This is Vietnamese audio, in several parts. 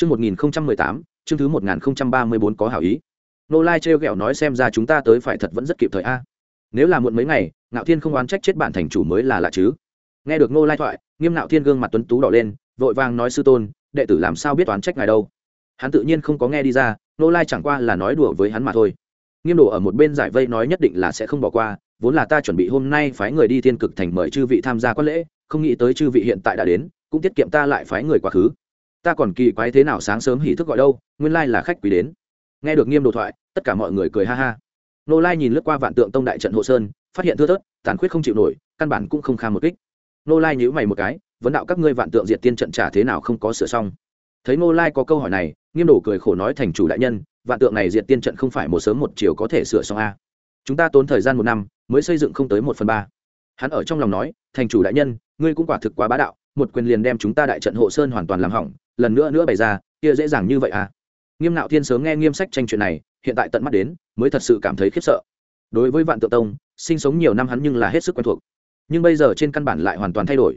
Chương 1018, chương thứ 1034 có hảo ý. Nô Lai trêu ghẹo nói xem ra chúng ta tới phải thật vẫn rất kịp thời a. Nếu là muộn mấy ngày, Ngạo Thiên không oán trách chết bản thành chủ mới là lạ chứ. Nghe được Nô Lai thoại, Nghiêm Ngạo Thiên gương mặt tuấn tú đỏ lên, vội vàng nói sư tôn, đệ tử làm sao biết oán trách ngài đâu. Hắn tự nhiên không có nghe đi ra, Nô Lai chẳng qua là nói đùa với hắn mà thôi. Nghiêm Đồ ở một bên giải vây nói nhất định là sẽ không bỏ qua, vốn là ta chuẩn bị hôm nay phái người đi thiên cực thành mời chư vị tham gia quan lễ, không nghĩ tới chư vị hiện tại đã đến, cũng tiết kiệm ta lại phái người quá khứ ta còn kỳ quái thế nào sáng sớm hỉ thức gọi đâu, nguyên lai là khách quý đến. Nghe được nghiêm đồ thoại, tất cả mọi người cười ha ha. Nô lai nhìn lướt qua vạn tượng tông đại trận hộ sơn, phát hiện thưa thớt, tàn khuyết không chịu nổi, căn bản cũng không kham một kích. Nô lai nhíu mày một cái, vấn đạo các ngươi vạn tượng diệt tiên trận trả thế nào không có sửa xong? Thấy nô lai có câu hỏi này, nghiêm đồ cười khổ nói thành chủ đại nhân, vạn tượng này diệt tiên trận không phải một sớm một chiều có thể sửa xong a chúng ta tốn thời gian một năm, mới xây dựng không tới một phần ba. Hắn ở trong lòng nói, thành chủ đại nhân, ngươi cũng quả thực quá bá đạo, một quyền liền đem chúng ta đại trận hộ sơn hoàn toàn làm hỏng lần nữa nữa bày ra, kia dễ dàng như vậy à? Nghiêm nạo thiên sớm nghe nghiêm sách tranh chuyện này, hiện tại tận mắt đến, mới thật sự cảm thấy khiếp sợ. Đối với vạn tự tông, sinh sống nhiều năm hắn nhưng là hết sức quen thuộc. Nhưng bây giờ trên căn bản lại hoàn toàn thay đổi.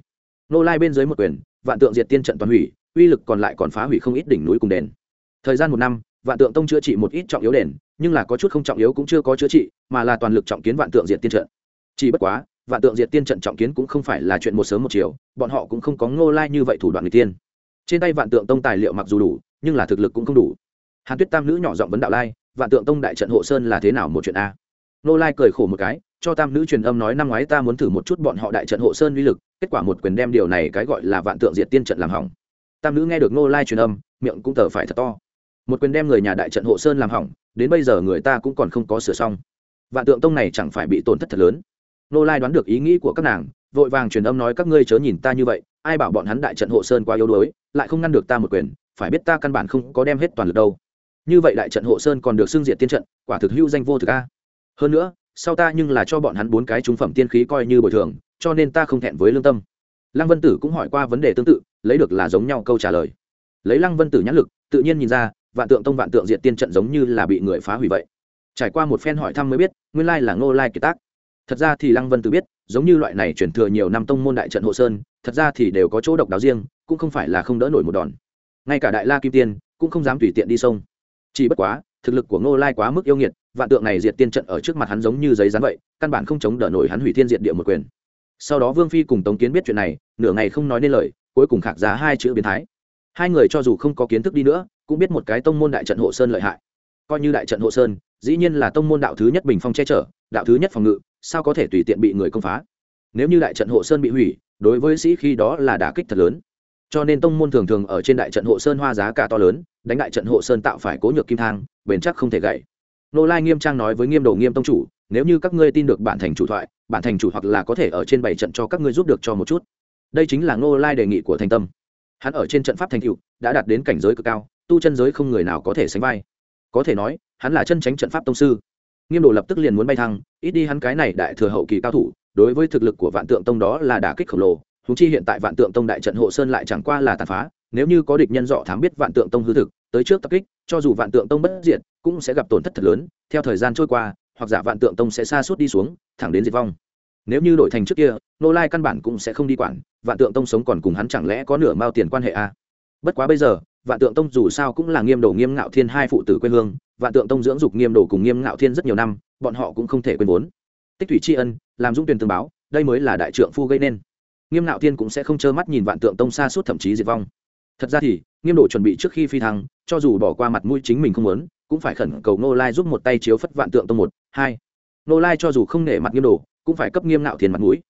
Nô lai bên dưới một quyền, vạn tượng diệt tiên trận toàn hủy, uy lực còn lại còn phá hủy không ít đỉnh núi cùng đền. Thời gian một năm, vạn tượng tông chữa trị một ít trọng yếu đền, nhưng là có chút không trọng yếu cũng chưa có chữa trị, mà là toàn lực trọng kiến vạn tượng diệt tiên trận. Chỉ bất quá, vạn tượng diệt tiên trận trọng kiến cũng không phải là chuyện một sớm một chiều, bọn họ cũng không có ngô lai như vậy thủ đoạn người tiên trên tay vạn tượng tông tài liệu mặc dù đủ, nhưng là thực lực cũng không đủ. Hàn tuyết tam nữ nhỏ giọng vấn đạo lai, vạn tượng tông đại trận hộ sơn là thế nào một chuyện a? Nô lai cười khổ một cái, cho tam nữ truyền âm nói, năm ngoái ta muốn thử một chút bọn họ đại trận hộ sơn uy lực, kết quả một quyền đem điều này cái gọi là vạn tượng diệt tiên trận làm hỏng. Tam nữ nghe được nô lai truyền âm, miệng cũng tờ phải thật to. Một quyền đem người nhà đại trận hộ sơn làm hỏng, đến bây giờ người ta cũng còn không có sửa xong. Vạn tượng tông này chẳng phải bị tổn thất thật lớn. Nô lai đoán được ý nghĩ của các nàng, vội vàng truyền âm nói, các ngươi chớ nhìn ta như vậy ai bảo bọn hắn đại trận hộ sơn quá yếu đuối, lại không ngăn được ta một quyền, phải biết ta căn bản không có đem hết toàn lực đâu. Như vậy đại trận hộ sơn còn được xưng diện tiên trận, quả thực hữu danh vô thực a. Hơn nữa, sau ta nhưng là cho bọn hắn bốn cái trúng phẩm tiên khí coi như bồi thường, cho nên ta không thẹn với lương tâm. Lăng vân tử cũng hỏi qua vấn đề tương tự, lấy được là giống nhau câu trả lời. Lấy lăng vân tử nhãn lực, tự nhiên nhìn ra, vạn tượng tông vạn tượng diện tiên trận giống như là bị người phá hủy vậy. Trải qua một phen hỏi thăm mới biết, nguyên lai là ngô lai kiệt tác thật ra thì lăng vân tự biết, giống như loại này chuyển thừa nhiều năm tông môn đại trận hộ sơn, thật ra thì đều có chỗ độc đáo riêng, cũng không phải là không đỡ nổi một đòn. Ngay cả đại la kim tiên cũng không dám tùy tiện đi sông. Chỉ bất quá, thực lực của ngô lai quá mức yêu nghiệt, vạn tượng này diệt tiên trận ở trước mặt hắn giống như giấy rán vậy, căn bản không chống đỡ nổi hắn hủy thiên diệt địa một quyền. Sau đó vương phi cùng tống kiến biết chuyện này, nửa ngày không nói nên lời, cuối cùng khạc giá hai chữ biến thái. Hai người cho dù không có kiến thức đi nữa, cũng biết một cái tông môn đại trận hộ sơn lợi hại. Coi như đại trận hộ sơn, dĩ nhiên là tông môn đạo thứ nhất bình phong che chở, đạo thứ nhất phòng ngự sao có thể tùy tiện bị người công phá? Nếu như đại trận hộ sơn bị hủy, đối với sĩ khi đó là đả kích thật lớn. Cho nên tông môn thường thường ở trên đại trận hộ sơn hoa giá cả to lớn, đánh đại trận hộ sơn tạo phải cố nhược kim thang, bền chắc không thể gãy. Nô lai nghiêm trang nói với nghiêm đồ nghiêm tông chủ, nếu như các ngươi tin được bản thành chủ thoại, bản thành chủ hoặc là có thể ở trên bảy trận cho các ngươi giúp được cho một chút. Đây chính là nô lai đề nghị của thành tâm. Hắn ở trên trận pháp thành cựu đã đạt đến cảnh giới cực cao, tu chân giới không người nào có thể sánh vai. Có thể nói, hắn là chân tránh trận pháp tông sư nghiêm đồ lập tức liền muốn bay thăng, ít đi hắn cái này đại thừa hậu kỳ cao thủ, đối với thực lực của vạn tượng tông đó là đả kích khổng lồ húng chi hiện tại vạn tượng tông đại trận hộ sơn lại chẳng qua là tàn phá, nếu như có địch nhân dọ thám biết vạn tượng tông hư thực, tới trước tập kích, cho dù vạn tượng tông bất diệt, cũng sẽ gặp tổn thất thật lớn, theo thời gian trôi qua, hoặc giả vạn tượng tông sẽ xa suốt đi xuống, thẳng đến diệt vong nếu như đổi thành trước kia, nô lai căn bản cũng sẽ không đi quản, vạn tượng tông sống còn cùng hắn chẳng lẽ có nửa mao tiền quan hệ a à? bất quá bây giờ, vạn tượng tông dù sao cũng là nghiêm đồ nghiêm ngạo thiên hai phụ tử quê hương vạn tượng tông dưỡng dục nghiêm đồ cùng nghiêm ngạo thiên rất nhiều năm, bọn họ cũng không thể quên vốn. Tích thủy tri ân, làm dũng tuyển tương báo, đây mới là đại trượng phu gây nên. Nghiêm ngạo thiên cũng sẽ không trơ mắt nhìn vạn tượng tông xa suốt thậm chí diệt vong. Thật ra thì, nghiêm đồ chuẩn bị trước khi phi thăng, cho dù bỏ qua mặt mũi chính mình không muốn, cũng phải khẩn cầu nô lai giúp một tay chiếu phất vạn tượng tông một, hai. Nô lai cho dù không nể mặt nghiêm đồ, cũng phải cấp nghiêm ngạo thiên mặt mũi.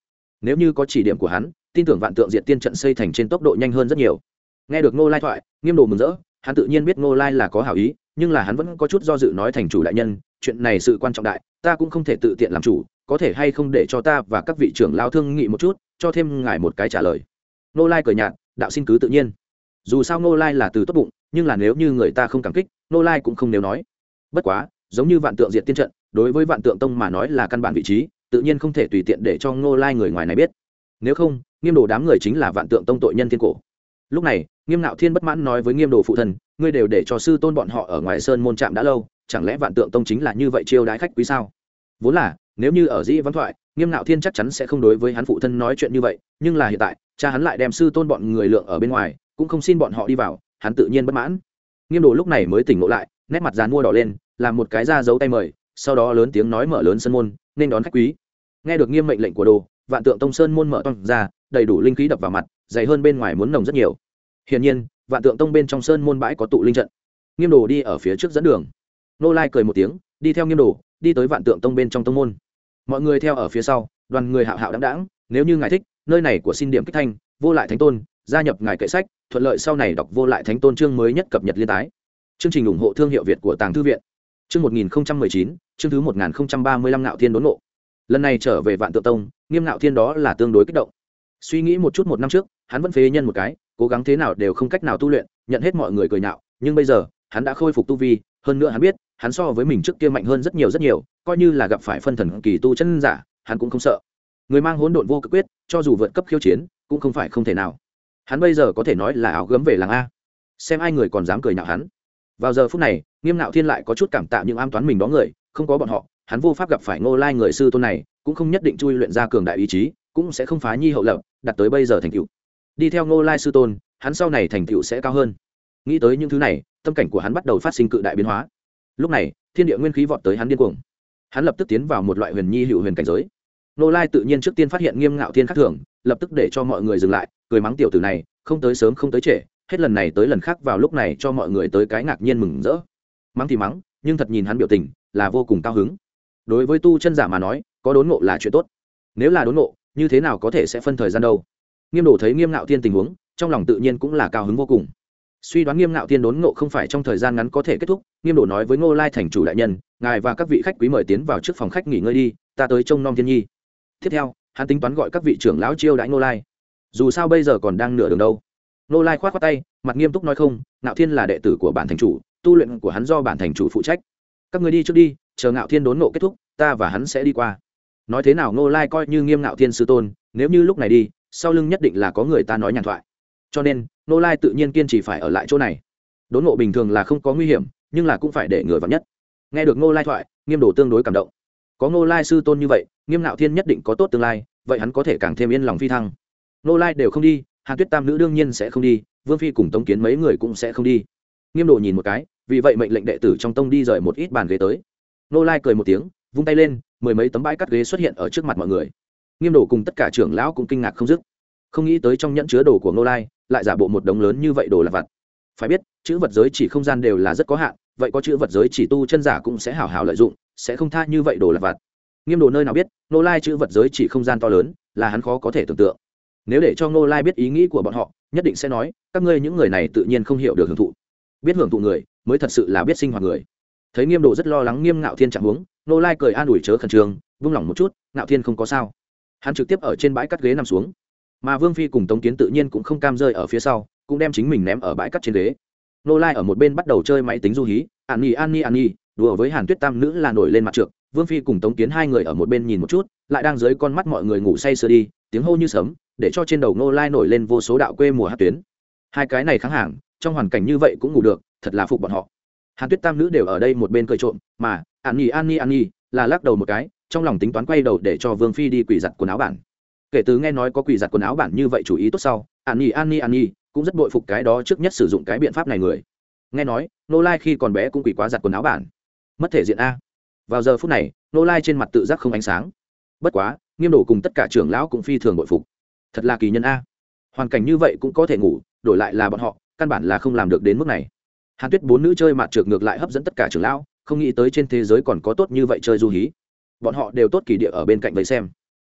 Nếu như có chỉ điểm của hắn, tin tưởng vạn tượng diệt tiên trận xây thành trên tốc độ nhanh hơn rất nhiều. Nghe được nô lai thoại, nghiêm đồ mừng rỡ, hắn tự nhiên biết nô lai là có hảo ý nhưng là hắn vẫn có chút do dự nói thành chủ đại nhân, chuyện này sự quan trọng đại, ta cũng không thể tự tiện làm chủ, có thể hay không để cho ta và các vị trưởng lao thương nghị một chút, cho thêm ngài một cái trả lời. Nô lai cười nhạt, đạo xin cứ tự nhiên. Dù sao nô lai là từ tốt bụng, nhưng là nếu như người ta không cảm kích nô lai cũng không nếu nói. Bất quá, giống như vạn tượng diệt tiên trận, đối với vạn tượng tông mà nói là căn bản vị trí, tự nhiên không thể tùy tiện để cho nô lai người ngoài này biết. Nếu không, nghiêm đồ đám người chính là vạn tượng tông tội nhân thiên cổ. Lúc này, nghiêm nạo thiên bất mãn nói với nghiêm đồ phụ thân ngươi đều để cho sư tôn bọn họ ở ngoài sơn môn trạm đã lâu, chẳng lẽ vạn tượng tông chính là như vậy chiêu đái khách quý sao? Vốn là, nếu như ở dĩ văn thoại, nghiêm ngạo thiên chắc chắn sẽ không đối với hắn phụ thân nói chuyện như vậy, nhưng là hiện tại, cha hắn lại đem sư tôn bọn người lượng ở bên ngoài, cũng không xin bọn họ đi vào, hắn tự nhiên bất mãn. Nghiêm đồ lúc này mới tỉnh ngộ lại, nét mặt dán mua đỏ lên, làm một cái ra giấu tay mời, sau đó lớn tiếng nói mở lớn sân môn, nên đón khách quý. Nghe được nghiêm mệnh lệnh của đồ, vạn tượng tông sơn môn mở toang ra, đầy đủ linh khí đập vào mặt, dày hơn bên ngoài muốn nồng rất nhiều. Hiển nhiên vạn tượng tông bên trong sơn môn bãi có tụ linh trận. Nghiêm đồ đi ở phía trước dẫn đường. Nô lai cười một tiếng, đi theo nghiêm đồ, đi tới vạn tượng tông bên trong tông môn. Mọi người theo ở phía sau, đoàn người hạo hạo đáng đáng nếu như ngài thích, nơi này của xin điểm kích thanh, vô lại thánh tôn, gia nhập ngài kệ sách, thuận lợi sau này đọc vô lại thánh tôn chương mới nhất cập nhật liên tái. Chương trình ủng hộ thương hiệu việt của tàng thư viện. Chương một nghìn chín, chương thứ một nghìn ba mươi lăm ngạo thiên đốn nộ lần này trở về vạn tượng tông, nghiêm ngạo thiên đó là tương đối kích động. Suy nghĩ một chút một năm trước, hắn vẫn phế nhân một cái cố gắng thế nào đều không cách nào tu luyện, nhận hết mọi người cười nhạo, nhưng bây giờ, hắn đã khôi phục tu vi, hơn nữa hắn biết, hắn so với mình trước kia mạnh hơn rất nhiều rất nhiều, coi như là gặp phải phân thần kỳ tu chân giả, hắn cũng không sợ. Người mang hỗn độn vô cực quyết, cho dù vượt cấp khiêu chiến, cũng không phải không thể nào. Hắn bây giờ có thể nói là áo gấm về làng a. Xem ai người còn dám cười nhạo hắn. Vào giờ phút này, nghiêm nạo thiên lại có chút cảm tạ những am toán mình đó người, không có bọn họ, hắn vô pháp gặp phải ngô lai người sư tôn này, cũng không nhất định chui luyện ra cường đại ý chí, cũng sẽ không phá nhi hậu lập, đặt tới bây giờ thành cựu đi theo ngô lai sư tôn, hắn sau này thành tựu sẽ cao hơn. Nghĩ tới những thứ này, tâm cảnh của hắn bắt đầu phát sinh cự đại biến hóa. Lúc này, thiên địa nguyên khí vọt tới hắn điên cuồng. Hắn lập tức tiến vào một loại huyền nhi hữu huyền cảnh giới. Nô lai tự nhiên trước tiên phát hiện nghiêm ngạo thiên khắc thường, lập tức để cho mọi người dừng lại, cười mắng tiểu tử này, không tới sớm không tới trễ, hết lần này tới lần khác vào lúc này cho mọi người tới cái ngạc nhiên mừng rỡ. Mắng thì mắng, nhưng thật nhìn hắn biểu tình, là vô cùng cao hứng. Đối với tu chân giả mà nói, có đốn ngộ là chuyện tốt. Nếu là đốn ngộ, như thế nào có thể sẽ phân thời gian đâu? Nghiêm đổ thấy nghiêm ngạo thiên tình huống, trong lòng tự nhiên cũng là cao hứng vô cùng. Suy đoán nghiêm ngạo thiên đốn ngộ không phải trong thời gian ngắn có thể kết thúc, nghiêm đổ nói với ngô lai thành chủ đại nhân, ngài và các vị khách quý mời tiến vào trước phòng khách nghỉ ngơi đi, ta tới trông nom thiên nhi. Tiếp theo, hắn tính toán gọi các vị trưởng lão chiêu đãi ngô lai. Dù sao bây giờ còn đang nửa đường đâu. Ngô lai k h o á t khoác tay, mặt nghiêm túc nói không, ngạo thiên là đệ tử của bản thành chủ, tu luyện của hắn do bản thành chủ phụ trách. Các người đi trước đi, chờ ngạo thiên đốn ngộ kết thúc, ta và hắn sẽ đi qua. Nói thế nào ngô lai coi như nghiêm ngạo thiên sư tôn, nếu như lúc này đi sau lưng nhất định là có người ta nói nhàn thoại. Cho nên nô lai tự nhiên kiên trì phải ở lại chỗ này. Đốn ngộ bình thường là không có nguy hiểm, nhưng là cũng phải để người vắng nhất. Nghe được nô lai thoại, nghiêm đồ tương đối cảm động. Có nô lai sư tôn như vậy, nghiêm nạo thiên nhất định có tốt tương lai, vậy hắn có thể càng thêm yên lòng phi thăng. Nô lai đều không đi, hàn tuyết tam nữ đương nhiên sẽ không đi, vương phi cùng tống kiến mấy người cũng sẽ không đi. Nghiêm đồ nhìn một cái, vì vậy mệnh lệnh đệ tử trong tông đi rời một ít bàn ghế tới. Nô lai cười một tiếng, vung tay lên, mười mấy tấm bãi cắt ghế xuất hiện ở trước mặt mọi người nghiêm đồ cùng tất cả trưởng lão cũng kinh ngạc không dứt. Không nghĩ tới trong nhẫn chứa đồ của nô lai, lại giả bộ một đống lớn như vậy đồ là vặt. Phải biết, chữ vật giới chỉ không gian đều là rất có hạn, vậy có chữ vật giới chỉ tu chân giả cũng sẽ hào hào lợi dụng, sẽ không tha như vậy đồ là vặt. Nghiêm đồ nơi nào biết nô lai chữ vật giới chỉ không gian to lớn, là hắn khó có thể tưởng tượng. Nếu để cho nô lai biết ý nghĩ của bọn họ, nhất định sẽ nói, các ngươi những người này tự nhiên không hiểu được hưởng thụ. Biết hưởng thụ người, mới thật sự là biết sinh hoạt người. Thấy nghiêm đồ rất lo lắng nghiêm ngạo thiên chạm huống nô lai cười an ủi chớ khẩn trương, vung lòng một chút, ngạo thiên không có sao hắn trực tiếp ở trên bãi cắt ghế nằm xuống. Mà vương phi cùng tống kiến tự nhiên cũng không cam rơi ở phía sau, cũng đem chính mình ném ở bãi cắt trên ghế. Nô lai ở một bên bắt đầu chơi máy tính du hí, an nhi an nhi an nhi, đùa với hàn tuyết tam nữ là nổi lên mặt trượt vương phi cùng tống kiến hai người ở một bên nhìn một chút, lại đang dưới con mắt mọi người ngủ say sưa đi, tiếng hô như sấm, để cho trên đầu nô lai nổi lên vô số đạo quê mùa hát tuyến. Hai cái này kháng hàng, trong hoàn cảnh như vậy cũng ngủ được, thật là phục bọn họ. Hàn tuyết tam nữ đều ở đây một bên cười trộm, mà, an nhi an nhi an nhi là lắc đầu một cái, trong lòng tính toán quay đầu để cho vương phi đi quỷ giặt quần áo bản. Kể từ nghe nói có quỷ giặt quần áo bản như vậy chủ ý tốt sau, an nhi an nhi an nhi cũng rất bội phục cái đó trước nhất sử dụng cái biện pháp này người. Nghe nói, nô lai khi còn bé cũng quỷ quá giặt quần áo bản. Mất thể diện a. Vào giờ phút này, nô lai trên mặt tự giác không ánh sáng. Bất quá, nghiêm đổ cùng tất cả trưởng lão cũng phi thường bội phục. Thật là kỳ nhân a. Hoàn cảnh như vậy cũng có thể ngủ, đổi lại là bọn họ, căn bản là không làm được đến mức này. Hàn tuyết bốn nữ chơi mặt trượt ngược lại hấp dẫn tất cả trưởng lão không nghĩ tới trên thế giới còn có tốt như vậy chơi du hí. Bọn họ đều tốt kỳ địa ở bên cạnh vậy xem.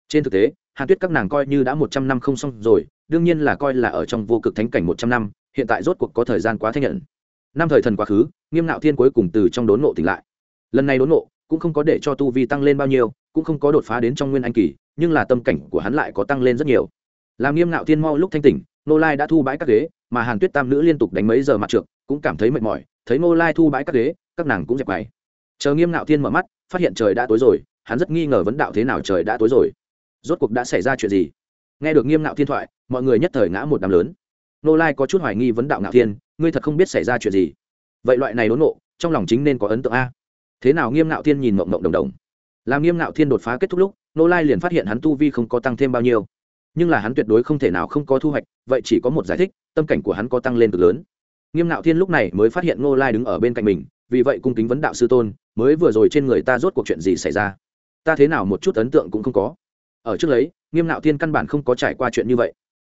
Trên thực tế, hàn tuyết các nàng coi như đã một trăm năm không xong rồi, đương nhiên là coi là ở trong vô cực thánh cảnh một trăm năm, hiện tại rốt cuộc có thời gian quá thanh nhận năm thời thần quá khứ, nghiêm nạo thiên cuối cùng từ trong đốn nộ tỉnh lại. Lần này đốn nộ cũng không có để cho tu vi tăng lên bao nhiêu, cũng không có đột phá đến trong nguyên anh kỳ, nhưng là tâm cảnh của hắn lại có tăng lên rất nhiều. Làm nghiêm nạo thiên mau lúc thanh tỉnh, nô lai đã thu bãi các ghế, mà hàn tuyết tam nữ liên tục đánh mấy giờ mặt trượt cũng cảm thấy mệt mỏi thấy nô lai thu bãi các ghế, các nàng cũng dẹp bày chờ nghiêm nạo thiên mở mắt, phát hiện trời đã tối rồi, hắn rất nghi ngờ vấn đạo thế nào trời đã tối rồi. Rốt cuộc đã xảy ra chuyện gì? Nghe được nghiêm nạo thiên thoại, mọi người nhất thời ngã một đám lớn. Nô lai có chút hoài nghi vấn đạo nạo thiên, ngươi thật không biết xảy ra chuyện gì. Vậy loại này đốn nộ, trong lòng chính nên có ấn tượng a. Thế nào nghiêm nạo thiên nhìn mộng mộng đồng đồng? Làm nghiêm nạo thiên đột phá kết thúc lúc nô lai liền phát hiện hắn tu vi không có tăng thêm bao nhiêu. Nhưng là hắn tuyệt đối không thể nào không có thu hoạch, vậy chỉ có một giải thích, tâm cảnh của hắn có tăng lên cực lớn nghiêm nạo thiên lúc này mới phát hiện ngô lai đứng ở bên cạnh mình, vì vậy cung kính vấn đạo sư tôn, mới vừa rồi trên người ta rốt cuộc chuyện gì xảy ra? Ta thế nào một chút ấn tượng cũng không có. Ở trước lấy nghiêm nạo thiên căn bản không có trải qua chuyện như vậy.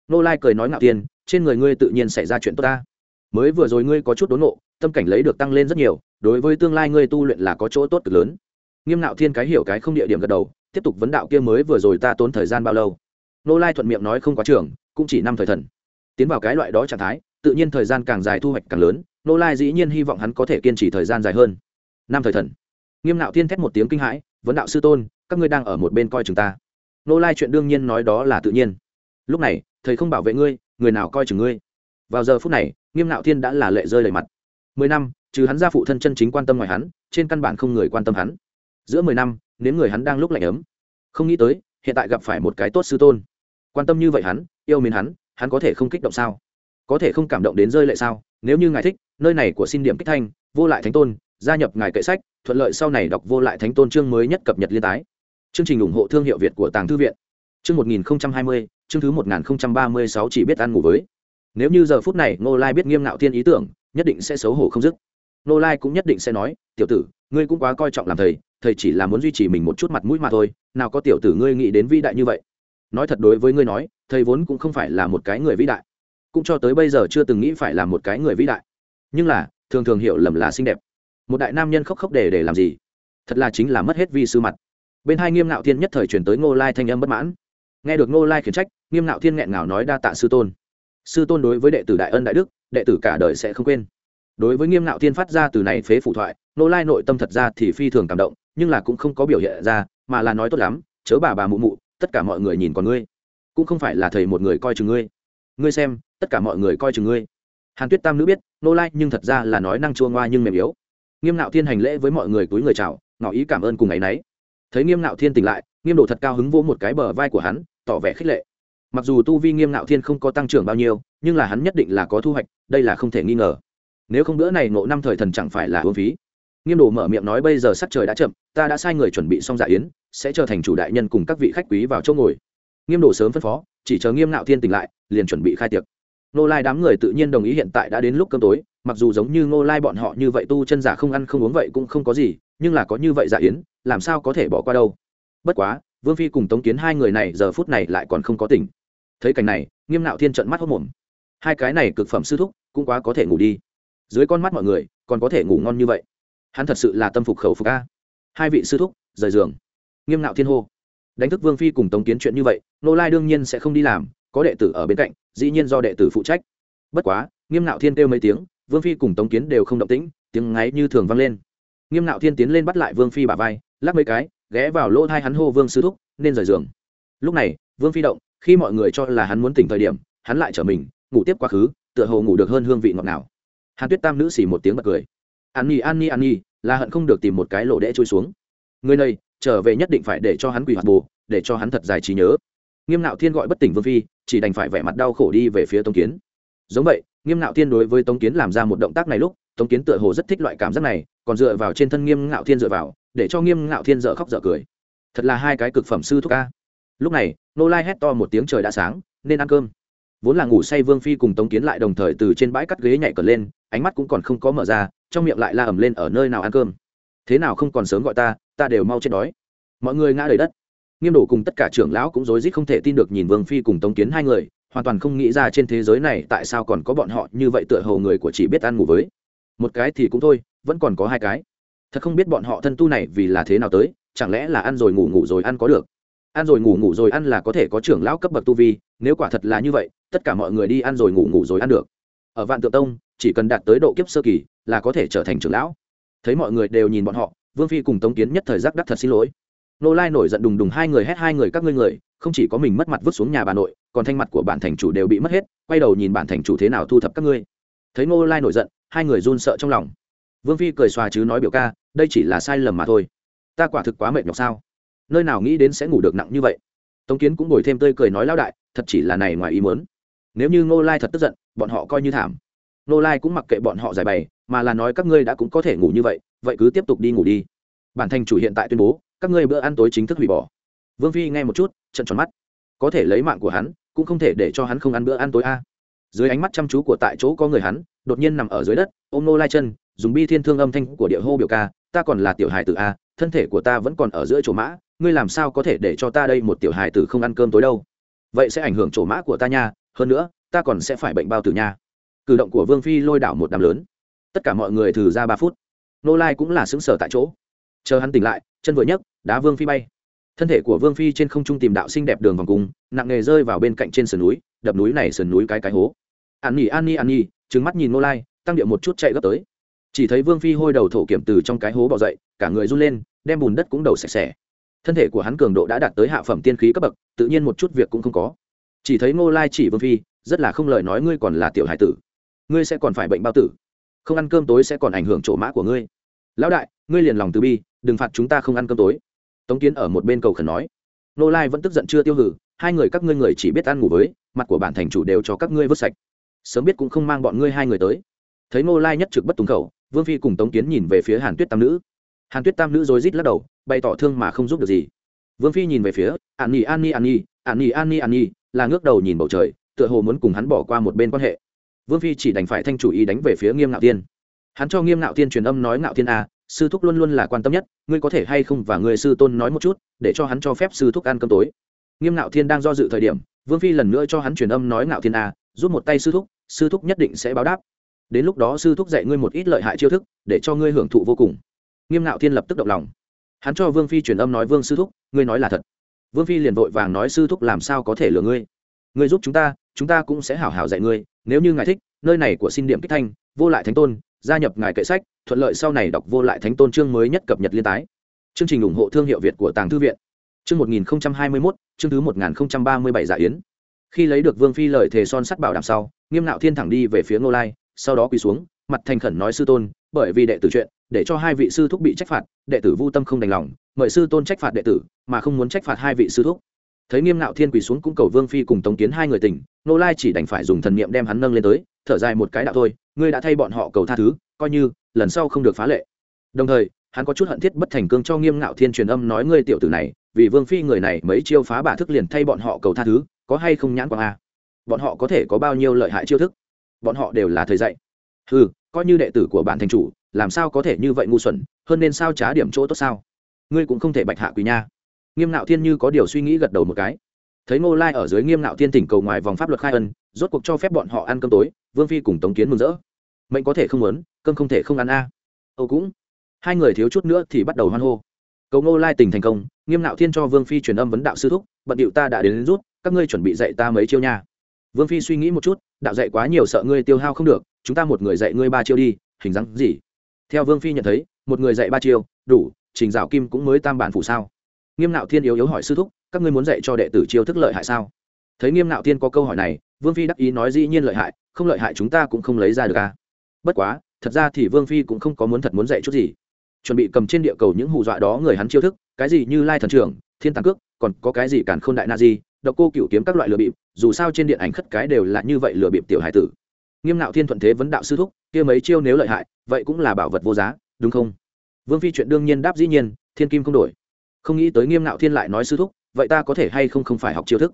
Ngô lai cười nói Nạo thiên, trên người ngươi tự nhiên xảy ra chuyện tốt ta. Mới vừa rồi ngươi có chút đốn nộ, tâm cảnh lấy được tăng lên rất nhiều, đối với tương lai ngươi tu luyện là có chỗ tốt cực lớn. Nghiêm nạo thiên cái hiểu cái không địa điểm gật đầu, tiếp tục vấn đạo kia mới vừa rồi ta tốn thời gian bao lâu? Nô lai thuận miệng nói không quá trường, cũng chỉ năm thời thần. Tiến vào cái loại đó trạng thái tự nhiên thời gian càng dài thu hoạch càng lớn, nô lai dĩ nhiên hy vọng hắn có thể kiên trì thời gian dài hơn. Năm thời thần. Nghiêm nạo thiên thét một tiếng kinh hãi, vấn đạo sư tôn, các ngươi đang ở một bên coi chừng ta. Nô lai chuyện đương nhiên nói đó là tự nhiên. Lúc này, thầy không bảo vệ ngươi, người nào coi chừng ngươi? Vào giờ phút này, nghiêm nạo thiên đã là lệ rơi đầy mặt. Mười năm, trừ hắn ra phụ thân chân chính quan tâm ngoài hắn, trên căn bản không người quan tâm hắn. Giữa mười năm nếu người hắn đang lúc lạnh ấm. Không nghĩ tới, hiện tại gặp phải một cái tốt sư tôn. Quan tâm như vậy hắn, yêu mến hắn hắn có thể không kích động sao? Có thể không cảm động đến rơi lệ sao? Nếu như ngài thích, nơi này của xin điểm kích thanh, vô lại thánh tôn, gia nhập ngài kệ sách, thuận lợi sau này đọc vô lại thánh tôn chương mới nhất cập nhật liên tái. Chương trình ủng hộ thương hiệu việt của tàng thư viện. Chương một nghìn hai mươi, chương thứ một nghìn ba mươi sáu chỉ biết ăn ngủ với. Nếu như giờ phút này ngô lai biết nghiêm ngạo thiên ý tưởng, nhất định sẽ xấu hổ không dứt. Ngô lai cũng nhất định sẽ nói, tiểu tử, ngươi cũng quá coi trọng làm thầy thầy chỉ là muốn duy trì mình một chút mặt mũi mà thôi, nào có tiểu tử ngươi nghĩ đến vĩ đại như vậy. Nói thật đối với ngươi nói, thầy vốn cũng không phải là một cái người vĩ đại cũng cho tới bây giờ chưa từng nghĩ phải là một cái người vĩ đại. Nhưng là, thường thường hiểu lầm là xinh đẹp. Một đại nam nhân khóc khóc để để làm gì? Thật là chính là mất hết vi sư mặt. Bên hai nghiêm ngạo thiên nhất thời chuyển tới ngô lai thanh âm bất mãn. Nghe được ngô lai khiển trách, nghiêm ngạo thiên nghẹn ngào nói đa tạ sư tôn. Sư tôn đối với đệ tử đại ân đại đức, đệ tử cả đời sẽ không quên. Đối với nghiêm ngạo thiên phát ra từ này phế phủ thoại, ngô lai nội tâm thật ra thì phi thường cảm động, nhưng là cũng không có biểu hiện ra, mà là nói tốt lắm, chớ bà bà mụ mụ, tất cả mọi người nhìn còn ngươi, cũng không phải là thầy một người coi chừng ngươi. Ngươi xem tất cả mọi người coi chừng ngươi. Hàn tuyết tam nữ biết, nô lai nhưng thật ra là nói năng chua ngoa nhưng mềm yếu. Nghiêm nạo thiên hành lễ với mọi người túi người chào, ngỏ ý cảm ơn cùng ấ y n ấ y thấy nghiêm nạo thiên tỉnh lại, nghiêm Đồ thật cao hứng vỗ một cái bờ vai của hắn, tỏ vẻ khích lệ. Mặc dù tu vi nghiêm nạo thiên không có tăng trưởng bao nhiêu, nhưng là hắn nhất định là có thu hoạch, đây là không thể nghi ngờ. Nếu không bữa này ngộ năm thời thần chẳng phải là hương phí. Nghiêm đồ mở miệng nói bây giờ sắc trời đã chậm, ta đã sai người chuẩn bị xong dạ yến, sẽ trở thành chủ đại nhân cùng các vị khách quý vào chỗ ngồi. Nghiêm đồ sớm phân phó, chỉ chờ nghiêm nạo thiên tỉnh lại, liền chuẩn bị khai tiệc nô lai đám người tự nhiên đồng ý hiện tại đã đến lúc cơm tối, mặc dù giống như nô lai bọn họ như vậy tu chân giả không ăn không uống vậy cũng không có gì, nhưng là có như vậy giả yến, làm sao có thể bỏ qua đâu? Bất quá, vương phi cùng tống kiến hai người này giờ phút này lại còn không có tỉnh. Thấy cảnh này, nghiêm nạo thiên trận mắt hốc mồm hai cái này cực phẩm sư thúc, cũng quá có thể ngủ đi. Dưới con mắt mọi người, còn có thể ngủ ngon như vậy. Hắn thật sự là tâm phục khẩu phục a. Hai vị sư thúc, rời giường. Nghiêm nạo thiên hô. Đánh thức vương phi cùng tống kiến chuyện như vậy nô lai đương nhiên sẽ không đi làm có đệ tử ở bên cạnh, dĩ nhiên do đệ tử phụ trách. Bất quá, nghiêm nạo thiên kêu mấy tiếng, vương phi cùng tống kiến đều không động tĩnh, tiếng ngáy như thường vang lên. Nghiêm nạo thiên tiến lên bắt lại vương phi bà vai, lắc mấy cái, ghé vào lỗ thai hắn hô vương sư thúc, nên rời giường. Lúc này, vương phi động, khi mọi người cho là hắn muốn tỉnh thời điểm, hắn lại trở mình, ngủ tiếp quá khứ, tựa hồ ngủ được hơn hương vị ngọt nào. hàn tuyết tam nữ xỉ một tiếng bật cười. An nhi an nhi an nhi, là hận không được tìm một cái lỗ đẽ trôi xuống. Người này, trở về nhất định phải để cho hắn quỳ hoạt bù để cho hắn thật dài trí nhớ. Nghiêm nạo thiên gọi bất tỉnh vương phi chỉ đành phải vẻ mặt đau khổ đi về phía tống kiến. Giống vậy, nghiêm ngạo thiên đối với tống kiến làm ra một động tác này lúc, tống kiến tựa hồ rất thích loại cảm giác này, còn dựa vào trên thân nghiêm ngạo thiên dựa vào, để cho nghiêm ngạo thiên dợ khóc dợ cười. Thật là hai cái cực phẩm sư thúc ca lúc này, nô lai hét to một tiếng trời đã sáng, nên ăn cơm. Vốn là ngủ say vương phi cùng tống kiến lại đồng thời từ trên bãi cắt ghế nhảy cờ lên, ánh mắt cũng còn không có mở ra, trong miệng lại la ẩm lên, ở nơi nào ăn cơm? Thế nào không còn sớm gọi ta ta đều mau chết đói. Mọi người ngã đầy đất nghiêm đổ cùng tất cả trưởng lão cũng rối rít không thể tin được nhìn vương phi cùng tống kiến hai người, hoàn toàn không nghĩ ra trên thế giới này tại sao còn có bọn họ như vậy tựa hồ người của chỉ biết ăn ngủ với. Một cái thì cũng thôi, vẫn còn có hai cái. Thật không biết bọn họ thân tu này vì là thế nào tới, chẳng lẽ là ăn rồi ngủ ngủ rồi ăn có được? Ăn rồi ngủ ngủ rồi ăn là có thể có trưởng lão cấp bậc tu vi, nếu quả thật là như vậy, tất cả mọi người đi ăn rồi ngủ ngủ rồi ăn được. Ở vạn tượng tông, chỉ cần đạt tới độ kiếp sơ kỳ là có thể trở thành trưởng lão. Thấy mọi người đều nhìn bọn họ, vương phi cùng tống kiến nhất thời giác đắc thật xin lỗi nô lai nổi giận đùng đùng hai người hét hai người, các ngươi người, không chỉ có mình mất mặt vứt xuống nhà bà nội, còn thanh mặt của bản thành chủ đều bị mất hết, quay đầu nhìn bản thành chủ thế nào thu thập các ngươi. Thấy nô lai nổi giận, hai người run sợ trong lòng. Vương phi cười xòa chứ nói biểu ca, đây chỉ là sai lầm mà thôi. Ta quả thực quá mệt nhọc sao? Nơi nào nghĩ đến sẽ ngủ được nặng như vậy? Tống kiến cũng ngồi thêm tươi cười nói lao đại, thật chỉ là này ngoài ý muốn. Nếu như ngô lai thật tức giận, bọn họ coi như thảm. Ngô lai cũng mặc kệ bọn họ giải bày, mà là nói, các ngươi đã cũng có thể ngủ như vậy vậy cứ tiếp tục đi ngủ đi. Bản thành chủ hiện tại tuyên bố các ngươi bữa ăn tối chính thức hủy bỏ. Vương phi nghe một chút trận tròn mắt. Có thể lấy mạng của hắn, cũng không thể để cho hắn không ăn bữa ăn tối a. Dưới ánh mắt chăm chú của tại chỗ có người hắn, đột nhiên nằm ở dưới đất, ôm nô lai chân, dùng bi thiên thương âm thanh của địa hô biểu ca, ta còn là tiểu hài tử a, thân thể của ta vẫn còn ở giữa chỗ mã, ngươi làm sao có thể để cho ta đây một tiểu hài tử không ăn cơm tối đâu? Vậy sẽ ảnh hưởng chỗ mã của ta nha, hơn nữa, ta còn sẽ phải bệnh bao tử nha. Cử động của vương phi lôi đảo một đám lớn. Tất cả mọi người thử ra ba phút. Nô lai cũng là xứng sở tại chỗ. Chờ hắn tỉnh lại, chân vừa nhấc đá vương phi bay. Thân thể của vương phi trên không trung tìm đạo xinh đẹp đường vòng cung, nặng nghề rơi vào bên cạnh trên sườn núi, đập núi này sườn núi cái cái hố. An nhi an nhi an nhi trứng mắt nhìn nô lai, tăng điệu một chút chạy gấp tới. Chỉ thấy vương phi hôi đầu thổ kiểm từ trong cái hố bỏ dậy, cả người run lên, đem bùn đất cũng đầu sạch sẽ. Thân thể của hắn cường độ đã đạt tới hạ phẩm tiên khí cấp bậc, tự nhiên một chút việc cũng không có. Chỉ thấy ngô lai chỉ vương phi, rất là không lời nói ngươi còn là tiểu hải tử. Ngươi sẽ còn phải bệnh bao tử. Không ăn cơm tối sẽ còn ảnh hưởng chỗ mã của ngươi. Lão đại, ngươi liền lòng từ bi, đừng phạt chúng ta không ăn cơm tối tống kiến ở một bên cầu khẩn nói, nô lai vẫn tức giận chưa tiêu hử, hai người các ngươi người chỉ biết ăn ngủ với, mặt của bản thành chủ đều cho các ngươi vứt sạch. Sớm biết cũng không mang bọn ngươi hai người tới. Thấy nô lai nhất trực bất tùng khẩu, vương phi cùng tống kiến nhìn về phía hàn tuyết tam nữ. Hàn tuyết tam nữ rối rít lắc đầu, bày tỏ thương mà không giúp được gì. Vương phi nhìn về phía, an nhi an nhi an nhi an nhi an nhi an nhi, là ngước đầu nhìn bầu trời, tựa hồ muốn cùng hắn bỏ qua một bên quan hệ. Vương phi chỉ đành phải thanh chủ ý đánh về phía nghiêm ngạo tiên hắn cho nghiêm ngạo tiên truyền âm nói ngạo tiên a sư thúc luôn luôn là quan tâm nhất, ngươi có thể hay không và người sư tôn nói một chút, để cho hắn cho phép sư thúc ăn cơm tối. Nghiêm ngạo thiên đang do dự thời điểm, vương phi lần nữa cho hắn truyền âm nói ngạo thiên a giúp một tay sư thúc sư thúc nhất định sẽ báo đáp. Đến lúc đó sư thúc dạy ngươi một ít lợi hại chiêu thức, để cho ngươi hưởng thụ vô cùng. Nghiêm ngạo thiên lập tức động lòng. Hắn cho vương phi truyền âm nói vương sư thúc, ngươi nói là thật. Vương phi liền vội vàng nói sư thúc làm sao có thể lừa ngươi? Ngươi giúp chúng ta chúng ta cũng sẽ hảo hảo dạy ngươi, nếu như ngài thích, nơi này của xin điểm kích thanh, vô lại thánh tôn, gia nhập ngài kệ sách thuận lợi sau này đọc vô lại thánh tôn chương mới nhất cập nhật liên tái. Chương trình ủng hộ thương hiệu việt của tàng thư viện. Chương một nghìn hai mươi mốt, chương thứ một nghìn ba mươi bảy giả yến. Khi lấy được vương phi lời thề son sắt bảo đảm sau, nghiêm nạo thiên thẳng đi về phía ngô lai, sau đó quỳ xuống, mặt thành khẩn nói sư tôn, bởi vì đệ tử chuyện, để cho hai vị sư thúc bị trách phạt, đệ tử vô tâm không đành lòng, mời sư tôn trách phạt đệ tử, mà không muốn trách phạt hai vị sư thúc. Thấy nghiêm nạo thiên quỳ xuống cũng cầu vương phi cùng tống kiến hai người tỉnh nô lai chỉ đành phải dùng thần niệm đem hắn nâng lên tới, thở dài một cái đạo thôi, ngươi đã thay bọn họ cầu tha thứ coi như, lần sau không được phá lệ. Đồng thời, hắn có chút hận thiết bất thành cương cho nghiêm ngạo thiên truyền âm nói ngươi tiểu tử này, vì vương phi người này mấy chiêu phá bả thức liền thay bọn họ cầu tha thứ, có hay không nhãn quang a? Bọn họ có thể có bao nhiêu lợi hại chiêu thức? Bọn họ đều là thầy dạy. Ừ coi như đệ tử của bản thành chủ, làm sao có thể như vậy ngu xuẩn, hơn nên sao trá điểm chỗ tốt sao? Ngươi cũng không thể bạch hạ quỳ nha. Nghiêm ngạo thiên như có điều suy nghĩ gật đầu một cái. Thấy ngô lai ở dưới nghiêm ngạo thiên tỉnh cầu ngoài vòng pháp luật khai ân, rốt cuộc cho phép bọn họ ăn cơm tối, vương phi cùng tống kiến mừng rỡ mệnh có thể không muốn cơm không thể không ăn a. À. âu cũng hai người thiếu chút nữa thì bắt đầu hoan hô. Cầu ngô lai tình thành công nghiêm nạo thiên cho vương phi truyền âm vấn đạo sư thúc bận điệu ta đã đến, đến rút các ngươi chuẩn bị dạy ta mấy chiêu nha. Vương phi suy nghĩ một chút đạo dạy quá nhiều sợ ngươi tiêu hao không được chúng ta một người dạy ngươi ba chiêu đi hình dáng gì? Theo vương phi nhận thấy một người dạy ba chiêu đủ trình dạo kim cũng mới tam bản phủ sao. Nghiêm nạo thiên yếu yếu hỏi sư thúc các ngươi muốn dạy cho đệ tử chiêu thức lợi hại sao? Thấy nghiêm nạo thiên có câu hỏi này vương phi đắc ý nói dĩ nhiên lợi hại không lợi hại chúng ta cũng không lấy ra được à bất quá, thật ra thì vương phi cũng không có muốn thật muốn dạy chút gì. Chuẩn bị cầm trên địa cầu những hù dọa đó người hắn chiêu thức, cái gì như lai thần trưởng, thiên tàng cước, còn có cái gì càn k h ô n đại na di, độc cô cựu kiếm các loại lừa bịp, dù sao trên điện ảnh khất cái đều là như vậy lừa bịp tiểu hải tử. Nghiêm nạo thiên thuận thế vấn đạo sư thúc, kia mấy chiêu nếu lợi hại, vậy cũng là bảo vật vô giá, đúng không? Vương phi chuyện đương nhiên đáp dĩ nhiên, thiên kim không đổi. Không nghĩ tới nghiêm nạo thiên lại nói sư thúc, vậy ta có thể hay không không phải học chiêu thức?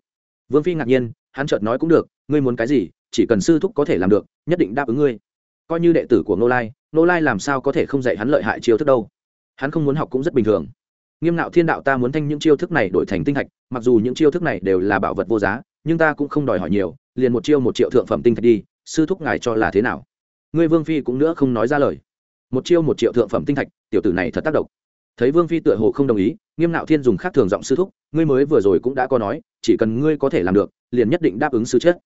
Vương phi ngạc nhiên, hắn chợt nói cũng được, ngươi muốn cái gì, chỉ cần sư thúc có thể làm được, nhất định đáp ứng ngươi coi như đệ tử của nô lai nô lai làm sao có thể không dạy hắn lợi hại chiêu thức đâu. Hắn không muốn học cũng rất bình thường. Nghiêm nạo thiên đạo ta muốn thanh những chiêu thức này đổi thành tinh thạch, mặc dù những chiêu thức này đều là bảo vật vô giá, nhưng ta cũng không đòi hỏi nhiều, liền một chiêu một triệu thượng phẩm tinh thạch đi, sư thúc ngài cho là thế nào? Ngươi vương phi cũng nữa không nói ra lời. Một chiêu một triệu thượng phẩm tinh thạch, tiểu tử này thật tác động. Thấy vương phi tựa hồ không đồng ý, nghiêm nạo thiên dùng khác thường giọng sư thúc, ngươi mới vừa rồi cũng đã có nói, chỉ cần ngươi có thể làm được, liền nhất định đáp ứng sư chết.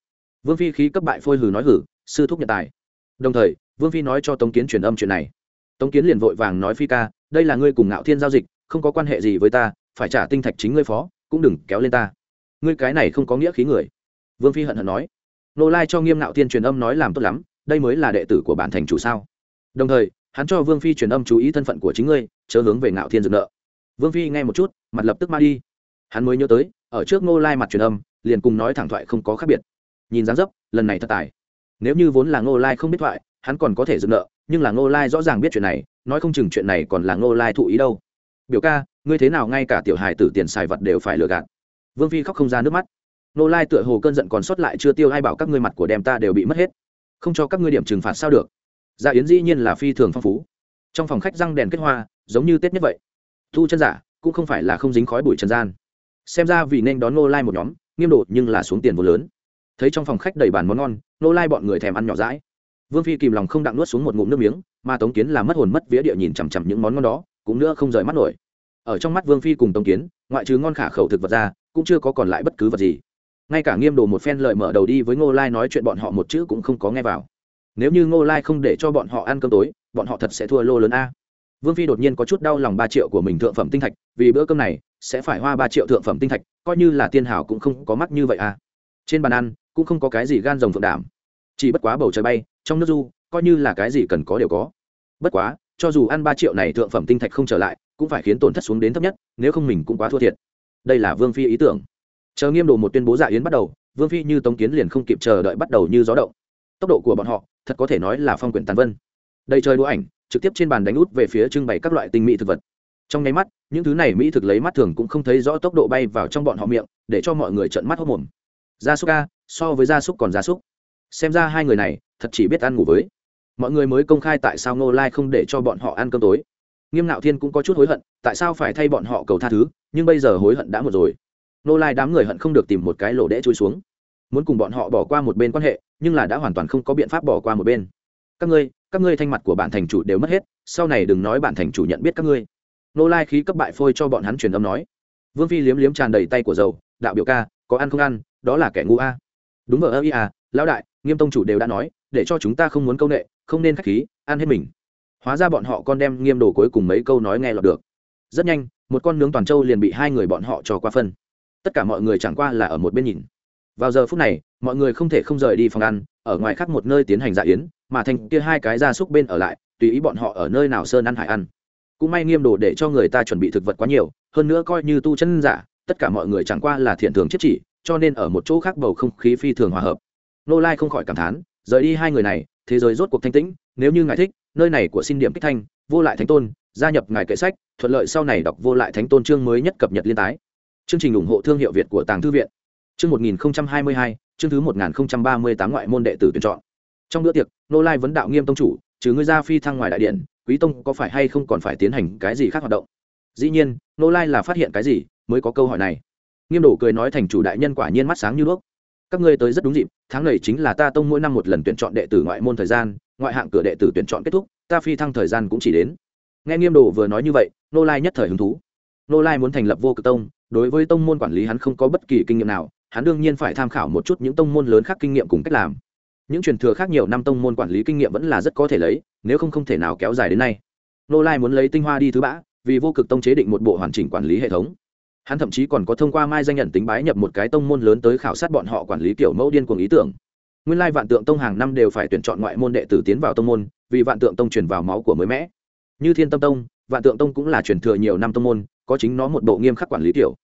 Vương phi khí cấp bại phôi hừ nói hử sư thúc nhận tài đồng thời, vương phi nói cho tống kiến truyền âm chuyện này. Tống kiến liền vội vàng nói phi ca, đây là ngươi cùng ngạo thiên giao dịch, không có quan hệ gì với ta, phải trả tinh thạch chính ngươi phó, cũng đừng kéo lên ta. Ngươi cái này không có nghĩa khí người. Vương phi hận hận nói. Nô lai cho nghiêm ngạo thiên truyền âm nói làm tốt lắm, đây mới là đệ tử của bản thành chủ sao? Đồng thời, hắn cho vương phi truyền âm chú ý thân phận của chính ngươi, chớ hướng về ngạo thiên dựng nợ. Vương phi nghe một chút, mặt lập tức ma đi. Hắn mới nhớ tới, ở trước nô lai mặt truyền âm, liền cùng nói thẳng thoại không có khác biệt. Nhìn dáng dấp, lần này thật tài nếu như vốn là ngô lai không biết thoại, hắn còn có thể dừng nợ, nhưng là ngô lai rõ ràng biết chuyện này, nói không chừng chuyện này còn là ngô lai thụ ý đâu. Biểu ca, ngươi thế nào ngay cả tiểu hài tử tiền xài vật đều phải lừa gạt. Vương phi khóc không ra nước mắt. Ngô lai tựa hồ cơn giận còn sót lại chưa tiêu hay bảo các ngươi mặt của đem ta đều bị mất hết. Không cho các ngươi điểm trừng phạt sao được. Dạ yến dĩ nhiên là phi thường phong phú. Trong phòng khách răng đèn kết hoa, giống như tết nhất vậy. Thu chân giả, cũng không phải là không dính khói bụi trần gian. Xem ra vì nên đón Ngô lai một nhóm, nghiêm độ nhưng là xuống tiền vô lớn thấy trong phòng khách đầy bàn món ngon nô lai bọn người thèm ăn nhỏ rãi vương phi kìm lòng không đặng nuốt xuống một ngụm nước miếng, mà tống kiến là mất hồn mất vía địa nhìn chằm chằm những món ngon đó, cũng nữa không rời mắt nổi. Ở trong mắt vương phi cùng tống kiến, ngoại trừ ngon khả khẩu thực vật ra, cũng chưa có còn lại bất cứ vật gì. Ngay cả nghiêm đồ một phen lợi mở đầu đi với ngô lai nói chuyện bọn họ một chữ cũng không có nghe vào. Nếu như ngô lai không để cho bọn họ ăn cơm tối, bọn họ thật sẽ thua lô lớn a. Vương phi đột nhiên có chút đau lòng ba triệu của mình thượng phẩm tinh thạch, vì bữa cơm này sẽ phải hoa ba triệu thượng phẩm tinh thạch, coi như là tiên hảo cũng không có mắt như vậy a trên bàn ăn, cũng không có cái gì gan rồng phượng đảm. Chỉ bất quá bầu trời bay, trong nước du, coi như là cái gì cần có đều có. Bất quá, cho dù ăn ba triệu này thượng phẩm tinh thạch không trở lại, cũng phải khiến tổn thất xuống đến thấp nhất, nếu không mình cũng quá thua thiệt. Đây là vương phi ý tưởng. Chờ nghiêm đồ một tuyên bố dạ yến bắt đầu, vương phi như tống kiến liền không kịp chờ đợi bắt đầu như gió động. Tốc độ của bọn họ, thật có thể nói là phong quyển tàn vân. Đây trời đũa ảnh, trực tiếp trên bàn đánh út về phía trưng bày các loại tinh mỹ thực vật. Trong nháy mắt, những thứ này mỹ thực lấy mắt thường cũng không thấy rõ tốc độ bay vào trong bọn họ miệng, để cho mọi người trợn mắt hốc mồm gia súc a, so với gia súc còn gia súc. Xem ra hai người này, thật chỉ biết ăn ngủ với. Mọi người mới công khai tại sao ngô lai không để cho bọn họ ăn cơm tối. Nghiêm nạo thiên cũng có chút hối hận, tại sao phải thay bọn họ cầu tha thứ, nhưng bây giờ hối hận đã một rồi. Ngô lai đám người hận không được tìm một cái lỗ đẽ trôi xuống. Muốn cùng bọn họ bỏ qua một bên quan hệ, nhưng là đã hoàn toàn không có biện pháp bỏ qua một bên. Các ngươi các ngươi thanh mặt của bản thành chủ đều mất hết, sau này đừng nói bản thành chủ nhận biết các ngươi. Nô lai khí cấp bại phôi cho bọn hắn truyền âm nói. Vương phi liếm liếm tràn đầy tay của dầu, đạo biểu ca, có ăn không ăn đó là kẻ ngu a. Đúng vợ ơ ý à lão đại, nghiêm tông chủ đều đã nói, để cho chúng ta không muốn câu nệ, không nên k h á c h khí, ăn hết mình. Hóa ra bọn họ còn đem nghiêm đồ cuối cùng mấy câu nói nghe lọt được. Rất nhanh, một con nướng toàn trâu liền bị hai người bọn họ cho qua phân. Tất cả mọi người chẳng qua là ở một bên nhìn. Vào giờ phút này, mọi người không thể không rời đi phòng ăn, ở ngoài khác một nơi tiến hành dạ yến, mà thành kia hai cái gia súc bên ở lại, tùy ý bọn họ ở nơi nào sơn ăn hải ăn. Cũng may nghiêm đồ để cho người ta chuẩn bị thực vật quá nhiều, hơn nữa coi như tu chân giả, tất cả mọi người chẳng qua là thiện thường chết chỉ cho nên ở một chỗ khác bầu không khí phi thường hòa hợp. Nô lai không khỏi cảm thán, rời đi hai người này, thế giới rốt cuộc thanh tĩnh, nếu như ngài thích, nơi này của xin điểm kích thanh, vô lại thánh tôn, gia nhập ngài kệ sách, thuận lợi sau này đọc vô lại thánh tôn chương mới nhất cập nhật liên tái. Chương trình ủng hộ thương hiệu việt của tàng thư viện. Chương một nghìn hai mươi hai, chương thứ một nghìn ba mươi tám ngoại môn đệ tử tuyển chọn. Trong bữa tiệc, nô lai vấn đạo nghiêm tông chủ, trừ ngươi ra phi thăng ngoài đại điện, quý tông có phải hay không còn phải tiến hành cái gì khác hoạt động? Dĩ nhiên, nô lai là phát hiện cái gì mới có câu hỏi này? Nghiêm đổ cười nói thành chủ đại nhân quả nhiên mắt sáng như đuốc. Các ngươi tới rất đúng dịp, tháng này chính là ta tông mỗi năm một lần tuyển chọn đệ tử ngoại môn thời gian, ngoại hạng cửa đệ tử tuyển chọn kết thúc, ta phi thăng thời gian cũng chỉ đến. Nghe nghiêm đồ vừa nói như vậy, nô lai nhất thời hứng thú. Nô lai muốn thành lập vô cực tông, đối với tông môn quản lý hắn không có bất kỳ kinh nghiệm nào, hắn đương nhiên phải tham khảo một chút những tông môn lớn khác kinh nghiệm cùng cách làm. Những truyền thừa khác nhiều năm tông môn quản lý kinh nghiệm vẫn là rất có thể lấy, nếu không không thể nào kéo dài đến nay. Nô lai muốn lấy tinh hoa đi thứ bã vì vô cực tông chế định một bộ hoàn chỉnh quản lý hệ thống hắn thậm chí còn có thông qua mai danh nhận tính bái nhập một cái tông môn lớn tới khảo sát bọn họ quản lý kiểu mẫu điên cuồng ý tưởng. Nguyên lai vạn tượng tông hàng năm đều phải tuyển chọn ngoại môn đệ tử tiến vào tông môn, vì vạn tượng tông truyền vào máu của mới mẽ như thiên tâm tông, vạn tượng tông cũng là truyền thừa nhiều năm tông môn, có chính nó một bộ nghiêm khắc quản lý kiểu.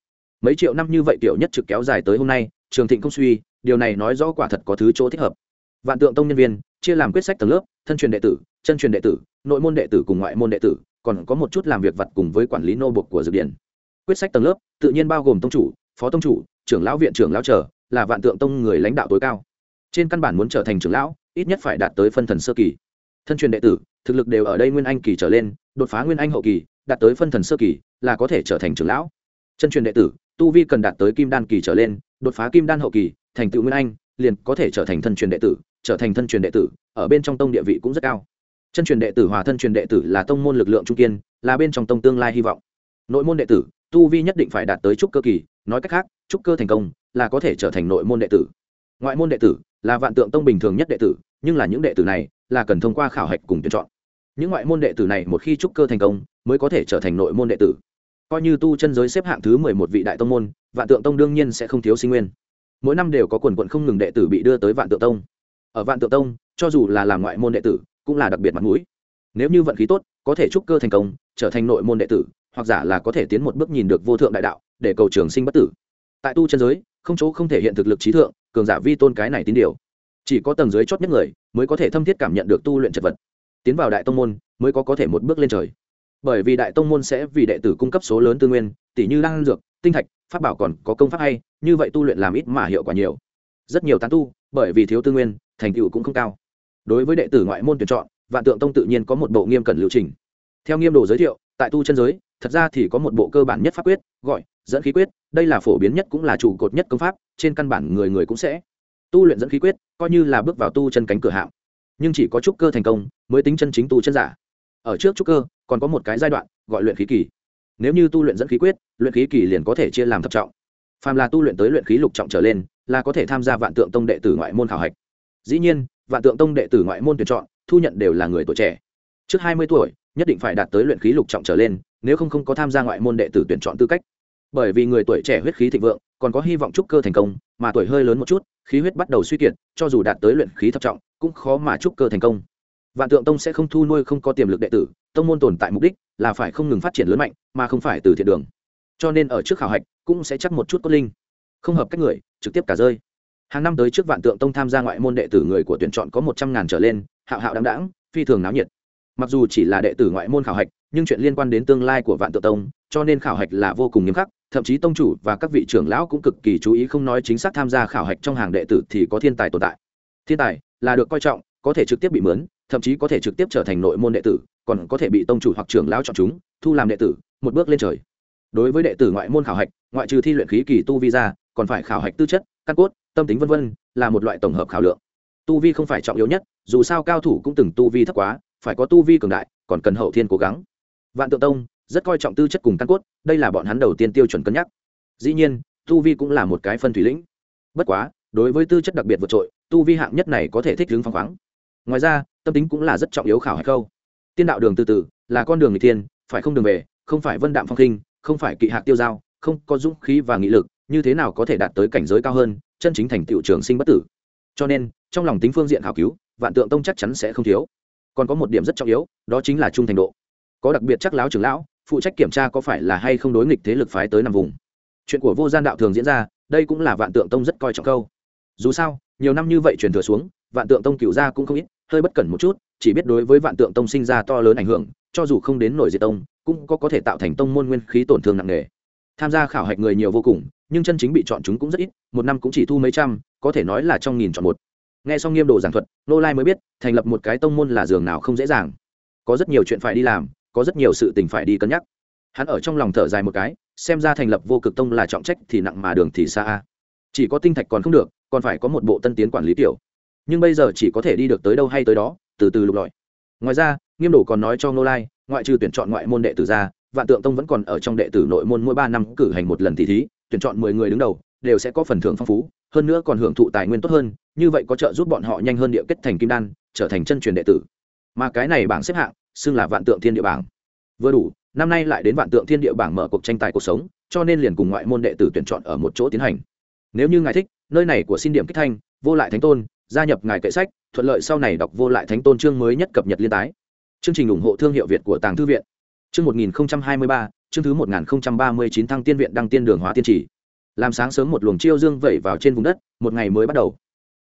Mấy triệu năm như vậy tiểu nhất trực kéo dài tới hôm nay, trường thịnh công suy, điều này nói rõ quả thật có thứ chỗ thích hợp. Vạn tượng tông nhân viên, chia làm quyết sách tầng lớp, thân truyền đệ tử, chân truyền đệ tử, nội môn đệ tử cùng ngoại môn đệ tử, còn có một chút làm việc vặt cùng với quản lý nô bộc của dược điển quyết sách tầng lớp, tự nhiên bao gồm tông chủ, phó tông chủ, trưởng lão viện trưởng lão trở là vạn tượng tông người lãnh đạo tối cao. Trên căn bản muốn trở thành trưởng lão, ít nhất phải đạt tới phân thần sơ kỳ. Thân truyền đệ tử, thực lực đều ở đây nguyên anh kỳ trở lên, đột phá nguyên anh hậu kỳ, đạt tới phân thần sơ kỳ, là có thể trở thành trưởng lão. Chân truyền đệ tử, tu vi cần đạt tới kim đan kỳ trở lên, đột phá kim đan hậu kỳ, thành tựu nguyên anh, liền có thể trở thành thân truyền đệ tử, trở thành thân truyền đệ tử, ở bên trong tông địa vị cũng rất cao. Chân truyền đệ tử hòa thân truyền đệ tử là tông môn lực lượng trung kiên, là bên trong tông tương lai hy vọng. Nội môn đệ tử tu vi nhất định phải đạt tới trúc cơ kỳ, nói cách khác, trúc cơ thành công là có thể trở thành nội môn đệ tử. Ngoại môn đệ tử là vạn tượng tông bình thường nhất đệ tử, nhưng là những đệ tử này là cần thông qua khảo hạch cùng tuyển chọn. Những ngoại môn đệ tử này một khi trúc cơ thành công mới có thể trở thành nội môn đệ tử. Coi như tu chân giới xếp hạng thứ mười một vị đại tông môn, vạn tượng tông đương nhiên sẽ không thiếu sinh nguyên. Mỗi năm đều có quần quận không ngừng đệ tử bị đưa tới vạn tượng tông. Ở vạn tượng tông, cho dù là làm ngoại môn đệ tử cũng là đặc biệt mặt mũi. Nếu như vận khí tốt, có thể trúc cơ thành công, trở thành nội môn đệ tử hoặc giả là có thể tiến một bước nhìn được vô thượng đại đạo, để cầu trường sinh bất tử. Tại tu chân giới, không chỗ không thể hiện thực lực trí thượng, cường giả vi tôn cái này tín điều. Chỉ có tầng dưới chót nhất người, mới có thể thâm thiết cảm nhận được tu luyện chật vật. Tiến vào đại tông môn, mới có có thể một bước lên trời. Bởi vì đại tông môn sẽ vì đệ tử cung cấp số lớn tư nguyên tỷ như đan dược, tinh thạch, pháp bảo còn có công pháp hay, như vậy tu luyện làm ít mà hiệu quả nhiều. Rất nhiều tán tu, bởi vì thiếu tư nguyên, thành tựu cũng không cao. Đối với đệ tử ngoại môn tuyển chọn, vạn tượng tông tự nhiên có một bộ nghiêm cẩn lưu trình. Theo nghiêm đồ giới thiệu tại tu chân giới, thật ra thì có một bộ cơ bản nhất pháp quyết, gọi dẫn khí quyết, đây là phổ biến nhất cũng là trụ cột nhất công pháp, trên căn bản người người cũng sẽ tu luyện dẫn khí quyết, coi như là bước vào tu chân cánh cửa hạng. Nhưng chỉ có trúc cơ thành công mới tính chân chính tu chân giả. Ở trước trúc cơ, còn có một cái giai đoạn gọi luyện khí kỳ. Nếu như tu luyện dẫn khí quyết, luyện khí kỳ liền có thể chia làm thập trọng. Phàm là tu luyện tới luyện khí lục trọng trở lên, là có thể tham gia vạn tượng tông đệ tử ngoại môn khảo hạch. Dĩ nhiên, vạn tượng tông đệ tử ngoại môn tuyển chọn, thu nhận đều là người tuổi trẻ. Trước hai mươi tuổi nhất định phải đạt tới luyện khí lục trọng trở lên, nếu không không có tham gia ngoại môn đệ tử tuyển chọn tư cách. Bởi vì người tuổi trẻ huyết khí thịnh vượng, còn có hy vọng trúc cơ thành công, mà tuổi hơi lớn một chút, khí huyết bắt đầu suy kiệt, cho dù đạt tới luyện khí thập trọng, cũng khó mà trúc cơ thành công. Vạn tượng tông sẽ không thu nuôi không có tiềm lực đệ tử, tông môn tồn tại mục đích là phải không ngừng phát triển lớn mạnh, mà không phải từ thiện đường. Cho nên ở trước khảo hạch cũng sẽ chắc một chút cốt linh, không hợp cách người, trực tiếp cả rơi. Hàng năm tới trước vạn tượng tông tham gia ngoại môn đệ tử người của tuyển chọn có một trăm ngàn trở lên, hạo hạo đáng đáng phi thường náo nhiệt mặc dù chỉ là đệ tử ngoại môn khảo hạch, nhưng chuyện liên quan đến tương lai của vạn tự tông, cho nên khảo hạch là vô cùng nghiêm khắc, thậm chí tông chủ và các vị trưởng lão cũng cực kỳ chú ý không nói chính xác tham gia khảo hạch trong hàng đệ tử thì có thiên tài tồn tại. Thiên tài là được coi trọng, có thể trực tiếp bị mướn, thậm chí có thể trực tiếp trở thành nội môn đệ tử, còn có thể bị tông chủ hoặc trưởng lão chọn chúng, thu làm đệ tử, một bước lên trời. Đối với đệ tử ngoại môn khảo hạch, ngoại trừ thi luyện khí kỳ tu vi ra, còn phải khảo hạch tư chất, căn cốt, tâm tính v v là một loại tổng hợp khảo lượng. Tu vi không phải trọng yếu nhất, dù sao cao thủ cũng từng tu vi thấp quá phải có tu vi cường đại, còn cần hậu thiên cố gắng. Vạn tượng tông rất coi trọng tư chất cùng căn cốt, đây là bọn hắn đầu tiên tiêu chuẩn cân nhắc. Dĩ nhiên, tu vi cũng là một cái phân thủy lĩnh. Bất quá, đối với tư chất đặc biệt vượt trội, tu vi hạng nhất này có thể thích ứng phăng khoáng. Ngoài ra, tâm tính cũng là rất trọng yếu khảo hạch câu. Tiên đạo đường từ từ, là con đường người tiên phải không đường về, không phải vân đạm phong khinh, không phải kỵ hạc tiêu giao, không có dũng khí và nghị lực, như thế nào có thể đạt tới cảnh giới cao hơn, chân chính thành tựu trường sinh bất tử. Cho nên, trong lòng tính phương diện khảo cứu, vạn tượng tông chắc chắn sẽ không thiếu còn có một điểm rất trọng yếu, đó chính là trung thành độ. Có đặc biệt chắc láo trưởng lão, phụ trách kiểm tra có phải là hay không đối nghịch thế lực phái tới nằm vùng. Chuyện của vô gian đạo thường diễn ra, đây cũng là vạn tượng tông rất coi trọng câu. Dù sao, nhiều năm như vậy truyền thừa xuống, vạn tượng tông cựu ra cũng không ít, hơi bất cẩn một chút, chỉ biết đối với vạn tượng tông sinh ra to lớn ảnh hưởng, cho dù không đến nổi diệt tông, cũng có có thể tạo thành tông môn nguyên khí tổn thương nặng nề. Tham gia khảo hạch người nhiều vô cùng, nhưng chân chính bị chọn chúng cũng rất ít, một năm cũng chỉ thu mấy trăm, có thể nói là trong nghìn chọn một nghe xong nghiêm đồ giảng thuật nô lai mới biết, thành lập một cái tông môn là giường nào không dễ dàng. Có rất nhiều chuyện phải đi làm, có rất nhiều sự tình phải đi cân nhắc. Hắn ở trong lòng thở dài một cái, xem ra thành lập vô cực tông là trọng trách thì nặng mà đường thì xa chỉ có tinh thạch còn không được, còn phải có một bộ tân tiến quản lý tiểu. Nhưng bây giờ chỉ có thể đi được tới đâu hay tới đó, từ từ lục lọi. Ngoài ra, nghiêm đồ còn nói cho nô lai, ngoại trừ tuyển chọn ngoại môn đệ tử ra, vạn tượng tông vẫn còn ở trong đệ tử nội môn mỗi ba năm cử hành một lần tỷ thí, tuyển chọn mười người đứng đầu, đều sẽ có phần thưởng phong phú hơn nữa còn hưởng thụ tài nguyên tốt hơn, như vậy có trợ giúp bọn họ nhanh hơn địa kết thành kim đan, trở thành chân truyền đệ tử. Mà cái này bảng xếp hạng, xưng là vạn tượng thiên địa bảng. Vừa đủ, năm nay lại đến vạn tượng thiên địa bảng mở cuộc tranh tài cuộc sống, cho nên liền cùng ngoại môn đệ tử tuyển chọn ở một chỗ tiến hành. Nếu như ngài thích, nơi này của xin điểm kích thanh, vô lại thánh tôn, gia nhập ngài kệ sách, thuận lợi sau này đọc vô lại thánh tôn chương mới nhất cập nhật liên tái. Chương trình ủng hộ thương hiệu việt của tàng thư viện. Chương một nghìn hai mươi ba, chương thứ một nghìn ba mươi chín thăng tiên viện đăng tiên đường hóa tiên trì làm sáng sớm một luồng chiêu dương vẩy vào trên vùng đất, một ngày mới bắt đầu.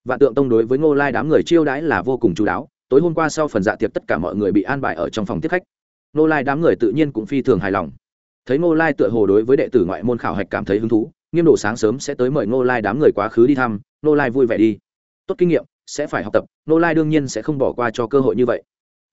Vạn tượng tông đối với ngô lai đám người chiêu đãi là vô cùng chú đáo, tối hôm qua sau phần dạ tiệc tất cả mọi người bị an bài ở trong phòng tiếp khách. Ngô lai đám người tự nhiên cũng phi thường hài lòng. Thấy ngô lai tựa hồ đối với đệ tử ngoại môn khảo hạch cảm thấy hứng thú, nghiêm đồ sáng sớm sẽ tới mời ngô lai đám người quá khứ đi thăm, ngô lai vui vẻ đi. Tốt kinh nghiệm, sẽ phải học tập, ngô lai đương nhiên sẽ không bỏ qua cho cơ hội như vậy.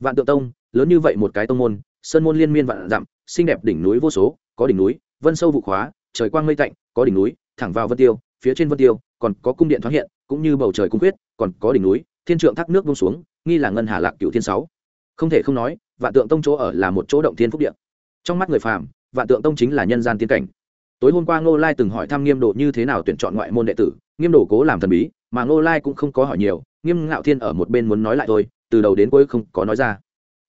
Vạn tượng tông, lớn như vậy một cái tông môn, sơn môn liên miên vạn dặm, xinh đẹp đỉnh núi vô số, có đỉnh núi, vân sâu vụ khóa trời quang mây tạnh, có đỉnh núi, thẳng vào vân tiêu, phía trên vân tiêu, còn có cung điện thoáng hiện, cũng như bầu trời cung quyết còn có đỉnh núi, thiên trượng thác nước bông xuống, nghi là ngân hà lạc cựu thiên sáu. Không thể không nói, vạn tượng tông chỗ ở là một chỗ động thiên phúc điện trong mắt người phàm, vạn tượng tông chính là nhân gian tiên cảnh. Tối hôm qua ngô lai từng hỏi thăm nghiêm độ như thế nào tuyển chọn ngoại môn đệ tử, nghiêm độ cố làm thần bí, mà ngô lai cũng không có hỏi nhiều, nghiêm ngạo thiên ở một bên muốn nói lại thôi, từ đầu đến cuối không có nói ra.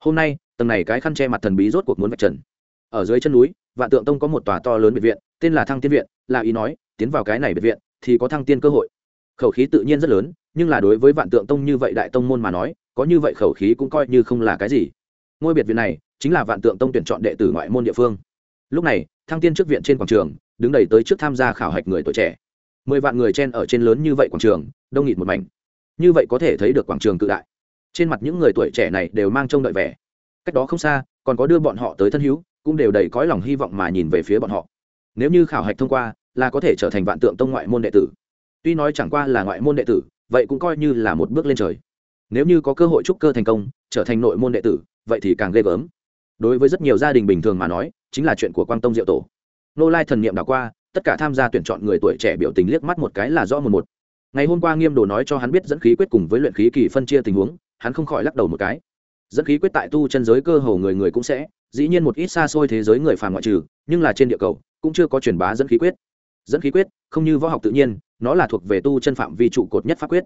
Hôm nay, tầng này cái khăn che mặt thần bí rốt cuộc muốn vạch trần. Ở dưới chân núi, vạn tượng tông có một tòa to lớn biệt viện tên là thăng tiên viện, là ý nói, tiến vào cái này biệt viện thì có thăng tiên cơ hội. Khẩu khí tự nhiên rất lớn, nhưng là đối với vạn tượng tông như vậy đại tông môn mà nói, có như vậy khẩu khí cũng coi như không là cái gì. Ngôi biệt viện này chính là vạn tượng tông tuyển chọn đệ tử ngoại môn địa phương. Lúc này, thăng tiên trước viện trên quảng trường, đứng đầy tới trước tham gia khảo hạch người tuổi trẻ. Mười vạn người chen ở trên lớn như vậy quảng trường, đông nghịt một mảnh. Như vậy có thể thấy được quảng trường cự đại. Trên mặt những người tuổi trẻ này đều mang trông đợi vẻ. Cách đó không xa, còn có đưa bọn họ tới thân hữu, cũng đều đầy cõi lòng hy vọng mà nhìn về phía bọn họ nếu như khảo hạch thông qua, là có thể trở thành vạn tượng tông ngoại môn đệ tử. Tuy nói chẳng qua là ngoại môn đệ tử, vậy cũng coi như là một bước lên trời. Nếu như có cơ hội trúc cơ thành công, trở thành nội môn đệ tử, vậy thì càng ghê gớm. Đối với rất nhiều gia đình bình thường mà nói, chính là chuyện của quang tông diệu tổ. Nô lai thần niệm đảo qua, tất cả tham gia tuyển chọn người tuổi trẻ biểu tình liếc mắt một cái là rõ một một. Ngày hôm qua nghiêm đồ nói cho hắn biết dẫn khí quyết cùng với luyện khí kỳ phân chia tình huống, hắn không khỏi lắc đầu một cái. Dẫn khí quyết tại tu chân giới cơ hồ người người cũng sẽ, dĩ nhiên một ít xa xôi thế giới người phàm ngoại trừ, nhưng là trên địa cầu cũng chưa có truyền bá dẫn khí quyết. Dẫn khí quyết, không như võ học tự nhiên, nó là thuộc về tu chân phạm vi trụ cột nhất pháp quyết.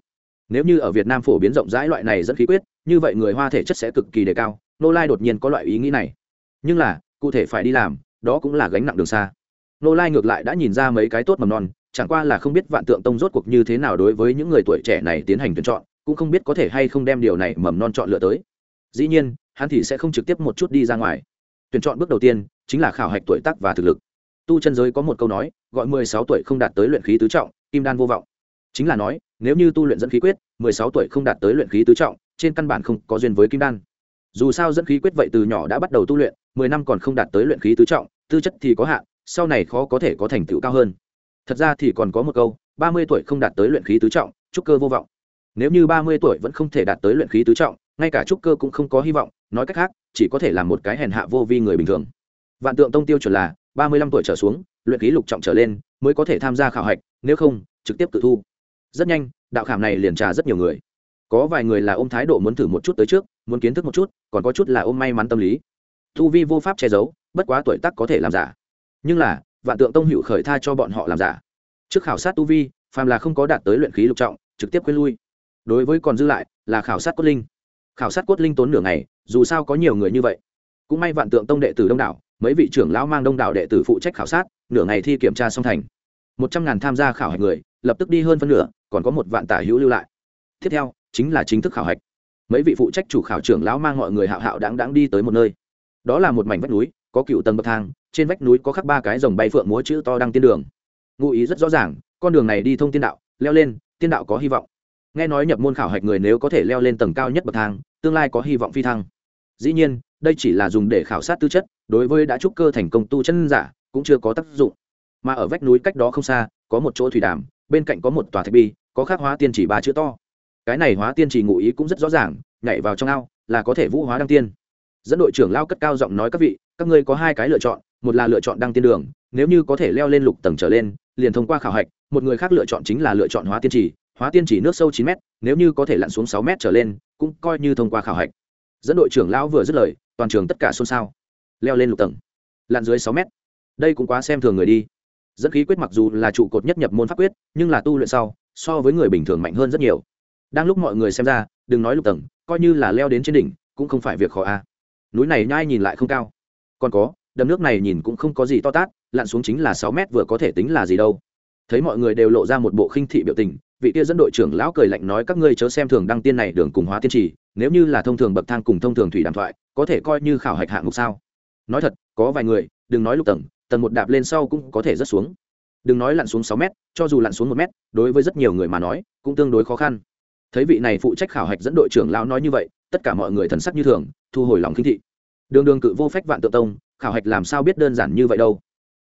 Nếu như ở việt nam phổ biến rộng rãi loại này dẫn khí quyết, như vậy người hoa thể chất sẽ cực kỳ đề cao, nô lai đột nhiên có loại ý nghĩ này. Nhưng là, cụ thể phải đi làm, đó cũng là gánh nặng đường xa. Nô lai ngược lại đã nhìn ra mấy cái tốt mầm non, chẳng qua là không biết vạn tượng tông rốt cuộc như thế nào đối với những người tuổi trẻ này tiến hành tuyển chọn, cũng không biết có thể hay không đem điều này mầm non chọn lựa tới. Dĩ nhiên, hắn thì sẽ không trực tiếp một chút đi ra ngoài. Tuyển chọn bước đầu tiên, chính là khảo hạch tuổi tác và thực lực tu chân giới có một câu nói, gọi mười sáu tuổi không đạt tới luyện khí tứ trọng, kim đan vô vọng. Chính là nói, nếu như tu luyện dẫn khí quyết, mười sáu tuổi không đạt tới luyện khí tứ trọng, trên căn bản không có duyên với kim đan. Dù sao dẫn khí quyết vậy từ nhỏ đã bắt đầu tu luyện, mười năm còn không đạt tới luyện khí tứ trọng, tư chất thì có hạn, sau này khó có thể có thành tựu cao hơn. Thật ra thì còn có một câu, ba mươi tuổi không đạt tới luyện khí tứ trọng, trúc cơ vô vọng. Nếu như ba mươi tuổi vẫn không thể đạt tới luyện khí tứ trọng, ngay cả trúc cơ cũng không có hy vọng, nói cách khác, chỉ có thể là một cái hèn hạ vô vi người bình thường. Vạn tượng tông tiêu chuẩn là ba mươi lăm tuổi trở xuống, luyện khí lục trọng trở lên, mới có thể tham gia khảo hạch, nếu không, trực tiếp tự thu. Rất nhanh, đạo khảm này liền trà rất nhiều người. Có vài người là ôm thái độ muốn thử một chút tới trước, muốn kiến thức một chút, còn có chút là ôm may mắn tâm lý. Thu vi vô pháp che giấu, bất quá tuổi tác có thể làm giả. Nhưng là, vạn tượng tông hữu khởi tha cho bọn họ làm giả. Trước khảo sát tu vi, phàm là không có đạt tới luyện khí lục trọng, trực tiếp quên lui. Đối với còn dư lại, là khảo sát cốt linh. Khảo sát cốt linh tốn nửa ngày, dù sao có nhiều người như vậy. Cũng may vạn tượng tông đệ tử đông đảo mấy vị trưởng lão mang đông đảo đệ tử phụ trách khảo sát, nửa ngày thi kiểm tra xong thành. Một trăm ngàn tham gia khảo hạch người, lập tức đi hơn phân nửa, còn có một vạn tả hữu lưu lại. Tiếp theo, chính là chính thức khảo hạch. Mấy vị phụ trách chủ khảo trưởng lão mang mọi người hạo hạo đáng đáng đi tới một nơi. Đó là một mảnh vách núi, có cựu tầng bậc thang, trên vách núi có khắc ba cái dòng bay phượng múa chữ to đăng tiên đường. Ngụ ý rất rõ ràng, con đường này đi thông tiên đạo, leo lên, tiên đạo có hy vọng. Nghe nói nhập môn khảo hạch người nếu có thể leo lên tầng cao nhất bậc thang, tương lai có hy vọng phi thăng. Dĩ nhiên đây chỉ là dùng để khảo sát tư chất, đối với đã trúc cơ thành công tu chân giả cũng chưa có tác dụng. Mà ở vách núi cách đó không xa, có một chỗ thủy đàm, bên cạnh có một tòa thạch bi, có khắc hóa tiên chỉ ba chữ to. Cái này hóa tiên chỉ ngụ ý cũng rất rõ ràng, nhảy vào trong ao là có thể vũ hóa đăng tiên. Dẫn đội trưởng lao cất cao giọng nói các vị, các ngươi có hai cái lựa chọn, một là lựa chọn đăng tiên đường, nếu như có thể leo lên lục tầng trở lên, liền thông qua khảo hạch, một người khác lựa chọn chính là lựa chọn hóa tiên chỉ, hóa tiên chỉ nước sâu chín m nếu như có thể lặn xuống sáu m trở lên, cũng coi như thông qua khảo hạch. Dẫn đội trưởng lão vừa dứt lời toàn trường tất cả xôn xao leo lên lục tầng lặn dưới sáu mét, đây cũng quá xem thường người đi. Dẫn khí quyết mặc dù là trụ cột nhất nhập môn pháp quyết nhưng là tu luyện sau so với người bình thường mạnh hơn rất nhiều. Đang lúc mọi người xem ra đừng nói lục tầng coi như là leo đến trên đỉnh cũng không phải việc khó a. Núi này nhai nhìn lại không cao. Còn có đầm nước này nhìn cũng không có gì to tát lặn xuống chính là sáu mét vừa có thể tính là gì đâu thấy mọi người đều lộ ra một bộ khinh thị biểu tình, vị kia dẫn đội trưởng lão cười lạnh nói các ngươi chớ xem thường đăng tiên này đường cùng hóa tiên trì, nếu như là thông thường bậc thang cùng thông thường thủy đàm thoại, có thể coi như khảo hạch hạng mục sao? Nói thật, có vài người, đừng nói lục tầng tầng một đạp lên sau cũng có thể rớt xuống. Đừng nói lặn xuống sáu mét, cho dù lặn xuống một mét, đối với rất nhiều người mà nói, cũng tương đối khó khăn. Thấy vị này phụ trách khảo hạch dẫn đội trưởng lão nói như vậy, tất cả mọi người thần sắc như thường, thu hồi lòng khinh thị. Đường đường cự vô phách vạn tự tông, khảo hạch làm sao biết đơn giản như vậy đâu?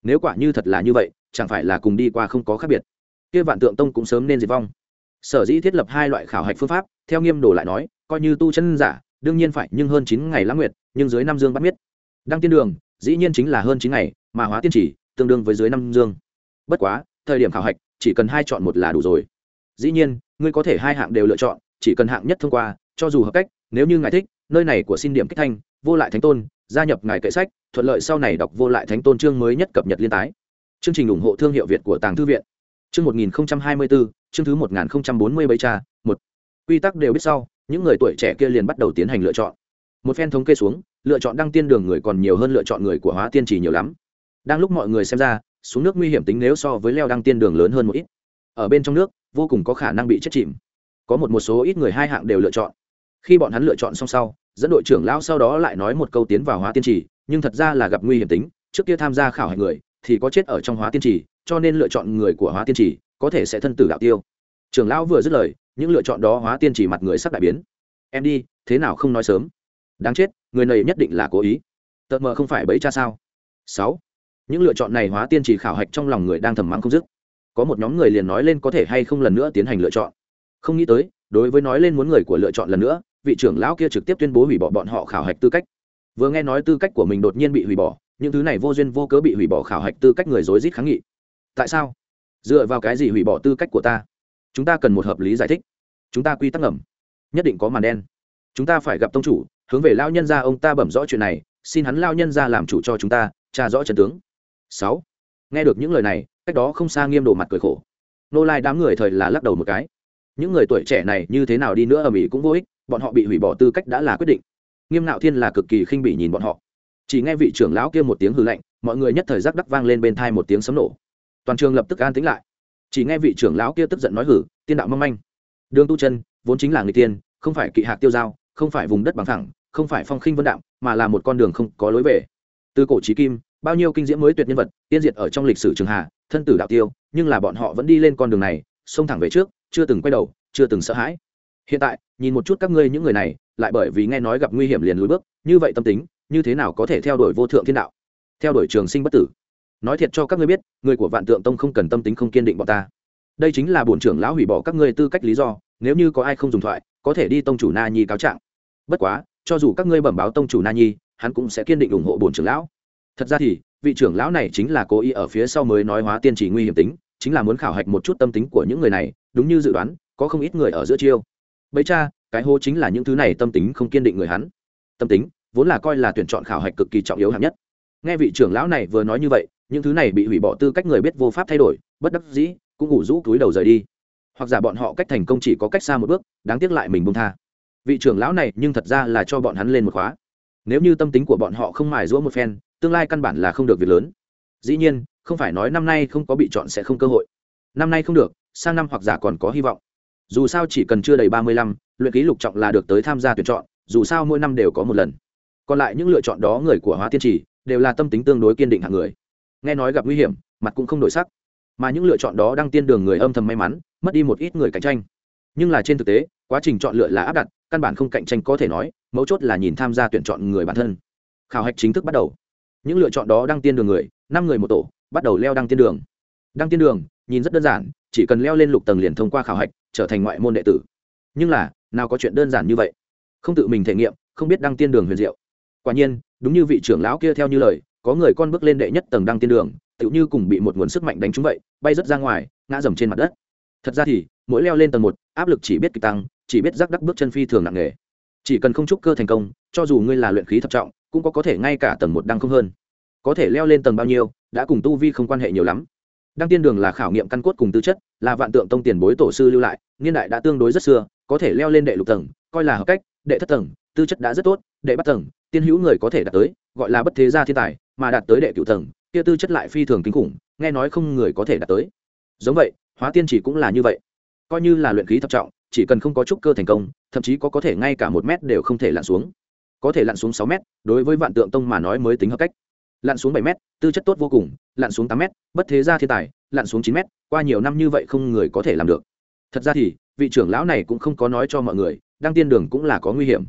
Nếu quả như thật là như vậy chẳng phải là cùng đi qua không có khác biệt. Kia vạn tượng tông cũng sớm nên diệt vong. Sở dĩ thiết lập hai loại khảo hạch phương pháp, theo nghiêm đồ lại nói, coi như tu chân giả, đương nhiên phải nhưng hơn chín ngày lãng nguyệt, nhưng dưới năm dương bắt biết đăng tiên đường, dĩ nhiên chính là hơn chín ngày, mà hóa tiên chỉ, tương đương với dưới năm dương. Bất quá, thời điểm khảo hạch, chỉ cần hai chọn một là đủ rồi. Dĩ nhiên, ngươi có thể hai hạng đều lựa chọn, chỉ cần hạng nhất thông qua, cho dù hợp cách, nếu như ngài thích, nơi này của xin điểm kích thanh, vô lại thánh tôn, gia nhập ngài kệ sách, thuận lợi sau này đọc vô lại thánh tôn chương mới nhất cập nhật liên tái chương trình ủng hộ thương hiệu việt của tàng thư viện. Chương một nghìn hai mươi bốn chương thứ một nghìn bốn mươi bảy cha, một. Quy tắc đều biết sau, những người tuổi trẻ kia liền bắt đầu tiến hành lựa chọn. Một phen thống kê xuống, lựa chọn đăng tiên đường người còn nhiều hơn lựa chọn người của hóa tiên chỉ nhiều lắm. Đang lúc mọi người xem ra, xuống nước nguy hiểm tính nếu so với leo đăng tiên đường lớn hơn một ít. Ở bên trong nước, vô cùng có khả năng bị chết chìm. Có một một số ít người hai hạng đều lựa chọn. Khi bọn hắn lựa chọn xong sau, dẫn đội trưởng lão sau đó lại nói một câu tiến vào hóa tiên trì, nhưng thật ra là gặp nguy hiểm tính, trước kia tham gia khảo hạch người thì có chết ở trong hóa tiên trì, cho nên lựa chọn người của hóa tiên trì có thể sẽ thân tử đạo tiêu. Trưởng lão vừa dứt lời, những lựa chọn đó hóa tiên trì mặt người sắp đại biến. Em đi, thế nào không nói sớm? Đáng chết, người này nhất định là cố ý. Tợt mờ không phải bẫy cha sao? Sáu. Những lựa chọn này hóa tiên trì khảo hạch trong lòng người đang thầm mắng không dứt. Có một nhóm người liền nói lên có thể hay không lần nữa tiến hành lựa chọn. Không nghĩ tới, đối với nói lên muốn người của lựa chọn lần nữa, vị trưởng lão kia trực tiếp tuyên bố hủy bỏ bọn họ khảo hạch tư cách. Vừa nghe nói tư cách của mình đột nhiên bị hủy bỏ những thứ này vô duyên vô cớ bị hủy bỏ khảo hạch tư cách người rối rít kháng nghị. Tại sao? Dựa vào cái gì hủy bỏ tư cách của ta? Chúng ta cần một hợp lý giải thích. Chúng ta quy tắc ngầm. Nhất định có màn đen. Chúng ta phải gặp tông chủ, hướng về lao nhân ra ông ta bẩm rõ chuyện này, xin hắn lao nhân ra làm chủ cho chúng ta, tra rõ trận tướng. Sáu. Nghe được những lời này, cách đó không xa nghiêm đổ mặt cười khổ. Nô lai đám người thời là lắc đầu một cái. Những người tuổi trẻ này như thế nào đi nữa ở mỹ cũng vô ích, bọn họ bị hủy bỏ tư cách đã là quyết định. Nghiêm nạo thiên là cực kỳ khinh bỉ nhìn bọn họ chỉ nghe vị trưởng lão kia một tiếng hư lạnh, mọi người nhất thời giác đắc vang lên bên thai một tiếng sấm nổ. Toàn trường lập tức an tĩnh lại. Chỉ nghe vị trưởng lão kia tức giận nói hử tiên đạo mâm anh đường tu chân, vốn chính là người tiên, không phải kỵ hạc tiêu giao, không phải vùng đất bằng thẳng không phải phong khinh vân đạm mà là một con đường không có lối về. Từ cổ trí kim, bao nhiêu kinh diễm mới tuyệt nhân vật, tiên diệt ở trong lịch sử trường hạ thân tử đạo tiêu, nhưng là bọn họ vẫn đi lên con đường này, xông thẳng về trước, chưa từng quay đầu, chưa từng sợ hãi hiện tại, nhìn một chút các ngươi những người này, lại bởi vì nghe nói gặp nguy hiểm liền lùi bước, như vậy tâm tính, như thế nào có thể theo đuổi vô thượng thiên đạo? Theo đuổi trường sinh bất tử. Nói thiệt cho các ngươi biết, người của vạn tượng tông không cần tâm tính không kiên định bọn ta. Đây chính là bổn trưởng lão hủy bỏ các ngươi tư cách lý do, nếu như có ai không dùng thoại, có thể đi tông chủ na nhi cáo trạng. Bất quá, cho dù các ngươi bẩm báo tông chủ na nhi, hắn cũng sẽ kiên định ủng hộ bổn trưởng lão. Thật ra thì, vị trưởng lão này chính là cố ý ở phía sau mới nói hóa tiên chỉ nguy hiểm tính, chính là muốn khảo hạch một chút tâm tính của những người này, đúng như dự đoán, có không ít người ở giữa chiêu bấy cha, cái hô chính là những thứ này tâm tính không kiên định người hắn. Tâm tính, vốn là coi là tuyển chọn khảo hạch cực kỳ trọng yếu hạng nhất. Nghe vị trưởng lão này vừa nói như vậy, những thứ này bị hủy bỏ tư cách người biết vô pháp thay đổi, bất đắc dĩ, cũng ngủ rũ túi đầu rời đi. Hoặc giả bọn họ cách thành công chỉ có cách xa một bước, đáng tiếc lại mình bông tha. Vị trưởng lão này nhưng thật ra là cho bọn hắn lên một khóa. Nếu như tâm tính của bọn họ không mài rũa một phen, tương lai căn bản là không được việc lớn. Dĩ nhiên, không phải nói năm nay không có bị chọn sẽ không cơ hội. Năm nay không được, sang năm hoặc giả còn có hy vọng dù sao chỉ cần chưa đầy ba mươi lăm, luyện ký lục trọng là được tới tham gia tuyển chọn, dù sao mỗi năm đều có một lần. Còn lại những lựa chọn đó người của hóa tiên trì đều là tâm tính tương đối kiên định hạng người. Nghe nói gặp nguy hiểm, mặt cũng không đổi sắc. Mà những lựa chọn đó đang tiên đường người âm thầm may mắn, mất đi một ít người cạnh tranh. Nhưng là trên thực tế, quá trình chọn lựa là áp đặt, căn bản không cạnh tranh có thể nói, mấu chốt là nhìn tham gia tuyển chọn người bản thân. Khảo hạch chính thức bắt đầu. Những lựa chọn đó đăng tiên đường người, năm người một tổ, bắt đầu leo đăng tiên đường. Đăng tiên đường, nhìn rất đơn giản, chỉ cần leo lên lục tầng liền thông qua khảo hạch trở thành ngoại môn đệ tử. Nhưng là, nào có chuyện đơn giản như vậy? Không tự mình thể nghiệm, không biết đăng tiên đường huyền diệu. Quả nhiên, đúng như vị trưởng lão kia theo như lời, có người con bước lên đệ nhất tầng đăng tiên đường tự như cùng bị một nguồn sức mạnh đánh trúng vậy, bay rớt ra ngoài, ngã dầm trên mặt đất. Thật ra thì, mỗi leo lên tầng một, áp lực chỉ biết kịch tăng, chỉ biết rắc đắc bước chân phi thường nặng nề. Chỉ cần không trúc cơ thành công, cho dù ngươi là luyện khí thập trọng, cũng có có thể ngay cả tầng một đăng không hơn. Có thể leo lên tầng bao nhiêu, đã cùng tu vi không quan hệ nhiều lắm đăng tiên đường là khảo nghiệm căn cốt cùng tư chất, là vạn tượng tông tiền bối tổ sư lưu lại, niên đại đã tương đối rất xưa, có thể leo lên đệ lục tầng, coi là hợp cách, đệ thất tầng, tư chất đã rất tốt, đệ bắt tầng, tiên hữu người có thể đạt tới, gọi là bất thế gia thiên tài, mà đạt tới đệ cựu tầng, kia tư chất lại phi thường kinh khủng, nghe nói không người có thể đạt tới. Giống vậy, hóa tiên chỉ cũng là như vậy. Coi như là luyện khí thập trọng, chỉ cần không có trúc cơ thành công, thậm chí có có thể ngay cả một mét đều không thể lặn xuống. Có thể lặn xuống sáu mét, đối với vạn tượng tông mà nói mới tính hợp cách lặn xuống bảy mét, tư chất tốt vô cùng, lặn xuống tám mét, bất thế gia thiên tài, lặn xuống chín mét, qua nhiều năm như vậy không người có thể làm được. Thật ra thì, vị trưởng lão này cũng không có nói cho mọi người đang tiên đường cũng là có nguy hiểm.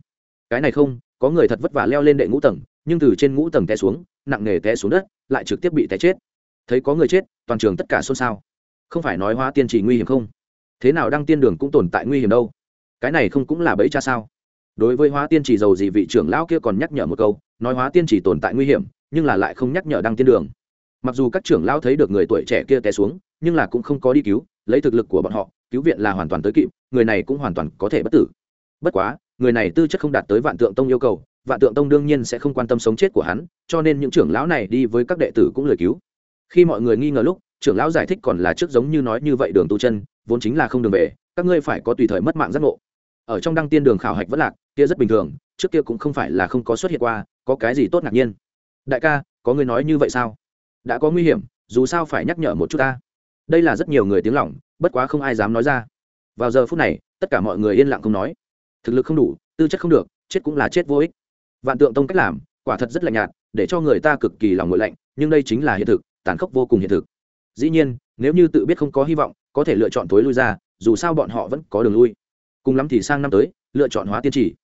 Cái này không, có người thật vất vả leo lên đệ ngũ tầng, nhưng từ trên ngũ tầng té xuống, nặng nề té xuống đất, lại trực tiếp bị té chết. Thấy có người chết, toàn trường tất cả xôn xao. Không phải nói hóa tiên chỉ nguy hiểm không? Thế nào đăng tiên đường cũng tồn tại nguy hiểm đâu? Cái này không cũng là bẫy cha sao? Đối với hóa tiên chỉ giàu gì vị trưởng lão kia còn nhắc nhở một câu nói hóa tiên chỉ tồn tại nguy hiểm, nhưng là lại không nhắc nhở đăng tiên đường. Mặc dù các trưởng lão thấy được người tuổi trẻ kia té xuống, nhưng là cũng không có đi cứu, lấy thực lực của bọn họ, cứu viện là hoàn toàn tới kịp, người này cũng hoàn toàn có thể bất tử. Bất quá, người này tư chất không đạt tới vạn tượng tông yêu cầu, vạn tượng tông đương nhiên sẽ không quan tâm sống chết của hắn, cho nên những trưởng lão này đi với các đệ tử cũng lời cứu. Khi mọi người nghi ngờ lúc, trưởng lão giải thích còn là trước giống như nói như vậy đường tu chân, vốn chính là không đường về, các ngươi phải có tùy thời mất mạng giác ngộ. Ở trong đăng tiên đường khảo hạch vẫn lạc, kia rất bình thường trước kia cũng không phải là không có xuất hiện qua, có cái gì tốt ngạc nhiên? Đại ca, có người nói như vậy sao? Đã có nguy hiểm, dù sao phải nhắc nhở một chút ta. Đây là rất nhiều người tiếng lỏng bất quá không ai dám nói ra. Vào giờ phút này, tất cả mọi người yên lặng không nói. Thực lực không đủ, tư chất không được, chết cũng là chết vô ích. Vạn tượng tông cách làm, quả thật rất lạnh nhạt, để cho người ta cực kỳ lòng ngội lạnh, nhưng đây chính là hiện thực, tàn khốc vô cùng hiện thực. Dĩ nhiên, nếu như tự biết không có hy vọng, có thể lựa chọn tối lui ra, dù sao bọn họ vẫn có đường lui. Cùng lắm thì sang năm tới, lựa chọn hóa tiên trì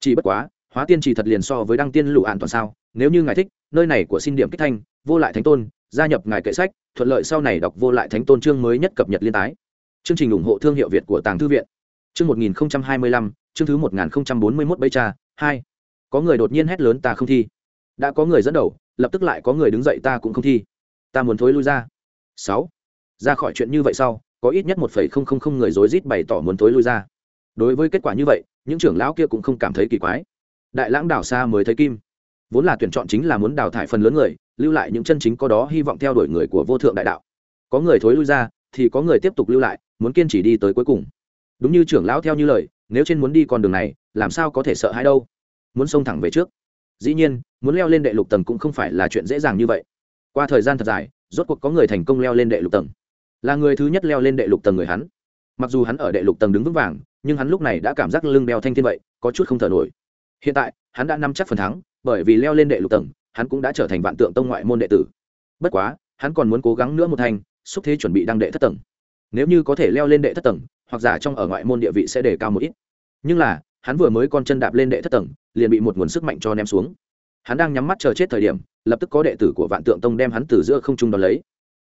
chỉ bất quá hóa tiên chỉ thật liền so với đăng tiên lụ an toàn sao nếu như ngài thích nơi này của xin điểm kích thanh vô lại thánh tôn gia nhập ngài kệ sách thuận lợi sau này đọc vô lại thánh tôn chương mới nhất cập nhật liên tái chương trình ủng hộ thương hiệu việt của tàng thư viện Chương 1025, chương thứ 1041 bây cha, hai. Có người đột nhiên hét lớn ta không thi. Đã có người dẫn đầu, lập tức lại có người đứng dậy ta cũng không thi. Ta muốn thối lui ra. sáu. Ra khỏi chuyện như vậy sau, có ít nhất 1.000 người rối rít bày tỏ muốn thối lui ra. Đối với kết quả như vậy, những trưởng lão kia cũng không cảm thấy kỳ quái. Đại lãng đảo xa mới thấy kim. Vốn là tuyển chọn chính là muốn đào thải phần lớn người, lưu lại những chân chính có đó hy vọng theo đuổi người của vô thượng đại đạo. Có người thối lui ra, thì có người tiếp tục lưu lại, muốn kiên trì đi tới cuối cùng đúng như trưởng lão theo như lời nếu trên muốn đi con đường này làm sao có thể sợ hãi đâu muốn xông thẳng về trước dĩ nhiên muốn leo lên đệ lục tầng cũng không phải là chuyện dễ dàng như vậy qua thời gian thật dài rốt cuộc có người thành công leo lên đệ lục tầng là người thứ nhất leo lên đệ lục tầng người hắn mặc dù hắn ở đệ lục tầng đứng vững vàng nhưng hắn lúc này đã cảm giác lưng đeo thanh thiên vậy, có chút không thở nổi. Hiện tại, hắn đã nắm chắc phần thắng, bởi vì leo lên đệ lục tầng, hắn cũng đã trở thành vạn tượng tông ngoại môn đệ tử. Bất quá, hắn còn muốn cố gắng nữa một thành, xúc thế chuẩn bị đăng đệ thất tầng. Nếu như có thể leo lên đệ thất tầng, hoặc giả trong ở ngoại môn địa vị sẽ đề cao một ít. Nhưng là, hắn vừa mới con chân đạp lên đệ thất tầng, liền bị một nguồn sức mạnh cho ném xuống. Hắn đang nhắm mắt chờ chết thời điểm, lập tức có đệ tử của vạn tượng tông đem hắn từ giữa không trung đón lấy.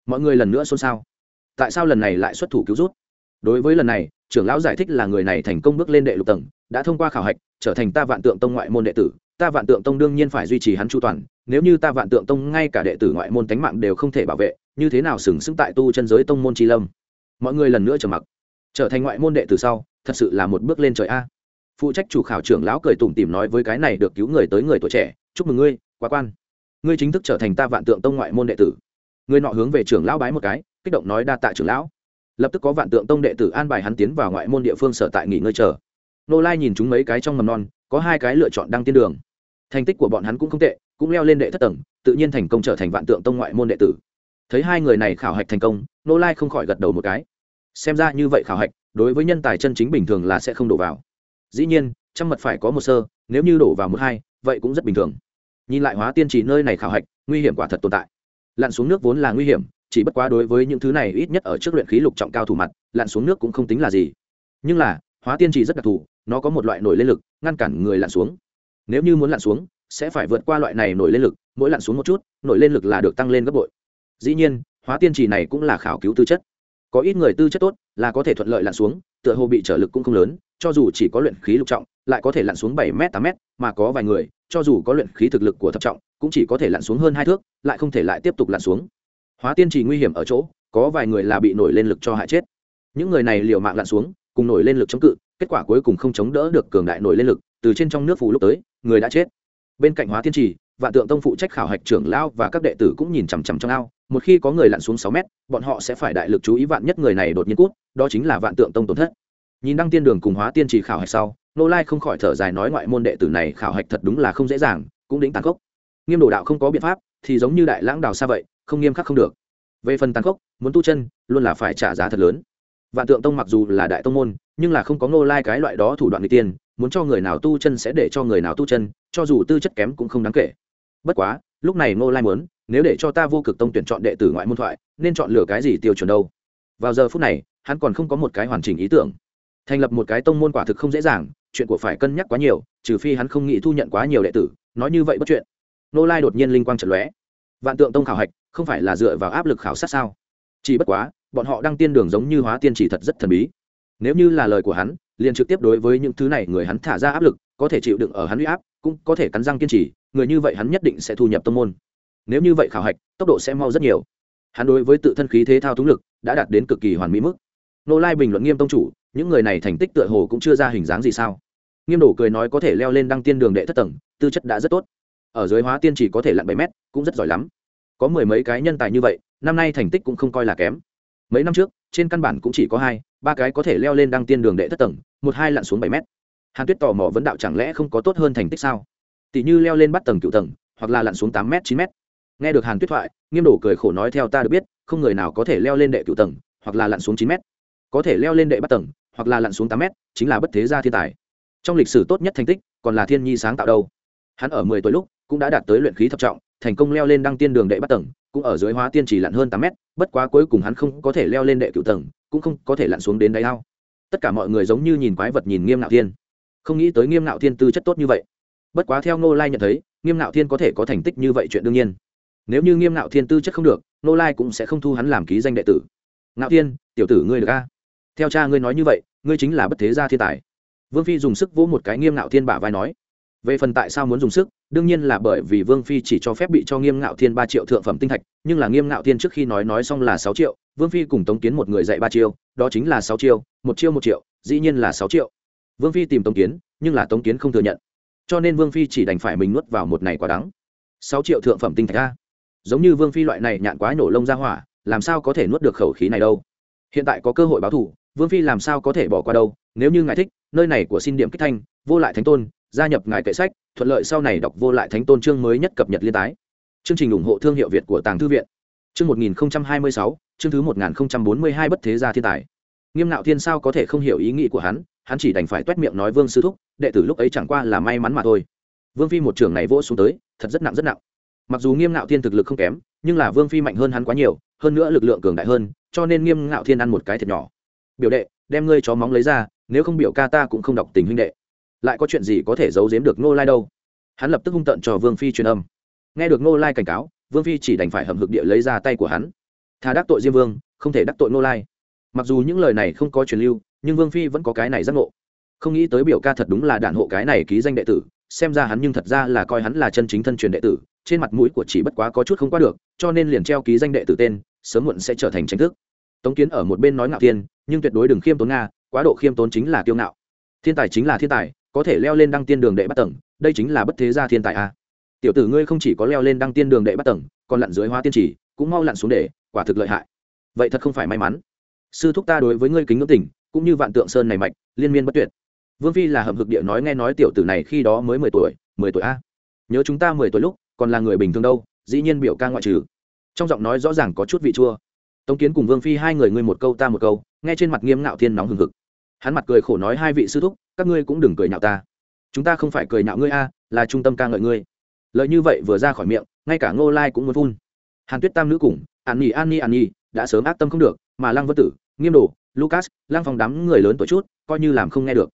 Mọi người lần nữa xôn xao. Tại sao lần này lại xuất thủ cứu rút? Đối với lần này, trưởng lão giải thích là người này thành công bước lên đệ lục tầng, đã thông qua khảo hạch, trở thành ta vạn tượng tông ngoại môn đệ tử. Ta vạn tượng tông đương nhiên phải duy trì hắn chu toàn, nếu như ta vạn tượng tông ngay cả đệ tử ngoại môn tánh mạng đều không thể bảo vệ, như thế nào sừng sững tại tu chân giới tông môn tri lâm? Mọi người lần nữa trầm mặc. Trở thành ngoại môn đệ tử sau, thật sự là một bước lên trời a. Phụ trách chủ khảo trưởng lão cười tủm tỉm nói với cái này được cứu người tới người tuổi trẻ, chúc mừng ngươi, quá quan. Ngươi chính thức trở thành ta vạn tượng tông ngoại môn đệ tử. Ngươi nọ hướng về trưởng lão bái một cái, kích động nói đa tạ trưởng lão lập tức có vạn tượng tông đệ tử an bài hắn tiến vào ngoại môn địa phương sở tại nghỉ ngơi chờ. Nô lai nhìn chúng mấy cái trong mầm non, có hai cái lựa chọn đăng tiên đường. Thành tích của bọn hắn cũng không tệ, cũng leo lên đệ thất tầng, tự nhiên thành công trở thành vạn tượng tông ngoại môn đệ tử. Thấy hai người này khảo hạch thành công, nô lai không khỏi gật đầu một cái. Xem ra như vậy khảo hạch, đối với nhân tài chân chính bình thường là sẽ không đổ vào. Dĩ nhiên, trăm mật phải có một sơ, nếu như đổ vào một hai, vậy cũng rất bình thường. Nhìn lại hóa tiên chỉ nơi này khảo hạch, nguy hiểm quả thật tồn tại. Lặn xuống nước vốn là nguy hiểm chỉ bất quá đối với những thứ này ít nhất ở trước luyện khí lục trọng cao thủ mặt, lặn xuống nước cũng không tính là gì. Nhưng là, hóa tiên trì rất đặc thù, nó có một loại nổi lên lực, ngăn cản người lặn xuống. Nếu như muốn lặn xuống, sẽ phải vượt qua loại này nổi lên lực, mỗi lặn xuống một chút, nổi lên lực là được tăng lên gấp bội. Dĩ nhiên, hóa tiên trì này cũng là khảo cứu tư chất. Có ít người tư chất tốt là có thể thuận lợi lặn xuống, tựa hồ bị trở lực cũng không lớn, cho dù chỉ có luyện khí lục trọng, lại có thể lặn xuống bảy m tám m mà có vài người, cho dù có luyện khí thực lực của thập trọng, cũng chỉ có thể lặn xuống hơn hai thước, lại không thể lại tiếp tục lặn xuống hóa tiên trì nguy hiểm ở chỗ, có vài người là bị nổi lên lực cho hại chết. Những người này liều mạng lặn xuống, cùng nổi lên lực chống cự, kết quả cuối cùng không chống đỡ được cường đại nổi lên lực, từ trên trong nước phủ lúc tới, người đã chết. Bên cạnh hóa tiên trì vạn tượng tông phụ trách khảo hạch trưởng lao và các đệ tử cũng nhìn chằm chằm trong ao, một khi có người lặn xuống sáu mét, bọn họ sẽ phải đại lực chú ý vạn nhất người này đột nhiên cút, đó chính là vạn tượng tông tổn thất. Nhìn đăng tiên đường cùng hóa tiên trì khảo hạch sau, nô lai không khỏi thở dài nói ngoại môn đệ tử này khảo hạch thật đúng là không dễ dàng, cũng đính tàn khốc. Nghiêm đồ đạo không có biện pháp, thì giống như đại lãng đào xa vậy không nghiêm khắc không được. Về phần tàn khốc, muốn tu chân, luôn là phải trả giá thật lớn. Vạn tượng tông mặc dù là đại tông môn, nhưng là không có nô lai cái loại đó thủ đoạn n g tiên muốn cho người nào tu chân sẽ để cho người nào tu chân, cho dù tư chất kém cũng không đáng kể. Bất quá, lúc này ngô lai muốn, nếu để cho ta vô cực tông tuyển chọn đệ tử ngoại môn thoại, nên chọn lựa cái gì tiêu chuẩn đâu? Vào giờ phút này, hắn còn không có một cái hoàn chỉnh ý tưởng. Thành lập một cái tông môn quả thực không dễ dàng, chuyện của phải cân nhắc quá nhiều, trừ phi hắn không nghĩ thu nhận quá nhiều đệ tử, nói như vậy bất chuyện. Nô lai đột nhiên linh quang trận lóe. Vạn tượng tông khảo hạch không phải là dựa vào áp lực khảo sát sao? Chỉ bất quá, bọn họ đang tiên đường giống như hóa tiên chỉ thật rất thần bí. Nếu như là lời của hắn, liền trực tiếp đối với những thứ này người hắn thả ra áp lực, có thể chịu đựng ở hắn huy áp, cũng có thể cắn răng kiên trì, người như vậy hắn nhất định sẽ thu nhập tông môn. Nếu như vậy khảo hạch, tốc độ sẽ mau rất nhiều. Hắn đối với tự thân khí thế thao túng lực, đã đạt đến cực kỳ hoàn mỹ mức. Nô lai bình luận nghiêm tông chủ, những người này thành tích tựa hồ cũng chưa ra hình dáng gì sao? Nghiêm đổ cười nói có thể leo lên đăng tiên đường đệ thất tầng, tư chất đã rất tốt. Ở dưới hóa tiên chỉ có thể lặn bảy mét, cũng rất giỏi lắm có mười mấy cái nhân tài như vậy, năm nay thành tích cũng không coi là kém. Mấy năm trước, trên căn bản cũng chỉ có hai, ba cái có thể leo lên đăng tiên đường đệ thất tầng, một hai lặn xuống bảy mét. Hàn tuyết tò mò vấn đạo chẳng lẽ không có tốt hơn thành tích sao? Tỷ như leo lên bắt tầng cựu tầng, hoặc là lặn xuống tám m chín m nghe được hàn tuyết thoại, nghiêm đổ cười khổ nói theo ta được biết, không người nào có thể leo lên đệ cựu tầng, hoặc là lặn xuống chín m có thể leo lên đệ bắt tầng, hoặc là lặn xuống tám m chính là bất thế gia thiên tài. Trong lịch sử tốt nhất thành tích, còn là thiên nhi sáng tạo đâu. Hắn ở mười tuổi lúc, cũng đã đạt tới luyện khí thập trọng thành công leo lên đăng tiên đường đệ bắt tầng, cũng ở dưới hóa tiên chỉ lặn hơn tám mét, bất quá cuối cùng hắn không có thể leo lên đệ cựu tầng, cũng không có thể lặn xuống đến đáy ao. Tất cả mọi người giống như nhìn quái vật nhìn nghiêm nạo thiên. Không nghĩ tới nghiêm nạo thiên tư chất tốt như vậy. Bất quá theo ngô lai nhận thấy, nghiêm nạo thiên có thể có thành tích như vậy chuyện đương nhiên. Nếu như nghiêm nạo thiên tư chất không được, ngô lai cũng sẽ không thu hắn làm ký danh đệ tử. Ngạo thiên, tiểu tử ngươi được a? Theo cha ngươi nói như vậy, ngươi chính là bất thế gia thiên tài. Vương phi dùng sức vỗ một cái nghiêm ngạo thiên bả vai nói về phần tại sao muốn dùng sức, đương nhiên là bởi vì vương phi chỉ cho phép bị cho nghiêm ngạo thiên ba triệu thượng phẩm tinh thạch, nhưng là nghiêm ngạo thiên trước khi nói nói xong là sáu triệu, vương phi cùng tống kiến một người dạy ba chiêu, đó chính là sáu chiêu, một chiêu một triệu, dĩ nhiên là sáu triệu. Vương phi tìm tống kiến, nhưng là tống kiến không thừa nhận. Cho nên vương phi chỉ đành phải mình nuốt vào một này quả đắng. Sáu triệu thượng phẩm tinh thạch ra giống như vương phi loại này nhạn quái nổ lông ra hỏa, làm sao có thể nuốt được khẩu khí này đâu? Hiện tại có cơ hội báo thù, vương phi làm sao có thể bỏ qua đâu? Nếu như ngài thích, nơi này của xin điểm kích thanh, vô lại thánh tôn gia nhập ngài kệ sách, thuận lợi sau này đọc vô lại thánh tôn chương mới nhất cập nhật liên tái. Chương trình ủng hộ thương hiệu việt của tàng thư viện. Chương một nghìn hai mươi sáu, chương thứ một nghìn bốn mươi hai bất thế gia thiên tài. Nghiêm nạo thiên sao có thể không hiểu ý nghĩ của hắn hắn chỉ đành phải t u é t miệng nói vương sư thúc, đệ tử lúc ấy chẳng qua là may mắn mà thôi. Vương phi một trường này vỗ xuống tới, thật rất nặng rất nặng. Mặc dù nghiêm nạo thiên thực lực không kém, nhưng là vương phi mạnh hơn hắn quá nhiều, hơn nữa lực lượng cường đại hơn, cho nên nghiêm ngạo thiên ăn một cái thiệt nhỏ. Biểu đệ, đem ngươi chó móng lấy ra, nếu không biểu ca ta cũng không đọc tình huynh đệ lại có chuyện gì có thể giấu giếm được nô lai đâu? Hắn lập tức hung tận cho vương phi truyền âm. Nghe được nô lai cảnh cáo, vương phi chỉ đành phải hầm hực địa lấy ra tay của hắn. Thà đắc tội diêm vương, không thể đắc tội nô lai. Mặc dù những lời này không có truyền lưu, nhưng vương phi vẫn có cái này giác ngộ. Không nghĩ tới biểu ca thật đúng là đạn hộ cái này ký danh đệ tử, xem ra hắn nhưng thật ra là coi hắn là chân chính thân truyền đệ tử, trên mặt mũi của chỉ bất quá có chút không qua được, cho nên liền treo ký danh đệ tử tên, sớm muộn sẽ trở thành tranh thức. Tống kiến ở một bên nói ngạo thiên, nhưng tuyệt đối đừng khiêm tốn nga, quá độ khiêm tốn chính là kiêu ngạo. Thiên tài chính là thiên tài có thể leo lên đăng tiên đường đệ bắt tầng, đây chính là bất thế gia thiên tài a. Tiểu tử ngươi không chỉ có leo lên đăng tiên đường đệ bắt tầng, còn lặn dưới hoa tiên trì, cũng mau lặn xuống để, quả thực lợi hại. Vậy thật không phải may mắn. Sư thúc ta đối với ngươi kính ngưỡng tình, cũng như vạn tượng sơn này mạnh liên miên bất tuyệt. Vương phi là hầm hực địa nói nghe nói tiểu tử này khi đó mới mười tuổi mười tuổi a. Nhớ chúng ta mười tuổi lúc, còn là người bình thường đâu, dĩ nhiên biểu ca ngoại trừ. Trong giọng nói rõ ràng có chút vị chua. Tống kiến cùng vương phi hai người ngươi một câu ta một câu, nghe trên mặt nghiêm ngạo thiên nóng hừng hực hắn mặt cười khổ nói hai vị sư thúc, các ngươi cũng đừng cười nhạo ta. Chúng ta không phải cười nhạo ngươi a, là trung tâm ca ngợi ngươi. Lợi như vậy vừa ra khỏi miệng, ngay cả ngô lai cũng muốn phun. Hàn tuyết tam nữ cùng, an nhi an nhi an nhi, đã sớm ác tâm không được, mà lăng vân tử, nghiêm đồ, lucas, lăng phong đám người lớn tuổi chút, coi như làm không nghe được.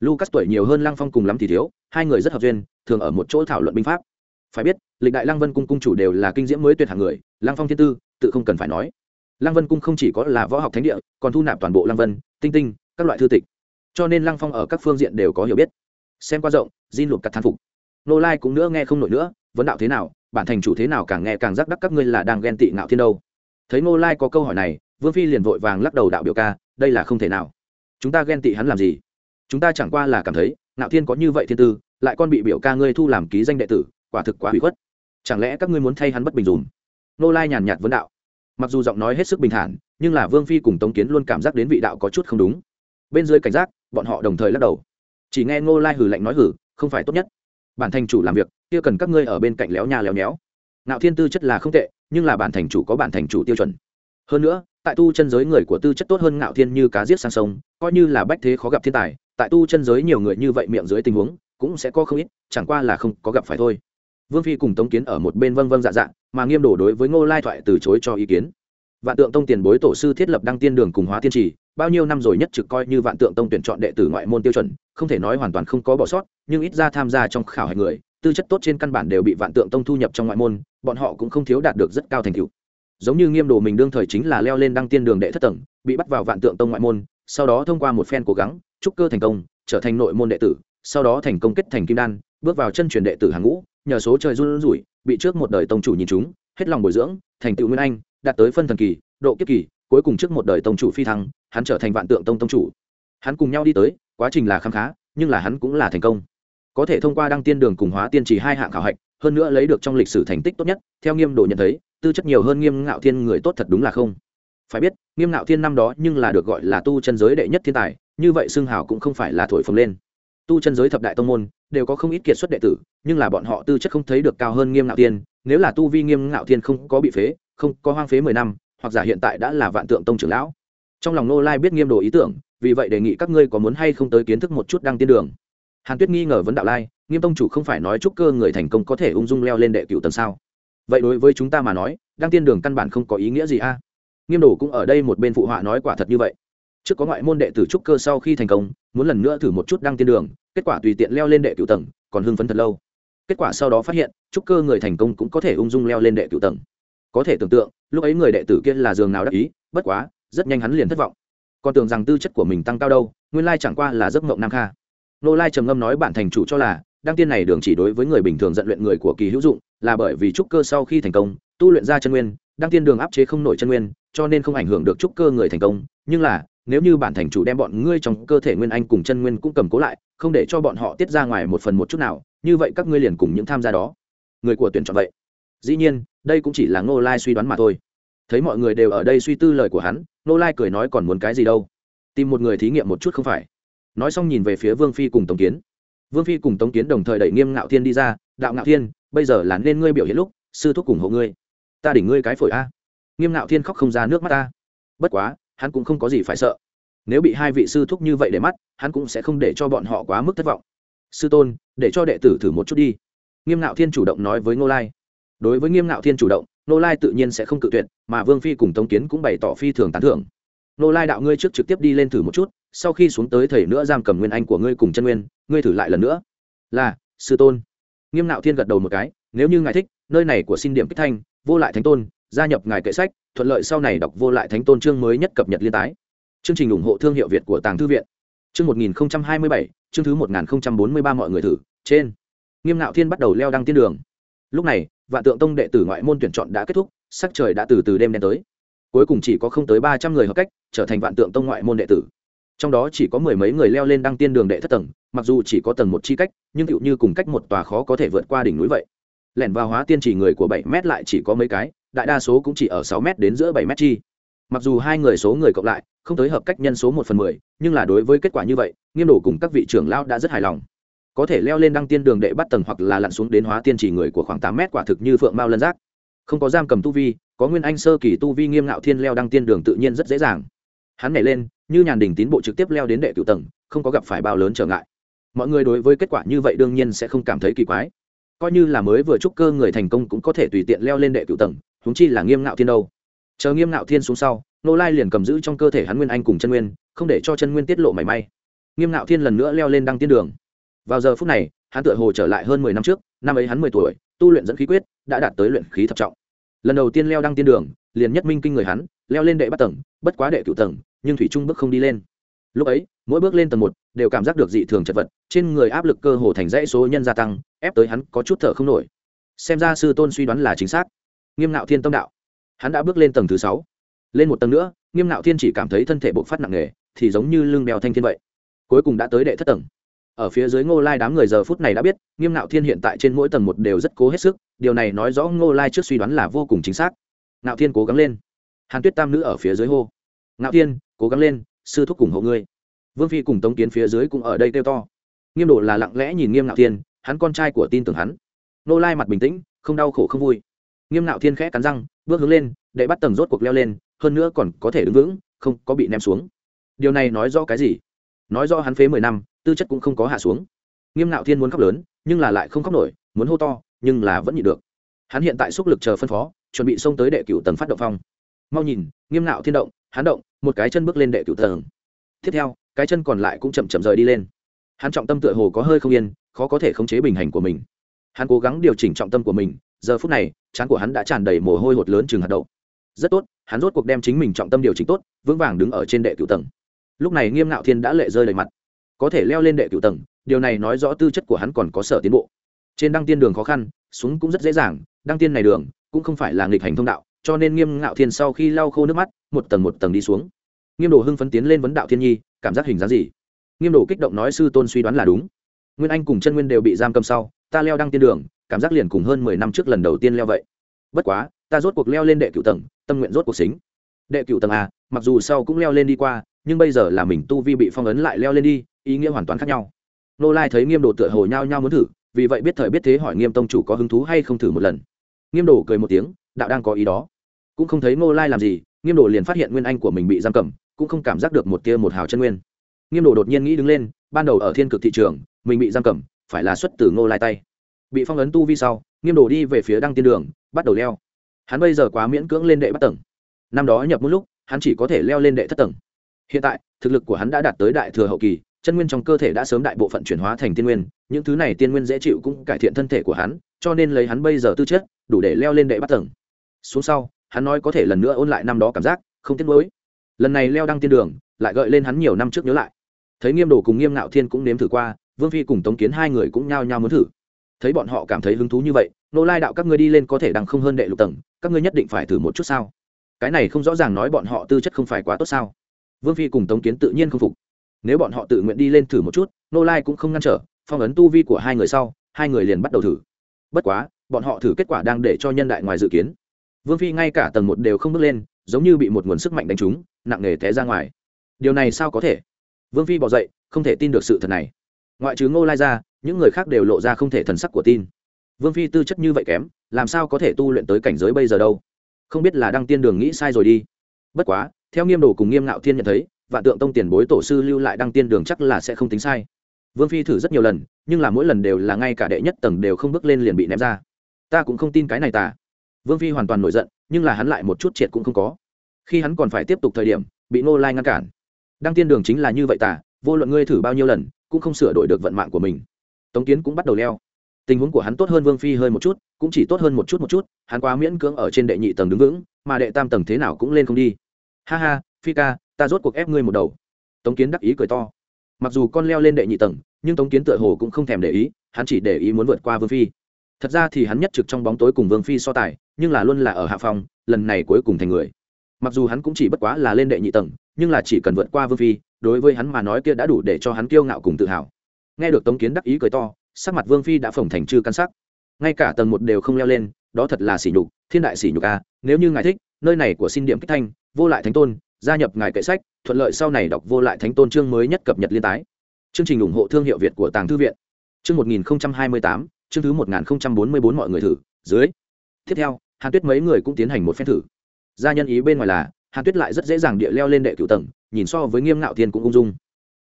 Lucas tuổi nhiều hơn lăng phong cùng lắm thì thiếu, hai người rất hợp duyên, thường ở một chỗ thảo luận binh pháp. Phải biết, lịch đại lăng vân cung cung chủ đều là kinh diễm mới tuyệt hạng người, lăng phong thiên tư, tự không cần phải nói. Lăng vân cung không chỉ có là võ học thánh địa, còn thu nạp toàn bộ lăng vân, tinh tinh các loại thư tịch. Cho nên lăng phong ở các phương diện đều có hiểu biết. Xem qua rộng xin lục cặt thán phục. Nô lai cũng nữa nghe không nổi nữa, vấn đạo thế nào, bản thành chủ thế nào càng nghe càng rắc đắc các ngươi là đang ghen tị ngạo thiên đâu. Thấy nô lai có câu hỏi này, vương phi liền vội vàng lắc đầu đạo biểu ca, đây là không thể nào. Chúng ta ghen tị hắn làm gì? Chúng ta chẳng qua là cảm thấy, ngạo thiên có như vậy thiên tư, lại còn bị biểu ca ngươi thu làm ký danh đệ tử, quả thực quá hủy khuất. Chẳng lẽ các ngươi muốn thay hắn bất bình dùm? Nô lai nhàn nhạt vấn đạo. Mặc dù giọng nói hết sức bình thản, nhưng là vương phi cùng tống kiến luôn cảm giác đến vị đạo có chút không đúng bên dưới cảnh giác, bọn họ đồng thời lắc đầu. Chỉ nghe ngô lai hử lạnh nói hử không phải tốt nhất. Bản thành chủ làm việc, kia cần các ngươi ở bên cạnh léo nhà léo nhéo. Nạo thiên tư chất là không tệ, nhưng là bản thành chủ có bản thành chủ tiêu chuẩn. Hơn nữa, tại tu chân giới người của tư chất tốt hơn ngạo thiên như cá giết sang sông, coi như là bách thế khó gặp thiên tài, tại tu chân giới nhiều người như vậy miệng dưới tình huống, cũng sẽ có không ít, chẳng qua là không có gặp phải thôi. Vương phi cùng tống kiến ở một bên vâng vâng dạ dạ mà nghiêm đổ đối với ngô lai thoại từ chối cho ý kiến vạn tượng tông tiền bối tổ sư thiết lập đăng tiên đường cùng hóa tiên trì, bao nhiêu năm rồi nhất trực coi như vạn tượng tông tuyển chọn đệ tử ngoại môn tiêu chuẩn, không thể nói hoàn toàn không có bỏ sót, nhưng ít ra tham gia trong khảo hạch người, tư chất tốt trên căn bản đều bị vạn tượng tông thu nhập trong ngoại môn, bọn họ cũng không thiếu đạt được rất cao thành tựu. Giống như nghiêm đồ mình đương thời chính là leo lên đăng tiên đường đệ thất tầng, bị bắt vào vạn tượng tông ngoại môn, sau đó thông qua một phen cố gắng, trúc cơ thành công, trở thành nội môn đệ tử, sau đó thành công kết thành kim đan, bước vào chân truyền đệ tử hàng ngũ, nhờ số trời run rủi, bị trước một đời tông chủ nhìn chúng, hết lòng bồi dưỡng, thành tựu nguyên anh đạt tới phân thần kỳ, độ kiếp kỳ, cuối cùng trước một đời tông chủ phi thăng, hắn trở thành vạn tượng tông tông chủ. Hắn cùng nhau đi tới, quá trình là khám khá nhưng là hắn cũng là thành công. Có thể thông qua đăng tiên đường cùng hóa tiên chỉ hai hạng khảo hạch, hơn nữa lấy được trong lịch sử thành tích tốt nhất, theo nghiêm độ nhận thấy, tư chất nhiều hơn nghiêm ngạo thiên người tốt thật đúng là không. Phải biết, nghiêm ngạo thiên năm đó nhưng là được gọi là tu chân giới đệ nhất thiên tài, như vậy xưng hào cũng không phải là thổi phồng lên. Tu chân giới thập đại tông môn đều có không ít kiệt xuất đệ tử, nhưng là bọn họ tư chất không thấy được cao hơn nghiêm ngạo thiên, nếu là tu vi nghiêm ngạo thiên không có bị phế không có hoang phế mười năm, hoặc giả hiện tại đã là vạn tượng tông trưởng lão. Trong lòng nô lai biết nghiêm đồ ý tưởng, vì vậy đề nghị các ngươi có muốn hay không tới kiến thức một chút đăng tiên đường. Hàn tuyết nghi ngờ vấn đạo lai, nghiêm tông chủ không phải nói chúc cơ người thành công có thể ung dung leo lên đệ cựu tầng sao? Vậy đối với chúng ta mà nói, đăng tiên đường căn bản không có ý nghĩa gì a. Nghiêm đồ cũng ở đây một bên phụ họa nói quả thật như vậy. Trước có ngoại môn đệ tử trúc cơ sau khi thành công, muốn lần nữa thử một chút đăng tiên đường, kết quả tùy tiện leo lên đệ cựu tầng, còn hưng phấn thật lâu. Kết quả sau đó phát hiện trúc cơ người thành công cũng có thể ung dung leo lên đệ cựu tầng có thể tưởng tượng, lúc ấy người đệ tử kia là giường nào đắc ý, bất quá, rất nhanh hắn liền thất vọng. Còn tưởng rằng tư chất của mình tăng cao đâu, nguyên lai chẳng qua là giấc mộng nam kha. Nô lai trầm ngâm nói bản thành chủ cho là, đăng tiên này đường chỉ đối với người bình thường dẫn luyện người của kỳ hữu dụng, là bởi vì trúc cơ sau khi thành công, tu luyện ra chân nguyên, đăng tiên đường áp chế không nổi chân nguyên, cho nên không ảnh hưởng được trúc cơ người thành công. Nhưng là, nếu như bản thành chủ đem bọn ngươi trong cơ thể nguyên anh cùng chân nguyên cũng cầm cố lại, không để cho bọn họ tiết ra ngoài một phần một chút nào, như vậy các ngươi liền cùng những tham gia đó. Người của tuyển chọn vậy dĩ nhiên, đây cũng chỉ là ngô lai suy đoán mà thôi. Thấy mọi người đều ở đây suy tư lời của hắn, ngô lai cười nói còn muốn cái gì đâu? Tìm một người thí nghiệm một chút không phải? Nói xong nhìn về phía vương phi cùng tống kiến. Vương phi cùng tống kiến đồng thời đẩy nghiêm ngạo thiên đi ra, đạo ngạo thiên, bây giờ là nên ngươi biểu hiện lúc, sư thúc cùng hộ ngươi. Ta đỉnh ngươi cái phổi a. Nghiêm ngạo thiên khóc không ra nước mắt ta. Bất quá, hắn cũng không có gì phải sợ. Nếu bị hai vị sư thúc như vậy để mắt, hắn cũng sẽ không để cho bọn họ quá mức thất vọng. Sư tôn, để cho đệ tử thử một chút đi. Nghiêm ngạo thiên chủ động nói với ngô lai đối với nghiêm ngạo thiên chủ động, nô lai tự nhiên sẽ không cự tuyệt, mà vương phi cùng tống kiến cũng bày tỏ phi thường tán thưởng. Nô lai đạo ngươi trước trực tiếp đi lên thử một chút, sau khi xuống tới thầy nữa giam cầm nguyên anh của ngươi cùng chân nguyên, ngươi thử lại lần nữa. Là, sư tôn. Nghiêm ngạo thiên gật đầu một cái, nếu như ngài thích, nơi này của xin điểm kích thanh, vô lại thánh tôn, gia nhập ngài kệ sách, thuận lợi sau này đọc vô lại thánh tôn chương mới nhất cập nhật liên tái. Chương trình ủng hộ thương hiệu việt của tàng thư viện. Chương một nghìn hai mươi bảy, chương thứ một nghìn bốn mươi ba mọi người thử, trên. Nghiêm ngạo thiên bắt đầu leo đăng tiên đường. Lúc này vạn tượng tông đệ tử ngoại môn tuyển chọn đã kết thúc, sắc trời đã từ từ đêm đen tới. Cuối cùng chỉ có không tới ba trăm người hợp cách, trở thành vạn tượng tông ngoại môn đệ tử. Trong đó chỉ có mười mấy người leo lên đăng tiên đường đệ thất tầng, mặc dù chỉ có tầng một chi cách, nhưng cựu như cùng cách một tòa khó có thể vượt qua đỉnh núi vậy. Lẻn vào hóa tiên chỉ người của bảy m lại chỉ có mấy cái, đại đa số cũng chỉ ở sáu m đến giữa bảy m chi. Mặc dù hai người số người cộng lại, không tới hợp cách nhân số một phần mười, nhưng là đối với kết quả như vậy, nghiêm đổ cùng các vị trưởng lao đã rất hài lòng có thể leo lên đăng tiên đường đệ bắt tầng hoặc là lặn xuống đến hóa tiên chỉ người của khoảng tám mét quả thực như phượng mao lân giác. Không có giam cầm tu vi, có nguyên anh sơ kỳ tu vi nghiêm ngạo thiên leo đăng tiên đường tự nhiên rất dễ dàng. Hắn nhảy lên, như nhàn đình tín bộ trực tiếp leo đến đệ cửu tầng, không có gặp phải bao lớn trở ngại. Mọi người đối với kết quả như vậy đương nhiên sẽ không cảm thấy kỳ quái. Coi như là mới vừa trúc cơ người thành công cũng có thể tùy tiện leo lên đệ cửu tầng húng chi là nghiêm ngạo thiên đâu. Chờ nghiêm ngạo thiên xuống sau, nô lai liền cầm giữ trong cơ thể hắn nguyên anh cùng chân nguyên, không để cho chân nguyên tiết lộ mảy may. Nghiêm ngạo thiên lần nữa leo lên đăng tiên đường vào giờ phút này, hắn tựa hồ trở lại hơn mười năm trước, năm ấy hắn mười tuổi, tu luyện dẫn khí quyết, đã đạt tới luyện khí thập trọng. Lần đầu tiên leo đăng tiên đường, liền nhất minh kinh người hắn, leo lên đệ bắt tầng, bất quá đệ cựu tầng, nhưng thủy trung bước không đi lên. Lúc ấy, mỗi bước lên tầng một, đều cảm giác được dị thường chật vật, trên người áp lực cơ hồ thành dãy số nhân gia tăng, ép tới hắn có chút thở không nổi. Xem ra sư tôn suy đoán là chính xác. Nghiêm ngạo thiên tâm đạo. Hắn đã bước lên tầng thứ sáu. Lên một tầng nữa, nghiêm ngạo thiên chỉ cảm thấy thân thể bộc phát nặng nề, thì giống như lưng bèo thanh thiên vậy. Cuối cùng đã tới đệ thất tầng ở phía dưới ngô lai đám người giờ phút này đã biết, nghiêm ngạo thiên hiện tại trên mỗi tầng một đều rất cố hết sức, điều này nói rõ ngô lai trước suy đoán là vô cùng chính xác. Ngạo thiên cố gắng lên. Hàn tuyết tam nữ ở phía dưới hô. Ngạo thiên, cố gắng lên, sư thúc cùng hộ ngươi. Vương phi cùng tống kiến phía dưới cũng ở đây kêu to. Nghiêm độ là lặng lẽ nhìn nghiêm ngạo thiên, hắn con trai của tin tưởng hắn. Ngô lai mặt bình tĩnh, không đau khổ không vui. Nghiêm ngạo thiên khẽ cắn răng, bước hướng lên để bắt tầng rốt cuộc leo lên, hơn nữa còn có thể đứng vững, không có bị ném xuống. Điều này nói rõ cái gì? Nói rõ hắn phế mười năm tư chất cũng không có hạ xuống. Nghiêm ngạo thiên muốn khóc lớn, nhưng là lại không khóc nổi, muốn hô to, nhưng là vẫn nhịn được. Hắn hiện tại xúc lực chờ phân phó, chuẩn bị xông tới đệ cửu tầng phát động phong. Mau nhìn, nghiêm ngạo thiên động, hắn động, một cái chân bước lên đệ cửu tầng. Tiếp theo, cái chân còn lại cũng chậm chậm rời đi lên. Hắn trọng tâm tựa hồ có hơi không yên, khó có thể khống chế bình hành của mình. Hắn cố gắng điều chỉnh trọng tâm của mình, giờ phút này, trán của hắn đã tràn đầy mồ hôi hột lớn chừng hạt đậu. Rất tốt, hắn rốt cuộc đem chính mình trọng tâm điều chỉnh tốt, vững vàng đứng ở trên đệ cửu tầng. Lúc này nghiêm ngạo thiên đã lệ rơi đầy mặt có thể leo lên đệ cửu tầng, điều này nói rõ tư chất của hắn còn có sở tiến bộ. Trên đăng tiên đường khó khăn, xuống cũng rất dễ dàng, đăng tiên này đường cũng không phải là nghịch hành thông đạo, cho nên nghiêm ngạo thiên sau khi lau khô nước mắt, một tầng một tầng đi xuống. Nghiêm đồ hưng phấn tiến lên vấn đạo thiên nhi, cảm giác hình dáng gì? Nghiêm đồ kích động nói sư tôn suy đoán là đúng. Nguyên anh cùng chân nguyên đều bị giam cầm sau, ta leo đăng tiên đường, cảm giác liền cùng hơn mười năm trước lần đầu tiên leo vậy. Bất quá, ta rốt cuộc leo lên đệ cựu tầng, tâm nguyện rốt cuộc xính. Đệ cựu tầng à mặc dù sau cũng leo lên đi qua, nhưng bây giờ là mình tu vi bị phong ấn lại leo lên đi ý nghĩa hoàn toàn khác nhau. Nô lai thấy nghiêm đồ tựa hồ nhau nhau muốn thử, vì vậy biết thời biết thế hỏi nghiêm tông chủ có hứng thú hay không thử một lần. Nghiêm đồ cười một tiếng, đạo đang có ý đó. Cũng không thấy nô lai làm gì, nghiêm đồ liền phát hiện nguyên anh của mình bị giam cầm, cũng không cảm giác được một tia một hào chân nguyên. Nghiêm đồ đột nhiên nghĩ đứng lên, ban đầu ở thiên cực thị trường, mình bị giam cầm, phải là xuất từ ngô lai tay. Bị phong ấn tu vi sau, nghiêm đồ đi về phía đăng tiên đường, bắt đầu leo. Hắn bây giờ quá miễn cưỡng lên đệ bắt tầng. Năm đó nhập một lúc, hắn chỉ có thể leo lên đệ thất tầng. Hiện tại, thực lực của hắn đã đạt tới đại thừa hậu kỳ chân nguyên trong cơ thể đã sớm đại bộ phận chuyển hóa thành tiên nguyên, những thứ này tiên nguyên dễ chịu cũng cải thiện thân thể của hắn, cho nên lấy hắn bây giờ tư chất, đủ để leo lên đệ bắt tầng. Xuống sau, hắn nói có thể lần nữa ôn lại năm đó cảm giác, không tiếc nuối. Lần này leo đăng tiên đường, lại gợi lên hắn nhiều năm trước nhớ lại. Thấy nghiêm đồ cùng nghiêm ngạo thiên cũng nếm thử qua, vương phi cùng tống kiến hai người cũng nhao nhao muốn thử. Thấy bọn họ cảm thấy hứng thú như vậy, nô lai đạo các ngươi đi lên có thể đằng không hơn đệ lục tầng, các ngươi nhất định phải thử một chút sao? Cái này không rõ ràng nói bọn họ tư chất không phải quá tốt sao? Vương phi cùng tống kiến tự nhiên không phục nếu bọn họ tự nguyện đi lên thử một chút, nô lai cũng không ngăn trở, phong ấn tu vi của hai người sau, hai người liền bắt đầu thử. Bất quá, bọn họ thử kết quả đang để cho nhân đại ngoài dự kiến. Vương phi ngay cả tầng một đều không bước lên, giống như bị một nguồn sức mạnh đánh trúng, nặng nề té ra ngoài. Điều này sao có thể? Vương phi bỏ dậy, không thể tin được sự thật này. Ngoại trừ ngô lai ra, những người khác đều lộ ra không thể thần sắc của tin. Vương phi tư chất như vậy kém, làm sao có thể tu luyện tới cảnh giới bây giờ đâu? Không biết là đăng tiên đường nghĩ sai rồi đi. Bất quá, theo nghiêm đồ cùng nghiêm ngạo thiên nhận thấy vạn tượng tông tiền bối tổ sư lưu lại đăng tiên đường chắc là sẽ không tính sai. Vương phi thử rất nhiều lần, nhưng là mỗi lần đều là ngay cả đệ nhất tầng đều không bước lên liền bị ném ra. Ta cũng không tin cái này tà. Vương phi hoàn toàn nổi giận, nhưng là hắn lại một chút triệt cũng không có. Khi hắn còn phải tiếp tục thời điểm, bị ngô lai ngăn cản. Đăng tiên đường chính là như vậy tà, vô luận ngươi thử bao nhiêu lần, cũng không sửa đổi được vận mạng của mình. Tống kiến cũng bắt đầu leo. Tình huống của hắn tốt hơn vương phi hơi một chút, cũng chỉ tốt hơn một chút một chút, hắn quá miễn cưỡng ở trên đệ nhị tầng đứng vững, mà đệ tam tầng thế nào cũng lên không đi. Ha ha, phi ca ta rốt cuộc ép ngươi một đầu. Tống kiến đắc ý cười to. Mặc dù con leo lên đệ nhị tầng, nhưng tống kiến tựa hồ cũng không thèm để ý, hắn chỉ để ý muốn vượt qua vương phi. Thật ra thì hắn nhất trực trong bóng tối cùng vương phi so tài, nhưng là luôn là ở hạ phòng, lần này cuối cùng thành người. Mặc dù hắn cũng chỉ bất quá là lên đệ nhị tầng, nhưng là chỉ cần vượt qua vương phi, đối với hắn mà nói kia đã đủ để cho hắn kiêu ngạo cùng tự hào. Nghe được tống kiến đắc ý cười to, sắc mặt vương phi đã phồng thành chư căn sắc. Ngay cả tầng một đều không leo lên, đó thật là sỉ nhục, thiên đại sỉ nhục a, nếu như ngài thích, nơi này của xin điểm kích thanh, vô lại thánh tôn gia nhập ngài kệ sách, thuận lợi sau này đọc vô lại thánh tôn chương mới nhất cập nhật liên tái. Chương trình ủng hộ thương hiệu việt của tàng thư viện. Chương một nghìn hai mươi tám, chương thứ một nghìn bốn mươi bốn mọi người thử, dưới. Tiếp theo, hàn tuyết mấy người cũng tiến hành một phen thử. Gia nhân ý bên ngoài là, hàn tuyết lại rất dễ dàng địa leo lên đệ cựu tầng, nhìn so với nghiêm ngạo thiên cũng ung dung.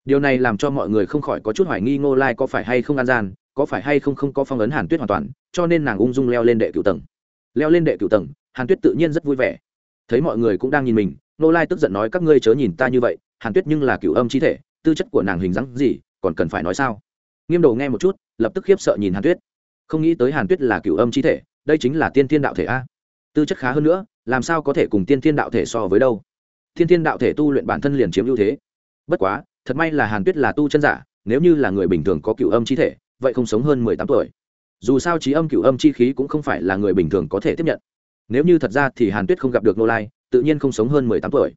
Điều này làm cho mọi người không khỏi có chút hoài nghi ngô lai có phải hay không an gian, có phải hay không không có phong ấn hàn tuyết hoàn toàn, cho nên nàng ung dung leo lên đệ cựu tầng. Leo lên đệ cựu tầng, hàn tuyết tự nhiên rất vui vẻ. Thấy mọi người cũng đang nhìn mình Nô lai tức giận nói, các ngươi chớ nhìn ta như vậy, hàn tuyết nhưng là cựu âm chi thể, tư chất của nàng hình dáng gì, còn cần phải nói sao? Nghiêm đồ nghe một chút, lập tức khiếp sợ nhìn hàn tuyết. Không nghĩ tới hàn tuyết là cựu âm chi thể, đây chính là tiên thiên đạo thể a. Tư chất khá hơn nữa, làm sao có thể cùng tiên thiên đạo thể so với đâu? Thiên thiên đạo thể tu luyện bản thân liền chiếm ưu thế. Bất quá, thật may là hàn tuyết là tu chân giả, nếu như là người bình thường có cựu âm chi thể, vậy không sống hơn mười tám tuổi. Dù sao trí âm cựu âm chi khí cũng không phải là người bình thường có thể tiếp nhận. Nếu như thật ra thì hàn tuyết không gặp được nô lai tự nhiên không sống hơn mười tám tuổi.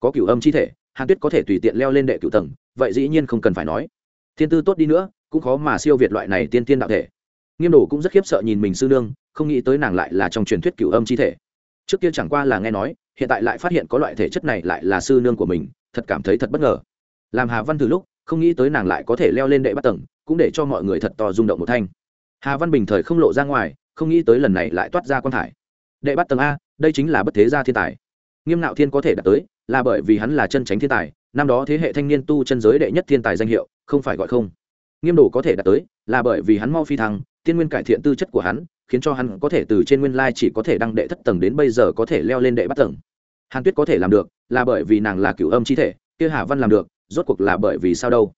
Có cửu âm chi thể, hàn tuyết có thể tùy tiện leo lên đệ cửu tầng, vậy dĩ nhiên không cần phải nói. Thiên tư tốt đi nữa, cũng khó mà siêu việt loại này tiên tiên đạo thể. Nghiêm đồ cũng rất khiếp sợ nhìn mình sư nương, không nghĩ tới nàng lại là trong truyền thuyết cửu âm chi thể. Trước kia chẳng qua là nghe nói, hiện tại lại phát hiện có loại thể chất này lại là sư nương của mình, thật cảm thấy thật bất ngờ. Làm hà văn từ lúc, không nghĩ tới nàng lại có thể leo lên đệ bắt tầng, cũng để cho mọi người thật to rung động một thanh. Hà văn bình thời không lộ ra ngoài, không nghĩ tới lần này lại toát ra quan thải. Đệ bắt tầng a, đây chính là bất thế gia thiên tài nghiêm nạo thiên có thể đạt tới, là bởi vì hắn là chân tránh thiên tài, năm đó thế hệ thanh niên tu chân giới đệ nhất thiên tài danh hiệu, không phải gọi không. Nghiêm đồ có thể đạt tới, là bởi vì hắn mau phi thăng, tiên nguyên cải thiện tư chất của hắn, khiến cho hắn có thể từ trên nguyên lai chỉ có thể đăng đệ thất tầng đến bây giờ có thể leo lên đệ bắt tầng. Hàn tuyết có thể làm được, là bởi vì nàng là cửu âm chi thể, kia hà văn làm được, rốt cuộc là bởi vì sao đâu?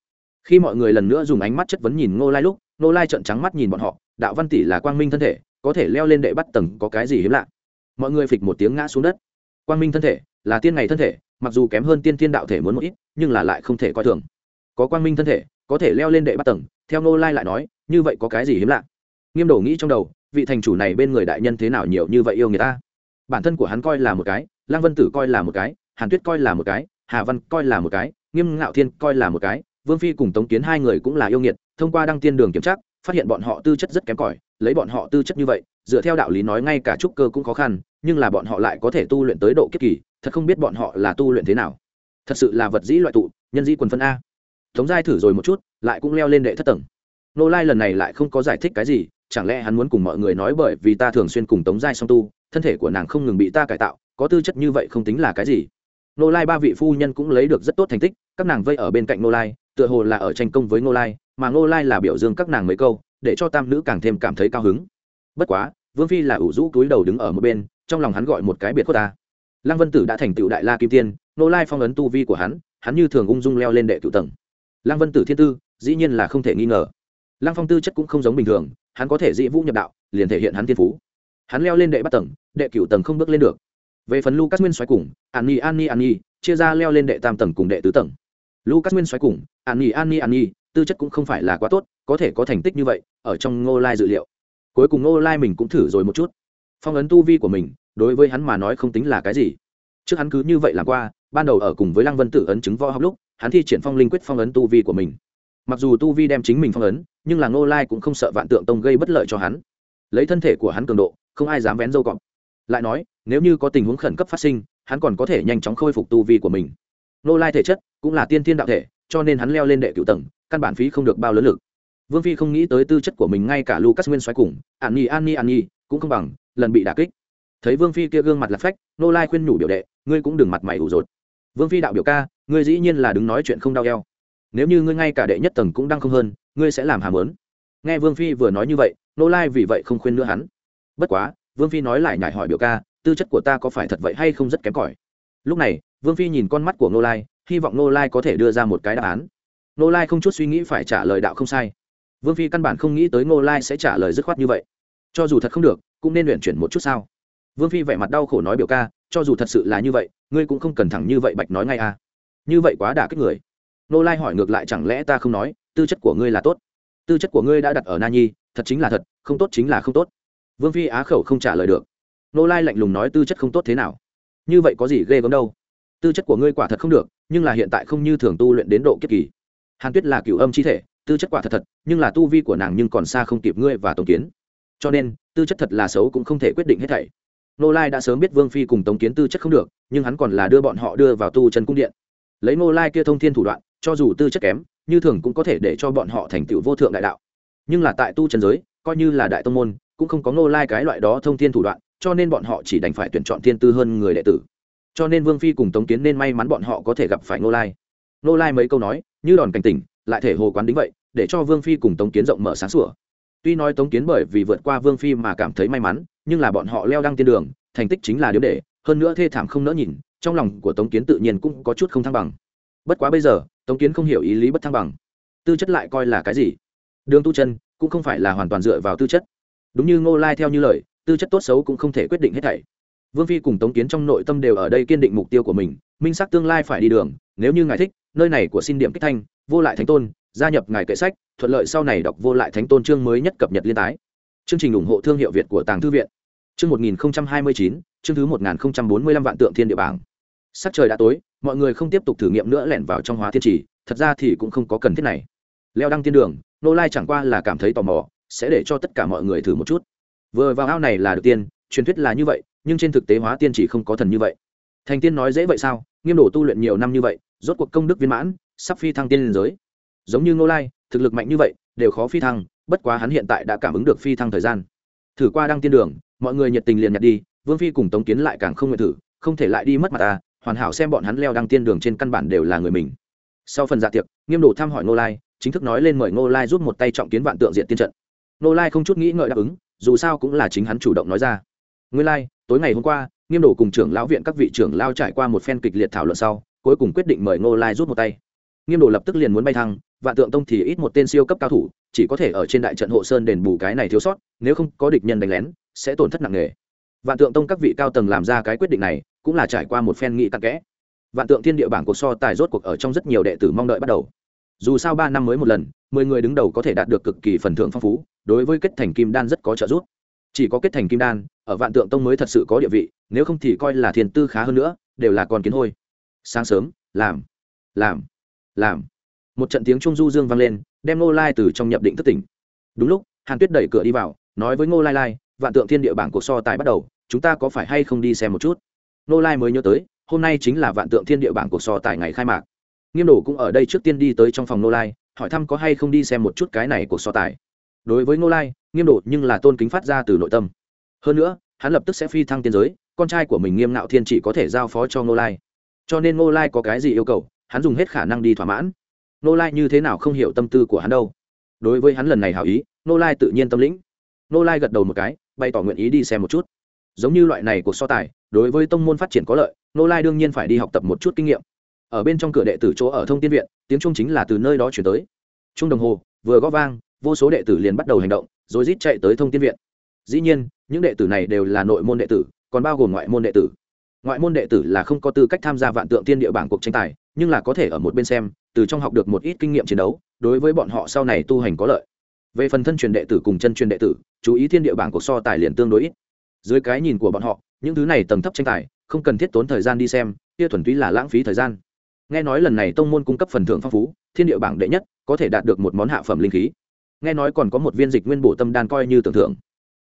Khi mọi người lần nữa dùng ánh mắt chất vấn nhìn ngô lai lúc, ngô lai trợn trắng mắt nhìn bọn họ, đạo văn tỷ là quang minh thân thể, có thể leo lên đệ bắt tầng có cái gì hiếm lạ? Mọi người phịch một tiếng ngã xuống đất quang minh thân thể là tiên ngày thân thể, mặc dù kém hơn tiên tiên đạo thể muốn một ít, nhưng là lại không thể coi thường. Có quang minh thân thể, có thể leo lên đệ bắt tầng, theo ngô lai lại nói, như vậy có cái gì hiếm lạ? Nghiêm đổ nghĩ trong đầu, vị thành chủ này bên người đại nhân thế nào nhiều như vậy yêu người ta? Bản thân của hắn coi là một cái, lăng vân tử coi là một cái, hàn tuyết coi là một cái, hà văn coi là một cái, nghiêm ngạo thiên coi là một cái, vương phi cùng tống kiến hai người cũng là yêu nghiệt, thông qua đăng tiên đường kiểm tra, phát hiện bọn họ tư chất rất kém cỏi, lấy bọn họ tư chất như vậy dựa theo đạo lý nói ngay cả trúc cơ cũng khó khăn, nhưng là bọn họ lại có thể tu luyện tới độ kiếp kỳ, thật không biết bọn họ là tu luyện thế nào. Thật sự là vật dĩ loại tụ, nhân dĩ quần phân a. Tống giai thử rồi một chút, lại cũng leo lên đệ thất tầng. Nô lai lần này lại không có giải thích cái gì, chẳng lẽ hắn muốn cùng mọi người nói bởi vì ta thường xuyên cùng tống giai song tu, thân thể của nàng không ngừng bị ta cải tạo, có tư chất như vậy không tính là cái gì. Nô lai ba vị phu nhân cũng lấy được rất tốt thành tích, các nàng vây ở bên cạnh nô lai, tựa hồ là ở tranh công với nô lai, mà nô lai là biểu dương các nàng mấy câu, để cho tam nữ càng thêm cảm thấy cao hứng bất quá, vương phi là ủ rũ túi đầu đứng ở một bên, trong lòng hắn gọi một cái biệt khuất ta. Lăng vân tử đã thành tựu đại la kim tiên, nô lai phong ấn tu vi của hắn hắn như thường ung dung leo lên đệ cựu tầng. Lăng vân tử thiên tư, dĩ nhiên là không thể nghi ngờ. Lăng phong tư chất cũng không giống bình thường, hắn có thể dị vũ nhập đạo, liền thể hiện hắn thiên phú. Hắn leo lên đệ bắt tầng, đệ cửu tầng không bước lên được. Về phần lucas nguyên xoáy cùng, an nhi an nhi an nhi, chia ra leo lên đệ tam tầng cùng đệ tứ tầng. Lucas nguyên xoáy cùng, an nhi an nhi an nhi, tư chất cũng không phải là quá tốt, có thể có thành tích như vậy, ở trong ngô lai dự liệu cuối cùng Nô lai mình cũng thử rồi một chút. Phong ấn tu vi của mình, đối với hắn mà nói không tính là cái gì. Trước hắn cứ như vậy làm qua, ban đầu ở cùng với lăng vân tử ấn chứng võ học lúc, hắn thi triển phong linh quyết phong ấn tu vi của mình. Mặc dù tu vi đem chính mình phong ấn, nhưng là ngô lai cũng không sợ vạn tượng tông gây bất lợi cho hắn. Lấy thân thể của hắn cường độ, không ai dám vén dâu cọp. Lại nói, nếu như có tình huống khẩn cấp phát sinh, hắn còn có thể nhanh chóng khôi phục tu vi của mình. Ngô lai thể chất cũng là tiên thiên đạo thể, cho nên hắn leo lên đệ cựu tầng, căn bản phí không được bao lớn lực vương phi không nghĩ tới tư chất của mình ngay cả lucas nguyên xoáy cùng an nhi an nhi an nhi cũng không bằng, lần bị đả kích. Thấy vương phi kia gương mặt là phách, nô lai khuyên nhủ biểu đệ, ngươi cũng đừng mặt mày ủ rột. Vương phi đạo biểu ca, ngươi dĩ nhiên là đứng nói chuyện không đau eo. Nếu như ngươi ngay cả đệ nhất tầng cũng đang không hơn, ngươi sẽ làm hàm lớn nghe vương phi vừa nói như vậy, nô lai vì vậy không khuyên nữa hắn. Bất quá, vương phi nói lại nhải hỏi biểu ca, tư chất của ta có phải thật vậy hay không rất kém cỏi? Lúc này, vương phi nhìn con mắt của nô lai, hy vọng nô lai có thể đưa ra một cái đáp án. Nô lai không chút suy nghĩ phải trả lời đạo không sai vương phi căn bản không nghĩ tới Ngô lai sẽ trả lời dứt khoát như vậy. Cho dù thật không được, cũng nên luyện chuyển một chút sao? Vương phi vẻ mặt đau khổ nói biểu ca, cho dù thật sự là như vậy, ngươi cũng không cần thẳng như vậy bạch nói ngay à. Như vậy quá đả kích người. Ngô lai hỏi ngược lại chẳng lẽ ta không nói, tư chất của ngươi là tốt. Tư chất của ngươi đã đặt ở na nhi, thật chính là thật, không tốt chính là không tốt. Vương phi á khẩu không trả lời được. Ngô lai lạnh lùng nói tư chất không tốt thế nào? Như vậy có gì ghê gớm đâu. Tư chất của ngươi quả thật không được, nhưng là hiện tại không như thường tu luyện đến độ kiếp kỳ. Hàn tuyết là cựu âm chi thể tư chất quả thật thật, nhưng là tu vi của nàng nhưng còn xa không kịp ngươi và tổng kiến. Cho nên, tư chất thật là xấu cũng không thể quyết định hết thảy. Nô lai đã sớm biết vương phi cùng tống kiến tư chất không được, nhưng hắn còn là đưa bọn họ đưa vào tu chân cung điện. Lấy nô lai kia thông thiên thủ đoạn, cho dù tư chất kém, như thường cũng có thể để cho bọn họ thành tựu vô thượng đại đạo. Nhưng là tại tu chân giới, coi như là đại tông môn, cũng không có nô lai cái loại đó thông thiên thủ đoạn, cho nên bọn họ chỉ đành phải tuyển chọn thiên tư hơn người đệ tử. Cho nên vương phi cùng tống kiến nên may mắn bọn họ có thể gặp phải nô lai. Nô lai mấy câu nói, như đòn cảnh tỉnh lại thể hồ quán đính vậy, để cho vương phi cùng tống kiến rộng mở sáng sủa. Tuy nói tống kiến bởi vì vượt qua vương phi mà cảm thấy may mắn, nhưng là bọn họ leo đăng tiên đường, thành tích chính là điếu để, hơn nữa thê thảm không nỡ nhìn, trong lòng của tống kiến tự nhiên cũng có chút không thăng bằng. Bất quá bây giờ, tống kiến không hiểu ý lý bất thăng bằng. Tư chất lại coi là cái gì? Đường tu chân cũng không phải là hoàn toàn dựa vào tư chất. Đúng như ngô lai theo như lời, tư chất tốt xấu cũng không thể quyết định hết thảy. Vương phi cùng tống kiến trong nội tâm đều ở đây kiên định mục tiêu của mình, minh sắc tương lai phải đi đường nếu như ngài thích, nơi này của xin điểm kích thanh, vô lại thánh tôn, gia nhập ngài kệ sách, thuận lợi sau này đọc vô lại thánh tôn chương mới nhất cập nhật liên tái. Chương trình ủng hộ thương hiệu việt của tàng thư viện. Chương một nghìn hai mươi chín, chương thứ một nghìn bốn mươi lăm vạn tượng thiên địa bảng. Sắc trời đã tối, mọi người không tiếp tục thử nghiệm nữa lẻn vào trong hóa thiên trì, thật ra thì cũng không có cần thiết này. Leo đăng thiên đường, nô lai chẳng qua là cảm thấy tò mò, sẽ để cho tất cả mọi người thử một chút. Vừa vào ao này là được tiên, truyền thuyết là như vậy, nhưng trên thực tế hóa tiên chỉ không có thần như vậy. Thành tiên nói dễ vậy sao? Nghiêm đổ tu luyện nhiều năm như vậy, rốt cuộc công đức viên mãn, sắp phi thăng tiên liên giới. Giống như ngô lai, thực lực mạnh như vậy, đều khó phi thăng, bất quá hắn hiện tại đã cảm ứng được phi thăng thời gian. Thử qua đăng tiên đường, mọi người nhiệt tình liền nhặt đi, vương phi cùng tống kiến lại càng không nguyện thử, không thể lại đi mất mặt ta, hoàn hảo xem bọn hắn leo đăng tiên đường trên căn bản đều là người mình. Sau phần dạ tiệc, nghiêm đồ thăm hỏi ngô lai, chính thức nói lên mời ngô lai giúp một tay trọng kiến vạn tượng diện tiên trận. Ngô lai không chút nghĩ ngợi đáp ứng, dù sao cũng là chính hắn chủ động nói ra. Nguyên lai tối ngày hôm qua, nghiêm đồ cùng trưởng lão viện các vị trưởng lao trải qua một phen kịch liệt thảo luận sau, cuối cùng quyết định mời ngô lai rút một tay. Nghiêm đồ lập tức liền muốn bay thăng, vạn tượng tông thì ít một tên siêu cấp cao thủ, chỉ có thể ở trên đại trận hộ sơn đền bù cái này thiếu sót, nếu không có địch nhân đánh lén, sẽ tổn thất nặng nề. Vạn tượng tông các vị cao tầng làm ra cái quyết định này, cũng là trải qua một phen nghị tắc kẽ. Vạn tượng thiên địa bảng cuộc so tài rốt cuộc ở trong rất nhiều đệ tử mong đợi bắt đầu. Dù sao ba năm mới một lần, mười người đứng đầu có thể đạt được cực kỳ phần thưởng phong phú, đối với kết thành kim đan rất có trợ giúp chỉ có kết thành kim đan, ở vạn tượng tông mới thật sự có địa vị, nếu không thì coi là thiên tư khá hơn nữa, đều là con kiến hôi. Sáng sớm, làm làm làm. Một trận tiếng trung du dương vang lên, đem ngô lai từ trong nhập định thất tỉnh. Đúng lúc, hàn tuyết đẩy cửa đi vào, nói với ngô lai lai, vạn tượng thiên địa bảng cuộc so tài bắt đầu, chúng ta có phải hay không đi xem một chút? Ngô lai mới nhớ tới, hôm nay chính là vạn tượng thiên địa bảng cuộc so tài ngày khai mạc. Nghiêm đổ cũng ở đây trước tiên đi tới trong phòng ngô lai, hỏi thăm có hay không đi xem một chút cái này cuộc so tài đối với ngô lai, nghiêm độ nhưng là tôn kính phát ra từ nội tâm. Hơn nữa, hắn lập tức sẽ phi thăng tiên giới, con trai của mình nghiêm ngạo thiên chỉ có thể giao phó cho ngô lai. Cho nên ngô lai có cái gì yêu cầu, hắn dùng hết khả năng đi thỏa mãn. Nô lai như thế nào không hiểu tâm tư của hắn đâu. Đối với hắn lần này hảo ý nô lai tự nhiên tâm lĩnh. Nô lai gật đầu một cái, bày tỏ nguyện ý đi xem một chút. Giống như loại này cuộc so tài, đối với tông môn phát triển có lợi nô lai đương nhiên phải đi học tập một chút kinh nghiệm. Ở bên trong cửa đệ tử chỗ ở thông tiên viện, tiếng trung chính là từ nơi đó chuyển tới. Trung đồng hồ, vừa g ó vang vô số đệ tử liền bắt đầu hành động, rồi rít chạy tới thông tin viện. Dĩ nhiên, những đệ tử này đều là nội môn đệ tử, còn bao gồm ngoại môn đệ tử. Ngoại môn đệ tử là không có tư cách tham gia vạn tượng tiên địa bảng cuộc tranh tài, nhưng là có thể ở một bên xem, từ trong học được một ít kinh nghiệm chiến đấu, đối với bọn họ sau này tu hành có lợi. Về phần thân truyền đệ tử cùng chân truyền đệ tử, chú ý thiên địa bảng cuộc so tài liền tương đối ít. Dưới cái nhìn của bọn họ, những thứ này tầng thấp tranh tài, không cần thiết tốn thời gian đi xem, kia thuần túy là lãng phí thời gian. Nghe nói lần này tông môn cung cấp phần thưởng phong phú, thiên địa bảng đệ nhất, có thể đạt được một món hạ phẩm linh khí nghe nói còn có một viên dịch nguyên bổ tâm đan coi như tưởng thưởng.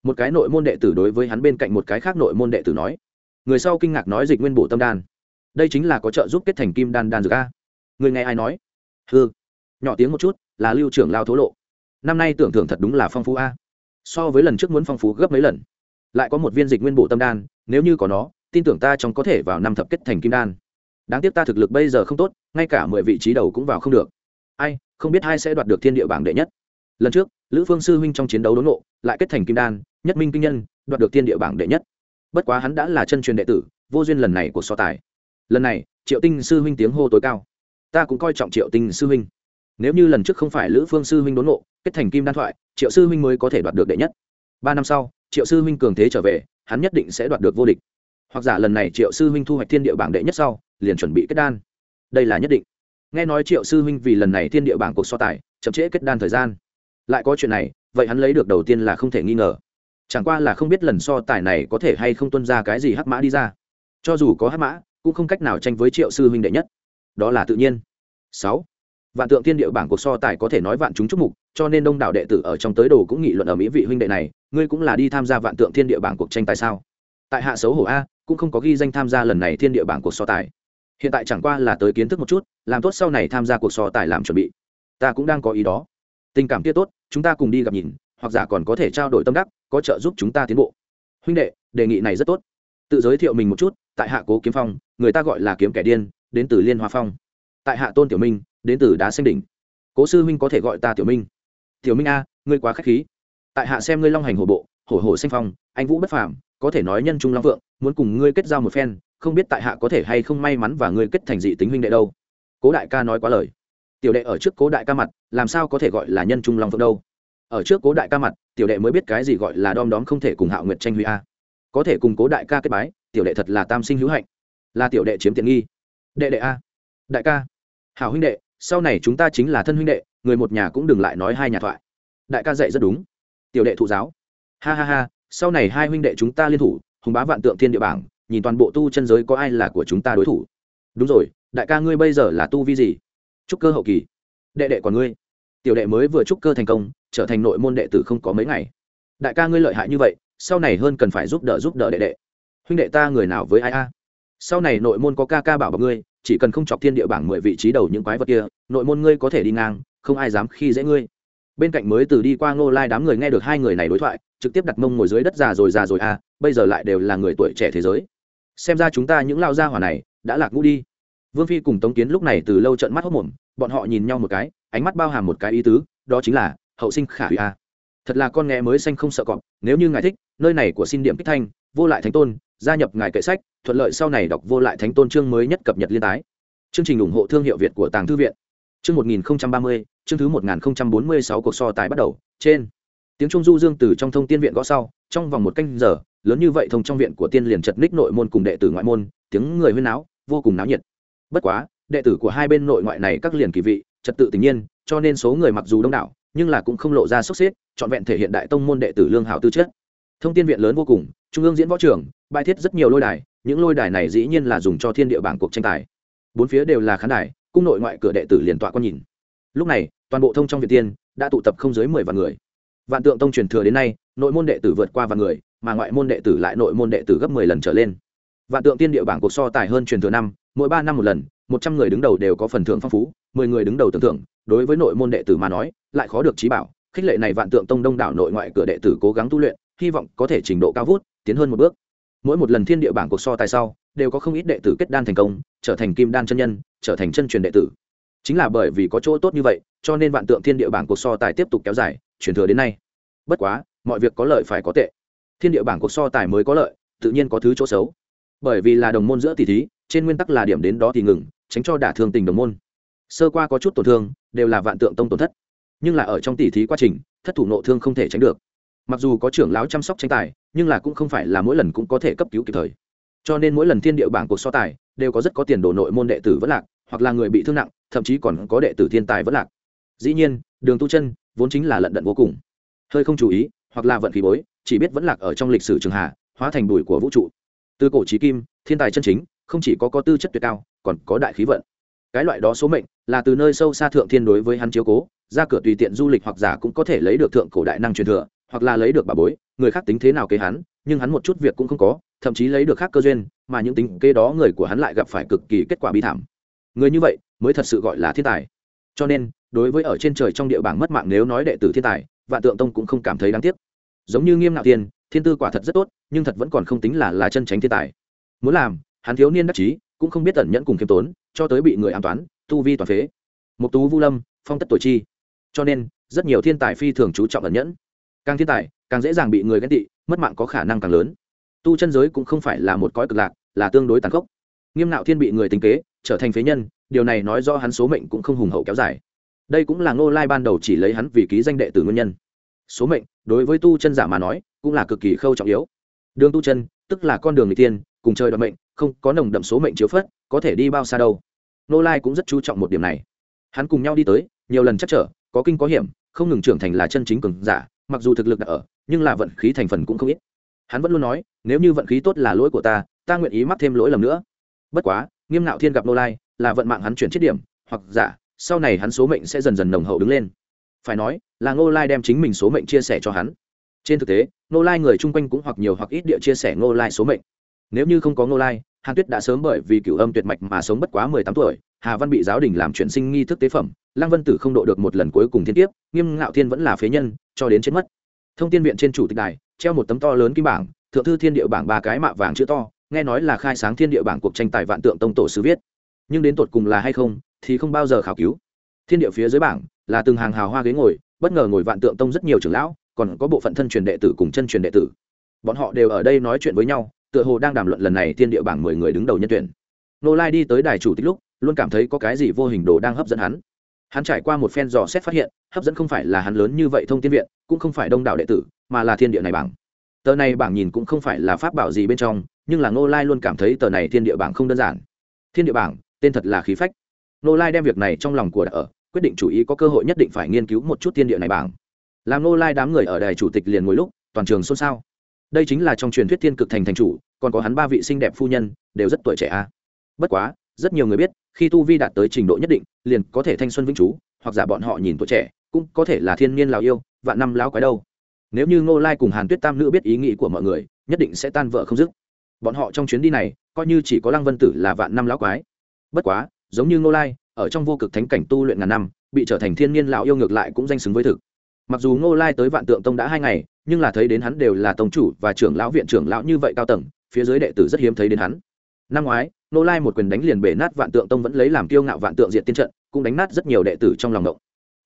Một cái nội môn đệ tử đối với hắn bên cạnh một cái khác nội môn đệ tử nói, người sau kinh ngạc nói dịch nguyên bổ tâm đan. Đây chính là có trợ giúp kết thành kim đan đan dược a. Người nghe ai nói? Hư nhỏ tiếng một chút, là lưu trưởng lao thố lộ. Năm nay tưởng thưởng thật đúng là phong phú a. So với lần trước muốn phong phú gấp mấy lần. Lại có một viên dịch nguyên bổ tâm đan, nếu như có nó, tin tưởng ta trong có thể vào năm thập kết thành kim đan. Đáng tiếc ta thực lực bây giờ không tốt, ngay cả mười vị trí đầu cũng vào không được. Ai, không biết ai sẽ đoạt được thiên địa bảng đệ nhất lần trước, lữ phương sư huynh trong chiến đấu đốn nộ lại kết thành kim đan, nhất minh kinh nhân, đoạt được thiên địa bảng đệ nhất. Bất quá hắn đã là chân truyền đệ tử, vô duyên lần này của so tài. Lần này, triệu tinh sư huynh tiếng hô tối cao. Ta cũng coi trọng triệu tinh sư huynh. Nếu như lần trước không phải lữ phương sư huynh đốn nộ kết thành kim đan thoại, triệu sư huynh mới có thể đoạt được đệ nhất. Ba năm sau, triệu sư huynh cường thế trở về, hắn nhất định sẽ đoạt được vô địch. Hoặc giả lần này triệu sư huynh thu hoạch thiên địa bảng đệ nhất sau, liền chuẩn bị kết đan. Đây là nhất định. Nghe nói triệu sư huynh vì lần này thiên địa bảng cuộc so tài, chậm trễ kết đan thời gian lại có chuyện này, vậy hắn lấy được đầu tiên là không thể nghi ngờ. Chẳng qua là không biết lần so tài này có thể hay không tuân ra cái gì hắc mã đi ra. Cho dù có hắc mã, cũng không cách nào tranh với triệu sư huynh đệ nhất. Đó là tự nhiên. Sáu. Vạn tượng thiên địa bảng cuộc so tài có thể nói vạn chúng chúc mục, cho nên đông đảo đệ tử ở trong tới đồ cũng nghị luận ở mỹ vị huynh đệ này, ngươi cũng là đi tham gia vạn tượng thiên địa bảng cuộc tranh tài sao? Tại hạ xấu hổ a, cũng không có ghi danh tham gia lần này thiên địa bảng cuộc so tài. Hiện tại chẳng qua là tới kiến thức một chút, làm tốt sau này tham gia cuộc so tài làm chuẩn bị. Ta cũng đang có ý đó tình cảm kia tốt, chúng ta cùng đi gặp nhìn, hoặc giả còn có thể trao đổi tâm đắc, có trợ giúp chúng ta tiến bộ. Huynh đệ, đề nghị này rất tốt. Tự giới thiệu mình một chút, tại hạ cố kiếm phong, người ta gọi là kiếm kẻ điên, đến từ liên hoa phong. Tại hạ tôn tiểu minh, đến từ đá xanh đỉnh. Cố sư huynh có thể gọi ta tiểu minh. Tiểu minh a, ngươi quá k h á c h khí. Tại hạ xem ngươi long hành hổ bộ, hổ hổ xanh phong, anh vũ bất phàm, có thể nói nhân trung long vượng muốn cùng ngươi kết giao một phen, không biết tại hạ có thể hay không may mắn và ngươi kết thành dị tính huynh đệ đâu. Cố đại ca nói quá lời. Tiểu đệ ở trước cố đại ca mặt làm sao có thể gọi là nhân trung long vượng đâu? Ở trước cố đại ca mặt, tiểu đệ mới biết cái gì gọi là đom đóm không thể cùng hạo nguyệt tranh huy a. Có thể cùng cố đại ca kết bái, tiểu đệ thật là tam sinh hữu hạnh. Là tiểu đệ chiếm tiện nghi. Đệ đệ a. Đại ca. Hảo huynh đệ, sau này chúng ta chính là thân huynh đệ, người một nhà cũng đừng lại nói hai nhà thoại. Đại ca dạy rất đúng. Tiểu đệ thụ giáo. Ha ha ha, sau này hai huynh đệ chúng ta liên thủ, hùng bá vạn tượng thiên địa bảng, nhìn toàn bộ tu chân giới có ai là của chúng ta đối thủ. Đúng rồi, đại ca ngươi bây giờ là tu vi gì? Trúc cơ hậu kỳ đệ đệ còn ngươi. Tiểu đệ mới vừa trúc cơ thành công, trở thành nội môn đệ tử không có mấy ngày. Đại ca ngươi lợi hại như vậy, sau này hơn cần phải giúp đỡ giúp đỡ đệ đệ. Huynh đệ ta người nào với ai a? Sau này nội môn có ca ca bảo bọc ngươi, chỉ cần không chọc thiên địa bảng mười vị trí đầu những quái vật kia, nội môn ngươi có thể đi ngang, không ai dám khi dễ ngươi. Bên cạnh mới từ đi qua ngô lai đám người nghe được hai người này đối thoại, trực tiếp đặt mông ngồi dưới đất già rồi già rồi à bây giờ lại đều là người tuổi trẻ thế giới. Xem ra chúng ta những lao gia hỏa này, đã lạc ngũ đi vương phi cùng tống kiến lúc này từ lâu trận mắt hốc mồm, bọn họ nhìn nhau một cái, ánh mắt bao hàm một cái ý tứ, đó chính là, hậu sinh khả hủy a. Thật là con nghe mới xanh không sợ cọp, nếu như ngài thích, nơi này của xin điểm kích thanh, vô lại thánh tôn, gia nhập ngài kệ sách, thuận lợi sau này đọc vô lại thánh tôn chương mới nhất cập nhật liên tái. Chương trình ủng hộ thương hiệu việt của tàng thư viện. Chương một nghìn ba mươi, chương thứ một nghìn bốn mươi sáu cuộc so tài bắt đầu, trên. Tiếng trung du dương từ trong thông tiên viện gõ sau, trong vòng một canh giờ, lớn như vậy thông trong viện của tiên liền chật ních nội môn cùng đệ tử ngoại môn, tiếng người huyên náo, vô cùng náo nhiệt bất quá, đệ tử của hai bên nội ngoại này các liền kỳ vị, trật tự tình nhiên, cho nên số người mặc dù đông đảo, nhưng là cũng không lộ ra sốc xếp, trọn vẹn thể hiện đại tông môn đệ tử lương hảo tư chất. Thông tin viện lớn vô cùng, trung ương diễn võ trường, bài thiết rất nhiều lôi đài, những lôi đài này dĩ nhiên là dùng cho thiên địa bảng cuộc tranh tài. Bốn phía đều là khán đài, cung nội ngoại cửa đệ tử liền tọa con nhìn. Lúc này, toàn bộ thông trong viện tiên đã tụ tập không dưới mười vạn người. Vạn tượng tông truyền thừa đến nay, nội môn đệ tử vượt qua vạn người, mà ngoại môn đệ tử lại nội môn đệ tử gấp mười lần trở lên. Vạn tượng tiên địa bảng cuộc so tài hơn truyền thừa năm mỗi ba năm một lần, một trăm người đứng đầu đều có phần thưởng phong phú, mười người đứng đầu tưởng thưởng. Đối với nội môn đệ tử mà nói, lại khó được trí bảo. Khích lệ này vạn tượng tông đông đảo nội ngoại cửa đệ tử cố gắng tu luyện, hy vọng có thể trình độ cao vút, tiến hơn một bước. Mỗi một lần thiên địa bảng cuộc so tài sau, đều có không ít đệ tử kết đan thành công, trở thành kim đan chân nhân, trở thành chân truyền đệ tử. Chính là bởi vì có chỗ tốt như vậy, cho nên vạn tượng thiên địa bảng cuộc so tài tiếp tục kéo dài, truyền thừa đến nay. Bất quá, mọi việc có lợi phải có tệ. Thiên địa bảng cuộc so tài mới có lợi, tự nhiên có thứ chỗ xấu. Bởi vì là đồng môn giữa tỷ thí trên nguyên tắc là điểm đến đó thì ngừng, tránh cho đả thương tình đồng môn. Sơ qua có chút tổn thương, đều là vạn tượng tông tổn thất. Nhưng là ở trong tỷ thí quá trình, thất thủ nộ thương không thể tránh được. Mặc dù có trưởng lão chăm sóc tranh tài, nhưng là cũng không phải là mỗi lần cũng có thể cấp cứu kịp thời. Cho nên mỗi lần thiên địa bảng cuộc so tài, đều có rất có tiền đồ nội môn đệ tử vẫn lạc, hoặc là người bị thương nặng, thậm chí còn có đệ tử thiên tài vẫn lạc. Dĩ nhiên, đường tu chân vốn chính là lận đận vô cùng. Hơi không chú ý, hoặc là vận khí bối, chỉ biết vẫn lạc ở trong lịch sử trường hạ hóa thành bụi của vũ trụ. Từ cổ trí kim, thiên tài chân chính không chỉ có có tư chất tuyệt cao, còn có đại khí vận. Cái loại đó số mệnh là từ nơi sâu xa thượng thiên đối với hắn chiếu cố, ra cửa tùy tiện du lịch hoặc giả cũng có thể lấy được thượng cổ đại năng truyền thừa, hoặc là lấy được bà bối, người khác tính thế nào kế hắn, nhưng hắn một chút việc cũng không có, thậm chí lấy được khác cơ duyên, mà những tính kế đó người của hắn lại gặp phải cực kỳ kết quả bi thảm. Người như vậy mới thật sự gọi là thiên tài. Cho nên, đối với ở trên trời trong địa bảng mất mạng nếu nói đệ tử thiên tài, vạn tượng tông cũng không cảm thấy đáng tiếc. Giống như nghiêm nạo tiên thiên tư quả thật rất tốt, nhưng thật vẫn còn không tính là là chân tránh thiên tài. Muốn làm hắn thiếu niên đắc chí, cũng không biết tẩn nhẫn cùng khiêm tốn, cho tới bị người an toán, tu vi toàn phế. Mục tú vu lâm, phong tất tuổi chi. Cho nên, rất nhiều thiên tài phi thường chú trọng ẩn nhẫn. Càng thiên tài, càng dễ dàng bị người ghen tị, mất mạng có khả năng càng lớn. Tu chân giới cũng không phải là một cõi cực lạc, là tương đối tàn khốc. Nghiêm nạo thiên bị người tính kế, trở thành phế nhân, điều này nói do hắn số mệnh cũng không hùng hậu kéo dài. Đây cũng là ngô lai ban đầu chỉ lấy hắn vì ký danh đệ tử nguyên nhân. Số mệnh, đối với tu chân giả mà nói, cũng là cực kỳ khâu trọng yếu. Đường tu chân, tức là con đường người tiên cùng trời đoạt mệnh, không có nồng đậm số mệnh chiếu phất, có thể đi bao xa đâu. Nô lai cũng rất chú trọng một điểm này. Hắn cùng nhau đi tới, nhiều lần chắc trở, có kinh có hiểm, không ngừng trưởng thành là chân chính cường giả, mặc dù thực lực đã ở, nhưng là vận khí thành phần cũng không ít. Hắn vẫn luôn nói, nếu như vận khí tốt là lỗi của ta ta nguyện ý mắc thêm lỗi lầm nữa. Bất quá, nghiêm ngạo thiên gặp nô lai, là vận mạng hắn chuyển chết điểm, hoặc giả, sau này hắn số mệnh sẽ dần dần nồng hậu đứng lên. Phải nói, là ngô lai đem chính mình số mệnh chia sẻ cho hắn. Trên thực tế, ngô lai người chung quanh cũng hoặc nhiều hoặc ít địa chia sẻ ngô lai số mệnh nếu như không có ngô lai, hàn tuyết đã sớm bởi vì cựu âm tuyệt mạch mà sống bất quá mười tám tuổi, hà văn bị giáo đình làm chuyển sinh nghi thức tế phẩm, lăng vân tử không độ được một lần cuối cùng thiên tiếp nghiêm ngạo thiên vẫn là phế nhân, cho đến chết mất. Thông tin viện trên chủ tịch đài, treo một tấm to lớn kim bảng, thượng thư thiên địa bảng ba cái mạ vàng chữ to, nghe nói là khai sáng thiên địa bảng cuộc tranh tài vạn tượng tông tổ sư viết. Nhưng đến tột cùng là hay không, thì không bao giờ khảo cứu. Thiên địa phía dưới bảng, là từng hàng hào hoa ghế ngồi, bất ngờ ngồi vạn tượng tông rất nhiều trưởng lão, còn có bộ phận thân truyền đệ tử cùng chân truyền đệ tử. Bọn họ đều ở đây nói chuyện với nhau tựa hồ đang đàm luận lần này thiên địa bảng mười người đứng đầu nhân tuyển. Nô lai đi tới đài chủ tịch lúc, luôn cảm thấy có cái gì vô hình đồ đang hấp dẫn hắn. Hắn trải qua một phen dò xét phát hiện, hấp dẫn không phải là hắn lớn như vậy thông tin viện, cũng không phải đông đảo đệ tử, mà là thiên địa này bảng. Tờ này bảng nhìn cũng không phải là pháp bảo gì bên trong, nhưng là nô lai luôn cảm thấy tờ này thiên địa bảng không đơn giản. Thiên địa bảng, tên thật là khí phách. Nô lai đem việc này trong lòng của đã ở, quyết định chủ ý có cơ hội nhất định phải nghiên cứu một chút thiên địa này bảng. Làm nô lai đám người ở đài chủ tịch liền ngồi lúc, toàn trường xôn xao đây chính là trong truyền thuyết thiên cực thành thành chủ, còn có hắn ba vị xinh đẹp phu nhân, đều rất tuổi trẻ a. Bất quá, rất nhiều người biết, khi tu vi đạt tới trình độ nhất định, liền có thể thanh xuân vĩnh chú hoặc giả bọn họ nhìn tuổi trẻ, cũng có thể là thiên niên lào yêu, vạn năm láo quái đâu. Nếu như ngô lai cùng hàn tuyết tam nữ biết ý nghĩ của mọi người, nhất định sẽ tan vợ không dứt. Bọn họ trong chuyến đi này, coi như chỉ có lăng vân tử là vạn năm láo quái. Bất quá, giống như ngô lai, ở trong vô cực thánh cảnh tu luyện ngàn năm, bị trở thành thiên niên lão yêu ngược lại cũng danh xứng với thực mặc dù ngô lai tới vạn tượng tông đã hai ngày, nhưng là thấy đến hắn đều là tông chủ và trưởng lão viện trưởng lão như vậy cao tầng, phía dưới đệ tử rất hiếm thấy đến hắn. Năm ngoái, ngô lai một quyền đánh liền bể nát vạn tượng tông vẫn lấy làm kiêu ngạo vạn tượng diện tiên trận, cũng đánh nát rất nhiều đệ tử trong lòng động.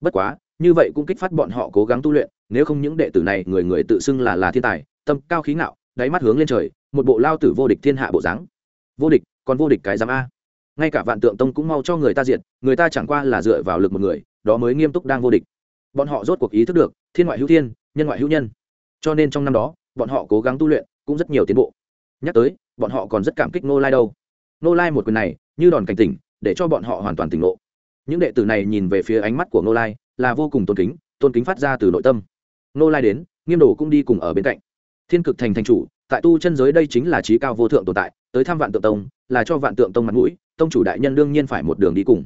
Bất quá, như vậy cũng kích phát bọn họ cố gắng tu luyện, nếu không những đệ tử này người người tự xưng là là thiên tài, tâm cao khí ngạo, đáy mắt hướng lên trời, một bộ lao tử vô địch thiên hạ bộ dáng. Vô địch, còn vô địch cái giám a. Ngay cả vạn tượng tông cũng mau cho người ta diệt, người ta chẳng qua là dựa vào lực một người, đó mới nghiêm túc đang vô địch bọn họ rốt cuộc ý thức được thiên ngoại hữu thiên, nhân ngoại hữu nhân. Cho nên trong năm đó, bọn họ cố gắng tu luyện cũng rất nhiều tiến bộ. Nhắc tới, bọn họ còn rất cảm kích nô lai đâu. Nô lai một quyền này, như đòn cảnh tỉnh, để cho bọn họ hoàn toàn tỉnh ngộ. Những đệ tử này nhìn về phía ánh mắt của nô lai là vô cùng tôn kính tôn kính phát ra từ nội tâm. Nô lai đến, nghiêm đồ cũng đi cùng ở bên cạnh. Thiên cực thành thành chủ, tại tu chân giới đây chính là trí cao vô thượng tồn tại, tới thăm vạn tượng tông, là cho vạn tượng tông mặt mũi, tông chủ đại nhân đương nhiên phải một đường đi cùng.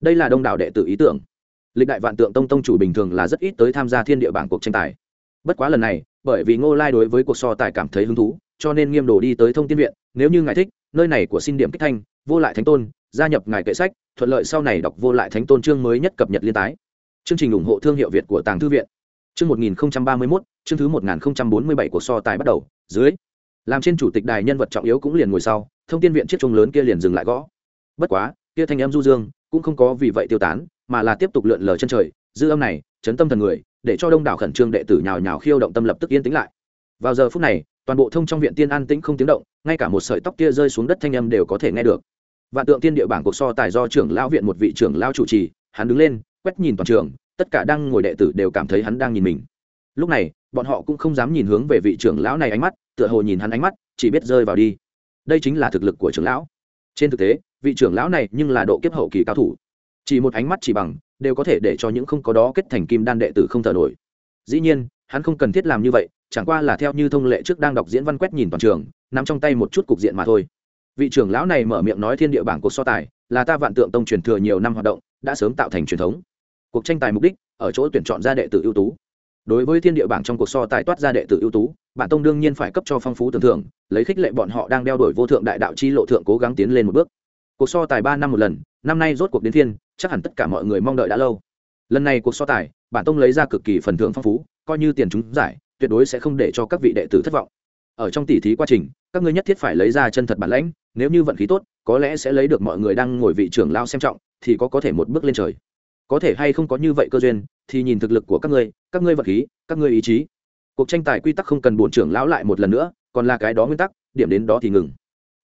Đây là đông đảo đệ tử ý tưởng lịch đại vạn tượng tông tông chủ bình thường là rất ít tới tham gia thiên địa bảng cuộc tranh tài. Bất quá lần này, bởi vì ngô lai đối với cuộc so tài cảm thấy hứng thú, cho nên nghiêm đồ đi tới thông tin viện, nếu như ngài thích, nơi này của xin điểm kích thanh, vô lại thánh tôn, gia nhập ngài kệ sách, thuận lợi sau này đọc vô lại thánh tôn chương mới nhất cập nhật liên tái. Chương trình ủng hộ thương hiệu việt của tàng thư viện. Chương một nghìn ba mươi mốt, chương thứ một nghìn bốn mươi bảy của so tài bắt đầu, dưới. Làm trên chủ tịch đài nhân vật trọng yếu cũng liền ngồi sau, thông tin viện chiếc chuông lớn kia liền dừng lại gõ. Bất quá, kia thanh em du dương, cũng không có vì vậy tiêu tán mà là tiếp tục lượn lờ chân trời, dư âm này, chấn tâm thần người, để cho đông đảo khẩn trương đệ tử nhào nhào khiêu động tâm lập tức yên tĩnh lại. Vào giờ phút này, toàn bộ thông trong viện tiên an tĩnh không tiếng động, ngay cả một sợi tóc kia rơi xuống đất thanh âm đều có thể nghe được. Vạn tượng tiên địa bảng cuộc so tài do trưởng lão viện một vị trưởng lão chủ trì, hắn đứng lên, quét nhìn toàn trường, tất cả đang ngồi đệ tử đều cảm thấy hắn đang nhìn mình. Lúc này, bọn họ cũng không dám nhìn hướng về vị trưởng lão này ánh mắt, tựa hồ nhìn hắn ánh mắt, chỉ biết rơi vào đi. Đây chính là thực lực của trưởng lão. Trên thực tế, vị trưởng lão này nhưng là độ kiếp hậu kỳ cao thủ chỉ một ánh mắt chỉ bằng, đều có thể để cho những không có đó kết thành kim đan đệ tử không thở nổi. Dĩ nhiên, hắn không cần thiết làm như vậy, chẳng qua là theo như thông lệ trước đang đọc diễn văn quét nhìn toàn trường, nắm trong tay một chút cục diện mà thôi. Vị trưởng lão này mở miệng nói thiên địa bảng cuộc so tài, là ta vạn tượng tông truyền thừa nhiều năm hoạt động, đã sớm tạo thành truyền thống. Cuộc tranh tài mục đích, ở chỗ tuyển chọn ra đệ tử ưu tú. Đối với thiên địa bảng trong cuộc so tài toát ra đệ tử ưu tú bản tông đương nhiên phải cấp cho phong phú tưởng thưởng, lấy khích lệ bọn họ đang đeo đuổi vô thượng đại đạo chi lộ thượng cố gắng tiến lên một bước cuộc so tài ba năm một lần, năm nay rốt cuộc đến thiên chắc hẳn tất cả mọi người mong đợi đã lâu. Lần này cuộc so tài, bản tông lấy ra cực kỳ phần thưởng phong phú, coi như tiền chúng giải, tuyệt đối sẽ không để cho các vị đệ tử thất vọng. Ở trong tỉ thí quá trình, các ngươi nhất thiết phải lấy ra chân thật bản lãnh, nếu như vận khí tốt, có lẽ sẽ lấy được mọi người đang ngồi vị trưởng lao xem trọng, thì có có thể một bước lên trời. Có thể hay không có như vậy cơ duyên, thì nhìn thực lực của các ngươi các ngươi vật khí, các ngươi ý chí. Cuộc tranh tài quy tắc không cần bổn trưởng lão lại một lần nữa, còn là cái đó nguyên tắc, điểm đến đó thì ngừng.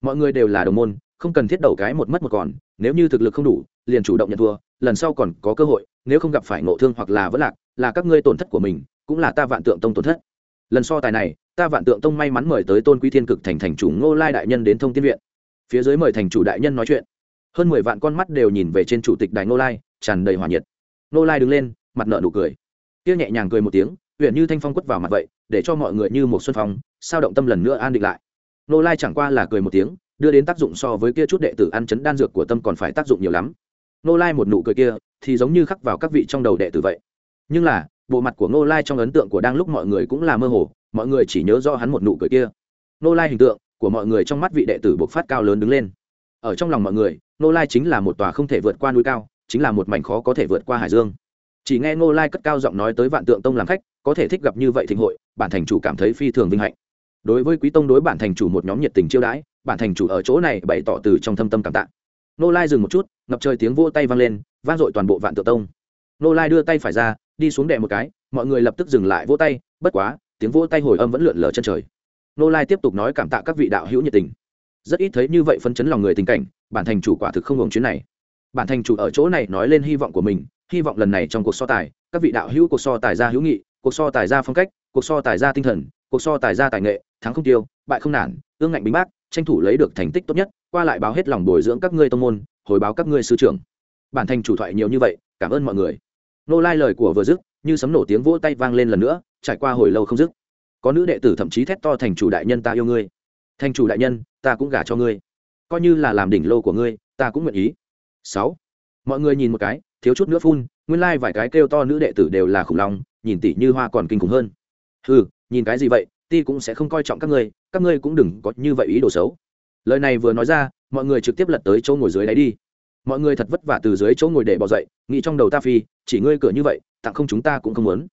Mọi người đều là đồng môn không cần thiết đầu cái một mất một còn, nếu như thực lực không đủ, liền chủ động nhận thua, lần sau còn có cơ hội, nếu không gặp phải ngộ thương hoặc là vỡ lạc, là các ngươi tổn thất của mình, cũng là ta vạn tượng tông tổn thất. Lần so tài này, ta vạn tượng tông may mắn mời tới tôn quý thiên cực thành thành chủ ngô lai đại nhân đến thông tiên viện. Phía dưới mời thành chủ đại nhân nói chuyện. Hơn mười vạn con mắt đều nhìn về trên chủ tịch đài ngô lai, tràn đầy hòa nhiệt. Ngô lai đứng lên, mặt nợ nụ cười. Tiêu nhẹ nhàng cười một tiếng huyện như thanh phong quất vào mặt vậy, để cho mọi người như một xuân phong, sao động tâm lần nữa an định lại. Ngô lai chẳng qua là cười một tiếng đưa đến tác dụng so với kia chút đệ tử ăn chấn đan dược của tâm còn phải tác dụng nhiều lắm. Ngô lai một nụ cười kia thì giống như khắc vào các vị trong đầu đệ tử vậy. Nhưng là, bộ mặt của ngô lai trong ấn tượng của đang lúc mọi người cũng là mơ hồ, mọi người chỉ nhớ do hắn một nụ cười kia. Ngô lai hình tượng của mọi người trong mắt vị đệ tử bộc phát cao lớn đứng lên. Ở trong lòng mọi người, ngô lai chính là một tòa không thể vượt qua núi cao, chính là một mảnh khó có thể vượt qua hải dương. Chỉ nghe ngô lai cất cao giọng nói tới vạn tượng tông làm khách, có thể thích gặp như vậy thịnh hội, bản thành chủ cảm thấy phi thường vinh hạnh. Đối với quý tông đối bản thành chủ một nhóm nhiệt tình chiêu đãi bản thành chủ ở chỗ này bày tỏ từ trong thâm tâm cảm tạ. Nô lai dừng một chút, ngập trời tiếng vô tay vang lên, vang dội toàn bộ vạn tự tông. Nô lai đưa tay phải ra, đi xuống đè một cái, mọi người lập tức dừng lại vỗ tay, bất quá, tiếng vỗ tay hồi âm vẫn lượn lờ chân trời. Nô lai tiếp tục nói cảm tạ các vị đạo hữu nhiệt tình. Rất ít thấy như vậy phân chấn lòng người tình cảnh, bản thành chủ quả thực không hưởng chuyến này. Bản thành chủ ở chỗ này nói lên hy vọng của mình, hy vọng lần này trong cuộc so tài, các vị đạo hữu cuộc so tài ra hữu nghị, cuộc so tài ra phong cách, cuộc so tài ra tinh thần, cuộc so tài ra tài nghệ, thắng không tiêu, bại không nản, ương ngạnh bính bác tranh thủ lấy được thành tích tốt nhất, qua lại báo hết lòng bồi dưỡng các ngươi tông môn, hồi báo các ngươi sư trưởng. Bản thành chủ thoại nhiều như vậy, cảm ơn mọi người. Nô lai lời của vừa dứt, như sấm nổ tiếng vỗ tay vang lên lần nữa, trải qua hồi lâu không dứt. Có nữ đệ tử thậm chí thét to, thành chủ đại nhân, ta yêu ngươi. Thành chủ đại nhân, ta cũng gả cho ngươi. Coi như là làm đỉnh lô của ngươi, ta cũng nguyện ý. Sáu. Mọi người nhìn một cái, thiếu chút nữa phun, nguyên lai vài cái kêu to nữ đệ tử đều là khủng long, nhìn tỷ như hoa còn kinh khủng hơn. Ừ nhìn cái gì vậy? Ti cũng sẽ không coi trọng các ngươi các ngươi cũng đừng có như vậy ý đồ xấu. Lời này vừa nói ra, mọi người trực tiếp lật tới chỗ ngồi dưới đáy đi. Mọi người thật vất vả từ dưới chỗ ngồi để bỏ dậy, nghĩ trong đầu ta phi, chỉ ngươi cửa như vậy, tặng không chúng ta cũng không muốn.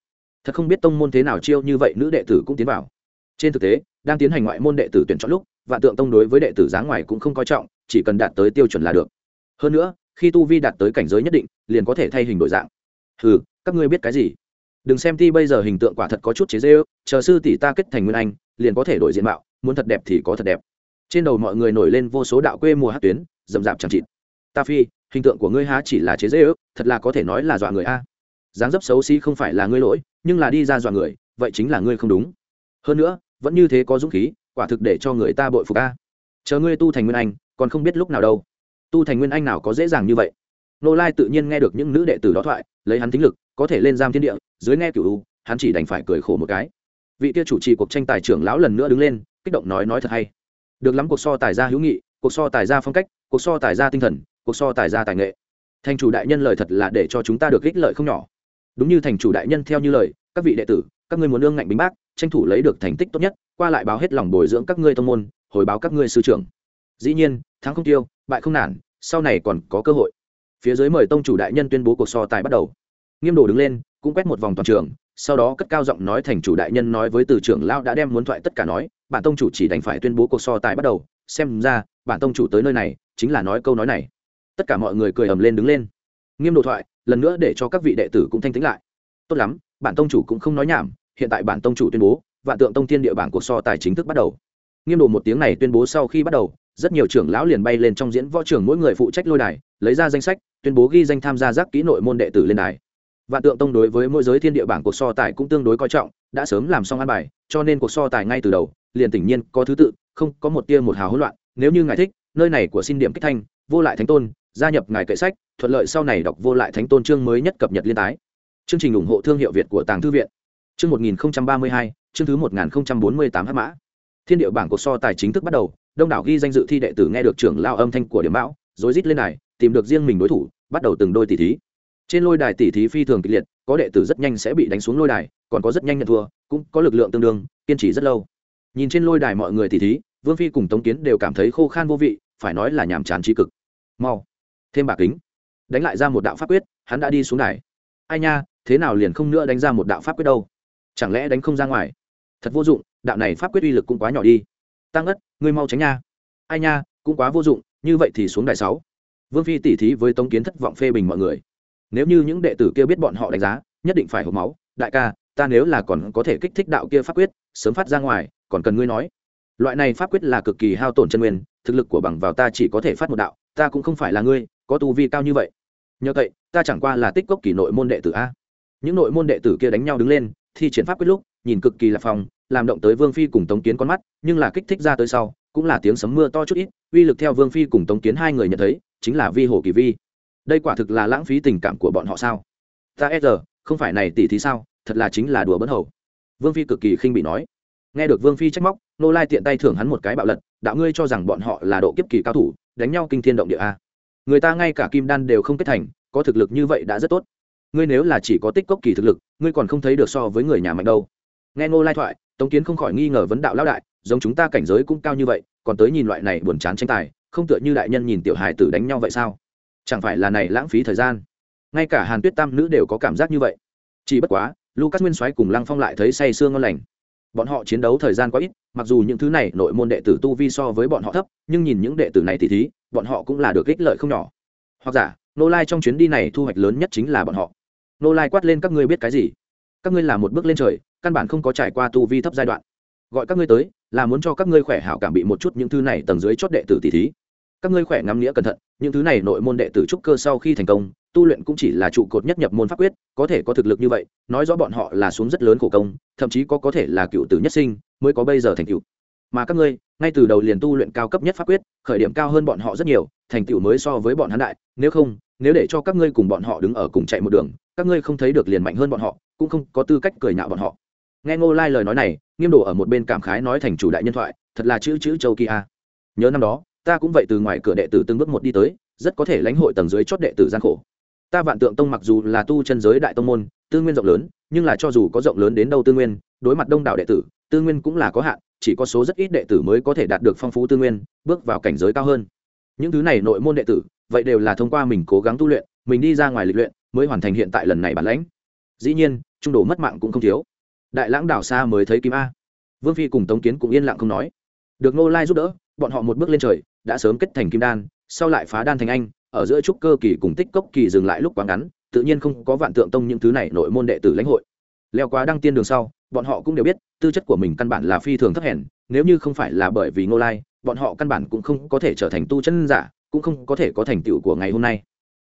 Thật không biết tông môn thế nào chiêu như vậy nữ đệ tử cũng tiến vào. Trên thực tế, đang tiến hành ngoại môn đệ tử tuyển chọn lúc, vạn tượng tông đối với đệ tử giá ngoài cũng không coi trọng, chỉ cần đạt tới tiêu chuẩn là được. Hơn nữa, khi tu vi đạt tới cảnh giới nhất định, liền có thể thay hình đổi dạng. Ừ các ngươi biết cái gì? Đừng xem ti bây giờ hình tượng quả thật có chút chế dễ. ước chờ sư tỷ ta kết thành nguyên anh, liền có thể đổi diện mạo, muốn thật đẹp thì có thật đẹp. Trên đầu mọi người nổi lên vô số đạo quê mùa hát tuyến, rậm rạp chẳng chịt. Ta phi, hình tượng của ngươi há chỉ là chế dễ ước thật là có thể nói là dọa người a. Dáng dấp xấu xí không phải là ngươi lỗi, nhưng là đi ra dọa người, vậy chính là ngươi không đúng. Hơn nữa, vẫn như thế có dũng khí, quả thực để cho người ta bội phục a. Chờ ngươi tu thành nguyên anh, còn không biết lúc nào đâu. Tu thành nguyên anh nào có dễ dàng như vậy? Nô lai tự nhiên nghe được những nữ đệ tử đó thoại, lấy hắn tính lực, có thể lên giam thiên địa, dưới nghe cửu u, hắn chỉ đành phải cười khổ một cái. Vị kia chủ trì cuộc tranh tài trưởng lão lần nữa đứng lên, kích động nói nói thật hay. Được lắm cuộc so tài gia hữu nghị, cuộc so tài gia phong cách, cuộc so tài gia tinh thần, cuộc so tài gia tài nghệ. Thành chủ đại nhân lời thật là để cho chúng ta được ích lợi không nhỏ. Đúng như thành chủ đại nhân theo như lời, các vị đệ tử, các ngươi muốn lương ngạnh bính bác, tranh thủ lấy được thành tích tốt nhất, qua lại báo hết lòng bồi dưỡng các ngươi thông môn, hồi báo các ngươi sư trưởng. Dĩ nhiên, thắng không tiêu, bại không nản, sau này còn có cơ hội phía dưới mời tông chủ đại nhân tuyên bố cuộc so tài bắt đầu. Nghiêm đồ đứng lên, cũng quét một vòng toàn trường, sau đó cất cao giọng nói thành chủ đại nhân nói với từ trưởng lao đã đem muốn thoại tất cả nói, bản tông chủ chỉ đành phải tuyên bố cuộc so tài bắt đầu, xem ra, bản tông chủ tới nơi này, chính là nói câu nói này. Tất cả mọi người cười ầm lên đứng lên. Nghiêm đồ thoại, lần nữa để cho các vị đệ tử cũng thanh tĩnh lại. Tốt lắm, bản tông chủ cũng không nói nhảm, hiện tại bản tông chủ tuyên bố, vạn tượng tông thiên địa bảng cuộc so tài chính thức bắt đầu. Nghiêm đồ một tiếng này tuyên bố sau khi bắt đầu rất nhiều trưởng lão liền bay lên trong diễn võ trưởng mỗi người phụ trách lôi đài, lấy ra danh sách, tuyên bố ghi danh tham gia giác kỹ nội môn đệ tử lên đài. Vạn tượng tông đối với mỗi giới thiên địa bảng cuộc so tài cũng tương đối coi trọng, đã sớm làm xong an bài, cho nên cuộc so tài ngay từ đầu, liền tỉnh nhiên có thứ tự, không có một tia một hào hỗn loạn, nếu như ngài thích, nơi này của xin điểm kích thanh, vô lại thánh tôn, gia nhập ngài kệ sách, thuận lợi sau này đọc vô lại thánh tôn chương mới nhất cập nhật liên tái. Chương trình ủng hộ thương hiệu việt của tàng thư viện. Chương một nghìn ba mươi hai, chương thứ một nghìn bốn mươi tám h mã. Thiên địa bảng cuộc so tài chính thức bắt đầu đông đảo ghi danh dự thi đệ tử nghe được trưởng lao âm thanh của điểm bão rối rít lên đài, tìm được riêng mình đối thủ, bắt đầu từng đôi tỷ thí. Trên lôi đài tỷ thí phi thường kịch liệt, có đệ tử rất nhanh sẽ bị đánh xuống lôi đài, còn có rất nhanh nhận thua, cũng có lực lượng tương đương, kiên trì rất lâu. Nhìn trên lôi đài mọi người tỷ thí, vương phi cùng tống kiến đều cảm thấy khô khan vô vị, phải nói là nhàm chán trí cực. Mau, thêm bà kính. Đánh lại ra một đạo pháp quyết, hắn đã đi xuống đài. Ai nha, thế nào liền không nữa đánh ra một đạo pháp quyết đâu? Chẳng lẽ đánh không ra ngoài? Thật vô dụng, đạo này pháp quyết uy lực cũng quá nhỏ đi. Tăng ất ngươi mau tránh nha. Ai nha, cũng quá vô dụng, như vậy thì xuống đài sáu. Vương phi tỉ thí với tống kiến thất vọng phê bình mọi người. Nếu như những đệ tử kia biết bọn họ đánh giá, nhất định phải hộp máu. Đại ca, ta nếu là còn có thể kích thích đạo kia pháp quyết, sớm phát ra ngoài, còn cần ngươi nói. Loại này pháp quyết là cực kỳ hao tổn chân nguyên, thực lực của bằng vào ta chỉ có thể phát một đạo, ta cũng không phải là ngươi, có tu vi cao như vậy. Nhờ vậy, ta chẳng qua là tích cốc kỳ nội môn đệ tử a. Những nội môn đệ tử kia đánh nhau đứng lên, thi triển pháp quyết lúc, nhìn cực kỳ là phòng làm động tới vương phi cùng tống kiến con mắt, nhưng là kích thích ra tới sau, cũng là tiếng sấm mưa to chút ít, uy lực theo vương phi cùng tống kiến hai người nhận thấy, chính là vi hồ kỳ vi. Đây quả thực là lãng phí tình cảm của bọn họ sao? Ta e giờ, không phải này tỷ thì sao, thật là chính là đùa bất hầu. Vương phi cực kỳ khinh bị nói. Nghe được vương phi trách móc, nô lai tiện tay thưởng hắn một cái bạo lật, đạo ngươi cho rằng bọn họ là độ kiếp kỳ cao thủ, đánh nhau kinh thiên động địa a. Người ta ngay cả kim đan đều không kết thành, có thực lực như vậy đã rất tốt. Ngươi nếu là chỉ có tích cốc kỳ thực lực, ngươi còn không thấy được so với người nhà mạnh đâu. Nghe ngô lai thoại tống kiến không khỏi nghi ngờ vấn đạo lão đại, giống chúng ta cảnh giới cũng cao như vậy, còn tới nhìn loại này buồn chán tranh tài, không tựa như đại nhân nhìn tiểu hài tử đánh nhau vậy sao? Chẳng phải là này lãng phí thời gian? Ngay cả hàn tuyết tam nữ đều có cảm giác như vậy. Chỉ bất quá, lucas nguyên soái cùng lăng phong lại thấy say sương ngon lành. Bọn họ chiến đấu thời gian quá ít, mặc dù những thứ này nội môn đệ tử tu vi so với bọn họ thấp, nhưng nhìn những đệ tử này thì thí, bọn họ cũng là được ích lợi không nhỏ. Hoặc giả, nô lai trong chuyến đi này thu hoạch lớn nhất chính là bọn họ. Nô lai quát lên, các ngươi biết cái gì? Các ngươi là một bước lên trời căn bản không có trải qua tu vi thấp giai đoạn. Gọi các ngươi tới, là muốn cho các ngươi khỏe hảo cảm bị một chút những thứ này tầng dưới chót đệ tử tỷ thí. Các ngươi khỏe ngắm nghĩa cẩn thận, những thứ này nội môn đệ tử trúc cơ sau khi thành công, tu luyện cũng chỉ là trụ cột nhất nhập môn pháp quyết, có thể có thực lực như vậy, nói rõ bọn họ là xuống rất lớn khổ công, thậm chí có có thể là cựu tử nhất sinh, mới có bây giờ thành cựu mà các ngươi, ngay từ đầu liền tu luyện cao cấp nhất pháp quyết, khởi điểm cao hơn bọn họ rất nhiều, thành tựu mới so với bọn hắn đại, nếu không, nếu để cho các ngươi cùng bọn họ đứng ở cùng chạy một đường, các ngươi không thấy được liền mạnh hơn bọn họ, cũng không có tư cách cười nhạo bọn họ nghe ngô lai lời nói này, nghiêm đồ ở một bên cảm khái nói thành chủ đại nhân thoại, thật là chữ chữ châu kia nhớ năm đó, ta cũng vậy từ ngoài cửa đệ tử từng bước một đi tới, rất có thể lãnh hội tầng dưới chót đệ tử gian khổ. Ta vạn tượng tông mặc dù là tu chân giới đại tông môn, tư nguyên rộng lớn, nhưng là cho dù có rộng lớn đến đâu tư nguyên, đối mặt đông đảo đệ tử, tư nguyên cũng là có hạn, chỉ có số rất ít đệ tử mới có thể đạt được phong phú tư nguyên, bước vào cảnh giới cao hơn. Những thứ này nội môn đệ tử, vậy đều là thông qua mình cố gắng tu luyện, mình đi ra ngoài lịch luyện, mới hoàn thành hiện tại lần này bản lãnh. Dĩ nhiên, trung đồ mất mạng cũng không thiếu đại lãng đảo xa mới thấy kim a. Vương phi cùng tống kiến cũng yên lặng không nói. Được nô lai giúp đỡ, bọn họ một bước lên trời, đã sớm kết thành kim đan, sau lại phá đan thành anh, ở giữa trúc cơ kỳ cùng tích cốc kỳ dừng lại lúc quá ngắn, tự nhiên không có vạn tượng tông những thứ này nội môn đệ tử lãnh hội. Leo quá đăng tiên đường sau, bọn họ cũng đều biết, tư chất của mình căn bản là phi thường thấp hèn, nếu như không phải là bởi vì ngô lai, bọn họ căn bản cũng không có thể trở thành tu chân giả, cũng không có thể có thành tựu của ngày hôm nay.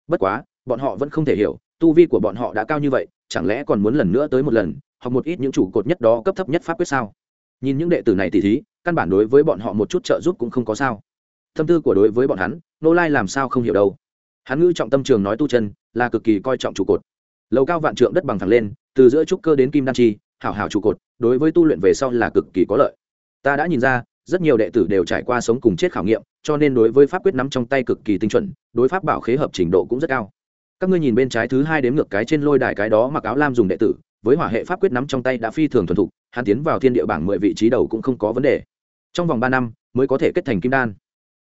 Bất quá, bọn họ vẫn không thể hiểu, tu vi của bọn họ đã cao như vậy chẳng lẽ còn muốn lần nữa tới một lần hoặc một ít những chủ cột nhất đó cấp thấp nhất pháp quyết sao? Nhìn những đệ tử này tỉ thí, căn bản đối với bọn họ một chút trợ giúp cũng không có sao. Tâm tư của đối với bọn hắn nô lai làm sao không hiểu đâu. Hắn ngữ trọng tâm trường nói tu chân, là cực kỳ coi trọng trụ cột. Lầu cao vạn trượng đất bằng thẳng lên, từ giữa trúc cơ đến kim đan chi, hảo hảo trụ cột, đối với tu luyện về sau là cực kỳ có lợi. Ta đã nhìn ra, rất nhiều đệ tử đều trải qua sống cùng chết khảo nghiệm, cho nên đối với pháp quyết nắm trong tay cực kỳ tinh chuẩn, đối pháp bảo khế hợp trình độ cũng rất cao các ngươi nhìn bên trái thứ hai đếm ngược cái trên lôi đài cái đó mặc áo lam dùng đệ tử, với hỏa hệ pháp quyết nắm trong tay đã phi thường thuần thục, hắn tiến vào thiên địa bảng mười vị trí đầu cũng không có vấn đề. Trong vòng ba năm, mới có thể kết thành kim đan.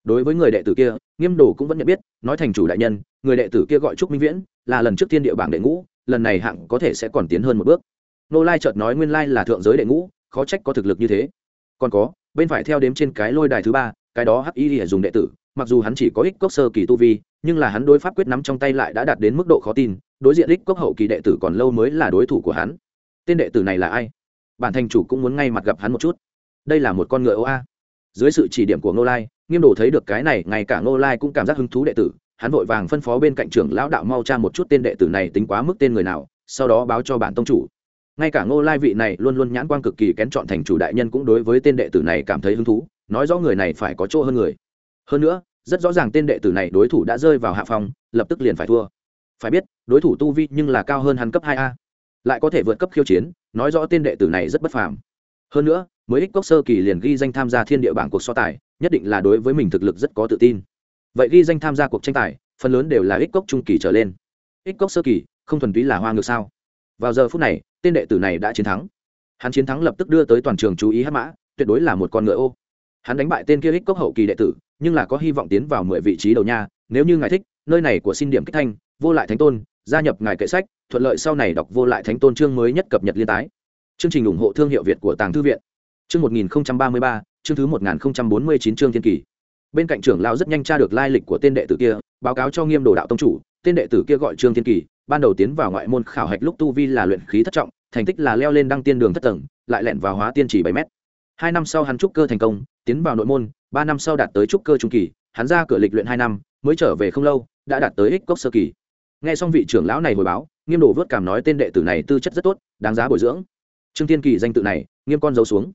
Đối với người đệ tử kia, nghiêm đồ cũng vẫn nhận biết, nói thành chủ đại nhân, người đệ tử kia gọi trúc minh viễn, là lần trước thiên địa bảng đệ ngũ, lần này hạng có thể sẽ còn tiến hơn một bước. Nô lai chợt nói nguyên lai là thượng giới đệ ngũ, khó trách có thực lực như thế. Còn có, bên phải theo đếm trên cái lôi đài thứ ba, cái đó hắc y để dùng đệ tử, mặc dù hắn chỉ có ích cốc sơ kỳ tu vi nhưng là hắn đối pháp quyết nắm trong tay lại đã đạt đến mức độ khó tin, đối diện đích cốc hậu kỳ đệ tử còn lâu mới là đối thủ của hắn. Tên đệ tử này là ai? Bản thành chủ cũng muốn ngay mặt gặp hắn một chút. Đây là một con ngựa ô a. Dưới sự chỉ điểm của ngô lai, nghiêm đồ thấy được cái này, ngay cả ngô lai cũng cảm giác hứng thú đệ tử, hắn vội vàng phân phó bên cạnh trưởng lão đạo mau tra một chút tên đệ tử này tính quá mức tên người nào, sau đó báo cho bản tông chủ. Ngay cả ngô lai vị này luôn luôn nhãn quan cực kỳ kén chọn thành chủ đại nhân cũng đối với tên đệ tử này cảm thấy hứng thú, nói rõ người này phải có chỗ hơn người. Hơn nữa rất rõ ràng tên đệ tử này đối thủ đã rơi vào hạ phòng lập tức liền phải thua. Phải biết, đối thủ tu vi nhưng là cao hơn hắn cấp hai a. Lại có thể vượt cấp khiêu chiến, nói rõ tên đệ tử này rất bất phàm. Hơn nữa, mới ích cốc sơ kỳ liền ghi danh tham gia thiên địa bảng cuộc so tài, nhất định là đối với mình thực lực rất có tự tin. Vậy ghi danh tham gia cuộc tranh tài, phần lớn đều là ích cốc trung kỳ trở lên. Ích cốc sơ kỳ, không thuần túy là hoa ngược sao? Vào giờ phút này, tên đệ tử này đã chiến thắng. Hắn chiến thắng lập tức đưa tới toàn trường chú ý hát mã, tuyệt đối là một con ngựa ô hắn đánh bại tên kia ích cốc hậu kỳ đệ tử, nhưng là có hy vọng tiến vào mười vị trí đầu nha. Nếu như ngài thích, nơi này của xin điểm kích thanh, vô lại thánh tôn, gia nhập ngài kệ sách, thuận lợi sau này đọc vô lại thánh tôn chương mới nhất cập nhật liên tái. Chương trình ủng hộ thương hiệu việt của tàng thư viện. Chương một nghìn ba mươi ba, chương thứ một nghìn bốn mươi chín chương thiên kỳ bên cạnh trưởng lao rất nhanh tra được lai lịch của tên đệ tử kia, báo cáo cho nghiêm đồ đạo tông chủ, tên đệ tử kia gọi trương thiên kỳ ban đầu tiến vào ngoại môn khảo hạch lúc tu vi là luyện khí thất trọng, thành tích là leo lên đăng tiên đường thất tầng, lại lẹn vào hóa tiên chỉ bảy mét hai năm sau hắn trúc cơ thành công, tiến vào nội môn, ba năm sau đạt tới trúc cơ trung kỳ, hắn ra cửa lịch luyện hai năm, mới trở về không lâu, đã đạt tới ích cốc sơ kỳ. Nghe xong vị trưởng lão này hồi báo, nghiêm đồ vớt cảm nói tên đệ tử này tư chất rất tốt, đáng giá bồi dưỡng. Trương thiên kỳ danh tự này, nghiêm con giấu xuống.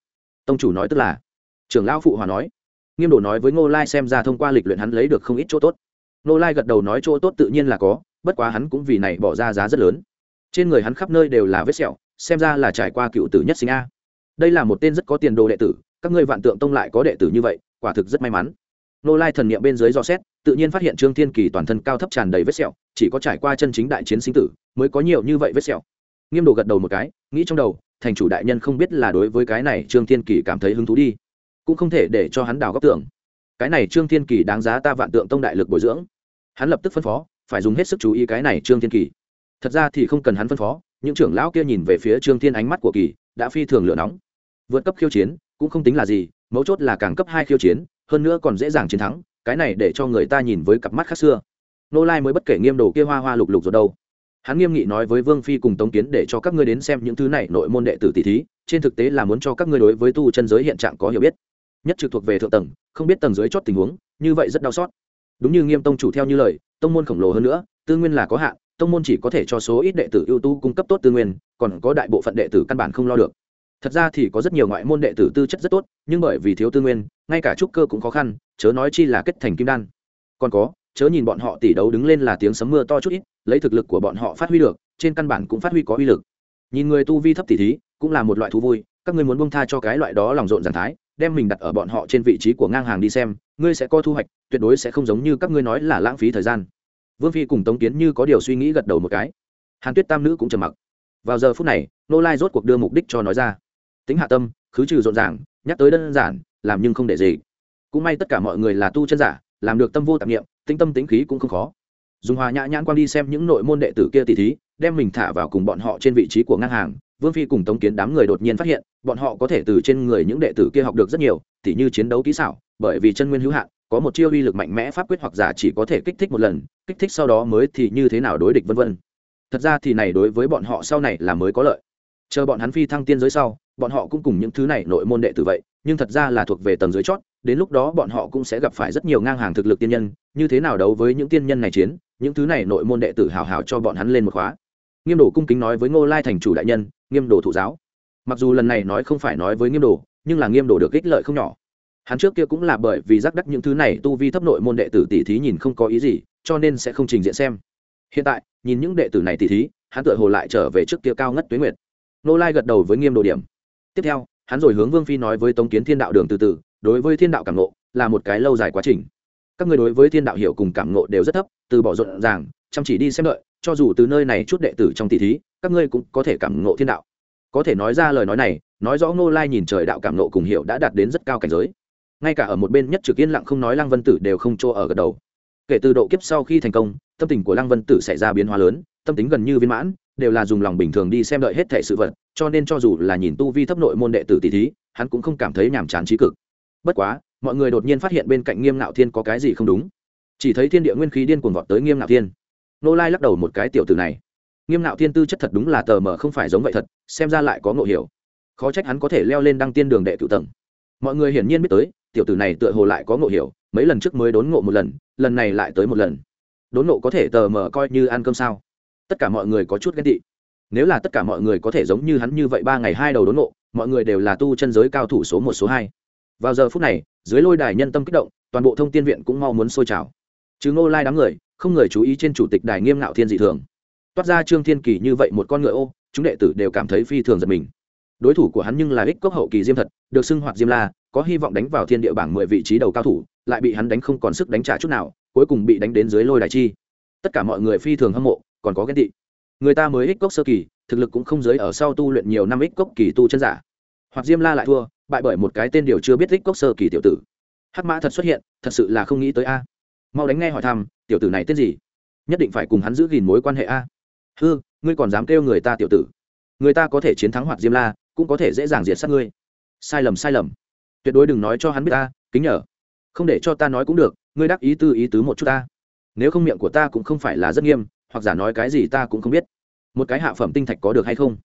Tông chủ nói tức là. Trưởng lão phụ hòa nói. Nghiêm đồ nói với ngô lai xem ra thông qua lịch luyện hắn lấy được không ít chỗ tốt. Ngô lai gật đầu nói chỗ tốt tự nhiên là có, bất quá hắn cũng vì này bỏ ra giá rất lớn. Trên người hắn khắp nơi đều là vết sẹo, xem ra là trải qua cựu tử nhất sinh a đây là một tên rất có tiền đồ đệ tử, các ngươi vạn tượng tông lại có đệ tử như vậy, quả thực rất may mắn. Nô lai thần niệm bên dưới do xét, tự nhiên phát hiện trương thiên kỳ toàn thân cao thấp tràn đầy vết sẹo, chỉ có trải qua chân chính đại chiến sinh tử mới có nhiều như vậy vết sẹo. Nghiêm đồ gật đầu một cái, nghĩ trong đầu, thành chủ đại nhân không biết là đối với cái này trương thiên kỳ cảm thấy hứng thú đi, cũng không thể để cho hắn đào góc tưởng. Cái này trương thiên kỳ đáng giá ta vạn tượng tông đại lực bồi dưỡng. Hắn lập tức phân phó, phải dùng hết sức chú ý cái này trương thiên kỳ. Thật ra thì không cần hắn phân phó, những trưởng lão kia nhìn về phía trương thiên ánh mắt của kỳ, đã phi thường lửa nóng vượt cấp khiêu chiến, cũng không tính là gì, mấu chốt là càng cấp hai khiêu chiến, hơn nữa còn dễ dàng chiến thắng, cái này để cho người ta nhìn với cặp mắt khác xưa. Nô lai mới bất kể nghiêm đồ kia hoa hoa lục lục rồi đâu. Hắn nghiêm nghị nói với vương phi cùng tống kiến để cho các ngươi đến xem những thứ này nội môn đệ tử tỷ thí, trên thực tế là muốn cho các ngươi đối với tu chân giới hiện trạng có hiểu biết. Nhất trực thuộc về thượng tầng, không biết tầng dưới chót tình huống, như vậy rất đau xót. Đúng như nghiêm tông chủ theo như lời, tông môn khổng lồ hơn nữa, tư nguyên là có hạn, tông môn chỉ có thể cho số ít đệ tử ưu tú cung cấp tốt tư nguyên, còn có đại bộ phận đệ tử căn bản không lo được thật ra thì có rất nhiều ngoại môn đệ tử tư chất rất tốt, nhưng bởi vì thiếu tư nguyên, ngay cả trúc cơ cũng khó khăn, chớ nói chi là kết thành kim đan. Còn có, chớ nhìn bọn họ tỷ đấu đứng lên là tiếng sấm mưa to chút ít, lấy thực lực của bọn họ phát huy được, trên căn bản cũng phát huy có uy lực. Nhìn người tu vi thấp tỷ thí, cũng là một loại thú vui, các ngươi muốn bông tha cho cái loại đó lòng rộn giản thái, đem mình đặt ở bọn họ trên vị trí của ngang hàng đi xem, ngươi sẽ có thu hoạch, tuyệt đối sẽ không giống như các ngươi nói là lãng phí thời gian. Vương phi cùng tống kiến như có điều suy nghĩ gật đầu một cái. Hàn tuyết tam nữ cũng trầm mặc. Vào giờ phút này, nô lai rốt cuộc đưa mục đích cho nói ra tính hạ tâm, khứ trừ rộn ràng, nhắc tới đơn giản, làm nhưng không để gì. Cũng may tất cả mọi người là tu chân giả, làm được tâm vô tạp nghiệm tinh tâm tính khí cũng không khó. Dùng hòa nhã nhãn quan đi xem những nội môn đệ tử kia tỷ thí, đem mình thả vào cùng bọn họ trên vị trí của ngang hàng, vương phi cùng tống kiến đám người đột nhiên phát hiện, bọn họ có thể từ trên người những đệ tử kia học được rất nhiều, tỉ như chiến đấu kỹ xảo, bởi vì chân nguyên hữu hạn, có một chiêu uy lực mạnh mẽ pháp quyết hoặc giả chỉ có thể kích thích một lần, kích thích sau đó mới thì như thế nào đối địch vân vân. Thật ra thì này đối với bọn họ sau này là mới có lợi. Chờ bọn hắn phi thăng tiên giới sau bọn họ cũng cùng những thứ này nội môn đệ tử vậy, nhưng thật ra là thuộc về tầng dưới chót, đến lúc đó bọn họ cũng sẽ gặp phải rất nhiều ngang hàng thực lực tiên nhân, như thế nào đấu với những tiên nhân này chiến, những thứ này nội môn đệ tử hào hào cho bọn hắn lên một khóa. Nghiêm đồ cung kính nói với ngô lai thành chủ đại nhân, nghiêm đồ thụ giáo. Mặc dù lần này nói không phải nói với nghiêm đồ, nhưng là nghiêm đồ được ích lợi không nhỏ. Hắn trước kia cũng là bởi vì giác đắc những thứ này tu vi thấp nội môn đệ tử tỷ thí nhìn không có ý gì, cho nên sẽ không trình diện xem. Hiện tại, nhìn những đệ tử này tỷ thí, hắn tựa hồ lại trở về trước kia cao ngất tuế nguyệt. Nô lai gật đầu với nghiêm đồ điểm tiếp theo, hắn rồi hướng vương phi nói với tống kiến thiên đạo đường từ từ, đối với thiên đạo cảm nộ là một cái lâu dài quá trình. Các người đối với thiên đạo hiểu cùng cảm nộ đều rất thấp, từ bỏ rộn ràng, chăm chỉ đi xem đợi, cho dù từ nơi này chút đệ tử trong tỷ thí, các ngươi cũng có thể cảm nộ thiên đạo. Có thể nói ra lời nói này, nói rõ nô lai nhìn trời đạo cảm nộ cùng hiểu đã đạt đến rất cao cảnh giới. Ngay cả ở một bên nhất trực yên lặng không nói lăng vân tử đều không chỗ ở gật đầu. Kể từ độ kiếp sau khi thành công, tâm tình của lăng vân tử xảy ra biến hóa lớn, tâm tính gần như viên mãn đều là dùng lòng bình thường đi xem đợi hết thể sự vật, cho nên cho dù là nhìn tu vi thấp nội môn đệ tử tỷ thí, hắn cũng không cảm thấy nhàm chán trí cực. Bất quá, mọi người đột nhiên phát hiện bên cạnh nghiêm ngạo thiên có cái gì không đúng. Chỉ thấy thiên địa nguyên khí điên cuồng vọt tới nghiêm ngạo thiên. Nô lai lắc đầu một cái tiểu từ này. Nghiêm ngạo thiên tư chất thật đúng là tờ mờ không phải giống vậy thật, xem ra lại có ngộ hiểu. Khó trách hắn có thể leo lên đăng tiên đường đệ cựu tầng. Mọi người hiển nhiên biết tới, tiểu tử này tựa hồ lại có ngộ hiểu, mấy lần trước mới đốn ngộ một lần lần này lại tới một lần. Đốn ngộ có thể tờ mờ coi như ăn cơm sao? Tất cả mọi người có chút ghen tị. Nếu là tất cả mọi người có thể giống như hắn như vậy ba ngày hai đầu đốn ngộ, mọi người đều là tu chân giới cao thủ số một, số hai. Vào giờ phút này, dưới lôi đài nhân tâm kích động, toàn bộ thông tin viện cũng mau muốn sôi trào. Chứ ngô lai đám người, không người chú ý trên chủ tịch đài nghiêm ngạo thiên dị thường. Toát ra trương thiên kỳ như vậy một con ngựa ô, chúng đệ tử đều cảm thấy phi thường giật mình. Đối thủ của hắn nhưng là ích cốc hậu kỳ diêm thật, được xưng hoạt diêm la, có hy vọng đánh vào thiên địa bảng mười vị trí đầu cao thủ, lại bị hắn đánh không còn sức đánh trả chút nào, cuối cùng bị đánh đến dưới lôi đài chi. Tất cả mọi người phi thường hâm mộ còn có ghen tị. Người ta mới ích cốc sơ kỳ, thực lực cũng không giới ở sau tu luyện nhiều năm ích cốc kỳ tu chân giả. Hoặc diêm la lại thua, bại bởi một cái tên điều chưa biết ích cốc sơ kỳ tiểu tử. Hắc mã thật xuất hiện, thật sự là không nghĩ tới a. Mau đánh nghe hỏi thăm, tiểu tử này tên gì? Nhất định phải cùng hắn giữ gìn mối quan hệ a. Hư ngươi còn dám kêu người ta tiểu tử. Người ta có thể chiến thắng hoặc diêm la, cũng có thể dễ dàng diệt sát ngươi. Sai lầm sai lầm. Tuyệt đối đừng nói cho hắn biết ta, kính nhờ. Không để cho ta nói cũng được, ngươi đắc ý tư ý tứ một chút ta. Nếu không miệng của ta cũng không phải là rất nghiêm hoặc giả nói cái gì ta cũng không biết. Một cái hạ phẩm tinh thạch có được hay không?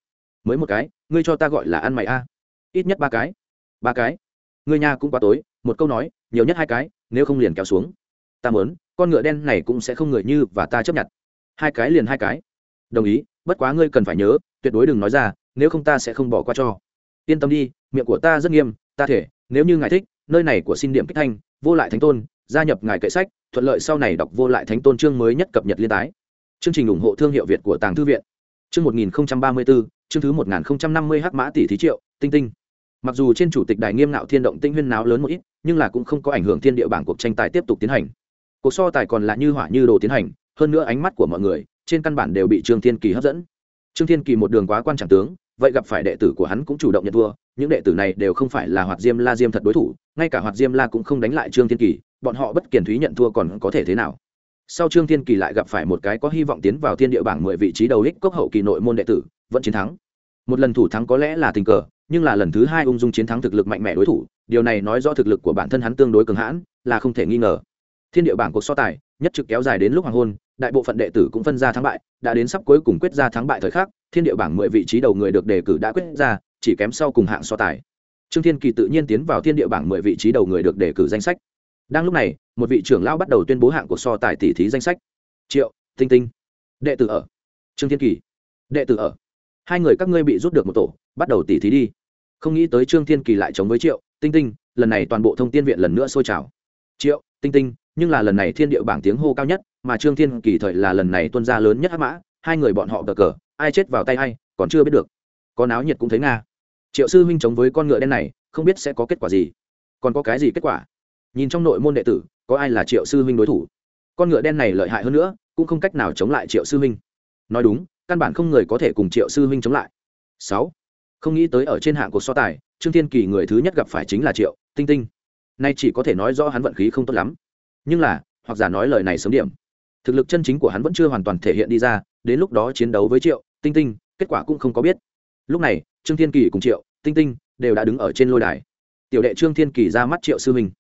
Mới một cái, ngươi cho ta gọi là ăn mày a. Ít nhất ba cái. Ba cái? Ngươi nhà cũng quá tối, một câu nói, nhiều nhất hai cái, nếu không liền kéo xuống. Ta mớn con ngựa đen này cũng sẽ không người như và ta chấp nhận. Hai cái liền hai cái. Đồng ý, bất quá ngươi cần phải nhớ, tuyệt đối đừng nói ra, nếu không ta sẽ không bỏ qua cho. Yên tâm đi, miệng của ta rất nghiêm, ta thể, nếu như ngài thích, nơi này của xin điểm kích thanh, vô lại thánh tôn, gia nhập ngài kệ sách, thuận lợi sau này đọc vô lại thánh tôn chương mới nhất cập nhật liên tái chương trình ủng hộ thương hiệu việt của tàng thư viện. Chương một nghìn ba mươi bốn chương thứ 1050 hắc mã tỷ thí triệu, tinh tinh. Mặc dù trên chủ tịch đài nghiêm ngạo thiên động tinh huyên náo lớn một ít, nhưng là cũng không có ảnh hưởng thiên địa bảng cuộc tranh tài tiếp tục tiến hành. Cuộc so tài còn là như hỏa như đồ tiến hành, hơn nữa ánh mắt của mọi người, trên căn bản đều bị trương thiên kỳ hấp dẫn. Trương thiên kỳ một đường quá quan trọng tướng, vậy gặp phải đệ tử của hắn cũng chủ động nhận thua, những đệ tử này đều không phải là hoạt diêm la diêm thật đối thủ, ngay cả hoạt diêm la cũng không đánh lại trương thiên kỳ, bọn họ bất kiền thúy nhận thua còn có thể thế nào? Sau trương thiên kỳ lại gặp phải một cái có hy vọng tiến vào thiên địa bảng mười vị trí đầu ích cốc hậu kỳ nội môn đệ tử, vẫn chiến thắng. Một lần thủ thắng có lẽ là tình cờ, nhưng là lần thứ hai ung dung chiến thắng thực lực mạnh mẽ đối thủ, điều này nói rõ thực lực của bản thân hắn tương đối cường hãn, là không thể nghi ngờ. Thiên địa bảng cuộc so tài, nhất trực kéo dài đến lúc hoàng hôn, đại bộ phận đệ tử cũng phân ra thắng bại, đã đến sắp cuối cùng quyết ra thắng bại thời khắc, thiên địa bảng mười vị trí đầu người được đề cử đã quyết ra, chỉ kém sau cùng hạng so tài. Trương thiên kỳ tự nhiên tiến vào thiên địa bảng mười vị trí đầu người được đề cử danh sách đang lúc này, một vị trưởng lão bắt đầu tuyên bố hạng của so tài tỷ thí danh sách. Triệu, tinh tinh. Đệ tử ở. Trương thiên kỳ. Đệ tử ở. Hai người các ngươi bị rút được một tổ, bắt đầu tỷ thí đi. Không nghĩ tới trương thiên kỳ lại chống với triệu, tinh tinh, lần này toàn bộ thông tin viện lần nữa sôi trào. Triệu, tinh tinh, nhưng là lần này thiên địa bảng tiếng hô cao nhất, mà trương thiên kỳ thời là lần này tuân gia lớn nhất hắc mã, hai người bọn họ cờ cờ, ai chết vào tay hay còn chưa biết được. Có náo nhiệt cũng thấy nga. Triệu sư huynh chống với con ngựa đen này, không biết sẽ có kết quả gì. Còn có cái gì kết quả? Nhìn trong nội môn đệ tử, có ai là triệu sư huynh đối thủ? Con ngựa đen này lợi hại hơn nữa, cũng không cách nào chống lại triệu sư huynh. Nói đúng, căn bản không người có thể cùng triệu sư huynh chống lại. Sáu. Không nghĩ tới ở trên hạng cuộc so tài, trương thiên kỳ người thứ nhất gặp phải chính là triệu tinh tinh. Nay chỉ có thể nói do hắn vận khí không tốt lắm. Nhưng là, hoặc giả nói lời này sớm điểm. Thực lực chân chính của hắn vẫn chưa hoàn toàn thể hiện đi ra, đến lúc đó chiến đấu với triệu tinh tinh, kết quả cũng không có biết. Lúc này, trương thiên kỳ cùng triệu tinh tinh đều đã đứng ở trên lôi đài. Tiểu đệ trương thiên kỳ ra mắt triệu sư huynh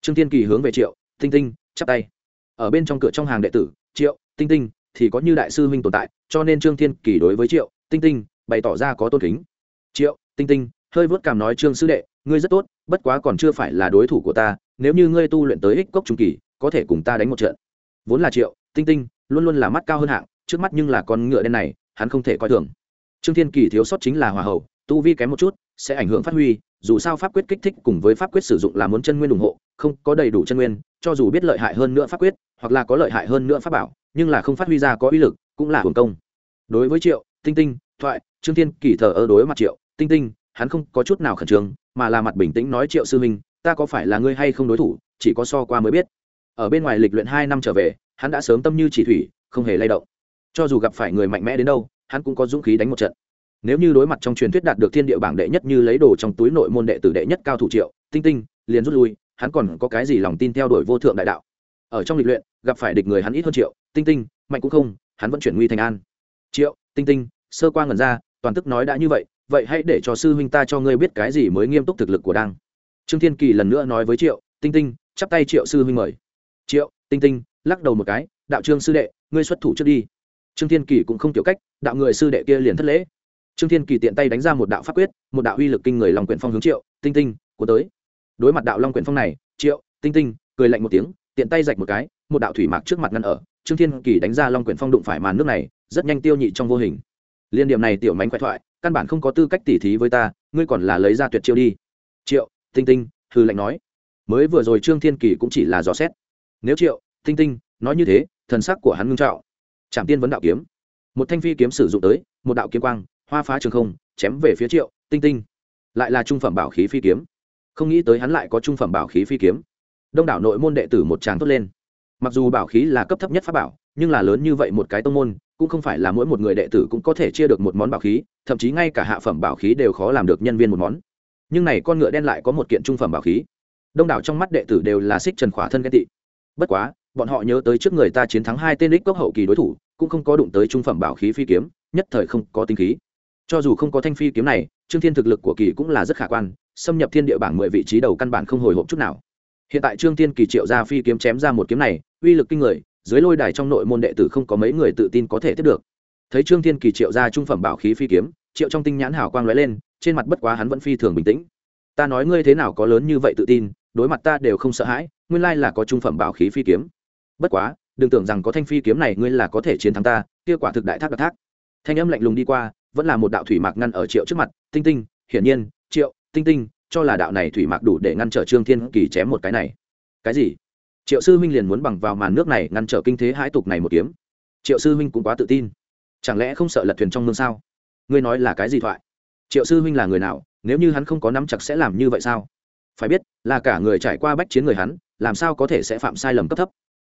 trương thiên kỳ hướng về triệu, tinh tinh, chắp tay. Ở bên trong cửa trong hàng đệ tử, triệu, tinh tinh thì có như đại sư minh tồn tại, cho nên trương thiên kỳ đối với triệu, tinh tinh bày tỏ ra có tôn kính. Triệu, tinh tinh, hơi vớt cảm nói, trương sư đệ, ngươi rất tốt, bất quá còn chưa phải là đối thủ của ta, nếu như ngươi tu luyện tới ích cốc trung kỳ, có thể cùng ta đánh một trận. Vốn là triệu, tinh tinh luôn luôn là mắt cao hơn hạng, trước mắt nhưng là con ngựa đen này, hắn không thể coi thường. Trương thiên kỳ thiếu sót chính là hòa hậu, tu vi kém một chút, sẽ ảnh hưởng phát huy, dù sao pháp quyết kích thích cùng với pháp quyết sử dụng là muốn chân nguyên ủng hộ không có đầy đủ chân nguyên, cho dù biết lợi hại hơn nữa pháp quyết, hoặc là có lợi hại hơn nữa pháp bảo, nhưng là không phát huy ra có uy lực, cũng là hưởng công. Đối với triệu, tinh tinh, thoại, trương thiên, kỳ thờ ơ đối mặt triệu, tinh tinh, hắn không có chút nào khẩn trương, mà là mặt bình tĩnh nói, triệu sư minh ta có phải là ngươi hay không đối thủ, chỉ có so qua mới biết. Ở bên ngoài lịch luyện hai năm trở về, hắn đã sớm tâm như chỉ thủy, không hề lay động. Cho dù gặp phải người mạnh mẽ đến đâu, hắn cũng có dũng khí đánh một trận. Nếu như đối mặt trong truyền thuyết đạt được thiên địa bảng đệ nhất như lấy đồ trong túi nội môn đệ tử đệ nhất cao thủ triệu, tinh tinh, liền rút lui hắn còn có cái gì lòng tin theo đuổi vô thượng đại đạo? Ở trong lịch luyện, gặp phải địch người hắn ít hơn triệu, tinh tinh, mạnh cũng không, hắn vẫn chuyển nguy thành an. Triệu, tinh tinh, sơ qua ngần ra, toàn tức nói đã như vậy vậy hãy để cho sư huynh ta cho ngươi biết cái gì mới nghiêm túc thực lực của đang trương thiên kỳ lần nữa nói với triệu, tinh tinh, chắp tay triệu sư huynh mời. Triệu, tinh tinh, lắc đầu một cái, đạo trương sư đệ, ngươi xuất thủ trước đi. Trương thiên kỳ cũng không tiểu cách, đạo người sư đệ kia liền thất lễ. Trương thiên kỳ tiện tay đánh ra một đạo pháp quyết, một đạo uy lực kinh người lòng quyển phong hướng triệu, tinh tinh, của tới đối mặt đạo long quyển phong này, triệu, tinh tinh, cười lạnh một tiếng, tiện tay rạch một cái, một đạo thủy mạc trước mặt ngăn ở, trương thiên kỳ đánh ra long quyển phong đụng phải màn nước này, rất nhanh tiêu nhị trong vô hình. Liên điểm này tiểu mánh khoe thoại, căn bản không có tư cách tỉ thí với ta, ngươi còn là lấy ra tuyệt chiêu đi. Triệu, tinh tinh, hư lạnh nói. Mới vừa rồi trương thiên kỳ cũng chỉ là dò xét. Nếu triệu, tinh tinh, nói như thế, thần sắc của hắn ngưng trạo trạm tiên vấn đạo kiếm. Một thanh phi kiếm sử dụng tới, một đạo kiếm quang, hoa phá trường không, chém về phía triệu, tinh tinh. Lại là trung phẩm bảo khí phi kiếm không nghĩ tới hắn lại có trung phẩm bảo khí phi kiếm. Đông đảo nội môn đệ tử một tràng tốt lên. Mặc dù bảo khí là cấp thấp nhất pháp bảo, nhưng là lớn như vậy một cái tông môn, cũng không phải là mỗi một người đệ tử cũng có thể chia được một món bảo khí, thậm chí ngay cả hạ phẩm bảo khí đều khó làm được nhân viên một món. Nhưng này con ngựa đen lại có một kiện trung phẩm bảo khí. Đông đảo trong mắt đệ tử đều là xích trần khỏa thân ghen tị. Bất quá, bọn họ nhớ tới trước người ta chiến thắng hai tên đích cốc hậu kỳ đối thủ, cũng không có đụng tới trung phẩm bảo khí phi kiếm, nhất thời không có tinh khí. Cho dù không có thanh phi kiếm này, trương thiên thực lực của kỳ cũng là rất khả quan xâm nhập thiên địa bảng mười vị trí đầu căn bản không hồi hộp chút nào. Hiện tại trương thiên kỳ triệu ra phi kiếm chém ra một kiếm này, uy lực kinh người, dưới lôi đài trong nội môn đệ tử không có mấy người tự tin có thể tiếp được. Thấy trương thiên kỳ triệu ra trung phẩm bảo khí phi kiếm, triệu trong tinh nhãn hào quang lóe lên, trên mặt bất quá hắn vẫn phi thường bình tĩnh. Ta nói ngươi thế nào có lớn như vậy tự tin, đối mặt ta đều không sợ hãi, nguyên lai là có trung phẩm bảo khí phi kiếm. Bất quá, đừng tưởng rằng có thanh phi kiếm này ngươi là có thể chiến thắng ta, kia quả thực đại thác đặc thác. Thanh âm lạnh lùng đi qua, vẫn là một đạo thủy mạc ngăn ở triệu trước mặt, tinh tinh, hiển nhiên, triệu tinh tinh, cho là đạo này thủy mạc đủ để ngăn trở trương thiên kỳ chém một cái này. Cái gì? Triệu sư huynh liền muốn bằng vào màn nước này ngăn trở kinh thế hãi tục này một kiếm. Triệu sư huynh cũng quá tự tin. Chẳng lẽ không sợ lật thuyền trong mương sao? Ngươi nói là cái gì thoại? Triệu sư huynh là người nào? Nếu như hắn không có nắm chặt sẽ làm như vậy sao? Phải biết, là cả người trải qua bách chiến người hắn, làm sao có thể sẽ phạm sai lầm cấp thấp?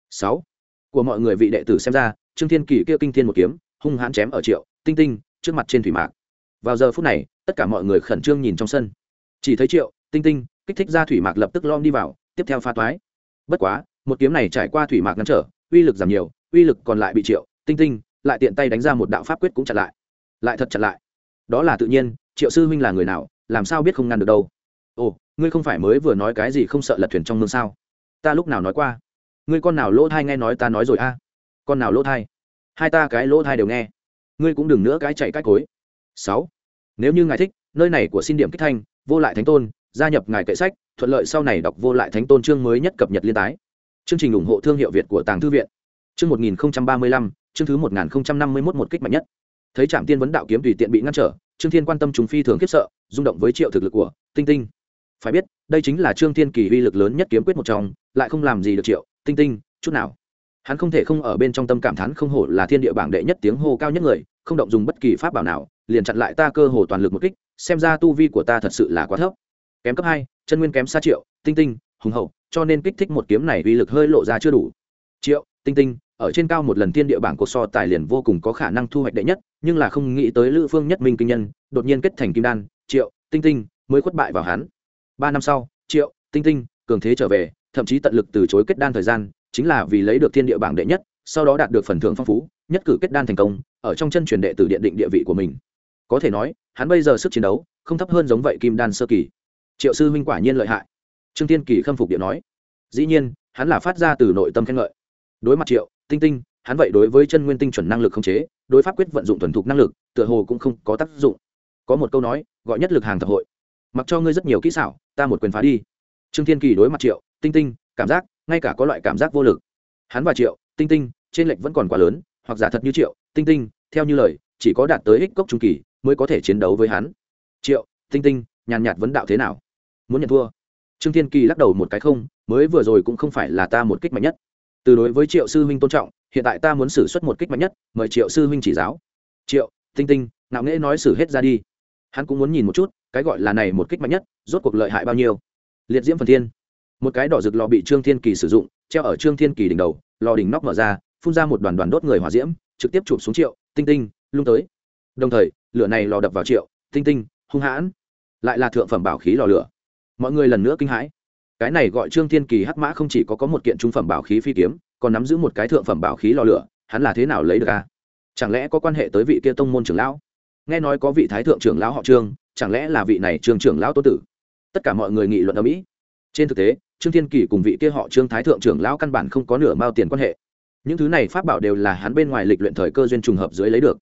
Sáu. Của mọi người vị đệ tử xem ra, trương thiên kỳ kia kinh thiên một kiếm, hung hãn chém ở triệu tinh tinh trước mặt trên thủy mạc. Vào giờ phút này, tất cả mọi người khẩn trương nhìn trong sân chỉ thấy triệu, tinh tinh, kích thích ra thủy mạc lập tức lom đi vào, tiếp theo pha toái. Bất quá, một kiếm này trải qua thủy mạc ngăn trở, uy lực giảm nhiều, uy lực còn lại bị triệu, tinh tinh lại tiện tay đánh ra một đạo pháp quyết cũng chặn lại. Lại thật chặn lại. Đó là tự nhiên, triệu sư huynh là người nào, làm sao biết không ngăn được đâu? Ồ, ngươi không phải mới vừa nói cái gì không sợ lật thuyền trong mương sao? Ta lúc nào nói qua? Ngươi con nào lỗ thai nghe nói ta nói rồi a? Con nào lỗ thai? Hai ta cái lỗ thai đều nghe. Ngươi cũng đừng nữa cái chạy cách cối. Sáu. Nếu như ngài thích, nơi này của xin điểm kích thanh vô lại thánh tôn, gia nhập ngài kệ sách, thuận lợi sau này đọc vô lại thánh tôn chương mới nhất cập nhật liên tái. Chương trình ủng hộ thương hiệu việt của tàng thư viện. Chương một nghìn ba mươi lăm, chương thứ một nghìn năm mươi mốt một kích mạnh nhất. Thấy trạm tiên vấn đạo kiếm tùy tiện bị ngăn trở, trương thiên quan tâm chúng phi thường khiếp sợ, rung động với triệu thực lực của tinh tinh. Phải biết, đây chính là trương thiên kỳ uy lực lớn nhất kiếm quyết một trong, lại không làm gì được triệu. Tinh tinh, chút nào. Hắn không thể không ở bên trong tâm cảm thán không hổ là thiên địa bảng đệ nhất tiếng hô cao nhất người, không động dùng bất kỳ pháp bảo nào liền chặn lại ta cơ hồ toàn lực một kích, xem ra tu vi của ta thật sự là quá thấp. Kém cấp hai, chân nguyên kém xa triệu, tinh tinh, hùng hậu, cho nên kích thích một kiếm này uy lực hơi lộ ra chưa đủ. Triệu, tinh tinh, ở trên cao một lần thiên địa bảng cuộc so tài liền vô cùng có khả năng thu hoạch đệ nhất, nhưng là không nghĩ tới lữ phương nhất minh kinh nhân, đột nhiên kết thành kim đan, triệu, tinh tinh, mới khuất bại vào hắn. Ba năm sau, triệu, tinh tinh, cường thế trở về, thậm chí tận lực từ chối kết đan thời gian, chính là vì lấy được thiên địa bảng đệ nhất, sau đó đạt được phần thưởng phong phú, nhất cử kết đan thành công, ở trong chân truyền đệ tử điện định địa vị của mình có thể nói, hắn bây giờ sức chiến đấu không thấp hơn giống vậy kim đan sơ kỳ. Triệu sư huynh quả nhiên lợi hại. Trương tiên kỳ khâm phục điện nói. Dĩ nhiên, hắn là phát ra từ nội tâm khen ngợi. Đối mặt triệu, tinh tinh, hắn vậy đối với chân nguyên tinh chuẩn năng lực không chế, đối pháp quyết vận dụng thuần thục năng lực, tựa hồ cũng không có tác dụng. Có một câu nói, gọi nhất lực hàng thập hội. Mặc cho ngươi rất nhiều kỹ xảo, ta một quyền phá đi. Trương thiên kỳ đối mặt triệu, tinh tinh, cảm giác, ngay cả có loại cảm giác vô lực. Hắn và triệu, tinh tinh, trên lệnh vẫn còn quá lớn, hoặc giả thật như triệu, tinh tinh, theo như lời, chỉ có đạt tới ích cốc trung kỳ mới có thể chiến đấu với hắn. Triệu, tinh tinh, nhàn nhạt vấn đạo thế nào? Muốn nhận thua. Trương thiên kỳ lắc đầu một cái không, mới vừa rồi cũng không phải là ta một kích mạnh nhất. Từ đối với triệu sư huynh tôn trọng, hiện tại ta muốn xử suất một kích mạnh nhất, mời triệu sư huynh chỉ giáo. Triệu, tinh tinh nạo nghễ nói xử hết ra đi. Hắn cũng muốn nhìn một chút, cái gọi là này một kích mạnh nhất, rốt cuộc lợi hại bao nhiêu. Liệt diễm phần thiên. Một cái đỏ rực lò bị trương thiên kỳ sử dụng, treo ở trương thiên kỳ đỉnh đầu, lò đỉnh nóc mở ra, phun ra một đoàn đoàn đốt người hỏa diễm, trực tiếp chụp xuống triệu, tinh tinh, lung tới đồng thời, lửa này lò đập vào triệu, tinh tinh, hung hãn, lại là thượng phẩm bảo khí lò lửa. Mọi người lần nữa kinh hãi. Cái này gọi trương thiên kỳ hắc mã không chỉ có có một kiện trung phẩm bảo khí phi kiếm, còn nắm giữ một cái thượng phẩm bảo khí lò lửa, hắn là thế nào lấy được à? chẳng lẽ có quan hệ tới vị kia tông môn trưởng lão? Nghe nói có vị thái thượng trưởng lão họ trương, chẳng lẽ là vị này trương trưởng lão tô tử? Tất cả mọi người nghị luận ở mỹ. Trên thực tế, trương thiên kỳ cùng vị kia họ trương thái thượng trưởng lão căn bản không có nửa mao tiền quan hệ. Những thứ này pháp bảo đều là hắn bên ngoài lịch luyện thời cơ duyên trùng hợp dưới lấy được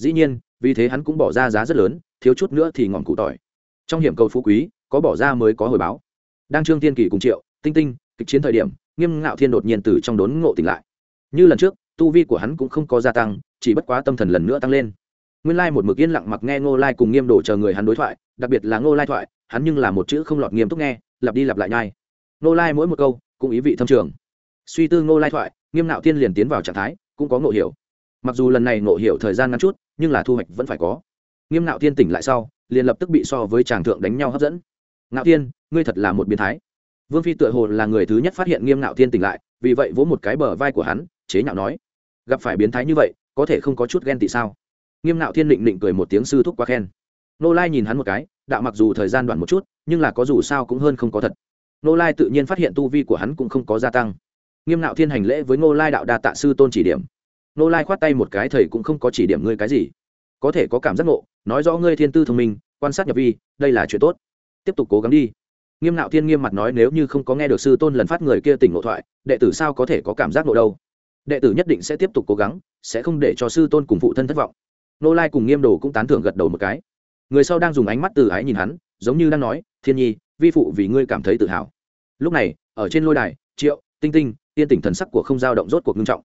dĩ nhiên, vì thế hắn cũng bỏ ra giá rất lớn, thiếu chút nữa thì ngọn cụ tỏi. Trong hiểm cầu phú quý, có bỏ ra mới có hồi báo. Đang trương thiên kỳ cùng triệu, tinh tinh, kịch chiến thời điểm, nghiêm ngạo thiên đột nhiên từ trong đốn ngộ tỉnh lại. Như lần trước, tu vi của hắn cũng không có gia tăng, chỉ bất quá tâm thần lần nữa tăng lên. Nguyên lai một mực yên lặng mặc nghe ngô lai cùng nghiêm đổ chờ người hắn đối thoại, đặc biệt là ngô lai thoại, hắn nhưng là một chữ không lọt nghiêm túc nghe, lặp đi lặp lại nhai. Ngô lai mỗi một câu, cũng ý vị thâm trường. Suy tư ngô lai thoại, nghiêm ngạo thiên liền tiến vào trạng thái, cũng có ngộ hiểu mặc dù lần này ngộ hiểu thời gian ngắn chút, nhưng là thu hoạch vẫn phải có. Nghiêm nạo thiên tỉnh lại sau, liền lập tức bị so với tràng thượng đánh nhau hấp dẫn. Ngạo thiên, ngươi thật là một biến thái. Vương phi tựa hồ là người thứ nhất phát hiện nghiêm nạo thiên tỉnh lại, vì vậy vỗ một cái bờ vai của hắn, chế nhạo nói, gặp phải biến thái như vậy, có thể không có chút ghen tị sao? Nghiêm nạo thiên định định cười một tiếng sư thúc quá khen. Nô lai nhìn hắn một cái, đạo mặc dù thời gian đoạn một chút, nhưng là có dù sao cũng hơn không có thật. Nô lai tự nhiên phát hiện tu vi của hắn cũng không có gia tăng. Nghiêm nạo thiên hành lễ với ngô lai đạo đa tạ sư tôn chỉ điểm nô lai khoát tay một cái, thầy cũng không có chỉ điểm ngươi cái gì. Có thể có cảm giác ngộ, nói rõ ngươi thiên tư thông minh, quan sát nhập vi, đây là chuyện tốt. Tiếp tục cố gắng đi. Nghiêm nạo thiên nghiêm mặt nói, nếu như không có nghe được sư tôn lần phát người kia tỉnh ngộ thoại, đệ tử sao có thể có cảm giác ngộ đâu? Đệ tử nhất định sẽ tiếp tục cố gắng, sẽ không để cho sư tôn cùng phụ thân thất vọng. Nô lai cùng nghiêm đồ cũng tán thưởng gật đầu một cái. Người sau đang dùng ánh mắt từ ái nhìn hắn, giống như đang nói, thiên nhi, vi phụ vì ngươi cảm thấy tự hào. Lúc này, ở trên lôi đài, triệu, tinh tinh yên tỉnh thần sắc của không dao động rốt cuộc nghiêm trọng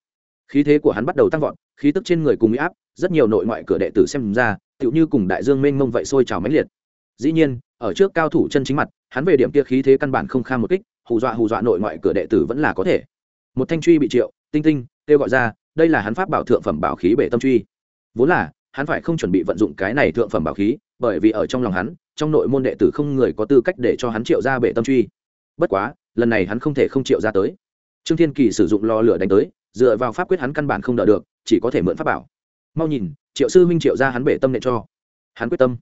khí thế của hắn bắt đầu tăng vọt, khí tức trên người cùng huy áp, rất nhiều nội ngoại cửa đệ tử xem ra, tựu như cùng đại dương mênh mông vậy sôi trào mãnh liệt. Dĩ nhiên, ở trước cao thủ chân chính mặt, hắn về điểm kia khí thế căn bản không kham một kích, hù dọa hù dọa nội ngoại cửa đệ tử vẫn là có thể. Một thanh truy bị triệu, tinh tinh, kêu gọi ra, đây là hắn pháp bảo thượng phẩm bảo khí bể tâm truy. Vốn là, hắn phải không chuẩn bị vận dụng cái này thượng phẩm bảo khí, bởi vì ở trong lòng hắn, trong nội môn đệ tử không người có tư cách để cho hắn triệu ra bể tâm truy. Bất quá, lần này hắn không thể không triệu ra tới. Trương thiên kỳ sử dụng lò lửa đánh tới dựa vào pháp quyết hắn căn bản không đỡ được, chỉ có thể mượn pháp bảo. Mau nhìn, triệu sư minh triệu ra hắn bể tâm nệ cho. Hắn quyết tâm.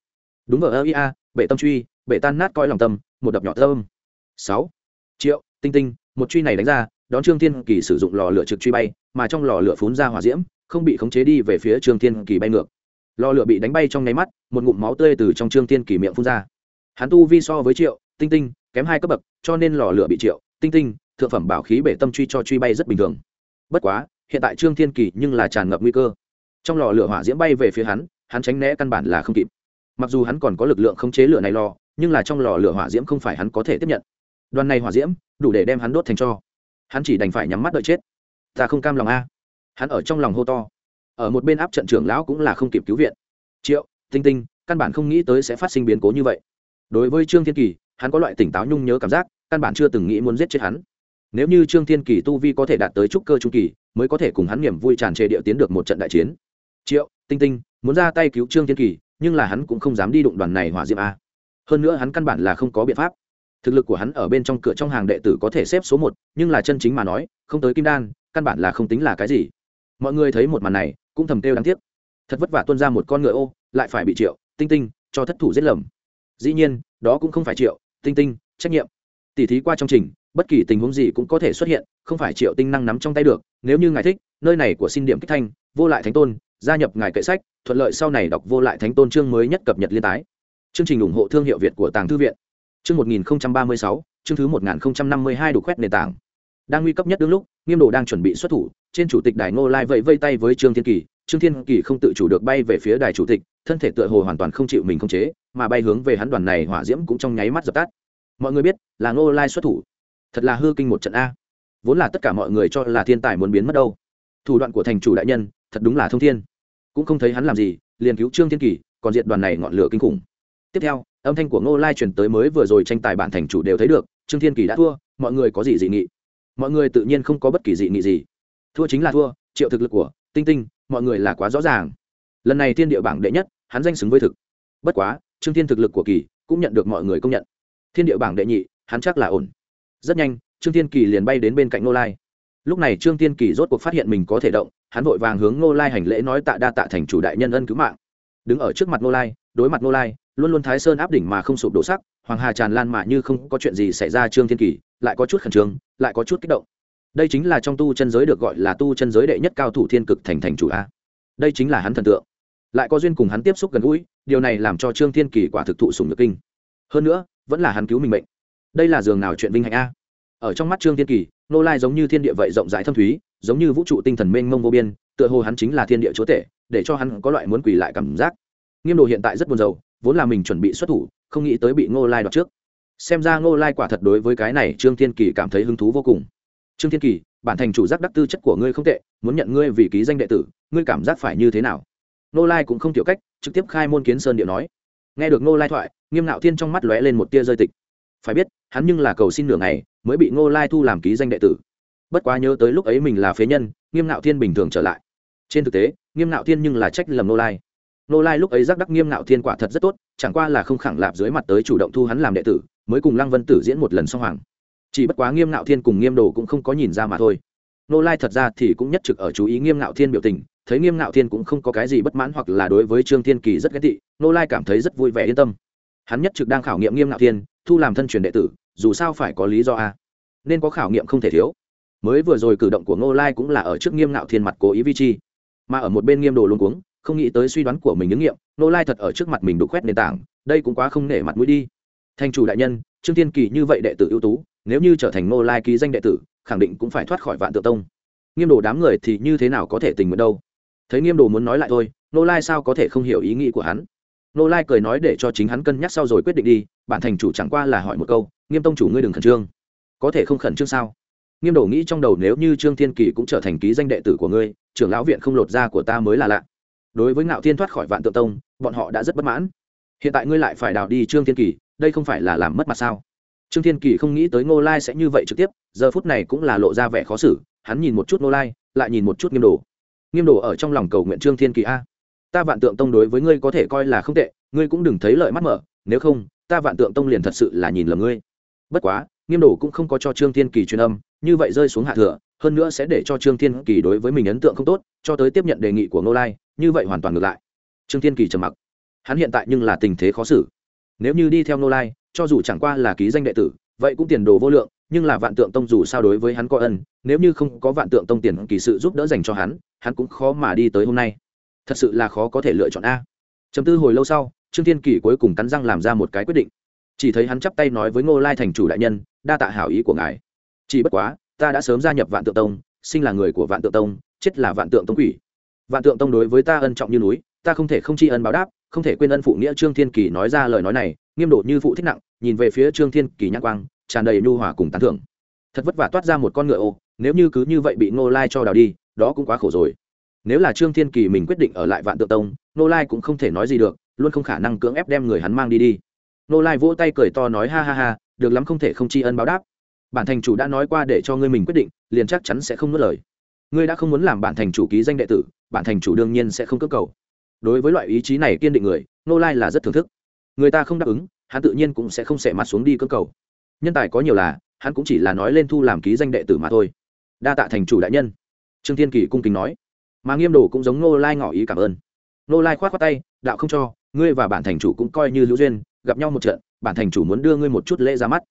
Đúng vào ơ ia bể tâm truy, bể tan nát coi lòng tâm, một đập nhỏ tâm sáu. Triệu, tinh tinh, một truy này đánh ra, đón trương thiên kỳ sử dụng lò lửa trực truy bay, mà trong lò lửa phun ra hỏa diễm, không bị khống chế đi về phía trương thiên kỳ bay ngược. Lò lửa bị đánh bay trong nháy mắt, một ngụm máu tươi từ trong trương thiên kỳ miệng phun ra. Hắn tu vi so với triệu, tinh tinh, kém hai cấp bậc, cho nên lò lửa bị triệu, tinh tinh, thượng phẩm bảo khí bể tâm truy cho truy bay rất bình thường bất quá, hiện tại trương thiên kỳ nhưng là tràn ngập nguy cơ. Trong lò lửa hỏa diễm bay về phía hắn hắn tránh né căn bản là không kịp. Mặc dù hắn còn có lực lượng khống chế lửa này lò, nhưng là trong lò lửa hỏa diễm không phải hắn có thể tiếp nhận. Đoàn này hỏa diễm, đủ để đem hắn đốt thành cho. Hắn chỉ đành phải nhắm mắt đợi chết. Ta không cam lòng a. Hắn ở trong lòng hô to. Ở một bên áp trận trưởng lão cũng là không kịp cứu viện. Triệu, tinh tinh, căn bản không nghĩ tới sẽ phát sinh biến cố như vậy. Đối với trương thiên kỳ, hắn có loại tỉnh táo nhung nhớ cảm giác, căn bản chưa từng nghĩ muốn giết chết hắn nếu như trương thiên kỳ tu vi có thể đạt tới trúc cơ trung kỳ, mới có thể cùng hắn niềm vui tràn trề địa tiến được một trận đại chiến. Triệu, tinh tinh, muốn ra tay cứu trương thiên kỳ, nhưng là hắn cũng không dám đi đụng đoàn này hỏa diệm a. Hơn nữa hắn căn bản là không có biện pháp. Thực lực của hắn ở bên trong cửa trong hàng đệ tử có thể xếp số một, nhưng là chân chính mà nói, không tới kim đan, căn bản là không tính là cái gì. Mọi người thấy một màn này, cũng thầm kêu đáng tiếc. Thật vất vả tuân ra một con ngựa ô, lại phải bị triệu, tinh tinh cho thất thủ giết lầm. Dĩ nhiên, đó cũng không phải triệu, tinh tinh, trách nhiệm tỉ thí qua trong trình, bất kỳ tình huống gì cũng có thể xuất hiện, không phải triệu tinh năng nắm trong tay được, nếu như ngài thích, nơi này của xin điểm kích thanh, vô lại thánh tôn, gia nhập ngài kệ sách, thuận lợi sau này đọc vô lại thánh tôn chương mới nhất cập nhật liên tái. Chương trình ủng hộ thương hiệu việt của tàng thư viện. Chương một nghìn ba mươi sáu, chương thứ một nghìn năm mươi hai đủ khoét nền tảng. Đang nguy cấp nhất đương lúc, nghiêm đồ đang chuẩn bị xuất thủ, trên chủ tịch đài ngô lai vẫy vây tay với trương thiên kỳ. Trương thiên kỳ không tự chủ được bay về phía đài chủ tịch, thân thể tựa hồ hoàn toàn không chịu mình không chế, mà bay hướng về hắn đoàn này hỏa diễm cũng trong nháy mắt dập tắt mọi người biết, là ngô lai xuất thủ. Thật là hư kinh một trận a. Vốn là tất cả mọi người cho là thiên tài muốn biến mất đâu. Thủ đoạn của thành chủ đại nhân, thật đúng là thông thiên. Cũng không thấy hắn làm gì, liền cứu trương thiên kỳ, còn diện đoàn này ngọn lửa kinh khủng. Tiếp theo, âm thanh của ngô lai truyền tới mới vừa rồi tranh tài bản thành chủ đều thấy được, trương thiên kỳ đã thua, mọi người có gì dị nghị? Mọi người tự nhiên không có bất kỳ dị nghị gì. Thua chính là thua, triệu thực lực của tinh tinh, mọi người là quá rõ ràng. Lần này thiên địa bảng đệ nhất, hắn danh xứng với thực. Bất quá, trương thiên thực lực của kỳ cũng nhận được mọi người công nhận thiên địa bảng đệ nhị, hắn chắc là ổn. Rất nhanh, trương thiên kỳ liền bay đến bên cạnh ngô lai. Lúc này trương thiên kỳ rốt cuộc phát hiện mình có thể động, hắn vội vàng hướng ngô lai hành lễ nói tạ đa tạ thành chủ đại nhân ân cứu mạng. Đứng ở trước mặt ngô lai, đối mặt ngô lai, luôn luôn thái sơn áp đỉnh mà không sụp đổ sắc, hoàng hà tràn lan mà như không có chuyện gì xảy ra trương thiên kỳ, lại có chút khẩn trương, lại có chút kích động. Đây chính là trong tu chân giới được gọi là tu chân giới đệ nhất cao thủ thiên cực thành thành chủ a. Đây chính là hắn thần tượng. Lại có duyên cùng hắn tiếp xúc gần gũi, điều này làm cho trương thiên kỳ quả thực thụ sùng nhược kinh. Hơn nữa vẫn là hắn cứu mình mệnh. Đây là giường nào chuyện vinh hạnh a? Ở trong mắt trương thiên kỳ nô lai giống như thiên địa vậy rộng rãi thâm thúy, giống như vũ trụ tinh thần mênh mông vô biên, tựa hồ hắn chính là thiên địa chúa tể, để cho hắn có loại muốn quỳ lại cảm giác. Nghiêm đồ hiện tại rất buồn rầu, vốn là mình chuẩn bị xuất thủ, không nghĩ tới bị ngô lai đoạt trước. Xem ra ngô lai quả thật đối với cái này trương thiên kỳ cảm thấy hứng thú vô cùng. Trương thiên kỳ, bản thành chủ giác đắc tư chất của ngươi không tệ, muốn nhận ngươi vì ký danh đệ tử, ngươi cảm giác phải như thế nào? Ngô lai cũng không tiểu cách, trực tiếp khai môn kiến sơn điệu nói nghe được ngô lai thoại, nghiêm nạo thiên trong mắt lóe lên một tia rơi tịch. Phải biết, hắn nhưng là cầu xin nửa ngày mới bị ngô lai thu làm ký danh đệ tử. Bất quá nhớ tới lúc ấy mình là phế nhân, nghiêm ngạo thiên bình thường trở lại. Trên thực tế, nghiêm ngạo thiên nhưng là trách lầm ngô lai. Ngô lai lúc ấy giác đắc nghiêm ngạo thiên quả thật rất tốt, chẳng qua là không khẳng lạp dưới mặt tới chủ động thu hắn làm đệ tử, mới cùng lăng vân tử diễn một lần song hoàng. Chỉ bất quá nghiêm ngạo thiên cùng nghiêm đồ cũng không có nhìn ra mà thôi. Ngô lai thật ra thì cũng nhất trực ở chú ý nghiêm ngạo thiên biểu tình thấy nghiêm ngạo thiên cũng không có cái gì bất mãn hoặc là đối với trương thiên kỳ rất ghét tị, ngô lai cảm thấy rất vui vẻ yên tâm. Hắn nhất trực đang khảo nghiệm nghiêm ngạo thiên, thu làm thân truyền đệ tử, dù sao phải có lý do a. Nên có khảo nghiệm không thể thiếu. Mới vừa rồi cử động của ngô lai cũng là ở trước nghiêm ngạo thiên mặt cố ý vi chi. Mà ở một bên nghiêm đồ luôn cuống, không nghĩ tới suy đoán của mình ứng nghiệm, ngô lai thật ở trước mặt mình đục khoét nền tảng, đây cũng quá không nể mặt mũi đi. Thành chủ đại nhân, trương thiên kỳ như vậy đệ tử ưu tú, nếu như trở thành ngô lai ký danh đệ tử, khẳng định cũng phải thoát khỏi vạn tự tông. Nghiêm đồ đám người thì như thế nào có thể tình nguyện đâu? Thấy nghiêm đồ muốn nói lại thôi, ngô lai sao có thể không hiểu ý nghĩ của hắn? Ngô lai cười nói để cho chính hắn cân nhắc sau rồi quyết định đi, bản thành chủ chẳng qua là hỏi một câu, nghiêm tông chủ ngươi đừng khẩn trương. Có thể không khẩn trương sao? Nghiêm đồ nghĩ trong đầu nếu như trương thiên kỳ cũng trở thành ký danh đệ tử của ngươi, trưởng lão viện không lột ra của ta mới là lạ. Đối với ngạo thiên thoát khỏi vạn tự tông, bọn họ đã rất bất mãn. Hiện tại ngươi lại phải đào đi trương thiên kỳ, đây không phải là làm mất mặt sao? Trương thiên kỳ không nghĩ tới ngô lai sẽ như vậy trực tiếp, giờ phút này cũng là lộ ra vẻ khó xử, hắn nhìn một chút ngô lai, lại nhìn một chút nghiêm đồ nghiêm đồ ở trong lòng cầu nguyện trương thiên kỳ a. Ta vạn tượng tông đối với ngươi có thể coi là không tệ, ngươi cũng đừng thấy lợi mắt mở, nếu không, ta vạn tượng tông liền thật sự là nhìn lầm ngươi. Bất quá, nghiêm đồ cũng không có cho trương thiên kỳ truyền âm, như vậy rơi xuống hạ thừa, hơn nữa sẽ để cho trương thiên kỳ đối với mình ấn tượng không tốt, cho tới tiếp nhận đề nghị của ngô lai, như vậy hoàn toàn ngược lại. Trương thiên kỳ trầm mặc. Hắn hiện tại nhưng là tình thế khó xử. Nếu như đi theo ngô lai, cho dù chẳng qua là ký danh đệ tử, vậy cũng tiền đồ vô lượng nhưng là vạn tượng tông dù sao đối với hắn có ân, nếu như không có vạn tượng tông tiền kỳ sự giúp đỡ dành cho hắn hắn cũng khó mà đi tới hôm nay. Thật sự là khó có thể lựa chọn a. Chấm tư hồi lâu sau, trương thiên kỳ cuối cùng cắn răng làm ra một cái quyết định. Chỉ thấy hắn chắp tay nói với ngô lai thành chủ đại nhân, đa tạ hảo ý của ngài. Chỉ bất quá, ta đã sớm gia nhập vạn tượng tông, sinh là người của vạn tượng tông, chết là vạn tượng tông quỷ. Vạn tượng tông đối với ta ân trọng như núi, ta không thể không tri ân báo đáp, không thể quên ân phụ nghĩa trương thiên kỳ nói ra lời nói này, nghiêm độ như phụ thích nặng, nhìn về phía trương thiên kỳ nhãn quang tràn đầy nhu hòa cùng tán thưởng. Thật vất vả toát ra một con ngựa ô, nếu như cứ như vậy bị ngô lai cho đào đi, đó cũng quá khổ rồi. Nếu là trương thiên kỳ mình quyết định ở lại vạn Tự tông, ngô lai cũng không thể nói gì được, luôn không khả năng cưỡng ép đem người hắn mang đi đi. Ngô lai vỗ tay cười to nói ha ha ha, được lắm không thể không tri ân báo đáp. Bản thành chủ đã nói qua để cho ngươi mình quyết định, liền chắc chắn sẽ không nuốt lời. Ngươi đã không muốn làm bản thành chủ ký danh đệ tử, bản thành chủ đương nhiên sẽ không cơ cầu. Đối với loại ý chí này kiên định người nô lai là rất thưởng thức. Người ta không đáp ứng, hắn tự nhiên cũng sẽ không xẻ mặt xuống đi cơ cầu nhân tài có nhiều là, hắn cũng chỉ là nói lên thu làm ký danh đệ tử mà thôi. Đa tạ thành chủ đại nhân. Trương thiên kỳ cung kính nói. Mà nghiêm đồ cũng giống nô lai ngỏ ý cảm ơn. Nô lai k h o á t khoác tay, đạo không cho, ngươi và bản thành chủ cũng coi như hữu duyên, gặp nhau một trận, bản thành chủ muốn đưa ngươi một chút lễ ra mắt.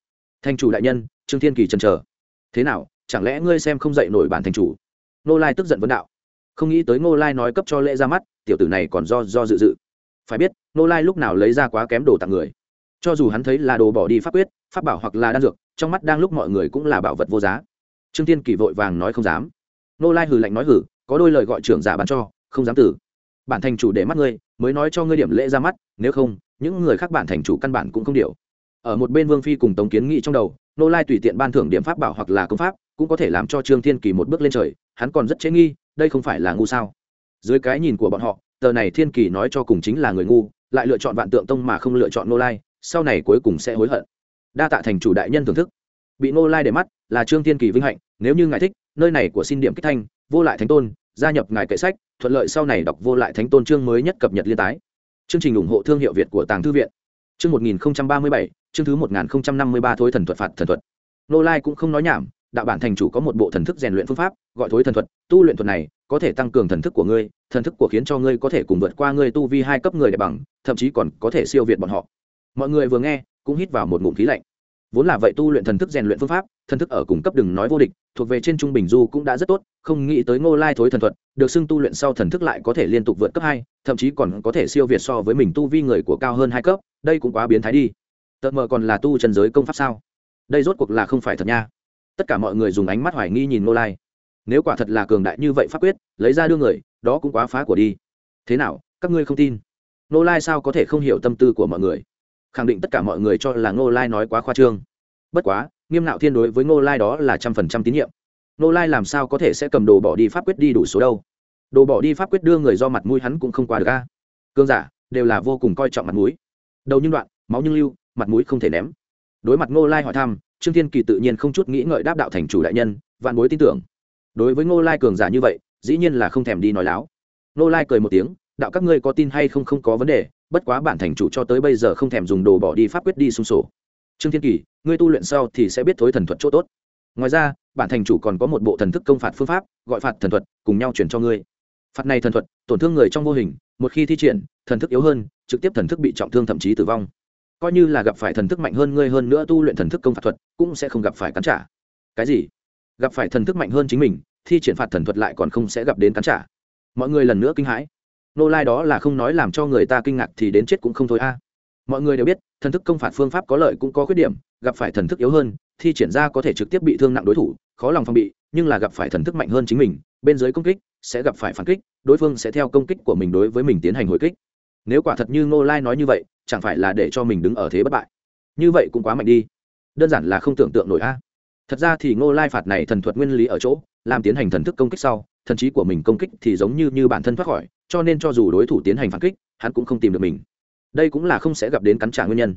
Thành chủ đại nhân, trương thiên kỳ chần chờ. Thế nào, chẳng lẽ ngươi xem không dạy nổi bản thành chủ? Nô lai tức giận vấn đạo. Không nghĩ tới ngô lai nói cấp cho lễ ra mắt, tiểu tử này còn do do dự dự. Phải biết nô lai lúc nào lấy ra quá kém đồ tặng người. Cho dù hắn thấy là đồ bỏ đi pháp quyết pháp bảo hoặc là đan dược, trong mắt đang lúc mọi người cũng là bảo vật vô giá. Trương tiên kỳ vội vàng nói không dám. Nô lai hừ lạnh nói hử có đôi lời gọi trưởng giả bán cho, không dám tử. Bản thành chủ để mắt ngươi, mới nói cho ngươi điểm lễ ra mắt, nếu không, những người khác bản thành chủ căn bản cũng không điều. Ở một bên vương phi cùng tống kiến nghị trong đầu, nô lai tùy tiện ban thưởng điểm pháp bảo hoặc là công pháp, cũng có thể làm cho trương thiên kỳ một bước lên trời, hắn còn rất chế nghi, đây không phải là ngu sao? Dưới cái nhìn của bọn họ, tờ này thiên kỳ nói cho cùng chính là người ngu, lại lựa chọn vạn tượng tông mà không lựa chọn nô lai, sau này cuối cùng sẽ hối hận đa tạ thành chủ đại nhân thưởng thức. Bị nô lai để mắt là trương thiên kỳ vinh hạnh, nếu như ngài thích, nơi này của xin điểm kích thanh, vô lại thánh tôn, gia nhập ngài kệ sách, thuận lợi sau này đọc vô lại thánh tôn chương mới nhất cập nhật liên tái. Chương trình ủng hộ thương hiệu việt của tàng thư viện. Chương một nghìn ba mươi bảy, chương thứ một nghìn năm mươi ba thối thần thuật phạt thần thuật. Nô lai cũng không nói nhảm, đạo bản thành chủ có một bộ thần thức rèn luyện phương pháp, gọi thối thần thuật. Tu luyện thuật này có thể tăng cường thần thức của ngươi, thần thức của khiến cho ngươi có thể cùng vượt qua ngươi tu vi hai cấp người để bằng, thậm chí còn có thể siêu việt bọn họ mọi người vừa nghe, cũng hít vào một ngụm khí lạnh. Vốn là vậy tu luyện thần thức rèn luyện phương pháp, thần thức ở cùng cấp đừng nói vô địch, thuộc về trên trung bình du cũng đã rất tốt, không nghĩ tới ngô lai thối thần thuật, được xưng tu luyện sau thần thức lại có thể liên tục vượt cấp hai, thậm chí còn có thể siêu việt so với mình tu vi người của cao hơn hai cấp, đây cũng quá biến thái đi. Tợt mờ còn là tu trần giới công pháp sao? Đây rốt cuộc là không phải thật nha. Tất cả mọi người dùng ánh mắt hoài nghi nhìn ngô lai. Nếu quả thật là cường đại như vậy pháp quyết, lấy ra đưa người, đó cũng quá phá của đi. Thế nào, các ngươi không tin? Ngô lai sao có thể không hiểu tâm tư của mọi người? Khẳng định tất cả mọi người cho là ngô lai nói quá khoa trương. Bất quá, nghiêm nạo thiên đối với ngô lai đó là trăm phần trăm tín nhiệm. Ngô lai làm sao có thể sẽ cầm đồ bỏ đi pháp quyết đi đủ số đâu? Đồ bỏ đi pháp quyết đưa người do mặt mũi hắn cũng không qua được a. Cương giả, đều là vô cùng coi trọng mặt mũi. Đầu nhưng đoạn, máu nhưng lưu, mặt mũi không thể ném. Đối mặt ngô lai hỏi thăm, trương thiên kỳ tự nhiên không chút nghĩ ngợi đáp đạo thành chủ đại nhân, vạn bối tin tưởng. Đối với ngô lai cường giả như vậy, dĩ nhiên là không thèm đi nói láo. Ngô lai cười một tiếng, đạo các ngươi có tin hay không không có vấn đề bất quá bản thành chủ cho tới bây giờ không thèm dùng đồ bỏ đi pháp quyết đi xung sổ. Trương thiên kỳ, ngươi tu luyện sau thì sẽ biết thối thần thuật chỗ tốt. Ngoài ra, bản thành chủ còn có một bộ thần thức công phạt phương pháp, gọi phạt thần thuật, cùng nhau chuyển cho ngươi. Phạt này thần thuật, tổn thương người trong vô hình, một khi thi triển, thần thức yếu hơn, trực tiếp thần thức bị trọng thương thậm chí tử vong. Coi như là gặp phải thần thức mạnh hơn ngươi hơn nữa tu luyện thần thức công phạt thuật, cũng sẽ không gặp phải cắn trả. Cái gì? Gặp phải thần thức mạnh hơn chính mình, thi triển phạt thần thuật lại còn không sẽ gặp đến cắn trả. Mọi người lần nữa kinh hãi nô lai đó là không nói làm cho người ta kinh ngạc thì đến chết cũng không thôi a. Mọi người đều biết, thần thức công phạt phương pháp có lợi cũng có khuyết điểm, gặp phải thần thức yếu hơn thì triển ra có thể trực tiếp bị thương nặng đối thủ, khó lòng phòng bị, nhưng là gặp phải thần thức mạnh hơn chính mình, bên dưới công kích sẽ gặp phải phản kích, đối phương sẽ theo công kích của mình đối với mình tiến hành hồi kích. Nếu quả thật như ngô lai nói như vậy, chẳng phải là để cho mình đứng ở thế bất bại. Như vậy cũng quá mạnh đi. Đơn giản là không tưởng tượng nổi a. Thật ra thì ngô lai phạt này thần thuật nguyên lý ở chỗ, làm tiến hành thần thức công kích sau, thần trí của mình công kích thì giống như như bản thân thoát khỏi cho nên cho dù đối thủ tiến hành phản kích, hắn cũng không tìm được mình. Đây cũng là không sẽ gặp đến cắn trả nguyên nhân.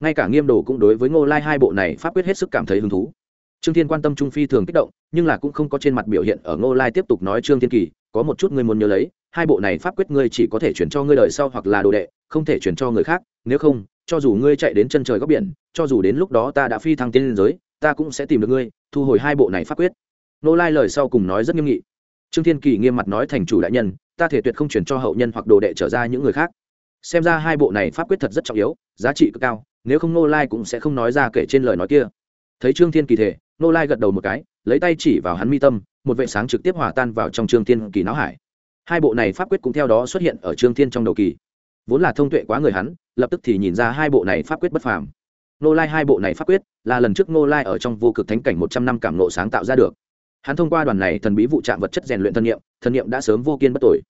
Ngay cả nghiêm đồ cũng đối với ngô lai hai bộ này pháp quyết hết sức cảm thấy hứng thú. Trương thiên quan tâm trung phi thường kích động, nhưng là cũng không có trên mặt biểu hiện ở ngô lai tiếp tục nói trương thiên kỳ, có một chút ngươi muốn nhớ lấy, hai bộ này pháp quyết ngươi chỉ có thể chuyển cho ngươi đời sau hoặc là đồ đệ, không thể chuyển cho người khác, nếu không, cho dù ngươi chạy đến chân trời góc biển, cho dù đến lúc đó ta đã phi thăng tiên liên giới, ta cũng sẽ tìm được ngươi, thu hồi hai bộ này pháp quyết. Ngô lai lời sau cùng nói rất nghiêm nghị. Trương thiên kỳ nghiêm mặt nói thành chủ đại nhân ta thể tuyệt không chuyển cho hậu nhân hoặc đồ đệ trở ra những người khác. Xem ra hai bộ này pháp quyết thật rất trọng yếu, giá trị cực cao, nếu không nô lai cũng sẽ không nói ra kể trên lời nói kia. Thấy trương thiên kỳ thể nô lai gật đầu một cái, lấy tay chỉ vào hắn mi tâm, một vệ sáng trực tiếp hòa tan vào trong trương thiên kỳ não hải. Hai bộ này pháp quyết cũng theo đó xuất hiện ở trương thiên trong đầu kỳ. Vốn là thông tuệ quá người hắn, lập tức thì nhìn ra hai bộ này pháp quyết bất phàm. Nô lai hai bộ này pháp quyết là lần trước nô lai ở trong vô cực thánh cảnh một trăm năm cảm nộ sáng tạo ra được hắn thông qua đoàn này thần bí vụ trạm vật chất rèn luyện thân nhiệm thân nhiệm đã sớm vô kiên bất tội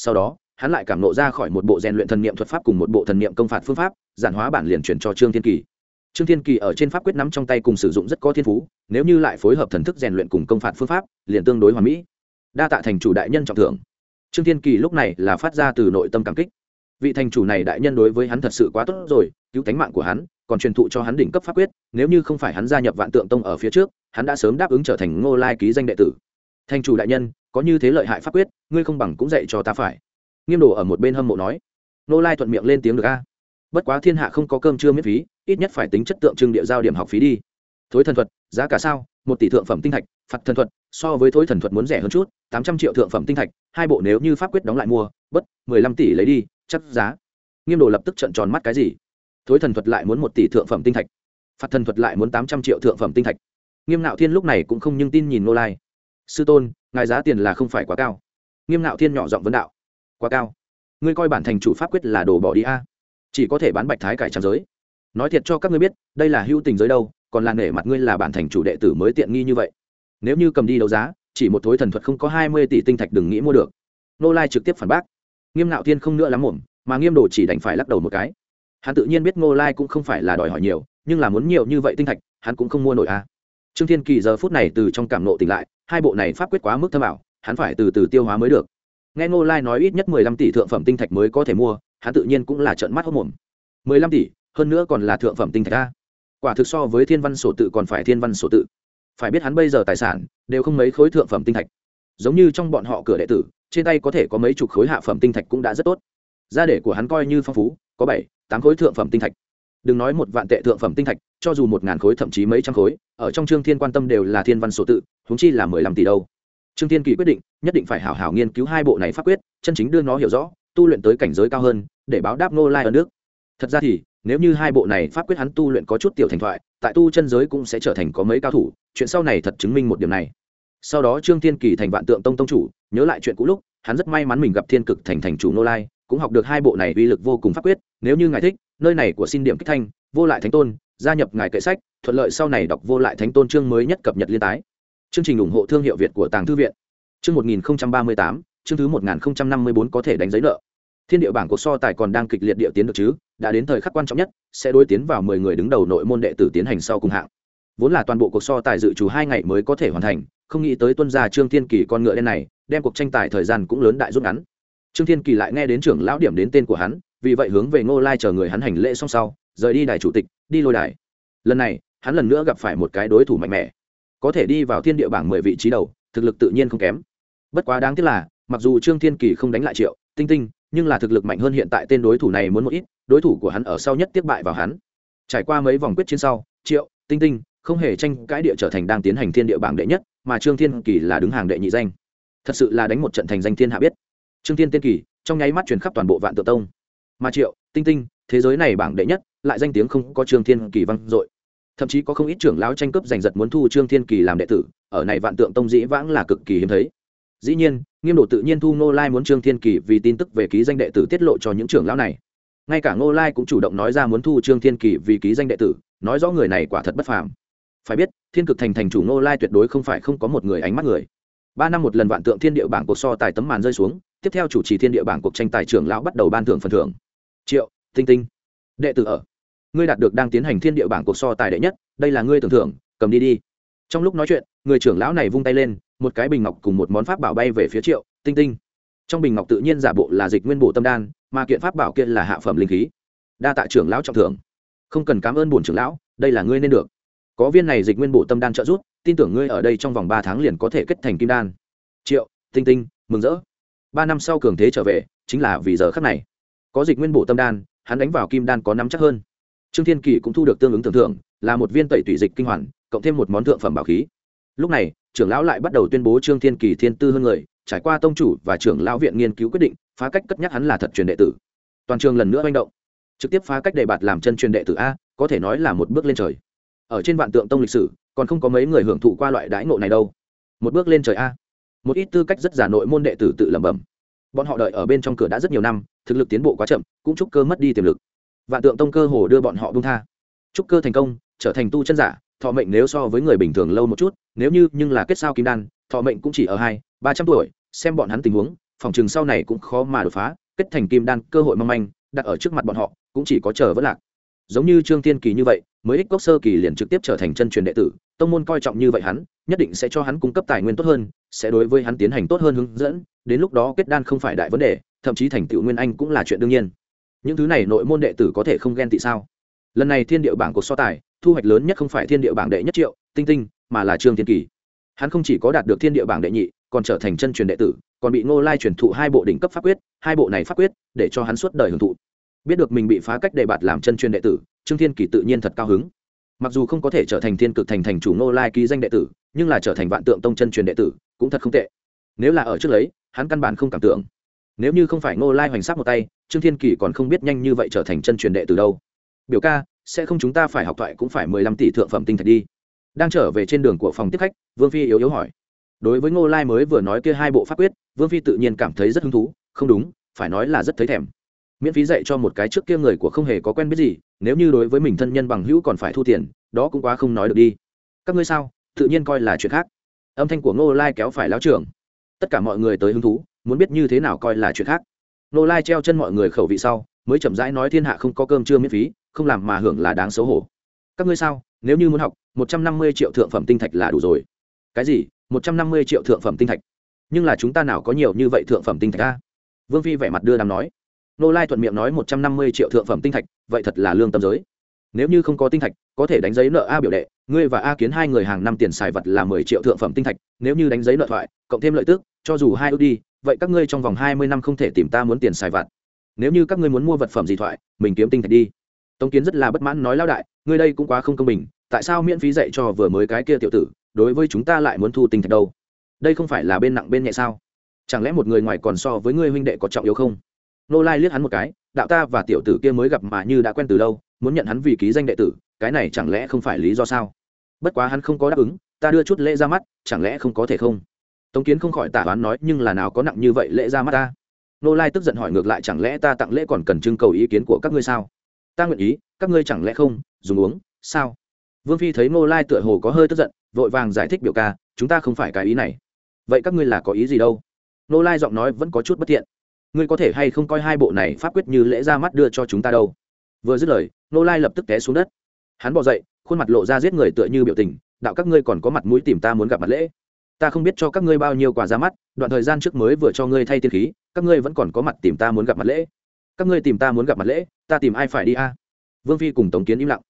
sau đó, hắn lại cảm nộ ra khỏi một bộ rèn luyện thần niệm thuật pháp cùng một bộ thần niệm công phạt phương pháp, giản hóa bản liền chuyển cho trương thiên kỳ. Trương thiên kỳ ở trên pháp quyết nắm trong tay cùng sử dụng rất có thiên phú, nếu như lại phối hợp thần thức rèn luyện cùng công phạt phương pháp, liền tương đối hoàn mỹ. Đa tạ thành chủ đại nhân trọng thưởng. Trương thiên kỳ lúc này là phát ra từ nội tâm cảm kích. Vị thành chủ này đại nhân đối với hắn thật sự quá tốt rồi, cứu tánh mạng của hắn còn truyền thụ cho hắn đỉnh cấp pháp quyết, nếu như không phải hắn gia nhập vạn tượng tông ở phía trước, hắn đã sớm đáp ứng trở thành ngô lai ký danh đệ tử. Thành chủ đại nhân, có như thế lợi hại pháp quyết, ngươi không bằng cũng dạy cho ta phải. Nghiêm đồ ở một bên hâm mộ nói. Ngô lai thuận miệng lên tiếng được a. Bất quá thiên hạ không có cơm chưa miễn phí, ít nhất phải tính chất tượng trưng địa giao điểm học phí đi. Thối thần thuật, giá cả sao? Một tỷ thượng phẩm tinh thạch phạt thần thuật, so với thối thần thuật muốn rẻ hơn chút, tám trăm triệu thượng phẩm tinh thạch, hai bộ nếu như pháp quyết đóng lại mua, bất, mười lăm tỷ lấy đi, chắc giá. Nghiêm đồ lập tức trận tròn mắt cái gì? Thối thần thuật lại muốn một tỷ thượng phẩm tinh thạch. Phạt thần thuật lại muốn tám trăm triệu thượng phẩm tinh thạch. Nghiêm nạo thiên lúc này cũng không nhưng tin nhìn nô lai. Sư tôn ngài giá tiền là không phải quá cao. Nghiêm nạo thiên nhỏ giọng vấn đạo. Quá cao? Ngươi coi bản thành chủ pháp quyết là đồ bỏ đi a. Chỉ có thể bán bạch thái cải trang giới. Nói thiệt cho các ngươi biết đây là hữu tình giới đâu còn là nể mặt ngươi là bản thành chủ đệ tử mới tiện nghi như vậy. Nếu như cầm đi đấu giá chỉ một thối thần thuật không có hai mươi tỷ tinh thạch đừng nghĩ mua được. Nô lai trực tiếp phản bác. Nghiêm nạo thiên không nữa lắm muộn, mà nghiêm đồ chỉ đành phải lắc đầu một cái hắn tự nhiên biết Ngô lai cũng không phải là đòi hỏi nhiều, nhưng là muốn nhiều như vậy tinh thạch, hắn cũng không mua nổi a. Trương thiên kỳ giờ phút này từ trong cảm nộ tỉnh lại, hai bộ này pháp quyết quá mức thâm ảo, hắn phải từ từ tiêu hóa mới được. Nghe ngô lai nói ít nhất mười lăm tỷ thượng phẩm tinh thạch mới có thể mua, hắn tự nhiên cũng là trận mắt hốc mồm. mười lăm tỷ, hơn nữa còn là thượng phẩm tinh thạch a. Quả thực so với thiên văn sổ tự còn phải thiên văn sổ tự. Phải biết hắn bây giờ tài sản, đều không mấy khối thượng phẩm tinh thạch. Giống như trong bọn họ cửa đệ tử, trên tay có thể có mấy chục khối hạ phẩm tinh thạch cũng đã rất tốt gia đề của hắn coi như phong phú, có bảy, tám khối thượng phẩm tinh thạch. Đừng nói một vạn tệ thượng phẩm tinh thạch, cho dù một ngàn khối, thậm chí mấy trăm khối, ở trong trương thiên quan tâm đều là thiên văn sổ tự húng chi là mười lăm tỷ đâu. Trương thiên kỳ quyết định, nhất định phải hảo hảo nghiên cứu hai bộ này pháp quyết, chân chính đưa nó hiểu rõ, tu luyện tới cảnh giới cao hơn, để báo đáp nô lai ở nước thật ra thì, nếu như hai bộ này pháp quyết hắn tu luyện có chút tiểu thành thoại, tại tu chân giới cũng sẽ trở thành có mấy cao thủ, chuyện sau này thật chứng minh một điểm này. Sau đó trương thiên kỳ thành vạn tượng tông tông chủ, nhớ lại chuyện cũ lúc, hắn rất may mắn mình gặp thiên cực thành thành chủ nô lai cũng học được hai bộ này uy lực vô cùng pháp quyết, nếu như ngài thích, nơi này của xin điểm kích thanh, vô lại thánh tôn, gia nhập ngài kệ sách, thuận lợi sau này đọc vô lại thánh tôn chương mới nhất cập nhật liên tái. Chương trình ủng hộ thương hiệu việt của tàng thư viện. Chương một nghìn ba mươi tám, chương thứ một nghìn năm mươi bốn có thể đánh giấy nợ. Thiên địa bảng cuộc so tài còn đang kịch liệt địa tiến được chứ, đã đến thời khắc quan trọng nhất, sẽ đối tiến vào mười người đứng đầu nội môn đệ tử tiến hành sau cùng hạng. Vốn là toàn bộ cuộc so tài dự trù hai ngày mới có thể hoàn thành, không nghĩ tới tuân gia trương thiên kỳ con ngựa đen này, đem cuộc tranh tài thời gian cũng lớn đại rút ngắn trương thiên kỳ lại nghe đến trưởng lão điểm đến tên của hắn, vì vậy hướng về ngô lai chờ người hắn hành lễ xong sau, rời đi đài chủ tịch, đi lôi đài. Lần này, hắn lần nữa gặp phải một cái đối thủ mạnh mẽ. Có thể đi vào thiên địa bảng mười vị trí đầu, thực lực tự nhiên không kém. Bất quá đáng tiếc là, mặc dù trương thiên kỳ không đánh lại triệu, tinh tinh, nhưng là thực lực mạnh hơn hiện tại tên đối thủ này muốn một ít, đối thủ của hắn ở sau nhất tiếp bại vào hắn. Trải qua mấy vòng quyết chiến sau, triệu, tinh tinh không hề tranh cãi địa trở thành đang tiến hành thiên địa bảng đệ nhất, mà trương thiên kỳ là đứng hàng đệ nhị danh. Thật sự là đánh một trận thành danh thiên hạ biết trương thiên tiên kỳ, trong nháy mắt truyền khắp toàn bộ vạn tự tông. Mà triệu, tinh tinh, thế giới này bảng đệ nhất, lại danh tiếng không có trương thiên kỳ vang dội. Thậm chí có không ít trưởng lão tranh cướp giành giật muốn thu trương thiên kỳ làm đệ tử, ở này vạn tượng tông dĩ vãng là cực kỳ hiếm thấy. Dĩ nhiên, nghiêm độ tự nhiên thu ngô lai muốn trương thiên kỳ vì tin tức về ký danh đệ tử tiết lộ cho những trưởng lão này. Ngay cả ngô lai cũng chủ động nói ra muốn thu trương thiên kỳ vì ký danh đệ tử, nói rõ người này quả thật bất phàm. Phải biết, thiên cực thành thành chủ ngô lai tuyệt đối không phải không có một người ánh mắt người ba năm một lần vạn tượng thiên địa bảng cuộc so tài tấm màn rơi xuống, tiếp theo chủ trì thiên địa bảng cuộc tranh tài trưởng lão bắt đầu ban thưởng phần thưởng. Triệu, tinh tinh. Đệ tử ở. Ngươi đạt được đang tiến hành thiên địa bảng cuộc so tài đệ nhất, đây là ngươi tưởng thưởng, cầm đi đi. Trong lúc nói chuyện, người trưởng lão này vung tay lên, một cái bình ngọc cùng một món pháp bảo bay về phía triệu, tinh tinh. Trong bình ngọc tự nhiên giả bộ là dịch nguyên bổ tâm đan, mà kiện pháp bảo kia là hạ phẩm linh khí. Đa tạ trưởng lão trọng thưởng. Không cần cảm ơn bổn trưởng lão, đây là ngươi nên được. Có viên này dịch nguyên bổ tâm đan trợ giúp tin tưởng ngươi ở đây trong vòng ba tháng liền có thể kết thành kim đan. Triệu, tinh tinh, mừng rỡ. Ba năm sau cường thế trở về, chính là vì giờ khắc này. Có dịch nguyên bổ tâm đan, hắn đánh vào kim đan có nắm chắc hơn. Trương thiên kỳ cũng thu được tương ứng tưởng thưởng, là một viên tẩy tủy dịch kinh hoàn, cộng thêm một món thượng phẩm bảo khí. Lúc này, trưởng lão lại bắt đầu tuyên bố trương thiên kỳ thiên tư hơn người, trải qua tông chủ và trưởng lão viện nghiên cứu quyết định, phá cách cất nhắc hắn là thật truyền đệ tử. Toàn trường lần nữa manh động. Trực tiếp phá cách đề bạt làm chân truyền đệ tử a, có thể nói là một bước lên trời. Ở trên vạn tượng tông lịch sử còn không có mấy người hưởng thụ qua loại đãi ngộ này đâu. Một bước lên trời a. Một ít tư cách rất giả nội môn đệ tử tự lẩm bẩm. Bọn họ đợi ở bên trong cửa đã rất nhiều năm, thực lực tiến bộ quá chậm, cũng chúc cơ mất đi tiềm lực. Vạn tượng tông cơ hồ đưa bọn họ bung tha. Chúc cơ thành công, trở thành tu chân giả, thọ mệnh nếu so với người bình thường lâu một chút, nếu như nhưng là kết sao kim đan, thọ mệnh cũng chỉ ở hai, ba trăm tuổi, xem bọn hắn tình huống, phòng chừng sau này cũng khó mà đột phá, kết thành kim đan cơ hội mong manh, đặt ở trước mặt bọn họ, cũng chỉ có chờ vất lạc. Giống như trương tiên kỳ như vậy mới ích cốc sơ kỳ liền trực tiếp trở thành chân truyền đệ tử, tông môn coi trọng như vậy hắn, nhất định sẽ cho hắn cung cấp tài nguyên tốt hơn, sẽ đối với hắn tiến hành tốt hơn hướng dẫn, đến lúc đó kết đan không phải đại vấn đề, thậm chí thành tựu nguyên anh cũng là chuyện đương nhiên. Những thứ này nội môn đệ tử có thể không ghen tị sao? Lần này thiên địa bảng cuộc so tài, thu hoạch lớn nhất không phải thiên địa bảng đệ nhất triệu, tinh tinh, mà là trương thiên kỳ. Hắn không chỉ có đạt được thiên địa bảng đệ nhị, còn trở thành chân truyền đệ tử, còn bị ngô lai truyền thụ hai bộ đỉnh cấp pháp quyết, hai bộ này pháp quyết, để cho hắn suốt đời hưởng thụ. Biết được mình bị phá cách đề bạt làm chân truyền đệ tử trương thiên kỳ tự nhiên thật cao hứng. Mặc dù không có thể trở thành thiên cực thành thành chủ ngô lai ký danh đệ tử, nhưng là trở thành vạn tượng tông chân truyền đệ tử, cũng thật không tệ. Nếu là ở trước lấy hắn căn bản không cảm tưởng. Nếu như không phải ngô lai hoành sát một tay, trương thiên kỳ còn không biết nhanh như vậy trở thành chân truyền đệ từ đâu. Biểu ca, sẽ không chúng ta phải học thoại cũng phải mười lăm tỷ thượng phẩm tinh thạch đi. Đang trở về trên đường của phòng tiếp khách, vương phi yếu yếu hỏi. Đối với ngô lai mới vừa nói kia hai bộ pháp quyết, vương phi tự nhiên cảm thấy rất hứng thú. Không đúng, phải nói là rất thấy thèm miễn phí dạy cho một cái trước kia người của không hề có quen biết gì, nếu như đối với mình thân nhân bằng hữu còn phải thu tiền, đó cũng quá không nói được đi. Các ngươi sao? Tự nhiên coi là chuyện khác. Âm thanh của ngô lai kéo phải lão trưởng. Tất cả mọi người tới hứng thú, muốn biết như thế nào coi là chuyện khác. Ngô lai treo chân mọi người khẩu vị sau, mới chậm rãi nói thiên hạ không có cơm trưa miễn phí, không làm mà hưởng là đáng xấu hổ. Các ngươi sao? Nếu như muốn học, một trăm năm mươi triệu thượng phẩm tinh thạch là đủ rồi. Cái gì? một trăm năm mươi triệu thượng phẩm tinh thạch. Nhưng là chúng ta nào có nhiều như vậy thượng phẩm tinh thạch a? Vương phi vẻ mặt đưa đàm nói nô lai thuận miệng nói một trăm năm mươi triệu thượng phẩm tinh thạch, vậy thật là lương tâm giới. Nếu như không có tinh thạch, có thể đánh giấy nợ a biểu đệ, ngươi và a kiến hai người hàng năm tiền xài vật là mười triệu thượng phẩm tinh thạch, nếu như đánh giấy nợ thoại, cộng thêm lợi tức, cho dù hai ước đi, vậy các ngươi trong vòng hai mươi năm không thể tìm ta muốn tiền xài vặt nếu như các ngươi muốn mua vật phẩm gì thoại, mình kiếm tinh thạch đi. Tống kiến rất là bất mãn nói lao đại, ngươi đây cũng quá không công bình, tại sao miễn phí dạy cho vừa mới cái kia tiểu tử, đối với chúng ta lại muốn thu tinh thạch đâu? Đây không phải là bên nặng bên nhẹ sao? Chẳng lẽ một người ngoài còn so với ngươi huynh đệ có trọng yếu không? Nô lai liếc hắn một cái, đạo ta và tiểu tử kia mới gặp mà như đã quen từ lâu, muốn nhận hắn vì ký danh đệ tử, cái này chẳng lẽ không phải lý do sao? Bất quá hắn không có đáp ứng, ta đưa chút lễ ra mắt, chẳng lẽ không có thể không? Tống kiến không khỏi tả đoán nói, nhưng là nào có nặng như vậy lễ ra mắt ta? Nô lai tức giận hỏi ngược lại, chẳng lẽ ta tặng lễ còn cần trưng cầu ý kiến của các ngươi sao? Ta nguyện ý, các ngươi chẳng lẽ không? Dùng uống, sao? Vương phi thấy nô lai tựa hồ có hơi tức giận, vội vàng giải thích biểu ca, chúng ta không phải cái ý này. Vậy các ngươi là có ý gì đâu? Nô lai giọng nói vẫn có chút bất tiện ngươi có thể hay không coi hai bộ này pháp quyết như lễ ra mắt đưa cho chúng ta đâu? Vừa dứt lời, nô lai lập tức té xuống đất. Hắn bỏ dậy, khuôn mặt lộ ra giết người tựa như biểu tình, đạo các ngươi còn có mặt mũi tìm ta muốn gặp mặt lễ. Ta không biết cho các ngươi bao nhiêu quà ra mắt, đoạn thời gian trước mới vừa cho ngươi thay tiên khí, các ngươi vẫn còn có mặt tìm ta muốn gặp mặt lễ. Các ngươi tìm ta muốn gặp mặt lễ, ta tìm ai phải đi a? Vương phi cùng tống kiến im lặng.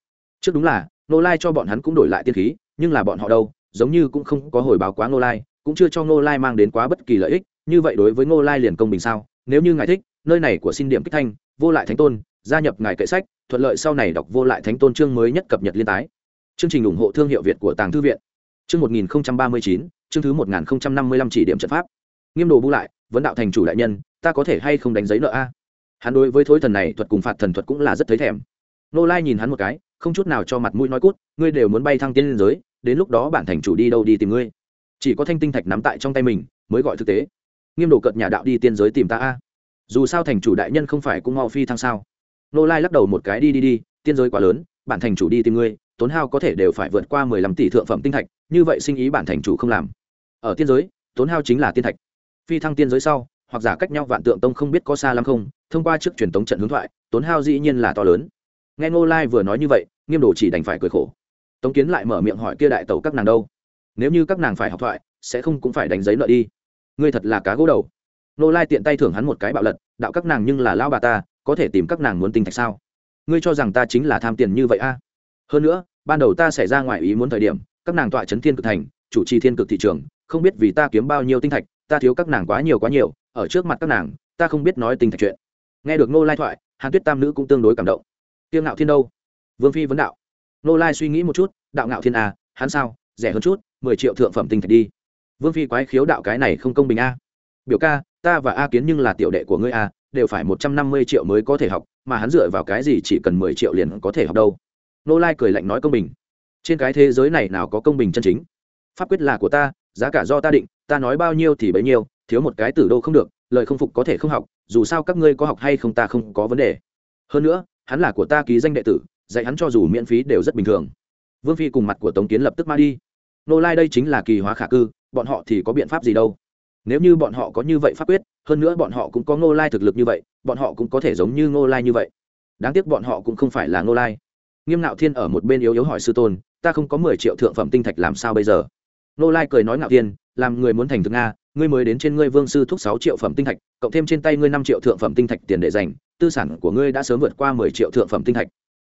Trước đúng là, nô lai cho bọn hắn cũng đổi lại tiên khí, nhưng là bọn họ đâu, giống như cũng không có hồi báo quá nô lai, cũng chưa cho nô lai mang đến quá bất kỳ lợi ích, như vậy đối với nô lai liền công bình sao? Nếu như ngài thích, nơi này của xin điểm kích thanh, vô lại thánh tôn, gia nhập ngài kệ sách, thuận lợi sau này đọc vô lại thánh tôn chương mới nhất cập nhật liên tái. Chương trình ủng hộ thương hiệu việt của tàng thư viện. Chương một nghìn ba mươi chín, chương thứ một nghìn năm mươi lăm chỉ điểm trận pháp. Nghiêm đồ bu lại, vấn đạo thành chủ đại nhân, ta có thể hay không đánh giấy nợ a? Hắn đối với thối thần này thuật cùng phạt thần thuật cũng là rất thấy thèm. Nô lai nhìn hắn một cái, không chút nào cho mặt mũi nói cút, ngươi đều muốn bay thăng tiên lên giới, đến lúc đó bản thành chủ đi đâu đi tìm ngươi. Chỉ có thanh tinh thạch nắm tại trong tay mình, mới gọi thực tế nghiêm đồ cận nhà đạo đi tiên giới tìm ta a. Dù sao thành chủ đại nhân không phải cũng mau phi thăng sao? Nô lai lắc đầu một cái, đi đi đi, tiên giới quá lớn, bản thành chủ đi tìm ngươi, tốn hao có thể đều phải vượt qua mười lăm tỷ thượng phẩm tinh thạch, như vậy sinh ý bản thành chủ không làm. Ở tiên giới, tốn hao chính là tiên thạch. Phi thăng tiên giới sau, hoặc giả cách nhau vạn tượng tông không biết có xa lắm không, thông qua trước truyền tống trận hướng thoại, tốn hao dĩ nhiên là to lớn. Nghe ngô lai vừa nói như vậy, nghiêm đồ chỉ đành phải cười khổ. Tống kiến lại mở miệng hỏi kia đại tẩu các nàng đâu? Nếu như các nàng phải học thoại, sẽ không cũng phải đánh giấy nợ đi ngươi thật là cá gỗ đầu. Ngô lai tiện tay thưởng hắn một cái bạo lật, đạo các nàng nhưng là lao bà ta, có thể tìm các nàng muốn tinh thạch sao? Ngươi cho rằng ta chính là tham tiền như vậy a? Hơn nữa, ban đầu ta xảy ra ngoài ý muốn thời điểm, các nàng tọa chấn thiên cực thành, chủ trì thiên cực thị trường, không biết vì ta kiếm bao nhiêu tinh thạch, ta thiếu các nàng quá nhiều quá nhiều, ở trước mặt các nàng, ta không biết nói tinh thạch chuyện. Nghe được ngô lai thoại, hàn tuyết tam nữ cũng tương đối cảm động. Tiêm ngạo thiên đâu? Vương phi vấn đạo. Ngô lai suy nghĩ một chút, đạo ngạo thiên à hắn sao? Rẻ hơn chút, mười triệu thượng phẩm tinh thạch đi vương phi quái khiếu đạo cái này không công bình a. Biểu ca, ta và a kiến nhưng là tiểu đệ của ngươi a, đều phải một trăm năm mươi triệu mới có thể học, mà hắn dựa vào cái gì chỉ cần mười triệu liền có thể học đâu? Nô lai cười lạnh nói công bình. Trên cái thế giới này nào có công bình chân chính? Pháp quyết là của ta, giá cả do ta định, ta nói bao nhiêu thì bấy nhiêu, thiếu một cái tử đô không được, lời không phục có thể không học, dù sao các ngươi có học hay không ta không có vấn đề. Hơn nữa, hắn là của ta ký danh đệ tử, dạy hắn cho dù miễn phí đều rất bình thường. Vương phi cùng mặt của tống kiến lập tức ma đi. Nô lai đây chính là kỳ hóa khả cư bọn họ thì có biện pháp gì đâu. Nếu như bọn họ có như vậy pháp quyết, hơn nữa bọn họ cũng có ngô lai thực lực như vậy, bọn họ cũng có thể giống như ngô lai như vậy. Đáng tiếc bọn họ cũng không phải là ngô lai. Nghiêm nạo thiên ở một bên yếu yếu hỏi sư tôn, ta không có mười triệu thượng phẩm tinh thạch làm sao bây giờ? Ngô lai cười nói ngạo thiên, làm người muốn thành thực nga, ngươi mới đến trên ngươi vương sư thúc sáu triệu phẩm tinh thạch, cộng thêm trên tay ngươi năm triệu thượng phẩm tinh thạch tiền để dành, tư sản của ngươi đã sớm vượt qua mười triệu thượng phẩm tinh thạch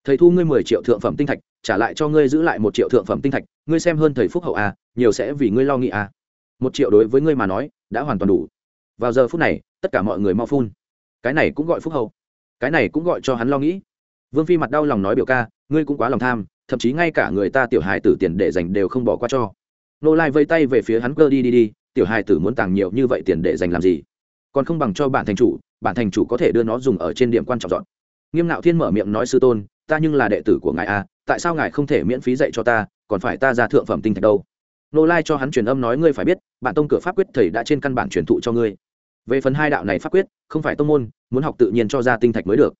thầy thu ngươi mười triệu thượng phẩm tinh thạch, trả lại cho ngươi giữ lại một triệu thượng phẩm tinh thạch, ngươi xem hơn thầy phúc hậu à nhiều sẽ vì ngươi lo nghĩ à. Một triệu đối với ngươi mà nói, đã hoàn toàn đủ. Vào giờ phút này, tất cả mọi người mau phun. Cái này cũng gọi phúc hậu. Cái này cũng gọi cho hắn lo nghĩ. Vương phi mặt đau lòng nói biểu ca, ngươi cũng quá lòng tham, thậm chí ngay cả người ta tiểu hài tử tiền để dành đều không bỏ qua cho. Nô lai vây tay về phía hắn cơ đi đi đi, tiểu hài tử muốn tàng nhiều như vậy tiền để dành làm gì? Còn không bằng cho bản thành chủ, bản thành chủ có thể đưa nó dùng ở trên điểm quan trọng dọn. Nghiêm nạo thiên mở miệng nói sư tôn ta nhưng là đệ tử của ngài a tại sao ngài không thể miễn phí dạy cho ta, còn phải ta ra thượng phẩm tinh thạch đâu? Nô lai cho hắn truyền âm nói ngươi phải biết bản tông cửa pháp quyết thầy đã trên căn bản truyền thụ cho ngươi. Về phần hai đạo này pháp quyết, không phải tông môn, muốn học tự nhiên cho ra tinh thạch mới được.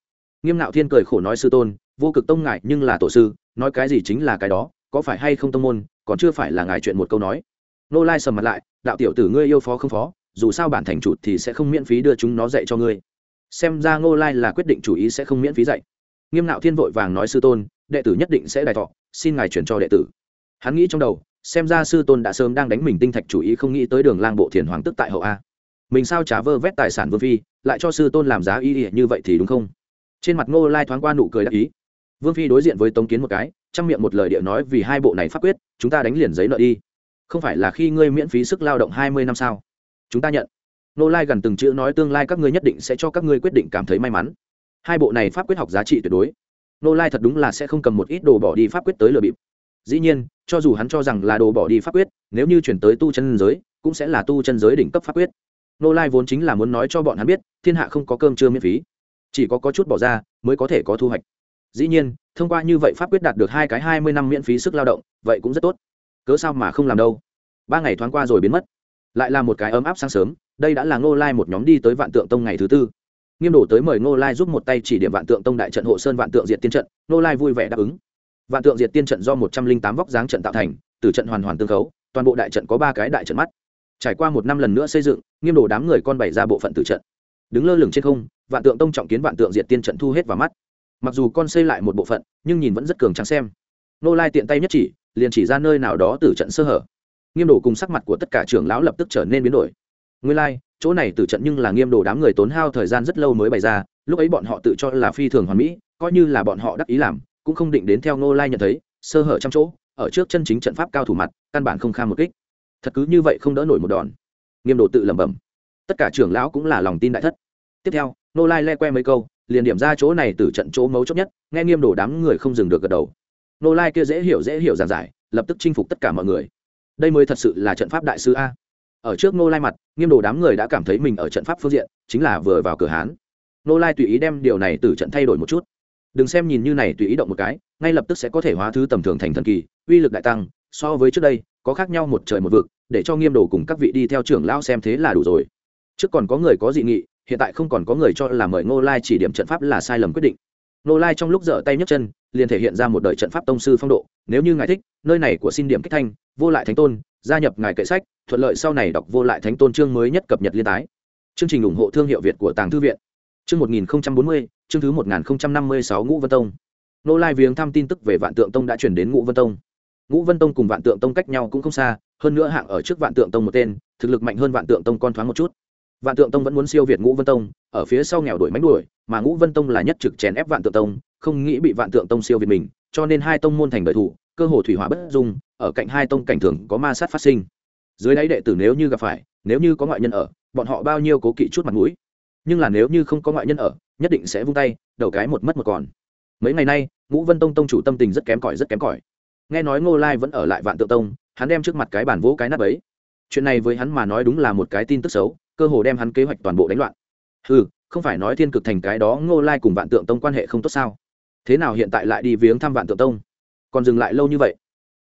Nghiêm nạo thiên cười khổ nói sư tôn, vô cực tông ngại nhưng là tổ sư, nói cái gì chính là cái đó, có phải hay không tông môn, còn chưa phải là ngài chuyện một câu nói. Nô lai sầm mặt lại, đạo tiểu tử ngươi yêu phó không phó, dù sao bản thành chủ thì sẽ không miễn phí đưa chúng nó dạy cho ngươi. Xem ra ngô lai là quyết định chủ ý sẽ không miễn phí dạy nghiêm nạo thiên vội vàng nói sư tôn, đệ tử nhất định sẽ đài thọ, xin ngài chuyển cho đệ tử. Hắn nghĩ trong đầu, xem ra sư tôn đã sớm đang đánh mình tinh thạch chủ ý không nghĩ tới đường lang bộ thiền hoàng tức tại hậu a. Mình sao trả vơ vét tài sản vương phi, lại cho sư tôn làm giá y ỉa như vậy thì đúng không? Trên mặt ngô lai thoáng qua nụ cười đắc ý. Vương phi đối diện với tống kiến một cái trong miệng một lời địa nói vì hai bộ này pháp quyết, chúng ta đánh liền giấy nợ đi. Không phải là khi ngươi miễn phí sức lao động hai mươi năm sao? Chúng ta nhận. Ngô lai gần từng chữ nói tương lai các ngươi nhất định sẽ cho các ngươi quyết định cảm thấy may mắn hai bộ này pháp quyết học giá trị tuyệt đối. Nô lai thật đúng là sẽ không cầm một ít đồ bỏ đi pháp quyết tới lừa bịp. Dĩ nhiên, cho dù hắn cho rằng là đồ bỏ đi pháp quyết, nếu như chuyển tới tu chân giới, cũng sẽ là tu chân giới đỉnh cấp pháp quyết. Nô lai vốn chính là muốn nói cho bọn hắn biết, thiên hạ không có cơm trưa miễn phí. Chỉ có có chút bỏ ra, mới có thể có thu hoạch. Dĩ nhiên, thông qua như vậy pháp quyết đạt được hai cái hai mươi năm miễn phí sức lao động, vậy cũng rất tốt. Cớ sao mà không làm đâu? Ba ngày thoáng qua rồi biến mất. Lại là một cái ấm áp sáng sớm, đây đã là ngô lai một nhóm đi tới vạn tượng tông ngày thứ tư nghiêm đổ tới mời ngô lai giúp một tay chỉ điểm vạn tượng tông đại trận hộ sơn vạn tượng diệt tiên trận. Ngô lai vui vẻ đáp ứng. Vạn tượng diệt tiên trận do một trăm linh tám vóc dáng trận tạo thành, từ trận hoàn hoàn tương khấu, toàn bộ đại trận có ba cái đại trận mắt. Trải qua một năm lần nữa xây dựng, nghiêm đổ đám người con bày ra bộ phận tử trận. Đứng lơ lửng trên không, vạn tượng tông trọng kiến vạn tượng diệt tiên trận thu hết vào mắt. Mặc dù con xây lại một bộ phận, nhưng nhìn vẫn rất cường trắng xem. Nô lai tiện tay nhất chỉ, liền chỉ ra nơi nào đó từ trận sơ hở. Nghiêm đổ cùng sắc mặt của tất cả trưởng lão lập tức trở nên biến đổi. Nguyên lai chỗ này tử trận nhưng là nghiêm đồ đám người tốn hao thời gian rất lâu mới bày ra, lúc ấy bọn họ tự cho là phi thường hoàn mỹ, coi như là bọn họ đắc ý làm, cũng không định đến theo nô lai nhận thấy, sơ hở trăm chỗ, ở trước chân chính trận pháp cao thủ mặt, căn bản không kham một kích. Thật cứ như vậy không đỡ nổi một đòn. Nghiêm đồ tự lẩm bẩm. Tất cả trưởng lão cũng là lòng tin đại thất. Tiếp theo nô lai le que mấy câu, liền điểm ra chỗ này từ trận chỗ mấu chốt nhất, nghe nghiêm đồ đám người không dừng được gật đầu. Nô lai kia dễ hiểu dễ hiểu giản giải, lập tức chinh phục tất cả mọi người. Đây mới thật sự là trận pháp đại sư a ở trước nô lai mặt, nghiêm đồ đám người đã cảm thấy mình ở trận pháp phương diện, chính là vừa vào cửa hán. Nô lai tùy ý đem điều này từ trận thay đổi một chút. Đừng xem nhìn như này tùy ý động một cái, ngay lập tức sẽ có thể hóa thứ tầm thường thành thần kỳ, uy lực đại tăng, so với trước đây, có khác nhau một trời một vực, để cho nghiêm đồ cùng các vị đi theo trưởng lão xem thế là đủ rồi. Trước còn có người có dị nghị, hiện tại không còn có người cho là mời ngô lai chỉ điểm trận pháp là sai lầm quyết định. Nô lai trong lúc dở tay nhấc chân, liền thể hiện ra một đời trận pháp tông sư phong độ. Nếu như ngài thích, nơi này của xin điểm kích thanh, vô lại thánh tôn, gia nhập ngài kệ sách, thuận lợi sau này đọc vô lại thánh tôn chương mới nhất cập nhật liên tái. Chương trình ủng hộ thương hiệu việt của tàng thư viện. Chương một nghìn bốn mươi, chương thứ một nghìn năm mươi sáu ngũ vân tông. Nô lai viếng thăm tin tức về vạn tượng tông đã chuyển đến ngũ vân tông. Ngũ vân tông cùng vạn tượng tông cách nhau cũng không xa, hơn nữa hạng ở trước vạn tượng tông một tên, thực lực mạnh hơn vạn tượng tông con thoáng một chút vạn tượng tông vẫn muốn siêu việt ngũ vân tông, ở phía sau nghèo đuổi mánh đuổi, mà ngũ vân tông là nhất trực chèn ép vạn tượng tông, không nghĩ bị vạn tượng tông siêu việt mình, cho nên hai tông môn thành đời thủ, cơ hồ thủy hỏa bất dung, ở cạnh hai tông cảnh thường có ma sát phát sinh. Dưới đáy đệ tử nếu như gặp phải, nếu như có ngoại nhân ở, bọn họ bao nhiêu cố kỵ chút mặt mũi. Nhưng là nếu như không có ngoại nhân ở, nhất định sẽ vung tay, đầu cái một mất một còn. Mấy ngày nay, ngũ vân tông tông chủ tâm tình rất kém cỏi, rất kém cỏi. Nghe nói ngô lai vẫn ở lại vạn tượng tông, hắn đem trước mặt cái bản vỗ cái nắp ấy. Chuyện này với hắn mà nói đúng là một cái tin tức xấu cơ hồ đem hắn kế hoạch toàn bộ đánh loạn. Ừ không phải nói thiên cực thành cái đó ngô lai cùng vạn tượng tông quan hệ không tốt sao? Thế nào hiện tại lại đi viếng thăm vạn tượng tông? Còn dừng lại lâu như vậy?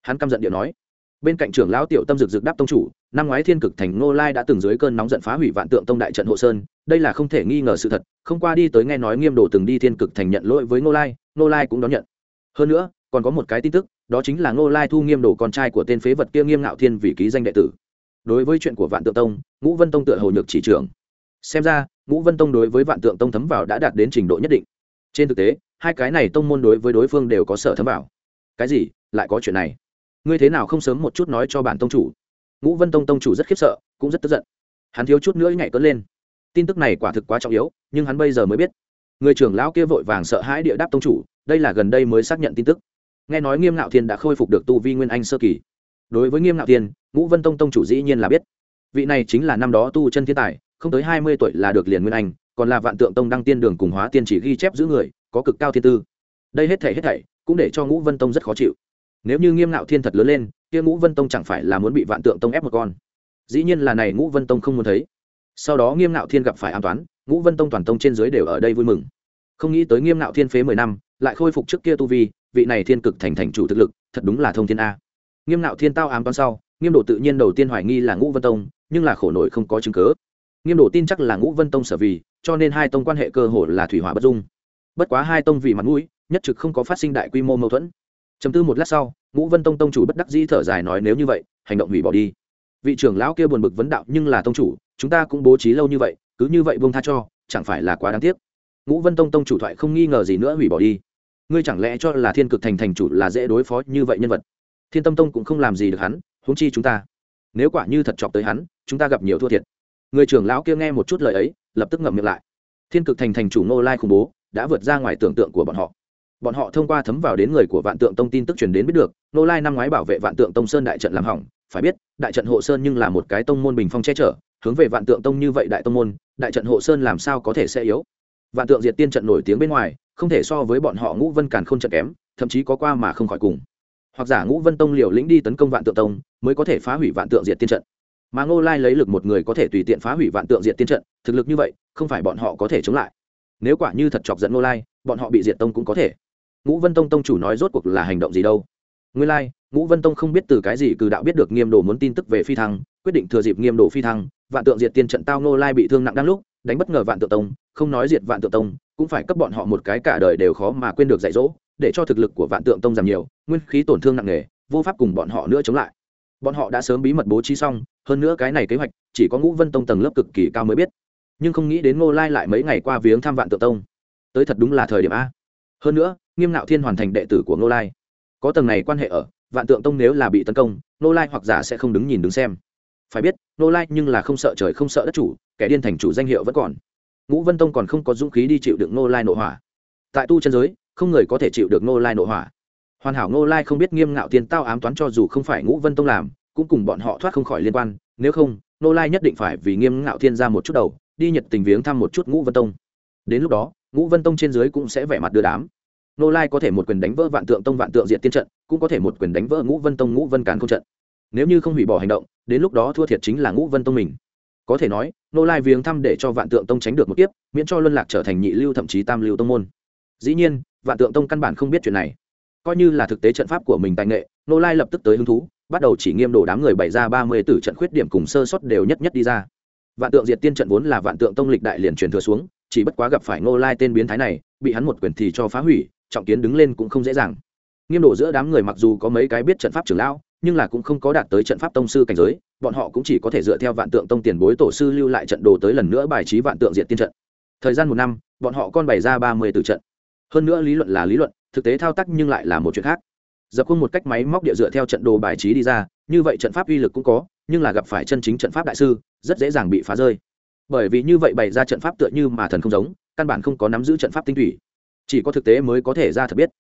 Hắn căm giận điệu nói. Bên cạnh trưởng lão tiểu tâm rực rực đáp tông chủ, năm ngoái thiên cực thành ngô lai đã từng dưới cơn nóng giận phá hủy vạn tượng tông đại trận hộ sơn, đây là không thể nghi ngờ sự thật, không qua đi tới nghe nói nghiêm đồ từng đi thiên cực thành nhận lỗi với ngô lai ngô lai cũng đón nhận. Hơn nữa, còn có một cái tin tức, đó chính là ngô lai thu nghiêm đồ con trai của tên phế vật kia nghiêm ngạo thiên vì ký danh đệ tử đối với chuyện của vạn tượng tông, ngũ vân tông tựa hồ nhược chỉ trưởng xem ra, ngũ vân tông đối với vạn tượng tông thấm vào đã đạt đến trình độ nhất định. Trên thực tế, hai cái này tông môn đối với đối phương đều có sở thấm vào. Cái gì? Lại có chuyện này. Ngươi thế nào không sớm một chút nói cho bản tông chủ? Ngũ vân tông tông chủ rất khiếp sợ, cũng rất tức giận. Hắn thiếu chút nữa nhảy cất lên. Tin tức này quả thực quá trọng yếu, nhưng hắn bây giờ mới biết. Người trưởng lão kia vội vàng sợ hãi địa đáp tông chủ, đây là gần đây mới xác nhận tin tức. Nghe nói nghiêm ngạo thiên đã khôi phục được tu vi nguyên anh sơ kỳ đối với nghiêm ngạo thiên ngũ vân tông tông chủ dĩ nhiên là biết. Vị này chính là năm đó tu chân thiên tài, không tới hai mươi tuổi là được liền nguyên anh, còn là vạn tượng tông đăng tiên đường cùng hóa tiên chỉ ghi chép giữ người, có cực cao thiên tư. Đây hết thảy hết thảy, cũng để cho ngũ vân tông rất khó chịu. Nếu như nghiêm ngạo thiên thật lớn lên, kia ngũ vân tông chẳng phải là muốn bị vạn tượng tông ép một con. Dĩ nhiên là này ngũ vân tông không muốn thấy. Sau đó nghiêm ngạo thiên gặp phải an toán, ngũ vân tông toàn tông trên dưới đều ở đây vui mừng. Không nghĩ tới nghiêm ngạo thiên phế mười năm, lại khôi phục trước kia tu vi, vị này thiên cực thành thành chủ thực lực, thật đúng là thông thiên a nghiêm nạo thiên tao ám toán sau, nghiêm độ tự nhiên đầu tiên hoài nghi là ngũ vân tông, nhưng là khổ nổi không có chứng cớ nghiêm độ tin chắc là ngũ vân tông sở vì, cho nên hai tông quan hệ cơ hồ là thủy hỏa bất dung. Bất quá hai tông vì mặt mũi, nhất trực không có phát sinh đại quy mô mâu thuẫn. Chấm tư một lát sau, ngũ vân tông tông chủ bất đắc dĩ thở dài nói nếu như vậy, hành động hủy bỏ đi. Vị trưởng lão kia buồn bực vấn đạo nhưng là tông chủ, chúng ta cũng bố trí lâu như vậy, cứ như vậy buông tha cho, chẳng phải là quá đáng tiếc. Ngũ vân tông tông chủ thoại không nghi ngờ gì nữa hủy bỏ đi. Ngươi chẳng lẽ cho là thiên cực thành thành chủ là dễ đối phó như vậy nhân vật? Thiên tâm tông cũng không làm gì được hắn, huống chi chúng ta. Nếu quả như thật chọc tới hắn, chúng ta gặp nhiều thua thiệt. Người trưởng lão kia nghe một chút lời ấy, lập tức ngậm miệng lại. Thiên cực thành thành chủ nô lai khủng bố, đã vượt ra ngoài tưởng tượng của bọn họ. Bọn họ thông qua thấm vào đến người của vạn tượng tông tin tức truyền đến biết được nô lai năm ngoái bảo vệ vạn tượng tông sơn đại trận làm hỏng. Phải biết, đại trận hộ sơn nhưng là một cái tông môn bình phong che chở, hướng về vạn tượng tông như vậy đại tông môn, đại trận hộ sơn làm sao có thể sẽ yếu? Vạn tượng diệt tiên trận nổi tiếng bên ngoài, không thể so với bọn họ ngũ vân càn không trận kém, thậm chí có qua mà không khỏi cùng hoặc giả ngũ vân tông liều lĩnh đi tấn công vạn tượng tông mới có thể phá hủy vạn tượng diệt tiên trận. Mà ngô lai lấy lực một người có thể tùy tiện phá hủy vạn tượng diệt tiên trận, thực lực như vậy, không phải bọn họ có thể chống lại. Nếu quả như thật chọc dẫn ngô lai, bọn họ bị diệt tông cũng có thể. Ngũ vân tông tông chủ nói rốt cuộc là hành động gì đâu? Nguyên lai, ngũ vân tông không biết từ cái gì cử đạo biết được nghiêm đồ muốn tin tức về phi thăng, quyết định thừa dịp nghiêm đồ phi thăng, vạn tượng diệt tiên trận tao ngô lai bị thương nặng đang lúc, đánh bất ngờ vạn tượng tông, không nói diệt vạn tượng tông cũng phải cấp bọn họ một cái cả đời đều khó mà quên được dạy dỗ, để cho thực lực của vạn tượng tông giảm nhiều, nguyên khí tổn thương nặng nề, vô pháp cùng bọn họ nữa chống lại. Bọn họ đã sớm bí mật bố trí xong, hơn nữa cái này kế hoạch, chỉ có ngũ vân tông tầng lớp cực kỳ cao mới biết. Nhưng không nghĩ đến ngô lai lại mấy ngày qua viếng thăm vạn tượng tông. Tới thật đúng là thời điểm a. Hơn nữa, nghiêm nạo thiên hoàn thành đệ tử của ngô lai. Có tầng này quan hệ ở, vạn tượng tông nếu là bị tấn công, ngô lai hoặc giả sẽ không đứng nhìn đứng xem. Phải biết, ngô lai nhưng là không sợ trời không sợ đất chủ, kẻ điên thành chủ danh hiệu vẫn còn ngũ vân tông còn không có dũng khí đi chịu được Nô lai nội hỏa. Tại tu chân giới, không người có thể chịu được Nô lai nội hỏa. Hoàn hảo Nô lai không biết nghiêm ngạo thiên tao ám toán cho dù không phải ngũ vân tông làm, cũng cùng bọn họ thoát không khỏi liên quan, nếu không Nô lai nhất định phải vì nghiêm ngạo thiên ra một chút đầu, đi nhật tình viếng thăm một chút ngũ vân tông. Đến lúc đó, ngũ vân tông trên dưới cũng sẽ vẻ mặt đưa đám. Nô lai có thể một quyền đánh vỡ vạn tượng tông vạn tượng diện tiên trận, cũng có thể một quyền đánh vỡ ngũ vân tông ngũ vân càn không trận. Nếu như không hủy bỏ hành động, đến lúc đó thua thiệt chính là ngũ vân tông mình có thể nói, nô lai viếng thăm để cho vạn tượng tông tránh được một kiếp, miễn cho luân lạc trở thành nhị lưu thậm chí tam lưu tông môn. Dĩ nhiên, vạn tượng tông căn bản không biết chuyện này. Coi như là thực tế trận pháp của mình tài nghệ, nô lai lập tức tới hứng thú, bắt đầu chỉ nghiêm đổ đám người bày ra ba mươi tử trận khuyết điểm cùng sơ sót đều nhất nhất đi ra. Vạn tượng diệt tiên trận vốn là vạn tượng tông lịch đại liền truyền thừa xuống, chỉ bất quá gặp phải nô lai tên biến thái này, bị hắn một quyền thì cho phá hủy, trọng kiến đứng lên cũng không dễ dàng. Nghiêm đổ giữa đám người mặc dù có mấy cái biết trận pháp trưởng lão, nhưng là cũng không có đạt tới trận pháp tông sư cảnh giới bọn họ cũng chỉ có thể dựa theo vạn tượng tông tiền bối tổ sư lưu lại trận đồ tới lần nữa bài trí vạn tượng diện tiên trận. Thời gian một năm, bọn họ con bày ra ba mươi từ trận. Hơn nữa lý luận là lý luận, thực tế thao tác nhưng lại là một chuyện khác. Dập khuôn một cách máy móc địa dựa theo trận đồ bài trí đi ra, như vậy trận pháp uy lực cũng có, nhưng là gặp phải chân chính trận pháp đại sư, rất dễ dàng bị phá rơi. Bởi vì như vậy bày ra trận pháp tựa như mà thần không giống, căn bản không có nắm giữ trận pháp tinh thủy chỉ có thực tế mới có thể ra thật biết.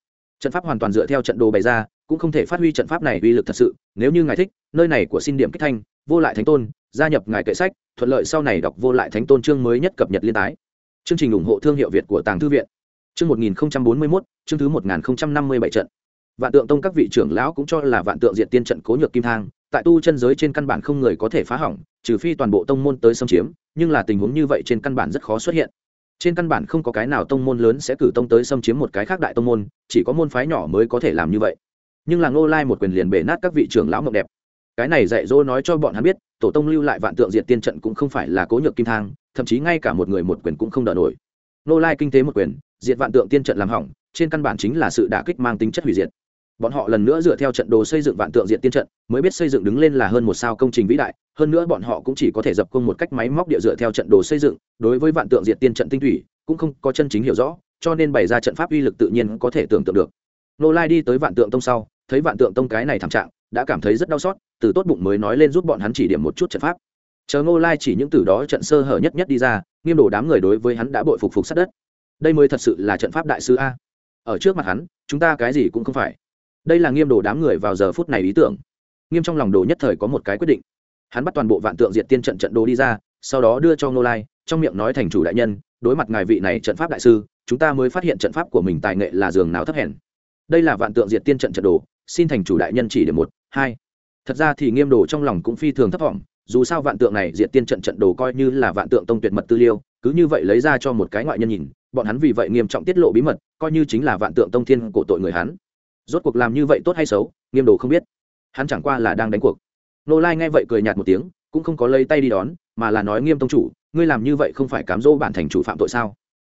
Trận pháp hoàn toàn dựa theo trận đồ bày ra cũng không thể phát huy trận pháp này uy lực thật sự, nếu như ngài thích, nơi này của xin điểm kích thanh, vô lại thánh tôn, gia nhập ngài kệ sách, thuận lợi sau này đọc vô lại thánh tôn chương mới nhất cập nhật liên tái. Chương trình ủng hộ thương hiệu việt của tàng thư viện. Chương một nghìn bốn mươi mốt, chương thứ một nghìn năm mươi bảy trận. Vạn tượng tông các vị trưởng lão cũng cho là vạn tượng diện tiên trận cố nhược kim thang, tại tu chân giới trên căn bản không người có thể phá hỏng, trừ phi toàn bộ tông môn tới xâm chiếm, nhưng là tình huống như vậy trên căn bản rất khó xuất hiện. Trên căn bản không có cái nào tông môn lớn sẽ cử tông tới xâm chiếm một cái khác đại tông môn, chỉ có môn phái nhỏ mới có thể làm như vậy nhưng là ngô lai một quyền liền bể nát các vị trưởng lão mộng đẹp. Cái này dạy dỗ nói cho bọn hắn biết, tổ tông lưu lại vạn tượng diện tiên trận cũng không phải là cố nhược kim thang, thậm chí ngay cả một người một quyền cũng không đỡ nổi. Ngô lai kinh tế một quyền, diệt vạn tượng tiên trận làm hỏng, trên căn bản chính là sự đả kích mang tính chất hủy diệt. Bọn họ lần nữa dựa theo trận đồ xây dựng vạn tượng diện tiên trận, mới biết xây dựng đứng lên là hơn một sao công trình vĩ đại, hơn nữa bọn họ cũng chỉ có thể dập công một cách máy móc địa dựa theo trận đồ xây dựng, đối với vạn tượng diện tiên trận tinh thủy, cũng không có chân chính hiểu rõ, cho nên bày ra trận pháp uy lực tự nhiên có thể tưởng tượng được. Nô lai đi tới vạn tượng tông sau thấy vạn tượng tông cái này thảm trạng, đã cảm thấy rất đau xót, từ tốt bụng mới nói lên giúp bọn hắn chỉ điểm một chút trận pháp. Chờ ngô lai chỉ những từ đó trận sơ hở nhất nhất đi ra, nghiêm đổ đám người đối với hắn đã bội phục phục sát đất. Đây mới thật sự là trận pháp đại sư a. Ở trước mặt hắn, chúng ta cái gì cũng không phải. Đây là nghiêm đồ đám người vào giờ phút này ý tưởng. Nghiêm trong lòng đồ nhất thời có một cái quyết định. Hắn bắt toàn bộ vạn tượng diệt tiên trận trận đồ đi ra, sau đó đưa cho ngô lai, trong miệng nói thành chủ đại nhân, đối mặt ngài vị này trận pháp đại sư, chúng ta mới phát hiện trận pháp của mình tài nghệ là giường nào thấp hèn. Đây là vạn tượng diệt tiên trận trận đồ xin thành chủ đại nhân chỉ để một, hai. Thật ra thì nghiêm đồ trong lòng cũng phi thường thấp thỏm dù sao vạn tượng này diện tiên trận trận đồ coi như là vạn tượng tông tuyệt mật tư liêu, cứ như vậy lấy ra cho một cái ngoại nhân nhìn, bọn hắn vì vậy nghiêm trọng tiết lộ bí mật, coi như chính là vạn tượng tông thiên cổ tội người hắn. Rốt cuộc làm như vậy tốt hay xấu, nghiêm đồ không biết. Hắn chẳng qua là đang đánh cuộc. Nô lai nghe vậy cười nhạt một tiếng, cũng không có lấy tay đi đón, mà là nói nghiêm tông chủ, ngươi làm như vậy không phải cám dỗ bản thành chủ phạm tội sao?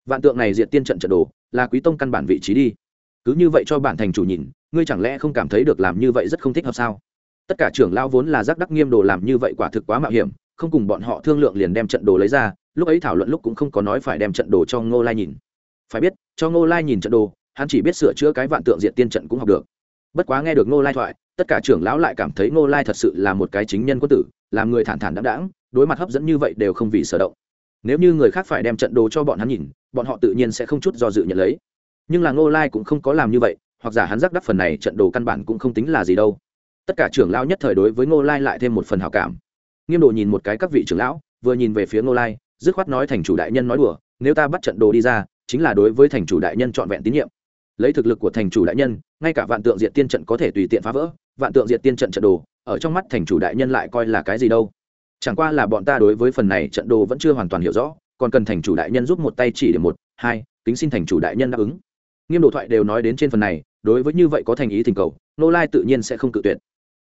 Vạn tượng này diện tiên trận trận đồ, là quý tông căn bản vị trí đi cứ như vậy cho bản thành chủ nhìn, ngươi chẳng lẽ không cảm thấy được làm như vậy rất không thích hợp sao? Tất cả trưởng lao vốn là giác đắc nghiêm đồ làm như vậy quả thực quá mạo hiểm, không cùng bọn họ thương lượng liền đem trận đồ lấy ra, lúc ấy thảo luận lúc cũng không có nói phải đem trận đồ cho ngô lai nhìn. Phải biết, cho ngô lai nhìn trận đồ, hắn chỉ biết sửa chữa cái vạn tượng diện tiên trận cũng học được. Bất quá nghe được ngô lai thoại, tất cả trưởng lão lại cảm thấy ngô lai thật sự là một cái chính nhân quân tử, làm người thản thản đáng đáng đối mặt hấp dẫn như vậy đều không vì sở động. Nếu như người khác phải đem trận đồ cho bọn hắn nhìn, bọn họ tự nhiên sẽ không chút do dự nhận lấy nhưng là ngô lai cũng không có làm như vậy, hoặc giả hắn giác đắc phần này trận đồ căn bản cũng không tính là gì đâu. Tất cả trưởng lão nhất thời đối với ngô lai lại thêm một phần hào cảm. Nghiêm đồ nhìn một cái các vị trưởng lão, vừa nhìn về phía ngô lai, dứt khoát nói thành chủ đại nhân nói đùa, nếu ta bắt trận đồ đi ra, chính là đối với thành chủ đại nhân trọn vẹn tín nhiệm. Lấy thực lực của thành chủ đại nhân, ngay cả vạn tượng diện tiên trận có thể tùy tiện phá vỡ, vạn tượng diện tiên trận trận đồ, ở trong mắt thành chủ đại nhân lại coi là cái gì đâu. Chẳng qua là bọn ta đối với phần này trận đồ vẫn chưa hoàn toàn hiểu rõ, còn cần thành chủ đại nhân giúp một tay chỉ để một, hai, kính xin thành chủ đại nhân đáp ứng nghiêm đồ thoại đều nói đến trên phần này, đối với như vậy có thành ý thỉnh cầu nô lai tự nhiên sẽ không cự tuyệt.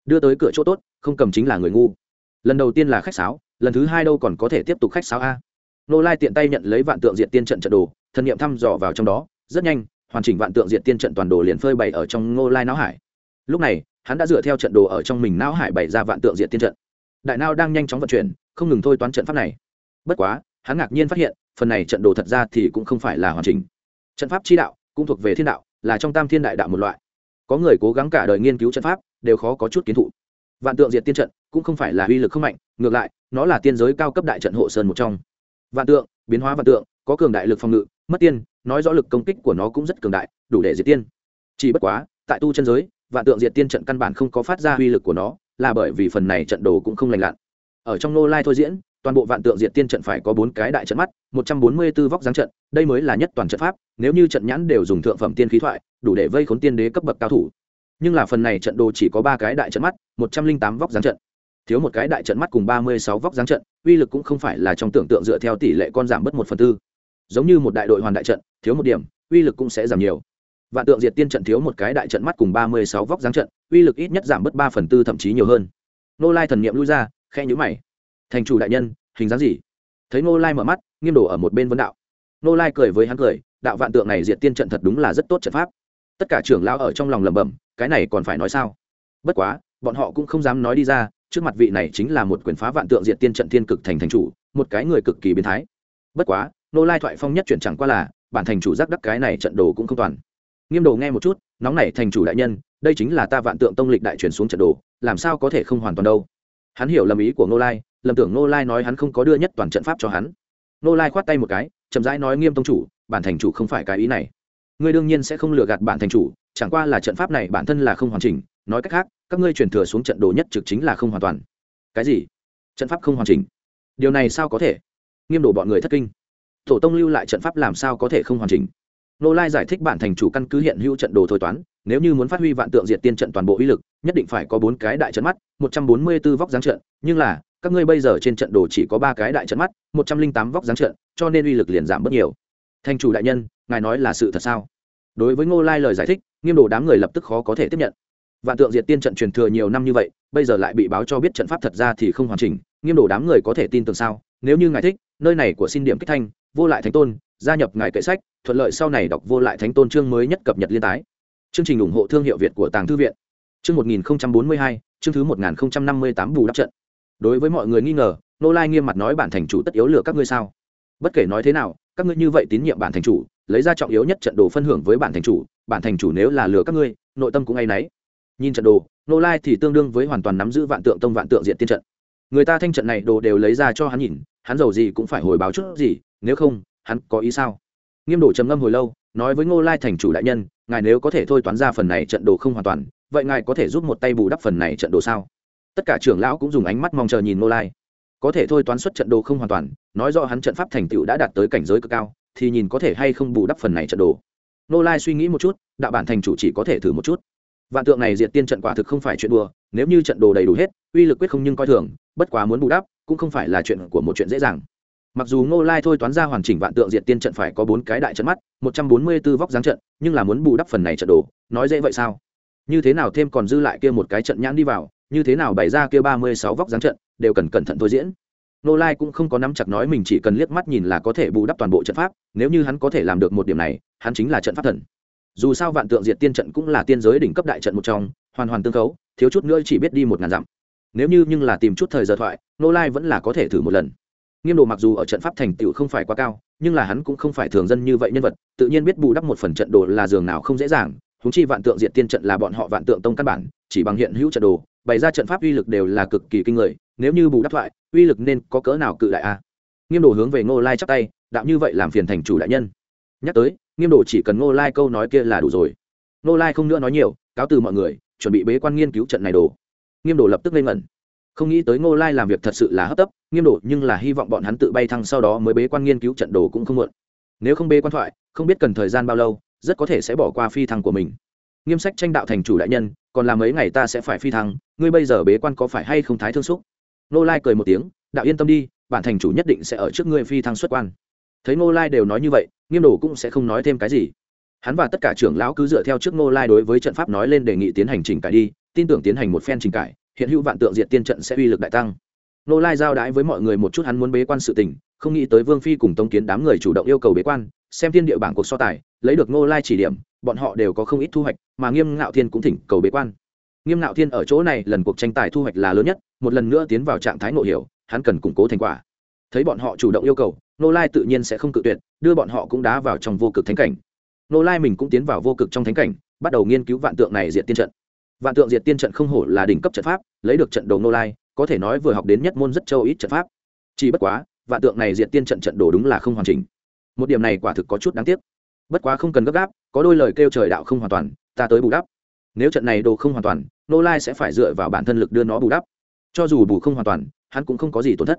Đưa tới cửa chỗ tốt, không cầm chính là người ngu. Lần đầu tiên là khách sáo, lần thứ hai đâu còn có thể tiếp tục khách sáo a. Nô lai tiện tay nhận lấy vạn tượng diện tiên trận trận đồ, thần nghiệm thăm dò vào trong đó, rất nhanh, hoàn chỉnh vạn tượng diện tiên trận toàn đồ liền phơi bày ở trong ngô lai não hải. Lúc này, hắn đã dựa theo trận đồ ở trong mình não hải bày ra vạn tượng diện tiên trận. Đại nao đang nhanh chóng vận chuyển, không ngừng thôi toán trận pháp này. Bất quá, hắn ngạc nhiên phát hiện, phần này trận đồ thật ra thì cũng không phải là hoàn chỉnh. Trận pháp chi đạo cũng thuộc về thiên đạo, là trong tam thiên đại đạo một loại. Có người cố gắng cả đời nghiên cứu trận pháp, đều khó có chút kiến thụ. Vạn tượng diệt tiên trận cũng không phải là uy lực không mạnh, ngược lại, nó là tiên giới cao cấp đại trận hộ sơn một trong. Vạn tượng, biến hóa vạn tượng, có cường đại lực phòng ngự, mất tiên, nói rõ lực công kích của nó cũng rất cường đại, đủ để diệt tiên. Chỉ bất quá, tại tu chân giới, vạn tượng diệt tiên trận căn bản không có phát ra uy lực của nó, là bởi vì phần này trận đồ cũng không lành lặn. Ở trong nô lai thôi diễn toàn bộ vạn tượng diệt tiên trận phải có bốn cái đại trận mắt, một trăm bốn mươi 144 vóc dáng trận, đây mới là nhất toàn trận pháp, nếu như trận nhãn đều dùng thượng phẩm tiên khí thoại, đủ để vây khốn tiên đế cấp bậc cao thủ. Nhưng là phần này trận đồ chỉ có ba cái đại trận mắt, một trăm linh tám vóc dáng trận. Thiếu một cái đại trận mắt cùng ba mươi sáu vóc dáng trận, uy lực cũng không phải là trong tưởng tượng dựa theo tỷ lệ con giảm bớt một phần tư. Giống như một đại đội hoàn đại trận, thiếu một điểm, uy lực cũng sẽ giảm nhiều. Vạn tượng diệt tiên trận thiếu một cái đại trận mắt cùng ba mươi sáu vóc dáng trận, uy lực ít nhất giảm bớt ba phần tư thậm chí nhiều hơn. Nô lai thần niệm lui ra khe nhữ mày thành chủ đại nhân, hình dáng gì? Thấy nô lai mở mắt, nghiêm đổ ở một bên vấn đạo. Nô lai cười với hắn cười, đạo vạn tượng này diệt tiên trận thật đúng là rất tốt trận pháp. Tất cả trưởng lão ở trong lòng lẩm bẩm, cái này còn phải nói sao? Bất quá, bọn họ cũng không dám nói đi ra, trước mặt vị này chính là một quyền phá vạn tượng diệt tiên trận thiên cực thành thành chủ, một cái người cực kỳ biến thái. Bất quá nô lai thoại phong nhất chuyển chẳng qua là, bản thành chủ giác đắc cái này trận đồ cũng không toàn. Nghiêm đồ nghe một chút, nóng này thành chủ đại nhân, đây chính là ta vạn tượng tông lịch đại chuyển xuống trận đồ, làm sao có thể không hoàn toàn đâu? Hắn hiểu lầm ý của nô lai lầm tưởng nô lai nói hắn không có đưa nhất toàn trận pháp cho hắn. Nô lai khoát tay một cái, chậm rãi nói, nghiêm tông chủ, bản thành chủ không phải cái ý này. Ngươi đương nhiên sẽ không lừa gạt bản thành chủ, chẳng qua là trận pháp này bản thân là không hoàn chỉnh. Nói cách khác, các ngươi chuyển thừa xuống trận đồ nhất trực chính là không hoàn toàn. Cái gì? Trận pháp không hoàn chỉnh? Điều này sao có thể? Nghiêm đổ bọn người thất kinh. Tổ tông lưu lại trận pháp làm sao có thể không hoàn chỉnh? Nô lai giải thích bản thành chủ căn cứ hiện hữu trận đồ thôi toán, nếu như muốn phát huy vạn tượng diệt tiên trận toàn bộ uy lực, nhất định phải có bốn cái đại trận mắt, một trăm bốn mươi b ố vóc dáng trận, nhưng là các ngươi bây giờ trên trận đồ chỉ có ba cái đại trận mắt, một trăm linh tám vóc dáng trận, cho nên uy lực liền giảm bớt nhiều. Thành chủ đại nhân, ngài nói là sự thật sao? Đối với ngô lai lời giải thích, nghiêm đồ đám người lập tức khó có thể tiếp nhận. Vạn tượng diệt tiên trận truyền thừa nhiều năm như vậy, bây giờ lại bị báo cho biết trận pháp thật ra thì không hoàn chỉnh, nghiêm đồ đám người có thể tin tưởng sao? Nếu như ngài thích, nơi này của xin điểm kích thanh, vô lại thánh tôn, gia nhập ngài kệ sách, thuận lợi sau này đọc vô lại thánh tôn chương mới nhất cập nhật liên tái. Chương trình ủng hộ thương hiệu việt của tàng thư viện. Chương một nghìn bốn mươi hai, chương thứ một nghìn năm mươi tám bù đắp trận đối với mọi người nghi ngờ, nô lai nghiêm mặt nói bản thành chủ tất yếu lừa các ngươi sao? Bất kể nói thế nào, các ngươi như vậy tín nhiệm bản thành chủ, lấy ra trọng yếu nhất trận đồ phân hưởng với bản thành chủ, bản thành chủ nếu là lừa các ngươi, nội tâm cũng ngay nấy nhìn trận đồ, nô lai thì tương đương với hoàn toàn nắm giữ vạn tượng tông vạn tượng diện tiên trận. Người ta thanh trận này đồ đều lấy ra cho hắn nhìn, hắn giàu gì cũng phải hồi báo chút gì, nếu không, hắn có ý sao? Nghiêm đồ trầm ngâm hồi lâu, nói với ngô lai thành chủ đại nhân, ngài nếu có thể thôi toán ra phần này trận đồ không hoàn toàn, vậy ngài có thể giúp một tay bù đắp phần này trận đồ sao? Tất cả trưởng lão cũng dùng ánh mắt mong chờ nhìn ngô lai. Có thể thôi toán xuất trận đồ không hoàn toàn, nói do hắn trận pháp thành tựu đã đạt tới cảnh giới cực cao, thì nhìn có thể hay không bù đắp phần này trận đồ. Ngô lai suy nghĩ một chút, đạo bản thành chủ chỉ có thể thử một chút. Vạn tượng này diệt tiên trận quả thực không phải chuyện đùa, nếu như trận đồ đầy đủ hết, uy lực quyết không nhưng coi thường, bất quá muốn bù đắp, cũng không phải là chuyện của một chuyện dễ dàng. Mặc dù ngô lai thôi toán ra hoàn chỉnh vạn tượng diệt tiên trận phải có bốn cái đại trận mắt, một trăm bốn mươi b ố vóc dáng trận, nhưng là muốn bù đắp phần này trận đồ, nói dễ vậy sao? Như thế nào thêm còn dư lại kia một cái trận nhãn đi vào như thế nào bày ra kia ba mươi sáu vóc dáng trận, đều cần cẩn thận thôi diễn. Nô lai cũng không có nắm chặt nói mình chỉ cần liếc mắt nhìn là có thể bù đắp toàn bộ trận pháp, nếu như hắn có thể làm được một điểm này, hắn chính là trận pháp thần. Dù sao vạn tượng diệt tiên trận cũng là tiên giới đỉnh cấp đại trận một trong, hoàn hoàn tương khấu, thiếu chút nữa chỉ biết đi một ngàn dặm. Nếu như nhưng là tìm chút thời giờ thoại, nô lai vẫn là có thể thử một lần. Nghiêm đồ mặc dù ở trận pháp thành tựu không phải quá cao, nhưng là hắn cũng không phải thường dân như vậy nhân vật, tự nhiên biết bù đắp một phần trận đồ là giường nào không dễ dàng húng chi vạn tượng diện tiên trận là bọn họ vạn tượng tông căn bản, chỉ bằng hiện hữu trận đồ, bày ra trận pháp uy lực đều là cực kỳ kinh người, nếu như bù đắp thoại uy lực nên có cỡ nào cự đại a? Nghiêm đồ hướng về ngô lai chắp tay, đạo như vậy làm phiền thành chủ đại nhân. Nhắc tới, nghiêm đồ chỉ cần ngô lai câu nói kia là đủ rồi. Ngô lai không nữa nói nhiều, cáo từ mọi người, chuẩn bị bế quan nghiên cứu trận này đồ. Nghiêm đồ lập tức lên ngẩn. Không nghĩ tới ngô lai làm việc thật sự là hấp tấp, nghiêm đồ nhưng là hy vọng bọn hắn tự bay thăng sau đó mới bế quan nghiên cứu trận đồ cũng không muộn. Nếu không bế quan thoại, không biết cần thời gian bao lâu rất có thể sẽ bỏ qua phi thăng của mình. Nghiêm sách tranh đạo thành chủ đại nhân, còn làm mấy ngày ta sẽ phải phi thăng, ngươi bây giờ bế quan có phải hay không thái thương xúc? Nô lai cười một tiếng, đạo yên tâm đi, bản thành chủ nhất định sẽ ở trước ngươi phi thăng xuất quan. Thấy nô lai đều nói như vậy, nghiêm đồ cũng sẽ không nói thêm cái gì. Hắn và tất cả trưởng lão cứ dựa theo trước nô lai đối với trận pháp nói lên đề nghị tiến hành trình cải đi, tin tưởng tiến hành một phen trình cải, hiện hữu vạn tượng diệt tiên trận sẽ uy lực đại tăng. Nô lai giao đái với mọi người một chút hắn muốn bế quan sự tình không nghĩ tới vương phi cùng tống kiến đám người chủ động yêu cầu bế quan, xem thiên địa bảng cuộc so tài, lấy được Ngô lai chỉ điểm, bọn họ đều có không ít thu hoạch, mà nghiêm ngạo thiên cũng thỉnh cầu bế quan. Nghiêm ngạo thiên ở chỗ này lần cuộc tranh tài thu hoạch là lớn nhất, một lần nữa tiến vào trạng thái nội hiểu, hắn cần củng cố thành quả. Thấy bọn họ chủ động yêu cầu, Ngô lai tự nhiên sẽ không cự tuyệt, đưa bọn họ cũng đá vào trong vô cực thánh cảnh. Ngô lai mình cũng tiến vào vô cực trong thánh cảnh, bắt đầu nghiên cứu vạn tượng này diện tiên trận. Vạn tượng diệt tiên trận không hổ là đỉnh cấp trận pháp, lấy được trận đồ Ngô lai, có thể nói vừa học đến nhất môn rất châu ít trận pháp. Chỉ bất quá vạn tượng này diệt tiên trận trận đồ đúng là không hoàn chỉnh. Một điểm này quả thực có chút đáng tiếc. Bất quá không cần gấp gáp, có đôi lời kêu trời đạo không hoàn toàn, ta tới bù đắp. Nếu trận này đồ không hoàn toàn, nô lai sẽ phải dựa vào bản thân lực đưa nó bù đắp. Cho dù bù không hoàn toàn, hắn cũng không có gì tổn thất.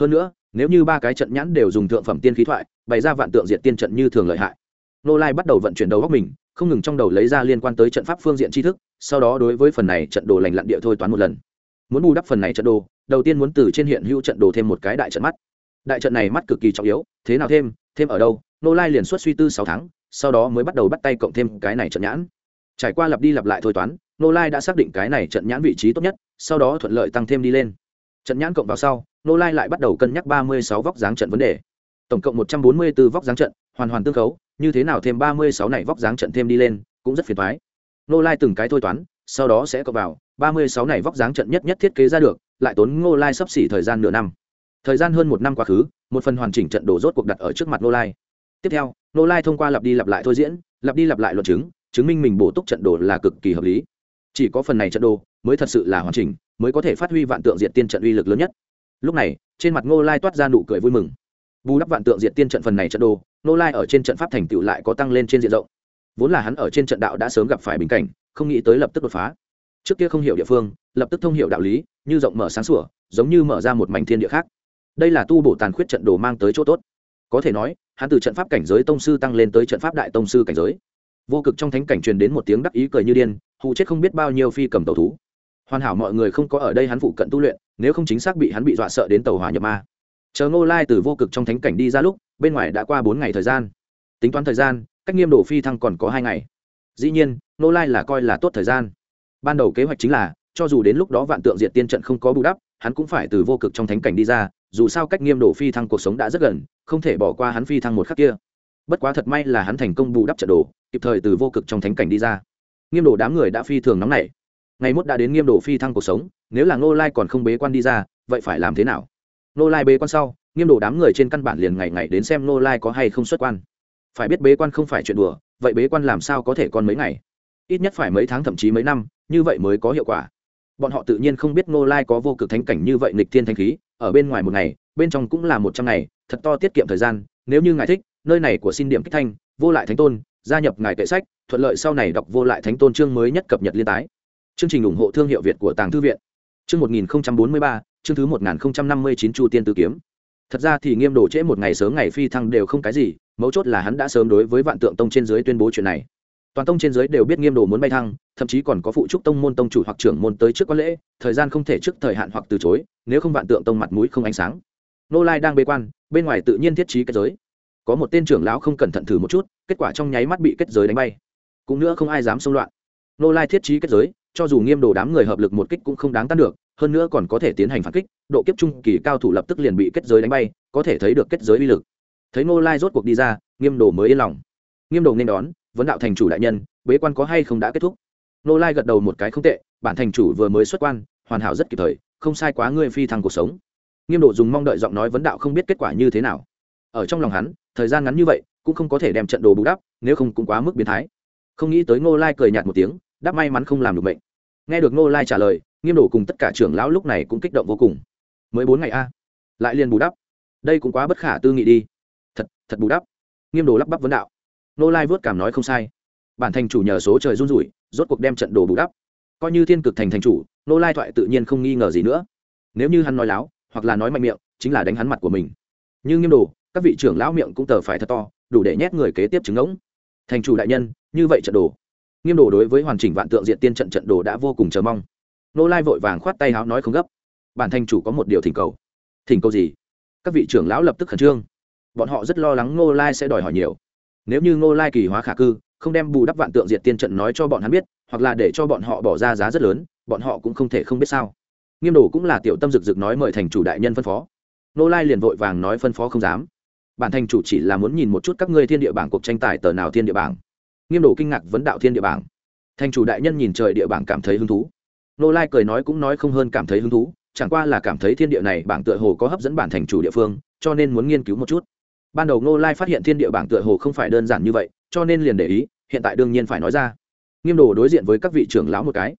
Hơn nữa, nếu như ba cái trận nhãn đều dùng thượng phẩm tiên khí thoại, bày ra vạn tượng diệt tiên trận như thường lợi hại. Nô lai bắt đầu vận chuyển đầu góc mình, không ngừng trong đầu lấy ra liên quan tới trận pháp phương diện tri thức, sau đó đối với phần này trận đồ lành lặn địa thôi toán một lần. Muốn bù đắp phần này trận đồ, đầu tiên muốn từ trên hiện hữu trận đồ thêm một cái đại trận mắt đại trận này mắt cực kỳ trọng yếu, thế nào thêm thêm ở đâu, nô lai liền xuất suy tư sáu tháng, sau đó mới bắt đầu bắt tay cộng thêm cái này trận nhãn. Trải qua lặp đi lặp lại thôi toán, nô lai đã xác định cái này trận nhãn vị trí tốt nhất, sau đó thuận lợi tăng thêm đi lên. Trận nhãn cộng vào sau, nô lai lại bắt đầu cân nhắc ba mươi sáu vóc dáng trận vấn đề. Tổng cộng một trăm bốn mươi b ố vóc dáng trận, hoàn hoàn tương khấu, như thế nào thêm ba mươi sáu này vóc dáng trận thêm đi lên, cũng rất phiền thoái nô lai từng cái thôi toán, sau đó sẽ cộng vào, ba mươi sáu này vóc dáng trận nhất nhất thiết kế ra được, lại tốn ngô lai sắp xỉ thời gian nửa năm thời gian hơn một năm quá khứ, một phần hoàn chỉnh trận đổ rốt cuộc đặt ở trước mặt nô lai. Tiếp theo, nô lai thông qua lặp đi lặp lại thôi diễn, lặp đi lặp lại luận chứng chứng minh mình bổ túc trận đồ là cực kỳ hợp lý. Chỉ có phần này trận đồ mới thật sự là hoàn chỉnh, mới có thể phát huy vạn tượng diện tiên trận uy lực lớn nhất. Lúc này, trên mặt ngô lai toát ra nụ cười vui mừng. Bù đắp vạn tượng diện tiên trận phần này trận đồ ngô lai ở trên trận pháp thành tựu lại có tăng lên trên diện rộng. Vốn là hắn ở trên trận đạo đã sớm gặp phải bình cảnh, không nghĩ tới lập tức đột phá. Trước kia không hiểu địa phương, lập tức thông hiểu đạo lý, như rộng mở sáng sủa, giống như mở ra một mảnh thiên địa khác đây là tu bổ tàn khuyết trận đồ mang tới chỗ tốt. Có thể nói, hắn từ trận pháp cảnh giới tông sư tăng lên tới trận pháp đại tông sư cảnh giới. Vô cực trong thánh cảnh truyền đến một tiếng đắc ý cười như điên hụ chết không biết bao nhiêu phi cầm tàu thú. Hoàn hảo mọi người không có ở đây hắn phụ cận tu luyện, nếu không chính xác bị hắn bị dọa sợ đến tàu hỏa nhập ma. Chờ ngô lai từ vô cực trong thánh cảnh đi ra lúc, bên ngoài đã qua bốn ngày thời gian. Tính toán thời gian, cách nghiêm đổ phi thăng còn có hai ngày. Dĩ nhiên, ngô lai là coi là tốt thời gian. Ban đầu kế hoạch chính là, cho dù đến lúc đó vạn tượng diệt tiên trận không có bù đắp, hắn cũng phải từ vô cực trong thánh cảnh đi ra dù sao cách nghiêm đổ phi thăng cuộc sống đã rất gần, không thể bỏ qua hắn phi thăng một khắc kia. Bất quá thật may là hắn thành công bù đắp trận đồ, kịp thời từ vô cực trong thánh cảnh đi ra. Nghiêm đổ đám người đã phi thường nóng nảy. Ngày mốt đã đến nghiêm đổ phi thăng cuộc sống, nếu là ngô lai còn không bế quan đi ra, vậy phải làm thế nào? Ngô lai bế quan sau, nghiêm đổ đám người trên căn bản liền ngày ngày đến xem ngô lai có hay không xuất quan. Phải biết bế quan không phải chuyện đùa, vậy bế quan làm sao có thể còn mấy ngày? Ít nhất phải mấy tháng thậm chí mấy năm, như vậy mới có hiệu quả. Bọn họ tự nhiên không biết ngô lai có vô cực thánh cảnh như vậy nghịch thiên thanh khí ở bên ngoài một ngày, bên trong cũng là một trăm ngày, thật to tiết kiệm thời gian, nếu như ngài thích, nơi này của xin điểm kích thanh, vô lại thánh tôn, gia nhập ngài kệ sách, thuận lợi sau này đọc vô lại thánh tôn chương mới nhất cập nhật liên tái. Chương trình ủng hộ thương hiệu việt của tàng thư viện. Chương một nghìn bốn mươi ba, chương thứ một nghìn năm mươi chín chu tiên tử kiếm. Thật ra thì nghiêm đổ trễ một ngày sớm ngày phi thăng đều không cái gì, mấu chốt là hắn đã sớm đối với vạn tượng tông trên dưới tuyên bố chuyện này toàn tông trên dưới đều biết nghiêm đồ muốn bay thăng, thậm chí còn có phụ trúc tông môn tông chủ hoặc trưởng môn tới trước quan lễ, thời gian không thể trước thời hạn hoặc từ chối, nếu không vạn tượng tông mặt mũi không ánh sáng. Nô lai đang bế quan, bên ngoài tự nhiên thiết trí kết giới. Có một tên trưởng lão không cẩn thận thử một chút, kết quả trong nháy mắt bị kết giới đánh bay. Cũng nữa không ai dám xông loạn. Nô lai thiết trí kết giới, cho dù nghiêm đồ đám người hợp lực một kích cũng không đáng tan được, hơn nữa còn có thể tiến hành phản kích, độ kiếp trung kỳ cao thủ lập tức liền bị kết giới đánh bay, có thể thấy được kết giới uy lực. Thấy nô lai rốt cuộc đi ra, nghiêm đồ mới yên lòng. Nghiêm đồ nên đón vấn đạo thành chủ đại nhân, bế quan có hay không đã kết thúc? Nô lai gật đầu một cái không tệ, bản thành chủ vừa mới xuất quan, hoàn hảo rất kịp thời, không sai quá ngươi phi thăng cuộc sống. Nghiêm độ dùng mong đợi giọng nói vấn đạo không biết kết quả như thế nào. Ở trong lòng hắn, thời gian ngắn như vậy, cũng không có thể đem trận đồ bù đắp, nếu không cũng quá mức biến thái. Không nghĩ tới ngô lai cười nhạt một tiếng, đáp may mắn không làm được bệnh nghe được ngô lai trả lời, nghiêm độ cùng tất cả trưởng lão lúc này cũng kích động vô cùng. Mới bốn ngày a, lại liền bù đắp. Đây cũng quá bất khả tư nghị đi. Thật thật bù đắp. Nghiêm đồ lắp bắp vấn đạo. Nô lai vớt cảm nói không sai. Bản thành chủ nhờ số trời run rủi, rốt cuộc đem trận đồ bù đắp. Coi như thiên cực thành thành chủ, Nô lai thoại tự nhiên không nghi ngờ gì nữa. Nếu như hắn nói láo, hoặc là nói mạnh miệng, chính là đánh hắn mặt của mình. Nhưng nghiêm đồ, các vị trưởng lão miệng cũng tờ phải thật to, đủ để nhét người kế tiếp chứng ngỗng. Thành chủ đại nhân, như vậy trận đồ. Nghiêm đồ đối với hoàn chỉnh vạn tượng diện tiên trận trận đồ đã vô cùng chờ mong. Nô lai vội vàng khoát tay háo nói không gấp. Bản thành chủ có một điều thỉnh cầu. Thỉnh cầu gì? Các vị trưởng lão lập tức khẩn trương. Bọn họ rất lo lắng nô lai sẽ đòi hỏi nhiều nếu như nô lai kỳ hóa khả cư, không đem bù đắp vạn tượng diệt tiên trận nói cho bọn hắn biết, hoặc là để cho bọn họ bỏ ra giá rất lớn, bọn họ cũng không thể không biết sao. Nghiêm đồ cũng là tiểu tâm rực rực nói mời thành chủ đại nhân phân phó. Nô lai liền vội vàng nói phân phó không dám. Bản thành chủ chỉ là muốn nhìn một chút các ngươi thiên địa bảng cuộc tranh tài tờ nào thiên địa bảng. Nghiêm đồ kinh ngạc vấn đạo thiên địa bảng. Thành chủ đại nhân nhìn trời địa bảng cảm thấy hứng thú. Nô lai cười nói cũng nói không hơn cảm thấy hứng thú, chẳng qua là cảm thấy thiên địa này bảng tựa hồ có hấp dẫn bản thành chủ địa phương, cho nên muốn nghiên cứu một chút ban đầu Ngô lai phát hiện thiên địa bảng tựa hồ không phải đơn giản như vậy, cho nên liền để ý, hiện tại đương nhiên phải nói ra. Nghiêm đồ đối diện với các vị trưởng lão một cái.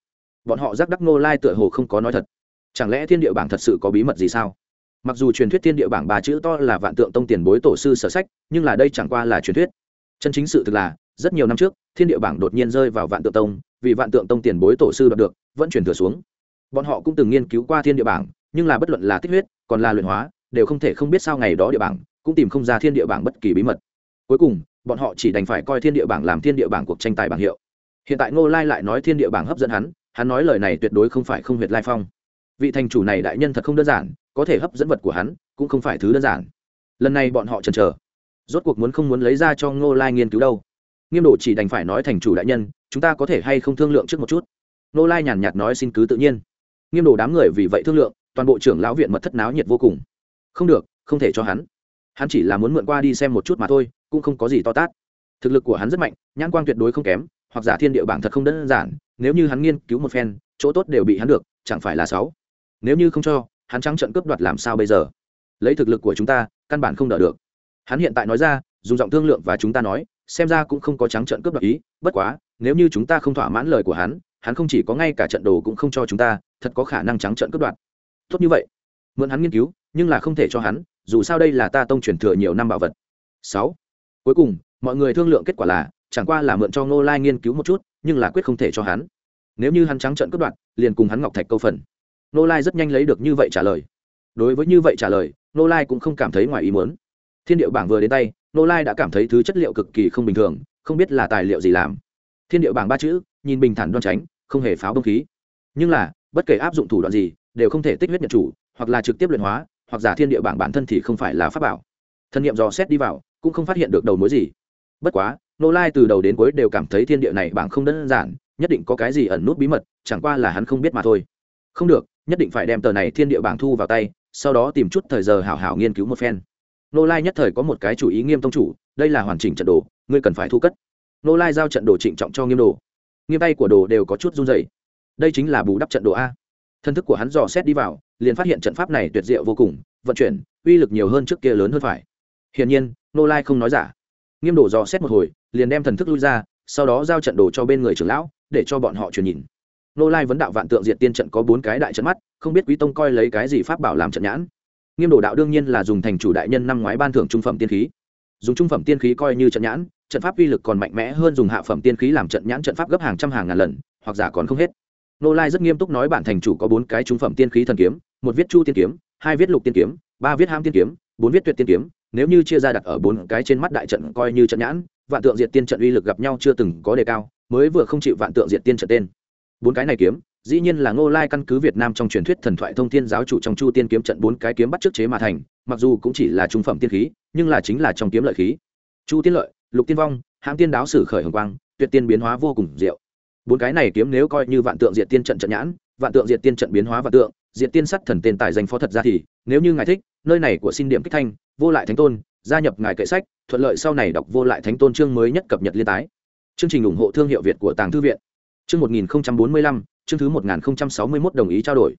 Bọn họ giác đắc Ngô lai tựa hồ không có nói thật. Chẳng lẽ thiên địa bảng thật sự có bí mật gì sao? Mặc dù truyền thuyết thiên địa bảng ba chữ to là vạn tượng tông tiền bối tổ sư sở sách, nhưng là đây chẳng qua là truyền thuyết. Chân chính sự thực là, rất nhiều năm trước, thiên địa bảng đột nhiên rơi vào vạn tượng tông, vì vạn tượng tông tiền bối tổ sư đoạt được, vẫn truyền thừa xuống. Bọn họ cũng từng nghiên cứu qua thiên địa bảng, nhưng là bất luận là tích huyết, còn là luyện hóa, đều không thể không biết sao ngày đó địa bảng cũng tìm không ra thiên địa bảng bất kỳ bí mật. Cuối cùng, bọn họ chỉ đành phải coi thiên địa bảng làm thiên địa bảng cuộc tranh tài bảng hiệu. Hiện tại ngô lai lại nói thiên địa bảng hấp dẫn hắn hắn nói lời này tuyệt đối không phải không huyệt lai phong. Vị thành chủ này đại nhân thật không đơn giản, có thể hấp dẫn vật của hắn, cũng không phải thứ đơn giản. Lần này bọn họ chần chờ. Rốt cuộc muốn không muốn lấy ra cho ngô lai nghiên cứu đâu. Nghiêm độ chỉ đành phải nói thành chủ đại nhân, chúng ta có thể hay không thương lượng trước một chút? Ngô lai nhàn nhạt nói xin cứ tự nhiên. Nghiêm độ đám người vì vậy thương lượng, toàn bộ trưởng lão viện mật thất náo nhiệt vô cùng. Không được, không thể cho hắn hắn chỉ là muốn mượn qua đi xem một chút mà thôi, cũng không có gì to tát. Thực lực của hắn rất mạnh, nhãn quang tuyệt đối không kém, hoặc giả thiên địa bảng thật không đơn giản, nếu như hắn nghiên cứu một phen, chỗ tốt đều bị hắn được, chẳng phải là sáu nếu như không cho, hắn trắng trận cướp đoạt làm sao bây giờ? Lấy thực lực của chúng ta, căn bản không đỡ được. Hắn hiện tại nói ra, dùng giọng thương lượng và chúng ta nói, xem ra cũng không có trắng trận cướp đoạt ý, bất quá, nếu như chúng ta không thỏa mãn lời của hắn hắn không chỉ có ngay cả trận đồ cũng không cho chúng ta, thật có khả năng trắng trận cướp đoạt. Tốt như vậy. Mượn hắn nghiên cứu, nhưng là không thể cho hắn dù sao đây là ta tông truyền thừa nhiều năm bảo vật. Sáu. Cuối cùng, mọi người thương lượng kết quả là, chẳng qua là mượn cho ngô lai nghiên cứu một chút, nhưng là quyết không thể cho hắn. Nếu như hắn trắng trợn cướp đoạt, liền cùng hắn ngọc thạch câu phần. Ngô lai rất nhanh lấy được như vậy trả lời. Đối với như vậy trả lời, ngô lai cũng không cảm thấy ngoài ý muốn. Thiên điệu bảng vừa đến tay, ngô lai đã cảm thấy thứ chất liệu cực kỳ không bình thường, không biết là tài liệu gì làm. Thiên điệu bảng ba chữ, nhìn bình thản đoan tránh, không hề pháo bông khí. Nhưng là, bất kể áp dụng thủ đoạn gì, đều không thể tích huyết nhận chủ, hoặc là trực tiếp luyện hóa hoặc giả thiên địa bảng bản thân thì không phải là pháp bảo. Thân nhiệm dò xét đi vào, cũng không phát hiện được đầu mối gì. Bất quá, nô lai từ đầu đến cuối đều cảm thấy thiên địa này bảng không đơn giản, nhất định có cái gì ẩn nút bí mật, chẳng qua là hắn không biết mà thôi. Không được, nhất định phải đem tờ này thiên địa bảng thu vào tay, sau đó tìm chút thời giờ hảo hảo nghiên cứu một phen. Nô lai nhất thời có một cái chủ ý nghiêm tông chủ, đây là hoàn chỉnh trận đồ, ngươi cần phải thu cất. Nô lai giao trận đồ trịnh trọng cho nghiêm đồ. Nghiêm tay của đồ đều có chút run dày đây chính là bù đắp trận đồ a. Thân thức của hắn dò xét đi vào liền phát hiện trận pháp này tuyệt diệu vô cùng, vận chuyển, uy lực nhiều hơn trước kia lớn hơn phải. Hiển nhiên, nô lai không nói giả. Nghiêm đổ dò xét một hồi, liền đem thần thức lui ra, sau đó giao trận đồ cho bên người trưởng lão, để cho bọn họ truyền nhìn. Nô lai vấn đạo vạn tượng diện tiên trận có bốn cái đại trận mắt, không biết quý tông coi lấy cái gì pháp bảo làm trận nhãn. Nghiêm đồ đạo đương nhiên là dùng thành chủ đại nhân năm ngoái ban thưởng trung phẩm tiên khí. Dùng trung phẩm tiên khí coi như trận nhãn, trận pháp uy lực còn mạnh mẽ hơn dùng hạ phẩm tiên khí làm trận nhãn trận pháp gấp hàng trăm hàng ngàn lần, hoặc giả còn không hết. Nô lai rất nghiêm túc nói bản thành chủ có bốn cái trung phẩm tiên khí thần kiếm một viết chu tiên kiếm, hai viết lục tiên kiếm, ba viết ham tiên kiếm, bốn viết tuyệt tiên kiếm, nếu như chia ra đặt ở bốn cái trên mắt đại trận coi như trận nhãn, vạn tượng diệt tiên trận uy lực gặp nhau chưa từng có đề cao, mới vừa không chịu vạn tượng diệt tiên trận tên. Bốn cái này kiếm, dĩ nhiên là ngô lai căn cứ việt nam trong truyền thuyết thần thoại thông thiên giáo chủ trong chu tiên kiếm trận bốn cái kiếm bắt trước chế mà thành, mặc dù cũng chỉ là trung phẩm tiên khí, nhưng là chính là trong kiếm lợi khí. Chu tiên lợi, lục tiên vong hãng tiên đáo sử khởi hồng quang, tuyệt tiên biến hóa vô cùng diệu. Bốn cái này kiếm nếu coi như vạn tượng diệt tiên trận trận nhãn, vạn tượng diệt tiên trận biến hóa vạn tượng diệt tiên sắt thần tên tài danh phó thật ra thì, nếu như ngài thích, nơi này của xin điểm kích thanh, vô lại thánh tôn, gia nhập ngài kệ sách, thuận lợi sau này đọc vô lại thánh tôn chương mới nhất cập nhật liên tái. Chương trình ủng hộ thương hiệu việt của tàng thư viện. Chương một nghìn bốn mươi lăm, chương thứ một nghìn sáu mươi mốt đồng ý trao đổi.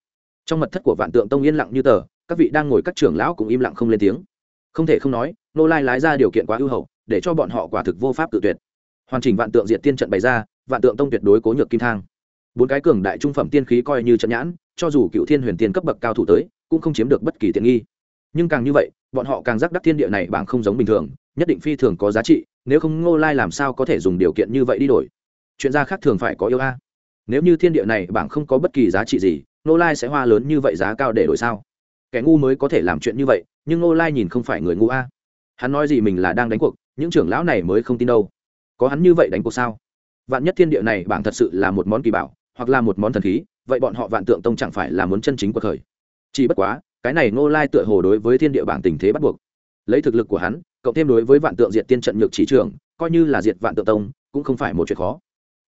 Trong mật thất của vạn tượng tông yên lặng như tờ, các vị đang ngồi các trưởng lão cũng im lặng không lên tiếng. Không thể không nói, nô lai lái ra điều kiện quá ưu hậu, để cho bọn họ quả thực vô pháp tự tuyệt. Hoàn chỉnh vạn tượng diệt tiên trận bày ra, vạn tượng tông tuyệt đối cố nhược kim thang bốn cái cường đại trung phẩm tiên khí coi như trận nhãn, cho dù cựu thiên huyền tiên cấp bậc cao thủ tới, cũng không chiếm được bất kỳ tiện nghi. Nhưng càng như vậy, bọn họ càng giác đắc thiên địa này bảng không giống bình thường, nhất định phi thường có giá trị, nếu không ngô lai làm sao có thể dùng điều kiện như vậy đi đổi? Chuyện ra khác thường phải có yêu a. Nếu như thiên địa này bảng không có bất kỳ giá trị gì, ngô lai sẽ hoa lớn như vậy giá cao để đổi sao? Kẻ ngu mới có thể làm chuyện như vậy, nhưng ngô lai nhìn không phải người ngu a. Hắn nói gì mình là đang đánh cuộc, những trưởng lão này mới không tin đâu. Có hắn như vậy đánh cuộc sao? Vạn nhất thiên địa này bảng thật sự là một món kỳ bảo hoặc là một món thần khí, vậy bọn họ vạn tượng tông chẳng phải là muốn chân chính cuộc khởi. Chỉ bất quá, cái này ngô lai tựa hồ đối với thiên địa bảng tình thế bắt buộc. Lấy thực lực của hắn, cộng thêm đối với vạn tượng diệt tiên trận nhược chỉ trường, coi như là diệt vạn tượng tông, cũng không phải một chuyện khó.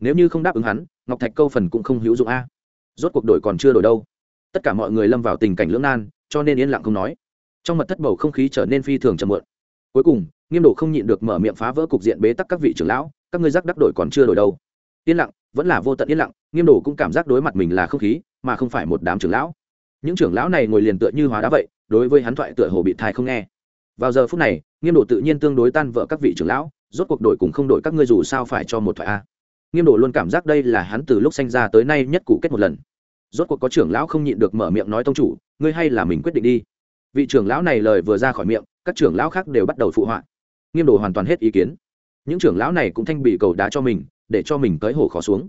Nếu như không đáp ứng hắn, ngọc thạch câu phần cũng không hữu dụng a. Rốt cuộc đổi còn chưa đổi đâu. Tất cả mọi người lâm vào tình cảnh lưỡng nan, cho nên yên lặng không nói. Trong mật thất bầu không khí trở nên phi thường chậm muộn. Cuối cùng, nghiêm độ không nhịn được mở miệng phá vỡ cục diện bế tắc các vị trưởng lão, các ngươi giác đắc đổi còn chưa đổi đâu. Yên lặng vẫn là vô tận yên lặng, nghiêm đồ cũng cảm giác đối mặt mình là không khí, mà không phải một đám trưởng lão. Những trưởng lão này ngồi liền tựa như hóa đá vậy, đối với hắn thoại tựa hồ bị thai không nghe. Vào giờ phút này, nghiêm đồ tự nhiên tương đối tan vỡ các vị trưởng lão, rốt cuộc đổi cùng không đổi các ngươi dù sao phải cho một thoại a. Nghiêm đồ luôn cảm giác đây là hắn từ lúc sanh ra tới nay nhất cụ kết một lần. Rốt cuộc có trưởng lão không nhịn được mở miệng nói tông chủ, ngươi hay là mình quyết định đi. Vị trưởng lão này lời vừa ra khỏi miệng, các trưởng lão khác đều bắt đầu phụ họa. Nghiêm đồ hoàn toàn hết ý kiến. Những trưởng lão này cũng thanh bị cầu đá cho mình để cho mình tới hổ khó xuống.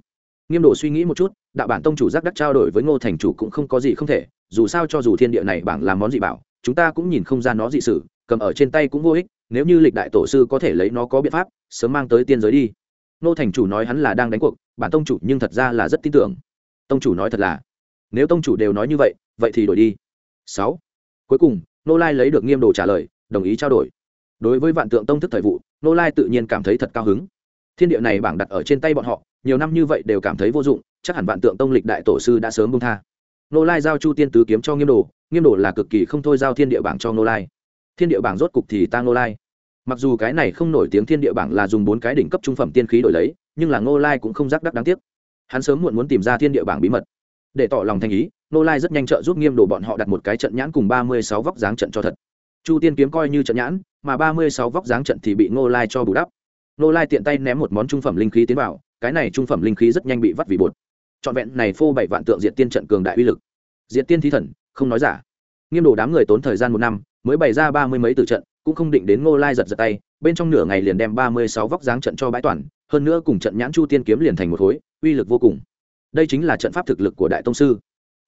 Nghiêm đồ suy nghĩ một chút, đạo bản tông chủ giác đắc trao đổi với ngô thành chủ cũng không có gì không thể, dù sao cho dù thiên địa này bảng làm món dị bảo, chúng ta cũng nhìn không ra nó dị sử cầm ở trên tay cũng vô ích, nếu như lịch đại tổ sư có thể lấy nó có biện pháp, sớm mang tới tiên giới đi. Ngô thành chủ nói hắn là đang đánh cuộc, bản tông chủ nhưng thật ra là rất tin tưởng. Tông chủ nói thật là, nếu tông chủ đều nói như vậy vậy thì đổi đi. Sáu. Cuối cùng nô lai lấy được nghiêm đồ trả lời, đồng ý trao đổi. Đối với vạn tượng tông thức thời vụ nô lai tự nhiên cảm thấy thật cao hứng thiên địa này bảng đặt ở trên tay bọn họ, nhiều năm như vậy đều cảm thấy vô dụng, chắc hẳn vạn tượng tông lịch đại tổ sư đã sớm bông tha. Nô lai giao chu tiên tứ kiếm cho nghiêm đồ nghiêm đồ là cực kỳ không thôi giao thiên địa bảng cho nô lai. Thiên địa bảng rốt cục thì ta nô lai. Mặc dù cái này không nổi tiếng thiên địa bảng là dùng bốn cái đỉnh cấp trung phẩm tiên khí đổi lấy, nhưng là nô lai cũng không giác đắc đáng tiếc. Hắn sớm muộn muốn tìm ra thiên địa bảng bí mật. Để tỏ lòng thành ý nô lai rất nhanh trợ giúp nghiêm đồ bọn họ đặt một cái trận nhãn cùng ba mươi sáu vóc dáng trận cho thật. Chu tiên kiếm coi như trận nhãn, mà ba mươi sáu vóc dáng trận thì bị nô lai cho bù đắp nô lai tiện tay ném một món trung phẩm linh khí tiến vào, cái này trung phẩm linh khí rất nhanh bị vắt vì bột. Trọn vẹn này phô bảy vạn tượng diện tiên trận cường đại uy lực. Diện tiên thí thần, không nói giả. Nghiêm đồ đám người tốn thời gian một năm, mới bày ra ba mươi mấy từ trận, cũng không định đến ngô lai giật giật tay, bên trong nửa ngày liền đem ba mươi sáu vóc dáng trận cho bãi toàn, hơn nữa cùng trận nhãn chu tiên kiếm liền thành một khối, uy lực vô cùng. Đây chính là trận pháp thực lực của đại tông sư.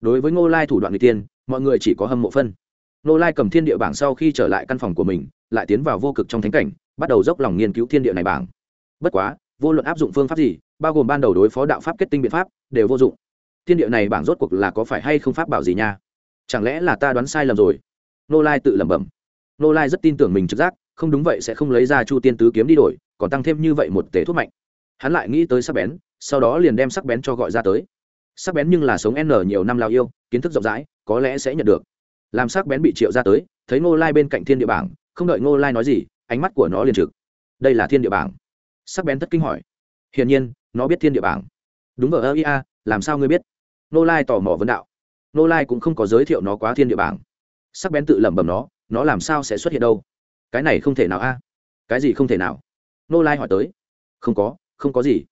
Đối với ngô lai thủ đoạn người tiên, mọi người chỉ có hâm mộ phân. Ngô lai cầm thiên địa bảng sau khi trở lại căn phòng của mình, lại tiến vào vô cực trong thánh cảnh bắt đầu dốc lòng nghiên cứu thiên địa này bảng. Bất quá, vô luận áp dụng phương pháp gì, bao gồm ban đầu đối phó đạo pháp kết tinh biện pháp, đều vô dụng. Thiên địa này bảng rốt cuộc là có phải hay không pháp bảo gì nha? Chẳng lẽ là ta đoán sai lầm rồi? Nô lai tự lẩm bẩm. Nô lai rất tin tưởng mình trực giác, không đúng vậy sẽ không lấy ra chu tiên tứ kiếm đi đổi, còn tăng thêm như vậy một tể thuốc mạnh. Hắn lại nghĩ tới sắc bén, sau đó liền đem sắc bén cho gọi ra tới. Sắc bén nhưng là sống n nhiều năm lao yêu, kiến thức rộng rãi, có lẽ sẽ nhận được. Làm sắc bén bị triệu ra tới, thấy ngô lai bên cạnh thiên địa bảng, không đợi ngô lai nói gì ánh mắt của nó liền trực. Đây là thiên địa bảng. Sắc bén tất kinh hỏi. Hiển nhiên, nó biết thiên địa bảng. Đúng ở ơ ia làm sao ngươi biết? Nô lai tò mò vấn đạo. Nô lai cũng không có giới thiệu nó quá thiên địa bảng. Sắc bén tự lẩm bẩm nó nó làm sao sẽ xuất hiện đâu? Cái này không thể nào a. Cái gì không thể nào? Nô lai hỏi tới. Không có không có gì.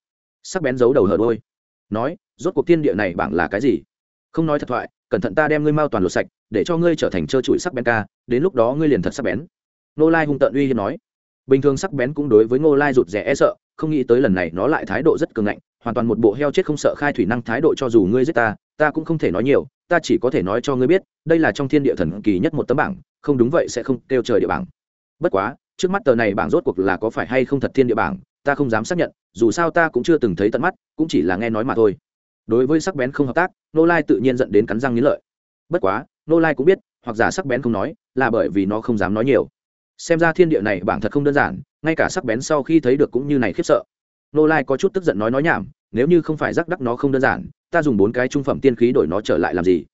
Sắc bén giấu đầu hở đôi. Nói, rốt cuộc thiên địa này bảng là cái gì? Không nói thật thoại, cẩn thận ta đem ngươi mau toàn lột sạch, để cho ngươi trở thành trơ trụi sắc bén ca, đến lúc đó ngươi liền thật sắc bén nô lai hung tợn uy hiếp nói. Bình thường sắc bén cũng đối với Nô lai rụt rè e sợ, không nghĩ tới lần này nó lại thái độ rất cường ngạnh, hoàn toàn một bộ heo chết không sợ khai thủy năng thái độ cho dù ngươi giết ta ta cũng không thể nói nhiều, ta chỉ có thể nói cho ngươi biết, đây là trong thiên địa thần kỳ nhất một tấm bảng, không đúng vậy sẽ không kêu trời địa bảng. Bất quá, trước mắt tờ này bảng rốt cuộc là có phải hay không thật thiên địa bảng, ta không dám xác nhận, dù sao ta cũng chưa từng thấy tận mắt, cũng chỉ là nghe nói mà thôi. Đối với sắc bén không hợp tác nô lai tự nhiên dẫn đến cắn răng nghĩ lợi. Bất quá nô lai cũng biết, hoặc giả sắc bén không nói, là bởi vì nó không dám nói nhiều xem ra thiên địa này bảng thật không đơn giản, ngay cả sắc bén sau khi thấy được cũng như này khiếp sợ. Nô lai có chút tức giận nói nói nhảm, nếu như không phải rắc đắc nó không đơn giản, ta dùng bốn cái trung phẩm tiên khí đổi nó trở lại làm gì?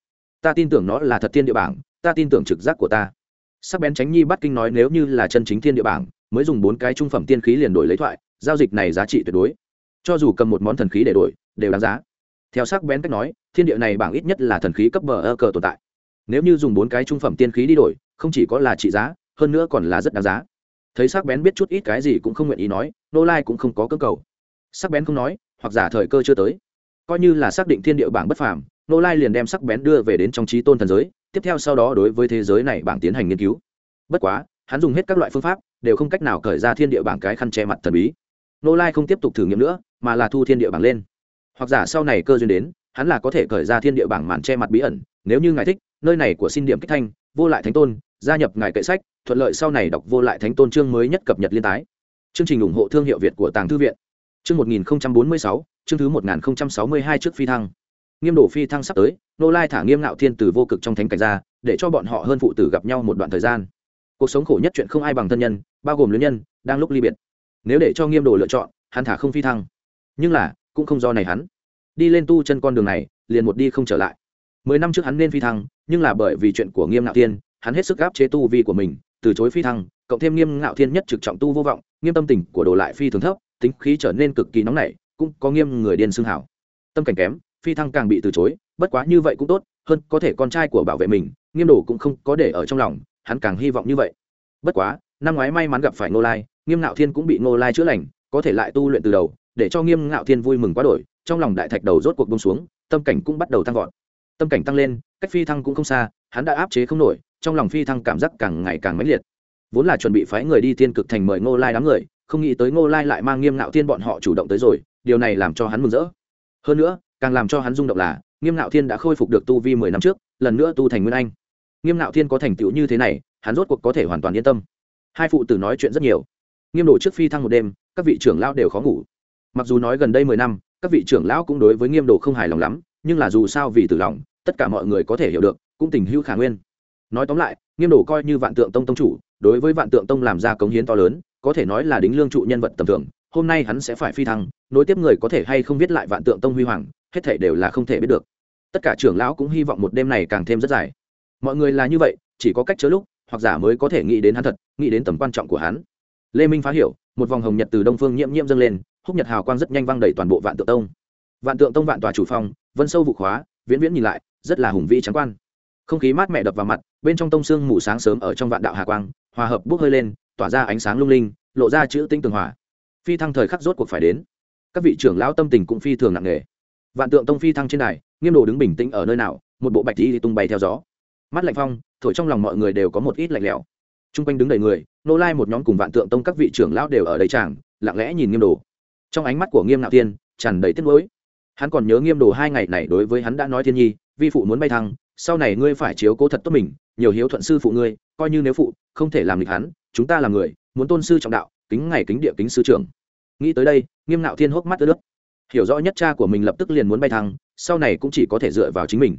Ta tin tưởng nó là thật thiên địa bảng, ta tin tưởng trực giác của ta. Sắc bén tránh nhi bắt kinh nói nếu như là chân chính thiên địa bảng, mới dùng bốn cái trung phẩm tiên khí liền đổi lấy thoại, giao dịch này giá trị tuyệt đối. Cho dù cầm một món thần khí để đổi, đều đáng giá. Theo sắc bén cách nói, thiên địa này bảng ít nhất là thần khí cấp bờ ơ cờ tồn tại. Nếu như dùng bốn cái trung phẩm tiên khí đi đổi, không chỉ có là trị giá hơn nữa còn là rất đáng giá. Thấy sắc bén biết chút ít cái gì cũng không nguyện ý nói, nô lai cũng không có cơ cầu. Sắc bén không nói, hoặc giả thời cơ chưa tới. Coi như là xác định thiên địa bảng bất phàm, nô lai liền đem sắc bén đưa về đến trong trí tôn thần giới, tiếp theo sau đó đối với thế giới này bảng tiến hành nghiên cứu. Bất quá, hắn dùng hết các loại phương pháp, đều không cách nào cởi ra thiên địa bảng cái khăn che mặt thần bí. Nô lai không tiếp tục thử nghiệm nữa, mà là thu thiên địa bảng lên. Hoặc giả sau này cơ duyên đến, hắn là có thể cởi ra thiên địa bảng màn che mặt bí ẩn, nếu như ngài thích, nơi này của xin điểm kích thanh vô lại thánh tôn, gia nhập ngài kệ sách, thuận lợi sau này đọc vô lại thánh tôn chương mới nhất cập nhật liên tái. Chương trình ủng hộ thương hiệu việt của tàng thư viện. Chương một nghìn bốn mươi sáu, chương thứ một nghìn sáu mươi hai trước phi thăng. Nghiêm đổ phi thăng sắp tới, nô lai thả nghiêm ngạo thiên từ vô cực trong thánh cảnh ra, để cho bọn họ hơn phụ tử gặp nhau một đoạn thời gian. Cuộc sống khổ nhất chuyện không ai bằng thân nhân, bao gồm luyến nhân, đang lúc ly biệt. Nếu để cho nghiêm đồ lựa chọn, hắn thả không phi thăng. Nhưng là, cũng không do này hắn. Đi lên tu chân con đường này, liền một đi không trở lại mười năm trước hắn nên phi thăng, nhưng là bởi vì chuyện của nghiêm ngạo thiên, hắn hết sức gáp chế tu vi của mình, từ chối phi thăng, cộng thêm nghiêm ngạo thiên nhất trực trọng tu vô vọng, nghiêm tâm tình của đồ lại phi thường thấp, tính khí trở nên cực kỳ nóng nảy, cũng có nghiêm người điên xương hảo tâm cảnh kém, phi thăng càng bị từ chối, bất quá như vậy cũng tốt, hơn có thể con trai của bảo vệ mình, nghiêm đồ cũng không có để ở trong lòng, hắn càng hy vọng như vậy. Bất quá, năm ngoái may mắn gặp phải ngô lai, nghiêm ngạo thiên cũng bị ngô lai chữa lành, có thể lại tu luyện từ đầu, để cho nghiêm ngạo thiên vui mừng quá đổi, trong lòng đại thạch đầu rốt cuộc bông xuống, tâm cảnh cũng bắt đầu tăng vọt tâm cảnh tăng lên, cách phi thăng cũng không xa, hắn đã áp chế không nổi, trong lòng phi thăng cảm giác càng ngày càng mãnh liệt. Vốn là chuẩn bị phái người đi thiên cực thành mời ngô lai đám người, không nghĩ tới ngô lai lại mang nghiêm ngạo thiên bọn họ chủ động tới rồi, điều này làm cho hắn mừng rỡ. Hơn nữa, càng làm cho hắn rung động là, nghiêm ngạo thiên đã khôi phục được tu vi mười năm trước, lần nữa tu thành nguyên anh. Nghiêm ngạo thiên có thành tựu như thế này, hắn rốt cuộc có thể hoàn toàn yên tâm. Hai phụ tử nói chuyện rất nhiều. Nghiêm đồ trước phi thăng một đêm, các vị trưởng lão đều khó ngủ. Mặc dù nói gần đây mười năm, các vị trưởng lão cũng đối với nghiêm đồ không hài lòng lắm, nhưng là dù sao vì tử lòng tất cả mọi người có thể hiểu được, cũng tình hữu khả nguyên. Nói tóm lại, nghiêm đồ coi như vạn tượng tông tông chủ, đối với vạn tượng tông làm ra cống hiến to lớn, có thể nói là đính lương trụ nhân vật tầm thường, hôm nay hắn sẽ phải phi thăng, nối tiếp người có thể hay không viết lại vạn tượng tông huy hoàng, hết thể đều là không thể biết được. Tất cả trưởng lão cũng hy vọng một đêm này càng thêm rất dài. Mọi người là như vậy, chỉ có cách chớ lúc, hoặc giả mới có thể nghĩ đến hắn thật, nghĩ đến tầm quan trọng của hắn. Lê minh phá hiểu, một vòng hồng nhật từ đông phương nhiễm nhiễm dâng lên, húc nhật hào quang rất nhanh văng đầy toàn bộ vạn tượng tông. Vạn tượng tông vạn tòa chủ phong, vân sâu vụ khóa viễn viễn nhìn lại rất là hùng vĩ trắng quan. Không khí mát mẻ đập vào mặt bên trong tông sương mù sáng sớm ở trong vạn đạo hà quang hòa hợp bốc hơi lên tỏa ra ánh sáng lung linh lộ ra chữ tinh tường hòa. Phi thăng thời khắc rốt cuộc phải đến. Các vị trưởng lão tâm tình cũng phi thường nặng nề. Vạn tượng tông phi thăng trên này, nghiêm đồ đứng bình tĩnh ở nơi nào một bộ bạch đi tung bay theo gió. Mắt lạnh phong thổi trong lòng mọi người đều có một ít lạnh lẽo. T r u n g quanh đứng đầy người nô lai một nhóm cùng vạn tượng tông các vị trưởng lão đều ở đây chàng lặng lẽ nhìn nghiêm đồ. Trong ánh mắt của nghiêm nạo tiên tràn đầy tiếc nuối hắn còn nhớ nghiêm đồ hai ngày này đối với hắn đã nói thiên nhi, vi phụ muốn bay thăng, sau này ngươi phải chiếu cố thật tốt mình, nhiều hiếu thuận sư phụ ngươi, coi như nếu phụ không thể làm nghịch hắn, chúng ta là người, muốn tôn sư trọng đạo, kính ngày kính địa kính sư trưởng. Nghĩ tới đây, nghiêm nạo thiên hốc mắt ướt nước hiểu rõ nhất cha của mình lập tức liền muốn bay thăng, sau này cũng chỉ có thể dựa vào chính mình.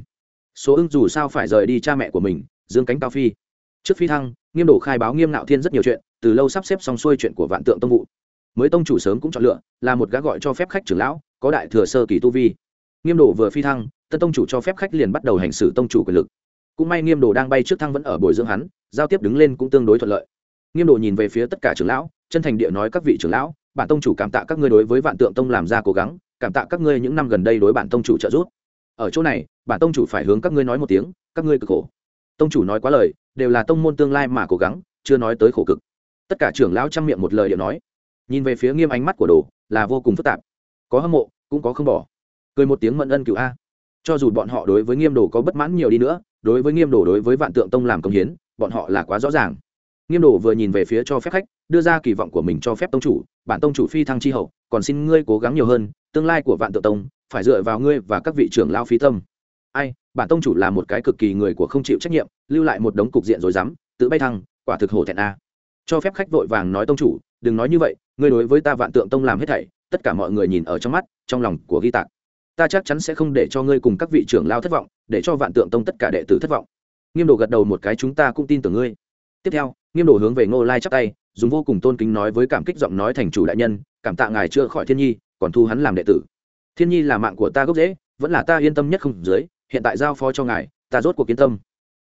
Số ưng dù sao phải rời đi cha mẹ của mình, dương cánh cao phi. Trước phi thăng, nghiêm đồ khai báo nghiêm nạo thiên rất nhiều chuyện, từ lâu sắp xếp xong xuôi chuyện của vạn tượng tông vụ mới tông chủ sớm cũng chọn lựa, là một gã gọi cho phép khách trưởng lão, có đại thừa sơ kỳ tu vi. Nghiêm đồ vừa phi thăng, tân tông chủ cho phép khách liền bắt đầu hành xử tông chủ quyền lực. Cũng may nghiêm đồ đang bay trước thăng vẫn ở bồi dưỡng hắn, giao tiếp đứng lên cũng tương đối thuận lợi. Nghiêm đồ nhìn về phía tất cả trưởng lão, chân thành địa nói các vị trưởng lão, bản tông chủ cảm tạ các ngươi đối với vạn tượng tông làm ra cố gắng, cảm tạ các ngươi những năm gần đây đối bản tông chủ trợ giúp. Ở chỗ này, bản tông chủ phải hướng các ngươi nói một tiếng, các ngươi cực khổ. Tông chủ nói quá lời, đều là tông môn tương lai mà cố gắng, chưa nói tới khổ cực. Tất cả trưởng lão chăm miệng một lời điệu nói nhìn về phía nghiêm ánh mắt của đồ, là vô cùng phức tạp. Có hâm mộ, cũng có không bỏ. Cười một tiếng mận ân cựu a. Cho dù bọn họ đối với nghiêm đồ có bất mãn nhiều đi nữa, đối với nghiêm đồ đối với vạn tượng tông làm công hiến, bọn họ là quá rõ ràng. Nghiêm đồ vừa nhìn về phía cho phép khách, đưa ra kỳ vọng của mình cho phép tông chủ, bản tông chủ phi thăng chi hậu, còn xin ngươi cố gắng nhiều hơn, tương lai của vạn tượng tông, phải dựa vào ngươi và các vị trưởng lao phí tâm ai, bản tông chủ là một cái cực kỳ người của không chịu trách nhiệm, lưu lại một đống cục diện rồi dám tự bay thăng, quả thực hổ thẹn a cho phép khách vội vàng nói tông chủ, đừng nói như vậy, ngươi đối với ta vạn tượng tông làm hết thảy, tất cả mọi người nhìn ở trong mắt, trong lòng của ghi tạc. Ta chắc chắn sẽ không để cho ngươi cùng các vị trưởng lao thất vọng, để cho vạn tượng tông tất cả đệ tử thất vọng. Nghiêm đồ gật đầu một cái, chúng ta cũng tin tưởng ngươi. Tiếp theo, nghiêm đồ hướng về ngô lai chắp tay, dùng vô cùng tôn kính nói với cảm kích giọng nói thành chủ đại nhân, cảm tạ ngài chữa khỏi thiên nhi, còn thu hắn làm đệ tử. Thiên nhi là mạng của ta gốc dễ vẫn là ta yên tâm nhất không dưới, hiện tại giao phó cho ngài, ta rốt cuộc yên tâm.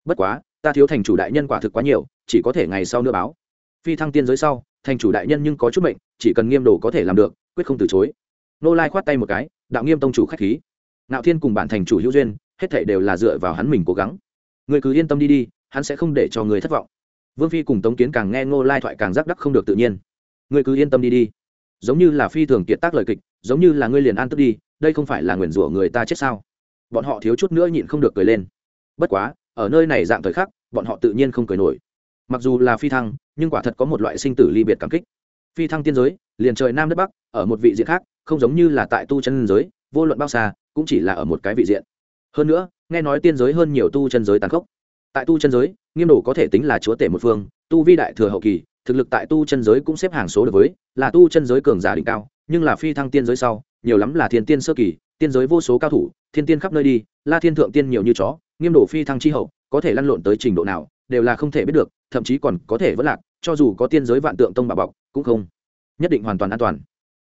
Bất quá, ta thiếu thành chủ đại nhân quả thực quá nhiều, chỉ có thể ngày sau nữa báo phi thăng tiên giới sau, thành chủ đại nhân nhưng có chút mệnh, chỉ cần nghiêm đồ có thể làm được, quyết không từ chối. Nô lai khoát tay một cái, đạo nghiêm tông chủ khách khí. Nạo thiên cùng bản thành chủ hữu duyên, hết thảy đều là dựa vào hắn mình cố gắng. Người cứ yên tâm đi đi, hắn sẽ không để cho người thất vọng. Vương phi cùng tống kiến càng nghe ngô lai thoại càng giáp đắc không được tự nhiên. Người cứ yên tâm đi đi. Giống như là phi thường kiệt tác lời kịch, giống như là ngươi liền an tức đi, đây không phải là nguyền rủa người ta chết sao? Bọn họ thiếu chút nữa nhịn không được cười lên. Bất quá, ở nơi này dạng thời khắc, bọn họ tự nhiên không cười nổi mặc dù là phi thăng, nhưng quả thật có một loại sinh tử ly biệt cảm kích. Phi thăng tiên giới, liền trời nam đất bắc, ở một vị diện khác, không giống như là tại tu chân giới, vô luận bao xa, cũng chỉ là ở một cái vị diện. Hơn nữa, nghe nói tiên giới hơn nhiều tu chân giới tàn khốc. Tại tu chân giới, nghiêm đồ có thể tính là chúa tể một phương, tu vi đại thừa hậu kỳ, thực lực tại tu chân giới cũng xếp hàng số được với, là tu chân giới cường giả đỉnh cao, nhưng là phi thăng tiên giới sau, nhiều lắm là thiên tiên sơ kỳ, tiên giới vô số cao thủ, thiên tiên khắp nơi đi, la thiên thượng tiên nhiều như chó, nghiêm đồ phi thăng chi hậu, có thể lăn lộn tới trình độ nào đều là không thể biết được, thậm chí còn có thể vất lạc, cho dù có tiên giới vạn tượng tông bà bọc, cũng không nhất định hoàn toàn an toàn.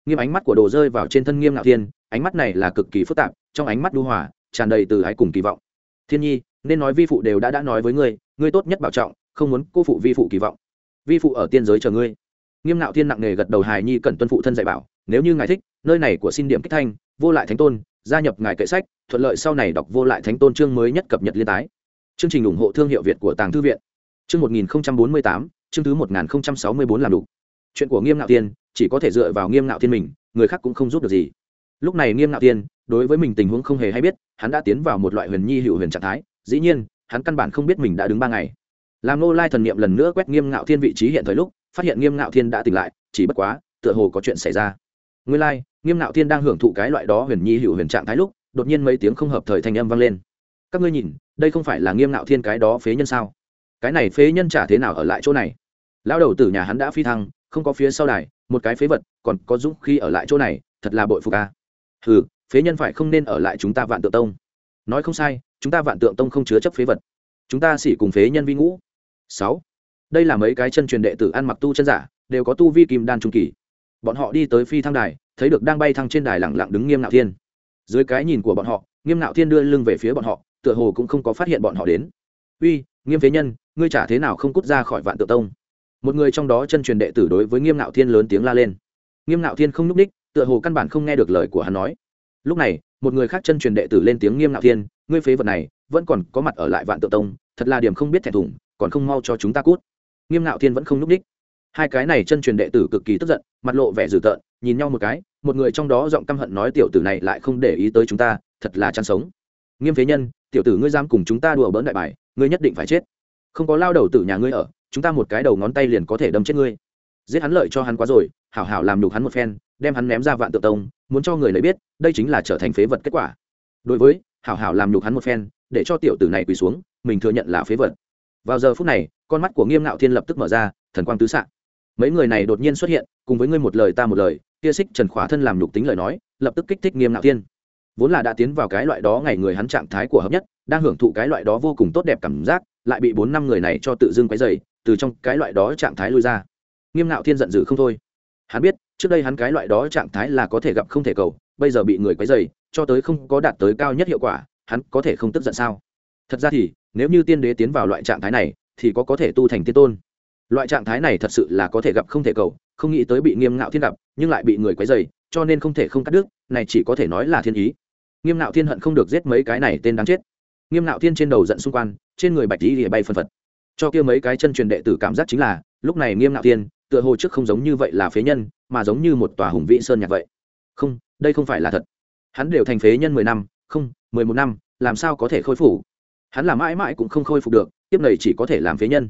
Nghiêm ánh mắt của đồ rơi vào trên thân nghiêm ngạo thiên, ánh mắt này là cực kỳ phức tạp, trong ánh mắt đu hòa, tràn đầy từ ái cùng kỳ vọng. Thiên nhi, nên nói vi phụ đều đã đã nói với ngươi ngươi tốt nhất bảo trọng, không muốn cô phụ vi phụ kỳ vọng. Vi phụ ở tiên giới chờ ngươi. Nghiêm ngạo thiên nặng nề gật đầu hài nhi cần tuân phụ thân dạy bảo, nếu như ngài thích, nơi này của xin điểm kích thanh, vô lại thánh tôn, gia nhập ngài kệ sách, thuận lợi sau này đọc vô lại thánh tôn chương mới nhất cập nhật liên tái chương trình ủng hộ thương hiệu việt của tàng thư viện. Chương một nghìn bốn mươi tám, chương thứ một nghìn sáu mươi bốn làm đủ. Chuyện của nghiêm nạo tiên chỉ có thể dựa vào nghiêm nạo thiên mình, người khác cũng không giúp được gì. Lúc này nghiêm nạo tiên đối với mình tình huống không hề hay biết, hắn đã tiến vào một loại huyền nhi hữu huyền trạng thái, dĩ nhiên, hắn căn bản không biết mình đã đứng ba ngày. Làm nô lai thần niệm lần nữa quét nghiêm ngạo thiên vị trí hiện thời lúc, phát hiện nghiêm ngạo thiên đã tỉnh lại, chỉ bất quá, tựa hồ có chuyện xảy ra. Nguyên lai, nghiêm nạo thiên đang hưởng thụ cái loại đó huyền nhi hữu huyền trạng thái lúc, đột nhiên mấy tiếng không hợp thời thanh âm vang lên các ngươi nhìn, đây không phải là nghiêm ngạo thiên cái đó phế nhân sao? Cái này phế nhân trả thế nào ở lại chỗ này? Lão đầu tử nhà hắn đã phi thăng, không có phía sau đài, một cái phế vật, còn có dũng khi ở lại chỗ này, thật là bội phục à? ca ừ phế nhân phải không nên ở lại chúng ta vạn tượng tông? Nói không sai, chúng ta vạn tượng tông không chứa chấp phế vật. Chúng ta xỉ cùng phế nhân vi ngũ. Sáu, đây là mấy cái chân truyền đệ tử ăn mặc tu chân giả, đều có tu vi kim đan trung kỳ. Bọn họ đi tới phi thăng đài, thấy được đang bay thăng trên đài lẳng lặng đứng nghiêm nạo thiên. Dưới cái nhìn của bọn họ, nghiêm nạo thiên đưa lưng về phía bọn họ tựa hồ cũng không có phát hiện bọn họ đến. Uy, nghiêm phế nhân, ngươi trả thế nào không cút ra khỏi vạn tự tông? Một người trong đó chân truyền đệ tử đối với nghiêm nạo thiên lớn tiếng la lên. Nghiêm nạo thiên không n ú c ních tựa hồ căn bản không nghe được lời của hắn nói. Lúc này, một người khác chân truyền đệ tử lên tiếng nghiêm nạo thiên, ngươi phế vật này, vẫn còn có mặt ở lại vạn tự tông, thật là điểm không biết thẹn thùng, còn không mau cho chúng ta cút. Nghiêm nạo thiên vẫn không n ú c ních hai cái này chân truyền đệ tử cực kỳ tức giận, mặt lộ vẻ dữ tợn, nhìn nhau một cái, một người trong đó giọng căm hận nói, tiểu tử này lại không để ý tới chúng ta, thật là chăn sống nghiêm phế nhân, tiểu tử ngươi dám cùng chúng ta đùa bỡn đại bài, ngươi nhất định phải chết. Không có lao đầu tử nhà ngươi ở, chúng ta một cái đầu ngón tay liền có thể đâm chết ngươi. Giết hắn lợi cho hắn quá rồi, hảo hảo làm nhục hắn một phen, đem hắn ném ra vạn tự tông, muốn cho người lấy biết, đây chính là trở thành phế vật kết quả. Đối với, hảo hảo làm nhục hắn một phen, để cho tiểu tử này quỳ xuống, mình thừa nhận là phế vật. Vào giờ phút này, con mắt của nghiêm ngạo thiên lập tức mở ra, thần quang tứ s mấy người này đột nhiên xuất hiện, cùng với ngươi một lời ta một lời, kia xích trần khỏa thân làm nhục tính lời nói, lập tức kích thích nghiêm ngạo thiên vốn là đã tiến vào cái loại đó ngày người hắn trạng thái của hợp nhất, đang hưởng thụ cái loại đó vô cùng tốt đẹp cảm giác, lại bị bốn năm người này cho tự dưng quấy dày từ trong cái loại đó trạng thái lui ra. Nghiêm ngạo thiên giận dữ không thôi. Hắn biết, trước đây hắn cái loại đó trạng thái là có thể gặp không thể cầu, bây giờ bị người quấy dày cho tới không có đạt tới cao nhất hiệu quả, hắn có thể không tức giận sao? Thật ra thì, nếu như tiên đế tiến vào loại trạng thái này, thì có có thể tu thành tiên tôn. Loại trạng thái này thật sự là có thể gặp không thể cầu, không nghĩ tới bị nghiêm ngạo thiên gặp, nhưng lại bị người quấy dày cho nên không thể không cắt đứt, này chỉ có thể nói là thiên ý nghiêm Nạo thiên hận không được giết mấy cái này tên đáng chết. Nghiêm Nạo thiên trên đầu giận xung quanh, trên người bạch lý lìa bay phân phật. Cho kia mấy cái chân truyền đệ tử cảm giác chính là, lúc này nghiêm Nạo thiên, tựa hồ trước không giống như vậy là phế nhân, mà giống như một tòa hùng vĩ sơn nhạc vậy. Không, đây không phải là thật. Hắn đều thành phế nhân mười năm, không, mười một năm, làm sao có thể khôi phục? Hắn là mãi mãi cũng không khôi phục được tiếp này chỉ có thể làm phế nhân.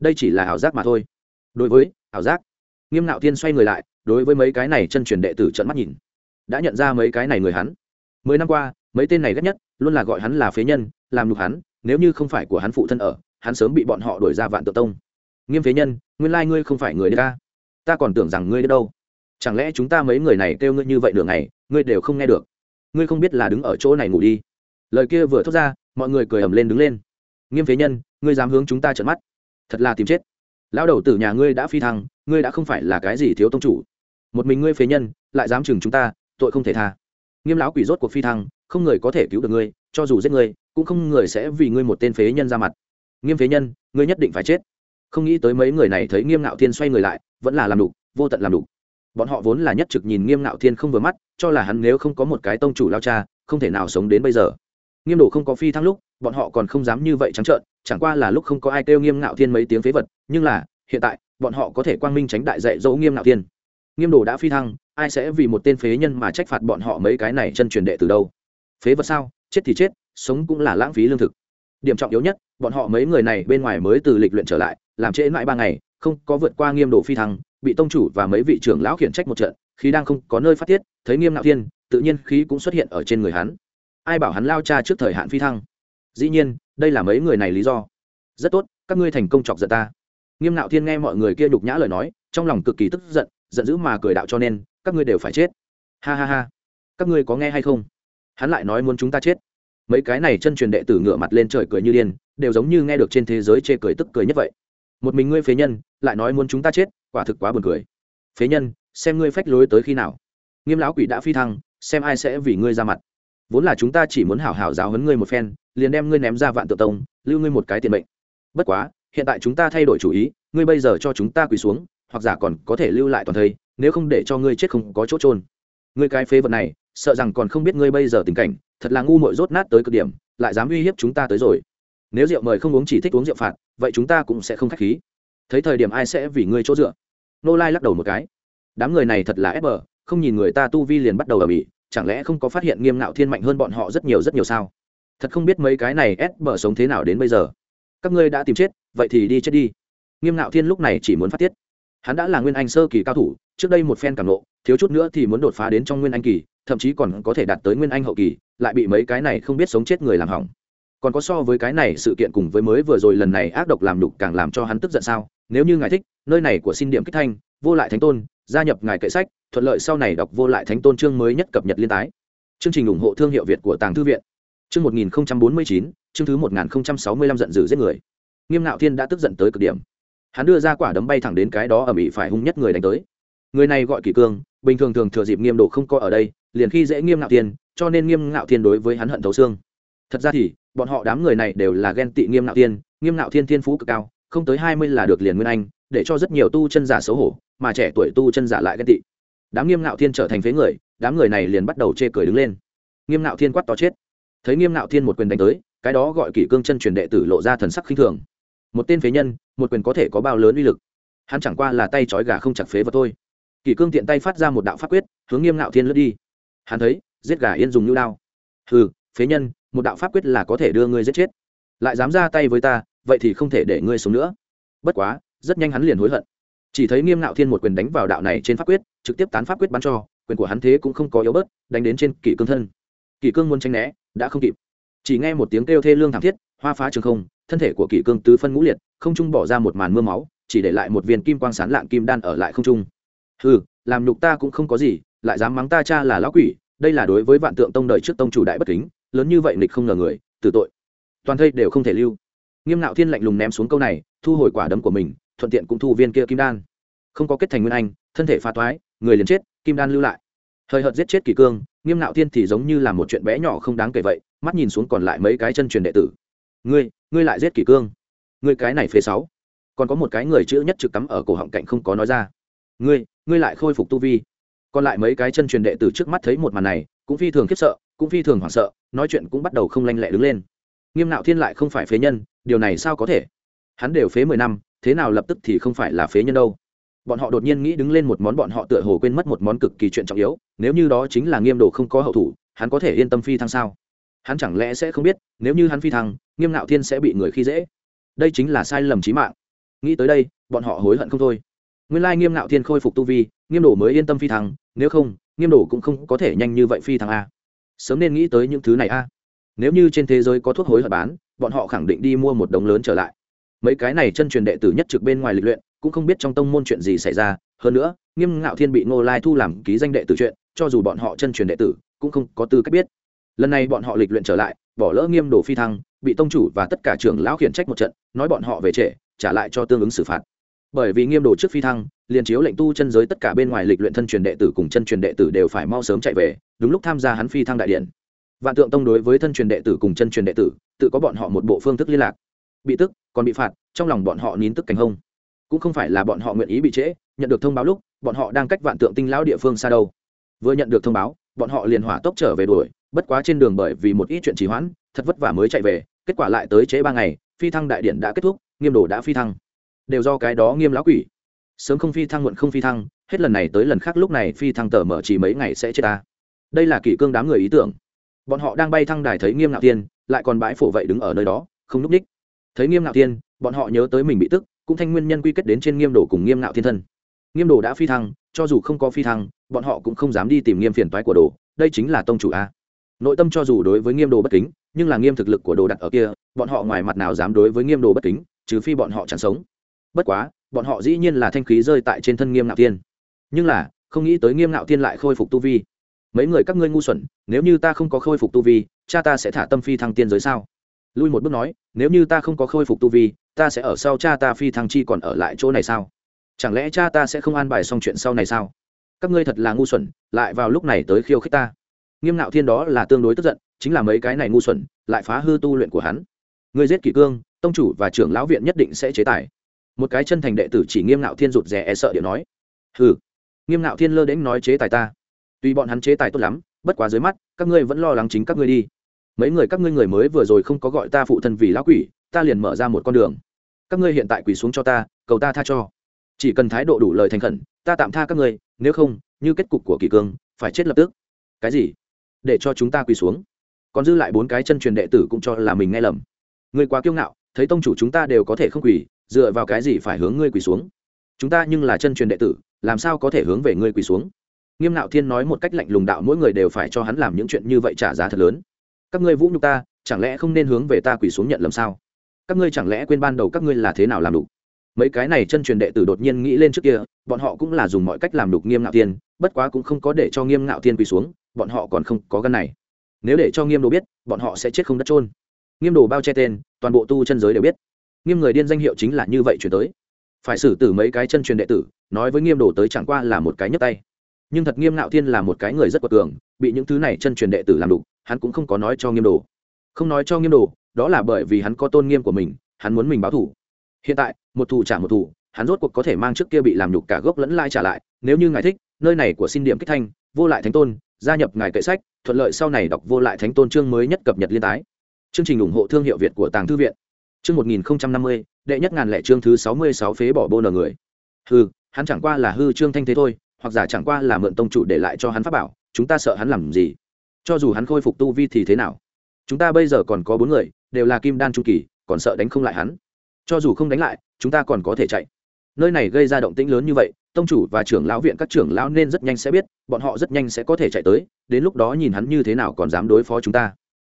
Đây chỉ là ảo giác mà thôi. Đối với, ảo giác. Nghiêm Nạo thiên xoay người lại, đối với mấy cái này chân truyền đệ tử trận mắt nhìn. Đã nhận ra mấy cái này người hắn mười năm qua, mấy tên này ghét nhất, luôn là gọi hắn là phế nhân, làm nhục hắn, nếu như không phải của hắn phụ thân ở, hắn sớm bị bọn họ đuổi ra vạn tự tông. Nghiêm phế nhân, nguyên lai ngươi không phải người đ ta. Ta còn tưởng rằng ngươi đi đâu. Chẳng lẽ chúng ta mấy người này kêu ngươi như vậy đường này ngươi đều không nghe được? Ngươi không biết là đứng ở chỗ này ngủ đi. Lời kia vừa thốt ra, mọi người cười ầm lên đứng lên. Nghiêm phế nhân, ngươi dám hướng chúng ta trợn mắt. Thật là tìm chết. Lão đầu tử nhà ngươi đã phi thăng, ngươi đã không phải là cái gì thiếu tông chủ. Một mình ngươi phế nhân, lại dám chừng chúng ta, tội không thể tha nghiêm lão quỷ rốt cuộc phi thăng, không người có thể cứu được ngươi, cho dù giết ngươi, cũng không người sẽ vì ngươi một tên phế nhân ra mặt. Nghiêm phế nhân, ngươi nhất định phải chết. Không nghĩ tới mấy người này thấy nghiêm ngạo thiên xoay người lại, vẫn là làm đủ, vô tận làm đủ. Bọn họ vốn là nhất trực nhìn nghiêm ngạo thiên không vừa mắt, cho là hắn nếu không có một cái tông chủ lao cha, không thể nào sống đến bây giờ. Nghiêm đồ không có phi thăng lúc, bọn họ còn không dám như vậy trắng trợn, chẳng qua là lúc không có ai kêu nghiêm ngạo thiên mấy tiếng phế vật, nhưng là, hiện tại, bọn họ có thể quang minh tránh đại dạy dỗ nghiêm ngạo thiên nghiêm đồ đã phi thăng, ai sẽ vì một tên phế nhân mà trách phạt bọn họ mấy cái này chân truyền đệ từ đâu? Phế vật sao? Chết thì chết, sống cũng là lãng phí lương thực. Điểm trọng yếu nhất, bọn họ mấy người này bên ngoài mới từ lịch luyện trở lại, làm trễ mãi ba ngày, không có vượt qua nghiêm đồ phi thăng, bị tông chủ và mấy vị trưởng lão khiển trách một trận khí đang không có nơi phát tiết, thấy nghiêm nạo thiên, tự nhiên khí cũng xuất hiện ở trên người hắn. Ai bảo hắn lao cha trước thời hạn phi thăng? Dĩ nhiên, đây là mấy người này lý do. Rất tốt, các ngươi thành công chọc giận ta. Nghiêm nạo thiên nghe mọi người kia đục nhã lời nói, trong lòng cực kỳ tức giận giận dữ mà cười đạo cho nên, các ngươi đều phải chết. Ha ha ha. Các ngươi có nghe hay không? Hắn lại nói muốn chúng ta chết. Mấy cái này chân truyền đệ tử ngửa mặt lên trời cười như điên, đều giống như nghe được trên thế giới chê cười tức cười nhất vậy. Một mình ngươi phế nhân, lại nói muốn chúng ta chết, quả thực quá buồn cười. Phế nhân, xem ngươi phách lối tới khi nào. Nghiêm lão quỷ đã phi thăng, xem ai sẽ vì ngươi ra mặt. Vốn là chúng ta chỉ muốn hảo hảo giáo hấn ngươi một phen, liền đem ngươi ném ra vạn tự tông, lưu ngươi một cái tiền mệnh. Bất quá, hiện tại chúng ta thay đổi chủ ý, ngươi bây giờ cho chúng ta quỳ xuống hoặc giả còn có thể lưu lại toàn thây, nếu không để cho ngươi chết không có chỗ trôn ngươi cái phế vật này, sợ rằng còn không biết ngươi bây giờ tình cảnh, thật là ngu muội rốt nát tới cực điểm, lại dám uy hiếp chúng ta tới rồi. Nếu rượu mời không uống chỉ thích uống rượu phạt, vậy chúng ta cũng sẽ không khách khí. Thấy thời điểm ai sẽ vì ngươi chỗ dựa? Nô lai lắc đầu một cái. Đám người này thật là ép bờ, không nhìn người ta tu vi liền bắt đầu ở bỉ chẳng lẽ không có phát hiện nghiêm ngạo thiên mạnh hơn bọn họ rất nhiều rất nhiều sao? Thật không biết mấy cái này ép bờ sống thế nào đến bây giờ. Các ngươi đã tìm chết, vậy thì đi chết đi. Nghiêm ngạo thiên lúc này chỉ muốn phát tiết hắn đã là nguyên anh sơ kỳ cao thủ, trước đây một phen cảm lộ thiếu chút nữa thì muốn đột phá đến trong nguyên anh kỳ, thậm chí còn có thể đạt tới nguyên anh hậu kỳ, lại bị mấy cái này không biết sống chết người làm hỏng. Còn có so với cái này sự kiện cùng với mới vừa rồi lần này ác độc làm đục càng làm cho hắn tức giận sao? Nếu như ngài thích, nơi này của xin điểm kích thanh, vô lại thánh tôn, gia nhập ngài kệ sách, thuận lợi sau này đọc vô lại thánh tôn chương mới nhất cập nhật liên tái. Chương trình ủng hộ thương hiệu việt của tàng thư viện. Chương một nghìn bốn mươi chín, chương thứ một nghìn sáu mươi lăm giận dữ giết người. Nghiêm ngạo thiên đã tức giận tới cực điểm hắn đưa ra quả đấm bay thẳng đến cái đó ở mỹ phải hung nhất người đánh tới. Người này gọi kỷ cương, bình thường thường thừa dịp nghiêm độ không có ở đây, liền khi dễ nghiêm ngạo thiên, cho nên nghiêm ngạo thiên đối với hắn hận thấu xương. Thật ra thì, bọn họ đám người này đều là ghen tị nghiêm ngạo thiên, nghiêm ngạo thiên thiên phú cực cao, không tới hai mươi là được liền nguyên anh, để cho rất nhiều tu chân giả xấu hổ, mà trẻ tuổi tu chân giả lại ghen tị. Đám nghiêm ngạo thiên trở thành phế người, đám người này liền bắt đầu chê cười đứng lên. Nghiêm ngạo thiên quát to chết. Thấy nghiêm ngạo thiên một quyền đánh tới, cái đó gọi kỷ cương chân truyền đệ tử lộ ra thần sắc khinh thường một tên phế nhân, một quyền có thể có bao lớn uy lực. Hắn chẳng qua là tay trói gà không chặt phế vào thôi. Kỷ cương tiện tay phát ra một đạo pháp quyết, hướng nghiêm ngạo thiên lướt đi. Hắn thấy, giết gà yên dùng nhu đao. Hừ, phế nhân, một đạo pháp quyết là có thể đưa ngươi giết chết. Lại dám ra tay với ta, vậy thì không thể để ngươi sống nữa. Bất quá, rất nhanh hắn liền hối hận. Chỉ thấy nghiêm ngạo thiên một quyền đánh vào đạo này trên pháp quyết, trực tiếp tán pháp quyết bắn cho, quyền của hắn thế cũng không có yếu bớt, đánh đến trên kỷ cương thân. Kỷ cương muốn tranh né, đã không kịp. Chỉ nghe một tiếng kêu thê lương thảm thiết, hoa phá trường không thân thể của kỷ cương tứ phân ngũ liệt, không trung bỏ ra một màn mưa máu, chỉ để lại một viên kim quang sán lạng kim đan ở lại không trung. Ừ làm nhục ta cũng không có gì, lại dám mắng ta cha là lão quỷ, đây là đối với vạn tượng tông đời trước tông chủ đại bất kính, lớn như vậy nịch không ngờ người, tử tội. Toàn thây đều không thể lưu. Nghiêm nạo thiên lạnh lùng ném xuống câu này, thu hồi quả đấm của mình, thuận tiện cũng thu viên kia kim đan. Không có kết thành nguyên anh, thân thể pha toái, người liền chết, kim đan lưu lại. Thời hợt giết chết kỳ cương, nghiêm nạo thiên thì giống như là một chuyện bé nhỏ không đáng kể vậy, mắt nhìn xuống còn lại mấy cái chân truyền đệ tử ngươi ngươi lại giết kỳ cương. Ngươi cái này phế sáu. Còn có một cái người chữ nhất trực cắm ở cổ họng cạnh không có nói ra. Ngươi ngươi lại khôi phục tu vi. Còn lại mấy cái chân truyền đệ từ trước mắt thấy một màn này, cũng phi thường khiếp sợ, cũng phi thường hoảng sợ, nói chuyện cũng bắt đầu không lanh lẹ đứng lên. Nghiêm nạo thiên lại không phải phế nhân, điều này sao có thể? Hắn đều phế mười năm, thế nào lập tức thì không phải là phế nhân đâu? Bọn họ đột nhiên nghĩ đứng lên một món bọn họ tựa hồ quên mất một món cực kỳ chuyện trọng yếu, nếu như đó chính là nghiêm đồ không có hậu thủ, hắn có thể yên tâm phi thăng sao? Hắn chẳng lẽ sẽ không biết, nếu như hắn phi thăng, nghiêm ngạo thiên sẽ bị người khi dễ. Đây chính là sai lầm trí mạng. Nghĩ tới đây, bọn họ hối hận không thôi. Nguyên lai nghiêm ngạo thiên khôi phục tu vi, nghiêm đổ mới yên tâm phi thăng, nếu không, nghiêm đổ cũng không có thể nhanh như vậy phi thăng a. Sớm nên nghĩ tới những thứ này a. Nếu như trên thế giới có thuốc hối hận bán, bọn họ khẳng định đi mua một đống lớn trở lại. Mấy cái này chân truyền đệ tử nhất trực bên ngoài lịch luyện, cũng không biết trong tông môn chuyện gì xảy ra. Hơn nữa, nghiêm ngạo thiên bị ngô lai thu làm ký danh đệ tử chuyện, cho dù bọn họ chân truyền đệ tử, cũng không có tư cách biết lần này bọn họ lịch luyện trở lại, bỏ lỡ nghiêm đồ phi thăng, bị tông chủ và tất cả trưởng lão khiển trách một trận, nói bọn họ về trễ, trả lại cho tương ứng xử phạt. Bởi vì nghiêm đồ trước phi thăng, liền chiếu lệnh tu chân giới tất cả bên ngoài lịch luyện thân truyền đệ tử cùng chân truyền đệ tử đều phải mau sớm chạy về, đúng lúc tham gia hắn phi thăng đại điện. Vạn tượng tông đối với thân truyền đệ tử cùng chân truyền đệ tử, tự có bọn họ một bộ phương thức liên lạc. Bị tức, còn bị phạt, trong lòng bọn họ nín tức cánh hông. Cũng không phải là bọn họ nguyện ý bị trễ, nhận được thông báo lúc, bọn họ đang cách vạn tượng tinh lão địa phương xa đâu. Vừa nhận được thông báo, bọn họ liền hỏa tốc trở về đuổi bất quá trên đường bởi vì một ít chuyện trì hoãn, thật vất vả mới chạy về, kết quả lại tới trễ ba ngày, phi thăng đại điện đã kết thúc, nghiêm đồ đã phi thăng. Đều do cái đó nghiêm lão quỷ. Sớm không phi thăng muộn không phi thăng, hết lần này tới lần khác lúc này phi thăng tờ mở chỉ mấy ngày sẽ chết ta. Đây là kỷ cương đám người ý tưởng. Bọn họ đang bay thăng đài thấy nghiêm ngạo tiên, lại còn bãi phổ vậy đứng ở nơi đó, không núp ních thấy nghiêm ngạo tiên, bọn họ nhớ tới mình bị tức, cũng thanh nguyên nhân quy kết đến trên nghiêm đồ cùng nghiêm ngạo thiên thân. Nghiêm đồ đã phi thăng, cho dù không có phi thăng, bọn họ cũng không dám đi tìm nghiêm phiền toái của đồ, đây chính là tông chủ a nội tâm cho dù đối với nghiêm đồ bất kính, nhưng là nghiêm thực lực của đồ đặt ở kia, bọn họ ngoài mặt nào dám đối với nghiêm đồ bất kính, trừ phi bọn họ chẳng sống. Bất quá, bọn họ dĩ nhiên là thanh khí rơi tại trên thân nghiêm ngạo thiên. Nhưng là, không nghĩ tới nghiêm ngạo thiên lại khôi phục tu vi. Mấy người các ngươi ngu xuẩn, nếu như ta không có khôi phục tu vi, cha ta sẽ thả tâm phi thăng tiên giới sao? Lui một bước nói, nếu như ta không có khôi phục tu vi, ta sẽ ở sau cha ta phi thăng chi còn ở lại chỗ này sao? Chẳng lẽ cha ta sẽ không an bài xong chuyện sau này sao? Các ngươi thật là ngu xuẩn, lại vào lúc này tới khiêu khích ta nghiêm ngạo thiên đó là tương đối tức giận, chính là mấy cái này ngu xuẩn, lại phá hư tu luyện của hắn. Ngươi giết kỷ cương, tông chủ và trưởng lão viện nhất định sẽ chế tài. Một cái chân thành đệ tử chỉ nghiêm ngạo thiên rụt rè e sợ điện nói. Hừ. Nghiêm ngạo thiên lơ đễnh nói chế tài ta. Tuy bọn hắn chế tài tốt lắm, bất quá dưới mắt, các ngươi vẫn lo lắng chính các ngươi đi. Mấy người các ngươi người mới vừa rồi không có gọi ta phụ thân vì lão quỷ, ta liền mở ra một con đường. Các ngươi hiện tại quỳ xuống cho ta, cầu ta tha cho. Chỉ cần thái độ đủ lời thành khẩn, ta tạm tha các ngươi, nếu không, như kết cục của kỳ cương, phải chết lập tức. Cái gì? Để cho chúng ta quỳ xuống. Còn dư lại bốn cái chân truyền đệ tử cũng cho là mình nghe lầm. Ngươi quá kiêu ngạo, thấy tông chủ chúng ta đều có thể không quỳ, dựa vào cái gì phải hướng ngươi quỳ xuống? Chúng ta nhưng là chân truyền đệ tử, làm sao có thể hướng về ngươi quỳ xuống? Nghiêm nạo thiên nói một cách lạnh lùng đạo, mỗi người đều phải cho hắn làm những chuyện như vậy trả giá thật lớn. Các ngươi vũ nhục ta, chẳng lẽ không nên hướng về ta quỳ xuống nhận lầm sao? Các ngươi chẳng lẽ quên ban đầu các ngươi là thế nào làm đủ? Mấy cái này chân truyền đệ tử đột nhiên nghĩ lên trước kia bọn họ cũng là dùng mọi cách làm đục nghiêm ngạo tiên, bất quá cũng không có để cho nghiêm ngạo tiên quỳ xuống bọn họ còn không có gân này. Nếu để cho nghiêm đồ biết bọn họ sẽ chết không đất trôn nghiêm đồ bao che tên toàn bộ tu chân giới đều biết. Nghiêm người điên danh hiệu chính là như vậy chuyển tới. Phải xử tử mấy cái chân truyền đệ tử nói với nghiêm đồ tới chẳng qua là một cái nhấp tay. Nhưng thật nghiêm ngạo thiên là một cái người rất quật cường bị những thứ này chân truyền đệ tử làm đục hắn cũng không có nói cho nghiêm đồ. Không nói cho nghiêm đồ đó là bởi vì hắn có tôn nghiêm của mình hắn muốn mình báo thủ hiện tại, một thủ trả một thủ hắn rốt cuộc có thể mang trước kia bị làm nhục cả gốc lẫn lai trả lại, nếu như ngài thích, nơi này của xin điểm kích thanh, vô lại thánh tôn, gia nhập ngài kệ sách, thuận lợi sau này đọc vô lại thánh tôn chương mới nhất cập nhật liên tái. Chương trình ủng hộ thương hiệu việt của tàng thư viện. Chương một nghìn năm mươi, đệ nhất ngàn lẻ chương thứ sáu mươi sáu phế bỏ bô nờ người. Hư hắn chẳng qua là hư trương thanh thế thôi, hoặc giả chẳng qua là mượn tông chủ để lại cho hắn pháp bảo, chúng ta sợ hắn làm gì? Cho dù hắn khôi phục tu vi thì thế nào? Chúng ta bây giờ còn có bốn người, đều là kim đan trung kỳ, còn sợ đánh không lại hắn cho dù không đánh lại, chúng ta còn có thể chạy. Nơi này gây ra động tĩnh lớn như vậy, tông chủ và trưởng lão viện các trưởng lão nên rất nhanh sẽ biết, bọn họ rất nhanh sẽ có thể chạy tới, đến lúc đó nhìn hắn như thế nào còn dám đối phó chúng ta.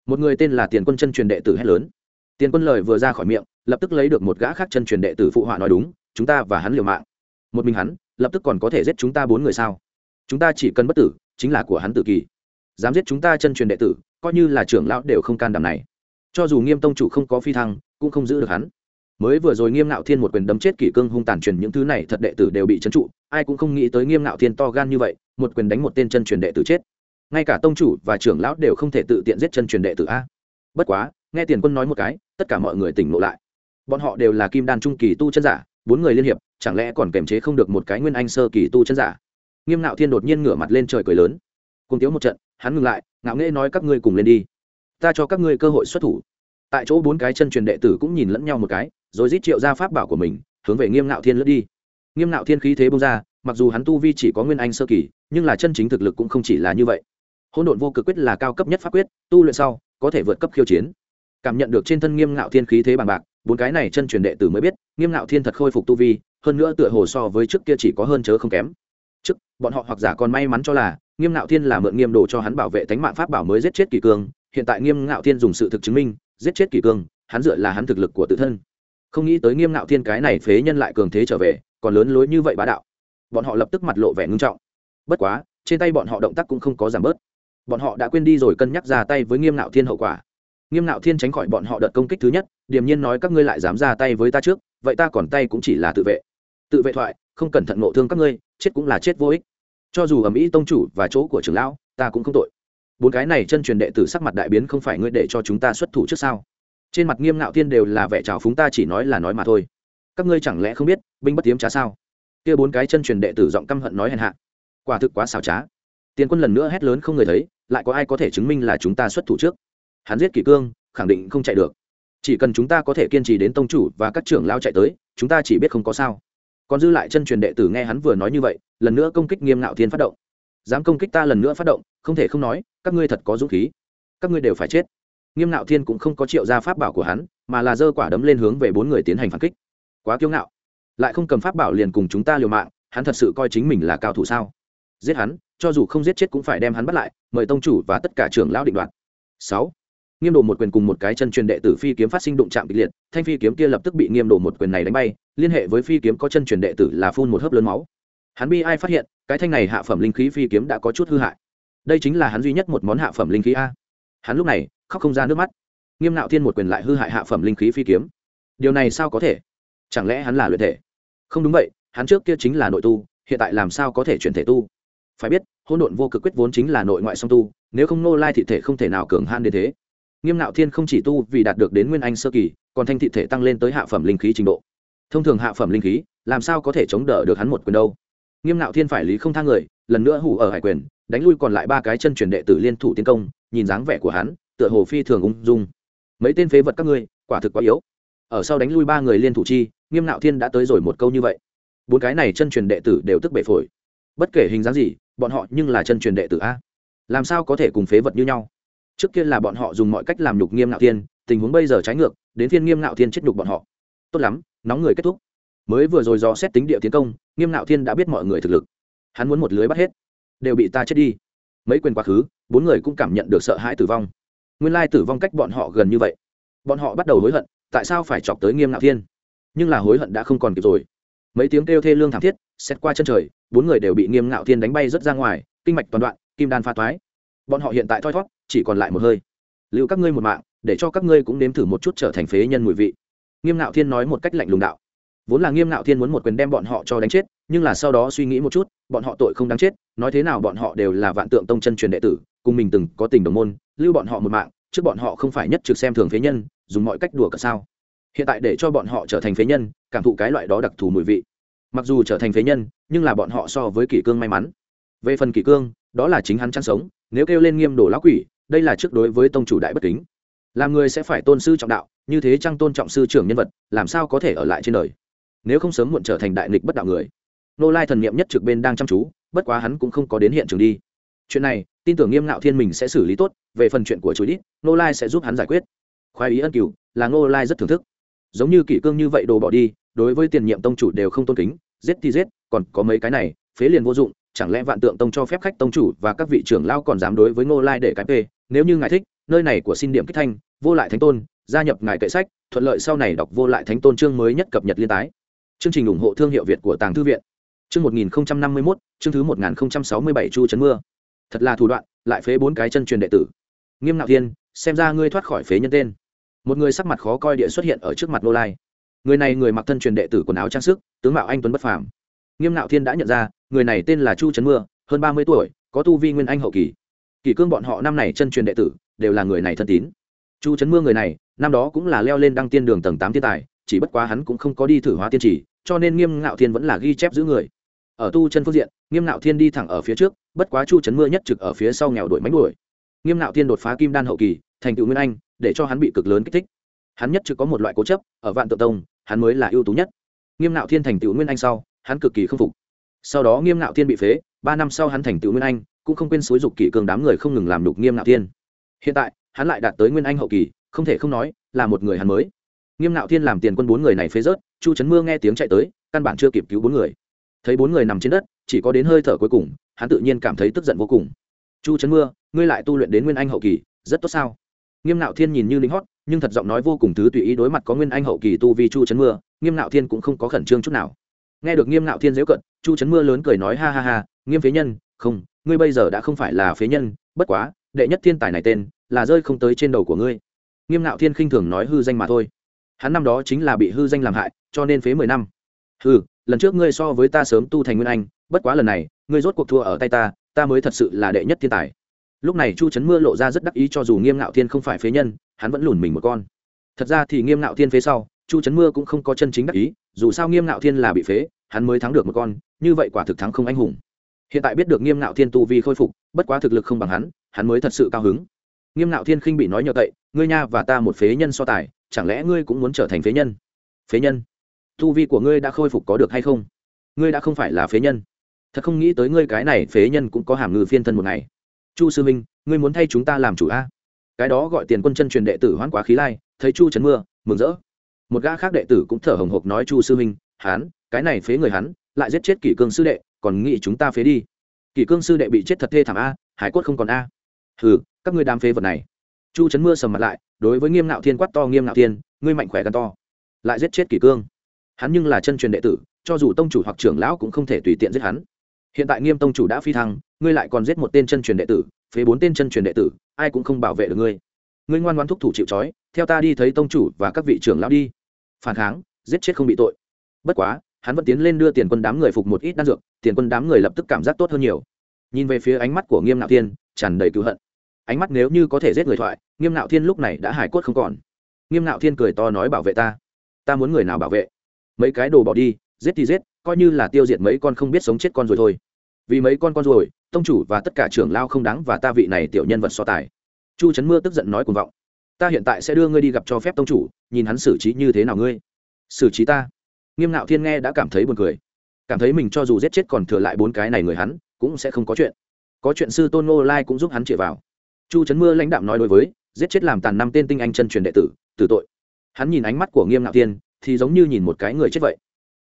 Một người tên là tiền quân chân truyền đệ tử hét lớn. Tiền quân lời vừa ra khỏi miệng, lập tức lấy được một gã khác chân truyền đệ tử phụ họa nói đúng, chúng ta và hắn liều mạng. Một mình hắn, lập tức còn có thể giết chúng ta bốn người sao? Chúng ta chỉ cần bất tử, chính là của hắn tự kỳ. Dám giết chúng ta chân truyền đệ tử, coi như là trưởng lão đều không can đảm này. Cho dù nghiêm tông chủ không có phi thăng, cũng không giữ được hắn mới vừa rồi nghiêm ngạo thiên một quyền đấm chết kỷ cương hung tàn truyền những thứ này thật đệ tử đều bị trấn trụ, ai cũng không nghĩ tới nghiêm ngạo thiên to gan như vậy, một quyền đánh một tên chân truyền đệ tử chết. Ngay cả tông chủ và trưởng lão đều không thể tự tiện giết chân truyền đệ tử a. Bất quá, nghe tiền quân nói một cái, tất cả mọi người tỉnh ngộ lại. Bọn họ đều là kim đan trung kỳ tu chân giả, bốn người liên hiệp, chẳng lẽ còn kềm chế không được một cái nguyên anh sơ kỳ tu chân giả? Nghiêm ngạo thiên đột nhiên ngửa mặt lên trời cười lớn. Cùng tiếu một trận, hắn ngừng lại, ngạo nghễ nói các ngươi cùng lên đi. Ta cho các ngươi cơ hội xuất thủ. Tại chỗ bốn cái chân truyền đệ tử cũng nhìn lẫn nhau một cái rồi rít triệu ra pháp bảo của mình, hướng về nghiêm ngạo thiên lướt đi. Nghiêm ngạo thiên khí thế bông ra, mặc dù hắn tu vi chỉ có nguyên anh sơ kỳ, nhưng là chân chính thực lực cũng không chỉ là như vậy. Hỗn độn vô cực quyết là cao cấp nhất pháp quyết, tu luyện sau, có thể vượt cấp khiêu chiến. Cảm nhận được trên thân nghiêm ngạo thiên khí thế bằng bạc, bốn cái này chân truyền đệ tử mới biết, nghiêm ngạo thiên thật khôi phục tu vi, hơn nữa tựa hồ so với trước kia chỉ có hơn chớ không kém. Trước, bọn họ hoặc giả còn may mắn cho là, nghiêm ngạo thiên là mượn nghiêm đồ cho hắn bảo vệ tánh mạng pháp bảo mới giết chết kỳ cương, hiện tại nghiêm ngạo thiên dùng sự thực chứng minh, giết chết kỳ cương, hắn dựa là hắn thực lực của tự thân không nghĩ tới nghiêm ngạo thiên cái này phế nhân lại cường thế trở về, còn lớn lối như vậy bá đạo. Bọn họ lập tức mặt lộ vẻ ngưng trọng. Bất quá, trên tay bọn họ động tác cũng không có giảm bớt. Bọn họ đã quên đi rồi cân nhắc ra tay với nghiêm ngạo thiên hậu quả. Nghiêm ngạo thiên tránh khỏi bọn họ đợt công kích thứ nhất, điềm nhiên nói các ngươi lại dám ra tay với ta trước, vậy ta còn tay cũng chỉ là tự vệ. Tự vệ thoại, không cẩn thận ngộ thương các ngươi, chết cũng là chết vô ích. Cho dù ầm ĩ tông chủ và chỗ của trưởng lão, ta cũng không tội. Bốn cái này chân truyền đệ tử sắc mặt đại biến không phải ngươi để cho chúng ta xuất thủ trước sao? Trên mặt nghiêm ngạo thiên đều là vẻ trào phúng, ta chỉ nói là nói mà thôi. Các ngươi chẳng lẽ không biết, binh bất tiếm trá sao? Kia bốn cái chân truyền đệ tử giọng căm hận nói hèn hạ. Quả thực quá xảo trá. Tiền quân lần nữa hét lớn không người thấy, lại có ai có thể chứng minh là chúng ta xuất thủ trước? Hắn giết kỷ cương, khẳng định không chạy được. Chỉ cần chúng ta có thể kiên trì đến tông chủ và các trưởng lao chạy tới, chúng ta chỉ biết không có sao. Còn dư lại chân truyền đệ tử nghe hắn vừa nói như vậy, lần nữa công kích nghiêm ngạo thiên phát động. Dám công kích ta lần nữa phát động, không thể không nói, các ngươi thật có dũng khí. Các ngươi đều phải chết nghiêm ngạo thiên cũng không có triệu ra pháp bảo của hắn, mà là giơ quả đấm lên hướng về bốn người tiến hành phản kích. Quá kiêu ngạo. Lại không cầm pháp bảo liền cùng chúng ta liều mạng, hắn thật sự coi chính mình là cao thủ sao? Giết hắn, cho dù không giết chết cũng phải đem hắn bắt lại, mời tông chủ và tất cả trưởng lão định đoạt. Sáu. Nghiêm đồ một quyền cùng một cái chân truyền đệ tử phi kiếm phát sinh đụng chạm kịch liệt, thanh phi kiếm kia lập tức bị nghiêm đồ một quyền này đánh bay, liên hệ với phi kiếm có chân truyền đệ tử là phun một hớp lớn máu. Hắn bi ai phát hiện, cái thanh này hạ phẩm linh khí phi kiếm đã có chút hư hại. Đây chính là hắn duy nhất một món hạ phẩm linh khí a hắn lúc này, khóc không ra nước mắt. Nghiêm nạo thiên một quyền lại hư hại hạ phẩm linh khí phi kiếm. Điều này sao có thể? Chẳng lẽ hắn là luyện thể? Không đúng vậy, hắn trước kia chính là nội tu, hiện tại làm sao có thể chuyển thể tu? Phải biết, hỗn độn vô cực quyết vốn chính là nội ngoại song tu, nếu không nô lai thị thể không thể nào cường han đến thế. Nghiêm nạo thiên không chỉ tu vì đạt được đến nguyên anh sơ kỳ, còn thanh thị thể tăng lên tới hạ phẩm linh khí trình độ. Thông thường hạ phẩm linh khí, làm sao có thể chống đỡ được hắn một quyền đâu? Nghiêm nạo thiên phải lý không thang người, lần nữa hủ ở hải quyền đánh lui còn lại ba cái chân truyền đệ tử liên thủ tiến công, nhìn dáng vẻ của hắn, tựa hồ phi thường ung dung. Mấy tên phế vật các ngươi, quả thực quá yếu. Ở sau đánh lui ba người liên thủ chi, nghiêm nạo thiên đã tới rồi một câu như vậy. Bốn cái này chân truyền đệ tử đều tức bể phổi. Bất kể hình dáng gì, bọn họ nhưng là chân truyền đệ tử a. Làm sao có thể cùng phế vật như nhau? Trước kia là bọn họ dùng mọi cách làm nhục nghiêm nạo thiên, tình huống bây giờ trái ngược, đến thiên nghiêm nạo thiên chết nhục bọn họ. Tốt lắm, nóng người kết thúc. Mới vừa rồi do xét tính địa tiến công, nghiêm nạo thiên đã biết mọi người thực lực. Hắn muốn một lưới bắt hết đều bị ta chết đi. Mấy quyền quá khứ, bốn người cũng cảm nhận được sợ hãi tử vong. Nguyên lai tử vong cách bọn họ gần như vậy. Bọn họ bắt đầu hối hận, tại sao phải chọc tới nghiêm nạo thiên? Nhưng là hối hận đã không còn kịp rồi. Mấy tiếng kêu thê lương thảm thiết, xét qua chân trời, bốn người đều bị nghiêm ngạo thiên đánh bay rớt ra ngoài, kinh mạch toàn đoạn, kim đan pha toái. Bọn họ hiện tại thoi thót, chỉ còn lại một hơi. Lưu các ngươi một mạng, để cho các ngươi cũng nếm thử một chút trở thành phế nhân mùi vị. Nghiêm ngạo thiên nói một cách lạnh lùng đạo vốn là nghiêm ngạo thiên muốn một quyền đem bọn họ cho đánh chết, nhưng là sau đó suy nghĩ một chút, bọn họ tội không đáng chết, nói thế nào bọn họ đều là vạn tượng tông chân truyền đệ tử, cùng mình từng có tình đồng môn, lưu bọn họ một mạng, trước bọn họ không phải nhất trực xem thường phế nhân, dùng mọi cách đùa cả sao. Hiện tại để cho bọn họ trở thành phế nhân, cảm thụ cái loại đó đặc thù mùi vị. Mặc dù trở thành phế nhân, nhưng là bọn họ so với kỷ cương may mắn. Về phần kỷ cương, đó là chính hắn chăn sống, nếu kêu lên nghiêm đồ lá quỷ, đây là trước đối với tông chủ đại bất kính. Làm người sẽ phải tôn sư trọng đạo, như thế chăng tôn trọng sư trưởng nhân vật, làm sao có thể ở lại trên đời? Nếu không sớm muộn trở thành đại nghịch bất đạo người. Nô lai thần niệm nhất trực bên đang chăm chú, bất quá hắn cũng không có đến hiện trường đi. Chuyện này, tin tưởng nghiêm ngạo thiên mình sẽ xử lý tốt, về phần chuyện của chú ít nô lai sẽ giúp hắn giải quyết. Khoái ý ân cửu, là nô lai rất thưởng thức. Giống như kỷ cương như vậy đồ bỏ đi, đối với tiền nhiệm tông chủ đều không tôn kính, giết thì giết, còn có mấy cái này, phế liền vô dụng, chẳng lẽ vạn tượng tông cho phép khách tông chủ và các vị trưởng lao còn dám đối với ngô lai để cái p nếu như ngài thích, nơi này của xin điểm kích thanh, vô lại thánh tôn, gia nhập ngài kệ sách, thuận lợi sau này đọc vô lại thánh tôn chương mới nhất cập nhật liên tái chương trình ủng hộ thương hiệu việt của tàng thư viện. Chương một nghìn năm mươi mốt, chương thứ một nghìn sáu mươi bảy chu trấn mưa. Thật là thủ đoạn, lại phế bốn cái chân truyền đệ tử. Nghiêm nạo thiên, xem ra ngươi thoát khỏi phế nhân tên. Một người sắc mặt khó coi địa xuất hiện ở trước mặt nô lai. Người này người mặc thân truyền đệ tử quần áo trang sức, tướng mạo anh tuấn bất phàm. Nghiêm nạo thiên đã nhận ra, người này tên là chu trấn mưa, hơn ba mươi tuổi, có tu vi nguyên anh hậu kỳ. Kỷ cương bọn họ năm này chân truyền đệ tử, đều là người này thân tín. Chu trấn mưa người này, năm đó cũng là leo lên đăng tiên đường tầng tám thiên tài chỉ bất quá hắn cũng không có đi thử hóa tiên trì, cho nên nghiêm ngạo thiên vẫn là ghi chép giữ người. Ở tu chân phương diện, nghiêm ngạo thiên đi thẳng ở phía trước, bất quá chu chấn mưa nhất trực ở phía sau nghèo đuổi mánh đuổi. Nghiêm ngạo thiên đột phá kim đan hậu kỳ, thành tựu nguyên anh, để cho hắn bị cực lớn kích thích. Hắn nhất trực có một loại cố chấp, ở vạn tự tông, hắn mới là ưu tú nhất. Nghiêm ngạo thiên thành tựu nguyên anh sau, hắn cực kỳ k phục. Sau đó nghiêm ngạo thiên bị phế, ba năm sau hắn thành tựu nguyên anh, cũng không quên xúi dục kỷ cường đám người không ngừng làm đục nghiêm ngạo thiên. Hiện tại, hắn lại đạt tới nguyên anh hậu kỳ, không thể không nói là một người hắn mới nghiêm ngạo thiên làm tiền quân bốn người này phế rớt, chu trấn mưa nghe tiếng chạy tới, căn bản chưa kịp cứu bốn người. Thấy bốn người nằm trên đất, chỉ có đến hơi thở cuối cùng, hắn tự nhiên cảm thấy tức giận vô cùng. Chu trấn mưa, ngươi lại tu luyện đến nguyên anh hậu kỳ, rất tốt sao? Nghiêm ngạo thiên nhìn như lính hót, nhưng thật giọng nói vô cùng thứ tùy ý đối mặt có nguyên anh hậu kỳ tu vi chu trấn mưa, nghiêm ngạo thiên cũng không có khẩn trương chút nào. Nghe được nghiêm ngạo thiên dễu cận, chu trấn mưa lớn cười nói, ha ha ha, nghiêm phế nhân, không, ngươi bây giờ đã không phải là phế nhân, bất quá, đệ nhất thiên tài này tên là rơi không tới trên đầu của ngươi. Nghiêm ngạo thiên khinh thường nói hư danh mà thôi hắn năm đó chính là bị hư danh làm hại, cho nên phế mười năm. Hư lần trước ngươi so với ta sớm tu thành nguyên anh, bất quá lần này, ngươi rốt cuộc thua ở tay ta ta mới thật sự là đệ nhất thiên tài. Lúc này chu trấn mưa lộ ra rất đắc ý cho dù nghiêm ngạo thiên không phải phế nhân, hắn vẫn lùn mình một con. Thật ra thì nghiêm ngạo thiên phế sau, chu trấn mưa cũng không có chân chính đắc ý, dù sao nghiêm ngạo thiên là bị phế, hắn mới thắng được một con, như vậy quả thực thắng không anh hùng. Hiện tại biết được nghiêm ngạo thiên tu vi khôi phục, bất quá thực lực không bằng hắn hắn mới thật sự cao hứng. Nghiêm ngạo thiên khinh bị nói nhờ cậy, ngươi nha và ta một phế nhân so tài chẳng lẽ ngươi cũng muốn trở thành phế nhân? Phế nhân? Tu vi của ngươi đã khôi phục có được hay không? Ngươi đã không phải là phế nhân. Thật không nghĩ tới ngươi cái này phế nhân cũng có hàm ngư phiên thân một ngày. Chu sư minh ngươi muốn thay chúng ta làm chủ a? Cái đó gọi tiền quân chân truyền đệ tử hoãn quá khí lai, thấy chu trấn mưa, mừng rỡ. Một gã khác đệ tử cũng thở hồng hộc nói chu sư minh hán, cái này phế người hắn, lại giết chết kỷ cương sư đệ, còn nghĩ chúng ta phế đi. Kỷ cương sư đệ bị chết thật thê thảm a, hải quất không còn a. Hừ, các ngươi đám phế vật này chu trấn mưa sầm mặt lại, đối với nghiêm ngạo thiên quát to, nghiêm ngạo thiên, ngươi mạnh khỏe gần to, lại giết chết kỷ cương. Hắn nhưng là chân truyền đệ tử, cho dù tông chủ hoặc trưởng lão cũng không thể tùy tiện giết hắn. Hiện tại nghiêm tông chủ đã phi thăng, ngươi lại còn giết một tên chân truyền đệ tử, phế bốn tên chân truyền đệ tử, ai cũng không bảo vệ được ngươi. Ngươi ngoan ngoan thúc thủ chịu trói, theo ta đi thấy tông chủ và các vị trưởng lão đi. Phản kháng, giết chết không bị tội. Bất quá, hắn vẫn tiến lên đưa tiền quân đám người phục một ít đan dược, tiền quân đám người lập tức cảm giác tốt hơn nhiều. Nhìn về phía ánh mắt của nghiêm nạo thiên, tràn đầy cứu hận ánh mắt nếu như có thể giết người thoại, nghiêm nạo thiên lúc này đã hải cốt không còn. Nghiêm nạo thiên cười to nói bảo vệ ta. Ta muốn người nào bảo vệ? Mấy cái đồ bỏ đi, giết thì giết, coi như là tiêu diệt mấy con không biết sống chết con rồi thôi. Vì mấy con con rồi tông chủ và tất cả trưởng lao không đáng và ta vị này tiểu nhân vật so tài. Chu trấn mưa tức giận nói cuồng vọng. Ta hiện tại sẽ đưa ngươi đi gặp cho phép tông chủ, nhìn hắn xử trí như thế nào ngươi. Xử trí ta? Nghiêm nạo thiên nghe đã cảm thấy buồn cười. Cảm thấy mình cho dù giết chết còn thừa lại bốn cái này người hắn, cũng sẽ không có chuyện. Có chuyện sư tôn ngô lai cũng giúp hắn chĩa vào chu trấn mưa lãnh đạm nói đối với, giết chết làm tàn năm tên tinh anh chân truyền đệ tử tử tội. Hắn nhìn ánh mắt của nghiêm Ngạo thiên, thì giống như nhìn một cái người chết vậy.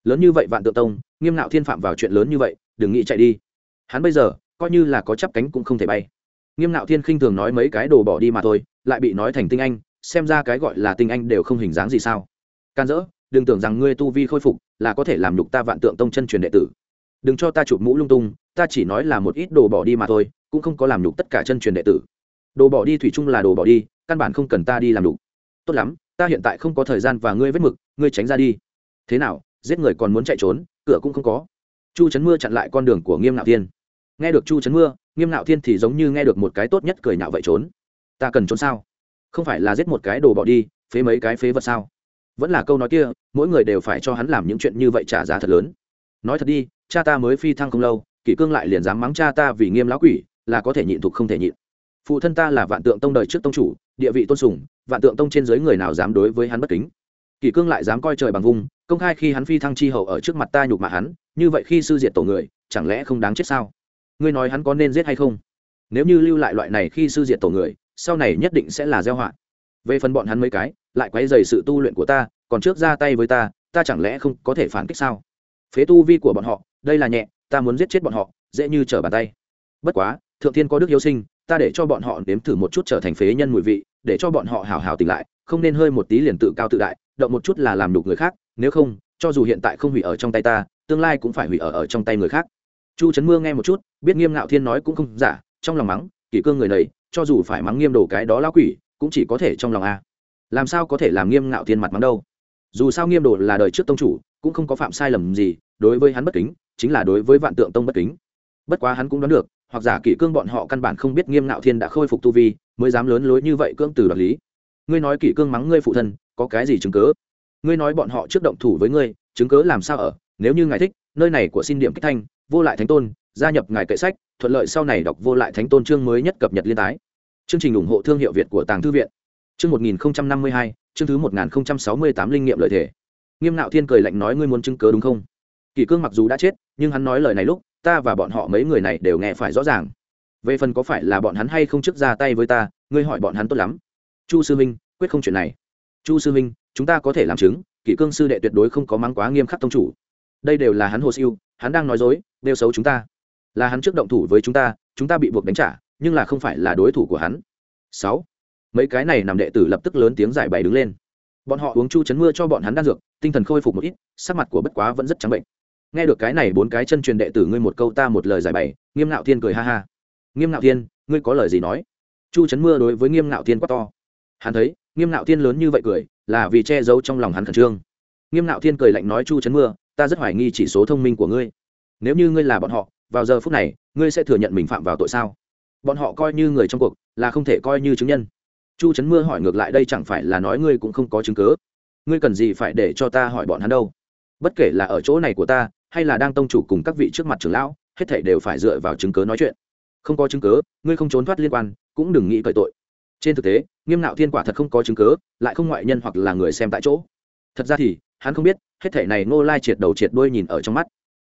Lớn như vậy vạn tượng tông, nghiêm ngạo thiên phạm vào chuyện lớn như vậy, đừng nghĩ chạy đi. Hắn bây giờ, coi như là có chắp cánh cũng không thể bay. Nghiêm ngạo thiên khinh thường nói mấy cái đồ bỏ đi mà thôi, lại bị nói thành tinh anh, xem ra cái gọi là tinh anh đều không hình dáng gì sao. Can dỡ, đừng tưởng rằng ngươi tu vi khôi phục là có thể làm nhục ta vạn tượng tông chân truyền đệ tử. Đừng cho ta chụp mũ lung tung, ta chỉ nói là một ít đồ bỏ đi mà thôi, cũng không có làm nhục tất cả chân truyền đệ tử đồ bỏ đi thủy chung là đồ bỏ đi, căn bản không cần ta đi làm đủ. tốt lắm, ta hiện tại không có thời gian và ngươi vết mực, ngươi tránh ra đi. Thế nào, giết người còn muốn chạy trốn, cửa cũng không có. Chu trấn mưa chặn lại con đường của nghiêm nạo thiên. Nghe được chu trấn mưa, nghiêm nạo thiên thì giống như nghe được một cái tốt nhất cười nhạo vậy trốn. Ta cần trốn sao? Không phải là giết một cái đồ bỏ đi, phế mấy cái phế vật sao? Vẫn là câu nói kia, mỗi người đều phải cho hắn làm những chuyện như vậy trả giá thật lớn. Nói thật đi, cha ta mới phi thăng không lâu, kỷ cương lại liền dám mắng cha ta vì nghiêm lão quỷ, là có thể nhịn thục không thể nhịn phụ thân ta là vạn tượng tông đời trước tông chủ địa vị tôn sùng vạn tượng tông trên dưới người nào dám đối với hắn bất kính? Kỷ cương lại dám coi trời bằng vùng, công khai khi hắn phi thăng chi hậu ở trước mặt ta nhục mạ hắn như vậy khi sư diệt tổ người chẳng lẽ không đáng chết sao? Ngươi nói hắn có nên giết hay không? Nếu như lưu lại loại này khi sư diệt tổ người sau này nhất định sẽ là gieo họa. Về phần bọn hắn mấy cái lại quấy dày sự tu luyện của ta còn trước ra tay với ta ta chẳng lẽ không có thể phản kích sao? Phế tu vi của bọn họ đây là nhẹ ta muốn giết chết bọn họ dễ như trở bàn tay. Bất quá thượng thiên có đức hiếu sinh ta để cho bọn họ nếm thử một chút trở thành phế nhân mùi vị, để cho bọn họ hào hào tỉnh lại, không nên hơi một tí liền tự cao tự đại, động một chút là làm đục người khác, nếu không, cho dù hiện tại không hủy ở trong tay ta, tương lai cũng phải hủy ở ở trong tay người khác. Chu trấn mưa nghe một chút, biết nghiêm ngạo thiên nói cũng không giả, trong lòng mắng, kỷ cương người này cho dù phải mắng nghiêm đồ cái đó lão quỷ, cũng chỉ có thể trong lòng a. Làm sao có thể làm nghiêm ngạo thiên mặt mắng đâu? Dù sao nghiêm đồ là đời trước tông chủ, cũng không có phạm sai lầm gì, đối với hắn bất kính, chính là đối với vạn tượng tông bất kính. Bất quá hắn cũng đoán được hoặc giả kỷ cương bọn họ căn bản không biết nghiêm ngạo thiên đã khôi phục tu vi, mới dám lớn lối như vậy cương từ đoạt lý. Ngươi nói kỷ cương mắng ngươi phụ thân, có cái gì chứng cớ? Ngươi nói bọn họ trước động thủ với ngươi, chứng cớ làm sao ở? Nếu như ngài thích, nơi này của xin điểm kích thanh, vô lại thánh tôn, gia nhập ngài kệ sách, thuận lợi sau này đọc vô lại thánh tôn chương mới nhất cập nhật liên tái. Chương trình ủng hộ thương hiệu việt của tàng thư viện. Chương một nghìn năm mươi hai, chương thứ một nghìn sáu mươi tám linh nghiệm lợi thể. Nghiêm ngạo thiên cười lạnh nói ngươi muốn chứng cớ đúng không? Kỷ cương mặc dù đã chết, nhưng hắn nói lời này lúc ta và bọn họ mấy người này đều nghe phải rõ ràng. Về phần có phải là bọn hắn hay không trước ra tay với ta, ngươi hỏi bọn hắn tốt lắm. Chu sư minh quyết không chuyện này. Chu sư minh chúng ta có thể làm chứng, kỷ cương sư đệ tuyệt đối không có mắng quá nghiêm khắc tông chủ. Đây đều là hắn hồ siêu, hắn đang nói dối đeo xấu chúng ta. Là hắn trước động thủ với chúng ta chúng ta bị buộc đánh trả, nhưng là không phải là đối thủ của hắn. Sáu. Mấy cái này nằm đệ tử lập tức lớn tiếng giải bày đứng lên. Bọn họ uống chu chấn mưa cho bọn hắn đan dược, tinh thần khôi phục một ít, sắc mặt của bất quá vẫn rất trắng bệnh nghe được cái này bốn cái chân truyền đệ tử ngươi một câu ta một lời giải bày, nghiêm ngạo thiên cười ha ha. Nghiêm ngạo thiên, ngươi có lời gì nói? Chu chấn mưa đối với nghiêm ngạo thiên quá to. Hắn thấy, nghiêm ngạo thiên lớn như vậy cười, là vì che giấu trong lòng hắn khẩn trương. Nghiêm ngạo thiên cười lạnh nói, chu chấn mưa, ta rất hoài nghi chỉ số thông minh của ngươi. Nếu như ngươi là bọn họ, vào giờ phút này, ngươi sẽ thừa nhận mình phạm vào tội sao? Bọn họ coi như người trong cuộc, là không thể coi như chứng nhân. Chu trấn mưa hỏi ngược lại, đây chẳng phải là nói ngươi cũng không có chứng cớ ngươi cần gì phải để cho ta hỏi bọn hắn đâu? Bất kể là ở chỗ này của ta hay là đang tông chủ cùng các vị trước mặt trưởng lão, hết thảy đều phải dựa vào chứng cớ nói chuyện. Không có chứng cớ ngươi không trốn thoát liên quan, cũng đừng nghĩ cởi tội. Trên thực tế, nghiêm nạo thiên quả thật không có chứng cớ lại không ngoại nhân hoặc là người xem tại chỗ. Thật ra thì, hắn không biết, hết thảy này ngô lai triệt đầu triệt đuôi nhìn ở trong mắt.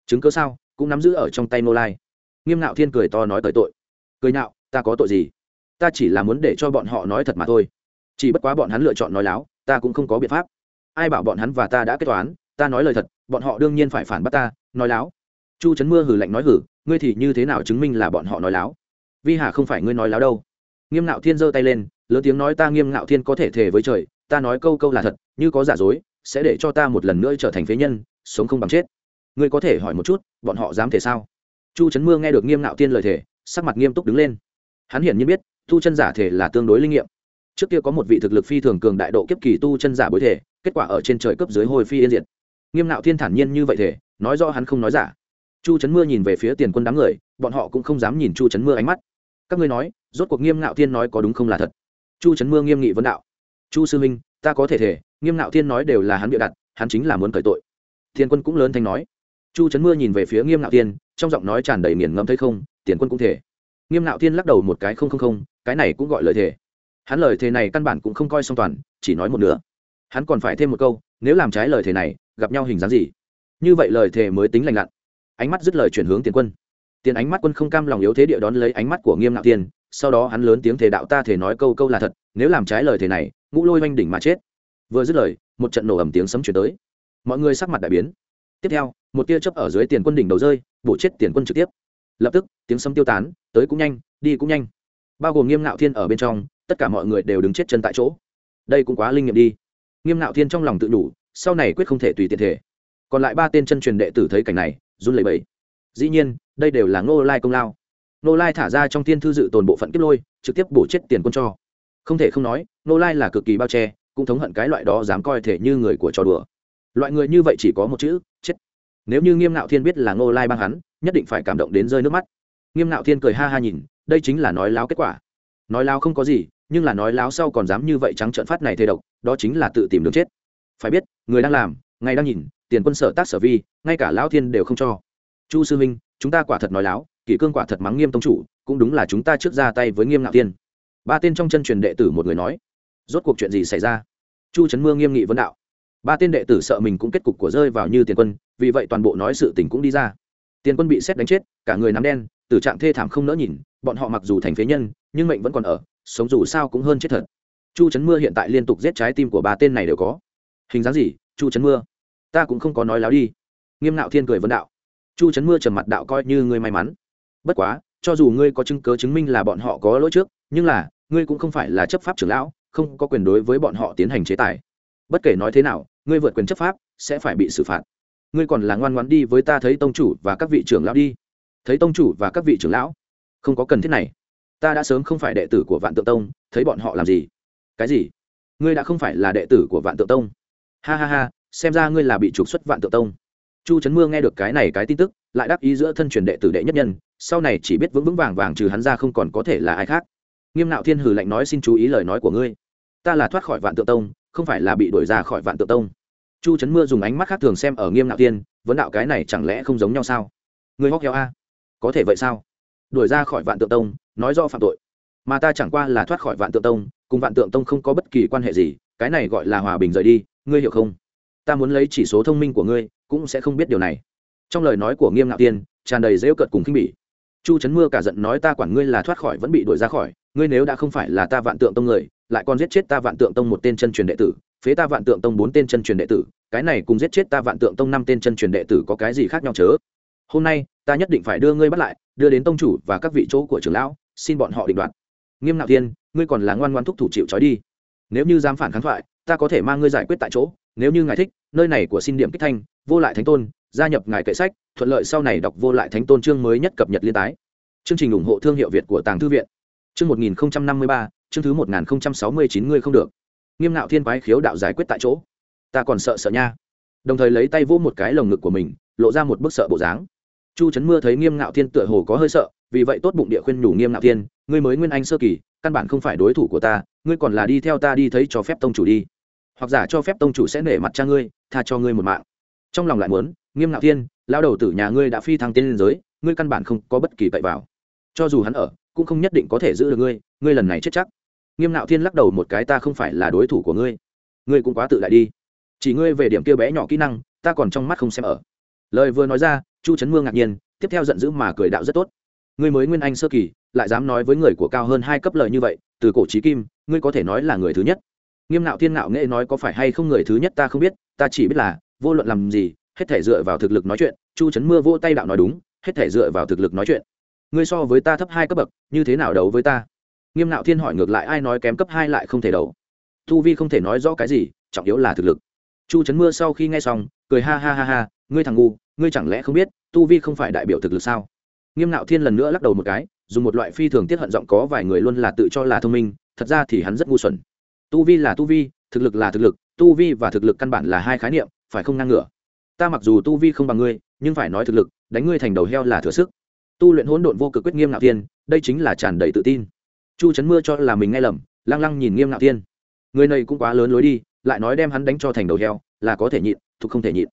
Chứng cớ sao, cũng nắm giữ ở trong tay ngô lai. Nghiêm nạo thiên cười to nói cởi tội. Cười nạo ta có tội gì? Ta chỉ là muốn để cho bọn họ nói thật mà thôi. Chỉ bất quá bọn hắn lựa chọn nói láo, ta cũng không có biện pháp. Ai bảo bọn hắn và ta đã kết toán, ta nói lời thật bọn họ đương nhiên phải phản bắt ta, nói láo. Chu trấn mưa hử lạnh nói hử ngươi thì như thế nào chứng minh là bọn họ nói láo? Vi hà không phải ngươi nói láo đâu. Nghiêm ngạo thiên giơ tay lên, lớn tiếng nói ta nghiêm ngạo thiên có thể thề với trời, ta nói câu câu là thật, như có giả dối, sẽ để cho ta một lần nữa trở thành phế nhân, sống không bằng chết. Ngươi có thể hỏi một chút, bọn họ dám thể sao? Chu trấn mưa nghe được nghiêm ngạo thiên lời thề, sắc mặt nghiêm túc đứng lên. Hắn hiển nhiên biết, tu chân giả thể là tương đối linh nghiệm. Trước kia có một vị thực lực phi thường cường đại độ kiếp kỳ tu chân giả bối thể kết quả ở trên trời cấp dưới hồi phi yên diệt nghiêm nạo thiên thản nhiên như vậy thể, nói do hắn không nói giả. Chu trấn mưa nhìn về phía tiền quân đám người, bọn họ cũng không dám nhìn chu trấn mưa ánh mắt. Các ngươi nói, rốt cuộc nghiêm nạo thiên nói có đúng không là thật? Chu trấn mưa nghiêm nghị vấn đạo. Chu sư minh ta có thể thể, nghiêm nạo thiên nói đều là hắn bịa đặt, hắn chính là muốn cởi tội. Thiên quân cũng lớn thanh nói. Chu trấn mưa nhìn về phía nghiêm nạo thiên, trong giọng nói tràn đầy nghiền ngẫm thấy không, tiền quân cũng thể. Nghiêm nạo thiên lắc đầu một cái không không không, cái này cũng gọi lời thề hắn lời thề này căn bản cũng không coi song toàn, chỉ nói một nửa. Hắn còn phải thêm một câu nếu làm trái lời thề này, gặp nhau hình dáng gì? Như vậy lời thề mới tính lành lặn. Ánh mắt dứt lời chuyển hướng tiền quân. Tiền ánh mắt quân không cam lòng yếu thế địa đón lấy ánh mắt của nghiêm nạo tiên sau đó hắn lớn tiếng thề đạo ta thể nói câu câu là thật, nếu làm trái lời thề này, ngũ lôi oanh đỉnh mà chết. Vừa dứt lời, một trận nổ ầm tiếng sấm chuyển tới. Mọi người sắc mặt đại biến. Tiếp theo, một tia chớp ở dưới tiền quân đỉnh đầu rơi, bổ chết tiền quân trực tiếp. Lập tức, tiếng sấm tiêu tán, tới cũng nhanh, đi cũng nhanh. Bao gồm nghiêm ngạo thiên ở bên trong, tất cả mọi người đều đứng chết chân tại chỗ. Đây cũng quá linh nghiệm đi nghiêm Nạo thiên trong lòng tự đủ, sau này quyết không thể tùy tiện thể. Còn lại ba tên chân truyền đệ tử thấy cảnh này, run lẩy bẩy. Dĩ nhiên, đây đều là ngô lai công lao. Ngô lai thả ra trong thiên thư dự tồn bộ phận kiếp lôi, trực tiếp bổ chết tiền quân cho. Không thể không nói, ngô lai là cực kỳ bao che, cũng thống hận cái loại đó dám coi thể như người của trò đùa. Loại người như vậy chỉ có một chữ, chết. Nếu như nghiêm Nạo thiên biết là ngô lai băng hắn, nhất định phải cảm động đến rơi nước mắt. Nghiêm Nạo thiên cười ha ha nhìn, đây chính là nói láo kết quả. Nói láo không có gì, nhưng là nói láo sau còn dám như vậy trắng trợn phát này thê độc đó chính là tự tìm đường chết. Phải biết, người đang làm, ngày đang nhìn, tiền quân sở tác sở vi, ngay cả lão thiên đều không cho. Chu sư minh chúng ta quả thật nói láo, kỷ cương quả thật mắng nghiêm tông chủ, cũng đúng là chúng ta trước ra tay với nghiêm ngạo tiên. ba tên trong chân truyền đệ tử một người nói, rốt cuộc chuyện gì xảy ra? Chu trấn mưa nghiêm nghị vấn đạo. Ba tên đệ tử sợ mình cũng kết cục của rơi vào như tiền quân, vì vậy toàn bộ nói sự tình cũng đi ra. Tiền quân bị xét đánh chết, cả người nắm đen, tử trạng thê thảm không nỡ nhìn, bọn họ mặc dù thành phế nhân, nhưng mệnh vẫn còn ở, sống dù sao cũng hơn chết thật chu trấn mưa hiện tại liên tục giết trái tim của ba tên này đều có. Hình dáng gì, chu trấn mưa? Ta cũng không có nói láo đi. Nghiêm nạo thiên cười vấn đạo. Chu trấn mưa trầm mặt đạo coi như ngươi may mắn. Bất quá, cho dù ngươi có chứng cớ chứng minh là bọn họ có lỗi trước, nhưng là, ngươi cũng không phải là chấp pháp trưởng lão, không có quyền đối với bọn họ tiến hành chế tài. Bất kể nói thế nào, ngươi vượt quyền chấp pháp, sẽ phải bị xử phạt. Ngươi còn là ngoan ngoãn đi với ta thấy tông chủ và các vị trưởng lão đi. Thấy tông chủ và các vị trưởng lão? Không có cần thiết này. Ta đã sớm không phải đệ tử của vạn tượng tông, thấy bọn họ làm gì? Cái gì? Ngươi đã không phải là đệ tử của vạn tượng tông. Ha ha ha, xem ra ngươi là bị trục xuất vạn tượng tông. Chu trấn mưa nghe được cái này cái tin tức, lại đáp ý giữa thân truyền đệ tử đệ nhất nhân, sau này chỉ biết vững vững vàng vàng trừ hắn ra không còn có thể là ai khác. Nghiêm nạo thiên hử lạnh nói xin chú ý lời nói của ngươi. Ta là thoát khỏi vạn tượng tông, không phải là bị đuổi ra khỏi vạn tượng tông. Chu trấn mưa dùng ánh mắt khác thường xem ở nghiêm nạo thiên, vấn đạo cái này chẳng lẽ không giống nhau sao? Người hóc heo a. Có thể vậy sao? Đuổi ra khỏi vạn tượng tông, nói do phạm tội mà ta chẳng qua là thoát khỏi vạn tượng tông, cùng vạn tượng tông không có bất kỳ quan hệ gì, cái này gọi là hòa bình rời đi, ngươi hiểu không? Ta muốn lấy chỉ số thông minh của ngươi, cũng sẽ không biết điều này. Trong lời nói của nghiêm ngạo tiên, tràn đầy dễu cợt cùng khinh bỉ. Chu trấn mưa cả giận nói ta quản ngươi là thoát khỏi vẫn bị đuổi ra khỏi, ngươi nếu đã không phải là ta vạn tượng tông người, lại còn giết chết ta vạn tượng tông một tên chân truyền đệ tử, phế ta vạn tượng tông bốn tên chân truyền đệ tử, cái này cùng giết chết ta vạn tượng tông năm tên chân truyền đệ tử có cái gì khác nhau chớ? Hôm nay, ta nhất định phải đưa ngươi bắt lại, đưa đến tông chủ và các vị chỗ của trưởng lão, xin bọn họ định đoạt nghiêm nạo thiên, ngươi còn là ngoan ngoan thúc thủ chịu trói đi. Nếu như dám phản kháng thoại, ta có thể mang ngươi giải quyết tại chỗ. Nếu như ngài thích, nơi này của xin điểm kích thanh, vô lại thánh tôn, gia nhập ngài kệ sách, thuận lợi sau này đọc vô lại thánh tôn chương mới nhất cập nhật liên tái. Chương trình ủng hộ thương hiệu việt của tàng thư viện. Chương một nghìn năm mươi ba, chương thứ một nghìn sáu mươi chín ngươi không được. Nghiêm nạo thiên quái khiếu đạo giải quyết tại chỗ. Ta còn sợ sợ nha. Đồng thời lấy tay vỗ một cái lồng ngực của mình, lộ ra một bức sợ bộ dáng. Chu trấn mưa thấy nghiêm ngạo thiên tựa hồ có hơi sợ vì vậy tốt bụng địa khuyên nhủ nghiêm ngạo thiên, ngươi mới nguyên anh sơ kỳ, căn bản không phải đối thủ của ta, ngươi còn là đi theo ta đi thấy cho phép tông chủ đi. Hoặc giả cho phép tông chủ sẽ nể mặt cha ngươi, tha cho ngươi một mạng. Trong lòng lại muốn, nghiêm ngạo thiên lao đầu tử nhà ngươi đã phi thăng tiên liên giới, ngươi căn bản không có bất kỳ cậy vào. Cho dù hắn ở, cũng không nhất định có thể giữ được ngươi ngươi lần này chết chắc. Nghiêm ngạo thiên lắc đầu một cái, ta không phải là đối thủ của ngươi. Ngươi cũng quá tự đại đi. Chỉ ngươi về điểm kia bé nhỏ kỹ năng, ta còn trong mắt không xem ở. Lời vừa nói ra, chu trấn mương ngạc nhiên, tiếp theo giận dữ mà cười đạo rất tốt ngươi mới nguyên anh sơ kỳ, lại dám nói với người của cao hơn hai cấp lời như vậy, từ cổ trí kim, ngươi có thể nói là người thứ nhất. Nghiêm nạo thiên nạo nghệ nói có phải hay không người thứ nhất ta không biết, ta chỉ biết là, vô luận làm gì, hết thể dựa vào thực lực nói chuyện, chu trấn mưa vô tay đạo nói đúng, hết thể dựa vào thực lực nói chuyện. Ngươi so với ta thấp hai cấp bậc, như thế nào đấu với ta? Nghiêm nạo thiên hỏi ngược lại ai nói kém cấp hai lại không thể đấu. Thu vi không thể nói rõ cái gì, trọng yếu là thực lực. Chu trấn mưa sau khi nghe xong, cười ha ha ha ha, ngươi thằng ngu, ngươi chẳng lẽ không biết, tu vi không phải đại biểu thực lực sao? Nghiêm Ngạo thiên lần nữa lắc đầu một cái, dùng một loại phi thường tiết hận giọng có vài người luôn là tự cho là thông minh, thật ra thì hắn rất ngu xuẩn. Tu vi là tu vi, thực lực là thực lực, tu vi và thực lực căn bản là hai khái niệm, phải không ngang ngửa? Ta mặc dù tu vi không bằng ngươi, nhưng phải nói thực lực, đánh ngươi thành đầu heo là thừa sức. Tu luyện hỗn độn vô cực quyết nghiêm Ngạo thiên, đây chính là tràn đầy tự tin. Chu trấn mưa cho là mình nghe lầm, lăng lăng nhìn nghiêm Ngạo thiên. Người này cũng quá lớn lối đi, lại nói đem hắn đánh cho thành đầu heo, là có thể nhịn thuộc không thể nhịn.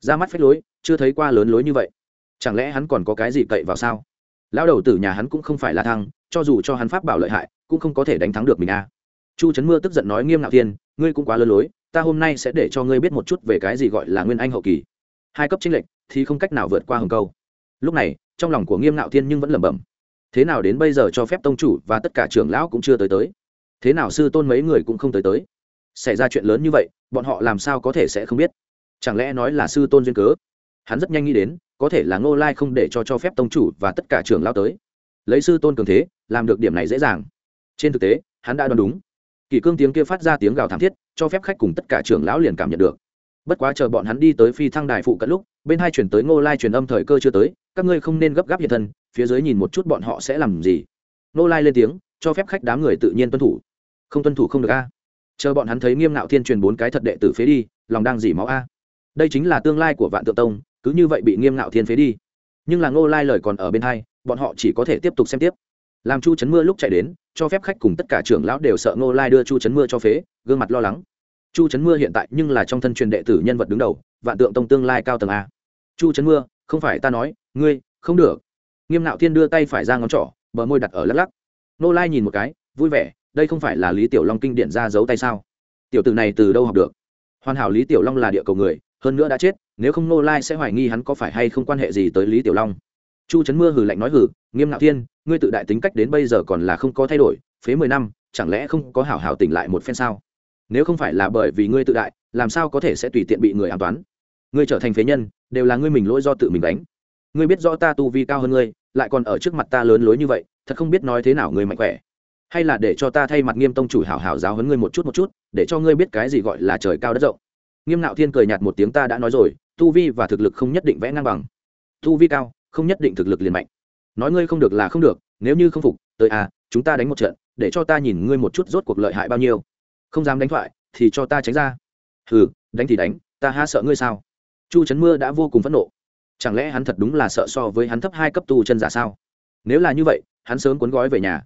Ra mắt phách lối, chưa thấy qua lớn lối như vậy chẳng lẽ hắn còn có cái gì cậy vào sao? Lão đầu tử nhà hắn cũng không phải là thăng cho dù cho hắn pháp bảo lợi hại, cũng không có thể đánh thắng được mình a à. chu trấn mưa tức giận nói nghiêm ngạo thiên, ngươi cũng quá lơ lối, ta hôm nay sẽ để cho ngươi biết một chút về cái gì gọi là nguyên anh hậu kỳ. Hai cấp chính lệnh thì không cách nào vượt qua hồng câu. Lúc này, trong lòng của nghiêm ngạo thiên nhưng vẫn lẩm bẩm. Thế nào đến bây giờ cho phép tông chủ và tất cả trưởng lão cũng chưa tới tới? Thế nào sư tôn mấy người cũng không tới tới? Xảy ra chuyện lớn như vậy, bọn họ làm sao có thể sẽ không biết? Chẳng lẽ nói là sư tôn duyên cớ? Hắn rất nhanh nghĩ đến có thể là ngô lai không để cho cho phép tông chủ và tất cả trưởng lao tới. Lấy sư tôn cường thế, làm được điểm này dễ dàng. Trên thực tế, hắn đã đoán đúng. Kỷ cương tiếng kia phát ra tiếng gào thảm thiết, cho phép khách cùng tất cả trưởng lão liền cảm nhận được. Bất quá chờ bọn hắn đi tới phi thăng đài phụ cận lúc, bên hai chuyển tới ngô lai truyền âm thời cơ chưa tới, các ngươi không nên gấp gáp hiện thân, phía dưới nhìn một chút bọn họ sẽ làm gì. Ngô lai lên tiếng, cho phép khách đám người tự nhiên tuân thủ. Không tuân thủ không được a. Chờ bọn hắn thấy nghiêm ngạo thiên truyền bốn cái thật đệ tử phế đi, lòng đang dỉ máu a. Đây chính là tương lai của vạn tượng tông cứ như vậy bị nghiêm ngạo thiên phế đi. Nhưng là ngô lai lời còn ở bên hai, bọn họ chỉ có thể tiếp tục xem tiếp. Làm chu chấn mưa lúc chạy đến, cho phép khách cùng tất cả trưởng lão đều sợ ngô lai đưa chu chấn mưa cho phế, gương mặt lo lắng. Chu chấn mưa hiện tại nhưng là trong thân truyền đệ tử nhân vật đứng đầu, vạn tượng tông tương lai cao tầng a. Chu chấn mưa, không phải ta nói, ngươi, không được. Nghiêm nạo thiên đưa tay phải ra ngón trỏ, bờ môi đặt ở lắc lắc. Ngô lai nhìn một cái, vui vẻ, đây không phải là lý tiểu long kinh điển ra giấu tay sao? Tiểu tử này từ đâu học được? Hoàn hảo lý tiểu long là địa cầu người hơn nữa đã chết nếu không nô lai sẽ hoài nghi hắn có phải hay không quan hệ gì tới lý tiểu long. Chu trấn mưa hử lạnh nói hử, nghiêm ngạo thiên ngươi tự đại tính cách đến bây giờ còn là không có thay đổi phế mười năm chẳng lẽ không có hảo hảo tỉnh lại một phen sao? Nếu không phải là bởi vì ngươi tự đại làm sao có thể sẽ tùy tiện bị người an toán? Ngươi trở thành phế nhân đều là ngươi mình lỗi do tự mình đánh. Ngươi biết rõ ta tu vi cao hơn ngươi lại còn ở trước mặt ta lớn lối như vậy thật không biết nói thế nào ngươi mạnh khỏe. Hay là để cho ta thay mặt nghiêm tông chủ hảo hảo giáo huấn ngươi một chút một chút để cho ngươi biết cái gì gọi là trời cao đất rộng nghiêm nạo thiên cười nhạt một tiếng, ta đã nói rồi, tu vi và thực lực không nhất định vẽ ngang bằng. Tu vi cao, không nhất định thực lực liền mạnh. Nói ngươi không được là không được, nếu như không phục, tới à chúng ta đánh một trận, để cho ta nhìn ngươi một chút rốt cuộc lợi hại bao nhiêu. Không dám đánh thoại, thì cho ta tránh ra. Hừ, đánh thì đánh, ta ha sợ ngươi sao? Chu trấn mưa đã vô cùng phẫn nộ. Chẳng lẽ hắn thật đúng là sợ so với hắn thấp hai cấp tu chân giả sao? Nếu là như vậy, hắn sớm cuốn gói về nhà.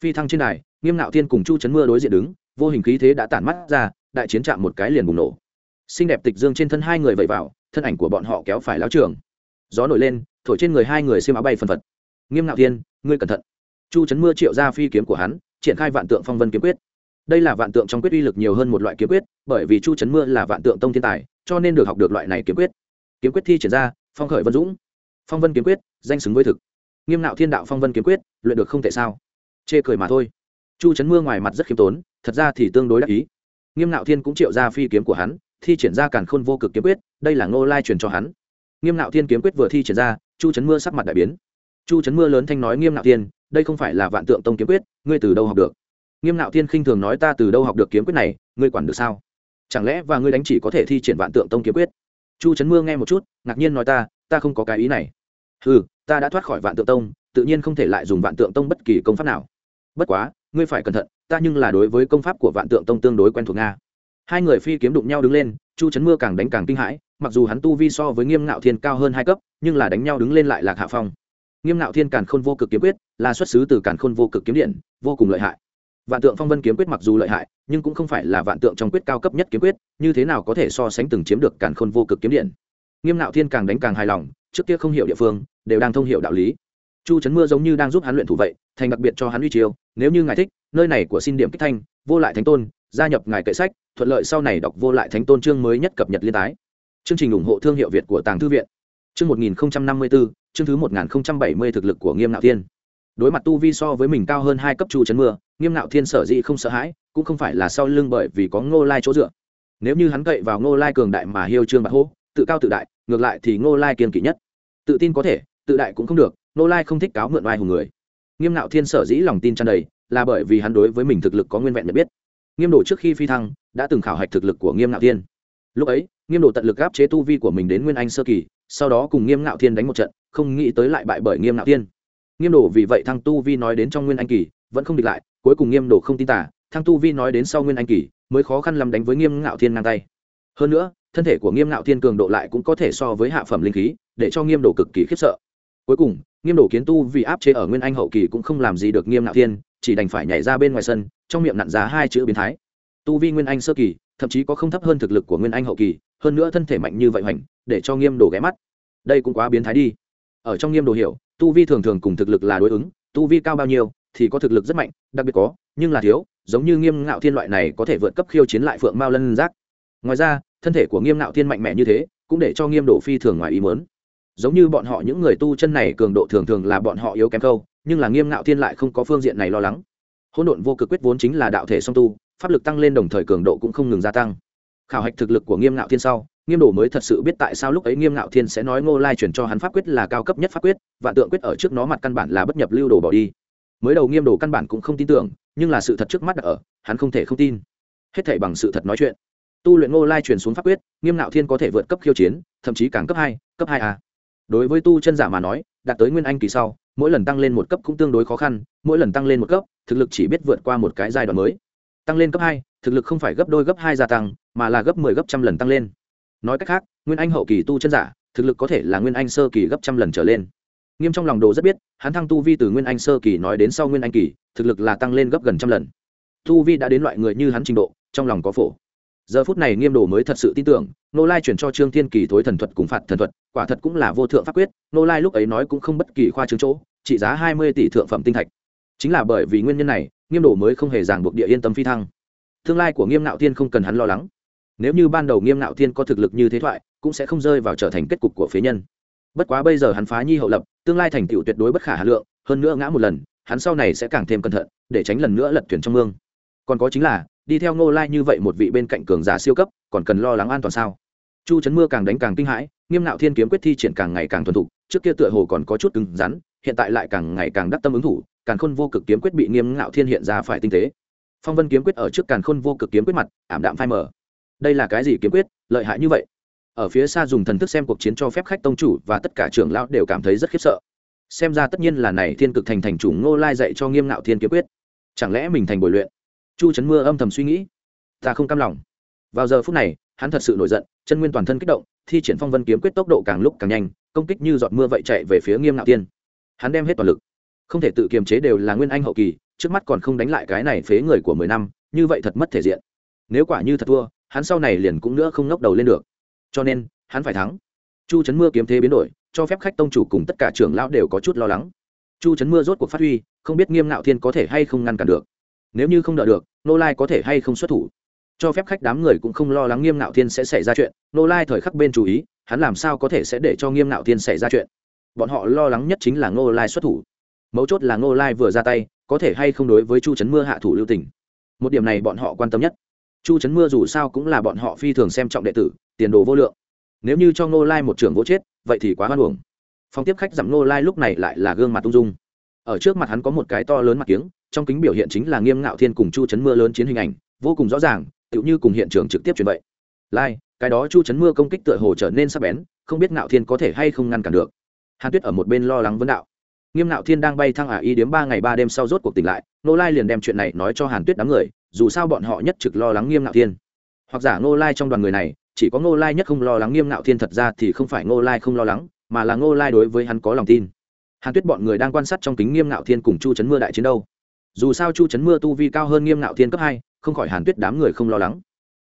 Phi thăng trên đài, nghiêm nạo thiên cùng chu trấn mưa đối diện đứng, vô hình khí thế đã tản mắt ra, đại chiến chạm một cái liền bùng nổ xinh đẹp tịch dương trên thân hai người vẩy vào, thân ảnh của bọn họ kéo phải láo trường. Gió nổi lên, thổi trên người hai người xiêm áo bay phân phật. Nghiêm ngạo thiên, ngươi cẩn thận. Chu chấn mưa triệu ra phi kiếm của hắn, triển khai vạn tượng phong vân kiếm quyết. Đây là vạn tượng trong quyết uy lực nhiều hơn một loại kiếm quyết, bởi vì chu chấn mưa là vạn tượng tông thiên tài, cho nên được học được loại này kiếm quyết. Kiếm quyết thi triển ra, phong khởi vân dũng. Phong vân kiếm quyết, danh xứng với thực. Nghiêm nạo thiên đạo phong vân kiếm quyết, luyện được không thể sao? Chê cười mà thôi. Chu chấn mưa ngoài mặt rất khiêm tốn, thật ra thì tương đối đắc ý. Nghiêm nạo thiên cũng triệu ra phi kiếm của hắn thi triển ra càn khôn vô cực kiếm quyết, đây là ngô lai truyền cho hắn. Nghiêm nạo thiên kiếm quyết vừa thi triển ra, chu trấn mưa sắc mặt đại biến. Chu trấn mưa lớn thanh nói, nghiêm nạo thiên, đây không phải là vạn tượng tông kiếm quyết, ngươi từ đâu học được? Nghiêm nạo thiên khinh thường nói, ta từ đâu học được kiếm quyết này, ngươi quản được sao? Chẳng lẽ và ngươi đánh chỉ có thể thi triển vạn tượng tông kiếm quyết? Chu trấn mưa nghe một chút, ngạc nhiên nói, ta ta không có cái ý này. Ừ ta đã thoát khỏi vạn tượng tông, tự nhiên không thể lại dùng vạn tượng tông bất kỳ công pháp nào. Bất quá, ngươi phải cẩn thận, ta nhưng là đối với công pháp của vạn tượng tông tương đối quen thuộc nga hai người phi kiếm đụng nhau đứng lên, chu trấn mưa càng đánh càng kinh hãi, mặc dù hắn tu vi so với nghiêm ngạo thiên cao hơn hai cấp, nhưng là đánh nhau đứng lên lại lạc hạ phong. Nghiêm ngạo thiên càn khôn vô cực kiếm quyết, là xuất xứ từ càn khôn vô cực kiếm điện, vô cùng lợi hại. Vạn tượng phong vân kiếm quyết mặc dù lợi hại, nhưng cũng không phải là vạn tượng trong quyết cao cấp nhất kiếm quyết, như thế nào có thể so sánh từng chiếm được càn khôn vô cực kiếm điện? Nghiêm ngạo thiên càng đánh càng hài lòng, trước kia không hiểu địa phương, đều đang thông hiểu đạo lý. Chu trấn mưa giống như đang giúp hắn luyện thủ vậy, thành đặc biệt cho hắn uy chiêu, nếu như ngài thích, nơi này của xin điểm kích thanh, vô lại thánh tôn gia nhập ngài kệ sách, thuận lợi sau này đọc vô lại thánh tôn chương mới nhất cập nhật liên tái. Chương trình ủng hộ thương hiệu việt của tàng thư viện. Chương một nghìn năm mươi bốn chương thứ một nghìn bảy mươi thực lực của nghiêm nạo thiên. Đối mặt tu vi so với mình cao hơn hai cấp chu chấn mưa, nghiêm nạo thiên sở dĩ không sợ hãi, cũng không phải là sau lưng bởi vì có ngô lai chỗ dựa. Nếu như hắn cậy vào ngô lai cường đại mà hiêu trương bạc hô, tự cao tự đại, ngược lại thì ngô lai kiên kỵ nhất. Tự tin có thể, tự đại cũng không được, ngô lai không thích cáo mượn oai hùng người. Nghiêm nạo thiên sở dĩ lòng tin tràn đầy, là bởi vì hắn đối với mình thực lực có nguyên vẹn nhận biết nghiêm độ trước khi phi thăng, đã từng khảo hạch thực lực của nghiêm ngạo thiên. Lúc ấy, nghiêm độ tận lực áp chế tu vi của mình đến nguyên anh sơ kỳ, sau đó cùng nghiêm ngạo thiên đánh một trận, không nghĩ tới lại bại bởi nghiêm ngạo thiên. Nghiêm độ vì vậy thăng tu vi nói đến trong nguyên anh kỳ, vẫn không địch lại, cuối cùng nghiêm độ không tin tả thăng tu vi nói đến sau nguyên anh kỳ, mới khó khăn lắm đánh với nghiêm ngạo thiên ngang tay. Hơn nữa, thân thể của nghiêm ngạo thiên cường độ lại cũng có thể so với hạ phẩm linh khí, để cho nghiêm độ cực kỳ khiếp sợ. Cuối cùng, nghiêm độ kiến tu vì áp chế ở nguyên anh hậu kỳ cũng không làm gì được nghiêm ngạo thiên chỉ đành phải nhảy ra bên ngoài sân, trong miệng nặn giá hai chữ biến thái. Tu vi nguyên anh sơ kỳ, thậm chí có không thấp hơn thực lực của nguyên anh hậu kỳ, hơn nữa thân thể mạnh như vậy hoành, để cho nghiêm đồ ghé mắt. Đây cũng quá biến thái đi. Ở trong nghiêm đồ hiểu, tu vi thường thường cùng thực lực là đối ứng, tu vi cao bao nhiêu thì có thực lực rất mạnh, đặc biệt có, nhưng là thiếu, giống như nghiêm ngạo thiên loại này có thể vượt cấp khiêu chiến lại phượng mao lân giác. Ngoài ra, thân thể của nghiêm ngạo thiên mạnh mẽ như thế, cũng để cho nghiêm đồ phi thường ngoài ý mớn giống như bọn họ những người tu chân này cường độ thường thường là bọn họ yếu kém câu nhưng là nghiêm ngạo thiên lại không có phương diện này lo lắng. Hỗn độn vô cực quyết vốn chính là đạo thể song tu, pháp lực tăng lên đồng thời cường độ cũng không ngừng gia tăng. Khảo hạch thực lực của nghiêm ngạo thiên sau, nghiêm đồ mới thật sự biết tại sao lúc ấy nghiêm ngạo thiên sẽ nói ngô lai chuyển cho hắn pháp quyết là cao cấp nhất pháp quyết và tượng quyết ở trước nó mặt căn bản là bất nhập lưu đồ bỏ đi. Mới đầu nghiêm đồ căn bản cũng không tin tưởng, nhưng là sự thật trước mắt đã ở, hắn không thể không tin. Hết thể bằng sự thật nói chuyện. Tu luyện ngô lai truyền xuống pháp quyết, nghiêm ngạo thiên có thể vượt cấp khiêu chiến, thậm chí càng cấp hai cấp hai a. Đối với tu chân giả mà nói, đạt tới nguyên anh kỳ sau mỗi lần tăng lên một cấp cũng tương đối khó khăn, mỗi lần tăng lên một cấp, thực lực chỉ biết vượt qua một cái giai đoạn mới. Tăng lên cấp hai, thực lực không phải gấp đôi gấp hai gia tăng, mà là gấp mười 10 gấp trăm lần tăng lên. Nói cách khác, nguyên anh hậu kỳ tu chân giả, thực lực có thể là nguyên anh sơ kỳ gấp trăm lần trở lên. Nghiêm trong lòng đồ rất biết, hắn thăng tu vi từ nguyên anh sơ kỳ nói đến sau nguyên anh kỳ, thực lực là tăng lên gấp gần trăm lần. Tu vi đã đến loại người như hắn trình độ, trong lòng có phổ giờ phút này nghiêm đồ mới thật sự tin tưởng nô lai chuyển cho trương thiên kỳ thối thần thuật cùng phạt thần thuật, quả thật cũng là vô thượng pháp quyết nô lai lúc ấy nói cũng không bất kỳ khoa trương chỗ, trị giá hai mươi tỷ thượng phẩm tinh thạch. Chính là bởi vì nguyên nhân này, nghiêm đồ mới không hề ràng buộc địa yên tâm phi thăng. Tương lai của nghiêm nạo thiên không cần hắn lo lắng. Nếu như ban đầu nghiêm nạo thiên có thực lực như thế thoại, cũng sẽ không rơi vào trở thành kết cục của phế nhân. Bất quá bây giờ hắn phá nhi hậu lập, tương lai thành tựu tuyệt đối bất khả hà lượng, hơn nữa ngã một lần, hắn sau này sẽ càng thêm cẩn thận, để tránh lần nữa lật thuyền trong mương. Còn có chính là đi theo ngô lai như vậy một vị bên cạnh cường giả siêu cấp, còn cần lo lắng an toàn sao? Chu chấn mưa càng đánh càng kinh hãi, nghiêm nạo thiên kiếm quyết thi triển càng ngày càng thuần thục, trước kia tựa hồ còn có chút cứng rắn, hiện tại lại càng ngày càng đắc tâm ứng thủ càng khôn vô cực kiếm quyết bị nghiêm nạo thiên hiện ra phải tinh tế. Phong vân kiếm quyết ở trước càng khôn vô cực kiếm quyết mặt, ảm đạm phai mờ. Đây là cái gì kiếm quyết, lợi hại như vậy? Ở phía xa dùng thần thức xem cuộc chiến cho phép khách tông chủ và tất cả trưởng lão đều cảm thấy rất khiếp sợ. Xem ra tất nhiên là này thiên cực thành thành chủ ngô lai dạy cho nghiêm nạo thiên kiếm quyết. Chẳng lẽ mình thành bồi luyện? Chu trấn mưa âm thầm suy nghĩ. Ta không cam lòng. Vào giờ phút này, hắn thật sự nổi giận, chân nguyên toàn thân kích động, thi triển phong vân kiếm quyết tốc độ càng lúc càng nhanh, công kích như giọt mưa vậy chạy về phía nghiêm nạo tiên. Hắn đem hết toàn lực. Không thể tự kiềm chế đều là nguyên anh hậu kỳ, trước mắt còn không đánh lại cái này phế người của mười năm, như vậy thật mất thể diện. Nếu quả như thật thua, hắn sau này liền cũng nữa không ngóc đầu lên được. Cho nên, hắn phải thắng. Chu trấn mưa kiếm thế biến đổi, cho phép khách tông chủ cùng tất cả trưởng lão đều có chút lo lắng. Chu trấn mưa rốt cuộc phát huy, không biết nghiêm ngạo thiên có thể hay không ngăn cản được nếu như không đợi được, nô lai có thể hay không xuất thủ. Cho phép khách đám người cũng không lo lắng nghiêm ngạo thiên sẽ xảy ra chuyện, nô lai thời khắc bên chú ý, hắn làm sao có thể sẽ để cho nghiêm ngạo thiên xảy ra chuyện? Bọn họ lo lắng nhất chính là nô lai xuất thủ. Mấu chốt là nô lai vừa ra tay, có thể hay không đối với chu trấn mưa hạ thủ lưu tỉnh một điểm này bọn họ quan tâm nhất. Chu trấn mưa dù sao cũng là bọn họ phi thường xem trọng đệ tử, tiền đồ vô lượng. Nếu như cho nô lai một trưởng gỗ chết, vậy thì quá hoan hưởng phòng tiếp khách dặm nô lai lúc này lại là gương mặt tung dung. Ở trước mặt hắn có một cái to lớn mặt kiếng trong kính biểu hiện chính là nghiêm ngạo thiên cùng chu chấn mưa lớn chiến hình ảnh, vô cùng rõ ràng, tựu như cùng hiện trường trực tiếp truyền vậy. Lai, cái đó chu chấn mưa công kích tựa hồ trở nên sắc bén, không biết ngạo thiên có thể hay không ngăn cản được. Hàn tuyết ở một bên lo lắng vấn đạo. Nghiêm ngạo thiên đang bay thăng ả y điếm ba ngày ba đêm sau rốt cuộc tỉnh lại nô lai liền đem chuyện này nói cho hàn tuyết đám người, dù sao bọn họ nhất trực lo lắng nghiêm ngạo thiên. Hoặc giả nô lai trong đoàn người này, chỉ có ngô lai nhất không lo lắng nghiêm ngạo thiên thật ra thì không phải ngô lai không lo lắng, mà là ngô lai đối với hắn có lòng tin. Hàn tuyết bọn người đang quan sát trong kính nghiêm ngạo thiên cùng chu chấn mưa đại chiến đâu dù sao chu chấn mưa tu vi cao hơn nghiêm ngạo thiên cấp hai, không khỏi hàn tuyết đám người không lo lắng.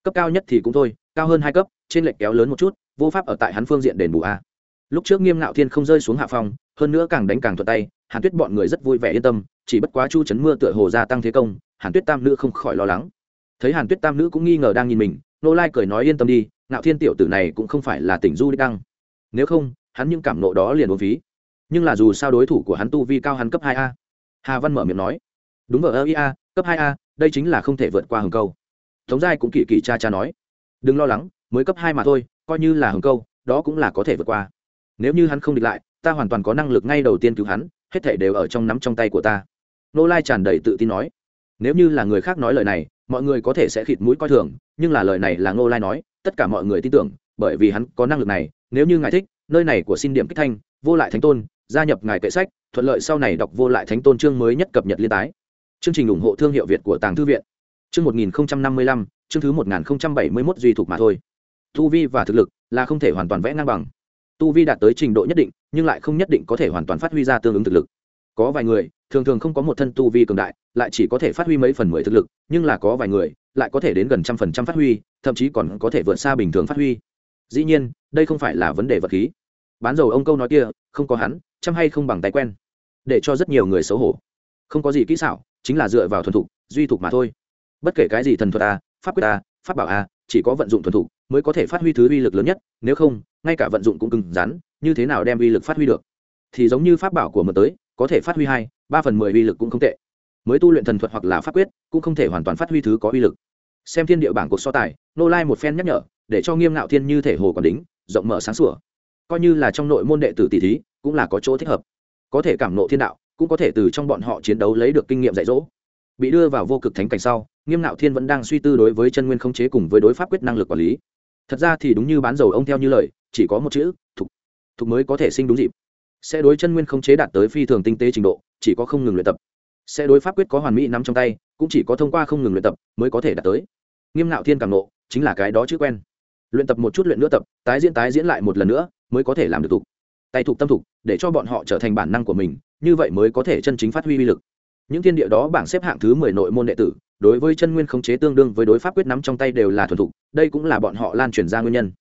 Cấp cao nhất thì cũng thôi, cao hơn hai cấp, trên lệch kéo lớn một chút, vô pháp ở tại hắn phương diện đền bù a. Lúc trước nghiêm ngạo thiên không rơi xuống hạ phòng hơn nữa càng đánh càng thuận tay, hàn tuyết bọn người rất vui vẻ yên tâm, chỉ bất quá chu chấn mưa tựa hồ gia tăng thế công, hàn tuyết tam nữ không khỏi lo lắng. Thấy hàn tuyết tam nữ cũng nghi ngờ đang nhìn mình, nô lai cười nói yên tâm đi, ngạo thiên tiểu tử này cũng không phải là tỉnh du đích đăng. Nếu không, hắn những cảm nộ đó liền uống phí. Nhưng là dù sao đối thủ của hắn tu vi cao hắn cấp hai a. Hà văn mở miệng nói đúng vào ơ ia cấp hai a, đây chính là không thể vượt qua hừng câu. Tống giai cũng kỳ kỳ cha cha nói, đừng lo lắng, mới cấp hai mà thôi, coi như là hừng câu, đó cũng là có thể vượt qua. Nếu như hắn không địch lại, ta hoàn toàn có năng lực ngay đầu tiên cứu hắn, hết thể đều ở trong nắm trong tay của ta. Nô lai tràn đầy tự tin nói, nếu như là người khác nói lời này, mọi người có thể sẽ khịt mũi coi thường, nhưng là lời này là ngô lai nói, tất cả mọi người tin tưởng, bởi vì hắn có năng lực này, nếu như ngài thích, nơi này của xin điểm kích thanh, vô lại thánh tôn, gia nhập ngài kệ sách, thuận lợi sau này đọc vô lại thánh tôn chương mới nhất cập nhật liên tái chương trình ủng hộ thương hiệu việt của tàng thư viện. Chương một nghìn năm mươi lăm, chương thứ một nghìn bảy mươi mốt duy thuộc mà thôi. Tu vi và thực lực là không thể hoàn toàn vẽ ngang bằng. Tu vi đạt tới trình độ nhất định, nhưng lại không nhất định có thể hoàn toàn phát huy ra tương ứng thực lực. Có vài người, thường thường không có một thân tu vi cường đại, lại chỉ có thể phát huy mấy phần mười thực lực, nhưng là có vài người, lại có thể đến gần trăm phần trăm phát huy, thậm chí còn có thể vượt xa bình thường phát huy. Dĩ nhiên, đây không phải là vấn đề vật khí. Bán dầu ông câu nói kia, không có hắn, chăm hay không bằng tay quen, để cho rất nhiều người xấu hổ. Không có gì kỹ xảo chính là dựa vào thuần thục, duy thục mà thôi. Bất kể cái gì thần thuật a, pháp quyết a, pháp bảo a, chỉ có vận dụng thuần thục mới có thể phát huy thứ uy lực lớn nhất, nếu không, ngay cả vận dụng cũng cứng rắn, như thế nào đem uy lực phát huy được? Thì giống như pháp bảo của mượn tới, có thể phát huy hai, ba phần mười uy lực cũng không tệ. Mới tu luyện thần thuật hoặc là pháp quyết, cũng không thể hoàn toàn phát huy thứ có uy lực. Xem thiên địa bảng cuộc so tài, nô lai một phen nhắc nhở, để cho nghiêm ngạo thiên như thể hồ còn đính, rộng mở sáng sủa. Coi như là trong nội môn đệ tử tỷ thí, cũng là có chỗ thích hợp. Có thể cảm nộ thiên đạo cũng có thể từ trong bọn họ chiến đấu lấy được kinh nghiệm dạy dỗ. Bị đưa vào vô cực thánh cảnh sau, nghiêm nạo thiên vẫn đang suy tư đối với chân nguyên không chế cùng với đối pháp quyết năng lực quản lý. Thật ra thì đúng như bán dầu ông theo như lời, chỉ có một chữ, thục. Thục mới có thể sinh đúng dịp. Sẽ đối chân nguyên không chế đạt tới phi thường tinh tế trình độ, chỉ có không ngừng luyện tập. Sẽ đối pháp quyết có hoàn mỹ nắm trong tay, cũng chỉ có thông qua không ngừng luyện tập mới có thể đạt tới. Nghiêm nạo thiên cảm nộ, chính là cái đó chữ quen. Luyện tập một chút luyện nữa tập, tái diễn tái diễn lại một lần nữa, mới có thể làm được tục tay thục tâm thục, để cho bọn họ trở thành bản năng của mình, như vậy mới có thể chân chính phát huy uy lực. Những thiên địa đó bảng xếp hạng thứ mười nội môn đệ tử, đối với chân nguyên khống chế tương đương với đối pháp quyết nắm trong tay đều là thuần thục, đây cũng là bọn họ lan truyền ra nguyên nhân.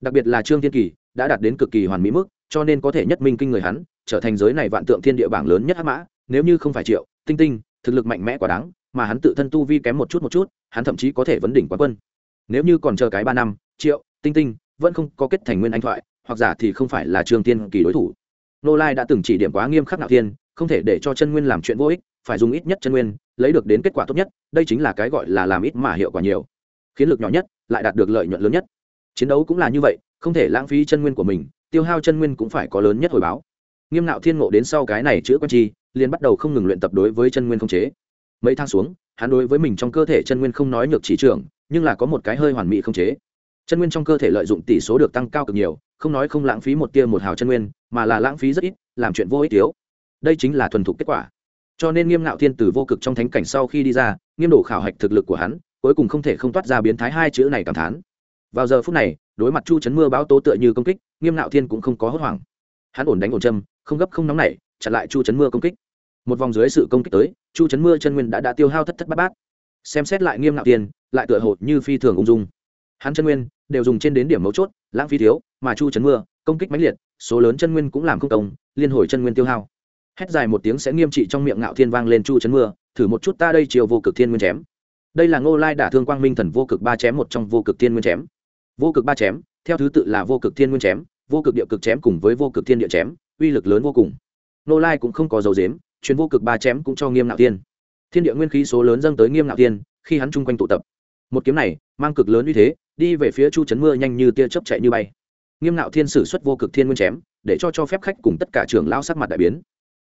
Đặc biệt là trương thiên kỳ, đã đạt đến cực kỳ hoàn mỹ mức, cho nên có thể nhất minh kinh người hắn, trở thành giới này vạn tượng thiên địa bảng lớn nhất hắc mã, nếu như không phải triệu, tinh tinh, thực lực mạnh mẽ quá đáng, mà hắn tự thân tu vi kém một chút một chút, hắn thậm chí có thể vấn đỉnh quán quân. Nếu như còn chờ cái ba năm, triệu, tinh tinh vẫn không có kết thành nguyên anh thoại hoặc giả thì không phải là trương tiên kỳ đối thủ. Nô lai đã từng chỉ điểm quá nghiêm khắc nạo thiên, không thể để cho chân nguyên làm chuyện vô ích, phải dùng ít nhất chân nguyên, lấy được đến kết quả tốt nhất, đây chính là cái gọi là làm ít mà hiệu quả nhiều. Khiến lực nhỏ nhất, lại đạt được lợi nhuận lớn nhất. Chiến đấu cũng là như vậy, không thể lãng phí chân nguyên của mình, tiêu hao chân nguyên cũng phải có lớn nhất hồi báo. Nghiêm nạo thiên ngộ đến sau cái này chữa quan chi, liền bắt đầu không ngừng luyện tập đối với chân nguyên không chế. Mấy tháng xuống, hắn đối với mình trong cơ thể chân nguyên không nói nhược chỉ trưởng nhưng là có một cái hơi hoàn mỹ không chế. Chân nguyên trong cơ thể lợi dụng tỷ số được tăng cao cực nhiều không nói không lãng phí một tia một hào chân nguyên, mà là lãng phí rất ít, làm chuyện vô ích yếu đây chính là thuần thục kết quả. Cho nên nghiêm ngạo thiên từ vô cực trong thánh cảnh sau khi đi ra, nghiêm đổ khảo hạch thực lực của hắn, cuối cùng không thể không toát ra biến thái hai chữ này cảm thán. Vào giờ phút này, đối mặt chu chấn mưa báo tố tựa như công kích, nghiêm ngạo thiên cũng không có hốt hoảng. Hắn ổn đánh ổn châm, không gấp không nóng nảy, chặn lại chu chấn mưa công kích. Một vòng dưới sự công kích tới, chu chấn mưa chân nguyên đã đã tiêu hao thất thất bát bát. Xem xét lại nghiêm ngạo thiên, lại tựa hồ như phi thường ung dung. Hắn chân nguyên đều dùng trên đến điểm mấu chốt, lãng phí thiếu, mà chu chấn mưa, công kích mãnh liệt, số lớn chân nguyên cũng làm không công, liên hồi chân nguyên tiêu hao. Hét dài một tiếng sẽ nghiêm trị trong miệng ngạo thiên vang lên chu chấn mưa, thử một chút ta đây chiều vô cực thiên nguyên chém. Đây là ngô lai đả thương quang minh thần vô cực ba chém một trong vô cực thiên nguyên chém. Vô cực ba chém, theo thứ tự là vô cực thiên nguyên chém, vô cực địa cực chém cùng với vô cực thiên địa chém, uy lực lớn vô cùng. Ngô lai cũng không có dấu dếm chuyến vô cực ba chém cũng cho nghiêm ngạo thiên. Thiên địa nguyên khí số lớn dâng tới nghiêm ngạo thiên, khi hắn chung quanh tụ tập. Một kiếm này, mang cực lớn uy thế đi về phía chu chấn mưa nhanh như tia chớp chạy như bay. Nghiêm ngạo thiên sử xuất vô cực thiên nguyên chém, để cho cho phép khách cùng tất cả trường lao sắc mặt đại biến.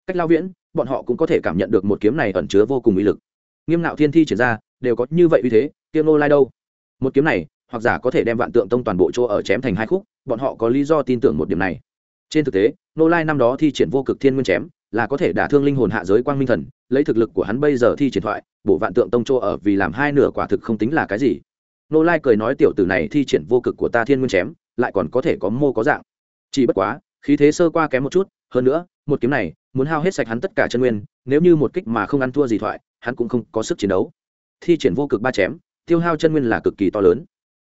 Cách lao viễn, bọn họ cũng có thể cảm nhận được một kiếm này ẩn chứa vô cùng uy lực. Nghiêm ngạo thiên thi triển ra, đều có như vậy uy thế tiêm nô lai đâu? Một kiếm này, hoặc giả có thể đem vạn tượng tông toàn bộ chỗ ở chém thành hai khúc, bọn họ có lý do tin tưởng một điểm này. Trên thực tế, nô lai năm đó thi triển vô cực thiên nguyên chém, là có thể đả thương linh hồn hạ giới quang minh thần, lấy thực lực của hắn bây giờ thi triển thoại bộ vạn tượng tông chỗ ở vì làm hai nửa quả thực không tính là cái gì nô lai cười nói tiểu tử này thi triển vô cực của ta thiên nguyên chém, lại còn có thể có mô có dạng. Chỉ bất quá, khí thế sơ qua kém một chút, hơn nữa, một kiếm này, muốn hao hết sạch hắn tất cả chân nguyên, nếu như một kích mà không ăn thua gì thoại, hắn cũng không có sức chiến đấu. Thi triển vô cực ba chém, tiêu hao chân nguyên là cực kỳ to lớn.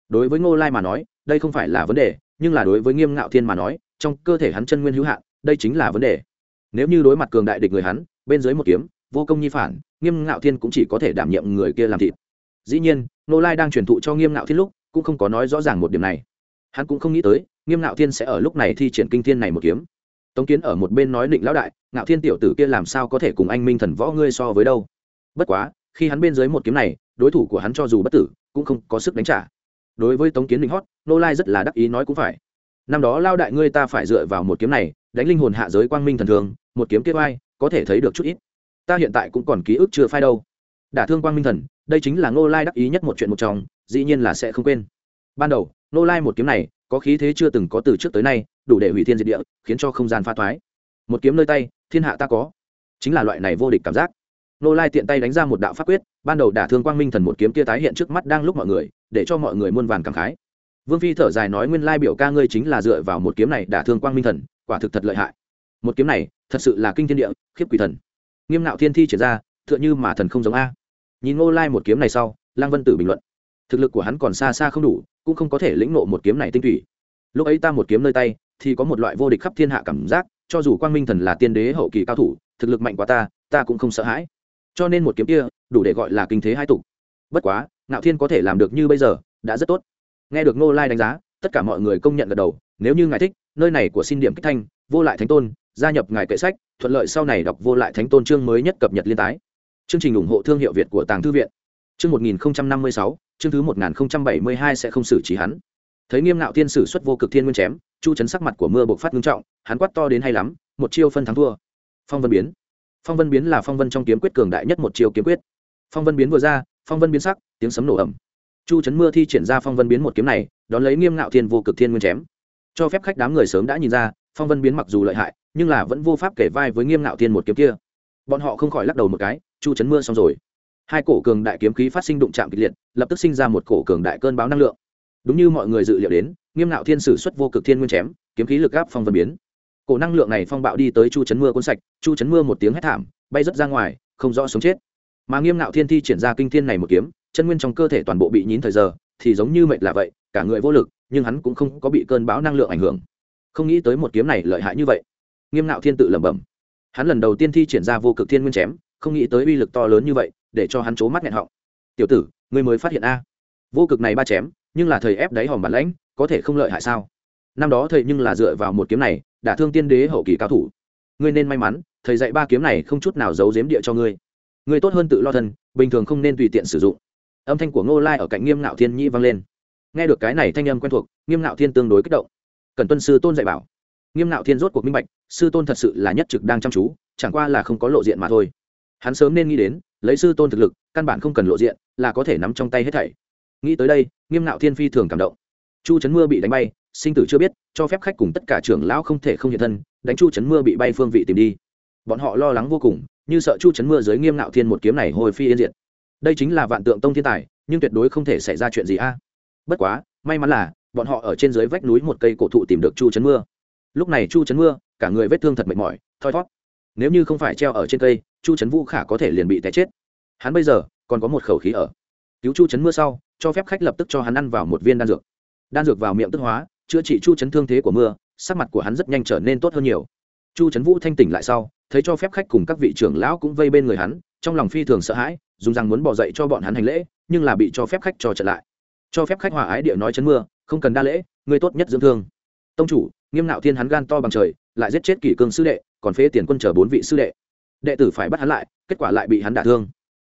Đối với ngô lai mà nói, đây không phải là vấn đề, nhưng là đối với nghiêm ngạo thiên mà nói, trong cơ thể hắn chân nguyên hữu hạn, đây chính là vấn đề. Nếu như đối mặt cường đại địch người hắn, bên dưới một kiếm, vô công nhi phản, nghiêm ngạo thiên cũng chỉ có thể đảm nhiệm người kia làm thịt. Dĩ nhiên Nô lai đang truyền thụ cho nghiêm ngạo thiên lúc, cũng không có nói rõ ràng một điểm này. Hắn cũng không nghĩ tới, nghiêm ngạo thiên sẽ ở lúc này thi triển kinh thiên này một kiếm. Tống kiến ở một bên nói định lão đại, ngạo thiên tiểu tử kia làm sao có thể cùng anh minh thần võ ngươi so với đâu? Bất quá, khi hắn bên dưới một kiếm này, đối thủ của hắn cho dù bất tử, cũng không có sức đánh trả. Đối với tống kiến định hót, nô lai rất là đắc ý nói cũng phải. Năm đó lao đại ngươi ta phải dựa vào một kiếm này, đánh linh hồn hạ giới quang minh thần thường, một kiếm kia vai có thể thấy được chút ít. Ta hiện tại cũng còn ký ức chưa phai đâu. Đả thương quang minh thần đây chính là nô lai đắc ý nhất một chuyện một trong, dĩ nhiên là sẽ không quên. Ban đầu nô lai một kiếm này, có khí thế chưa từng có từ trước tới nay, đủ để hủy thiên diệt địa, khiến cho không gian pha thoái. Một kiếm nơi tay, thiên hạ ta có. Chính là loại này vô địch cảm giác. Nô lai tiện tay đánh ra một đạo pháp quyết, ban đầu đả thương quang minh thần một kiếm kia tái hiện trước mắt đang lúc mọi người, để cho mọi người muôn vàn cảm khái. Vương phi thở dài nói nguyên lai biểu ca ngươi chính là dựa vào một kiếm này đả thương quang minh thần, quả thực thật lợi hại. Một kiếm này, thật sự là kinh thiên địa, khiếp quỷ thần. Nghiêm nạo thiên thi triển ra, tựa như mà thần không giống a nhìn ngô lai một kiếm này sau, lăng vân tử bình luận. Thực lực của hắn còn xa xa không đủ, cũng không có thể lĩnh nộ một kiếm này tinh tủy lúc ấy ta một kiếm nơi tay, thì có một loại vô địch khắp thiên hạ cảm giác, cho dù quang minh thần là tiên đế hậu kỳ cao thủ, thực lực mạnh quá ta ta cũng không sợ hãi. Cho nên một kiếm kia, đủ để gọi là kinh thế hai tục. Bất quá, ngạo thiên có thể làm được như bây giờ, đã rất tốt. Nghe được ngô lai đánh giá, tất cả mọi người công nhận gật đầu, nếu như ngài thích, nơi này của xin điểm kích thanh, vô lại thánh tôn, gia nhập ngài kệ sách, thuận lợi sau này đọc vô lại thánh tôn chương mới nhất cập nhật liên tái chương trình ủng hộ thương hiệu việt của tàng thư viện. Chương một nghìn năm mươi sáu, chương thứ một nghìn bảy mươi hai sẽ không xử trí hắn. Thấy nghiêm ngạo thiên sử xuất vô cực thiên nguyên chém, chu chấn sắc mặt của mưa bộc phát ngưng trọng, hắn quát to đến hay lắm, một chiêu phân thắng thua. Phong vân biến. Phong vân biến là phong vân trong kiếm quyết cường đại nhất một chiêu kiếm quyết. Phong vân biến vừa ra, phong vân biến sắc, tiếng sấm nổ ầm. Chu chấn mưa thi triển ra phong vân biến một kiếm này, đón lấy nghiêm ngạo thiên vô cực thiên nguyên chém. Cho phép khách đám người sớm đã nhìn ra, phong vân biến mặc dù lợi hại, nhưng là vẫn vô pháp kể vai với nghiêm ngạo thiên một kiếm kia. Bọn họ không khỏi lắc đầu một cái chu chấn mưa xong rồi. Hai cổ cường đại kiếm khí phát sinh đụng chạm kịch liệt, lập tức sinh ra một cổ cường đại cơn báo năng lượng. Đúng như mọi người dự liệu đến, nghiêm ngạo thiên sử xuất vô cực thiên nguyên chém, kiếm khí lực gáp phong vân biến. Cổ năng lượng này phong bạo đi tới chu chấn mưa cuốn sạch, chu chấn mưa một tiếng hét thảm, bay rớt ra ngoài, không rõ sống chết. Mà nghiêm ngạo thiên thi triển ra kinh thiên này một kiếm, chân nguyên trong cơ thể toàn bộ bị nhín thời giờ, thì giống như mệt là vậy, cả người vô lực, nhưng hắn cũng không có bị cơn bão năng lượng ảnh hưởng. Không nghĩ tới một kiếm này lợi hại như vậy. Nghiêm ngạo thiên tự lẩm bẩm. Hắn lần đầu tiên thi triển ra vô cực thiên nguyên chém không nghĩ tới uy lực to lớn như vậy, để cho hắn c mắt nghẹn họng. Tiểu tử, ngươi mới phát hiện a. Vô cực này ba chém, nhưng là thầy ép đáy hòm bản lãnh, có thể không lợi hại sao? Năm đó thầy nhưng là dựa vào một kiếm này đả thương tiên đế hậu kỳ cao thủ. Ngươi nên may mắn, thầy dạy ba kiếm này không chút nào giấu giếm địa cho ngươi. Ngươi tốt hơn tự lo thân, bình thường không nên tùy tiện sử dụng. Âm thanh của ngô lai ở cạnh nghiêm ngạo thiên nhi vang lên. Nghe được cái này thanh âm quen thuộc, nghiêm ngạo thiên tương đối kích động. Cần tuân sư tôn dạy bảo. Nghiêm ngạo thiên rốt cuộc minh bạch, sư tôn thật sự là nhất trực đang chăm chú, chẳng qua là không có lộ diện mà thôi hắn sớm nên nghĩ đến, lấy sư tôn thực lực, căn bản không cần lộ diện, là có thể nắm trong tay hết thảy. Nghĩ tới đây, nghiêm ngạo thiên phi thường cảm động. Chu trấn mưa bị đánh bay, sinh tử chưa biết, cho phép khách cùng tất cả trưởng lão không thể không hiện thân, đánh chu trấn mưa bị bay phương vị tìm đi. Bọn họ lo lắng vô cùng, như sợ chu trấn mưa dưới nghiêm ngạo thiên một kiếm này hồi phi yên diệt. Đây chính là vạn tượng tông thiên tài, nhưng tuyệt đối không thể xảy ra chuyện gì a. Bất quá, may mắn là, bọn họ ở trên dưới vách núi một cây cổ thụ tìm được chu trấn mưa. Lúc này chu trấn mưa, cả người vết thương thật mệt mỏi, thoi thót nếu như không phải treo ở trên cây chu trấn vũ khả có thể liền bị té chết. Hắn bây giờ còn có một khẩu khí ở. Cứu chu trấn mưa sau, cho phép khách lập tức cho hắn ăn vào một viên đan dược. Đan dược vào miệng tức hóa, chữa trị chu trấn thương thế của mưa, sắc mặt của hắn rất nhanh trở nên tốt hơn nhiều. Chu trấn vũ thanh tỉnh lại sau, thấy cho phép khách cùng các vị trưởng lão cũng vây bên người hắn, trong lòng phi thường sợ hãi, dùng rằng muốn bỏ dậy cho bọn hắn hành lễ, nhưng là bị cho phép khách cho trận lại. Cho phép khách hòa ái địa nói chấn mưa, không cần đa lễ, người tốt nhất dưỡng thương. Tông chủ, nghiêm nạo thiên hắn gan to bằng trời, lại giết chết kỷ cương sư đệ, còn phê tiền quân chờ bốn vị sư đệ đệ tử phải bắt hắn lại, kết quả lại bị hắn đả thương.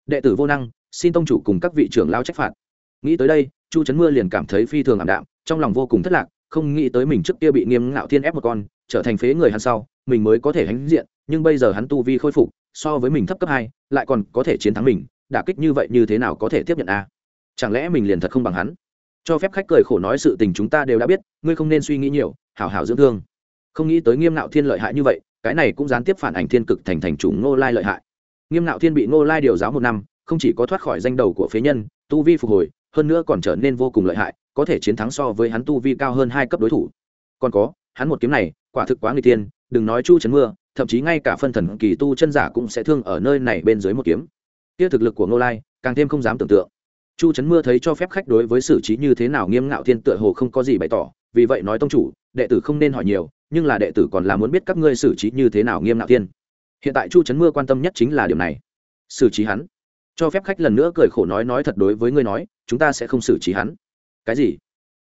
Đệ tử vô năng, xin tông chủ cùng các vị trưởng lao trách phạt. Nghĩ tới đây, chu trấn mưa liền cảm thấy phi thường ảm đạm, trong lòng vô cùng thất lạc, không nghĩ tới mình trước kia bị nghiêm ngạo thiên ép một con, trở thành phế người hắn sau, mình mới có thể hãnh diện, nhưng bây giờ hắn tu vi khôi phục, so với mình thấp cấp hai, lại còn có thể chiến thắng mình, đả kích như vậy như thế nào có thể tiếp nhận a? Chẳng lẽ mình liền thật không bằng hắn? Cho phép khách cười khổ nói sự tình chúng ta đều đã biết, ngươi không nên suy nghĩ nhiều, hảo hảo dưỡng thương. Không nghĩ tới nghiêm ngạo thiên lợi hại như vậy cái này cũng gián tiếp phản ảnh thiên cực thành thành chủ ngô lai lợi hại. Nghiêm Nạo thiên bị ngô lai điều giáo một năm, không chỉ có thoát khỏi danh đầu của phế nhân, tu vi phục hồi, hơn nữa còn trở nên vô cùng lợi hại, có thể chiến thắng so với hắn tu vi cao hơn hai cấp đối thủ. Còn có, hắn một kiếm này, quả thực quá người tiên, đừng nói chu chấn mưa, thậm chí ngay cả phân thần kỳ tu chân giả cũng sẽ thương ở nơi này bên dưới một kiếm. Kia thực lực của ngô lai, càng thêm không dám tưởng tượng. Chu trấn mưa thấy cho phép khách đối với xử trí như thế nào, nghiêm ngạo thiên tựa hồ không có gì bày tỏ, vì vậy nói tông chủ, đệ tử không nên hỏi nhiều nhưng là đệ tử còn là muốn biết các ngươi xử trí như thế nào nghiêm ngạo thiên. Hiện tại chu trấn mưa quan tâm nhất chính là điều này. Xử trí hắn. Cho phép khách lần nữa cười khổ nói nói thật đối với ngươi nói, chúng ta sẽ không xử trí hắn. Cái gì?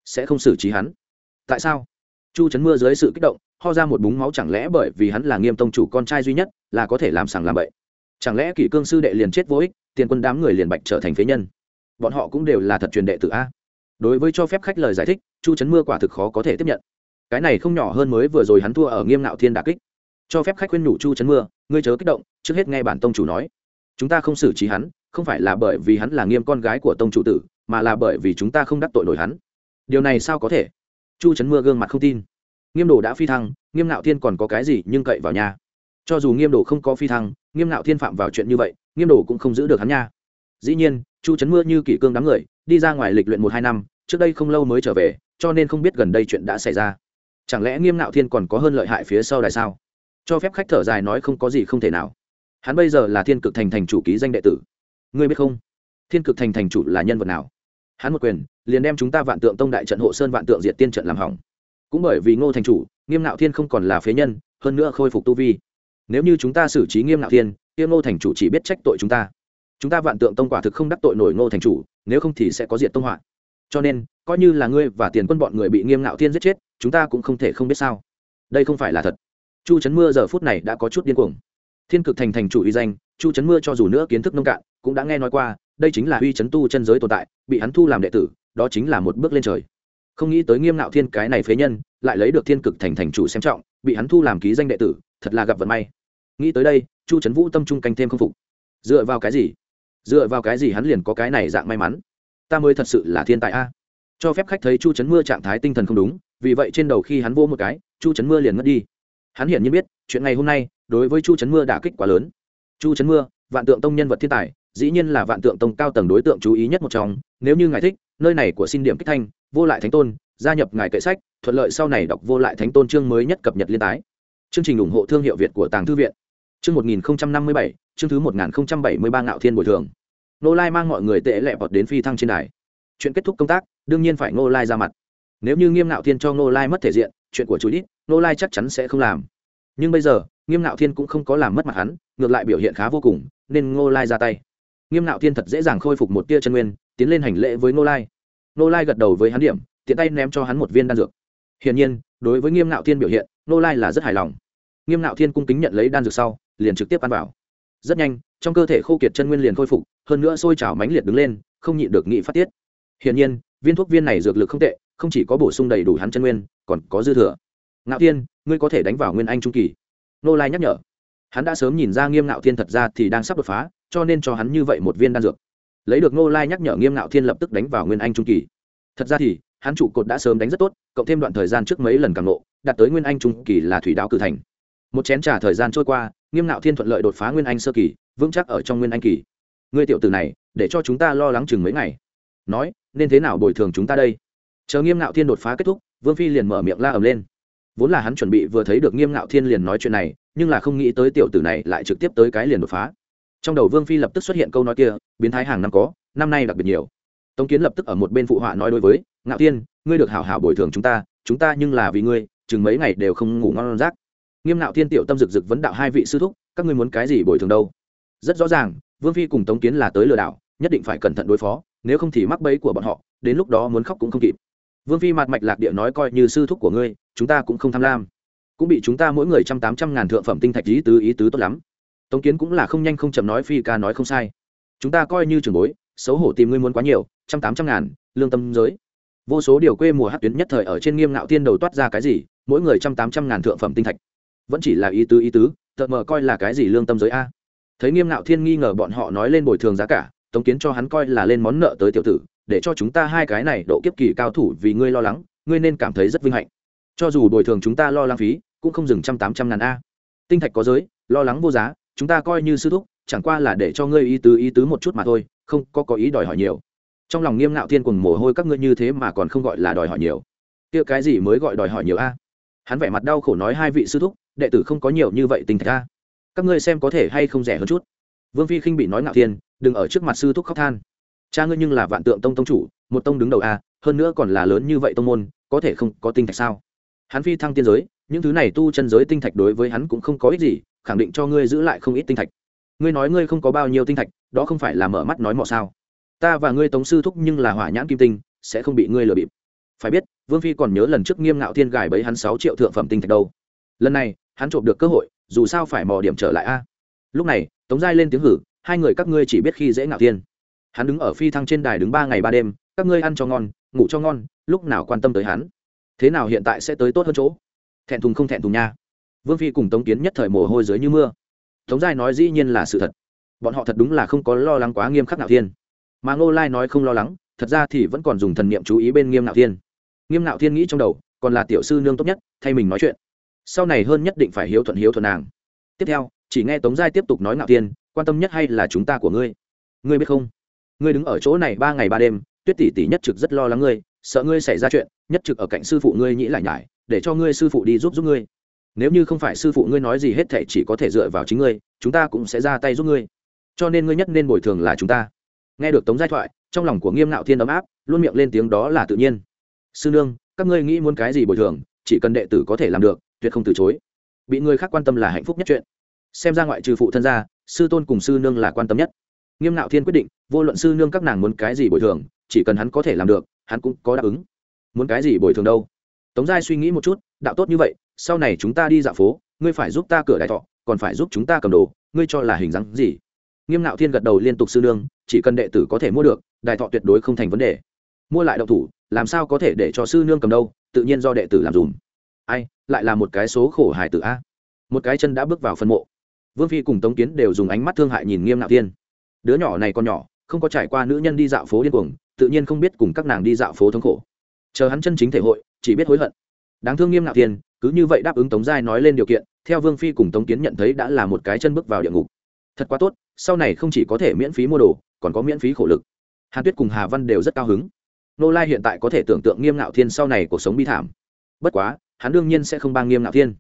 Sẽ không xử trí hắn? Tại sao? Chu trấn mưa dưới sự kích động, ho ra một búng máu chẳng lẽ bởi vì hắn là nghiêm tông chủ con trai duy nhất, là có thể làm sàng làm bậy? Chẳng lẽ kỷ cương sư đệ liền chết vô ích, tiền quân đám người liền bạch trở thành phế nhân? Bọn họ cũng đều là thật truyền đệ tử a. Đối với cho phép khách lời giải thích, chu trấn mưa quả thực khó có thể tiếp nhận cái này không nhỏ hơn mới vừa rồi hắn thua ở nghiêm ngạo thiên đà kích. Cho phép khách khuyên nhủ chu trấn mưa, ngươi chớ kích động, trước hết nghe bản tông chủ nói. Chúng ta không xử trí hắn, không phải là bởi vì hắn là nghiêm con gái của tông chủ tử, mà là bởi vì chúng ta không đắc tội nổi hắn. Điều này sao có thể? Chu trấn mưa gương mặt không tin. Nghiêm đồ đã phi thăng, nghiêm ngạo thiên còn có cái gì nhưng cậy vào nhà? Cho dù nghiêm đồ không có phi thăng, nghiêm ngạo thiên phạm vào chuyện như vậy, nghiêm đồ cũng không giữ được hắn nha. Dĩ nhiên, chu trấn mưa như kỷ cương đám người, đi ra ngoài lịch luyện một hai năm, trước đây không lâu mới trở về, cho nên không biết gần đây chuyện đã xảy ra chẳng lẽ nghiêm ngạo thiên còn có hơn lợi hại phía sau đài sao? Cho phép khách thở dài nói không có gì không thể nào. Hắn bây giờ là thiên cực thành thành chủ ký danh đệ tử. Ngươi biết không? Thiên cực thành thành chủ là nhân vật nào? Hắn một quyền, liền đem chúng ta vạn tượng tông đại trận hộ sơn vạn tượng diệt tiên trận làm hỏng. Cũng bởi vì ngô thành chủ, nghiêm ngạo thiên không còn là phế nhân, hơn nữa khôi phục tu vi. Nếu như chúng ta xử trí nghiêm ngạo thiên tiêm ngô thành chủ chỉ biết trách tội chúng ta. Chúng ta vạn tượng tông quả thực không đắc tội nổi ngô thành chủ, nếu không thì sẽ có diệt tông họa. Cho nên, coi như là ngươi và tiền quân bọn người bị nghiêm ngạo thiên giết chết chúng ta cũng không thể không biết sao. Đây không phải là thật. Chu trấn mưa giờ phút này đã có chút điên cuồng. Thiên cực thành thành chủ uy danh, chu trấn mưa cho dù nữa kiến thức nông cạn, cũng đã nghe nói qua, đây chính là uy chấn tu chân giới tồn tại, bị hắn thu làm đệ tử, đó chính là một bước lên trời. Không nghĩ tới nghiêm ngạo thiên cái này phế nhân, lại lấy được thiên cực thành thành chủ xem trọng, bị hắn thu làm ký danh đệ tử, thật là gặp vận may. Nghĩ tới đây, chu trấn vũ tâm trung canh thêm không phục. Dựa vào cái gì? Dựa vào cái gì hắn liền có cái này dạng may mắn? Ta mới thật sự là thiên tài a cho phép khách thấy chu trấn mưa trạng thái tinh thần không đúng, vì vậy trên đầu khi hắn vô một cái, chu trấn mưa liền ngất đi. Hắn hiển nhiên biết, chuyện ngày hôm nay, đối với chu trấn mưa đã kích quá lớn. Chu trấn mưa, vạn tượng tông nhân vật thiên tài, dĩ nhiên là vạn tượng tông cao tầng đối tượng chú ý nhất một trong. Nếu như ngài thích, nơi này của xin điểm kích thanh, vô lại thánh tôn, gia nhập ngài kệ sách, thuận lợi sau này đọc vô lại thánh tôn chương mới nhất cập nhật liên tái. Chương trình ủng hộ thương hiệu việt của tàng thư viện. Chương một nghìn năm mươi bảy, chương thứ một nghìn bảy mươi ba ngạo thiên bồi thường. Nô lai mang mọi người tệ lẹ vọt đến phi thăng trên đài chuyện kết thúc công tác, đương nhiên phải Ngô lai ra mặt. Nếu như nghiêm ngạo thiên cho Ngô lai mất thể diện, chuyện của chú ít Ngô lai chắc chắn sẽ không làm. Nhưng bây giờ, nghiêm ngạo thiên cũng không có làm mất mặt hắn, ngược lại biểu hiện khá vô cùng, nên ngô lai ra tay. Nghiêm ngạo thiên thật dễ dàng khôi phục một tia chân nguyên, tiến lên hành lễ với ngô lai. Ngô lai gật đầu với hắn điểm, tiện tay ném cho hắn một viên đan dược. Hiển nhiên, đối với nghiêm ngạo thiên biểu hiện, ngô lai là rất hài lòng. Nghiêm ngạo thiên cung kính nhận lấy đan dược sau, liền trực tiếp ăn vào. Rất nhanh, trong cơ thể khô kiệt chân nguyên liền khôi phục, hơn nữa sôi trào mánh liệt đứng lên, không nhịn được nghị phát tiết hiển nhiên, viên thuốc viên này dược lực không tệ, không chỉ có bổ sung đầy đủ hắn chân nguyên, còn có dư thừa. Ngạo thiên, ngươi có thể đánh vào nguyên anh trung kỳ. Nô lai nhắc nhở. Hắn đã sớm nhìn ra nghiêm ngạo thiên thật ra thì đang sắp đột phá, cho nên cho hắn như vậy một viên đan dược. Lấy được nô lai nhắc nhở, nghiêm ngạo thiên lập tức đánh vào nguyên anh trung kỳ. Thật ra thì, hắn trụ cột đã sớm đánh rất tốt, cộng thêm đoạn thời gian trước mấy lần càng nộ, đạt tới nguyên anh trung kỳ là thủy đáo cử thành. Một chén t thời gian trôi qua, nghiêm ngạo thiên thuận lợi đột phá nguyên anh sơ kỳ, vững chắc ở trong nguyên anh kỳ. Ngươi tiểu tử này, để cho chúng ta lo lắng chừng mấy ngày nói, nên thế nào bồi thường chúng ta đây? Chờ nghiêm ngạo thiên đột phá kết thúc, vương phi liền mở miệng la ầm lên. Vốn là hắn chuẩn bị vừa thấy được nghiêm ngạo thiên liền nói chuyện này, nhưng là không nghĩ tới tiểu tử này lại trực tiếp tới cái liền đột phá. Trong đầu vương phi lập tức xuất hiện câu nói kia, biến thái hàng năm có, năm nay đặc biệt nhiều. Tống kiến lập tức ở một bên phụ họa nói đối với, ngạo thiên, ngươi được hảo hảo bồi thường chúng ta chúng ta nhưng là vì ngươi, chừng mấy ngày đều không ngủ ngon rác nghiêm ngạo thiên tiểu tâm rực rực vấn đạo hai vị sư thúc, các ngươi muốn cái gì bồi thường đâu? Rất rõ ràng, vương phi cùng tống kiến là tới lừa đảo nhất định phải cẩn thận đối phó, nếu không thì mắc bẫy của bọn họ, đến lúc đó muốn khóc cũng không kịp. Vương phi mặt mạch lạc địa nói coi như sư thúc của ngươi, chúng ta cũng không tham lam. Cũng bị chúng ta mỗi người trăm tám trăm ngàn thượng phẩm tinh thạch ý tứ ý tứ tốt lắm. Tống kiến cũng là không nhanh không chậm nói phi ca nói không sai. Chúng ta coi như trường bối, xấu hổ tìm ngươi muốn quá nhiều, trăm tám trăm ngàn, lương tâm giới. Vô số điều quê mùa hát tuyến nhất thời ở trên nghiêm ngạo tiên đầu toát ra cái gì, mỗi người trăm tám trăm ngàn thượng phẩm tinh thạch. Vẫn chỉ là ý tứ ý tứ tợt mờ coi là cái gì lương tâm giới a? Thấy nghiêm ngạo thiên nghi ngờ bọn họ nói lên bồi thường giá cả tống kiến cho hắn coi là lên món nợ tới tiểu tử, để cho chúng ta hai cái này độ kiếp kỳ cao thủ vì ngươi lo lắng, ngươi nên cảm thấy rất vinh hạnh. Cho dù bồi thường chúng ta lo lắng phí, cũng không dừng trăm tám trăm ngàn a. Tinh thạch có giới, lo lắng vô giá, chúng ta coi như sư thúc, chẳng qua là để cho ngươi ý tứ ý tứ một chút mà thôi, không có có ý đòi hỏi nhiều. Trong lòng nghiêm ngạo thiên cùng mồ hôi các ngươi như thế mà còn không gọi là đòi hỏi nhiều. Kia cái gì mới gọi đòi hỏi nhiều a? Hắn vẻ mặt đau khổ nói hai vị sư thúc, đệ tử không có nhiều như vậy tinh thạch a. Các ngươi xem có thể hay không rẻ hơn chút. Vương phi khinh bị nói ngạo thiên đừng ở trước mặt sư thúc khóc than. Cha ngươi nhưng là vạn tượng tông tông chủ, một tông đứng đầu a, hơn nữa còn là lớn như vậy tông môn, có thể không có tinh thạch sao? Hắn phi thăng tiên giới, những thứ này tu chân giới tinh thạch đối với hắn cũng không có ích gì, khẳng định cho ngươi giữ lại không ít tinh thạch. Ngươi nói ngươi không có bao nhiêu tinh thạch, đó không phải là mở mắt nói mọ sao? Ta và ngươi tống sư thúc nhưng là hỏa nhãn kim tinh, sẽ không bị ngươi lừa bịp. Phải biết, vương phi còn nhớ lần trước nghiêm ngạo thiên gài bấy hắn sáu triệu thượng phẩm tinh thạch đâu. Lần này, hắn trộm được cơ hội, dù sao phải mò điểm trở lại a. Lúc này, tống giai lên tiếng hử hai người các ngươi chỉ biết khi dễ ngạo thiên. Hắn đứng ở phi thăng trên đài đứng ba ngày ba đêm, các ngươi ăn cho ngon, ngủ cho ngon, lúc nào quan tâm tới hắn? Thế nào hiện tại sẽ tới tốt hơn chỗ? Thẹn thùng không thẹn thùng nha. Vương phi cùng tống kiến nhất thời mồ hôi dưới như mưa. Tống giai nói dĩ nhiên là sự thật. Bọn họ thật đúng là không có lo lắng quá nghiêm khắc ngạo thiên. Mà ngô lai nói không lo lắng, thật ra thì vẫn còn dùng thần niệm chú ý bên nghiêm ngạo thiên. Nghiêm ngạo thiên nghĩ trong đầu, còn là tiểu sư nương tốt nhất, thay mình nói chuyện. Sau này hơn nhất định phải hiếu thuận hiếu thuận nàng. Tiếp theo, chỉ nghe tống giai tiếp tục nói ngạo thiên quan tâm nhất hay là chúng ta của ngươi? Ngươi biết không? Ngươi đứng ở chỗ này ba ngày ba đêm, tuyết tỷ tỷ nhất trực rất lo lắng ngươi, sợ ngươi xảy ra chuyện, nhất trực ở cạnh sư phụ ngươi nhĩ lại nhải, để cho ngươi sư phụ đi giúp giúp ngươi. Nếu như không phải sư phụ ngươi nói gì hết thệ chỉ có thể dựa vào chính ngươi, chúng ta cũng sẽ ra tay giúp ngươi. Cho nên ngươi nhất nên bồi thường là chúng ta. Nghe được tống giai thoại, trong lòng của nghiêm ngạo thiên ấm áp, luôn miệng lên tiếng đó là tự nhiên. Sư nương, các ngươi nghĩ muốn cái gì bồi thường, chỉ cần đệ tử có thể làm được, tuyệt không từ chối. Bị người khác quan tâm là hạnh phúc nhất chuyện. Xem ra ngoại trừ phụ thân gia sư tôn cùng sư nương là quan tâm nhất. Nghiêm ngạo thiên quyết định, vô luận sư nương các nàng muốn cái gì bồi thường, chỉ cần hắn có thể làm được, hắn cũng có đáp ứng. Muốn cái gì bồi thường đâu? Tống giai suy nghĩ một chút, đạo tốt như vậy, sau này chúng ta đi dạo phố, ngươi phải giúp ta cửa đại thọ, còn phải giúp chúng ta cầm đồ, ngươi cho là hình dáng gì? Nghiêm ngạo thiên gật đầu liên tục sư nương, chỉ cần đệ tử có thể mua được đại thọ tuyệt đối không thành vấn đề. Mua lại đậu thủ, làm sao có thể để cho sư nương cầm đâu, tự nhiên do đệ tử làm dùm. Ai, lại là một cái số khổ hài tử a. Một cái chân đã bước vào phân mộ vương phi cùng tống kiến đều dùng ánh mắt thương hại nhìn nghiêm nạo thiên. Đứa nhỏ này còn nhỏ, không có trải qua nữ nhân đi dạo phố điên cuồng, tự nhiên không biết cùng các nàng đi dạo phố thống khổ. Chờ hắn chân chính thể hội, chỉ biết hối hận. Đáng thương nghiêm nạo thiên, cứ như vậy đáp ứng tống giai nói lên điều kiện, theo vương phi cùng tống kiến nhận thấy đã là một cái chân bước vào địa ngục. Thật quá tốt, sau này không chỉ có thể miễn phí mua đồ, còn có miễn phí khổ lực. Hàn tuyết cùng hà văn đều rất cao hứng. Nô lai hiện tại có thể tưởng tượng nghiêm ngạo thiên sau này cuộc sống bi thảm. Bất quá, hắn đương nhiên sẽ không bang nghiêm ngạo thiên.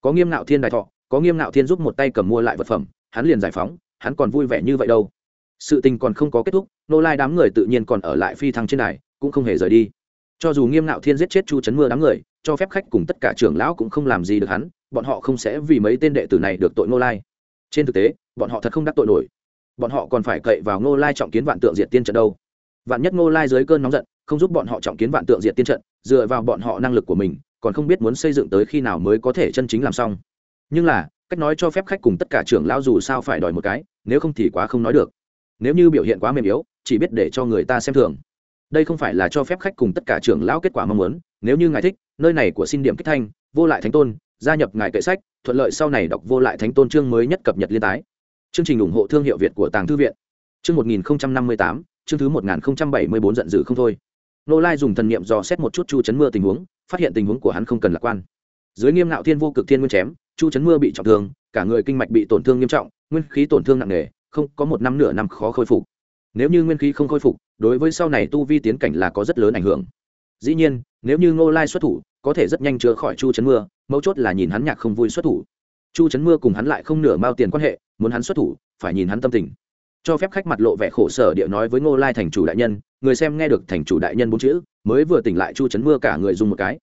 Có nghiêm ngạo thiên đại thọ có nghiêm ngạo thiên giúp một tay cầm mua lại vật phẩm, hắn liền giải phóng, hắn còn vui vẻ như vậy đâu. Sự tình còn không có kết thúc, nô lai đám người tự nhiên còn ở lại phi thăng trên này cũng không hề rời đi. Cho dù nghiêm ngạo thiên giết chết chu chấn mưa đám người, cho phép khách cùng tất cả trưởng lão cũng không làm gì được hắn, bọn họ không sẽ vì mấy tên đệ tử này được tội nô lai. Trên thực tế, bọn họ thật không đắc tội nổi. Bọn họ còn phải cậy vào nô lai trọng kiến vạn tượng diệt tiên trận đâu. Vạn nhất nô lai dưới cơn nóng giận, không giúp bọn họ trọng kiến vạn tượng diệt tiên trận, dựa vào bọn họ năng lực của mình, còn không biết muốn xây dựng tới khi nào mới có thể chân chính làm xong nhưng là, cách nói cho phép khách cùng tất cả trưởng lão dù sao phải đòi một cái, nếu không thì quá không nói được. Nếu như biểu hiện quá mềm yếu, chỉ biết để cho người ta xem thường. Đây không phải là cho phép khách cùng tất cả trưởng lão kết quả mong muốn, nếu như ngài thích, nơi này của xin điểm kích thanh, vô lại thánh tôn, gia nhập ngài kệ sách, thuận lợi sau này đọc vô lại thánh tôn chương mới nhất cập nhật liên tái. Chương trình ủng hộ thương hiệu việt của tàng thư viện. Chương một nghìn năm mươi tám, chương thứ một nghìn bảy mươi bốn giận dữ không thôi. Nô lai dùng thần niệm dò xét một chút chu chấn mưa tình huống, phát hiện tình huống của hắn không cần lạc quan. Dưới nghiêm ngạo thiên vô cực thiên nguyên chém chu chấn mưa bị trọng thương, cả người kinh mạch bị tổn thương nghiêm trọng, nguyên khí tổn thương nặng nề, không, có một năm nửa năm khó khôi phục. Nếu như nguyên khí không khôi phục, đối với sau này tu vi tiến cảnh là có rất lớn ảnh hưởng. Dĩ nhiên, nếu như ngô lai xuất thủ, có thể rất nhanh chữa khỏi chu chấn mưa, mấu chốt là nhìn hắn nhạc không vui xuất thủ. Chu chấn mưa cùng hắn lại không nửa mao tiền quan hệ, muốn hắn xuất thủ, phải nhìn hắn tâm tình. Cho phép khách mặt lộ vẻ khổ sở địa nói với ngô lai thành chủ đại nhân, người xem nghe được thành chủ đại nhân bốn chữ, mới vừa tỉnh lại chu chấn mưa cả người dùng một cái.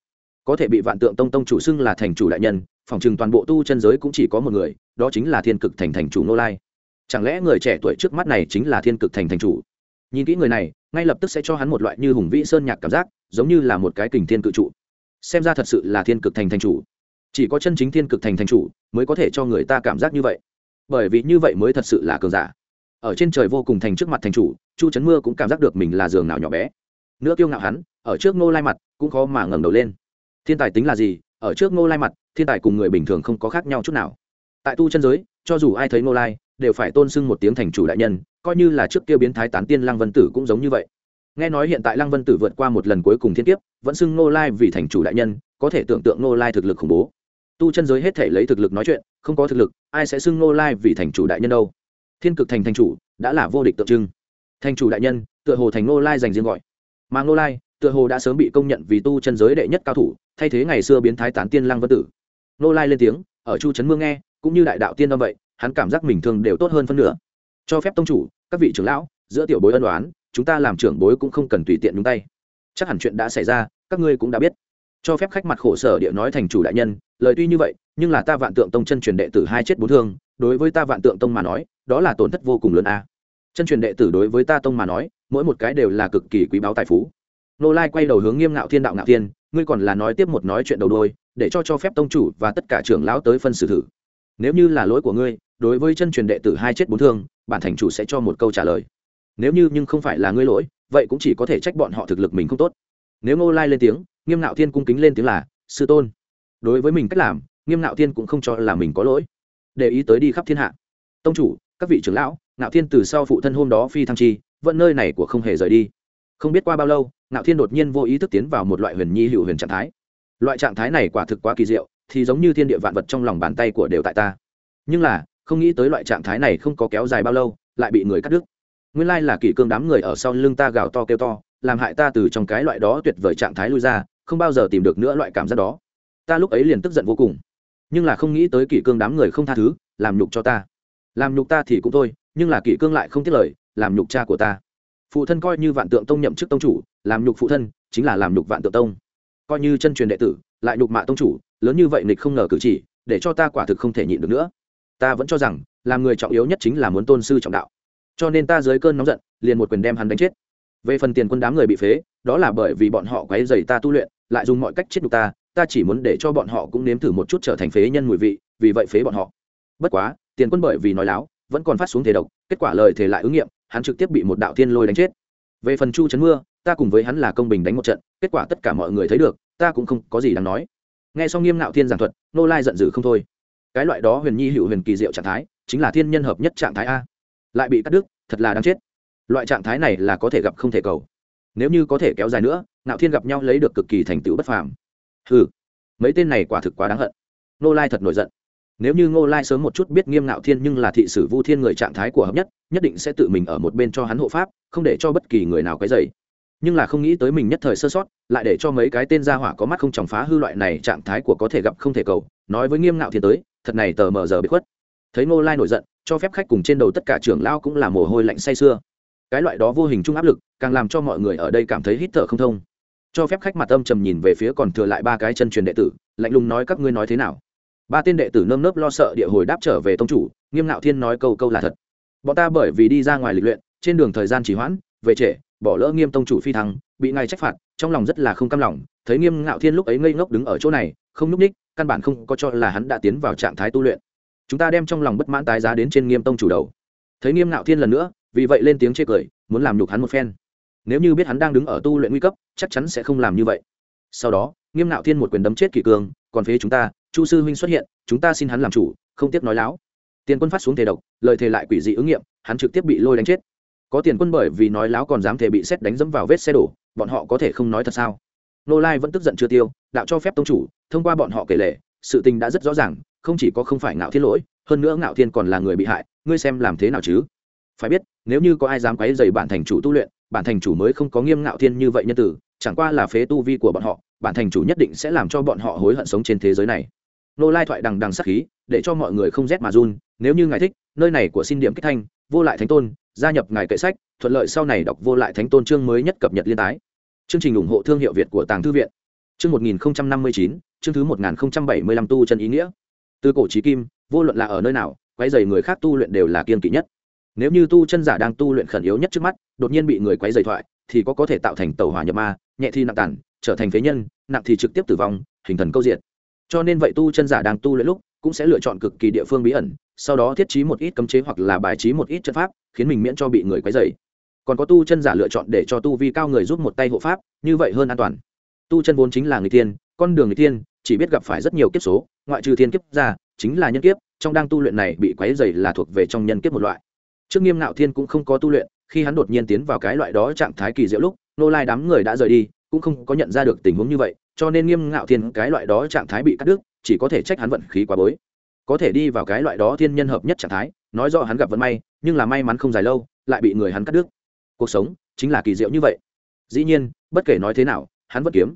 Có thể bị vạn tượng tông tông chủ xưng là thành chủ đại nhân phòng chừng toàn bộ tu chân giới cũng chỉ có một người, đó chính là thiên cực thành thành chủ ngô lai. Chẳng lẽ người trẻ tuổi trước mắt này chính là thiên cực thành thành chủ? Nhìn kỹ người này, ngay lập tức sẽ cho hắn một loại như hùng vĩ sơn nhạc cảm giác, giống như là một cái kình thiên cự trụ. Xem ra thật sự là thiên cực thành thành chủ. Chỉ có chân chính thiên cực thành thành chủ mới có thể cho người ta cảm giác như vậy. Bởi vì như vậy mới thật sự là cường giả. Ở trên trời vô cùng thành trước mặt thành chủ, chu trấn mưa cũng cảm giác được mình là giường nào nhỏ bé. Nữa kiêu ngạo hắn, ở trước ngô lai mặt, cũng khó mà ngẩng đầu lên. Thiên tài tính là gì? Ở trước ngô lai mặt thiên tài cùng người bình thường không có khác nhau chút nào. Tại tu chân giới, cho dù ai thấy ngô lai, đều phải tôn sưng một tiếng thành chủ đại nhân, coi như là trước kia biến thái tán tiên lăng vân tử cũng giống như vậy. Nghe nói hiện tại lăng vân tử vượt qua một lần cuối cùng thiên kiếp, vẫn xưng ngô lai vì thành chủ đại nhân, có thể tưởng tượng ngô lai thực lực khủng bố. Tu chân giới hết thể lấy thực lực nói chuyện, không có thực lực, ai sẽ xưng ngô lai vì thành chủ đại nhân đâu? Thiên cực thành thành chủ, đã là vô địch tượng trưng. Thành chủ đại nhân, tựa hồ thành ngô lai dành riêng gọi. Mà ngô lai, tựa hồ đã sớm bị công nhận vì tu chân giới đệ nhất cao thủ, thay thế ngày xưa biến thái tán tiên lăng vân tử. Nô lai lên tiếng, ở chu trấn mương nghe, cũng như đại đạo tiên âm vậy, hắn cảm giác mình thường đều tốt hơn phân nửa. Cho phép tông chủ, các vị trưởng lão, giữa tiểu bối ân đoán chúng ta làm trưởng bối cũng không cần tùy tiện nhúng tay. Chắc hẳn chuyện đã xảy ra, các ngươi cũng đã biết. Cho phép khách mặt khổ sở địa nói thành chủ đại nhân, lời tuy như vậy, nhưng là ta vạn tượng tông chân truyền đệ tử hai chết bốn thương, đối với ta vạn tượng tông mà nói, đó là tổn thất vô cùng lớn a. Chân truyền đệ tử đối với ta tông mà nói, mỗi một cái đều là cực kỳ quý báu tài phú. Nô lai quay đầu hướng nghiêm ngạo thiên đạo ngạo thiên, ngươi còn là nói tiếp một nói chuyện đầu đôi để cho cho phép tông chủ và tất cả trưởng lão tới phân xử thử. Nếu như là lỗi của ngươi, đối với chân truyền đệ tử hai chết bốn thương, bản thành chủ sẽ cho một câu trả lời. Nếu như nhưng không phải là ngươi lỗi, vậy cũng chỉ có thể trách bọn họ thực lực mình không tốt. Nếu ngô lai lên tiếng, nghiêm ngạo thiên cung kính lên tiếng là, sư tôn, đối với mình cách làm, nghiêm ngạo thiên cũng không cho là mình có lỗi. Để ý tới đi khắp thiên hạ. Tông chủ, các vị trưởng lão, ngạo thiên từ sau phụ thân hôm đó phi thăng chi, vẫn nơi này của không hề rời đi. Không biết qua bao lâu, ngạo thiên đột nhiên vô ý thức tiến vào một loại huyền nhi hữu huyền trạng thái loại trạng thái này quả thực quá kỳ diệu, thì giống như thiên địa vạn vật trong lòng bàn tay của đều tại ta. Nhưng là, không nghĩ tới loại trạng thái này không có kéo dài bao lâu, lại bị người cắt đứt. Nguyên lai là kỷ cương đám người ở sau lưng ta gào to kêu to, làm hại ta từ trong cái loại đó tuyệt vời trạng thái lui ra, không bao giờ tìm được nữa loại cảm giác đó. Ta lúc ấy liền tức giận vô cùng. Nhưng là không nghĩ tới kỷ cương đám người không tha thứ, làm nhục cho ta. Làm nhục ta thì cũng thôi, nhưng là kỷ cương lại không tiếc lời, làm nhục cha của ta. Phụ thân coi như vạn tượng tông nhậm chức tông chủ, làm nhục phụ thân, chính là làm nhục vạn tượng tông coi như chân truyền đệ tử, lại nhục mạ tông chủ, lớn như vậy nịch không ngờ cử chỉ, để cho ta quả thực không thể nhịn được nữa. Ta vẫn cho rằng, làm người trọng yếu nhất chính là muốn tôn sư trọng đạo. Cho nên ta dưới cơn nóng giận, liền một quyền đem hắn đánh chết. Về phần tiền quân đám người bị phế, đó là bởi vì bọn họ quấy dày ta tu luyện, lại dùng mọi cách chết đục ta ta chỉ muốn để cho bọn họ cũng nếm thử một chút trở thành phế nhân mùi vị, vì vậy phế bọn họ. Bất quá, tiền quân bởi vì nói láo, vẫn còn phát xuống thể độc, kết quả lời thể lại ứng nghiệm, hắn trực tiếp bị một đạo thiên lôi đánh chết. Về phần chu chấn mưa ta cùng với hắn là công bình đánh một trận, kết quả tất cả mọi người thấy được, ta cũng không có gì đáng nói. Nghe xong nghiêm ngạo thiên giảng thuật, nô lai giận dữ không thôi. Cái loại đó huyền nhi hữu huyền kỳ diệu trạng thái, chính là thiên nhân hợp nhất trạng thái a. Lại bị cắt đứt, thật là đáng chết. Loại trạng thái này là có thể gặp không thể cầu. Nếu như có thể kéo dài nữa ngạo thiên gặp nhau lấy được cực kỳ thành tựu bất phàm. Ừ mấy tên này quả thực quá đáng hận. Nô lai thật nổi giận. Nếu như ngô lai sớm một chút biết nghiêm ngạo thiên nhưng là thị sử vu thiên người trạng thái của hợp nhất nhất định sẽ tự mình ở một bên cho hắn hộ pháp, không để cho bất kỳ người nào cái dày nhưng là không nghĩ tới mình nhất thời sơ sót, lại để cho mấy cái tên gia hỏa có mắt không chòng phá hư loại này trạng thái của có thể gặp không thể cầu, nói với nghiêm ngạo thiên tới, thật này tờ mờ giờ bị khuất. Thấy ngô lai nổi giận, cho phép khách cùng trên đầu tất cả trưởng lao cũng là mồ hôi lạnh say sưa. Cái loại đó vô hình chung áp lực, càng làm cho mọi người ở đây cảm thấy hít thở không thông. Cho phép khách mặt âm trầm nhìn về phía còn thừa lại ba cái chân truyền đệ tử, lạnh lùng nói, các ngươi nói thế nào? Ba tên đệ tử nơm nớp lo sợ địa hồi đáp trở về tông chủ, nghiêm ngạo thiên nói câu câu là thật. Bọn ta bởi vì đi ra ngoài lịch luyện, trên đường thời gian trì hoãn, về trễ bỏ lỡ nghiêm tông chủ phi thăng, bị ngài trách phạt, trong lòng rất là không cam lòng, thấy nghiêm ngạo thiên lúc ấy ngây ngốc đứng ở chỗ này, không núp ních căn bản không có cho là hắn đã tiến vào trạng thái tu luyện. Chúng ta đem trong lòng bất mãn tái giá đến trên nghiêm tông chủ đầu. Thấy nghiêm ngạo thiên lần nữa, vì vậy lên tiếng chê cười, muốn làm nhục hắn một phen. Nếu như biết hắn đang đứng ở tu luyện nguy cấp, chắc chắn sẽ không làm như vậy. Sau đó, nghiêm ngạo thiên một quyền đấm chết kỷ cường, còn phía chúng ta, chu sư huynh xuất hiện, chúng ta xin hắn làm chủ, không tiếc nói láo. Tiền quân phát xuống thể độc, lời thề lại quỷ dị ứng nghiệm, hắn trực tiếp bị lôi đánh chết có tiền quân bởi vì nói láo còn dám thể bị xét đánh dẫm vào vết xe đổ, bọn họ có thể không nói thật sao? Nô lai vẫn tức giận chưa tiêu, đạo cho phép tông chủ, thông qua bọn họ kể lệ sự tình đã rất rõ ràng, không chỉ có không phải ngạo thiên lỗi, hơn nữa ngạo thiên còn là người bị hại, ngươi xem làm thế nào chứ? Phải biết, nếu như có ai dám quấy dày bản thành chủ tu luyện, bản thành chủ mới không có nghiêm ngạo thiên như vậy nhân tử, chẳng qua là phế tu vi của bọn họ, bản thành chủ nhất định sẽ làm cho bọn họ hối hận sống trên thế giới này. Nô lai thoại đằng đằng sắc khí, để cho mọi người không rét mà run, nếu như ngài thích, nơi này của xin điểm kích thanh, vô lại thánh tôn gia nhập ngài kệ sách, thuận lợi sau này đọc vô lại thánh tôn chương mới nhất cập nhật liên tái. Chương trình ủng hộ thương hiệu việt của tàng thư viện. Chương một nghìn năm mươi chín, chương thứ một nghìn bảy mươi lăm tu chân ý nghĩa. Từ cổ trí kim, vô luận là ở nơi nào, quấy dày người khác tu luyện đều là kiên kỵ nhất. Nếu như tu chân giả đang tu luyện khẩn yếu nhất trước mắt, đột nhiên bị người quấy dày thoại, thì có có thể tạo thành tàu hỏa nhập ma, nhẹ thì nặng tàn trở thành phế nhân, nặng thì trực tiếp tử vong, hình thần câu diện cho nên vậy tu chân giả đang tu luyện lúc cũng sẽ lựa chọn cực kỳ địa phương bí ẩn, sau đó thiết trí một ít cấm chế hoặc là bài trí một ít chất pháp, khiến mình miễn cho bị người quấy dày còn có tu chân giả lựa chọn để cho tu vi cao người giúp một tay hộ pháp, như vậy hơn an toàn. Tu chân vốn chính là người tiên, con đường người tiên, chỉ biết gặp phải rất nhiều kiếp số, ngoại trừ thiên kiếp ra, chính là nhân kiếp, trong đang tu luyện này bị quấy dày là thuộc về trong nhân kiếp một loại. Trước nghiêm ngạo thiên cũng không có tu luyện, khi hắn đột nhiên tiến vào cái loại đó trạng thái kỳ diệu lúc, nô lai đám người đã rời đi, cũng không có nhận ra được tình huống như vậy, cho nên nghiêm ngạo thiên cái loại đó trạng thái bị cắt đứt chỉ có thể trách hắn vận khí quá bối. Có thể đi vào cái loại đó thiên nhân hợp nhất trạng thái, nói do hắn gặp vận may, nhưng là may mắn không dài lâu, lại bị người hắn cắt đứt. Cuộc sống chính là kỳ diệu như vậy. Dĩ nhiên, bất kể nói thế nào, hắn vẫn kiếm.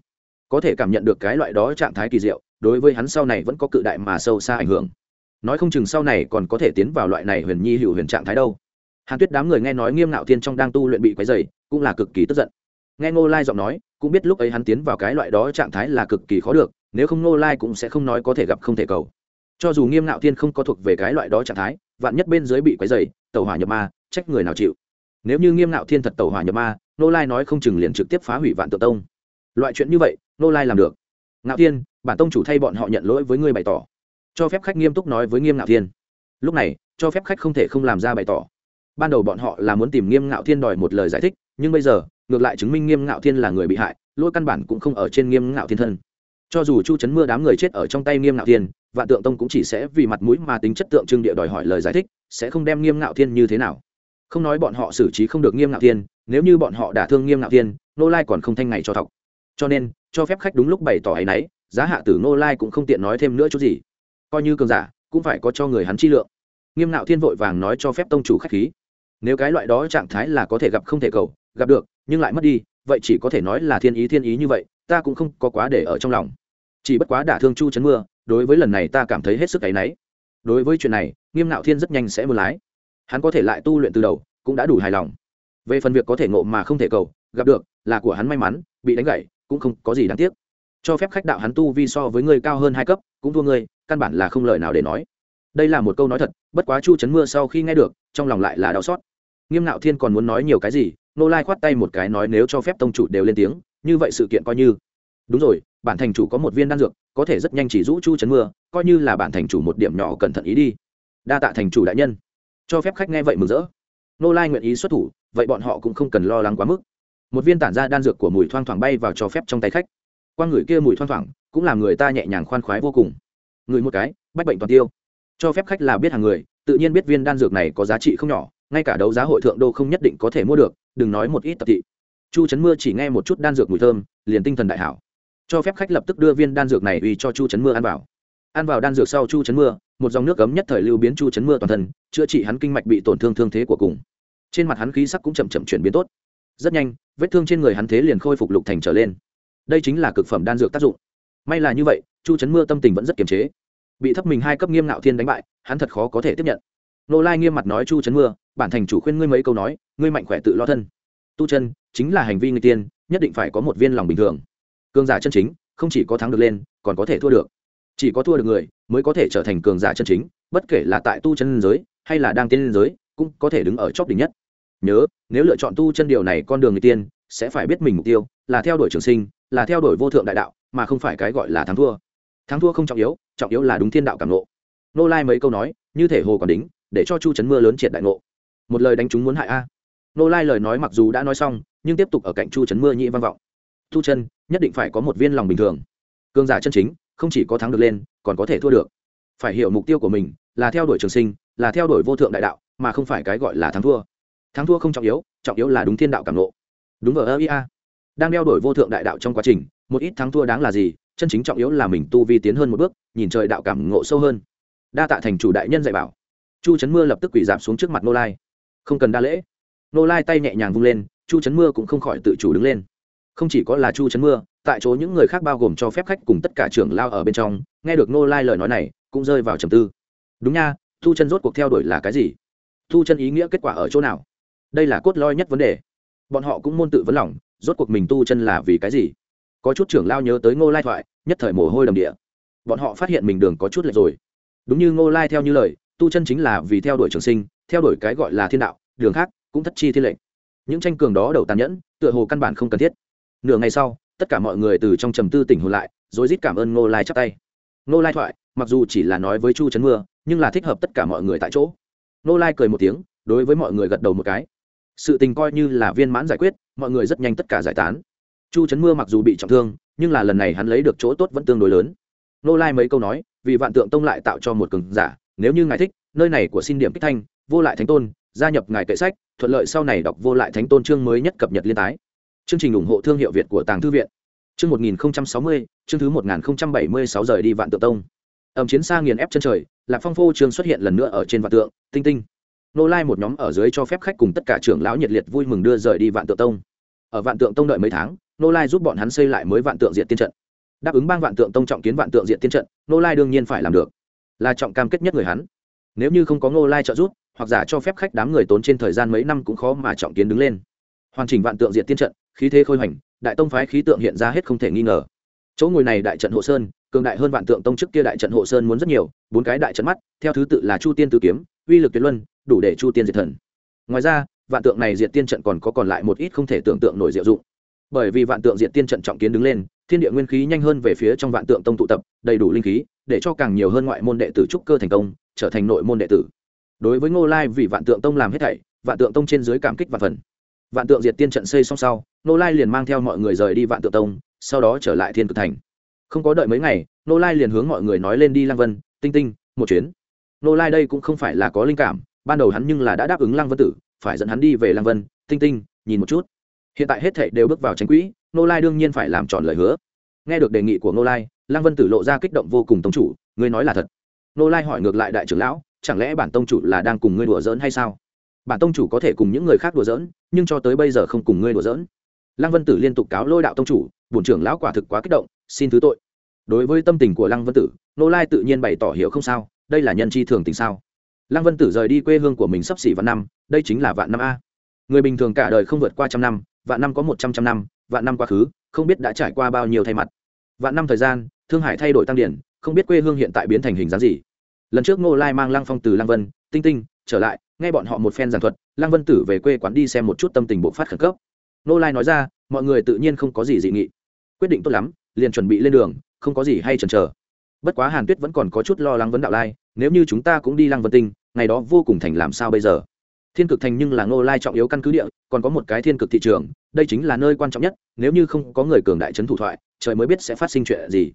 Có thể cảm nhận được cái loại đó trạng thái kỳ diệu, đối với hắn sau này vẫn có cự đại mà sâu xa ảnh hưởng. Nói không chừng sau này còn có thể tiến vào loại này huyền nhi hữu huyền trạng thái đâu. Hàn tuyết đám người nghe nói nghiêm ngạo thiên trong đang tu luyện bị quấy dày cũng là cực kỳ tức giận. Nghe ngô lai giọng nói, cũng biết lúc ấy hắn tiến vào cái loại đó trạng thái là cực kỳ khó được nếu không Nô lai cũng sẽ không nói có thể gặp không thể cầu. Cho dù nghiêm ngạo thiên không có thuộc về cái loại đó trạng thái, vạn nhất bên dưới bị quấy dày tàu hỏa nhập ma, trách người nào chịu? Nếu như nghiêm ngạo thiên thật tàu hỏa nhập ma Nô lai nói không chừng liền trực tiếp phá hủy vạn tự tông. Loại chuyện như vậy Nô lai làm được. Ngạo thiên, bản tông chủ thay bọn họ nhận lỗi với ngươi bày tỏ. Cho phép khách nghiêm túc nói với nghiêm ngạo thiên. Lúc này, cho phép khách không thể không làm ra bày tỏ. Ban đầu bọn họ là muốn tìm nghiêm ngạo thiên đòi một lời giải thích, nhưng bây giờ, ngược lại chứng minh nghiêm ngạo thiên là người bị hại, lỗi căn bản cũng không ở trên nghiêm ngạo thiên thân cho dù chu chấn mưa đám người chết ở trong tay nghiêm ngạo thiên, vạn tượng tông cũng chỉ sẽ vì mặt mũi mà tính chất tượng trưng địa đòi hỏi lời giải thích, sẽ không đem nghiêm ngạo thiên như thế nào. Không nói bọn họ xử trí không được nghiêm ngạo thiên, nếu như bọn họ đả thương nghiêm ngạo thiên nô lai còn không thanh ngày cho thọc. Cho nên, cho phép khách đúng lúc bày tỏ ấ y n ấ y giá hạ tử nô lai cũng không tiện nói thêm nữa chút gì. Coi như cường giả, cũng phải có cho người hắn chi lượng. Nghiêm ngạo thiên vội vàng nói cho phép tông chủ khách khí. Nếu cái loại đó trạng thái là có thể gặp không thể cầu, gặp được, nhưng lại mất đi, vậy chỉ có thể nói là thiên ý thiên ý như vậy, ta cũng không có quá để ở trong lòng chỉ bất quá đả thương chu chấn mưa, đối với lần này ta cảm thấy hết sức áy náy. Đối với chuyện này, nghiêm nạo thiên rất nhanh sẽ mưa lái. Hắn có thể lại tu luyện từ đầu, cũng đã đủ hài lòng. Về phần việc có thể ngộ mà không thể cầu, gặp được, là của hắn may mắn, bị đánh gãy, cũng không có gì đáng tiếc. Cho phép khách đạo hắn tu vi so với người cao hơn hai cấp, cũng thua ngươi, căn bản là không lời nào để nói. Đây là một câu nói thật, bất quá chu chấn mưa sau khi nghe được, trong lòng lại là đau xót. Nghiêm nạo thiên còn muốn nói nhiều cái gì, nô lai khoát tay một cái nói nếu cho phép tông chủ đều lên tiếng, như vậy sự kiện coi như đúng rồi, bản thành chủ có một viên đan dược, có thể rất nhanh chỉ rũ chu chấn mưa, coi như là bản thành chủ một điểm nhỏ cẩn thận ý đi. Đa tạ thành chủ đại nhân. Cho phép khách nghe vậy mừng rỡ. Nô lai nguyện ý xuất thủ, vậy bọn họ cũng không cần lo lắng quá mức. Một viên tản ra đan dược của mùi thoang thoảng bay vào cho phép trong tay khách. Qua người kia mùi thoang thoảng cũng làm người ta nhẹ nhàng khoan khoái vô cùng. Người một cái, bách bệnh toàn tiêu. Cho phép khách là biết hàng người, tự nhiên biết viên đan dược này có giá trị không nhỏ, ngay cả đấu giá hội thượng đô không nhất định có thể mua được, đừng nói một ít tập thị. Chu trấn mưa chỉ nghe một chút đan dược mùi thơm, liền tinh thần đại hảo cho phép khách lập tức đưa viên đan dược này uy cho chu trấn mưa ăn vào. Ăn vào đan dược sau chu trấn mưa, một dòng nước cấm nhất thời lưu biến chu trấn mưa toàn thân, chữa trị hắn kinh mạch bị tổn thương thương thế của cùng. Trên mặt hắn khí sắc cũng chậm chậm chuyển biến tốt. Rất nhanh, vết thương trên người hắn thế liền khôi phục lục thành trở lên. Đây chính là cực phẩm đan dược tác dụng. May là như vậy, chu trấn mưa tâm tình vẫn rất kiềm chế. Bị thấp mình hai cấp nghiêm ngạo thiên đánh bại, hắn thật khó có thể tiếp nhận. Nô lai nghiêm mặt nói chu trấn mưa, bản thành chủ khuyên ngươi mấy câu nói, ngươi mạnh khỏe tự lo thân. Tu chân, chính là hành vi người tiên, nhất định phải có một viên lòng bình thường cường giả chân chính, không chỉ có thắng được lên, còn có thể thua được. Chỉ có thua được người mới có thể trở thành cường giả chân chính, bất kể là tại tu chân giới hay là đang tiên giới, cũng có thể đứng ở chóp đỉnh nhất. Nhớ, nếu lựa chọn tu chân điều này con đường người tiên, sẽ phải biết mình mục tiêu là theo đuổi trường sinh, là theo đuổi vô thượng đại đạo, mà không phải cái gọi là thắng thua. Thắng thua không trọng yếu trọng yếu là đúng thiên đạo cảm nộ nô lai mấy câu nói, như thể hồ còn đính, để cho chu chấn mưa lớn triệt đại ngộ. Một lời đánh chúng muốn hại a. Nô lai lời nói mặc dù đã nói xong, nhưng tiếp tục ở cạnh chu chấn mưa nhị văn vọng tu chân, nhất định phải có một viên lòng bình thường. Cương giả chân chính, không chỉ có thắng được lên, còn có thể thua được. Phải hiểu mục tiêu của mình là theo đuổi trường sinh, là theo đuổi vô thượng đại đạo, mà không phải cái gọi là thắng thua. Thắng thua không trọng yếu trọng yếu là đúng thiên đạo cảm lộ đúng ở ơ ia đang đeo đổi vô thượng đại đạo trong quá trình, một ít thắng thua đáng là gì, chân chính trọng yếu là mình tu vi tiến hơn một bước, nhìn trời đạo cảm ngộ sâu hơn. Đa tạ thành chủ đại nhân dạy bảo. Chu trấn mưa lập tức quỳ giảm xuống trước mặt nô lai. Không cần đa lễ. Nô lai tay nhẹ nhàng vung lên, chu trấn mưa cũng không khỏi tự chủ đứng lên không chỉ có là chu chấn mưa, tại chỗ những người khác bao gồm cho phép khách cùng tất cả trưởng lao ở bên trong, nghe được nô lai lời nói này, cũng rơi vào trầm tư. Đúng nha, thu chân rốt cuộc theo đuổi là cái gì? Thu chân ý nghĩa kết quả ở chỗ nào? Đây là cốt lõi nhất vấn đề. Bọn họ cũng môn tự vấn lòng, rốt cuộc mình tu chân là vì cái gì? Có chút trưởng lao nhớ tới ngô lai thoại, nhất thời mồ hôi đầm địa. Bọn họ phát hiện mình đường có chút lệch rồi. Đúng như ngô lai theo như lời, tu chân chính là vì theo đuổi trường sinh, theo đuổi cái gọi là thiên đạo, đường khác cũng thất chi thiên lệnh. Những tranh cường đó đầu tàn nhẫn, tựa hồ căn bản không cần thiết nửa ngày sau, tất cả mọi người từ trong trầm tư tỉnh hồn lại, rồi rít cảm ơn ngô lai chắp tay. Ngô lai thoại, mặc dù chỉ là nói với chu trấn mưa, nhưng là thích hợp tất cả mọi người tại chỗ. Ngô lai cười một tiếng, đối với mọi người gật đầu một cái. Sự tình coi như là viên mãn giải quyết, mọi người rất nhanh tất cả giải tán. Chu trấn mưa mặc dù bị trọng thương, nhưng là lần này hắn lấy được chỗ tốt vẫn tương đối lớn. Ngô lai mấy câu nói, vì vạn tượng tông lại tạo cho một cường giả, nếu như ngài thích, nơi này của xin điểm kích thanh, vô lại thánh tôn, gia nhập ngài kệ sách, thuận lợi sau này đọc vô lại thánh tôn chương mới nhất cập nhật liên tái chương trình ủng hộ thương hiệu việt của tàng thư viện. Chương một nghìn sáu mươi, chương thứ một nghìn bảy mươi sáu rời đi vạn tượng tông. Ẩm chiến xa nghiền ép chân trời, lạc phong phô trường xuất hiện lần nữa ở trên vạn tượng, tinh tinh. Nô lai một nhóm ở dưới cho phép khách cùng tất cả trưởng lão nhiệt liệt vui mừng đưa rời đi vạn tượng tông. Ở vạn tượng tông đợi mấy tháng, nô lai giúp bọn hắn xây lại mới vạn tượng diện tiên trận. Đáp ứng bang vạn tượng tông trọng kiến vạn tượng diện tiên trận, nô lai đương nhiên phải làm được. Là trọng cam kết nhất người hắn. Nếu như không có nô lai trợ giúp, hoặc giả cho phép khách đám người tốn trên thời gian mấy năm cũng khó mà trọng kiến đứng lên hoàn chỉnh vạn tượng diện tiên trận, khí thế khôi hoành, đại tông phái khí tượng hiện ra hết không thể nghi ngờ. Chỗ ngồi này đại trận hộ sơn, cường đại hơn vạn tượng tông trước kia đại trận hộ sơn muốn rất nhiều, bốn cái đại trận mắt, theo thứ tự là chu tiên tứ kiếm, uy lực tuyệt luân, đủ để chu tiên diệt thần. Ngoài ra, vạn tượng này diệt tiên trận còn có còn lại một ít không thể tưởng tượng nổi diệu dụng. Bởi vì vạn tượng diệt tiên trận trọng kiến đứng lên, thiên địa nguyên khí nhanh hơn về phía trong vạn tượng tông tụ tập, đầy đủ linh khí, để cho càng nhiều hơn ngoại môn đệ tử trúc cơ thành công, trở thành nội môn đệ tử. Đối với ngô lai vì vạn tượng tông làm hết thảy, vạn tượng tông trên dưới cảm kích và phần vạn tượng diệt tiên trận xây xong sau, Nô lai liền mang theo mọi người rời đi vạn tượng tông, sau đó trở lại thiên cực thành. Không có đợi mấy ngày, Nô lai liền hướng mọi người nói lên đi lang vân, tinh tinh, một chuyến. Nô lai đây cũng không phải là có linh cảm, ban đầu hắn nhưng là đã đáp ứng lăng vân tử, phải dẫn hắn đi về lăng vân, tinh tinh, nhìn một chút. Hiện tại hết thảy đều bước vào tránh quỹ, nô lai đương nhiên phải làm tròn lời hứa. Nghe được đề nghị của nô lai, lăng vân tử lộ ra kích động vô cùng tông chủ, ngươi nói là thật. Nô lai hỏi ngược lại đại trưởng lão, chẳng lẽ bản tông chủ là đang cùng ngươi đùa giỡn hay sao? Bản tông chủ có thể cùng những người khác đùa giỡn, nhưng cho tới bây giờ không cùng ngươi đùa giỡn. Lăng vân tử liên tục cáo lôi đạo tông chủ, bổn trưởng lão quả thực quá kích động, xin thứ tội. Đối với tâm tình của lăng vân tử, nô lai tự nhiên bày tỏ hiểu không sao, đây là nhân chi thường tình sao? Lăng vân tử rời đi quê hương của mình sắp xỉ vạn năm, đây chính là vạn năm a. Người bình thường cả đời không vượt qua trăm năm, vạn năm có một trăm trăm năm, vạn năm quá khứ, không biết đã trải qua bao nhiêu thay mặt. Vạn năm thời gian, thương hải thay đổi tăng điển, không biết quê hương hiện tại biến thành hình dáng gì. Lần trước ngô lai mang lăng phong từ lăng vân, tinh tinh, trở lại nghe bọn họ một phen giảng thuật, lăng vân tử về quê quán đi xem một chút tâm tình bộ phát khẩn cấp. Nô lai nói ra, mọi người tự nhiên không có gì dị nghị. Quyết định tốt lắm, liền chuẩn bị lên đường, không có gì hay chần chờ. Bất quá hàn tuyết vẫn còn có chút lo lắng vấn đạo lai, nếu như chúng ta cũng đi lăng vân tinh, ngày đó vô cùng thành làm sao bây giờ? Thiên cực thành nhưng là ngô lai trọng yếu căn cứ địa, còn có một cái thiên cực thị trường, đây chính là nơi quan trọng nhất, nếu như không có người cường đại trấn thủ thoại, trời mới biết sẽ phát sinh chuyện gì.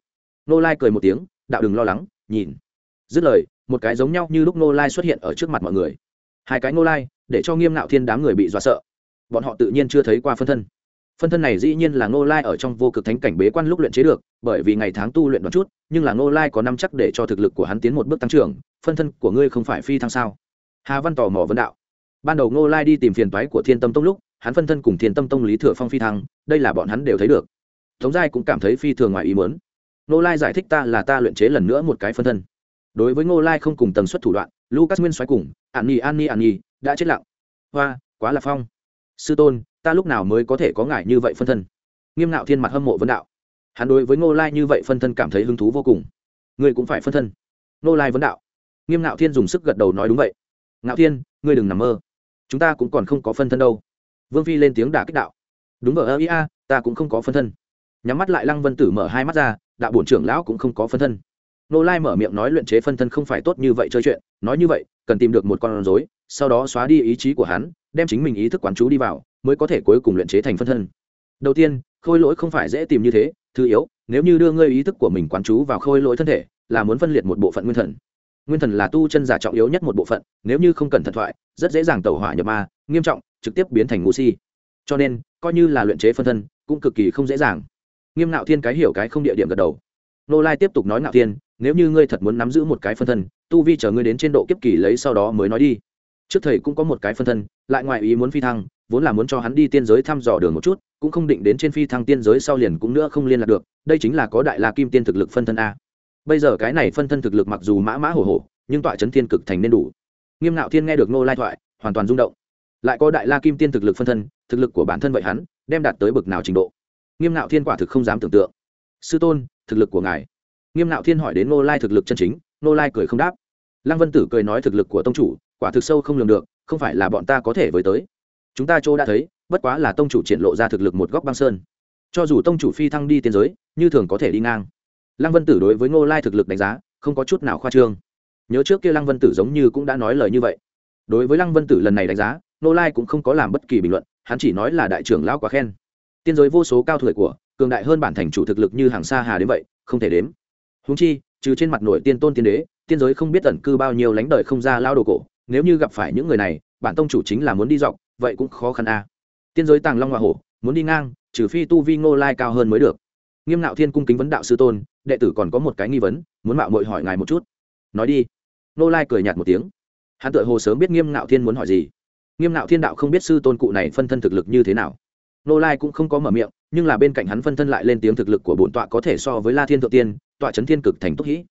Nô lai cười một tiếng, đạo đừng lo lắng, nhìn. Dứt lời, một cái giống nhau như lúc nô lai xuất hiện ở trước mặt mọi người hai cái Ngô lai, để cho nghiêm ngạo thiên đám người bị dọa sợ. Bọn họ tự nhiên chưa thấy qua phân thân. Phân thân này dĩ nhiên là Ngô lai ở trong vô cực thánh cảnh bế quan lúc luyện chế được, bởi vì ngày tháng tu luyện đoạn chút, nhưng là Ngô lai có năm chắc để cho thực lực của hắn tiến một bước tăng trưởng, phân thân của ngươi không phải phi thăng sao? Hà văn tò mò vấn đạo. Ban đầu Ngô lai đi tìm phiền toái của thiên tâm tông lúc, hắn phân thân cùng thiên tâm tông lý thừa phong phi thăng, đây là bọn hắn đều thấy được. Tống giai cũng cảm thấy phi thường ngoài ý muốn. Ngô lai giải thích ta là ta luyện chế lần nữa một cái phân thân. Đối với ngô lai không cùng tần suất thủ đoạn lucas nguyên xoáy cùng an nhi an nhi an nhi đã chết lặng. Hoa, quá là phong. Sư tôn, ta lúc nào mới có thể có ngại như vậy phân thân? Nghiêm ngạo thiên mặt hâm mộ vấn đạo. Hắn đối với ngô lai như vậy phân thân cảm thấy hứng thú vô cùng. Ngươi cũng phải phân thân. Ngô lai vấn đạo. Nghiêm ngạo thiên dùng sức gật đầu nói đúng vậy. Ngạo thiên, ngươi đừng nằm mơ. Chúng ta cũng còn không có phân thân đâu. Vương phi lên tiếng đả kích đạo. Đúng vợ ơ ia ta cũng không có phân thân. Nhắm mắt lại lăng vân tử mở hai mắt ra, đạo bổn trưởng lão cũng không có phân thân nô lai mở miệng nói luyện chế phân thân không phải tốt như vậy chơi chuyện, nói như vậy, cần tìm được một con rối, sau đó xóa đi ý chí của hắn, đem chính mình ý thức quán chú đi vào, mới có thể cuối cùng luyện chế thành phân thân. Đầu tiên, khôi lỗi không phải dễ tìm như thế, thứ yếu, nếu như đưa ngươi ý thức của mình quán chú vào khôi lỗi thân thể, là muốn phân liệt một bộ phận nguyên thần. Nguyên thần là tu chân giả trọng yếu nhất một bộ phận, nếu như không cần thần thoại, rất dễ dàng tẩu hỏa nhập ma, nghiêm trọng, trực tiếp biến thành ngũ si. Cho nên, coi như là luyện chế phân thân, cũng cực kỳ không dễ dàng. Nghiêm ngạo thiên cái hiểu cái không địa điểm gật đầu. Nô lai tiếp tục nói Ngạo thiên nếu như ngươi thật muốn nắm giữ một cái phân thân, tu vi chờ ngươi đến trên độ kiếp kỳ lấy sau đó mới nói đi. Trước thầy cũng có một cái phân thân, lại ngoại ý muốn phi thăng, vốn là muốn cho hắn đi tiên giới thăm dò đường một chút, cũng không định đến trên phi thăng tiên giới sau liền cũng nữa không liên lạc được, đây chính là có đại la kim tiên thực lực phân thân a. Bây giờ cái này phân thân thực lực mặc dù mã mã hổ hổ, nhưng tọa chấn thiên cực thành nên đủ. Nghiêm ngạo thiên nghe được nô lai thoại, hoàn toàn rung động. Lại có đại la kim tiên thực lực phân thân, thực lực của bản thân vậy hắn, đem đạt tới bực nào trình độ? Nghiêm ngạo thiên quả thực không dám tưởng tượng. Sư tôn, thực lực của ngài nghiêm Nạo thiên hỏi đến nô lai thực lực chân chính nô lai cười không đáp. Lăng vân tử cười nói thực lực của tông chủ, quả thực sâu không lường được, không phải là bọn ta có thể với tới. Chúng ta chỗ đã thấy, bất quá là tông chủ triển lộ ra thực lực một góc băng sơn. Cho dù tông chủ phi thăng đi tiên giới, như thường có thể đi ngang. Lăng vân tử đối với ngô lai thực lực đánh giá, không có chút nào khoa trương. Nhớ trước kia lăng vân tử giống như cũng đã nói lời như vậy. Đối với lăng vân tử lần này đánh giá, ngô lai cũng không có làm bất kỳ bình luận, hắn chỉ nói là đại trưởng lão quá khen. Tiên giới vô số cao tuổi của, cường đại hơn bản thành chủ thực lực như hàng xa hà đến vậy, không thể đếm húng chi, trừ trên mặt nổi tiên tôn tiên đế, tiên giới không biết tẩn cư bao nhiêu lánh đời không ra lao đồ cổ, nếu như gặp phải những người này, bản tông chủ chính là muốn đi dọc, vậy cũng khó khăn a. À. tiên giới tàng long hoa hổ, muốn đi ngang, trừ phi tu vi ngô lai cao hơn mới được. Nghiêm nạo thiên cung kính vấn đạo sư tôn, đệ tử còn có một cái nghi vấn, muốn mạo mội hỏi ngài một chút. Nói đi. Ngô lai cười nhạt một tiếng. Hắn tự hồ sớm biết nghiêm nạo thiên muốn hỏi gì. Nghiêm nạo thiên đạo không biết sư tôn cụ này phân thân thực lực như thế nào. Ngô lai cũng không có mở miệng nhưng là bên cạnh hắn phân thân lại lên tiếng thực lực của bổn tọa có thể so với la thiên thượng tiên, tọa trấn thiên cực thành túc hĩ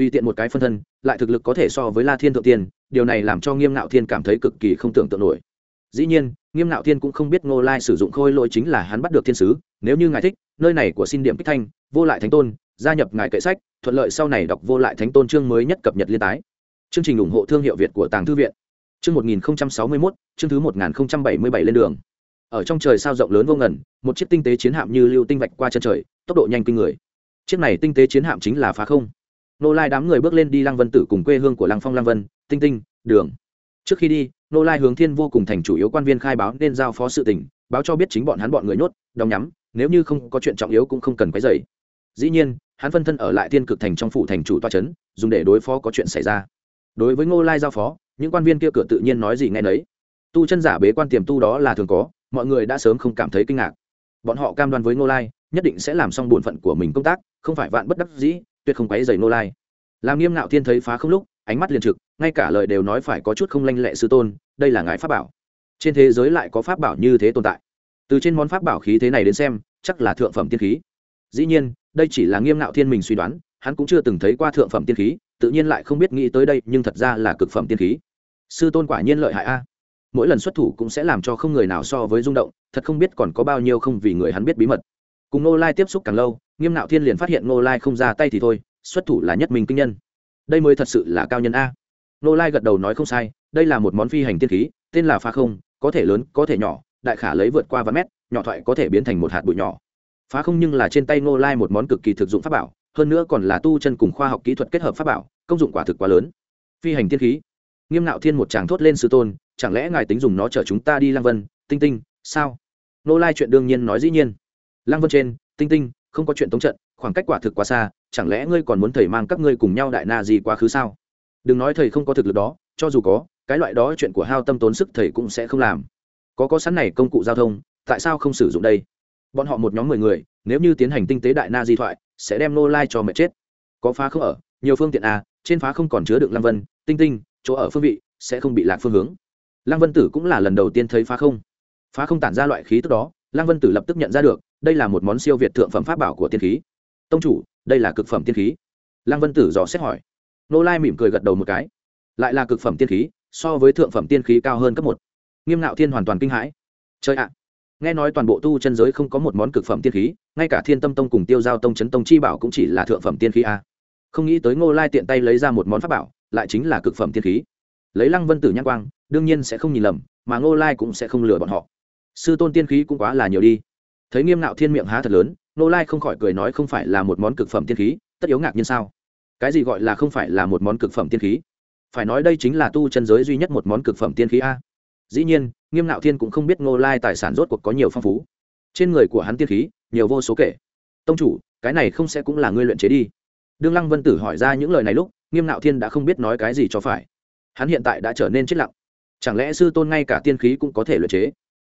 tùy tiện một cái phân thân, lại thực lực có thể so với la thiên thượng tiên, điều này làm cho nghiêm nạo thiên cảm thấy cực kỳ không tưởng tượng nổi. Dĩ nhiên, nghiêm nạo thiên cũng không biết ngô lai sử dụng khôi lỗi chính là hắn bắt được thiên sứ, nếu như ngài thích, nơi này của xin điểm kích thanh, vô lại thánh tôn, gia nhập ngài kệ sách, thuận lợi sau này đọc vô lại thánh tôn chương mới nhất cập nhật liên tái. Chương trình ủng hộ thương hiệu việt của tàng thư viện. Chương một nghìn sáu mươi mốt, chương thứ một nghìn bảy mươi bảy lên đường ở trong trời sao rộng lớn vô ngần, một chiếc tinh tế chiến hạm như lưu tinh vạch qua chân trời, tốc độ nhanh kinh người. Chiếc này tinh tế chiến hạm chính là phá không. Nô lai đám người bước lên đi lăng vân tử cùng quê hương của lăng phong lăng vân, tinh tinh, đường. Trước khi đi, nô lai hướng thiên vô cùng thành chủ yếu quan viên khai báo nên giao phó sự tình, báo cho biết chính bọn hắn bọn người nhốt, đóng nhắm, nếu như không có chuyện trọng yếu cũng không cần quấy dày dĩ nhiên, hắn phân thân ở lại thiên cực thành trong phủ thành chủ toa c h ấ n dùng để đối phó có chuyện xảy ra. Đối với ngô lai giao phó, những quan viên kia cửa tự nhiên nói gì ngay nấy. Tu chân giả bế quan tiềm tu đó là thường có mọi người đã sớm không cảm thấy kinh ngạc. Bọn họ cam đoan với ngô lai, nhất định sẽ làm xong bổn phận của mình công tác, không phải vạn bất đắc dĩ, tuyệt không quấy dày ngô lai. Làm nghiêm ngạo thiên thấy phá không lúc, ánh mắt liền trực, ngay cả lời đều nói phải có chút không lanh lẹ sư tôn, đây là ngài pháp bảo. Trên thế giới lại có pháp bảo như thế tồn tại. Từ trên món pháp bảo khí thế này đến xem, chắc là thượng phẩm tiên khí. Dĩ nhiên, đây chỉ là nghiêm ngạo thiên mình suy đoán, hắn cũng chưa từng thấy qua thượng phẩm tiên khí, tự nhiên lại không biết nghĩ tới đây, nhưng thật ra là cực phẩm tiên khí. Sư tôn quả nhiên lợi hại a mỗi lần xuất thủ cũng sẽ làm cho không người nào so với rung động, thật không biết còn có bao nhiêu không vì người hắn biết bí mật. Cùng nô lai tiếp xúc càng lâu, nghiêm Nạo thiên liền phát hiện nô lai không ra tay thì thôi, xuất thủ là nhất mình kinh nhân. Đây mới thật sự là cao nhân a. Nô lai gật đầu nói không sai, đây là một món phi hành tiên khí, tên là phá không, có thể lớn, có thể nhỏ, đại khả lấy vượt qua vài mét, nhỏ thoại có thể biến thành một hạt bụi nhỏ. Phá không nhưng là trên tay nô lai một món cực kỳ thực dụng pháp bảo, hơn nữa còn là tu chân cùng khoa học kỹ thuật kết hợp pháp bảo, công dụng quả thực quá lớn. Phi hành tiên khí nghiêm nạo thiên một chàng thốt lên sư tôn, chẳng lẽ ngài tính dùng nó chở chúng ta đi lang vân? Tinh tinh, sao? Nô lai chuyện đương nhiên nói dĩ nhiên. Lăng vân trên, tinh tinh, không có chuyện tống trận, khoảng cách quả thực quá xa, chẳng lẽ ngươi còn muốn thầy mang các ngươi cùng nhau đại na gì quá khứ sao? Đừng nói thầy không có thực lực đó, cho dù có, cái loại đó chuyện của hao tâm tốn sức thầy cũng sẽ không làm. Có có sẵn này công cụ giao thông, tại sao không sử dụng đây? Bọn họ một nhóm mười người, nếu như tiến hành tinh tế đại na di thoại, sẽ đem nô lai cho mẹ chết. Có phá không ở, nhiều phương tiện à? trên phá không còn chứa được lăng vân, tinh tinh chỗ ở phương vị sẽ không bị lạc phương hướng. Lăng vân tử cũng là lần đầu tiên thấy phá không. Phá không tản ra loại khí tức đó, lăng vân tử lập tức nhận ra được, đây là một món siêu việt thượng phẩm pháp bảo của tiên khí. Tông chủ, đây là cực phẩm tiên khí. Lăng vân tử dò xét hỏi. Nô lai mỉm cười gật đầu một cái. Lại là cực phẩm tiên khí, so với thượng phẩm tiên khí cao hơn cấp một. Nghiêm ngạo thiên hoàn toàn kinh hãi. Chơi ạ, nghe nói toàn bộ tu chân giới không có một món cực phẩm tiên khí, ngay cả thiên tâm tông cùng tiêu giao tông chấn tông chi bảo cũng chỉ là thượng phẩm tiên khí a không nghĩ tới ngô lai tiện tay lấy ra một món pháp bảo lại chính là cực phẩm tiên khí. Lấy lăng vân tử nhãn quang, đương nhiên sẽ không nhìn lầm, mà ngô lai cũng sẽ không lừa bọn họ. Sư tôn tiên khí cũng quá là nhiều đi. Thấy nghiêm ngạo thiên miệng há thật lớn, ngô lai không khỏi cười nói không phải là một món cực phẩm tiên khí, tất yếu ngạc nhiên sao? Cái gì gọi là không phải là một món cực phẩm tiên khí? Phải nói đây chính là tu chân giới duy nhất một món cực phẩm tiên khí a. Dĩ nhiên, nghiêm ngạo thiên cũng không biết ngô lai tài sản rốt cuộc có nhiều phong phú. Trên người của hắn tiên khí, nhiều vô số kể. Tông chủ, cái này không sẽ cũng là ngươi luyện chế đi. Đương lăng vân tử hỏi ra những lời này lúc nghiêm Nạo thiên đã không biết nói cái gì cho phải. Hắn hiện tại đã trở nên chết lặng. Chẳng lẽ sư tôn ngay cả tiên khí cũng có thể luyện chế?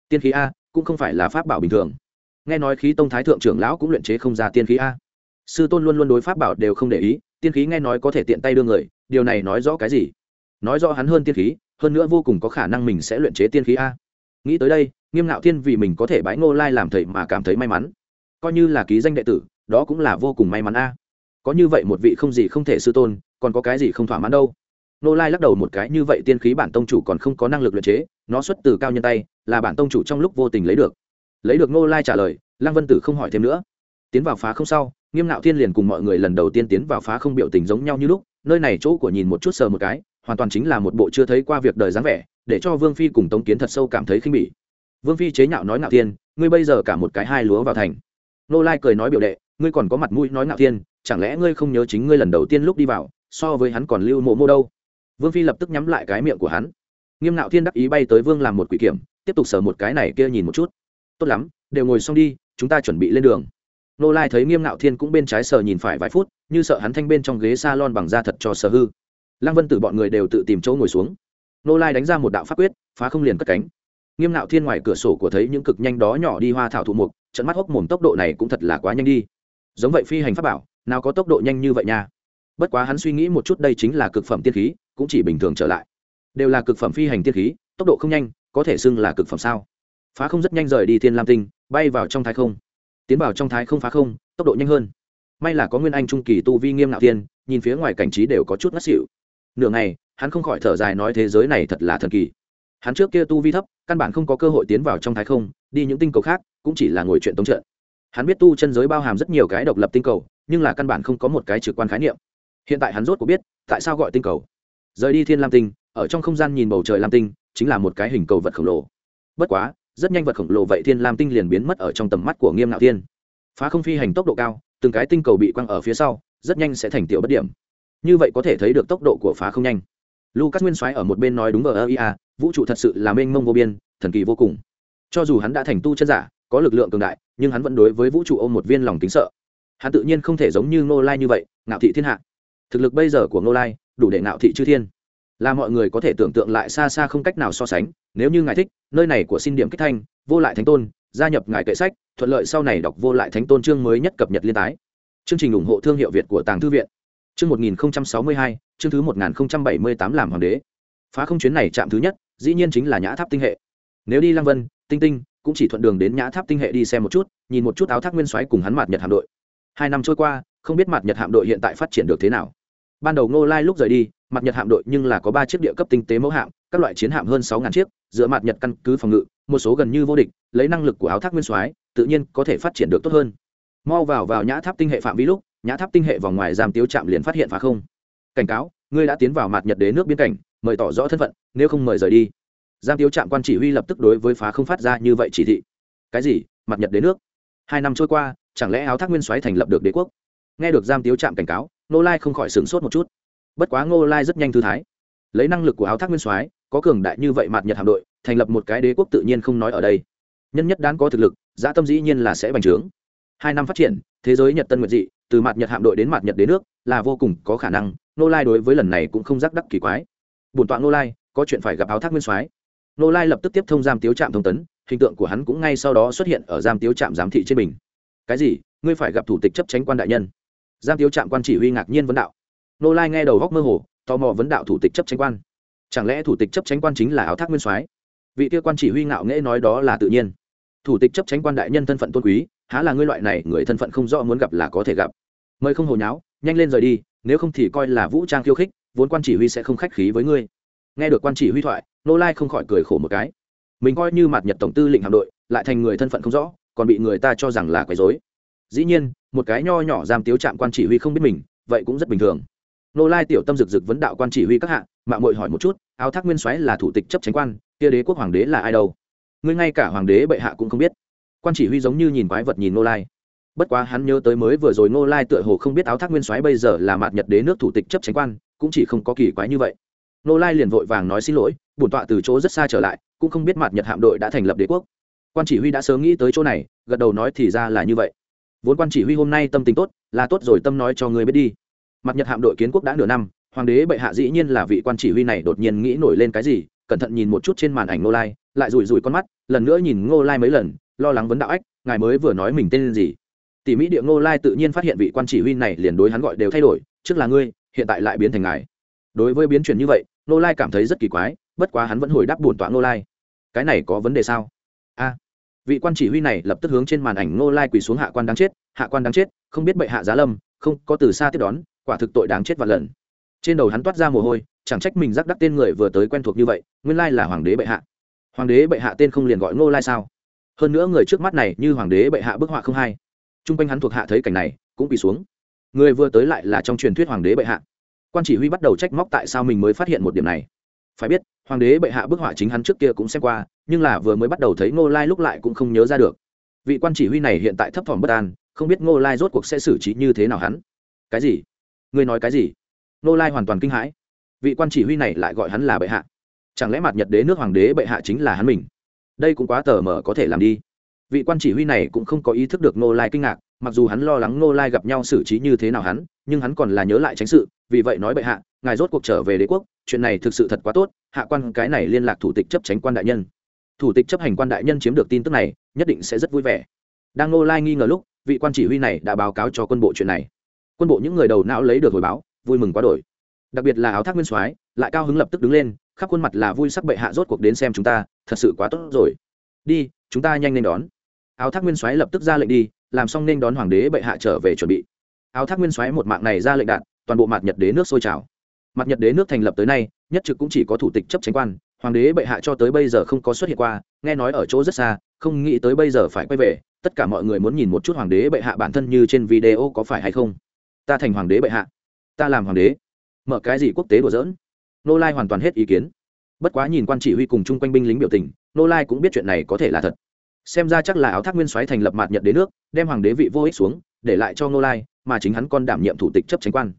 Tiên khí a, cũng không phải là pháp bảo bình thường. Nghe nói khí tông thái thượng trưởng lão cũng luyện chế không ra tiên khí a. Sư tôn luôn luôn đối pháp bảo đều không để ý, tiên khí nghe nói có thể tiện tay đưa người, điều này nói rõ cái gì? Nói rõ hắn hơn tiên khí, hơn nữa vô cùng có khả năng mình sẽ luyện chế tiên khí a. Nghĩ tới đây, nghiêm ngạo thiên vì mình có thể bái ngô lai làm thầy mà cảm thấy may mắn. Coi như là ký danh đệ tử, đó cũng là vô cùng may mắn a. Có như vậy một vị không gì không thể sư tôn còn có cái gì không thỏa mãn đâu. Nô lai lắc đầu một cái, như vậy tiên khí bản tông chủ còn không có năng lực luyện chế, nó xuất từ cao nhân tay, là bản tông chủ trong lúc vô tình lấy được. Lấy được Nô lai trả lời, lăng vân tử không hỏi thêm nữa. Tiến vào phá không sau, nghiêm ngạo thiên liền cùng mọi người lần đầu tiên tiến vào phá không biểu tình giống nhau như lúc, nơi này chỗ của nhìn một chút sờ một cái, hoàn toàn chính là một bộ chưa thấy qua việc đời dáng vẻ, để cho vương phi cùng tống kiến thật sâu cảm thấy khinh bỉ. Vương phi chế nhạo nói ngạo thiên, ngươi bây giờ cả một cái hai lúa vào thành. Nô lai cười nói biểu đệ, ngươi còn có mặt mũi nói ngạo thiên, chẳng lẽ ngươi không nhớ chính ngươi lần đầu tiên lúc đi vào? So với hắn còn lưu mộ mô đâu. Vương phi lập tức nhắm lại cái miệng của hắn. Nghiêm ngạo thiên đắc ý bay tới vương làm một quỷ kiểm, tiếp tục sờ một cái này kia nhìn một chút. Tốt lắm, đều ngồi xong đi, chúng ta chuẩn bị lên đường. Nô lai thấy nghiêm ngạo thiên cũng bên trái sờ nhìn phải vài phút, như sợ hắn thanh bên trong ghế s a lon bằng da thật cho sờ hư. Lăng vân tử bọn người đều tự tìm chỗ ngồi xuống. Nô lai đánh ra một đạo pháp quyết, phá không liền cất cánh. Nghiêm ngạo thiên ngoài cửa sổ của thấy những cực nhanh đó nhỏ đi hoa thảo thụ mục trận mắt hốc mồm tốc độ này cũng thật là quá nhanh đi. Giống vậy phi hành pháp bảo, nào có tốc độ nhanh như vậy nha bất quá hắn suy nghĩ một chút đây chính là cực phẩm tiên khí, cũng chỉ bình thường trở lại. Đều là cực phẩm phi hành tiên khí, tốc độ không nhanh, có thể xưng là cực phẩm sao? Phá không rất nhanh rời đi thiên lam tinh, bay vào trong thái không. Tiến vào trong thái không phá không, tốc độ nhanh hơn. May là có nguyên anh trung kỳ tu vi nghiêm ngạo tiên, nhìn phía ngoài cảnh trí đều có chút ngất xỉu. Nửa ngày, hắn không khỏi thở dài nói thế giới này thật là thần kỳ. Hắn trước kia tu vi thấp, căn bản không có cơ hội tiến vào trong thái không, đi những tinh cầu khác, cũng chỉ là ngồi chuyện tống trận. Hắn biết tu chân giới bao hàm rất nhiều cái độc lập tinh cầu, nhưng là căn bản không có một cái trực quan khái niệm hiện tại hắn rốt cũng biết, tại sao gọi tinh cầu. Rời đi thiên lam tinh, ở trong không gian nhìn bầu trời lam tinh, chính là một cái hình cầu vật khổng lồ. Bất quá, rất nhanh vật khổng lồ vậy thiên lam tinh liền biến mất ở trong tầm mắt của nghiêm ngạo thiên. Phá không phi hành tốc độ cao, từng cái tinh cầu bị quăng ở phía sau, rất nhanh sẽ thành tiểu bất điểm. Như vậy có thể thấy được tốc độ của phá không nhanh. Lucas nguyên soái ở một bên nói đúng vờ ơ vũ trụ thật sự là mênh mông vô biên, thần kỳ vô cùng. Cho dù hắn đã thành tu chân giả, có lực lượng cường đại, nhưng hắn vẫn đối với vũ trụ ôm một viên lòng kính sợ. Hắn tự nhiên không thể giống như ngô lai như vậy, ngạo thị thiên hạ thực lực bây giờ của ngô lai đủ để ngạo thị chư thiên. Là mọi người có thể tưởng tượng lại xa xa không cách nào so sánh, nếu như ngài thích, nơi này của xin điểm kích thanh, vô lại thánh tôn, gia nhập ngài kệ sách, thuận lợi sau này đọc vô lại thánh tôn chương mới nhất cập nhật liên tái. Chương trình ủng hộ thương hiệu việt của tàng thư viện. Chương một nghìn sáu mươi hai, chương thứ một nghìn bảy mươi tám làm hoàng đế. Phá không chuyến này chạm thứ nhất, dĩ nhiên chính là nhã tháp tinh hệ. Nếu đi lăng vân, tinh tinh cũng chỉ thuận đường đến nhã tháp tinh hệ đi xem một chút, nhìn một chút áo thác nguyên soái cùng hắn mạt nhật hạm đội. Hai năm trôi qua, không biết mạt nhật hạm đội hiện tại phát triển được thế nào ban đầu ngô lai lúc rời đi, mặt nhật hạm đội nhưng là có ba chiếc địa cấp tinh tế mẫu hạm, các loại chiến hạm hơn sáu ngàn chiếc, dựa mặt nhật căn cứ phòng ngự, một số gần như vô địch, lấy năng lực của áo thác nguyên soái, tự nhiên có thể phát triển được tốt hơn. Mau vào vào nhã tháp tinh hệ phạm vi lúc, nhã tháp tinh hệ vòng ngoài giam tiếu trạm liền phát hiện phá không. Cảnh cáo, ngươi đã tiến vào mặt nhật đế nước biên cảnh, mời tỏ rõ thân phận, nếu không mời rời đi. Giam tiếu trạm quan chỉ huy lập tức đối với phá không phát ra như vậy chỉ thị. Cái gì? Mặt nhật đế nước? Hai năm trôi qua, chẳng lẽ áo thác nguyên soái thành lập được đế quốc? Nghe được giam tiếu trạm cảnh cáo nô lai không khỏi sửng sốt một chút. Bất quá ngô lai rất nhanh thư thái. Lấy năng lực của áo thác nguyên soái, có cường đại như vậy mặt nhật hạm đội, thành lập một cái đế quốc tự nhiên không nói ở đây. Nhân nhất đán có thực lực, dã tâm dĩ nhiên là sẽ bành trướng. Hai năm phát triển, thế giới nhật tân nguyệt dị, từ mặt nhật hạm đội đến mặt nhật Đế nước, là vô cùng có khả năng nô lai đối với lần này cũng không rắc đắc kỳ quái. Bổn tọa nô lai, có chuyện phải gặp áo thác nguyên soái. Nô lai lập tức tiếp thông giam tiếu trạm thông tấn, hình tượng của hắn cũng ngay sau đó xuất hiện ở giam tiếu trạm giám thị trên mình. Cái gì? Ngươi phải gặp thủ tịch chấp tránh quan đại nhân giam tiêu trạm quan chỉ huy ngạc nhiên vấn đạo. Nô lai nghe đầu góc mơ hồ, tò mò vấn đạo thủ tịch chấp tranh quan. Chẳng lẽ thủ tịch chấp tranh quan chính là áo thác nguyên soái? Vị kia quan chỉ huy ngạo nghễ nói đó là tự nhiên. Thủ tịch chấp tranh quan đại nhân thân phận tôn quý, há là ngươi loại này người thân phận không rõ muốn gặp là có thể gặp. Mời không hồ nháo, nhanh lên rời đi, nếu không thì coi là vũ trang khiêu khích, vốn quan chỉ huy sẽ không khách khí với ngươi. Nghe được quan chỉ huy thoại, nô lai không khỏi cười khổ một cái. Mình coi như mặt nhật tổng tư lệnh hạm đội, lại thành người thân phận không rõ, còn bị người ta cho rằng là quấy dối dĩ nhiên, một cái nho nhỏ giam tiếu trạm quan chỉ huy không biết mình, vậy cũng rất bình thường. Nô lai tiểu tâm rực rực vấn đạo quan chỉ huy các hạng mạng mội hỏi một chút, áo thác nguyên soái là thủ tịch chấp tránh quan, kia đế quốc hoàng đế là ai đâu? Ngươi ngay cả hoàng đế bệ hạ cũng không biết. Quan chỉ huy giống như nhìn quái vật nhìn nô lai. Bất quá hắn nhớ tới mới vừa rồi nô lai tựa hồ không biết áo thác nguyên soái bây giờ là mạt nhật đế nước thủ tịch chấp tránh quan, cũng chỉ không có kỳ quái như vậy. Nô lai liền vội vàng nói xin lỗi, bổn tọa từ chỗ rất xa trở lại, cũng không biết mạt nhật hạm đội đã thành lập đế quốc. Quan chỉ huy đã sớm nghĩ tới chỗ này, gật đầu nói thì ra là như vậy vốn quan chỉ huy hôm nay tâm tình tốt, là tốt rồi tâm nói cho người biết đi. Mặt nhật hạm đội kiến quốc đã nửa năm, hoàng đế bệ hạ dĩ nhiên là vị quan chỉ huy này đột nhiên nghĩ nổi lên cái gì, cẩn thận nhìn một chút trên màn ảnh ngô lai, lại rủi rủi con mắt, lần nữa nhìn ngô lai mấy lần, lo lắng vấn đạo ách, ngài mới vừa nói mình tên gì. Tỷ mỹ địa ngô lai tự nhiên phát hiện vị quan chỉ huy này liền đối hắn gọi đều thay đổi, trước là ngươi, hiện tại lại biến thành ngài. Đối với biến chuyển như vậy, ngô lai cảm thấy rất kỳ quái, bất quá hắn vẫn hồi đáp bổn tọa ngô lai. Cái này có vấn đề sao? A vị quan chỉ huy này lập tức hướng trên màn ảnh ngô lai quỳ xuống hạ quan đáng chết, hạ quan đáng chết, không biết bệ hạ giá lâm, không có từ xa tiếp đón, quả thực tội đáng chết và lần. Trên đầu hắn toát ra mồ hôi, chẳng trách mình giác đắc tên người vừa tới quen thuộc như vậy, nguyên lai là hoàng đế bệ hạ. Hoàng đế bệ hạ tên không liền gọi ngô lai sao? Hơn nữa người trước mắt này như hoàng đế bệ hạ bức họa không hay. T r u n g quanh hắn thuộc hạ thấy cảnh này, cũng bị xuống. Người vừa tới lại là trong truyền thuyết hoàng đế bệ hạ. Quan chỉ huy bắt đầu trách móc tại sao mình mới phát hiện một điểm này. Phải biết hoàng đế bệ hạ bức họa chính hắn trước kia cũng xem qua, nhưng là vừa mới bắt đầu thấy ngô lai lúc lại cũng không nhớ ra được. Vị quan chỉ huy này hiện tại thấp thỏm bất an, không biết ngô lai rốt cuộc sẽ xử trí như thế nào hắn. Cái gì? Ngươi nói cái gì? Ngô lai hoàn toàn kinh hãi. Vị quan chỉ huy này lại gọi hắn là bệ hạ. Chẳng lẽ mặt nhật đế nước hoàng đế bệ hạ chính là hắn mình? Đây cũng quá tờ mờ có thể làm đi. Vị quan chỉ huy này cũng không có ý thức được Ngô lai kinh ngạc, mặc dù hắn lo lắng Ngô lai gặp nhau xử trí như thế nào hắn, nhưng hắn còn là nhớ lại tránh sự, vì vậy nói bệ hạ, ngài rốt cuộc trở về đế quốc chuyện này thực sự thật quá tốt, hạ quan cái này liên lạc thủ tịch chấp tránh quan đại nhân. Thủ tịch chấp hành quan đại nhân chiếm được tin tức này, nhất định sẽ rất vui vẻ. Đang nô lai nghi ngờ lúc, vị quan chỉ huy này đã báo cáo cho quân bộ chuyện này. Quân bộ những người đầu não lấy được hồi báo, vui mừng quá đổi. Đặc biệt là áo thác nguyên soái, lại cao hứng lập tức đứng lên, khắp khuôn mặt là vui sắc bệ hạ rốt cuộc đến xem chúng ta, thật sự quá tốt rồi. Đi, chúng ta nhanh nên đón. Áo thác nguyên soái lập tức ra lệnh đi, làm xong nên đón hoàng đế bệ hạ trở về chuẩn bị. Áo thác nguyên soái một mạng này ra lệnh đạn, toàn bộ mặt nhật đế nước sôi trào mặt nhật đế nước thành lập tới nay, nhất trực cũng chỉ có thủ tịch chấp tránh quan, hoàng đế bệ hạ cho tới bây giờ không có xuất hiện qua, nghe nói ở chỗ rất xa, không nghĩ tới bây giờ phải quay về, tất cả mọi người muốn nhìn một chút hoàng đế bệ hạ bản thân như trên video có phải hay không. Ta thành hoàng đế bệ hạ. Ta làm hoàng đế. Mở cái gì quốc tế đùa dỡn nô lai hoàn toàn hết ý kiến. Bất quá nhìn quan chỉ huy cùng chung quanh binh lính biểu tình, nô lai cũng biết chuyện này có thể là thật. Xem ra chắc là áo thác nguyên soái thành lập mạt nhật đế nước, đem hoàng đế vị vô ích xuống, để lại cho nô lai, mà chính hắn còn đảm nhiệm thủ tịch chấp tránh quan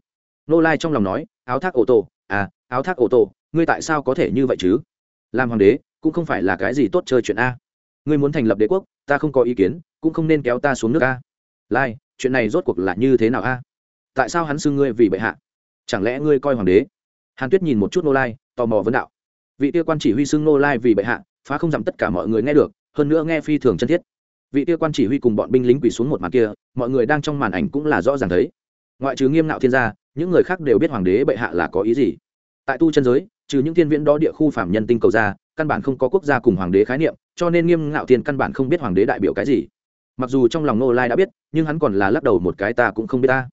nô lai trong lòng nói, áo thác ô tô à áo thác ô tô ngươi tại sao có thể như vậy chứ? Làm hoàng đế, cũng không phải là cái gì tốt chơi chuyện a. Ngươi muốn thành lập đế quốc, ta không có ý kiến, cũng không nên kéo ta xuống nước a. Lai, chuyện này rốt cuộc là như thế nào a? Tại sao hắn xưng ngươi vì bệ hạ? Chẳng lẽ ngươi coi hoàng đế? Hàn tuyết nhìn một chút nô lai, tò mò vấn đạo. Vị tiêu quan chỉ huy xưng nô lai vì bệ hạ, phá không dặm tất cả mọi người nghe được, hơn nữa nghe phi thường chân thiết. Vị tiêu quan chỉ huy cùng bọn binh lính quỳ xuống một mặt kia, mọi người đang trong màn ảnh cũng là rõ ràng thấy. Ngoại trừ nghiêm ngạo thiên gia những người khác đều biết hoàng đế bệ hạ là có ý gì. Tại tu chân giới, trừ những thiên viễn đó địa khu phạm nhân tinh cầu ra, căn bản không có quốc gia cùng hoàng đế khái niệm, cho nên nghiêm ngạo thiên căn bản không biết hoàng đế đại biểu cái gì. Mặc dù trong lòng nô lai đã biết, nhưng hắn còn là lắc đầu một cái ta cũng không biết ta.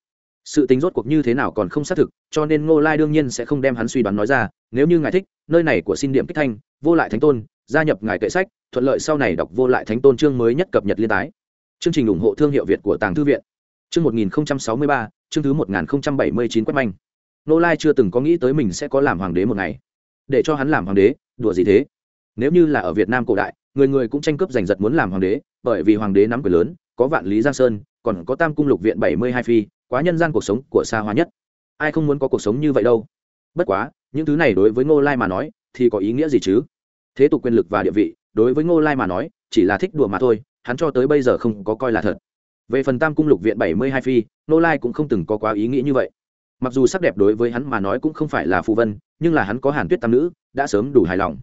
Sự tính rốt cuộc như thế nào còn không xác thực, cho nên ngô lai đương nhiên sẽ không đem hắn suy đoán nói ra, nếu như ngài thích, nơi này của xin điểm kích thanh, vô lại thánh tôn, gia nhập ngài kệ sách, thuận lợi sau này đọc vô lại thánh tôn chương mới nhất cập nhật liên tái. Chương trình ủng hộ thương hiệu việt của tàng thư viện. Chương một nghìn sáu mươi ba chương thứ một nghìn bảy mươi chín quét manh. Ngô lai chưa từng có nghĩ tới mình sẽ có làm hoàng đế một ngày. Để cho hắn làm hoàng đế, đùa gì thế? Nếu như là ở việt nam cổ đại, người người cũng tranh cướp giành giật muốn làm hoàng đế, bởi vì hoàng đế nắm quyền lớn, có vạn lý giang sơn, còn có tam cung lục viện bảy mươi hai phi, quá nhân gian cuộc sống của xa hoa nhất. Ai không muốn có cuộc sống như vậy đâu. Bất quá, những thứ này đối với ngô lai mà nói, thì có ý nghĩa gì chứ? Thế tục quyền lực và địa vị, đối với ngô lai mà nói, chỉ là thích đùa mà thôi, hắn cho tới bây giờ không có coi là thật về phần tam cung lục viện bảy mươi hai phi, nô lai cũng không từng có quá ý nghĩ như vậy. Mặc dù sắc đẹp đối với hắn mà nói cũng không phải là phù vân, nhưng là hắn có hàn tuyết tam nữ, đã sớm đủ hài lòng.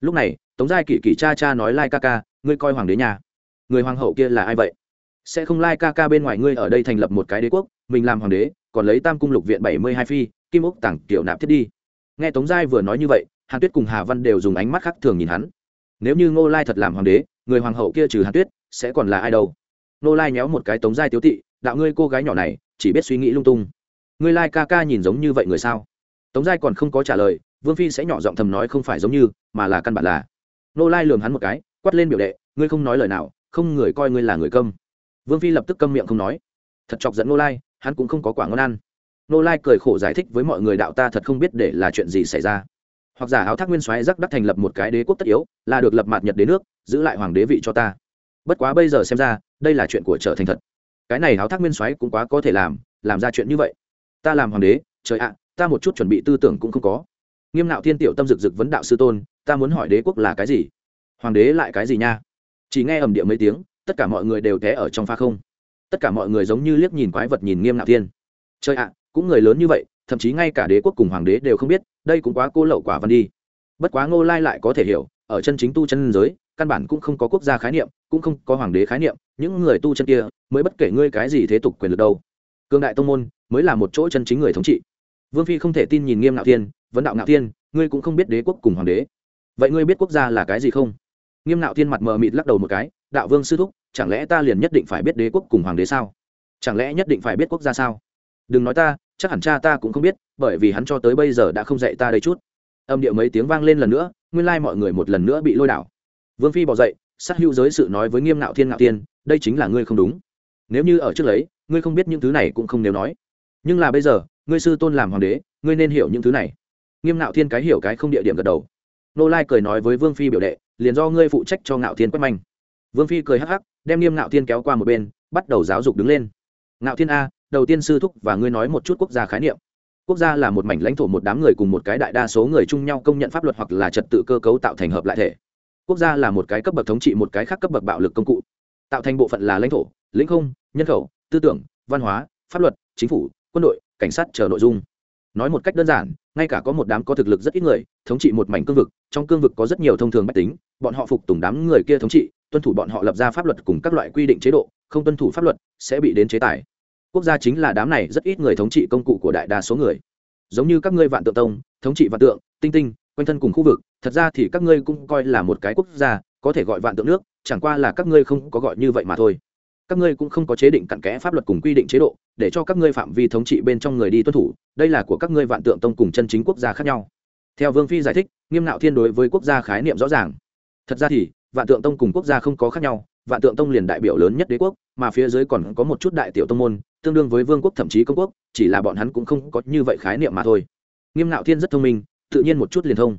Lúc này, tống giai kỷ kỷ cha cha nói lai ca ca, ngươi coi hoàng đế nhà. Người hoàng hậu kia là ai vậy? Sẽ không lai ca ca bên ngoài ngươi ở đây thành lập một cái đế quốc, mình làm hoàng đế, còn lấy tam cung lục viện bảy mươi hai phi, kim úc tặng kiểu nạp thiết đi. Nghe tống giai vừa nói như vậy, hàn tuyết cùng hà văn đều dùng ánh mắt khác thường nhìn hắn. Nếu như ngô lai thật làm hoàng đế, người hoàng hậu kia trừ hàn tuyết, sẽ còn là ai đâu? Nô lai nhéo một cái tống giai tiếu tị, đạo ngươi cô gái nhỏ này, chỉ biết suy nghĩ lung tung. Ngươi lai ca ca nhìn giống như vậy người sao? Tống giai còn không có trả lời, vương phi sẽ nhỏ giọng thầm nói không phải giống như, mà là căn bản là. Nô lai lường hắn một cái, quát lên biểu đệ, ngươi không nói lời nào, không người coi ngươi là người câm. Vương phi lập tức câm miệng không nói. Thật chọc dẫn Nô lai, hắn cũng không có quả ngon ăn. Nô lai cười khổ giải thích với mọi người đạo ta thật không biết để là chuyện gì xảy ra. Hoặc giả áo thác nguyên soái rắc đắc thành lập một cái đế quốc tất yếu, là được lập mặt nhật đế nước, giữ lại hoàng đế vị cho ta bất quá bây giờ xem ra, đây là chuyện của trở thành thật. Cái này áo thác nguyên soái cũng quá có thể làm làm ra chuyện như vậy. Ta làm hoàng đế, trời ạ, ta một chút chuẩn bị tư tưởng cũng không có. Nghiêm nạo thiên tiểu tâm rực rực vấn đạo sư tôn, ta muốn hỏi đế quốc là cái gì? Hoàng đế lại cái gì nha? Chỉ nghe ầm địa mấy tiếng, tất cả mọi người đều té ở trong pha không. Tất cả mọi người giống như liếc nhìn quái vật nhìn nghiêm nạo thiên. Trời ạ, cũng người lớn như vậy, thậm chí ngay cả đế quốc cùng hoàng đế đều không biết, đây cũng quá cô lậu quả văn đi. Bất quá ngô lai lại có thể hiểu, ở chân chính tu chân giới, căn bản cũng không có quốc gia khái niệm cũng không có hoàng đế khái niệm, những người tu chân kia mới bất kể ngươi cái gì thế tục quyền lực đâu. Cương đại tông môn mới là một chỗ chân chính người thống trị. Vương phi không thể tin nhìn nghiêm ngạo thiên, vấn đạo ngạo thiên, ngươi cũng không biết đế quốc cùng hoàng đế. Vậy ngươi biết quốc gia là cái gì không? Nghiêm ngạo thiên mặt mờ mịt lắc đầu một cái, đạo vương sư thúc, chẳng lẽ ta liền nhất định phải biết đế quốc cùng hoàng đế sao? Chẳng lẽ nhất định phải biết quốc gia sao? Đừng nói ta, chắc hẳn cha ta cũng không biết, bởi vì hắn cho tới bây giờ đã không dạy ta đây chút. Âm điệu mấy tiếng vang lên lần nữa, nguyên lai mọi người một lần nữa bị lôi đảo. Vương phi bỏ dậy sát hữu giới sự nói với nghiêm ngạo thiên ngạo tiên, đây chính là ngươi không đúng. Nếu như ở trước lấy, ngươi không biết những thứ này cũng không nếu nói. Nhưng là bây giờ, ngươi sư tôn làm hoàng đế, ngươi nên hiểu những thứ này. Nghiêm ngạo thiên cái hiểu cái không địa điểm gật đầu. Nô lai cười nói với vương phi biểu đệ, liền do ngươi phụ trách cho ngạo thiên quét manh. Vương phi cười hắc hắc, đem nghiêm ngạo thiên kéo qua một bên, bắt đầu giáo dục đứng lên. Ngạo thiên a, đầu tiên sư thúc và ngươi nói một chút quốc gia khái niệm. Quốc gia là một mảnh lãnh thổ một đám người cùng một cái đại đa số người chung nhau công nhận pháp luật hoặc là trật tự cơ cấu tạo thành hợp lại thể quốc gia là một cái cấp bậc thống trị một cái khác cấp bậc bạo lực công cụ, tạo thành bộ phận là lãnh thổ, lĩnh không, nhân khẩu, tư tưởng, văn hóa, pháp luật, chính phủ, quân đội, cảnh sát chờ nội dung. Nói một cách đơn giản, ngay cả có một đám có thực lực rất ít người, thống trị một mảnh cương vực, trong cương vực có rất nhiều thông thường mách tính, bọn họ phục tùng đám người kia thống trị, tuân thủ bọn họ lập ra pháp luật cùng các loại quy định chế độ, không tuân thủ pháp luật, sẽ bị đến chế tài. Quốc gia chính là đám này rất ít người thống trị công cụ của đại đa số người. Giống như các ngươi vạn tượng tông, thống trị vạn tượng, tinh tinh quanh thân cùng khu vực, thật ra thì các ngươi cũng coi là một cái quốc gia, có thể gọi vạn tượng nước, chẳng qua là các ngươi không có gọi như vậy mà thôi. Các ngươi cũng không có chế định cặn kẽ pháp luật cùng quy định chế độ, để cho các ngươi phạm vi thống trị bên trong người đi tuân thủ, đây là của các ngươi vạn tượng tông cùng chân chính quốc gia khác nhau. Theo vương phi giải thích, nghiêm nạo thiên đối với quốc gia khái niệm rõ ràng. Thật ra thì, vạn tượng tông cùng quốc gia không có khác nhau, vạn tượng tông liền đại biểu lớn nhất đế quốc, mà phía dưới còn có một chút đại tiểu tông môn, tương đương với vương quốc thậm chí công quốc, chỉ là bọn hắn cũng không có như vậy khái niệm mà thôi. Nghiêm nạo thiên rất thông minh tự nhiên một chút liền thông.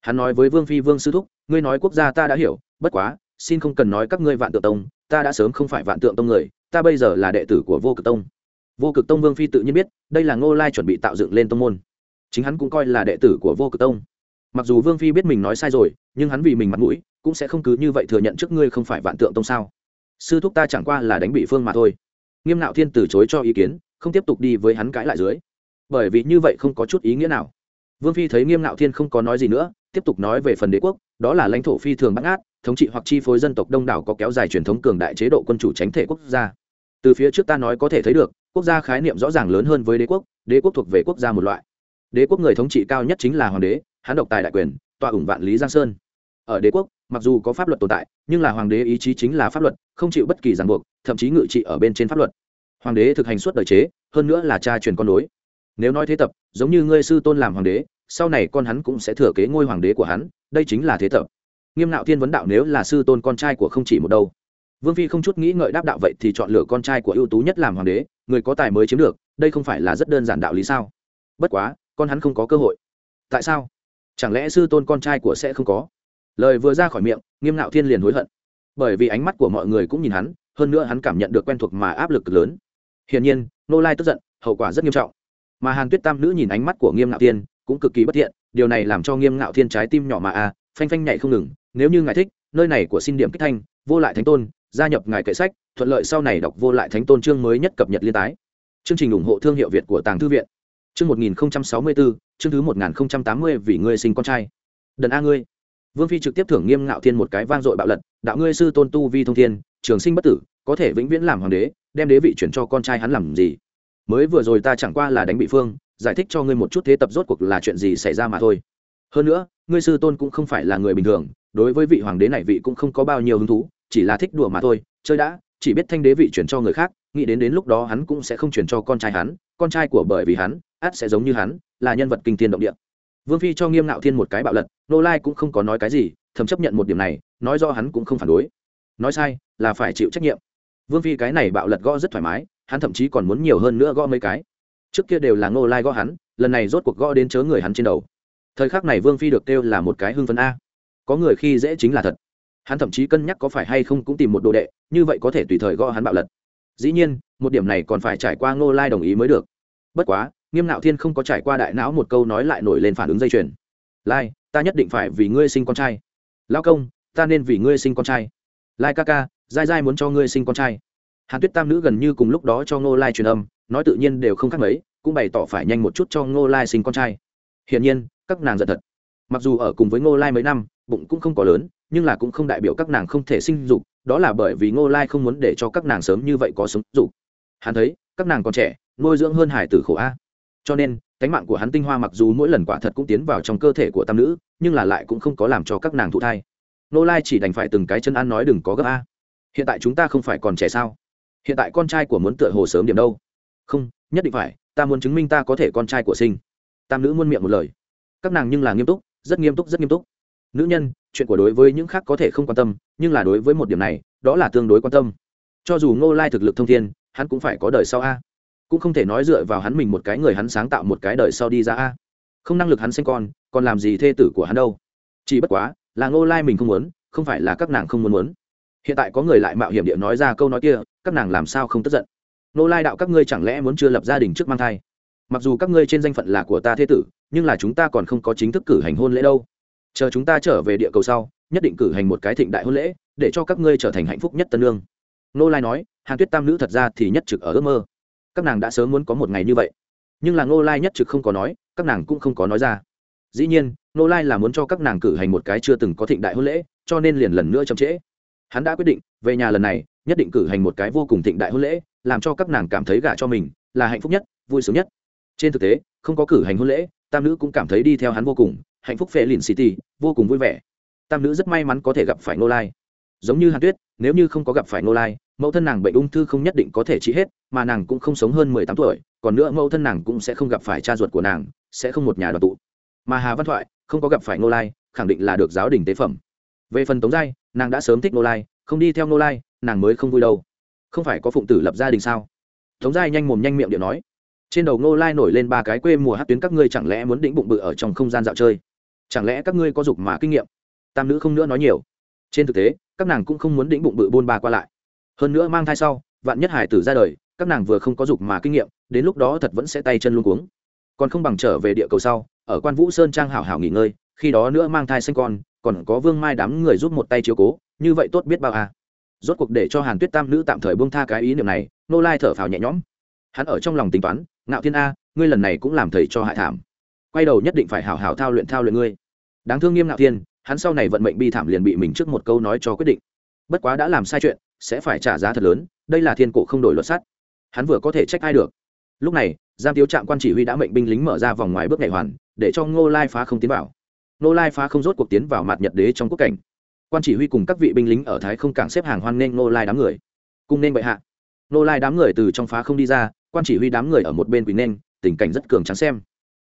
Hắn nói với vương phi, vương sư thúc, ngươi nói quốc gia ta đã hiểu, bất quá, xin không cần nói các ngươi vạn tượng tông, ta đã sớm không phải vạn tượng tông người, ta bây giờ là đệ tử của vô cực tông. Vô cực tông vương phi tự nhiên biết, đây là ngô lai chuẩn bị tạo dựng lên tông môn. Chính hắn cũng coi là đệ tử của vô cực tông. Mặc dù vương phi biết mình nói sai rồi, nhưng hắn vì mình mặt mũi, cũng sẽ không cứ như vậy thừa nhận trước ngươi không phải vạn tượng tông sao. Sư thúc ta chẳng qua là đánh bị phương mà thôi. Nghiêm nạo thiên từ chối cho ý kiến, không tiếp tục đi với hắn cãi lại dưới. Bởi vì như vậy không có chút ý nghĩa nào vương phi thấy nghiêm nạo thiên không có nói gì nữa, tiếp tục nói về phần đế quốc, đó là lãnh thổ phi thường bắt ngát thống trị hoặc chi phối dân tộc đông đảo có kéo dài truyền thống cường đại chế độ quân chủ tránh thể quốc gia. Từ phía trước ta nói có thể thấy được, quốc gia khái niệm rõ ràng lớn hơn với đế quốc đế quốc thuộc về quốc gia một loại. Đế quốc người thống trị cao nhất chính là hoàng đế, hán độc tài đại quyền tọa ủng vạn lý giang sơn. Ở đế quốc, mặc dù có pháp luật tồn tại, nhưng là hoàng đế ý chí chính là pháp luật, không chịu bất kỳ ràng buộc, thậm chí ngự trị ở bên trên pháp luật. Hoàng đế thực hành suốt đời chế, hơn nữa là cha truyền con nối nếu nói thế tập, giống như ngươi sư tôn làm hoàng đế, sau này con hắn cũng sẽ thừa kế ngôi hoàng đế của hắn, đây chính là thế tập. Nghiêm nạo thiên vấn đạo nếu là sư tôn con trai của không chỉ một đâu. Vương phi không chút nghĩ ngợi đáp đạo vậy thì chọn lựa con trai của ưu tú nhất làm hoàng đế, người có tài mới chiếm được, đây không phải là rất đơn giản đạo lý sao? Bất quá, con hắn không có cơ hội. Tại sao? Chẳng lẽ sư tôn con trai của sẽ không có? Lời vừa ra khỏi miệng, nghiêm nạo thiên liền hối hận. Bởi vì ánh mắt của mọi người cũng nhìn hắn, hơn nữa hắn cảm nhận được quen thuộc mà áp lực cực lớn. Hiển nhiên, nô lai tức giận, hậu quả rất nghiêm trọng mà hàn tuyết tam nữ nhìn ánh mắt của nghiêm ngạo thiên cũng cực kỳ bất thiện điều này làm cho nghiêm ngạo thiên trái tim nhỏ mà a à, phanh phanh nhảy không ngừng nếu như ngài thích nơi này của xin điểm kích thanh vô lại thánh tôn gia nhập ngài kệ sách thuận lợi sau này đọc vô lại thánh tôn chương mới nhất cập nhật liên tái. Chương trình ủng hộ thương hiệu việt của tàng thư viện. Chương một nghìn sáu mươi bốn chương thứ một nghìn tám mươi vì ngươi sinh con trai. Đần a ngươi. Vương phi trực tiếp thưởng nghiêm ngạo thiên một cái vang dội bạo lật đạo ngươi sư tôn tu vi thông thiên trường sinh bất tử có thể vĩnh viễn làm hoàng đế đem đế vị chuyển cho con trai hắn làm gì? Mới vừa rồi ta chẳng qua là đánh bị phương, giải thích cho ngươi một chút thế tập rốt cuộc là chuyện gì xảy ra mà thôi. Hơn nữa, ngươi sư tôn cũng không phải là người bình thường, đối với vị hoàng đế này vị cũng không có bao nhiêu hứng thú, chỉ là thích đùa mà thôi, chơi đã, chỉ biết thanh đế vị chuyển cho người khác, nghĩ đến đến lúc đó hắn cũng sẽ không chuyển cho con trai hắn, con trai của bởi vì hắn át sẽ giống như hắn, là nhân vật kinh thiên động địa. Vương phi cho nghiêm ngạo thiên một cái bạo lật, nô lai cũng không có nói cái gì, thầm chấp nhận một điểm này, nói do hắn cũng không phản đối. Nói sai, là phải chịu trách nhiệm. Vương phi cái này bạo lật gõ rất thoải mái hắn thậm chí còn muốn nhiều hơn nữa gõ mấy cái. Trước kia đều là ngô lai gõ hắn, lần này rốt cuộc gõ đến chớ người hắn trên đầu. Thời khắc này vương phi được kêu là một cái hưng phấn a. Có người khi dễ chính là thật. Hắn thậm chí cân nhắc có phải hay không cũng tìm một đồ đệ, như vậy có thể tùy thời gõ hắn bạo lật. Dĩ nhiên, một điểm này còn phải trải qua ngô lai đồng ý mới được. Bất quá, nghiêm nạo thiên không có trải qua đại não một câu nói lại nổi lên phản ứng dây chuyền. Lai, ta nhất định phải vì ngươi sinh con trai. Lao công, ta nên vì ngươi sinh con trai. Lai ca ca dai dai muốn cho ngươi sinh con trai hàn tuyết tam nữ gần như cùng lúc đó cho ngô lai truyền âm, nói tự nhiên đều không khác mấy, cũng bày tỏ phải nhanh một chút cho ngô lai sinh con trai. Hiển nhiên, các nàng giận thật. Mặc dù ở cùng với ngô lai mấy năm, bụng cũng không có lớn, nhưng là cũng không đại biểu các nàng không thể sinh dục, đó là bởi vì ngô lai không muốn để cho các nàng sớm như vậy có sống dục. Hắn thấy, các nàng còn trẻ, nuôi dưỡng hơn hải tử khổ a. Cho nên, cánh mạng của hắn tinh hoa mặc dù mỗi lần quả thật cũng tiến vào trong cơ thể của tam nữ, nhưng là lại cũng không có làm cho các nàng thụ thai. Ngô lai chỉ đành phải từng cái chân ăn nói đừng có gấp a. Hiện tại chúng ta không phải còn trẻ sao? Hiện tại con trai của muốn tựa hồ sớm điểm đâu. Không, nhất định phải, ta muốn chứng minh ta có thể con trai của sinh. Tam nữ muôn miệng một lời. Các nàng nhưng là nghiêm túc, rất nghiêm túc, rất nghiêm túc. Nữ nhân, chuyện của đối với những khác có thể không quan tâm, nhưng là đối với một điểm này, đó là tương đối quan tâm. Cho dù ngô lai thực lực thông thiên, hắn cũng phải có đời sau a. Cũng không thể nói dựa vào hắn mình một cái người hắn sáng tạo một cái đời sau đi ra a. Không năng lực hắn sinh con, còn làm gì thê tử của hắn đâu. Chỉ bất quá, là ngô lai mình không muốn, không phải là các nàng không muốn muốn hiện tại có người lại mạo hiểm địa nói ra câu nói kia, các nàng làm sao không tức giận? Ngô lai đạo các ngươi chẳng lẽ muốn chưa lập gia đình trước mang thai? Mặc dù các ngươi trên danh phận là của ta thế tử, nhưng là chúng ta còn không có chính thức cử hành hôn lễ đâu. Chờ chúng ta trở về địa cầu sau, nhất định cử hành một cái thịnh đại hôn lễ, để cho các ngươi trở thành hạnh phúc nhất tân lương. Nô lai nói, hàn tuyết tam nữ thật ra thì nhất trực ở ước mơ. Các nàng đã sớm muốn có một ngày như vậy. Nhưng là nô lai nhất trực không có nói, các nàng cũng không có nói ra. Dĩ nhiên, nô lai là muốn cho các nàng cử hành một cái chưa từng có thịnh đại hôn lễ, cho nên liền lần nữa chậm trễ hắn đã quyết định, về nhà lần này, nhất định cử hành một cái vô cùng thịnh đại hôn lễ, làm cho các nàng cảm thấy gả cho mình là hạnh phúc nhất, vui sướng nhất. Trên thực tế, không có cử hành hôn lễ, tam nữ cũng cảm thấy đi theo hắn vô cùng, hạnh phúc phê lìn city vô cùng vui vẻ. Tam nữ rất may mắn có thể gặp phải ngô lai. Giống như hàn tuyết, nếu như không có gặp phải ngô lai, mẫu thân nàng bệnh ung thư không nhất định có thể trị hết, mà nàng cũng không sống hơn mười tám tuổi, còn nữa mẫu thân nàng cũng sẽ không gặp phải cha ruột của nàng, sẽ không một nhà đoàn tụ. Mà hà văn thoại, không có gặp phải ngô lai, khẳng định là được giáo đình tế phẩm. Về phần tống giai nàng đã sớm thích Nô lai, không đi theo Nô lai, nàng mới không vui đâu. Không phải có phụng tử lập gia đình sao? Tống giai nhanh mồm nhanh miệng điện nói. Trên đầu Nô lai nổi lên ba cái quê mùa hát tuyến các ngươi chẳng lẽ muốn định bụng bự ở trong không gian dạo chơi? Chẳng lẽ các ngươi có dục mà kinh nghiệm? Tam nữ không nữa nói nhiều. Trên thực tế, các nàng cũng không muốn định bụng bự buôn ba qua lại. Hơn nữa mang thai sau, vạn nhất hải tử ra đời, các nàng vừa không có dục mà kinh nghiệm, đến lúc đó thật vẫn sẽ tay chân luôn cuống. Còn không bằng trở về địa cầu sau, ở quan vũ sơn trang hảo hảo nghỉ ngơi, khi đó nữa mang thai sinh con còn có vương mai đám người giúp một tay chiếu cố, như vậy tốt biết bao à. rốt cuộc để cho hàn tuyết tam nữ tạm thời buông tha cái ý niệm này nô lai thở phào nhẹ nhõm. Hắn ở trong lòng tính toán, ngạo thiên a, ngươi lần này cũng làm thầy cho hại thảm. Quay đầu nhất định phải hảo hảo thao luyện thao luyện ngươi. Đáng thương nghiêm ngạo thiên, hắn sau này vận mệnh bi thảm liền bị mình trước một câu nói cho quyết định. Bất quá đã làm sai chuyện, sẽ phải trả giá thật lớn, đây là thiên cổ không đổi luật sắt. Hắn vừa có thể trách ai được. Lúc này giam tiếu trạm quan chỉ huy đã mệnh binh lính mở ra vòng ngoài bước ngày hoàn, để cho ngô lai phá không tiến vào. Nô lai phá không rốt cuộc tiến vào mặt nhật đế trong quốc cảnh. Quan chỉ huy cùng các vị binh lính ở thái không cảng xếp hàng hoan nghênh Nô lai đám người. Cùng nên bệ hạ. Nô lai đám người từ trong phá không đi ra, quan chỉ huy đám người ở một bên quỳ nên tình cảnh rất cường trắng xem.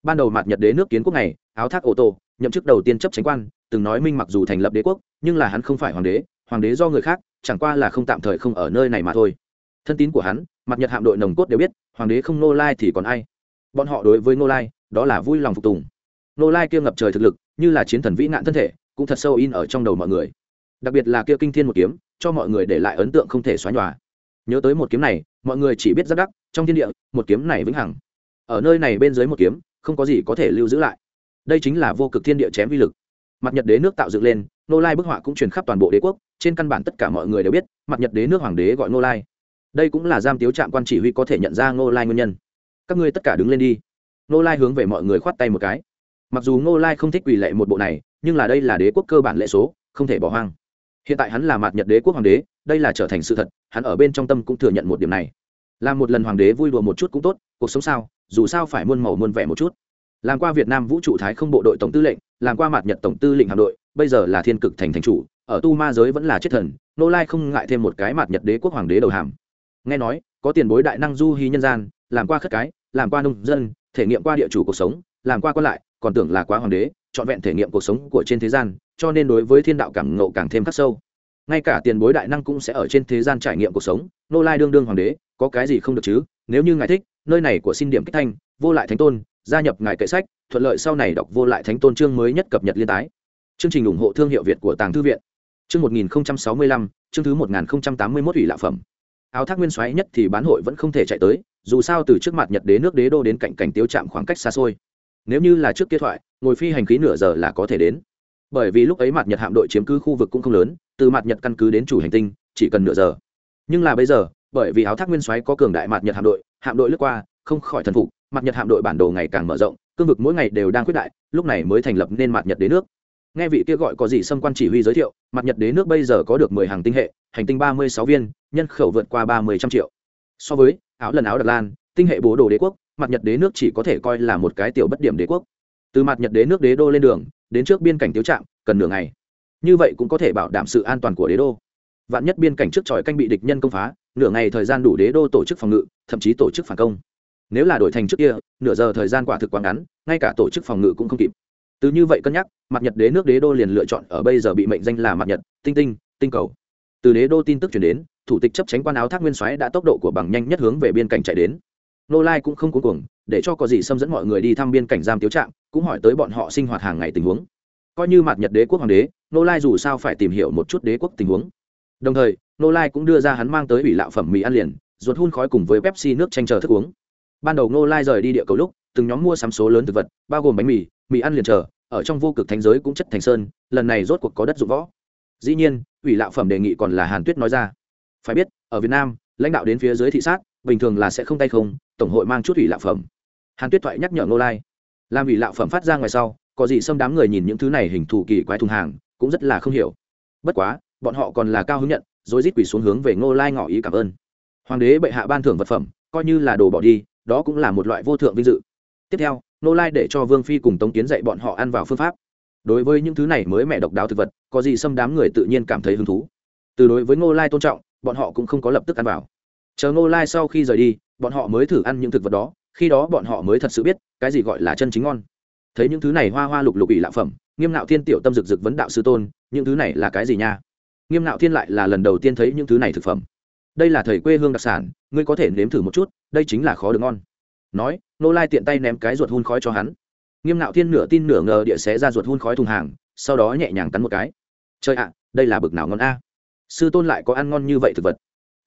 Ban đầu mặt nhật đế nước kiến quốc này, áo thác ô tô, nhậm chức đầu tiên chấp tránh quan, từng nói minh mặc dù thành lập đế quốc, nhưng là hắn không phải hoàng đế hoàng đế do người khác, chẳng qua là không tạm thời không ở nơi này mà thôi. Thân tín của hắn mặt nhật hạm đội nồng cốt đều biết, hoàng đế không nô lai thì còn ai? Bọn họ đối với nô lai, đó là vui lòng phục tùng. Nô lai kia ngập trời thực lực như là chiến thần vĩ nạn thân thể, cũng thật sâu in ở trong đầu mọi người. Đặc biệt là kia kinh thiên một kiếm, cho mọi người để lại ấn tượng không thể xóa nhòa. Nhớ tới một kiếm này, mọi người chỉ biết rất đắc trong thiên địa, một kiếm này vĩnh hằng. Ở nơi này bên dưới một kiếm, không có gì có thể lưu giữ lại. Đây chính là vô cực thiên địa chém vi lực. Mặt nhật đế nước tạo dựng lên nô lai bức họa cũng truyền khắp toàn bộ đế quốc, trên căn bản tất cả mọi người đều biết, mặt nhật đế nước hoàng đế gọi nô lai. Đây cũng là giam tiếu trạm quan chỉ huy có thể nhận ra nô lai nguyên nhân. Các ngươi tất cả đứng lên đi. Nô lai hướng về mọi người khoát tay một cái mặc dù Ngô lai không thích quỳ lệ một bộ này, nhưng là đây là đế quốc cơ bản lệ số, không thể bỏ hoang. Hiện tại hắn là mạt nhật đế quốc hoàng đế, đây là trở thành sự thật, hắn ở bên trong tâm cũng thừa nhận một điểm này. Làm một lần hoàng đế vui đùa một chút cũng tốt, cuộc sống sao, dù sao phải muôn màu muôn vẻ một chút. Làm qua việt nam vũ trụ thái không bộ đội tổng tư lệnh, làm qua mạt nhật tổng tư lệnh hạm đội, bây giờ là thiên cực thành thành chủ, ở tu ma giới vẫn là chết thần nô lai không ngại thêm một cái mạt nhật đế quốc hoàng đế đầu hàm. Nghe nói, có tiền bối đại năng du hy nhân gian, làm qua khất cái, làm qua nông dân, thể nghiệm qua địa chủ cuộc sống, làm qua quan lại còn tưởng là quá hoàng đế, trọn vẹn thể nghiệm cuộc sống của trên thế gian, cho nên đối với thiên đạo cảm ngộ càng thêm khắc sâu. Ngay cả tiền bối đại năng cũng sẽ ở trên thế gian trải nghiệm cuộc sống, nô lai đương đương hoàng đế, có cái gì không được chứ? Nếu như ngài thích, nơi này của xin điểm kích thanh, vô lại thánh tôn, gia nhập ngài kệ sách, thuận lợi sau này đọc vô lại thánh tôn chương mới nhất cập nhật liên tái. Chương trình ủng hộ thương hiệu việt của tàng thư viện. Chương một nghìn sáu mươi lăm, chương thứ một nghìn tám mươi mốt ủy lạ phẩm. Áo thác nguyên xoáy nhất thì bán hội vẫn không thể chạy tới, dù sao từ trước mặt nhật đế nước đế đô đến cạnh cảnh tiếu trạm khoảng cách xa xôi nếu như là trước kia thoại, ngồi phi hành khí nửa giờ là có thể đến. Bởi vì lúc ấy mặt nhật hạm đội chiếm cứ khu vực cũng không lớn, từ mặt nhật căn cứ đến chủ hành tinh, chỉ cần nửa giờ. Nhưng là bây giờ, bởi vì áo thác nguyên xoáy có cường đại mặt nhật hạm đội hạm đội lướt qua, không khỏi thần phục, mặt nhật hạm đội bản đồ ngày càng mở rộng, cương vực mỗi ngày đều đang quyết đại, lúc này mới thành lập nên mặt nhật đế nước. Nghe vị kia gọi có gì xâm quan chỉ huy giới thiệu, mặt nhật đế nước bây giờ có được mười hàng tinh hệ, hành tinh ba mươi sáu viên, nhân khẩu vượt qua ba mươi trăm triệu. So với áo lần áo đặc lan, tinh hệ bố đồ đế quốc mặt nhật đế nước chỉ có thể coi là một cái tiểu bất điểm đế quốc. Từ mặt nhật đế nước đế đô lên đường, đến trước biên cảnh tiếu trạm, cần nửa ngày. Như vậy cũng có thể bảo đảm sự an toàn của đế đô. Vạn nhất biên cảnh trước tròi canh bị địch nhân công phá, nửa ngày thời gian đủ đế đô tổ chức phòng ngự, thậm chí tổ chức phản công. Nếu là đổi thành trước kia, nửa giờ thời gian quả thực quá ngắn, ngay cả tổ chức phòng ngự cũng không kịp. Từ như vậy cân nhắc, mặt nhật đế nước đế đô liền lựa chọn ở bây giờ bị mệnh danh là mặt nhật, tinh tinh tinh cầu. Từ đế đô tin tức chuyển đến, thủ tịch chấp tránh quan áo thác nguyên soái đã tốc độ của bằng nhanh nhất hướng về biên cảnh chạy đến nô lai cũng không cuối cùng để cho có gì xâm dẫn mọi người đi thăm biên cảnh giam tiếu trạng, cũng hỏi tới bọn họ sinh hoạt hàng ngày tình huống. Coi như mặt nhật đế quốc hoàng đế nô lai dù sao phải tìm hiểu một chút đế quốc tình huống. Đồng thời nô lai cũng đưa ra hắn mang tới ủy lạo phẩm mì ăn liền ruột hun khói cùng với pepsi nước tranh chờ thức uống. Ban đầu nô lai rời đi địa cầu lúc từng nhóm mua sắm số lớn thực vật bao gồm bánh mì mì ăn liền chờ ở trong vô cực thánh giới cũng chất thành sơn lần này rốt cuộc có đất dụng võ. Dĩ nhiên ủy lạo phẩm đề nghị còn là hàn tuyết nói ra. Phải biết ở việt nam lãnh đạo đến phía dưới thị sát bình thường là sẽ không tay không, tổng hội mang chút ủy lạo phẩm. Hàn tuyết thoại nhắc nhở Ngô lai. Làm ủy lạo phẩm phát ra ngoài sau, có gì xâm đám người nhìn những thứ này hình thù kỳ quái thùng hàng, cũng rất là không hiểu. Bất quá, bọn họ còn là cao hứng nhận, rồi rít quỷ xuống hướng về ngô lai ngỏ ý cảm ơn. Hoàng đế bệ hạ ban thưởng vật phẩm, coi như là đồ bỏ đi, đó cũng là một loại vô thượng vinh dự. Tiếp theo, ngô lai để cho vương phi cùng tống kiến dạy bọn họ ăn vào phương pháp. Đối với những thứ này mới mẹ độc đáo thực vật, có gì xâm đám người tự nhiên cảm thấy hứng thú. Từ đối với ngô lai tôn trọng, bọn họ cũng không có lập tức ăn vào chờ ngô lai sau khi rời đi, bọn họ mới thử ăn những thực vật đó, khi đó bọn họ mới thật sự biết, cái gì gọi là chân chính ngon. Thấy những thứ này hoa hoa lục lục ỷ lạ phẩm, nghiêm nạo thiên tiểu tâm rực rực vấn đạo sư tôn, những thứ này là cái gì nha? Nghiêm nạo thiên lại là lần đầu tiên thấy những thứ này thực phẩm. Đây là thầy quê hương đặc sản, ngươi có thể nếm thử một chút, đây chính là khó được ngon. Nói nô lai tiện tay ném cái ruột hun khói cho hắn. Nghiêm nạo thiên nửa tin nửa ngờ địa xé ra ruột hun khói thùng hàng, sau đó nhẹ nhàng cắn một cái. Chơi ạ, đây là bực nào ngon a? Sư tôn lại có ăn ngon như vậy thực vật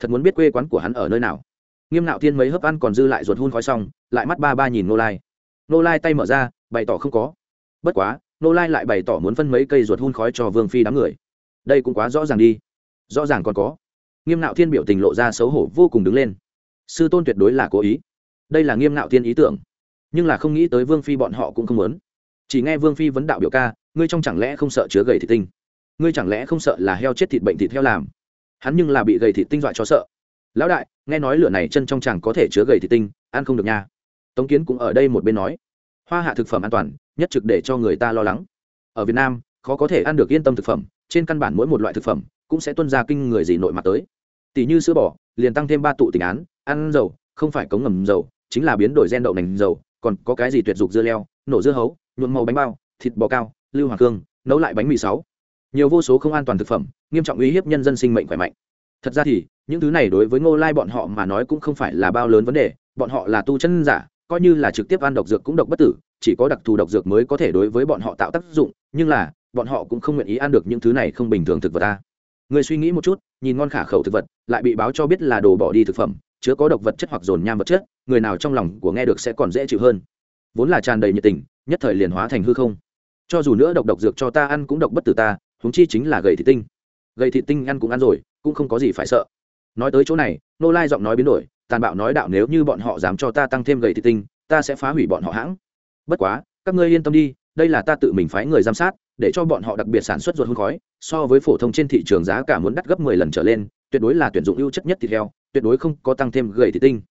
thật muốn biết quê quán của hắn ở nơi nào. Nghiêm nạo thiên mấy hớp ăn còn dư lại ruột hun khói xong, lại mắt ba ba nhìn nô lai. Nô lai tay mở ra, bày tỏ không có. Bất quá nô lai lại bày tỏ muốn phân mấy cây ruột hun khói cho vương phi đám người. Đây cũng quá rõ ràng đi. Rõ ràng còn có. Nghiêm nạo thiên biểu tình lộ ra xấu hổ vô cùng đứng lên. Sư tôn tuyệt đối là cố ý. Đây là nghiêm nạo thiên ý tưởng. Nhưng là không nghĩ tới vương phi bọn họ cũng không muốn. Chỉ nghe vương phi vấn đạo biểu ca, ngươi trong chẳng lẽ không sợ chứa gầy thịt tinh? Ngươi chẳng lẽ không sợ là heo chết thịt bệnh thịt heo làm? Hắn nhưng là bị gầy thị tinh dọa cho sợ. Lão đại, nghe nói lửa này chân trong chẳng có thể chứa gầy thị tinh, ăn không được nha. Tống kiến cũng ở đây một bên nói. Hoa hạ thực phẩm an toàn, nhất trực để cho người ta lo lắng. Ở việt nam, khó có thể ăn được yên tâm thực phẩm, trên căn bản mỗi một loại thực phẩm cũng sẽ tuân ra kinh người gì nội mặt tới. Tỷ như sữa bò, liền tăng thêm ba tụ tình án, ăn dầu, không phải cống ngầm dầu, chính là biến đổi gen đậu nành dầu, còn có cái gì tuyệt dục dưa leo, nổ dưa hấu, nhuộm màu bánh bao, thịt bò cao, lưu hoàng cương, nấu lại bánh mì sáu nhiều vô số không an toàn thực phẩm, nghiêm trọng uy hiếp nhân dân sinh mệnh khỏe mạnh. Thật ra thì, những thứ này đối với ngô lai bọn họ mà nói cũng không phải là bao lớn vấn đề, bọn họ là tu chân giả, coi như là trực tiếp ăn độc dược cũng độc bất tử, chỉ có đặc thù độc dược mới có thể đối với bọn họ tạo tác dụng, nhưng là, bọn họ cũng không nguyện ý ăn được những thứ này không bình thường thực vật ta. Người suy nghĩ một chút, nhìn ngon khả khẩu thực vật, lại bị báo cho biết là đồ bỏ đi thực phẩm, chứa có độc vật chất hoặc dồn nham vật chất, người nào trong lòng của nghe được sẽ còn dễ chịu hơn. Vốn là tràn đầy nhiệt tình, nhất thời liền hóa thành hư không. Cho dù nữa độc độc dược cho ta ăn cũng độc bất tử ta huống chi chính là gầy thị tinh. Gầy thị tinh ăn cũng ăn rồi, cũng không có gì phải sợ. Nói tới chỗ này, nô lai giọng nói biến đổi, tàn bạo nói đạo nếu như bọn họ dám cho ta tăng thêm gầy thị tinh, ta sẽ phá hủy bọn họ hãng. Bất quá, các ngươi yên tâm đi, đây là ta tự mình phái người giám sát, để cho bọn họ đặc biệt sản xuất ruột hôn khói, so với phổ thông trên thị trường giá cả muốn đắt gấp mười lần trở lên, tuyệt đối là tuyển dụng ưu chất nhất thịt heo, tuyệt đối không có tăng thêm gầy thị tinh.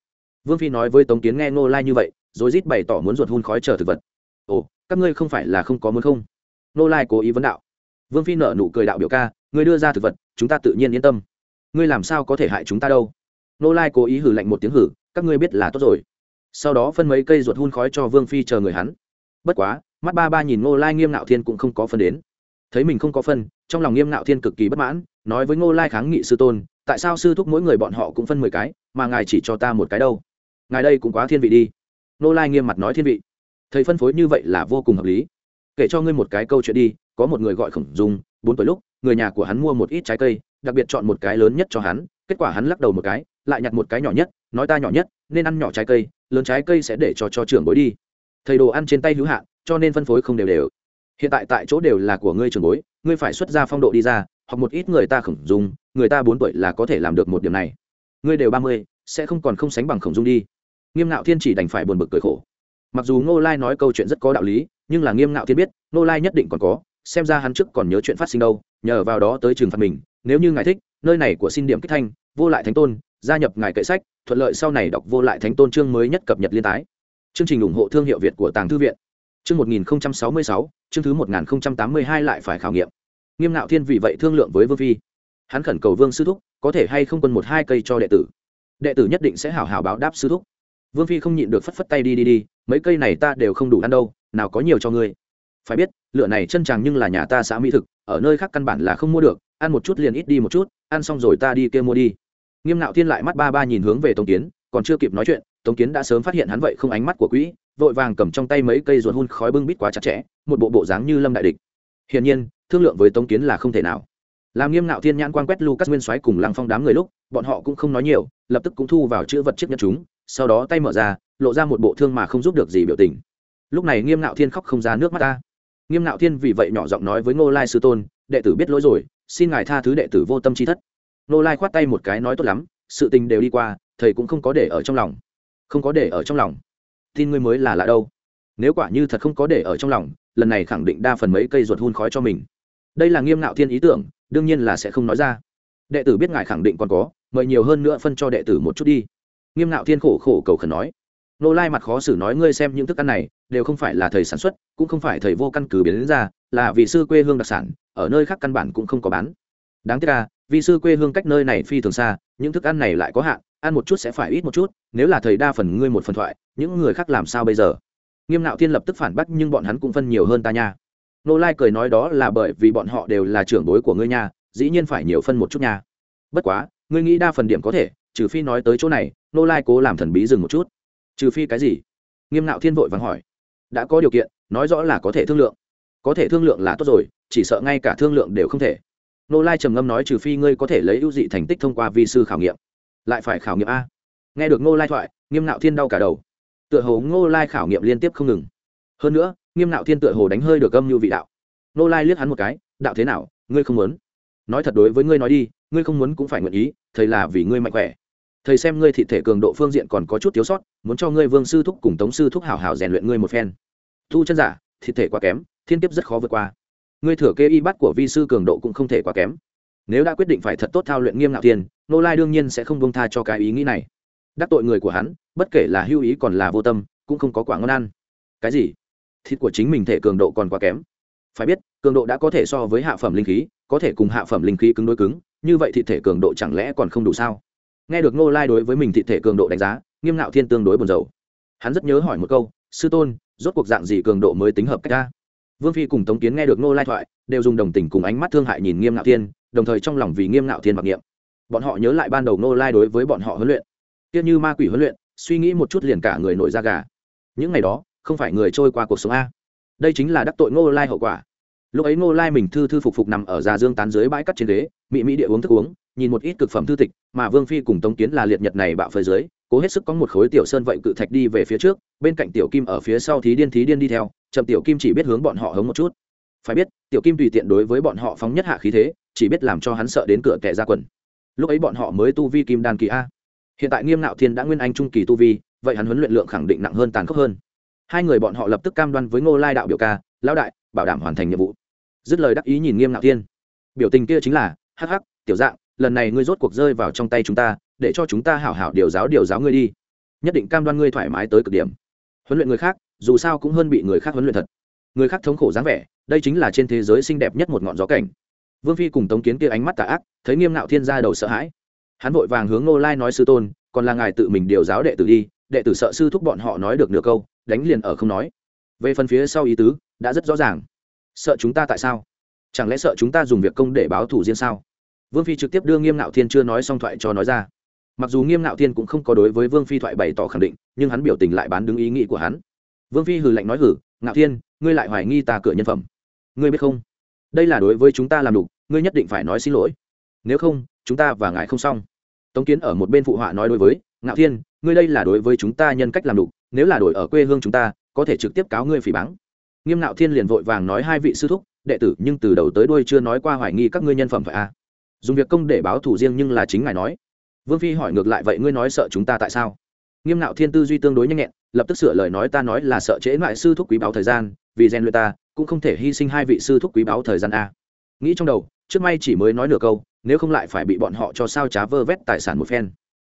Vương phi nói với tống kiến nghe Nô lai như vậy, rồi rít bày tỏ muốn ruột hun khói chờ thực vật. Ồ, các ngươi không phải là không có muốn không? Nô lai cố ý vấn đạo vương phi nở nụ cười đạo biểu ca, ngươi đưa ra thực vật, chúng ta tự nhiên yên tâm. Ngươi làm sao có thể hại chúng ta đâu? Ngô lai cố ý hử lạnh một tiếng hử, các ngươi biết là tốt rồi. Sau đó phân mấy cây ruột hun khói cho vương phi chờ người hắn. Bất quá, mắt ba ba nhìn ngô lai nghiêm nạo thiên cũng không có phân đến. Thấy mình không có phân, trong lòng nghiêm nạo thiên cực kỳ bất mãn, nói với ngô lai kháng nghị sư tôn, tại sao sư thúc mỗi người bọn họ cũng phân mười cái, mà ngài chỉ cho ta một cái đâu? Ngài đây cũng quá thiên vị đi. Ngô lai nghiêm mặt nói thiên vị. Thầy phân phối như vậy là vô cùng hợp lý kể cho ngươi một cái câu chuyện đi, có một người gọi khổng dung, bốn tuổi lúc, người nhà của hắn mua một ít trái cây, đặc biệt chọn một cái lớn nhất cho hắn, kết quả hắn lắc đầu một cái, lại nhặt một cái nhỏ nhất, nói ta nhỏ nhất, nên ăn nhỏ trái cây, lớn trái cây sẽ để cho cho trưởng bối đi. Thầy đồ ăn trên tay hữu hạn, cho nên phân phối không đều đều. Hiện tại tại chỗ đều là của ngươi trưởng bối, ngươi phải xuất ra phong độ đi ra hoặc một ít người ta khổng dung, người ta bốn tuổi là có thể làm được một điểm này. Ngươi đều ba mươi, sẽ không còn không sánh bằng khổng dung đi. Nghiêm ngạo thiên chỉ đành phải buồn bực cười khổ mặc dù ngô lai nói câu chuyện rất có đạo lý, nhưng là nghiêm ngạo thiên biết, ngô lai nhất định còn có, xem ra hắn trước còn nhớ chuyện phát sinh đâu, nhờ vào đó tới trường phạt mình, nếu như ngài thích, nơi này của xin điểm kích thanh, vô lại thánh tôn, gia nhập ngài kệ sách, thuận lợi sau này đọc vô lại thánh tôn chương mới nhất cập nhật liên tái. Chương trình ủng hộ thương hiệu việt của tàng thư viện. Chương một nghìn sáu mươi sáu, chương thứ một nghìn tám mươi hai lại phải khảo nghiệm. Nghiêm ngạo thiên vì vậy thương lượng với vương phi. Hắn khẩn cầu vương sư thúc, có thể hay không quân một hai cây cho đệ tử. Đệ tử nhất định sẽ hảo hảo báo đáp sư thúc vương phi không nhịn được phất phất tay đi đi đi, mấy cây này ta đều không đủ ăn đâu, nào có nhiều cho ngươi. Phải biết, lựa này chân tràng nhưng là nhà ta xã mỹ thực, ở nơi khác căn bản là không mua được, ăn một chút liền ít đi một chút, ăn xong rồi ta đi kêu mua đi. Nghiêm nạo thiên lại mắt ba ba nhìn hướng về tống kiến, còn chưa kịp nói chuyện, tống kiến đã sớm phát hiện hắn vậy không ánh mắt của quỹ, vội vàng cầm trong tay mấy cây ruột hun khói bưng bít quá chặt chẽ, một bộ bộ dáng như lâm đại địch. Hiển nhiên, thương lượng với tống kiến là không thể nào. Làm nghiêm nạo thiên nhãn quan quét lucas nguyên soái cùng lăng phong đám người lúc, bọn họ cũng không nói nhiều, lập tức cũng thu vào chữ vật chiếc nhẫn chúng sau đó tay mở ra, lộ ra một bộ thương mà không giúp được gì biểu tình. Lúc này nghiêm nạo thiên khóc không ra nước mắt ta. Nghiêm nạo thiên vì vậy nhỏ giọng nói với ngô lai sư tôn, đệ tử biết lỗi rồi, xin ngài tha thứ đệ tử vô tâm chi thất. Ngô lai khoát tay một cái nói, tốt lắm, sự tình đều đi qua, thầy cũng không có để ở trong lòng. Không có để ở trong lòng? Tin ngươi mới là lạ đâu. Nếu quả như thật không có để ở trong lòng, lần này khẳng định đa phần mấy cây ruột hun khói cho mình. Đây là nghiêm ngạo thiên ý tưởng, đương nhiên là sẽ không nói ra. Đệ tử biết ngài khẳng định còn có, mời nhiều hơn nữa phân cho đệ tử một chút đi nghiêm ngạo thiên khổ khổ cầu khẩn nói, nô lai mặt khó xử nói ngươi xem những thức ăn này, đều không phải là thầy sản xuất, cũng không phải thầy vô căn cứ biến đến ra, là vì sư quê hương đặc sản, ở nơi khác căn bản cũng không có bán. Đáng tiếc là vì sư quê hương cách nơi này phi thường xa, những thức ăn này lại có hạn, ăn một chút sẽ phải ít một chút, nếu là thầy đa phần ngươi một phần thoại, những người khác làm sao bây giờ? Nghiêm nạo thiên lập tức phản bác, nhưng bọn hắn cũng phân nhiều hơn ta nha. Nô lai cười nói, đó là bởi vì bọn họ đều là trưởng bối của ngươi nha, dĩ nhiên phải nhiều phân một chút nha. Bất quá, ngươi nghĩ đa phần điểm có thể, trừ phi nói tới chỗ này nô lai cố làm thần bí dừng một chút. Trừ phi cái gì? Nghiêm nạo thiên vội vàng hỏi. Đã có điều kiện, nói rõ là có thể thương lượng. Có thể thương lượng là tốt rồi, chỉ sợ ngay cả thương lượng đều không thể. Nô lai trầm ngâm nói trừ phi ngươi có thể lấy ưu dị thành tích thông qua vi sư khảo nghiệm. Lại phải khảo nghiệm a. Nghe được nô lai thoại, nghiêm nạo thiên đau cả đầu. Tựa hồ ngô lai khảo nghiệm liên tiếp không ngừng. Hơn nữa, nghiêm nạo thiên tựa hồ đánh hơi được âm như vị đạo. Nô lai liếc hắn một cái, đạo thế nào? Ngươi không muốn? Nói thật đối với ngươi nói đi, ngươi không muốn cũng phải nguyện ý, thầy là vì ngươi mạnh khỏe thầy xem ngươi thị thể cường độ phương diện còn có chút thiếu sót, muốn cho ngươi vương sư thúc cùng tống sư thúc hảo hảo rèn luyện ngươi một phen. Thu chân giả, thị thể quá kém, thiên kiếp rất khó vượt qua. Ngươi thừa kê y bắt của vi sư cường độ cũng không thể quá kém. Nếu đã quyết định phải thật tốt thao luyện nghiêm ngạo tiền, nô lai đương nhiên sẽ không bông tha cho cái ý nghĩ này. Đắc tội người của hắn, bất kể là hưu ý còn là vô tâm, cũng không có quả ngon ăn. Cái gì? Thịt của chính mình thể cường độ còn quá kém. Phải biết, cường độ đã có thể so với hạ phẩm linh khí, có thể cùng hạ phẩm linh khí cứng đối cứng, như vậy thì thể cường độ chẳng lẽ còn không đủ sao? Nghe được ngô lai đối với mình thị thể cường độ đánh giá, nghiêm ngạo thiên tương đối buồn rầu. Hắn rất nhớ hỏi một câu, sư tôn, rốt cuộc dạng gì cường độ mới tính hợp cách ta? Vương phi cùng tống kiến nghe được ngô lai thoại, đều dùng đồng tình cùng ánh mắt thương hại nhìn nghiêm ngạo thiên, đồng thời trong lòng vì nghiêm ngạo thiên mặc niệm. Bọn họ nhớ lại ban đầu ngô lai đối với bọn họ huấn luyện. Tiếc như ma quỷ huấn luyện, suy nghĩ một chút liền cả người nổi da gà. Những ngày đó, không phải người trôi qua cuộc sống a. Đây chính là đắc tội ngô lai hậu quả. Lúc ấy ngô lai mình thư thư phục phục nằm ở già dương tán dưới bãi cắt trên ghế mỹ mỹ địa uống thức uống nhìn một ít cực phẩm thư tịch, mà vương phi cùng tống kiến là liệt nhật này bạo phơi dưới, cố hết sức có một khối tiểu sơn vậy cự thạch đi về phía trước, bên cạnh tiểu kim ở phía sau thí điên thí điên đi theo, chậm tiểu kim chỉ biết hướng bọn họ hống một chút. Phải biết, tiểu kim tùy tiện đối với bọn họ phóng nhất hạ khí thế, chỉ biết làm cho hắn sợ đến cửa kẻ ra quần. Lúc ấy bọn họ mới tu vi kim đan kỳ a. Hiện tại nghiêm nạo thiên đã nguyên anh trung kỳ tu vi, vậy hắn huấn luyện lượng khẳng định nặng hơn tàn khốc hơn. Hai người bọn họ lập tức cam đoan với ngô lai đạo biểu ca, lão đại, bảo đảm hoàn thành nhiệm vụ. Dứt lời đắc ý nhìn nghiêm nạo thiên. Biểu tình kia chính là, hắc hắc, tiểu dạng lần này ngươi rốt cuộc rơi vào trong tay chúng ta, để cho chúng ta hảo hảo điều giáo điều giáo ngươi đi. Nhất định cam đoan ngươi thoải mái tới cực điểm. Huấn luyện người khác, dù sao cũng hơn bị người khác huấn luyện thật. Người khác thống khổ dáng vẻ, đây chính là trên thế giới xinh đẹp nhất một ngọn gió cảnh. Vương phi cùng tống kiến kia ánh mắt tà ác, thấy nghiêm nạo thiên ra đầu sợ hãi. Hắn vội vàng hướng ngô lai nói sư tôn, còn là ngài tự mình điều giáo đệ tử đi, đệ tử sợ sư thúc bọn họ nói được nửa câu, đánh liền ở không nói. Về phần phía sau ý tứ, đã rất rõ ràng. Sợ chúng ta tại sao? Chẳng lẽ sợ chúng ta dùng việc công để báo thủ riêng sao? Vương phi trực tiếp đưa nghiêm nạo thiên chưa nói xong thoại cho nói ra. Mặc dù nghiêm nạo thiên cũng không có đối với vương phi thoại bày tỏ khẳng định, nhưng hắn biểu tình lại bán đứng ý nghĩ của hắn. Vương phi hừ lạnh nói hử, ngạo thiên, ngươi lại hoài nghi ta cửa nhân phẩm. Ngươi biết không? Đây là đối với chúng ta làm đủ, ngươi nhất định phải nói xin lỗi. Nếu không, chúng ta và ngài không xong. Tống kiến ở một bên phụ họa nói đối với, ngạo thiên, ngươi đây là đối với chúng ta nhân cách làm đủ, nếu là đổi ở quê hương chúng ta, có thể trực tiếp cáo ngươi phỉ báng. Nghiêm Nạo thiên liền vội vàng nói hai vị sư thúc, đệ tử, nhưng từ đầu tới đuôi chưa nói qua hoài nghi các ngươi nhân phẩm phải a à dùng việc công để báo thủ riêng nhưng là chính ngài nói. Vương phi hỏi ngược lại, vậy ngươi nói sợ chúng ta tại sao? Nghiêm ngạo thiên tư duy tương đối nhanh nhẹn, lập tức sửa lời nói, ta nói là sợ trễ loại sư thúc quý báo thời gian, vì rèn luyện ta, cũng không thể hy sinh hai vị sư thúc quý báo thời gian a. Nghĩ trong đầu, trước may chỉ mới nói nửa câu, nếu không lại phải bị bọn họ cho sao trá vơ vét tài sản một phen.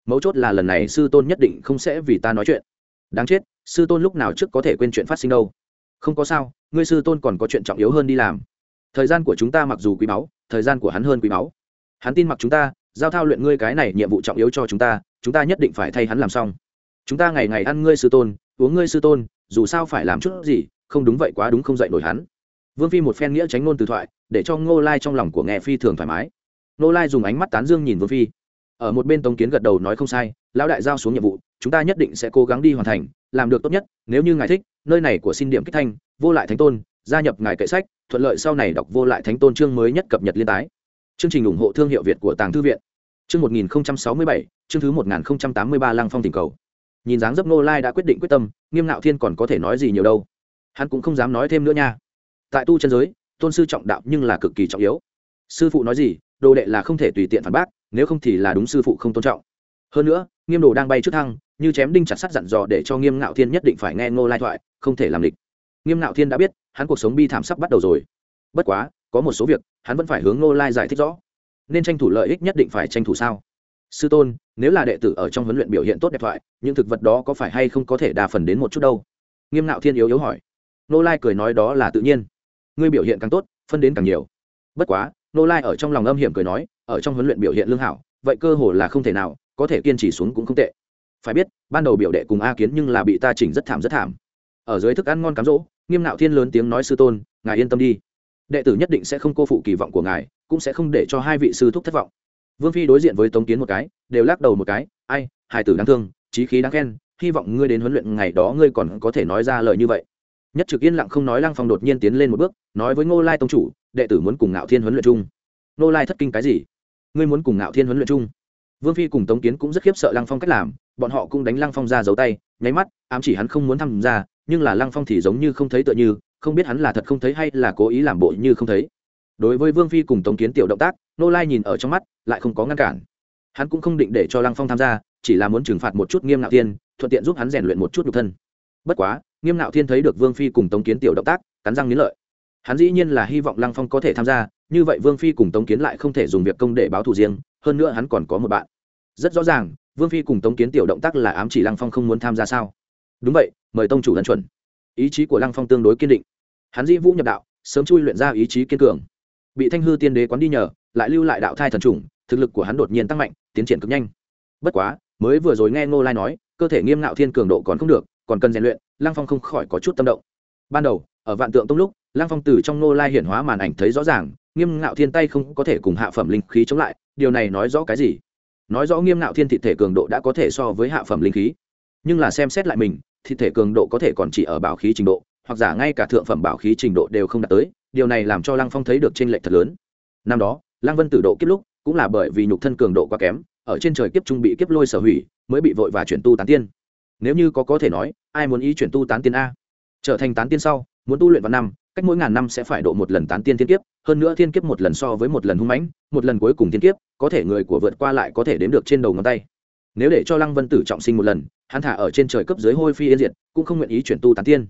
Mấu chốt là lần này sư tôn nhất định không sẽ vì ta nói chuyện. Đáng chết, sư tôn lúc nào trước có thể quên chuyện phát sinh đâu. Không có sao, ngươi sư tôn còn có chuyện trọng yếu hơn đi làm. Thời gian của chúng ta mặc dù quý báu, thời gian của hắn hơn quý báu hắn tin mặc chúng ta, giao thao luyện ngươi cái này nhiệm vụ trọng yếu cho chúng ta chúng ta nhất định phải thay hắn làm xong. Chúng ta ngày ngày ăn ngươi sư tôn, uống ngươi sư tôn, dù sao phải làm chút gì, không đúng vậy quá đúng không dạy nổi hắn. Vương phi một phen nghĩa tránh ngôn từ thoại, để cho ngô lai trong lòng của nghe phi thường thoải mái. Ngô lai dùng ánh mắt tán dương nhìn vương phi. Ở một bên tống kiến gật đầu nói không sai, lão đại giao xuống nhiệm vụ, chúng ta nhất định sẽ cố gắng đi hoàn thành, làm được tốt nhất, nếu như ngài thích, nơi này của xin điểm kích thanh, vô lại thánh tôn, gia nhập ngài kệ sách, thuận lợi sau này đọc vô lại thánh tôn chương mới nhất cập nhật liên tái chương trình ủng hộ thương hiệu việt của tàng thư viện. Chương một nghìn sáu mươi bảy, chương thứ một nghìn tám mươi ba lăng phong tình cầu. Nhìn dáng dấp nô lai đã quyết định quyết tâm, nghiêm nạo thiên còn có thể nói gì nhiều đâu. Hắn cũng không dám nói thêm nữa nha. Tại tu chân giới, tôn sư trọng đạo nhưng là cực kỳ trọng yếu. Sư phụ nói gì, đồ đệ là không thể tùy tiện phản bác, nếu không thì là đúng sư phụ không tôn trọng. Hơn nữa, nghiêm đồ đang bay trước thăng, như chém đinh chặt sắt dặn dò để cho nghiêm Nạo thiên nhất định phải nghe ngô lai thoại, không thể làm địch. Nghiêm Nạo thiên đã biết, hắn cuộc sống bi thảm sắp bắt đầu rồi. Bất quá có một số việc, hắn vẫn phải hướng Nô lai giải thích rõ. Nên tranh thủ lợi ích nhất định phải tranh thủ sao? Sư tôn, nếu là đệ tử ở trong huấn luyện biểu hiện tốt đẹp thoại, những thực vật đó có phải hay không có thể đa phần đến một chút đâu? Nghiêm Nạo thiên yếu yếu hỏi. Nô lai cười nói đó là tự nhiên. Ngươi biểu hiện càng tốt, phân đến càng nhiều. Bất quá nô lai ở trong lòng âm hiểm cười nói, ở trong huấn luyện biểu hiện lương hảo, vậy cơ hồ là không thể nào, có thể kiên trì xuống cũng không tệ. Phải biết, ban đầu biểu đệ cùng a kiến nhưng là bị ta chỉnh rất thảm rất thảm. Ở dưới thức ăn ngon cám dỗ, nghiêm nạo thiên lớn tiếng nói sư tôn, ngài yên tâm đi đệ tử nhất định sẽ không cô phụ kỳ vọng của ngài, cũng sẽ không để cho hai vị sư thúc thất vọng. Vương phi đối diện với tống kiến một cái, đều lắc đầu một cái, ai, hài tử đáng thương trí khí đáng khen, hy vọng ngươi đến huấn luyện ngày đó ngươi còn có thể nói ra lời như vậy. Nhất trực yên lặng không nói lăng phong đột nhiên tiến lên một bước, nói với ngô lai tông chủ, đệ tử muốn cùng ngạo thiên huấn luyện chung. Ngô lai thất kinh cái gì? Ngươi muốn cùng ngạo thiên huấn luyện chung? Vương phi cùng tống kiến cũng rất khiếp sợ lăng phong cách làm, bọn họ cũng đánh lăng phong ra giấu tay, nháy mắt, ám chỉ hắn không muốn tham gia, nhưng là lăng phong thì giống như không thấy tựa như không biết hắn là thật không thấy hay là cố ý làm bộ như không thấy. Đối với vương phi cùng tống kiến tiểu động tác, nô lai nhìn ở trong mắt, lại không có ngăn cản. Hắn cũng không định để cho lăng phong tham gia, chỉ là muốn trừng phạt một chút nghiêm Nạo thiên, thuận tiện giúp hắn rèn luyện một chút nhục thân. Bất quá, nghiêm Nạo thiên thấy được vương phi cùng tống kiến tiểu động tác, cắn răng nghiến lợi. Hắn dĩ nhiên là hy vọng lăng phong có thể tham gia, như vậy vương phi cùng tống kiến lại không thể dùng việc công để báo thù riêng, hơn nữa hắn còn có một bạn. Rất rõ ràng, vương phi cùng tống kiến tiểu động tác là ám chỉ lăng phong không muốn tham gia sao? Đúng vậy, mời tông chủ lân chuẩn. Ý chí của lăng phong tương đối kiên định hắn dĩ vũ nhập đạo, sớm chui luyện ra ý chí kiên cường. Bị thanh hư tiên đế quán đi nhờ, lại lưu lại đạo thai thần trùng, thực lực của hắn đột nhiên tăng mạnh, tiến triển cực nhanh. Bất quá, mới vừa rồi nghe ngô lai nói, cơ thể nghiêm ngạo thiên cường độ còn không được, còn cần rèn luyện Lang phong không khỏi có chút tâm động. Ban đầu, ở vạn tượng tông lúc Lang phong từ trong ngô lai hiển hóa màn ảnh thấy rõ ràng, nghiêm ngạo thiên tay không có thể cùng hạ phẩm linh khí chống lại, điều này nói rõ cái gì? Nói rõ nghiêm ngạo thiên thị thể cường độ đã có thể so với hạ phẩm linh khí. Nhưng là xem xét lại mình, thị thể cường độ có thể còn chỉ ở bảo khí trình độ hoặc giả ngay cả thượng phẩm bảo khí trình độ đều không đạt tới, điều này làm cho lăng phong thấy được t r ê n lệch thật lớn. Năm đó, lăng vân tử độ kiếp lúc, cũng là bởi vì nhục thân cường độ quá kém, ở trên trời kiếp trung bị kiếp lôi sở hủy, mới bị vội và chuyển tu tán tiên. Nếu như có có thể nói, ai muốn ý chuyển tu tán tiên a? Trở thành tán tiên sau, muốn tu luyện vào năm, cách mỗi ngàn năm sẽ phải độ một lần tán tiên thiên kiếp, hơn nữa thiên kiếp một lần so với một lần hung mãnh, một lần cuối cùng thiên kiếp, có thể người của vượt qua lại có thể đếm được trên đầu ngón tay. Nếu để cho lăng vân tử trọng sinh một lần, hắn thả ở trên trời cấp dưới hôi phi yên diệt, cũng không nguyện ý chuyển tu tán tiên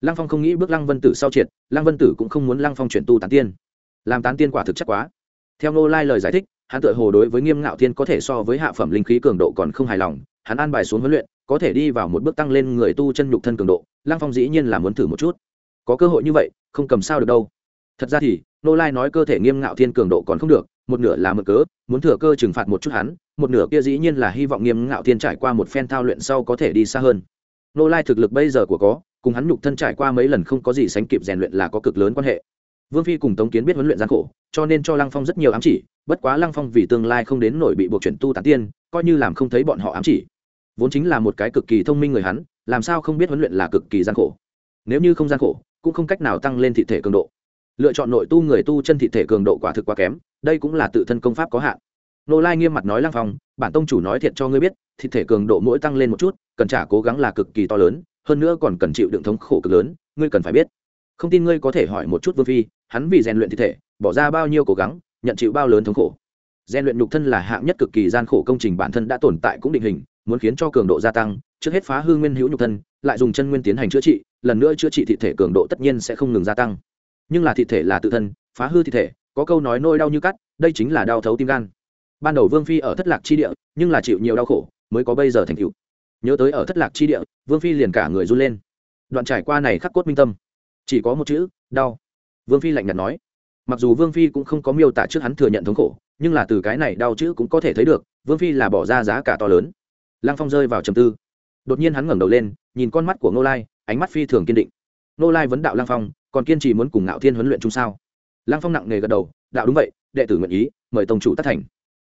lăng phong không nghĩ bước lăng vân tử sau triệt, lăng vân tử cũng không muốn lăng phong chuyển tu tán tiên. Làm tán tiên quả thực chất quá. Theo nô lai lời giải thích, hắn tự hồ đối với nghiêm ngạo thiên có thể so với hạ phẩm linh khí cường độ còn không hài lòng, hắn an bài xuống huấn luyện, có thể đi vào một bước tăng lên người tu chân nhục thân cường độ, lăng phong dĩ nhiên là muốn thử một chút. Có cơ hội như vậy, không cầm sao được đâu. Thật ra thì nô lai nói cơ thể nghiêm ngạo thiên cường độ còn không được, một nửa là mực cớ, muốn thừa cơ trừng phạt một chút hắn, một nửa kia dĩ nhiên là hy vọng nghiêm ngạo thiên trải qua một phen thao luyện sau có thể đi xa hơn. Nô lai thực lực bây giờ của có cùng hắn nhục thân trải qua mấy lần không có gì sánh kịp rèn luyện là có cực lớn quan hệ. Vương phi cùng tống kiến biết huấn luyện gian khổ, cho nên cho lăng phong rất nhiều ám chỉ, bất quá lăng phong vì tương lai không đến nổi bị buộc chuyển tu tán tiên, coi như làm không thấy bọn họ ám chỉ. Vốn chính là một cái cực kỳ thông minh người hắn, làm sao không biết huấn luyện là cực kỳ gian khổ. Nếu như không gian khổ, cũng không cách nào tăng lên thị thể cường độ. Lựa chọn nội tu người tu chân thị thể cường độ quả thực quá kém, đây cũng là tự thân công pháp có hạn. Nô lai nghiêm mặt nói lăng phong, bản tông chủ nói thiệt cho ngươi biết, thị thể cường độ mỗi tăng lên một chút, cần trả cố gắng là cực kỳ to lớn hơn nữa còn cần chịu đựng thống khổ cực lớn, ngươi cần phải biết. Không tin ngươi có thể hỏi một chút vương phi, hắn vì rèn luyện thi thể, bỏ ra bao nhiêu cố gắng, nhận chịu bao lớn thống khổ. Rèn luyện nhục thân là hạng nhất cực kỳ gian khổ công trình bản thân đã tồn tại cũng định hình, muốn khiến cho cường độ gia tăng, trước hết phá hư nguyên hữu nhục thân, lại dùng chân nguyên tiến hành chữa trị, lần nữa chữa trị thị thể cường độ tất nhiên sẽ không ngừng gia tăng. Nhưng là thị thể là tự thân, phá hư thị thể, có câu nói nôi đau như cắt, đây chính là đau thấu tim gan. Ban đầu vương phi ở thất lạc chi địa, nhưng là chịu nhiều đau khổ, mới có bây giờ thành tựu nhớ tới ở thất lạc chi địa, vương phi liền cả người run lên. Đoạn trải qua này khắc cốt minh tâm, chỉ có một chữ, đau. Vương phi lạnh nhạt nói. Mặc dù vương phi cũng không có miêu tả trước hắn thừa nhận thống khổ, nhưng là từ cái này đau chữ cũng có thể thấy được, vương phi là bỏ ra giá cả to lớn. Lăng phong rơi vào trầm tư. Đột nhiên hắn ngẩng đầu lên, nhìn con mắt của ngô lai, ánh mắt phi thường kiên định. Ngô lai vấn đạo lăng phong, còn kiên trì muốn cùng ngạo thiên huấn luyện chung sao? Lăng phong nặng nề gật đầu, đạo đúng vậy, đệ tử nguyện ý, mời tông chủ tất thành.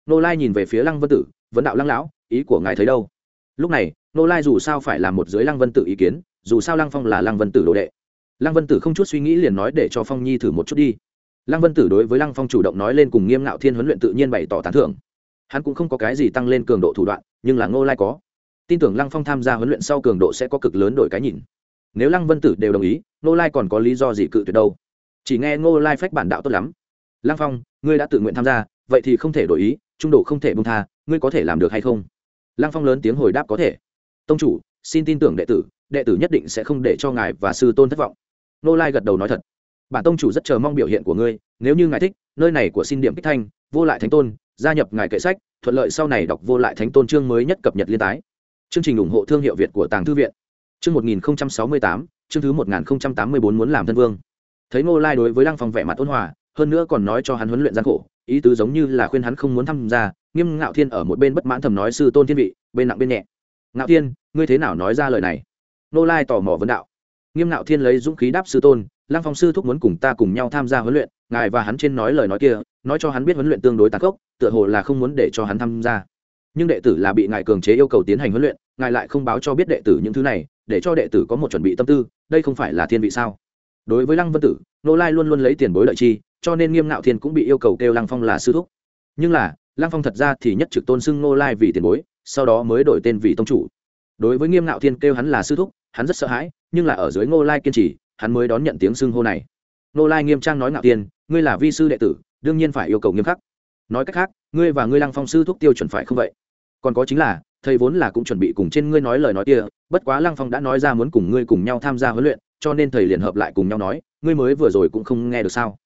Ngô lai nhìn về phía lăng vân tử, vấn đạo lăng lão, ý của ngài thấy đâu? Lúc này, ngô lai dù sao phải là một dưới lăng vân tử ý kiến, dù sao lăng phong là lăng vân tử đồ đệ. Lăng vân tử không chút suy nghĩ liền nói để cho phong nhi thử một chút đi. Lăng vân tử đối với lăng phong chủ động nói lên cùng nghiêm ngạo thiên huấn luyện tự nhiên bày tỏ tán thưởng. Hắn cũng không có cái gì tăng lên cường độ thủ đoạn, nhưng là ngô lai có. Tin tưởng lăng phong tham gia huấn luyện sau cường độ sẽ có cực lớn đổi cái nhìn. Nếu lăng vân tử đều đồng ý, ngô lai còn có lý do gì cự tuyệt đâu? Chỉ nghe ngô lai phách bản đạo tốt lắm. Lăng phong, ngươi đã tự nguyện tham gia, vậy thì không thể đổi ý, trung độ không thể bông tha, ngươi có thể làm được hay không? Lăng phong lớn tiếng hồi đáp có thể. Tông chủ, xin tin tưởng đệ tử đệ tử nhất định sẽ không để cho ngài và sư tôn thất vọng. Nô lai gật đầu nói thật. Bản tông chủ rất chờ mong biểu hiện của ngươi, nếu như ngài thích, nơi này của xin điểm kích thanh, vô lại thánh tôn, gia nhập ngài kệ sách, thuận lợi sau này đọc vô lại thánh tôn chương mới nhất cập nhật liên tái. Chương trình ủng hộ thương hiệu việt của tàng thư viện. Chương một nghìn sáu mươi tám, chương thứ một nghìn tám mươi bốn muốn làm thân vương. Thấy ngô lai đối với lăng phong vẻ mặt ôn hòa, hơn nữa còn nói cho hắn huấn luyện gian khổ ý tứ giống như là khuyên hắn không muốn tham gia, nghiêm ngạo thiên ở một bên bất mãn thầm nói sư tôn thiên vị, bên nặng bên nhẹ. Ngạo thiên, ngươi thế nào nói ra lời này? Nô lai tò mò vấn đạo. Nghiêm ngạo thiên lấy dũng khí đáp sư tôn, lăng phong sư thúc muốn cùng ta cùng nhau tham gia huấn luyện, ngài và hắn trên nói lời nói kia, nói cho hắn biết huấn luyện tương đối tàn khốc, tựa hồ là không muốn để cho hắn tham gia. Nhưng đệ tử là bị ngài cường chế yêu cầu tiến hành huấn luyện, ngài lại không báo cho biết đệ tử những thứ này, để cho đệ tử có một chuẩn bị tâm tư, đây không phải là thiên vị sao? Đối với lăng vân tử, nô lai luôn luôn lấy tiền bối lợi chi cho nên nghiêm ngạo thiên cũng bị yêu cầu kêu lăng phong là sư thúc. Nhưng là, lăng phong thật ra thì nhất trực tôn xưng nô lai vì tiền bối, sau đó mới đổi tên vì tông chủ. Đối với nghiêm ngạo thiên kêu hắn là sư thúc, hắn rất sợ hãi, nhưng là ở dưới ngô lai kiên trì, hắn mới đón nhận tiếng xưng hô này. Ngô lai nghiêm trang nói ngạo tiên ngươi là vi sư đệ tử, đương nhiên phải yêu cầu nghiêm khắc. Nói cách khác, ngươi và ngươi lăng phong sư thúc tiêu chuẩn phải không vậy? Còn có chính là, thầy vốn là cũng chuẩn bị cùng trên ngươi nói lời nói kia, bất quá lăng phong đã nói ra muốn cùng ngươi cùng nhau tham gia huấn luyện, cho nên thầy liền hợp lại cùng nhau nói, ngươi mới vừa rồi cũng không nghe được sao?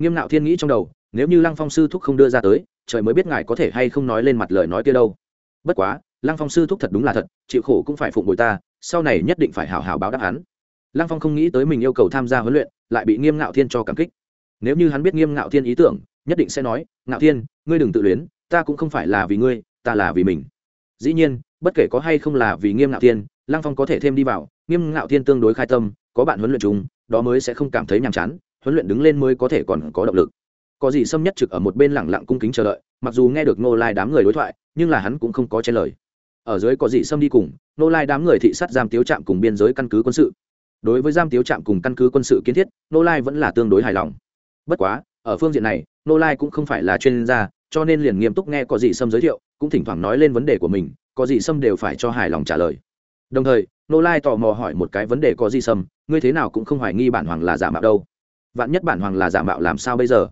Nghiêm nạo thiên nghĩ trong đầu, nếu như lăng phong sư thúc không đưa ra tới, trời mới biết ngài có thể hay không nói lên mặt lời nói kia đâu. Bất quá, lăng phong sư thúc thật đúng là thật, chịu khổ cũng phải phụng bồi ta, sau này nhất định phải hảo hảo báo đáp hắn. Lăng phong không nghĩ tới mình yêu cầu tham gia huấn luyện, lại bị nghiêm ngạo thiên cho cảm kích. Nếu như hắn biết nghiêm ngạo thiên ý tưởng, nhất định sẽ nói ngạo thiên, ngươi đừng tự luyến, ta cũng không phải là vì ngươi, ta là vì mình. Dĩ nhiên, bất kể có hay không là vì nghiêm ngạo thiên, lăng phong có thể thêm đi vào, nghiêm ngạo thiên tương đối khai tâm, có bạn huấn luyện chúng đó mới sẽ không cảm thấy nhàm chán huấn luyện đứng lên mới có thể còn có động lực. Có gì xâm nhất trực ở một bên lẳng lặng cung kính chờ đợi, mặc dù nghe được ngô lai đám người đối thoại, nhưng là hắn cũng không có trả lời. Ở dưới có gì xâm đi cùng nô lai đám người thị sát giam tiếu trạm cùng biên giới căn cứ quân sự. Đối với giam tiếu trạm cùng căn cứ quân sự kiến thiết nô lai vẫn là tương đối hài lòng. Bất quá, ở phương diện này nô lai cũng không phải là chuyên gia, cho nên liền nghiêm túc nghe có gì xâm giới thiệu, cũng thỉnh thoảng nói lên vấn đề của mình, có gì xâm đều phải cho hài lòng trả lời. Đồng thời nô lai tò mò hỏi một cái vấn đề có gì xâm ngươi thế nào cũng không hoài nghi bản hoàng là giả mạo đâu vạn nhất bản hoàng là giả mạo làm sao bây giờ?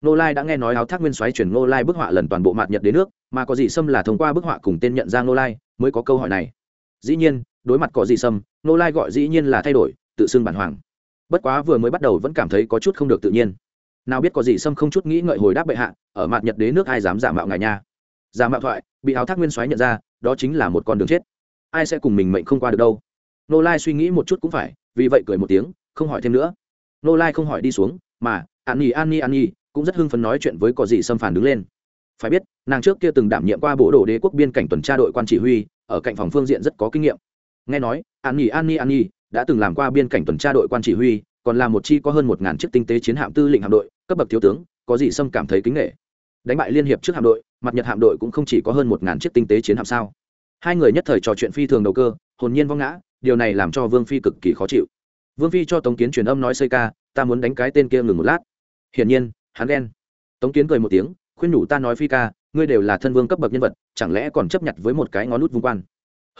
Nô lai đã nghe nói áo thác nguyên xoáy chuyển nô lai bức họa lần toàn bộ mạt nhật đến nước, mà có gì xâm là thông qua bức họa cùng tên nhận ra nô lai mới có câu hỏi này. Dĩ nhiên, đối mặt có gì xâm nô lai gọi dĩ nhiên là thay đổi, tự xưng bản hoàng. Bất quá vừa mới bắt đầu vẫn cảm thấy có chút không được tự nhiên. Nào biết có gì xâm không chút nghĩ ngợi hồi đáp bệ hạ, ở mạt nhật đế nước ai dám giả mạo ngài nha? Giả mạo thoại, bị áo thác nguyên xoáy nhận ra, đó chính là một con đường chết. Ai sẽ cùng mình mệnh không qua được đâu? Nô lai suy nghĩ một chút cũng phải, vì vậy cười một tiếng, không hỏi thêm nữa nô lai không hỏi đi xuống, mà an nhi an nhi an nhi cũng rất hưng phấn nói chuyện với có gì xâm phản đứng lên. Phải biết, nàng trước kia từng đảm nhiệm qua bộ đồ đế quốc biên cảnh tuần tra đội quan chỉ huy, ở cạnh phòng phương diện rất có kinh nghiệm. Nghe nói, an nhi an nhi an nhi đã từng làm qua biên cảnh tuần tra đội quan chỉ huy, còn là một chi có hơn một ngàn chiếc tinh tế chiến hạm tư lệnh hạm đội, cấp bậc thiếu tướng có gì xâm cảm thấy kính nghệ đánh bại liên hiệp trước hạm đội, mặt nhật hạm đội cũng không chỉ có hơn một ngàn chiếc tinh tế chiến hạm sao. Hai người nhất thời trò chuyện phi thường đầu cơ, hồn nhiên vong ngã, điều này làm cho vương phi cực kỳ khó chịu vương phi cho tống kiến truyền âm nói xây ca, ta muốn đánh cái tên kia ngừng một lát. Hiển nhiên, hắn ghen. Tống kiến cười một tiếng, khuyên nhủ ta nói phi ca, ngươi đều là thân vương cấp bậc nhân vật, chẳng lẽ còn chấp nhận với một cái ngón nút vung quan?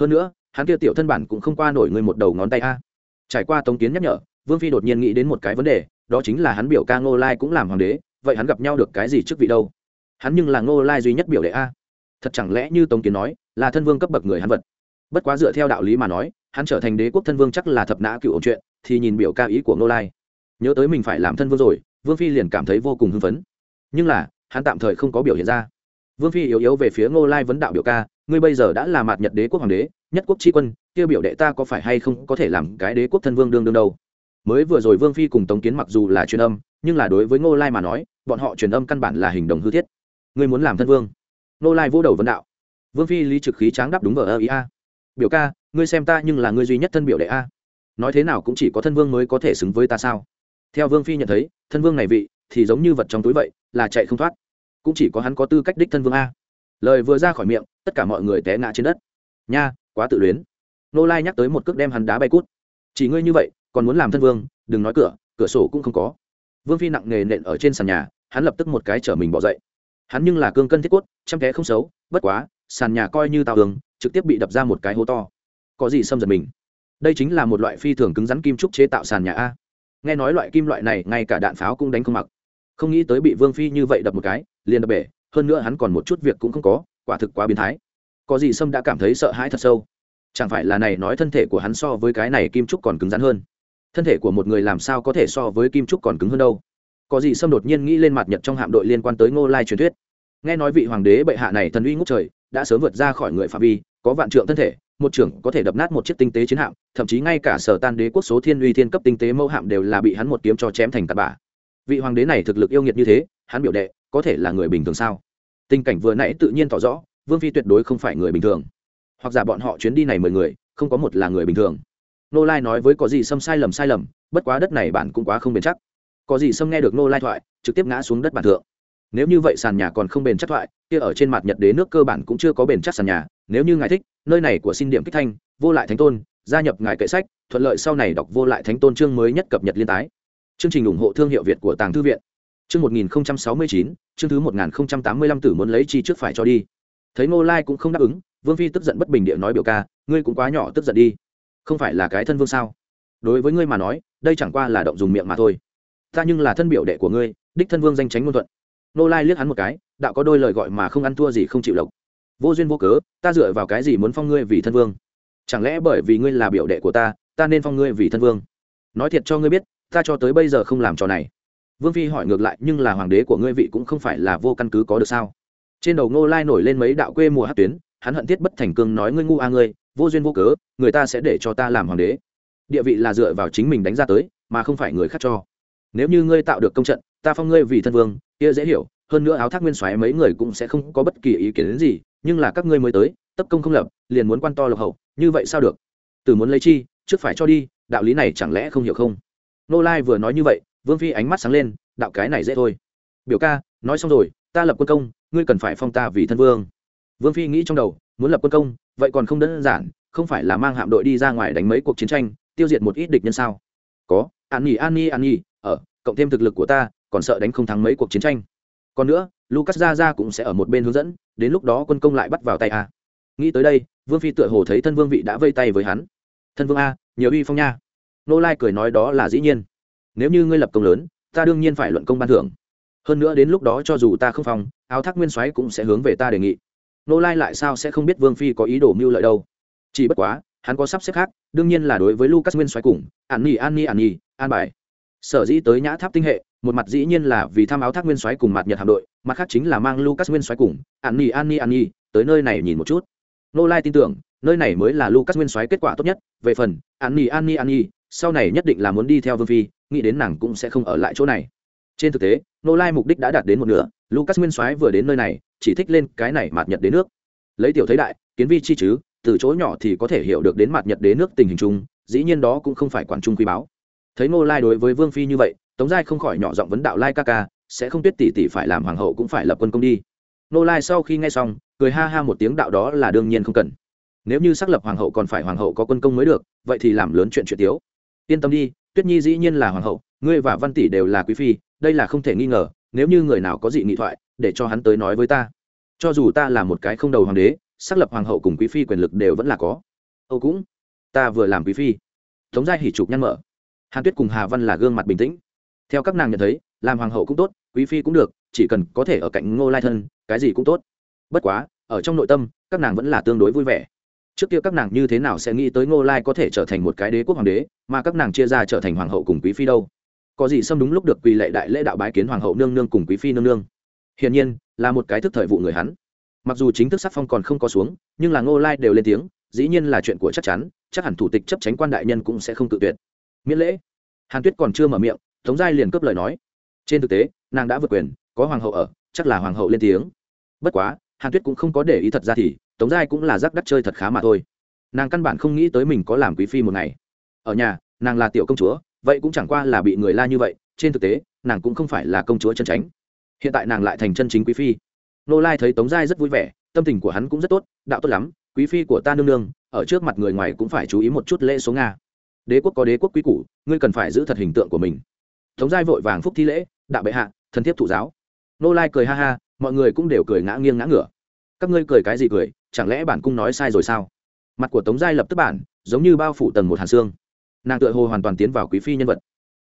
Hơn nữa, hắn kia tiểu thân bản cũng không qua nổi ngươi một đầu ngón tay a. Trải qua tống kiến nhắc nhở, vương phi đột nhiên nghĩ đến một cái vấn đề, đó chính là hắn biểu ca ngô lai cũng làm hoàng đế, vậy hắn gặp nhau được cái gì trước vị đâu? Hắn nhưng là ngô lai duy nhất biểu đệ a. Thật chẳng lẽ như tống kiến nói, là thân vương cấp bậc người hắn vật? Bất quá dựa theo đạo lý mà nói, hắn trở thành đế quốc thân vương chắc là thập nã cựu ổn chuyện thì nhìn biểu ca ý của ngô lai. Nhớ tới mình phải làm thân vương rồi, vương phi liền cảm thấy vô cùng hưng phấn. Nhưng là, hắn tạm thời không có biểu hiện ra. Vương phi yếu yếu về phía ngô lai vấn đạo biểu ca, ngươi bây giờ đã là mặt nhật đế quốc hoàng đế, nhất quốc tri quân, tiêu biểu đệ ta có phải hay không có thể làm cái đế quốc thân vương đương đương đâu? Mới vừa rồi vương phi cùng tống kiến mặc dù là truyền âm, nhưng là đối với ngô lai mà nói, bọn họ truyền âm căn bản là hình đồng hư thiết. Ngươi muốn làm thân vương? Ngô lai vô đầu vấn đạo. Vương phi lý trực khí tráng đáp đúng vờ ơ ý a. Biểu ca, ngươi xem ta nhưng là ngươi duy nhất thân biểu đệ a nói thế nào cũng chỉ có thân vương mới có thể xứng với ta sao? Theo vương phi nhận thấy, thân vương này vị thì giống như vật trong túi vậy, là chạy không thoát. Cũng chỉ có hắn có tư cách đích thân vương a. Lời vừa ra khỏi miệng, tất cả mọi người té ngã trên đất. Nha, quá tự luyến. Nô lai nhắc tới một cước đem hắn đá bay cút. Chỉ ngươi như vậy, còn muốn làm thân vương, đừng nói cửa cửa sổ cũng không có. Vương phi nặng nề nện ở trên sàn nhà, hắn lập tức một cái chở mình bỏ dậy. Hắn nhưng là cương cân thiết quất chăm té không xấu, bất quá, sàn nhà coi như tào tường trực tiếp bị đập ra một cái hố to. Có gì xâm giật mình? Đây chính là một loại phi thường cứng rắn kim trúc chế tạo sàn nhà a. Nghe nói loại kim loại này, ngay cả đạn pháo cũng đánh không mặc. Không nghĩ tới bị vương phi như vậy đập một cái, liền đập bể, hơn nữa hắn còn một chút việc cũng không có, quả thực quá biến thái. Có gì sâm đã cảm thấy sợ hãi thật sâu? Chẳng phải là này nói thân thể của hắn so với cái này kim trúc còn cứng rắn hơn? Thân thể của một người làm sao có thể so với kim trúc còn cứng hơn đâu? Có gì sâm đột nhiên nghĩ lên mặt nhật trong hạm đội liên quan tới ngô lai truyền thuyết? Nghe nói vị hoàng đế bệ hạ này thần uy ngút trời, đã sớm vượt ra khỏi người phạm vi, có vạn trượng thân thể một trưởng có thể đập nát một chiếc tinh tế chiến hạm, thậm chí ngay cả sở tan đế quốc số thiên uy thiên cấp tinh tế mẫu hạm đều là bị hắn một kiếm cho chém thành tạt bả vị hoàng đế này thực lực yêu nghiệt như thế, hắn biểu đệ, có thể là người bình thường sao? Tình cảnh vừa nãy tự nhiên tỏ rõ, vương phi tuyệt đối không phải người bình thường. Hoặc giả bọn họ chuyến đi này mười người, không có một là người bình thường. Nô lai nói với có gì xâm sai lầm sai lầm, bất quá đất này bản cũng quá không bền chắc. Có gì xâm nghe được nô lai thoại, trực tiếp ngã xuống đất bản thượng. Nếu như vậy sàn nhà còn không bền chắc thoại, kia ở trên mặt nhật đế nước cơ bản cũng chưa có bền chắc sàn nhà, nếu như ngài thích nơi này của xin điểm kích thanh, vô lại thánh tôn, gia nhập ngài kệ sách, thuận lợi sau này đọc vô lại thánh tôn chương mới nhất cập nhật liên tái. Chương trình ủng hộ thương hiệu việt của tàng thư viện. Chương một nghìn sáu mươi chín, chương thứ một nghìn tám mươi lăm tử muốn lấy chi trước phải cho đi. Thấy ngô lai cũng không đáp ứng, vương phi tức giận bất bình địa nói biểu ca, ngươi cũng quá nhỏ tức giận đi. Không phải là cái thân vương sao? Đối với ngươi mà nói, đây chẳng qua là động dùng miệng mà thôi. Ta nhưng là thân biểu đệ của ngươi, đích thân vương danh tránh ngôn thuận. Nô lai liếc hắn một cái, đạo có đôi lời gọi mà không ăn thua gì không chịu lộc vô duyên vô cớ, ta dựa vào cái gì muốn phong ngươi vì thân vương? Chẳng lẽ bởi vì ngươi là biểu đệ của ta ta nên phong ngươi vì thân vương? Nói thiệt cho ngươi biết, ta cho tới bây giờ không làm trò này. Vương phi hỏi ngược lại, nhưng là hoàng đế của ngươi vị cũng không phải là vô căn cứ có được sao? Trên đầu ngô lai nổi lên mấy đạo quê mùa hát tuyến, hắn hận thiết bất thành cương nói ngươi ngu a ngươi, vô duyên vô cớ, người ta sẽ để cho ta làm hoàng đế. Địa vị là dựa vào chính mình đánh ra tới, mà không phải người khác cho. Nếu như ngươi tạo được công trận, ta phong ngươi vì thân vương kia dễ hiểu hơn nữa áo thác nguyên xoáy mấy người cũng sẽ không có bất kỳ ý kiến đến gì nhưng là các ngươi mới tới tấp công không lập liền muốn quan to lộc hậu như vậy sao được? Từ muốn lấy chi trước phải cho đi đạo lý này chẳng lẽ không hiểu không? Nô lai vừa nói như vậy vương phi ánh mắt sáng lên đạo cái này dễ thôi. Biểu ca nói xong rồi ta lập quân công ngươi cần phải phong ta vì thân vương. Vương phi nghĩ trong đầu muốn lập quân công vậy còn không đơn giản không phải là mang hạm đội đi ra ngoài đánh mấy cuộc chiến tranh tiêu diệt một ít địch nhân sao? Có an nhỉ, an nhi an nhi ở cộng thêm thực lực của ta còn sợ đánh không thắng mấy cuộc chiến tranh. Còn nữa, lucas ra ra cũng sẽ ở một bên hướng dẫn, đến lúc đó quân công lại bắt vào tay a. Nghĩ tới đây, vương phi tựa hồ thấy thân vương vị đã vây tay với hắn. Thân vương a, nhiều uy phong nha. Nô lai cười nói đó là dĩ nhiên. Nếu như ngươi lập công lớn, ta đương nhiên phải luận công ban thưởng. Hơn nữa đến lúc đó cho dù ta không phòng áo thác nguyên soái cũng sẽ hướng về ta đề nghị. Nô lai lại sao sẽ không biết vương phi có ý đồ mưu lợi đâu? Chỉ bất quá, hắn có sắp xếp khác, đương nhiên là đối với lucas nguyên soái cùng, an nhi an nhi an nhi, an bài sở dĩ tới nhã tháp tinh hệ, một mặt dĩ nhiên là vì tham áo thác nguyên soái cùng mặt nhật hạm đội, mặt khác chính là mang lucas nguyên soái cùng, an nhi an nhi an nhi, tới nơi này nhìn một chút. Nô lai tin tưởng, nơi này mới là lucas nguyên soái kết quả tốt nhất, về phần, an nhi an nhi an nhi, sau này nhất định là muốn đi theo vương phi, nghĩ đến nàng cũng sẽ không ở lại chỗ này. Trên thực tế, nô lai mục đích đã đạt đến một nửa, lucas nguyên soái vừa đến nơi này, chỉ thích lên cái này mạt nhật đến nước. Lấy tiểu thấy đại, kiến vi chi chứ, từ chỗ nhỏ thì có thể hiểu được đến mặt nhật đế nước tình hình chung, dĩ nhiên đó cũng không phải quản trung quý báo thấy ngô lai đối với vương phi như vậy, tống giai không khỏi nhỏ giọng vấn đạo lai ca ca, sẽ không biết tỷ tỷ phải làm hoàng hậu cũng phải lập quân công đi. Ngô lai sau khi nghe xong, cười ha ha một tiếng đạo đó là đương nhiên không cần. Nếu như xác lập hoàng hậu còn phải hoàng hậu có quân công mới được, vậy thì làm lớn chuyện chuyện tiếu. Yên tâm đi, tuyết nhi dĩ nhiên là hoàng hậu, ngươi và văn tỷ đều là quý phi, đây là không thể nghi ngờ, nếu như người nào có dị nghị thoại, để cho hắn tới nói với ta. Cho dù ta là một cái không đầu hoàng đế, xác lập hoàng hậu cùng quý phi quyền lực đều vẫn là có. Âu cũng, ta vừa làm quý phi. Tống Giai hỉ trục nhăn mở hàn tuyết cùng hà văn là gương mặt bình tĩnh. Theo các nàng nhận thấy, làm hoàng hậu cũng tốt, quý phi cũng được, chỉ cần có thể ở cạnh ngô lai thân, cái gì cũng tốt. Bất quá, ở trong nội tâm, các nàng vẫn là tương đối vui vẻ. Trước kia các nàng như thế nào sẽ nghĩ tới ngô lai có thể trở thành một cái đế quốc hoàng đế, mà các nàng chia ra trở thành hoàng hậu cùng quý phi đâu? Có gì xâm đúng lúc được quỳ lệ đại lễ đạo bái kiến hoàng hậu nương nương cùng quý phi nương nương. Hiển nhiên, là một cái thức thời vụ người hắn. Mặc dù chính thức sắc phong còn không có xuống, nhưng là ngô lai đều lên tiếng, dĩ nhiên là chuyện của chắc chắn, chắc hẳn thủ tịch chấp tránh quan đại nhân cũng sẽ không tự tuyệt miễn lễ. Hàn tuyết còn chưa mở miệng, tống giai liền cướp lời nói. Trên thực tế, nàng đã vượt quyền, có hoàng hậu ở, chắc là hoàng hậu lên tiếng. Bất quá, hàn tuyết cũng không có để ý thật ra thì, tống giai cũng là giác đắc chơi thật khá mà thôi. Nàng căn bản không nghĩ tới mình có làm quý phi một ngày. Ở nhà, nàng là tiểu công chúa, vậy cũng chẳng qua là bị người la như vậy, trên thực tế, nàng cũng không phải là công chúa chân tránh hiện tại nàng lại thành chân chính quý phi. Nô lai thấy tống giai rất vui vẻ, tâm tình của hắn cũng rất tốt, đạo tốt lắm, quý phi của ta nương nương, ở trước mặt người ngoài cũng phải chú ý một chút lễ số nga đế quốc có đế quốc quý củ, ngươi cần phải giữ thật hình tượng của mình. Tống giai vội vàng phúc thi lễ đạo bệ hạ thân thiết thụ giáo. Nô lai cười ha ha, mọi người cũng đều cười ngã nghiêng ngã ngửa. Các ngươi cười cái gì cười, chẳng lẽ bản cung nói sai rồi sao? Mặt của tống giai lập tức bản, giống như bao phủ tầng một hàn xương. Nàng tựa hồ hoàn toàn tiến vào quý phi nhân vật.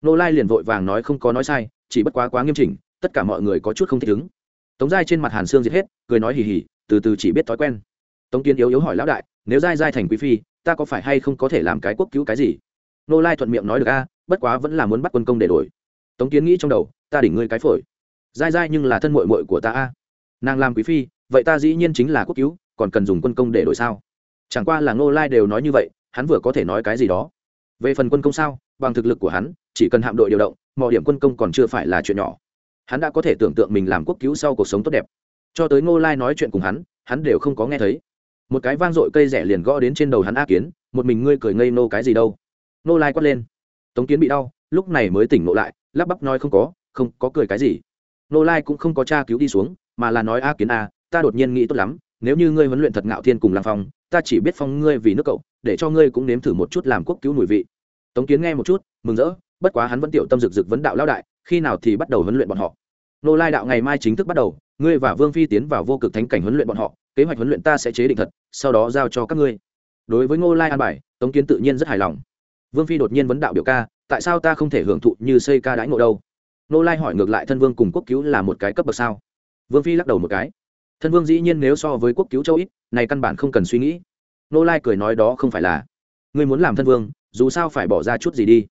Nô lai liền vội vàng nói không có nói sai, chỉ bất quá quá nghiêm chỉnh, tất cả mọi người có chút không thích ứng. Tống giai trên mặt hàn xương giết hết, cười nói hì hì, từ từ chỉ biết thói quen. Tống kiến yếu yếu hỏi lão đại, nếu giai giai thành quý phi, ta có phải hay không có thể làm cái quốc cứu cái gì? Nô lai thuận miệng nói được a, bất quá vẫn là muốn bắt quân công để đổi. Tống kiến nghĩ trong đầu, ta đỉnh ngươi cái phổi. Dai dai nhưng là thân mội mội của ta a. Nàng làm quý phi, vậy ta dĩ nhiên chính là quốc cứu, còn cần dùng quân công để đổi sao? Chẳng qua là nô lai đều nói như vậy, hắn vừa có thể nói cái gì đó. Về phần quân công sao, bằng thực lực của hắn, chỉ cần hạm đội điều động mọi điểm quân công còn chưa phải là chuyện nhỏ. Hắn đã có thể tưởng tượng mình làm quốc cứu sau cuộc sống tốt đẹp. Cho tới ngô lai nói chuyện cùng hắn hắn đều không có nghe thấy. Một cái vang dội cây rẻ liền gõ đến trên đầu hắn a kiến, một mình ngươi cười ngây nô cái gì đâu nô lai quát lên. Tống kiến bị đau, lúc này mới tỉnh ngộ lại, lắp bắp nói không có không, có cười cái gì. Nô lai cũng không có tra cứu đi xuống, mà là nói, a kiến a, ta đột nhiên nghĩ tốt lắm, nếu như ngươi huấn luyện thật ngạo thiên cùng làm phong, ta chỉ biết phong ngươi vì nước cậu, để cho ngươi cũng nếm thử một chút làm quốc cứu mùi vị. Tống kiến nghe một chút, mừng rỡ, bất quá hắn vẫn tiểu tâm rực rực vấn đạo lao đại, khi nào thì bắt đầu huấn luyện bọn họ? Nô lai đạo ngày mai chính thức bắt đầu, ngươi và vương phi tiến vào vô cực thánh cảnh huấn luyện bọn họ, kế hoạch huấn luyện ta sẽ chế định thật, sau đó giao cho các ngươi. Đối với ngô lai an bài, tống kiến tự nhiên rất hài lòng vương phi đột nhiên vấn đạo biểu ca, tại sao ta không thể hưởng thụ như xây ca đãi ngộ đâu? Nô lai hỏi ngược lại thân vương cùng quốc cứu là một cái cấp bậc sao? Vương phi lắc đầu một cái. Thân vương dĩ nhiên nếu so với quốc cứu châu ít, này căn bản không cần suy nghĩ. Nô lai cười nói đó không phải là. Ngươi muốn làm thân vương, dù sao phải bỏ ra chút gì đi.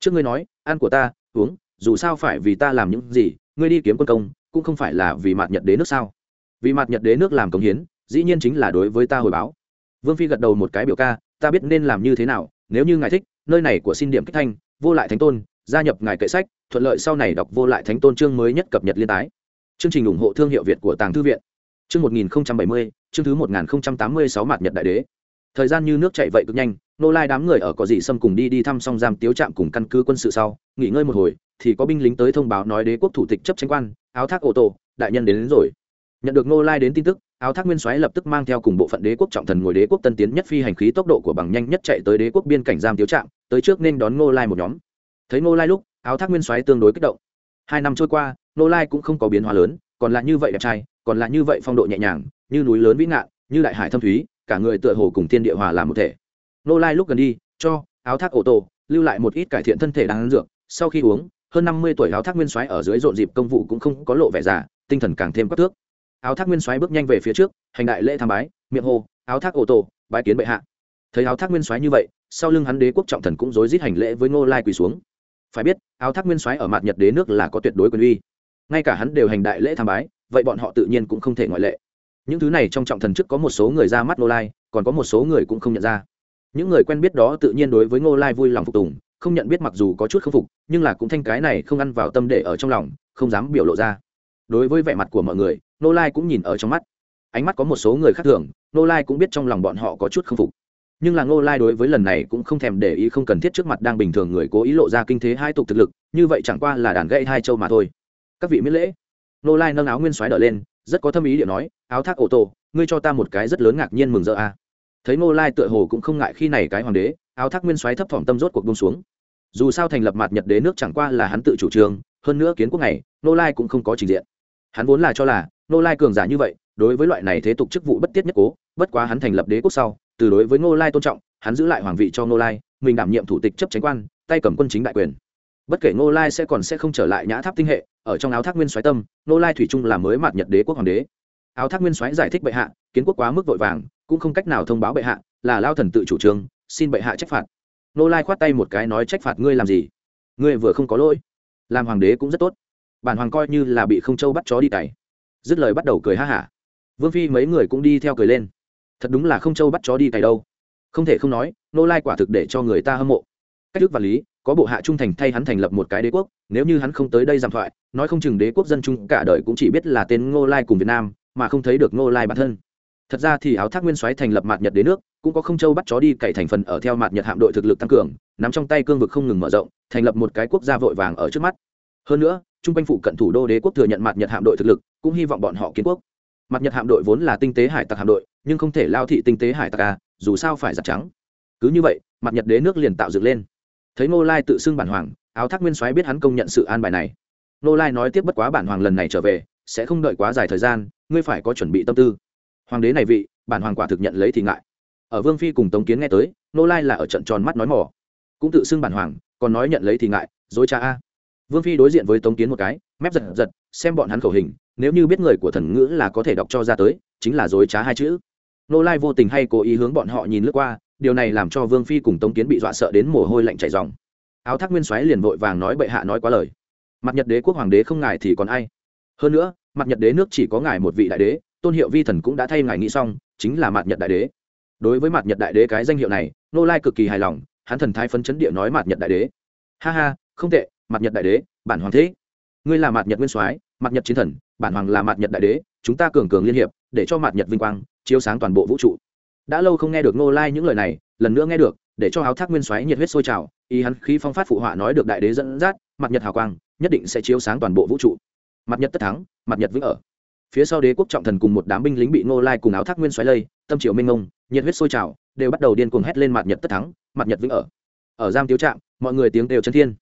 Trước ngươi nói, ăn của ta, uống, dù sao phải vì ta làm những gì, ngươi đi kiếm quân công, cũng không phải là vì mạt nhật đế nước sao? Vì mạt nhật đế nước làm công hiến, dĩ nhiên chính là đối với ta hồi báo. Vương phi gật đầu một cái biểu ca, ta biết nên làm như thế nào, nếu như ngài thích nơi này của xin điểm kích thanh vô lại thánh tôn gia nhập ngài kệ sách thuận lợi sau này đọc vô lại thánh tôn chương mới nhất cập nhật liên tái. Chương trình ủng hộ thương hiệu việt của tàng thư viện. Chương một nghìn bảy mươi chương thứ một nghìn tám mươi sáu mạt nhật đại đế. Thời gian như nước chạy vậy cực nhanh nô lai đám người ở có dị xâm cùng đi đi thăm xong giam tiếu trạm cùng căn cứ quân sự sau nghỉ ngơi một hồi thì có binh lính tới thông báo nói đế quốc thủ tịch chấp tranh quan áo thác ô tô đại nhân đến, đến rồi. Nhận được nô lai đến tin tức áo thác nguyên soái lập tức mang theo cùng bộ phận đế quốc trọng thần ngồi đế quốc tân tiến nhất phi hành khí tốc độ của bằng nhanh nhất chạy tới đế quốc biên cảnh giam tiếu trạm, tới trước nên đón Ngô lai một nhóm. Thấy Ngô lai lúc, áo thác nguyên soái tương đối kích động. Hai năm trôi qua, Ngô lai cũng không có biến hóa lớn, còn là như vậy đẹp trai, còn là như vậy phong độ nhẹ nhàng, như núi lớn vĩ ngạn, như đại hải thâm thúy, cả người tựa hồ cùng thiên địa hòa làm một thể. Ngô lai lúc gần đi, cho áo thác ô tô lưu lại một ít cải thiện thân thể đáng dược. Sau khi uống, hơn năm mươi tuổi áo thác nguyên soái ở dưới rộn dịp công vụ cũng không có lộ vẻ già, tinh thần càng thêm quắc thước áo thác nguyên soái bước nhanh về phía trước, hành đại lễ tham bái, miệng hô, áo thác ô tô bái kiến bệ hạ. Thấy áo thác nguyên soái như vậy, sau lưng hắn đế quốc trọng thần cũng rối rít hành lễ với ngô lai quỳ xuống. Phải biết, áo thác nguyên soái ở mặt nhật đế nước là có tuyệt đối quyền uy. Ngay cả hắn đều hành đại lễ tham bái, vậy bọn họ tự nhiên cũng không thể ngoại lệ. Những thứ này trong trọng thần trước có một số người ra mắt ngô lai, còn có một số người cũng không nhận ra. Những người quen biết đó tự nhiên đối với ngô lai vui lòng phục tùng, không nhận biết mặc dù có chút k phục, nhưng là cũng thanh cái này không ăn vào tâm để ở trong lòng, không dám biểu lộ ra. Đối với vẻ mặt của mọi người Nô lai cũng nhìn ở trong mắt. Ánh mắt có một số người khác thường, Nô lai cũng biết trong lòng bọn họ có chút k phục. Nhưng là ngô lai đối với lần này cũng không thèm để ý không cần thiết trước mặt đang bình thường người cố ý lộ ra kinh thế hai tục thực lực, như vậy chẳng qua là đàn gậy hai châu mà thôi. Các vị miễn lễ. Ngô lai nâng áo nguyên xoáy đỡ lên, rất có tâm ý điện nói, áo thác ô tô ngươi cho ta một cái rất lớn ngạc nhiên mừng rỡ a. À. thấy ngô lai tựa hồ cũng không ngại khi này cái hoàng đế, áo thác nguyên xoáy thấp thỏm tâm rốt cuộc bông xuống. Dù sao thành lập mặt nhật đế nước chẳng qua là hắn tự chủ trương, hơn nữa kiến quốc này ngô lai cũng không có trình diện. Hắn vốn là cho là ngô lai cường giả như vậy, đối với loại này thế tục chức vụ bất tiết nhất cố, bất quá hắn thành lập đế quốc sau, từ đối với ngô lai tôn trọng, hắn giữ lại hoàng vị cho ngô lai, mình đảm nhiệm thủ tịch chấp tránh quan, tay cầm quân chính đại quyền. Bất kể ngô lai sẽ còn sẽ không trở lại nhã tháp tinh hệ, ở trong áo thác nguyên soái tâm, ngô lai thủy trung là mới mạt nhật đế quốc hoàng đế. Áo thác nguyên soái giải thích bệ hạ, kiến quốc quá mức vội vàng, cũng không cách nào thông báo bệ hạ, là lao thần tự chủ trương, xin bệ hạ trách phạt. Ngô lai khoát tay một cái nói trách phạt ngươi làm gì? Ngươi vừa không có lỗi. Làm hoàng đế cũng rất tốt. Bản hoàng coi như là bị không châu bắt chó đi cày dứt lời bắt đầu cười ha hả. Vương phi mấy người cũng đi theo cười lên. Thật đúng là không châu bắt chó đi cày đâu. Không thể không nói, nô lai quả thực để cho người ta hâm mộ. Cách thức và lý, có bộ hạ trung thành thay hắn thành lập một cái đế quốc, nếu như hắn không tới đây giảm thoại, nói không chừng đế quốc dân trung cả đời cũng chỉ biết là tên ngô lai cùng việt nam, mà không thấy được ngô lai bản thân. Thật ra thì áo thác nguyên soái thành lập mạt nhật đế nước, cũng có không châu bắt chó đi cậy thành phần ở theo mạt nhật hạm đội thực lực tăng cường, nắm trong tay cương vực không ngừng mở rộng, thành lập một cái quốc gia vội vàng ở trước mắt. Hơn nữa trung quanh phụ cận thủ đô đế quốc thừa nhận mặt nhật hạm đội thực lực, cũng hy vọng bọn họ kiến quốc. Mặt nhật hạm đội vốn là tinh tế hải tặc hạm đội, nhưng không thể lao thị tinh tế hải tặc à dù sao phải giặt trắng. Cứ như vậy, mặt nhật đế nước liền tạo dựng lên. Thấy ngô lai tự xưng bản hoàng, áo thác nguyên soái biết hắn công nhận sự an bài này. Ngô lai nói tiếp bất quá bản hoàng lần này trở về, sẽ không đợi quá dài thời gian, ngươi phải có chuẩn bị tâm tư. Hoàng đế này vị, bản hoàng quả thực nhận lấy thì ngại. Ở vương phi cùng tống kiến nghe tới, ngô lai là ở trận tròn mắt nói mỏ cũng tự xưng bản hoàng, còn nói nhận lấy thì ngại, dối cha a vương phi đối diện với tống kiến một cái, mép giật giật, xem bọn hắn khẩu hình, nếu như biết người của thần ngữ là có thể đọc cho ra tới, chính là dối trá hai chữ. Nô lai vô tình hay cố ý hướng bọn họ nhìn lướt qua, điều này làm cho vương phi cùng tống kiến bị dọa sợ đến mồ hôi lạnh chảy dòng áo thác nguyên xoáy liền vội vàng nói bệ hạ nói quá lời. Mặt nhật đế quốc hoàng đế không ngài thì còn ai? Hơn nữa, mặt nhật đế nước chỉ có ngài một vị đại đế, tôn hiệu vi thần cũng đã thay ngài nghĩ xong, chính là mặt nhật đại đế. Đối với mặt nhật đại đế cái danh hiệu này, nô lai cực kỳ hài lòng, hắn thần thái phấn chấn địa nói mặt nhật đại đế. Ha ha, không tệ mặt nhật đại đế bản hoàng thế ngươi là mặt nhật nguyên soái mặt nhật chiến thần bản hoàng là mặt nhật đại đế chúng ta cường cường liên hiệp để cho mặt nhật vinh quang chiếu sáng toàn bộ vũ trụ đã lâu không nghe được ngô lai những lời này lần nữa nghe được để cho áo thác nguyên Soái nhiệt huyết sôi trào ý hắn khí phong phát phụ họa nói được đại đế dẫn dắt mặt nhật hào quang nhất định sẽ chiếu sáng toàn bộ vũ trụ mặt nhật tất thắng mặt nhật vĩnh ở phía sau đế quốc trọng thần cùng một đám binh lính bị ngô lai cùng áo thác nguyên xoáy lây tâm triều minh ngông nhiệt huyết sôi trào đều bắt đầu điên cuồng hét lên mặt nhật tất thắng mặt nhật vĩnh ở ở giam tiếu trạm mọi người tiếng đều chân thiên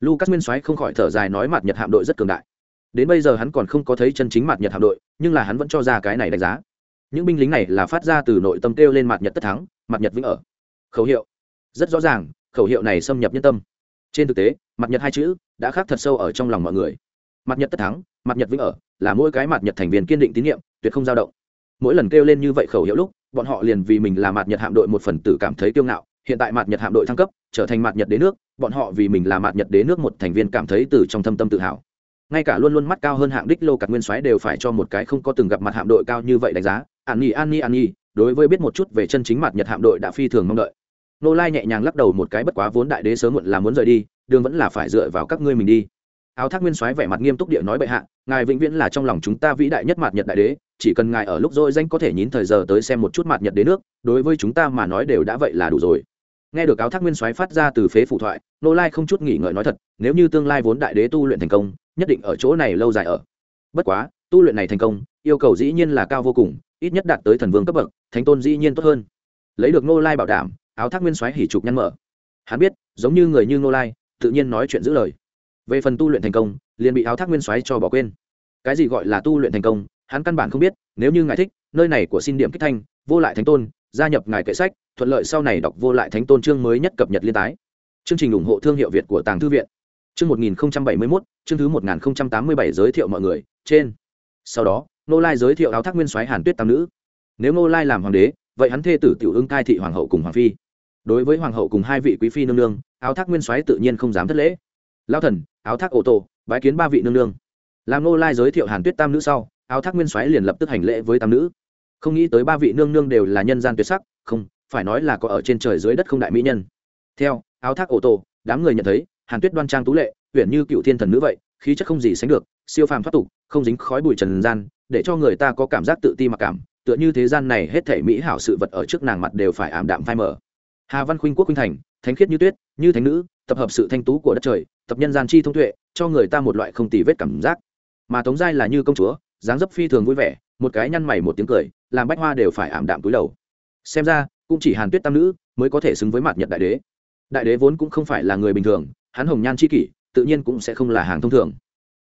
lucas nguyên soái không khỏi thở dài nói mặt nhật hạm đội rất cường đại. Đến bây giờ hắn còn không có thấy chân chính mặt nhật hạm đội, nhưng là hắn vẫn cho ra cái này đánh giá. Những binh lính này là phát ra từ nội tâm kêu lên mặt nhật tất thắng, mặt nhật vĩnh ở. Khẩu hiệu. Rất rõ ràng, khẩu hiệu này xâm nhập nhân tâm. Trên thực tế, mặt nhật hai chữ đã khác thật sâu ở trong lòng mọi người. Mặt nhật tất thắng, mặt nhật vĩnh ở là mỗi cái mặt nhật thành viên kiên định tín nhiệm, tuyệt không dao động. Mỗi lần kêu lên như vậy khẩu hiệu lúc, bọn họ liền vì mình là mặt nhật hạm đội một phần tử cảm thấy kiêu ngạo hiện tại mặt nhật hạm đội thăng cấp, trở thành mặt nhật đế nước, bọn họ vì mình là mặt nhật đế nước một thành viên cảm thấy từ trong thâm tâm tự hào. Ngay cả luôn luôn mắt cao hơn hạng đích lô cặt nguyên soái đều phải cho một cái không có từng gặp mặt hạm đội cao như vậy đánh giá. An nhi an nhi an nhi, đối với biết một chút về chân chính mặt nhật hạm đội đã phi thường mong đợi. Nô lai nhẹ nhàng lắc đầu một cái bất quá vốn đại đế sớm muộn là muốn rời đi, đường vẫn là phải dựa vào các ngươi mình đi. Áo thác nguyên soái vẻ mặt nghiêm túc địa nói bệ hạ, ngài vĩnh viễn là trong lòng chúng ta vĩ đại nhất mặt nhật đại đế, chỉ cần ngài ở lúc rồi danh có thể nhín thời giờ tới xem một chút mặt nhật đế nước, đối với chúng ta mà nói đều đã vậy là đủ rồi nghe được áo thác nguyên soái phát ra từ phế phủ thoại, nô lai không chút nghỉ ngợi nói thật, nếu như tương lai vốn đại đế tu luyện thành công, nhất định ở chỗ này lâu dài ở. Bất quá, tu luyện này thành công, yêu cầu dĩ nhiên là cao vô cùng, ít nhất đạt tới thần vương cấp bậc, thánh tôn dĩ nhiên tốt hơn. Lấy được nô lai bảo đảm, áo thác nguyên soái hỉ trục nhăn mở. Hắn biết, giống như người như nô lai, tự nhiên nói chuyện giữ lời. Về phần tu luyện thành công, liền bị áo thác nguyên soái cho bỏ quên. Cái gì gọi là tu luyện thành công, hắn căn bản không biết, nếu như ngài thích nơi này của xin điểm kích thanh vô lại thánh tôn gia nhập ngài kệ sách thuận lợi sau này đọc vô lại thánh tôn chương mới nhất cập nhật liên tái chương trình ủng hộ thương hiệu việt của tàng thư viện Chương 1071, chương thứ 1087 giới thiệu mọi người, trên. Sau đó, Nô Lai giới thiệu áo thác nguyên soái Hàn Tuyết tam nữ. Nếu Nô Lai làm hoàng đế, vậy hắn thê tử tiểu ưng cai thị hoàng hậu cùng hoàng phi. Đối với hoàng hậu cùng hai vị quý phi nương nương, áo thác nguyên soái tự nhiên không dám thất lễ. Lão thần, áo thác ô tô, bái kiến ba vị nương nương. Làm Nô Lai giới thiệu Hàn Tuyết tam nữ sau, áo thác nguyên soái liền lập tức hành lễ với tam nữ. Không nghĩ tới ba vị nương nương đều là nhân gian tuyệt sắc, không, phải nói là có ở trên trời dưới đất không đại mỹ nhân. Theo, áo thác ô tô, đám người nhận thấy, Hàn Tuyết đoan trang tú lệ, uyển như cựu thiên thần nữ vậy khí chất không gì sánh được siêu phàm thoát tục không dính khói bụi trần gian để cho người ta có cảm giác tự ti mặc cảm tựa như thế gian này hết thể mỹ hảo sự vật ở trước nàng mặt đều phải ảm đạm phai mở hà văn khuynh quốc khuynh thành thánh khiết như tuyết như thánh nữ tập hợp sự thanh tú của đất trời tập nhân gian chi thông tuệ cho người ta một loại không tì vết cảm giác mà tống giai là như công chúa dáng dấp phi thường vui vẻ một cái nhăn mày một tiếng cười, làm bách hoa đều phải ảm đạm túi đầu. Xem ra, cũng chỉ hàn tuyết tam nữ mới có thể xứng với mặt nhật đại đế. Đại đế vốn cũng không phải là người bình thường, hắn hồng nhan c h i kỷ, tự nhiên cũng sẽ không là hàng thông thường.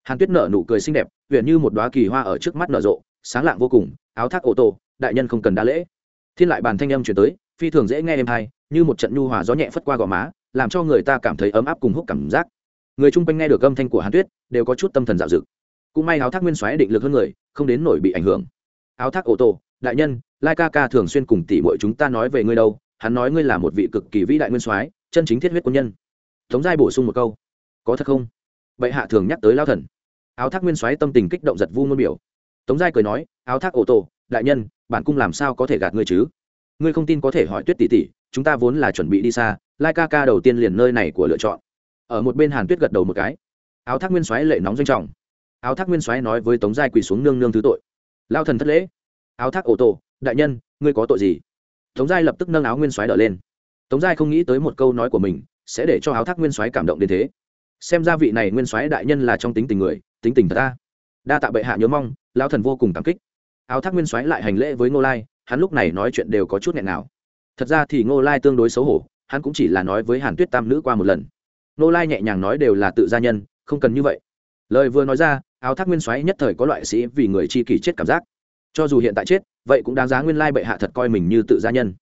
Hàn tuyết nở nụ cười xinh đẹp huyện như một đoá kỳ hoa ở trước mắt nở rộ, sáng lạng vô cùng, áo thác ô tô, đại nhân không cần đa lễ. Thiên lại bàn thanh âm chuyển tới, phi thường dễ nghe êm hay như một trận nhu hòa gió nhẹ phất qua gò má, làm cho người ta cảm thấy ấm áp cùng hút cảm giác. Người chung quanh nghe được âm thanh của hàn tuyết, đều có chút tâm thần dạo dực cũng may áo thác nguyên xoáy định lực hơn người, không đến nổi bị ảnh hưởng. Áo thác ô tô, đại nhân, lai ca ca thường xuyên cùng tỷ muội chúng ta nói về ngươi đâu, hắn nói ngươi là một vị cực kỳ vĩ đại nguyên soái, chân chính thiết huyết quân nhân. Tống giai bổ sung một câu, có thật không? Bệ hạ thường nhắc tới lao thần. Áo thác nguyên soái tâm tình kích động giật vu ngôn biểu. Tống giai cười nói, áo thác ô tô, đại nhân, bản cung làm sao có thể gạt ngươi chứ? Ngươi không tin có thể hỏi tuyết tỷ tỷ, chúng ta vốn là chuẩn bị đi xa, lai ca ca đầu tiên liền nơi này của lựa chọn. Ở một bên hàn tuyết gật đầu một cái. Áo thác nguyên soái lệ nóng doanh trọng áo thác nguyên soái nói với tống giai quỳ xuống nương nương thứ tội. Lao thần thất lễ. Áo thác ô tô đại nhân, ngươi có tội gì? Tống giai lập tức nâng áo nguyên soái đỡ lên. Tống giai không nghĩ tới một câu nói của mình sẽ để cho áo thác nguyên soái cảm động đến thế. Xem ra vị này nguyên soái đại nhân là trong tính tình người, tính tình thật ta. Đa tạ bệ hạ nhớ mong lao thần vô cùng cảm kích. Áo thác nguyên soái lại hành lễ với ngô lai, hắn lúc này nói chuyện đều có chút nghẹn nào thật ra thì ngô lai tương đối xấu hổ, hắn cũng chỉ là nói với hàn tuyết tam nữ qua một lần. Ngô lai nhẹ nhàng nói đều là tự gia nhân, không cần như vậy. Lời vừa nói ra áo thác nguyên soái nhất thời có loại sĩ vì người chi kỷ chết cảm giác. Cho dù hiện tại chết, vậy cũng đáng giá nguyên lai bệ hạ thật coi mình như tự gia nhân.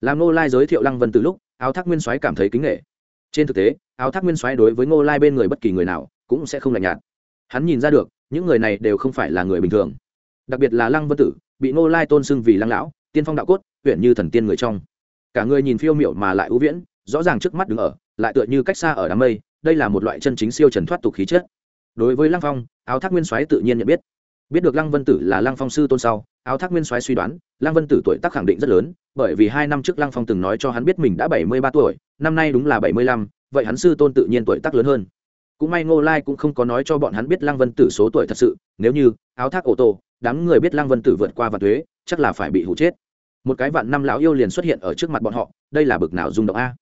Làm ngô lai giới thiệu lăng vân từ lúc, áo thác nguyên soái cảm thấy kính nghệ trên thực tế, áo thác nguyên soái đối với ngô lai bên người bất kỳ người nào, cũng sẽ không lạnh nhạt. Hắn nhìn ra được, những người này đều không phải là người bình thường. Đặc biệt là lăng vân tử, bị ngô lai tôn xưng vì lăng lão, tiên phong đạo cốt, huyện như thần tiên người trong. Cả người nhìn phiêu miệu mà lại ưu viễn, rõ ràng trước mắt đứng ở, lại tựa như cách xa ở đám mây, đây là một loại chân chính siêu trần thoát tục khí chất. Đối với lăng phong áo thác nguyên soái tự nhiên nhận biết. Biết được lăng vân tử là lăng phong sư tôn sau, áo thác nguyên soái suy đoán, lăng vân tử tuổi tác khẳng định rất lớn, bởi vì hai năm trước lăng phong từng nói cho hắn biết mình đã bảy mươi ba tuổi, năm nay đúng là bảy mươi lăm, vậy hắn sư tôn tự nhiên tuổi tác lớn hơn. Cũng may ngô lai cũng không có nói cho bọn hắn biết lăng vân tử số tuổi thật sự, nếu như áo thác ô tô đám người biết lăng vân tử vượt qua và thuế, chắc là phải bị hụ chết. Một cái vạn năm lão yêu liền xuất hiện ở trước mặt bọn họ, đây là bực nào rung động a?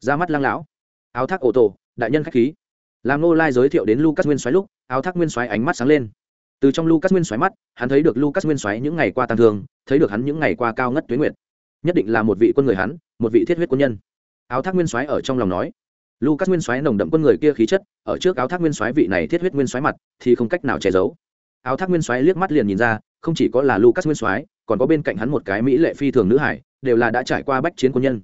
Ra mắt lăng lão. Áo thác ô tô đại nhân khách khí. Làm ngô lai giới thiệu đến lucas nguyên xoáy lúc áo thác nguyên Soái ánh mắt sáng lên. Từ trong lucas nguyên Soái mắt hắn thấy được lucas nguyên Soái những ngày qua tăng thương thấy được hắn những ngày qua cao ngất tuyến nguyện nhất định là một vị quân người hắn một vị thiết huyết quân nhân. Áo thác nguyên Soái ở trong lòng nói lucas nguyên Soái nồng đậm quân người kia khí chất ở trước áo thác nguyên Soái vị này thiết huyết nguyên Soái mặt thì không cách nào che giấu. Áo thác nguyên Soái liếc mắt liền nhìn ra không chỉ có là lucas nguyên Soái, còn có bên cạnh hắn một cái mỹ lệ phi thường nữ hải đều là đã trải qua bách chiến quân nhân.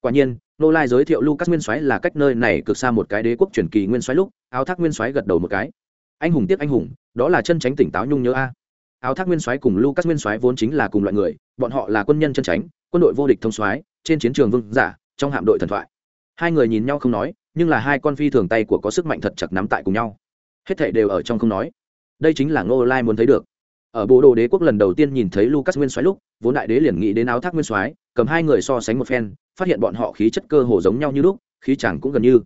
Quả nhiên nô lai giới thiệu lucas nguyên Soái là cách nơi này cực xa một cái đế quốc truyền kỳ nguyên Soái lúc áo thác nguyên Soái gật đầu một cái anh hùng tiếc anh hùng, đó là chân tránh tỉnh táo nhung nhớ a. Áo thác nguyên soái cùng lucas nguyên soái vốn chính là cùng loại người, bọn họ là quân nhân chân tránh, quân đội vô địch thông soái, trên chiến trường vương giả, trong hạm đội thần thoại. Hai người nhìn nhau không nói, nhưng là hai con phi thường tay của có sức mạnh thật chặt nắm tại cùng nhau. Hết thảy đều ở trong không nói. Đây chính là ngô lai muốn thấy được. Ở bộ đồ đế quốc lần đầu tiên nhìn thấy lucas nguyên soái lúc, vốn đại đế liền nghĩ đến áo thác nguyên soái, cầm hai người so sánh một phen, phát hiện bọn họ khí chất cơ hồ giống nhau như lúc, khí chẳng cũng gần như.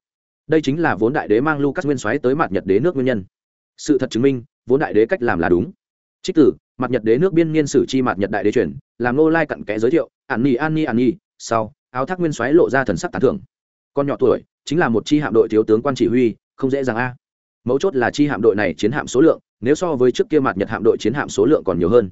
Đây chính là vốn đại đế mang lucas nguyên soái tới mặt nhật đế nước nguyên nhân sự thật chứng minh vốn đại đế cách làm là đúng. Trích tử mặt nhật đế nước biên niên sử chi mặt nhật đại đế truyền làm nô lai cặn kẽ giới thiệu ản ni an ni an ni, sau áo thác nguyên xoáy lộ ra thần sắc tán thưởng. Con nhỏ tuổi chính là một chi hạm đội thiếu tướng quan chỉ huy không dễ dàng a. Mấu chốt là chi hạm đội này chiến hạm số lượng nếu so với trước kia mặt nhật hạm đội chiến hạm số lượng còn nhiều hơn.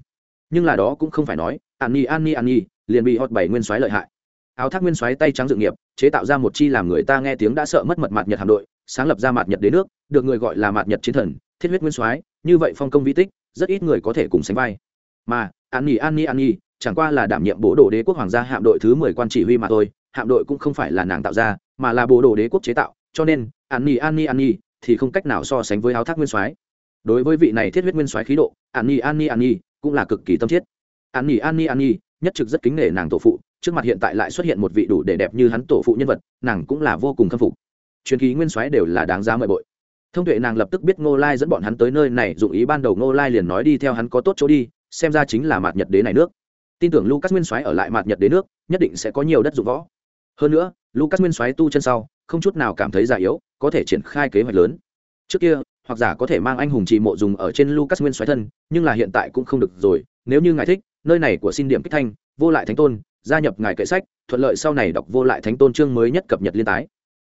Nhưng là đó cũng không phải nói an ni an ni an ni, liền bị hot bảy nguyên xoáy lợi hại. Áo thác nguyên xoáy tay trắng dự nghiệp chế tạo ra một chi làm người ta nghe tiếng đã sợ mất mật mặt nhật hạm đội sáng lập ra mặt nhật đế nước được người gọi là mặt nhật chiến thần thiết huyết nguyên soái, như vậy phong công vi tích, rất ít người có thể cùng sánh vai. Mà, an nhi an nhi an nhi, chẳng qua là đảm nhiệm bố đồ đế quốc hoàng gia hạm đội thứ mười quan chỉ huy mà thôi, hạm đội cũng không phải là nàng tạo ra, mà là bố đồ đế quốc chế tạo, cho nên, an nhi an nhi an nhi thì không cách nào so sánh với áo thác nguyên soái. Đối với vị này thiết huyết nguyên soái khí độ, an nhi an nhi an nhi cũng là cực kỳ tâm thiết. An nhi an nhi an nhi nhất trực rất kính nể nàng tổ phụ, trước mặt hiện tại lại xuất hiện một vị đủ để đẹp như hắn tổ phụ nhân vật, nàng cũng là vô cùng khâm phục. Truyền ký nguyên soái đều là đáng giá mời bội thông tuệ nàng lập tức biết ngô lai dẫn bọn hắn tới nơi này, dụng ý ban đầu ngô lai liền nói đi theo hắn có tốt chỗ đi, xem ra chính là mạt nhật đế này nước. Tin tưởng lucas nguyên soái ở lại mạt nhật đế nước, nhất định sẽ có nhiều đất dụng võ. Hơn nữa, lucas nguyên soái tu chân sau, không chút nào cảm thấy già yếu, có thể triển khai kế hoạch lớn. Trước kia, hoặc giả có thể mang anh hùng trì mộ dùng ở trên lucas nguyên soái thân, nhưng là hiện tại cũng không được rồi, nếu như ngài thích, nơi này của xin điểm kích thanh, vô lại thánh tôn, gia nhập ngài kệ sách, thuận lợi sau này đọc vô lại thánh tôn chương mới nhất cập nhật liên tái.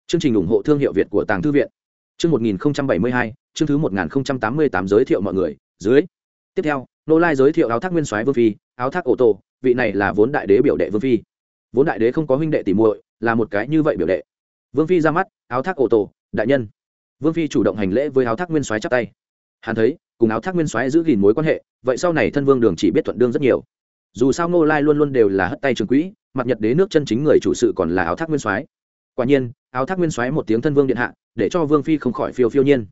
Chương trình ủng hộ thương hiệu việt của tàng thư viện chương một nghìn bảy mươi hai chương thứ một nghìn tám mươi tám giới thiệu mọi người dưới. Tiếp theo nô lai giới thiệu áo thác nguyên soái vương phi áo thác ổ tổ, vị này là vốn đại đế biểu đệ vương phi. Vốn đại đế không có huynh đệ tỉ muội là một cái như vậy biểu đệ. Vương phi ra mắt áo thác ổ tổ, đại nhân. Vương phi chủ động hành lễ với áo thác nguyên soái chắp tay. Hắn thấy cùng áo thác nguyên soái giữ gìn mối quan hệ vậy sau này thân vương đường chỉ biết thuận đương rất nhiều. Dù sao ngô lai luôn luôn đều là hất tay trường quỹ mặt nhật đế nước chân chính người chủ sự còn là áo thác nguyên soái. Quả nhiên áo thác nguyên soái một tiếng thân vương điện hạ, để cho vương phi không khỏi phiêu phiêu nhiên.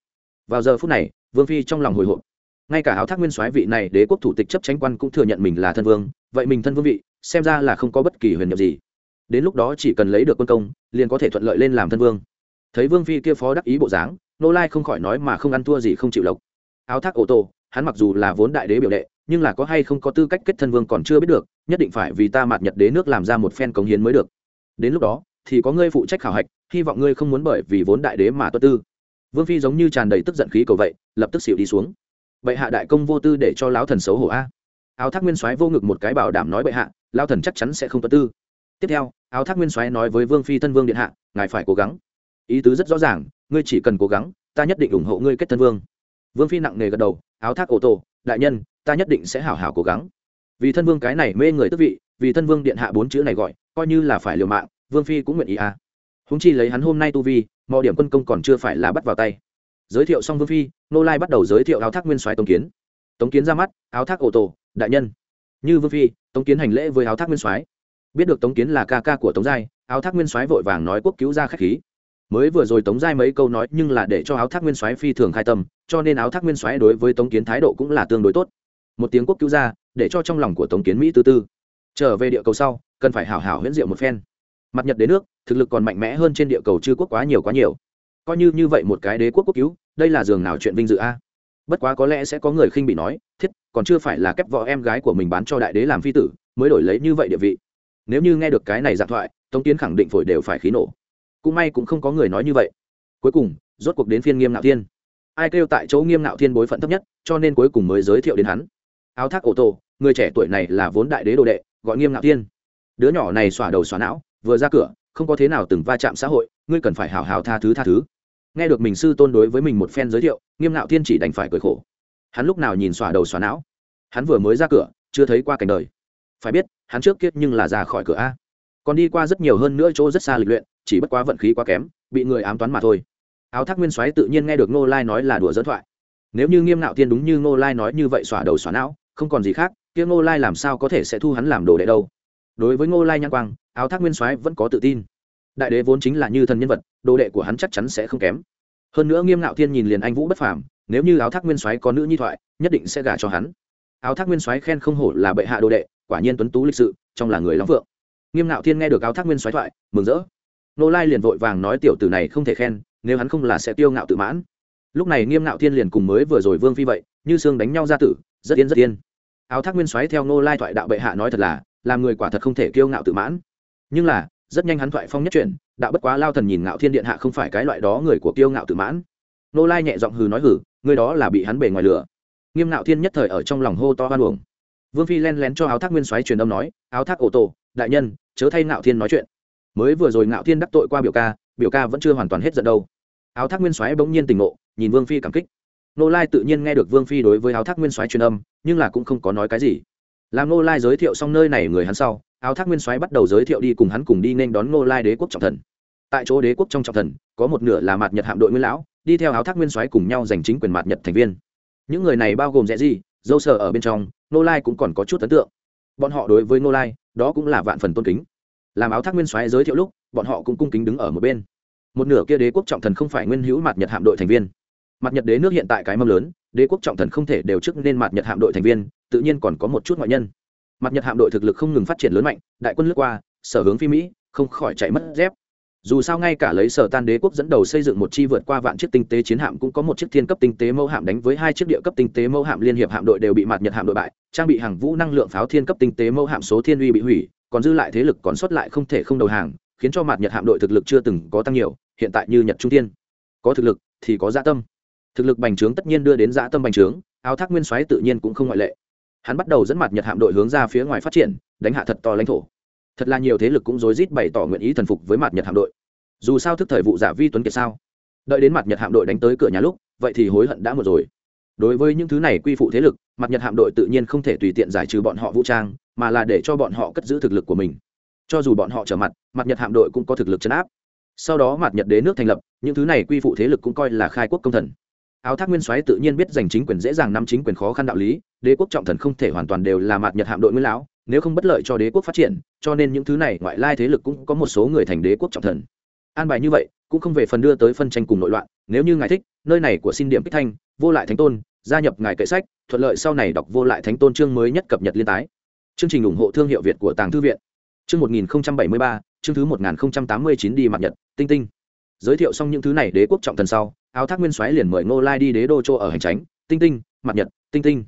Vào giờ phút này, vương phi trong lòng hồi hộp. Ngay cả áo thác nguyên soái vị này đế quốc thủ tịch chấp tranh quan cũng thừa nhận mình là thân vương, vậy mình thân vương vị, xem ra là không có bất kỳ huyền nhiệm gì. Đến lúc đó chỉ cần lấy được quân công, liền có thể thuận lợi lên làm thân vương. Thấy vương phi kia phó đắc ý bộ dáng, nô lai không khỏi nói mà không ăn thua gì không chịu lộc. Áo thác ô tô hắn mặc dù là vốn đại đế biểu đệ, nhưng là có hay không có tư cách kết thân vương còn chưa biết được, nhất định phải vì ta mạt nhật đế nước làm ra một phen cống hiến mới được. Đến lúc đó, thì có ngươi phụ trách khảo hạch hy vọng ngươi không muốn bởi vì vốn đại đế mà tuất tư. Vương phi giống như tràn đầy tức giận khí cầu vậy, lập tức xịu đi xuống. Bệ hạ đại công vô tư để cho lão thần xấu hổ a. Áo thác nguyên soái vô ngực một cái bảo đảm nói bệ hạ lao thần chắc chắn sẽ không tuất tư. Tiếp theo, áo thác nguyên soái nói với vương phi thân vương điện hạ, ngài phải cố gắng. Ý tứ rất rõ ràng, ngươi chỉ cần cố gắng, ta nhất định ủng hộ ngươi kết thân vương. Vương phi nặng nề gật đầu, áo thác ô tô đại nhân, ta nhất định sẽ hảo hảo cố gắng. Vì thân vương cái này mê người tức vị, vì thân vương điện hạ bốn chữ này gọi, coi như là phải liều mạng, vương phi cũng nguyện ý à húng chi lấy hắn hôm nay tu vi mọi điểm quân công còn chưa phải là bắt vào tay. Giới thiệu xong vương phi, nô lai bắt đầu giới thiệu áo thác nguyên soái tống kiến. Tống kiến ra mắt, áo thác ô tô đại nhân. Như vương phi, tống kiến hành lễ với áo thác nguyên soái. Biết được tống kiến là ca ca của tống giai, áo thác nguyên soái vội vàng nói quốc cứu ra khách khí. Mới vừa rồi tống giai mấy câu nói nhưng là để cho áo thác nguyên soái phi thường khai tâm, cho nên áo thác nguyên soái đối với tống kiến thái độ cũng là tương đối tốt. Một tiếng quốc cứu ra, để cho trong lòng của tống kiến mỹ tư tư. Trở về địa cầu sau, cần phải hảo hảo huyễn diệu một phen. Mặt nhật đến nước thực lực còn mạnh mẽ hơn trên địa cầu chư quốc quá nhiều quá nhiều. Coi như như vậy một cái đế quốc quốc cứu, đây là giường nào chuyện vinh dự a? Bất quá có lẽ sẽ có người khinh bị nói, thiết, còn chưa phải là kép vợ em gái của mình bán cho đại đế làm phi tử, mới đổi lấy như vậy địa vị. Nếu như nghe được cái này giả thoại, tống tiến khẳng định phổi đều phải khí nổ. Cũng may cũng không có người nói như vậy. Cuối cùng, rốt cuộc đến phiên nghiêm ngạo thiên. Ai kêu tại chỗ nghiêm ngạo thiên bối phận thấp nhất, cho nên cuối cùng mới giới thiệu đến hắn. Áo thác ô tô người trẻ tuổi này là vốn đại đế đồ đệ, gọi nghiêm ngạo thiên. Đứa nhỏ này xỏa đầu xỏa não, vừa ra cửa không có thế nào từng va chạm xã hội, ngươi cần phải hào hào tha thứ tha thứ. Nghe được mình sư tôn đối với mình một phen giới thiệu, nghiêm ngạo thiên chỉ đành phải cười khổ. Hắn lúc nào nhìn xòa đầu xòa não? Hắn vừa mới ra cửa, chưa thấy qua cảnh đời. Phải biết, hắn trước kiết nhưng là ra khỏi cửa a. Còn đi qua rất nhiều hơn nữa chỗ rất xa lịch luyện, chỉ bất quá vận khí quá kém, bị người ám toán mà thôi. Áo thác nguyên soái tự nhiên nghe được ngô lai nói là đùa dẫn thoại. Nếu như nghiêm ngạo thiên đúng như ngô lai nói như vậy xỏa đầu xỏa não, không còn gì khác, kia ngô lai làm sao có thể sẽ thu hắn làm đồ đệ đâu? Đối với ngô lai nhãn quang áo thác nguyên soái vẫn có tự tin. Đại đế vốn chính là như thần nhân vật, đồ đệ của hắn chắc chắn sẽ không kém. Hơn nữa nghiêm ngạo thiên nhìn liền anh vũ bất phàm, nếu như áo thác nguyên soái có nữ nhi thoại, nhất định sẽ gả cho hắn. Áo thác nguyên soái khen không hổ là bệ hạ đồ đệ, quả nhiên tuấn tú lịch sự, trong là người lắm vượng. Nghiêm ngạo thiên nghe được áo thác nguyên soái thoại, mừng rỡ. Nô lai liền vội vàng nói tiểu tử này không thể khen, nếu hắn không là sẽ tiêu ngạo tự mãn. Lúc này nghiêm ngạo thiên liền cùng mới vừa rồi vương phi vậy, như xương đánh nhau ra tử, rất yên rất yên. Áo thác nguyên soái theo nô lai thoại đạo bệ hạ nói thật là, làm người quả thật không thể kiêu ngạo tự mãn nhưng là, rất nhanh hắn thoại phong nhất chuyển đạo bất quá lao thần nhìn ngạo thiên điện hạ không phải cái loại đó người của kiêu ngạo tự mãn. Nô lai nhẹ giọng hừ nói hừ, người đó là bị hắn bề ngoài lửa nghiêm ngạo thiên nhất thời ở trong lòng hô to hoan uổng. Vương phi len lén cho áo thác nguyên soái truyền âm nói, áo thác ô tô đại nhân, chớ thay ngạo thiên nói chuyện. Mới vừa rồi ngạo thiên đắc tội qua biểu ca biểu ca vẫn chưa hoàn toàn hết giận đâu. Áo thác nguyên soái bỗng nhiên tỉnh ngộ, nhìn vương phi cảm kích. Nô lai tự nhiên nghe được vương phi đối với áo thác nguyên soái truyền âm, nhưng là cũng không có nói cái gì. Làm nô lai giới thiệu xong nơi này người hắn sau áo thác nguyên soái bắt đầu giới thiệu đi cùng hắn cùng đi nên đón Ngô lai đế quốc trọng thần. Tại chỗ đế quốc trong trọng thần, có một nửa là mạt nhật hạm đội nguyên lão, đi theo áo thác nguyên soái cùng nhau giành chính quyền mạt nhật thành viên. Những người này bao gồm rẽ gì dâu sở ở bên trong, Ngô lai cũng còn có chút ấn tượng. Bọn họ đối với Ngô lai, đó cũng là vạn phần tôn kính. Làm áo thác nguyên soái giới thiệu lúc, bọn họ cũng cung kính đứng ở một bên. Một nửa kia đế quốc trọng thần không phải nguyên hữu Mạt nhật hạm đội thành viên. Mặt nhật đế nước hiện tại cái mâm lớn, đế quốc trọng thần không thể đều chức nên mặt nhật hạm đội thành viên, tự nhiên còn có một chút ngoại nhân mặt nhật hạm đội thực lực không ngừng phát triển lớn mạnh, đại quân lướt qua, sở hướng phi mỹ, không khỏi chạy mất dép. Dù sao ngay cả lấy sở tan đế quốc dẫn đầu xây dựng một chi vượt qua vạn chiếc tinh tế chiến hạm cũng có một chiếc thiên cấp tinh tế mẫu hạm đánh với hai chiếc địa cấp tinh tế mẫu hạm liên hiệp hạm đội đều bị mặt nhật hạm đội bại, trang bị hàng vũ năng lượng pháo thiên cấp tinh tế mẫu hạm số thiên uy bị hủy, còn dư lại thế lực còn sót lại không thể không đầu hàng, khiến cho mặt nhật hạm đội thực lực chưa từng có tăng nhiều, hiện tại như nhật trung tiên có thực lực thì có dạ tâm. Thực lực bành trướng tất nhiên đưa đến dạ tâm bành trướng, áo thác nguyên soái tự nhiên cũng không ngoại lệ hắn bắt đầu dẫn mặt nhật hạm đội hướng ra phía ngoài phát triển, đánh hạ thật to lãnh thổ. Thật là nhiều thế lực cũng rối rít bày tỏ nguyện ý thần phục với mặt nhật hạm đội. Dù sao thức thời vụ giả vi tuấn kiệt sao? Đợi đến mặt nhật hạm đội đánh tới cửa nhà lúc, vậy thì hối hận đã một rồi. Đối với những thứ này quy phụ thế lực, mặt nhật hạm đội tự nhiên không thể tùy tiện giải trừ bọn họ vũ trang, mà là để cho bọn họ cất giữ thực lực của mình. Cho dù bọn họ trở mặt mặt nhật hạm đội cũng có thực lực chấn áp. Sau đó mặt nhật đế nước thành lập, những thứ này quy phụ thế lực cũng coi là khai quốc công thần áo thác nguyên soái tự nhiên biết giành chính quyền dễ dàng nắm chính quyền khó khăn đạo lý, đế quốc trọng thần không thể hoàn toàn đều là mạt nhật hạm đội nguyên lão, nếu không bất lợi cho đế quốc phát triển, cho nên những thứ này ngoại lai thế lực cũng có một số người thành đế quốc trọng thần. An bài như vậy, cũng không về phần đưa tới phân tranh cùng nội loạn, nếu như ngài thích, nơi này của xin điểm kích thanh, vô lại thánh tôn, gia nhập ngài kệ sách, thuận lợi sau này đọc vô lại thánh tôn chương mới nhất cập nhật liên tái. Chương trình ủng hộ thương hiệu việt của tàng thư viện. Chương một nghìn bảy mươi ba, chương thứ một nghìn tám mươi chín đi mặt nhật, tinh tinh. Giới thiệu xong những thứ này đế quốc trọng thần sau áo thác nguyên soái liền mời ngô lai đi đế đô châu ở hành tránh. Tinh tinh, mặt nhật, tinh tinh.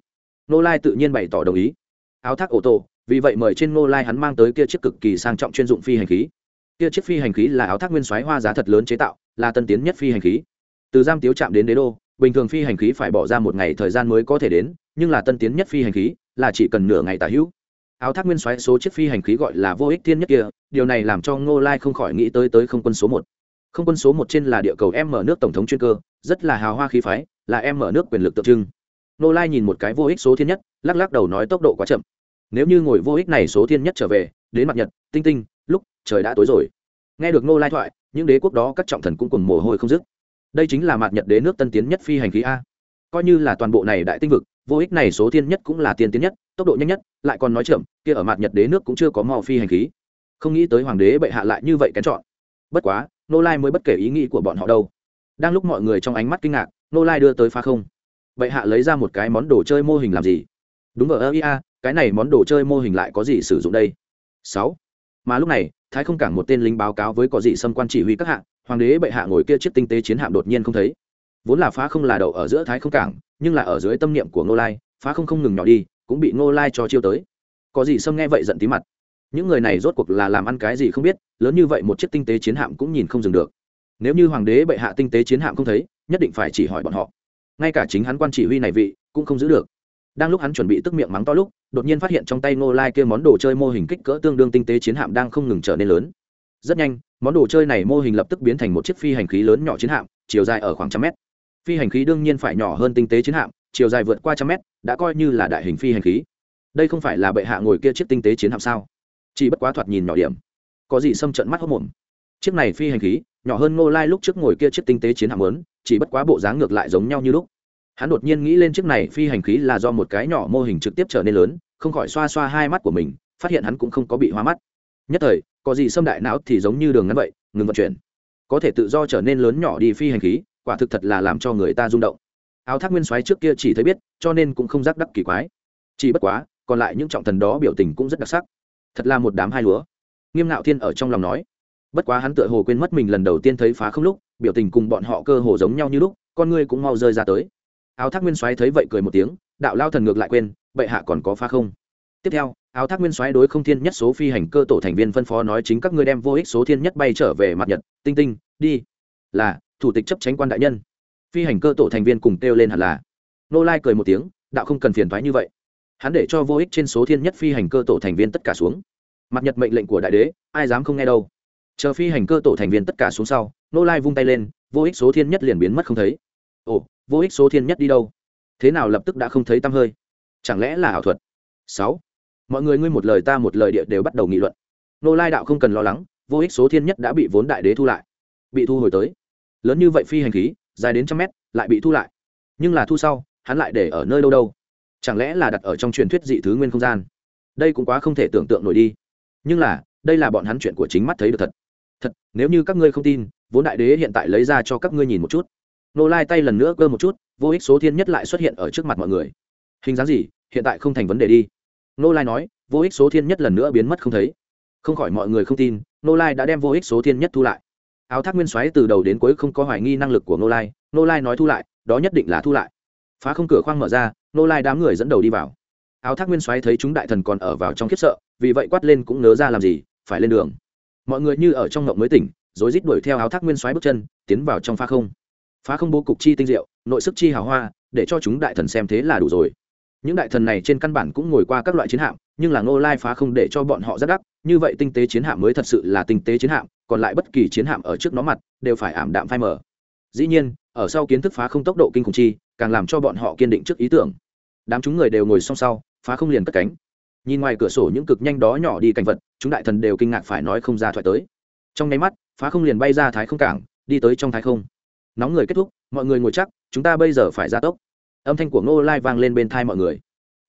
Ngô lai tự nhiên bày tỏ đồng ý. Áo thác ô tô vì vậy mời trên ngô lai hắn mang tới kia chiếc cực kỳ sang trọng chuyên dụng phi hành khí. Kia chiếc phi hành khí là áo thác nguyên soái hoa giá thật lớn chế tạo, là tân tiến nhất phi hành khí. Từ giam tiếu chạm đến đế đô, bình thường phi hành khí phải bỏ ra một ngày thời gian mới có thể đến, nhưng là tân tiến nhất phi hành khí là chỉ cần nửa ngày tả hữu. Áo thác nguyên soái số chiếc phi hành khí gọi là vô ích thiên nhất kia, điều này làm cho ngô lai không khỏi nghĩ tới tới không quân số một không quân số một trên là địa cầu em mở nước tổng thống chuyên cơ, rất là hào hoa khí phái, là em mở nước quyền lực tượng trưng. Nô lai nhìn một cái vô ích số thiên nhất, lắc lắc đầu nói tốc độ quá chậm. Nếu như ngồi vô ích này số thiên nhất trở về, đến mặt nhật, tinh tinh, lúc, trời đã tối rồi. Nghe được Nô lai thoại, những đế quốc đó các trọng thần cũng cùng mồ hôi không dứt. Đây chính là mặt nhật đế nước tân tiến nhất phi hành khí a. Coi như là toàn bộ này đại tinh vực, vô ích này số thiên nhất cũng là tiên tiến nhất, tốc độ nhanh nhất, lại còn nói chậm, kia ở mặt nhật đế nước cũng chưa có mò phi hành khí. Không nghĩ tới hoàng đế bệ hạ lại như vậy kén chọn. Bất quá nô lai mới bất kể ý nghĩ của bọn họ đâu. Đang lúc mọi người trong ánh mắt kinh ngạc nô lai đưa tới phá không. Bệ hạ lấy ra một cái món đồ chơi mô hình làm gì? Đúng ở ơ cái này món đồ chơi mô hình lại có gì sử dụng đây? Sáu. Mà lúc này, thái không cảng một tên lính báo cáo với có gì xâm quan chỉ huy các hạng hoàng đế bệ hạ ngồi kia chiếc tinh tế chiến hạm đột nhiên không thấy. Vốn là phá không là đậu ở giữa thái không cảng, nhưng là ở dưới tâm niệm của ngô lai, phá không không ngừng nhỏ đi, cũng bị ngô lai cho chiêu tới. Có gì xâm nghe vậy giận tí mặt những người này rốt cuộc là làm ăn cái gì không biết, lớn như vậy một chiếc tinh tế chiến hạm cũng nhìn không dừng được. Nếu như hoàng đế bệ hạ tinh tế chiến hạm không thấy, nhất định phải chỉ hỏi bọn họ. Ngay cả chính hắn quan chỉ huy này vị cũng không giữ được. Đang lúc hắn chuẩn bị tức miệng mắng to lúc, đột nhiên phát hiện trong tay ngô lai kia món đồ chơi mô hình kích cỡ tương đương tinh tế chiến hạm đang không ngừng trở nên lớn. Rất nhanh, món đồ chơi này mô hình lập tức biến thành một chiếc phi hành khí lớn nhỏ chiến hạm, chiều dài ở khoảng trăm mét. Phi hành khí đương nhiên phải nhỏ hơn tinh tế chiến hạm, chiều dài vượt qua trăm mét, đã coi như là đại hình phi hành khí. Đây không phải là bệ hạ ngồi kia chiếc tinh tế chiến hạm sao? Chỉ bất quá thoạt nhìn nhỏ điểm. Có gì xâm trận mắt hốc mồm. Chiếc này phi hành khí, nhỏ hơn ngô lai lúc trước ngồi kia chiếc tinh tế chiến hạm lớn, chỉ bất quá bộ dáng ngược lại giống nhau như lúc. Hắn đột nhiên nghĩ lên chiếc này phi hành khí là do một cái nhỏ mô hình trực tiếp trở nên lớn, không khỏi xoa xoa hai mắt của mình, phát hiện hắn cũng không có bị hoa mắt. Nhất thời, có gì xâm đại não thì giống như đường ngắn vậy, ngừng vận chuyển. Có thể tự do trở nên lớn nhỏ đi phi hành khí, quả thực thật là làm cho người ta rung động. Áo thác nguyên soái trước kia chỉ thấy biết, cho nên cũng không giác đắc kỳ quái. Chỉ bất quá, còn lại những trọng thần đó biểu tình cũng rất đặc sắc thật là một đám hai lúa. Nghiêm ngạo thiên ở trong lòng nói, bất quá hắn tựa hồ quên mất mình lần đầu tiên thấy phá không lúc, biểu tình cùng bọn họ cơ hồ giống nhau như lúc, con ngươi cũng mau rơi ra tới. Áo thác nguyên soái thấy vậy cười một tiếng, đạo lao thần ngược lại quên, bệ hạ còn có phá không? Tiếp theo, áo thác nguyên soái đối không thiên nhất số phi hành cơ tổ thành viên phân phó nói chính các ngươi đem vô ích số thiên nhất bay trở về mặt nhật, tinh tinh, đi. Là, thủ tịch chấp tránh quan đại nhân. Phi hành cơ tổ thành viên cùng kêu lên hẳn là. Nô lai cười một tiếng, đạo không cần phiền thoái như vậy hắn để cho vô ích trên số thiên nhất phi hành cơ tổ thành viên tất cả xuống. Mặt nhật mệnh lệnh của đại đế, ai dám không nghe đâu. Chờ phi hành cơ tổ thành viên tất cả xuống sau, nô lai vung tay lên, vô ích số thiên nhất liền biến mất không thấy. Ồ, vô ích số thiên nhất đi đâu? Thế nào lập tức đã không thấy tăm hơi? Chẳng lẽ là ảo thuật? Sáu. Mọi người ngươi một lời ta một lời địa đều bắt đầu nghị luận. Nô lai đạo không cần lo lắng, vô ích số thiên nhất đã bị vốn đại đế thu lại. Bị thu hồi tới. Lớn như vậy phi hành khí, dài đến trăm mét, lại bị thu lại. Nhưng là thu sau, hắn lại để ở nơi đâu đâu? Chẳng lẽ là đặt ở trong truyền thuyết dị thứ nguyên không gian? Đây cũng quá không thể tưởng tượng nổi đi. Nhưng là, đây là bọn hắn chuyện của chính mắt thấy được thật. Thật, nếu như các ngươi không tin, vốn đại đế hiện tại lấy ra cho các ngươi nhìn một chút. Nô lai tay lần nữa cơ một chút, vô ích số thiên nhất lại xuất hiện ở trước mặt mọi người. Hình dáng gì? Hiện tại không thành vấn đề đi. Nô lai nói, vô ích số thiên nhất lần nữa biến mất không thấy. Không khỏi mọi người không tin, nô lai đã đem vô ích số thiên nhất thu lại. Áo thác nguyên xoáy từ đầu đến cuối không có hoài nghi năng lực của nô lai. Nô lai nói thu lại, đó nhất định là thu lại phá không cửa khoang mở ra, nô lai đám người dẫn đầu đi vào. Áo thác nguyên xoáy thấy chúng đại thần còn ở vào trong khiếp sợ, vì vậy quát lên cũng nớ ra làm gì, phải lên đường. Mọi người như ở trong ngộng mới tỉnh rồi rít đuổi theo áo thác nguyên xoáy bước chân, tiến vào trong phá không. Phá không bố cục chi tinh diệu, nội sức chi hào hoa, để cho chúng đại thần xem thế là đủ rồi. Những đại thần này trên căn bản cũng ngồi qua các loại chiến hạm, nhưng là ngô lai phá không để cho bọn họ rất đắc, như vậy tinh tế chiến hạm mới thật sự là tinh tế chiến hạm, còn lại bất kỳ chiến hạm ở trước nó mặt, đều phải ảm đạm phai mờ. Dĩ nhiên, ở sau kiến thức phá không tốc độ kinh khủng chi càng làm cho bọn họ kiên định trước ý tưởng. Đám chúng người đều ngồi song sau, phá không liền cất cánh. Nhìn ngoài cửa sổ những cực nhanh đó nhỏ đi cảnh vật, chúng đại thần đều kinh ngạc phải nói không ra thoại tới. Trong nháy mắt, phá không liền bay ra thái không cảng, đi tới trong thái không. Nóng người kết thúc, mọi người ngồi chắc, chúng ta bây giờ phải ra tốc. Âm thanh của ngô lai vang lên bên thai mọi người.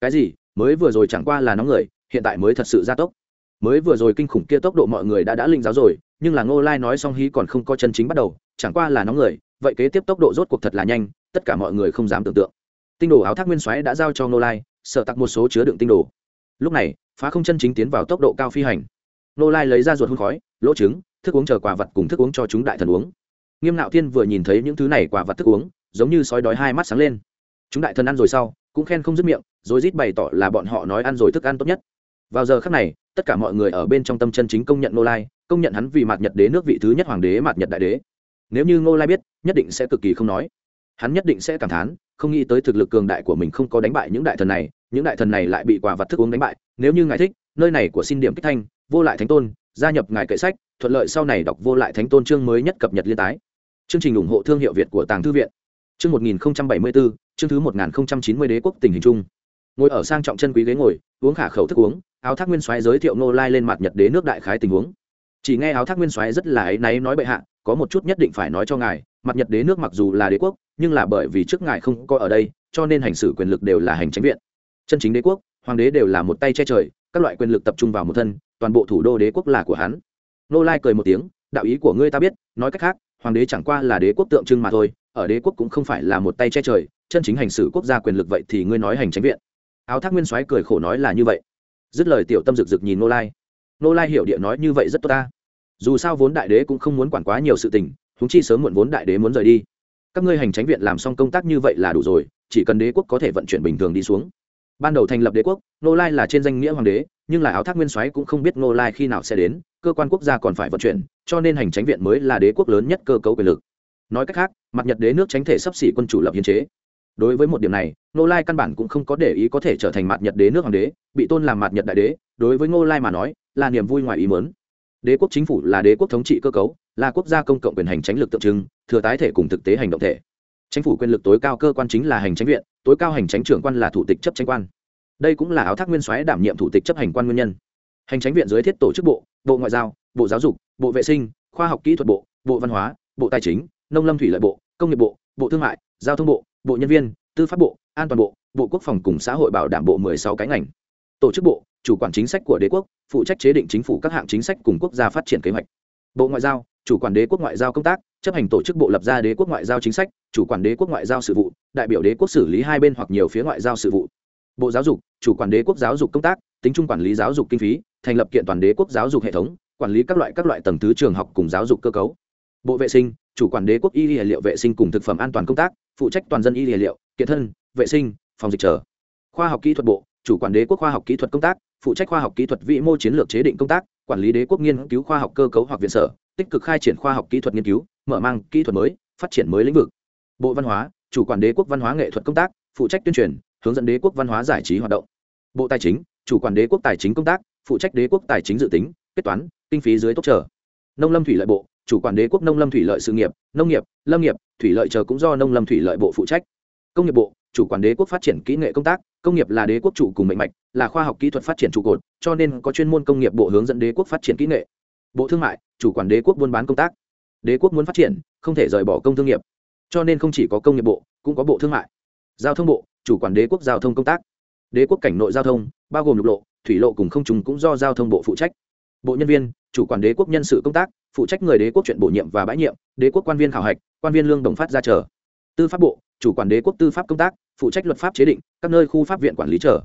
Cái gì? Mới vừa rồi chẳng qua là nóng người, hiện tại mới thật sự ra tốc. Mới vừa rồi kinh khủng kia tốc độ mọi người đã đã linh giáo rồi, nhưng là ngô lai nói xong hí còn không có chân chính bắt đầu, chẳng qua là nóng người, vậy kế tiếp tốc độ rốt cuộc thật là nhanh tất cả mọi người không dám tưởng tượng. Tinh đồ áo thác nguyên xoáy đã giao cho nô lai sợ tặc một số chứa đựng tinh đồ. Lúc này, phá không chân chính tiến vào tốc độ cao phi hành. Nô lai lấy ra ruột hôn khói, lỗ trứng, thức uống chờ quà vật cùng thức uống cho chúng đại thần uống. Nghiêm nạo thiên vừa nhìn thấy những thứ này quà vật thức uống, giống như sói đói hai mắt sáng lên. Chúng đại thần ăn rồi sau, cũng khen không dứt miệng, rồi rít bày tỏ là bọn họ nói ăn rồi thức ăn tốt nhất. Vào giờ khắc này, tất cả mọi người ở bên trong tâm chân chính công nhận nô lai, công nhận hắn vì mạt nhật đế nước vị thứ nhất hoàng đế mạt nhật đại đế. Nếu như ngô lai biết, nhất định sẽ cực kỳ không nói hắn nhất định sẽ cảm thán, không nghĩ tới thực lực cường đại của mình không có đánh bại những đại thần này, những đại thần này lại bị quả vật thức uống đánh bại. Nếu như ngài thích, nơi này của xin điểm kích thanh, vô lại thánh tôn, gia nhập ngài kệ sách, thuận lợi sau này đọc vô lại thánh tôn chương mới nhất cập nhật liên tái. Chương trình ủng hộ thương hiệu việt của tàng thư viện. Chương một nghìn bảy mươi bốn chương thứ một nghìn chín mươi đế quốc tình hình chung. Ngồi ở sang trọng chân quý ghế ngồi, uống khả khẩu thức uống, áo thác nguyên soái giới thiệu nô lai lên mặt nhật đế nước đại khái tình huống. Chỉ nghe áo thác nguyên soái rất là ấy náy nói bệ hạ, có một chút nhất định phải nói cho ngài, mặt nhật đế nước mặc dù là đế quốc nhưng là bởi vì trước ngài không có ở đây, cho nên hành xử quyền lực đều là hành tránh viện. Chân chính đế quốc, hoàng đế đều là một tay che trời, các loại quyền lực tập trung vào một thân, toàn bộ thủ đô đế quốc là của hắn. Nô lai cười một tiếng, đạo ý của ngươi ta biết, nói cách khác, hoàng đế chẳng qua là đế quốc tượng trưng mà thôi, ở đế quốc cũng không phải là một tay che trời, chân chính hành xử quốc gia quyền lực vậy thì ngươi nói hành tránh viện. Áo thác nguyên soái cười khổ nói là như vậy. Dứt lời tiểu tâm rực rực nhìn nô lai. Nô lai hiểu địa nói như vậy rất tốt ta. Dù sao vốn đại đế cũng không muốn quản quá nhiều sự tình húng chi sớm muộn vốn đại đế muốn rời đi các ngươi hành tránh viện làm xong công tác như vậy là đủ rồi, chỉ cần đế quốc có thể vận chuyển bình thường đi xuống. Ban đầu thành lập đế quốc nô lai là trên danh nghĩa hoàng đế, nhưng là áo thác nguyên soái cũng không biết nô lai khi nào sẽ đến, cơ quan quốc gia còn phải vận chuyển, cho nên hành tránh viện mới là đế quốc lớn nhất cơ cấu quyền lực. Nói cách khác, mặt nhật đế nước tránh thể sắp xỉ quân chủ lập hiến chế. Đối với một điểm này nô lai căn bản cũng không có để ý có thể trở thành mặt nhật đế nước hoàng đế, bị tôn làm mặt nhật đại đế, đối với ngô lai mà nói, là niềm vui ngoài ý mớn đế quốc chính phủ là đế quốc thống trị cơ cấu, là quốc gia công cộng quyền hành tránh lực tượng trưng, thừa tái thể cùng thực tế hành động thể. Chính phủ quyền lực tối cao cơ quan chính là hành tránh viện, tối cao hành tránh trưởng quan là thủ tịch chấp tranh quan. Đây cũng là áo thác nguyên soái đảm nhiệm thủ tịch chấp hành quan nguyên nhân. Hành tránh viện dưới thiết tổ chức bộ bộ ngoại giao, bộ giáo dục, bộ vệ sinh, khoa học kỹ thuật bộ bộ văn hóa, bộ tài chính, nông lâm thủy lợi bộ, công nghiệp bộ bộ thương mại, giao thông bộ bộ nhân viên, tư pháp bộ, an toàn bộ bộ quốc phòng cùng xã hội bảo đảm bộ mười sáu cái ngành. Tổ chức bộ chủ quản chính sách của đế quốc, phụ trách chế định chính phủ các hạng chính sách cùng quốc gia phát triển kế hoạch. Bộ ngoại giao, chủ quản đế quốc ngoại giao công tác, chấp hành tổ chức bộ lập ra đế quốc ngoại giao chính sách, chủ quản đế quốc ngoại giao sự vụ, đại biểu đế quốc xử lý hai bên hoặc nhiều phía ngoại giao sự vụ. Bộ giáo dục, chủ quản đế quốc giáo dục công tác, tính chung quản lý giáo dục kinh phí, thành lập kiện toàn đế quốc giáo dục hệ thống, quản lý các loại các loại tầng thứ trường học cùng giáo dục cơ cấu. Bộ vệ sinh, chủ quản đế quốc y lý liệu vệ sinh cùng thực phẩm an toàn công tác, phụ trách toàn dân y lý liệu, kiện thân, vệ sinh, phòng dịch trở khoa học kỹ thuật bộ chủ quản đế quốc khoa học kỹ thuật công tác, phụ trách khoa học kỹ thuật vĩ mô chiến lược chế định công tác, quản lý đế quốc nghiên cứu khoa học cơ cấu hoặc viện sở, tích cực khai triển khoa học kỹ thuật nghiên cứu, mở mang kỹ thuật mới, phát triển mới lĩnh vực. Bộ văn hóa, chủ quản đế quốc văn hóa nghệ thuật công tác, phụ trách tuyên truyền, hướng dẫn đế quốc văn hóa giải trí hoạt động. Bộ tài chính, chủ quản đế quốc tài chính công tác, phụ trách đế quốc tài chính dự tính, kết toán, kinh phí dưới tốc trở. Nông lâm thủy lợi bộ, chủ quản đế quốc nông lâm thủy lợi sự nghiệp, nông nghiệp, lâm nghiệp, thủy lợi chờ cũng do nông lâm thủy lợi bộ phụ trách. Công nghiệp bộ chủ quản đế quốc phát triển kỹ nghệ công tác, công nghiệp là đế quốc chủ cùng mạnh mạch, là khoa học kỹ thuật phát triển trụ cột, cho nên có chuyên môn công nghiệp bộ hướng dẫn đế quốc phát triển kỹ nghệ. Bộ thương mại, chủ quản đế quốc buôn bán công tác. Đế quốc muốn phát triển, không thể rời bỏ công thương nghiệp. Cho nên không chỉ có công nghiệp bộ, cũng có bộ thương mại. Giao thông bộ, chủ quản đế quốc giao thông công tác. Đế quốc cảnh nội giao thông, bao gồm lục lộ, thủy lộ cùng không trùng cũng do giao thông bộ phụ trách. Bộ nhân viên, chủ quản đế quốc nhân sự công tác, phụ trách người đế quốc chuyện bổ nhiệm và bãi nhiệm, đế quốc quan viên khảo hạch, quan viên lương đồng phát ra chờ. Tư pháp bộ chủ quản đế quốc tư pháp công tác, phụ trách luật pháp chế định, các nơi khu pháp viện quản lý trở.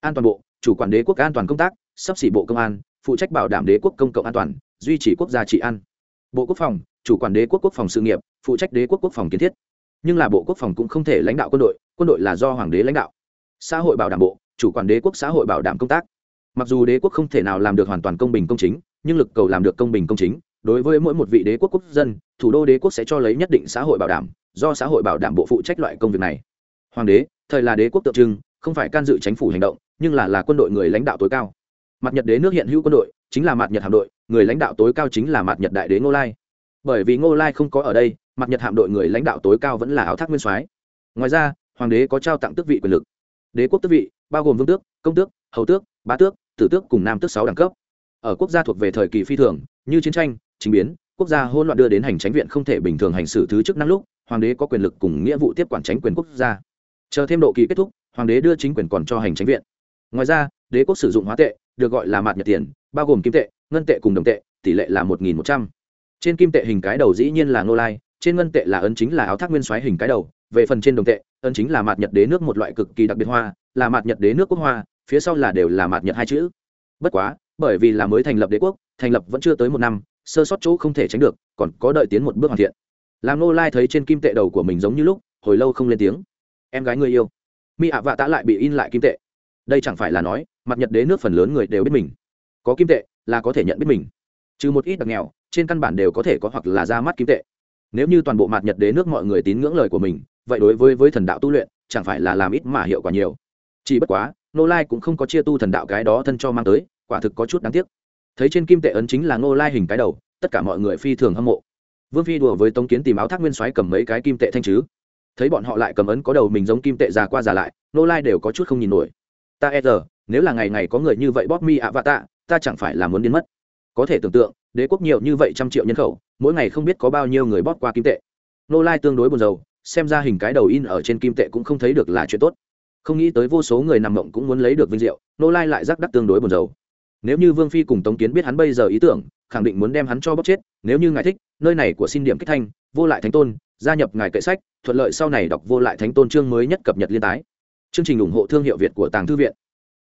an toàn bộ, chủ quản đế quốc an toàn công tác, sắp xỉ bộ công an, phụ trách bảo đảm đế quốc công cộng an toàn, duy trì quốc gia trị an. Bộ quốc phòng, chủ quản đế quốc quốc phòng sự nghiệp, phụ trách đế quốc quốc phòng kiến thiết. Nhưng là bộ quốc phòng cũng không thể lãnh đạo quân đội quân đội là do hoàng đế lãnh đạo. Xã hội bảo đảm bộ, chủ quản đế quốc xã hội bảo đảm công tác. Mặc dù đế quốc không thể nào làm được hoàn toàn công bình công chính, nhưng lực cầu làm được công bình công chính, đối với mỗi một vị đế quốc quốc dân, thủ đô đế quốc sẽ cho lấy nhất định xã hội bảo đảm do xã hội bảo đảm bộ phụ trách loại công việc này. Hoàng đế, thời là đế quốc tượng trưng, không phải can dự chính phủ hành động, nhưng là là quân đội người lãnh đạo tối cao. Mặt nhật đế nước hiện hữu quân đội, chính là mặt nhật hạm đội, người lãnh đạo tối cao chính là mặt nhật đại đế ngô lai. Bởi vì ngô lai không có ở đây mặt nhật hạm đội người lãnh đạo tối cao vẫn là áo thác nguyên soái. Ngoài ra, hoàng đế có trao tặng tước vị quyền lực. Đế quốc tước vị, bao gồm vương tước, công tước, hầu tước, bá tước, tử tước cùng nam tước sáu đẳng cấp. Ở quốc gia thuộc về thời kỳ phi thường, như chiến tranh, chính biến, quốc gia hỗn loạn đưa đến hành tránh viện không thể bình thường hành xử thứ chức năng lúc hoàng đế có quyền lực cùng nghĩa vụ tiếp quản tránh quyền quốc gia. Chờ thêm độ kỳ kết thúc, hoàng đế đưa chính quyền còn cho hành tránh viện. Ngoài ra, đế quốc sử dụng hóa tệ, được gọi là mạt nhật tiền, bao gồm kim tệ, ngân tệ cùng đồng tệ, tỷ lệ là một nghìn một trăm. Trên kim tệ hình cái đầu dĩ nhiên là ngô lai, trên ngân tệ là ấn chính là áo thác nguyên xoáy hình cái đầu, về phần trên đồng tệ, ấn chính là mạt nhật đế nước một loại cực kỳ đặc biệt hoa, là mạt nhật đế nước quốc hoa, phía sau là đều là mạt nhật hai chữ. Bất quá, bởi vì là mới thành lập đế quốc, thành lập vẫn chưa tới một năm, sơ sót chỗ không thể tránh được, còn có đợi tiến một bước hoàn thiện làm nô lai thấy trên kim tệ đầu của mình giống như lúc, hồi lâu không lên tiếng. Em gái người yêu. Mi ạ vạ tạ lại bị in lại kim tệ. Đây chẳng phải là nói, mặt nhật đế nước phần lớn người đều biết mình. Có kim tệ là có thể nhận biết mình. Trừ một ít đặc nghèo, trên căn bản đều có thể có hoặc là ra mắt kim tệ. Nếu như toàn bộ mặt nhật đế nước mọi người tín ngưỡng lời của mình, vậy đối với với thần đạo tu luyện, chẳng phải là làm ít mà hiệu quả nhiều. Chỉ bất quá, nô lai cũng không có chia tu thần đạo cái đó thân cho mang tới, quả thực có chút đáng tiếc. Thấy trên kim tệ ấn chính là nô lai hình cái đầu, tất cả mọi người phi thường hâm mộ vương phi đùa với tống kiến tìm áo thác nguyên soái cầm mấy cái kim tệ thanh chứ. Thấy bọn họ lại cầm ấn có đầu mình giống kim tệ già qua già lại, nô lai đều có chút không nhìn nổi. Ta e giờ, nếu là ngày ngày có người như vậy bóp mi ạ vạ tạ, ta chẳng phải là muốn biến mất. Có thể tưởng tượng, đế quốc nhiều như vậy trăm triệu nhân khẩu, mỗi ngày không biết có bao nhiêu người bóp qua kim tệ. Nô lai tương đối buồn rầu, xem ra hình cái đầu in ở trên kim tệ cũng không thấy được là chuyện tốt. Không nghĩ tới vô số người nằm mộng cũng muốn lấy được vinh diệu, nô lai lại rắc đắc tương đối buồn rầu. Nếu như vương phi cùng tống kiến biết hắn bây giờ ý tưởng khẳng định muốn đem hắn cho bóc chết, nếu như ngài thích, nơi này của xin điểm kích thanh, vô lại thánh tôn, gia nhập ngài kệ sách, thuận lợi sau này đọc vô lại thánh tôn chương mới nhất cập nhật liên tái. Chương trình ủng hộ thương hiệu việt của tàng thư viện.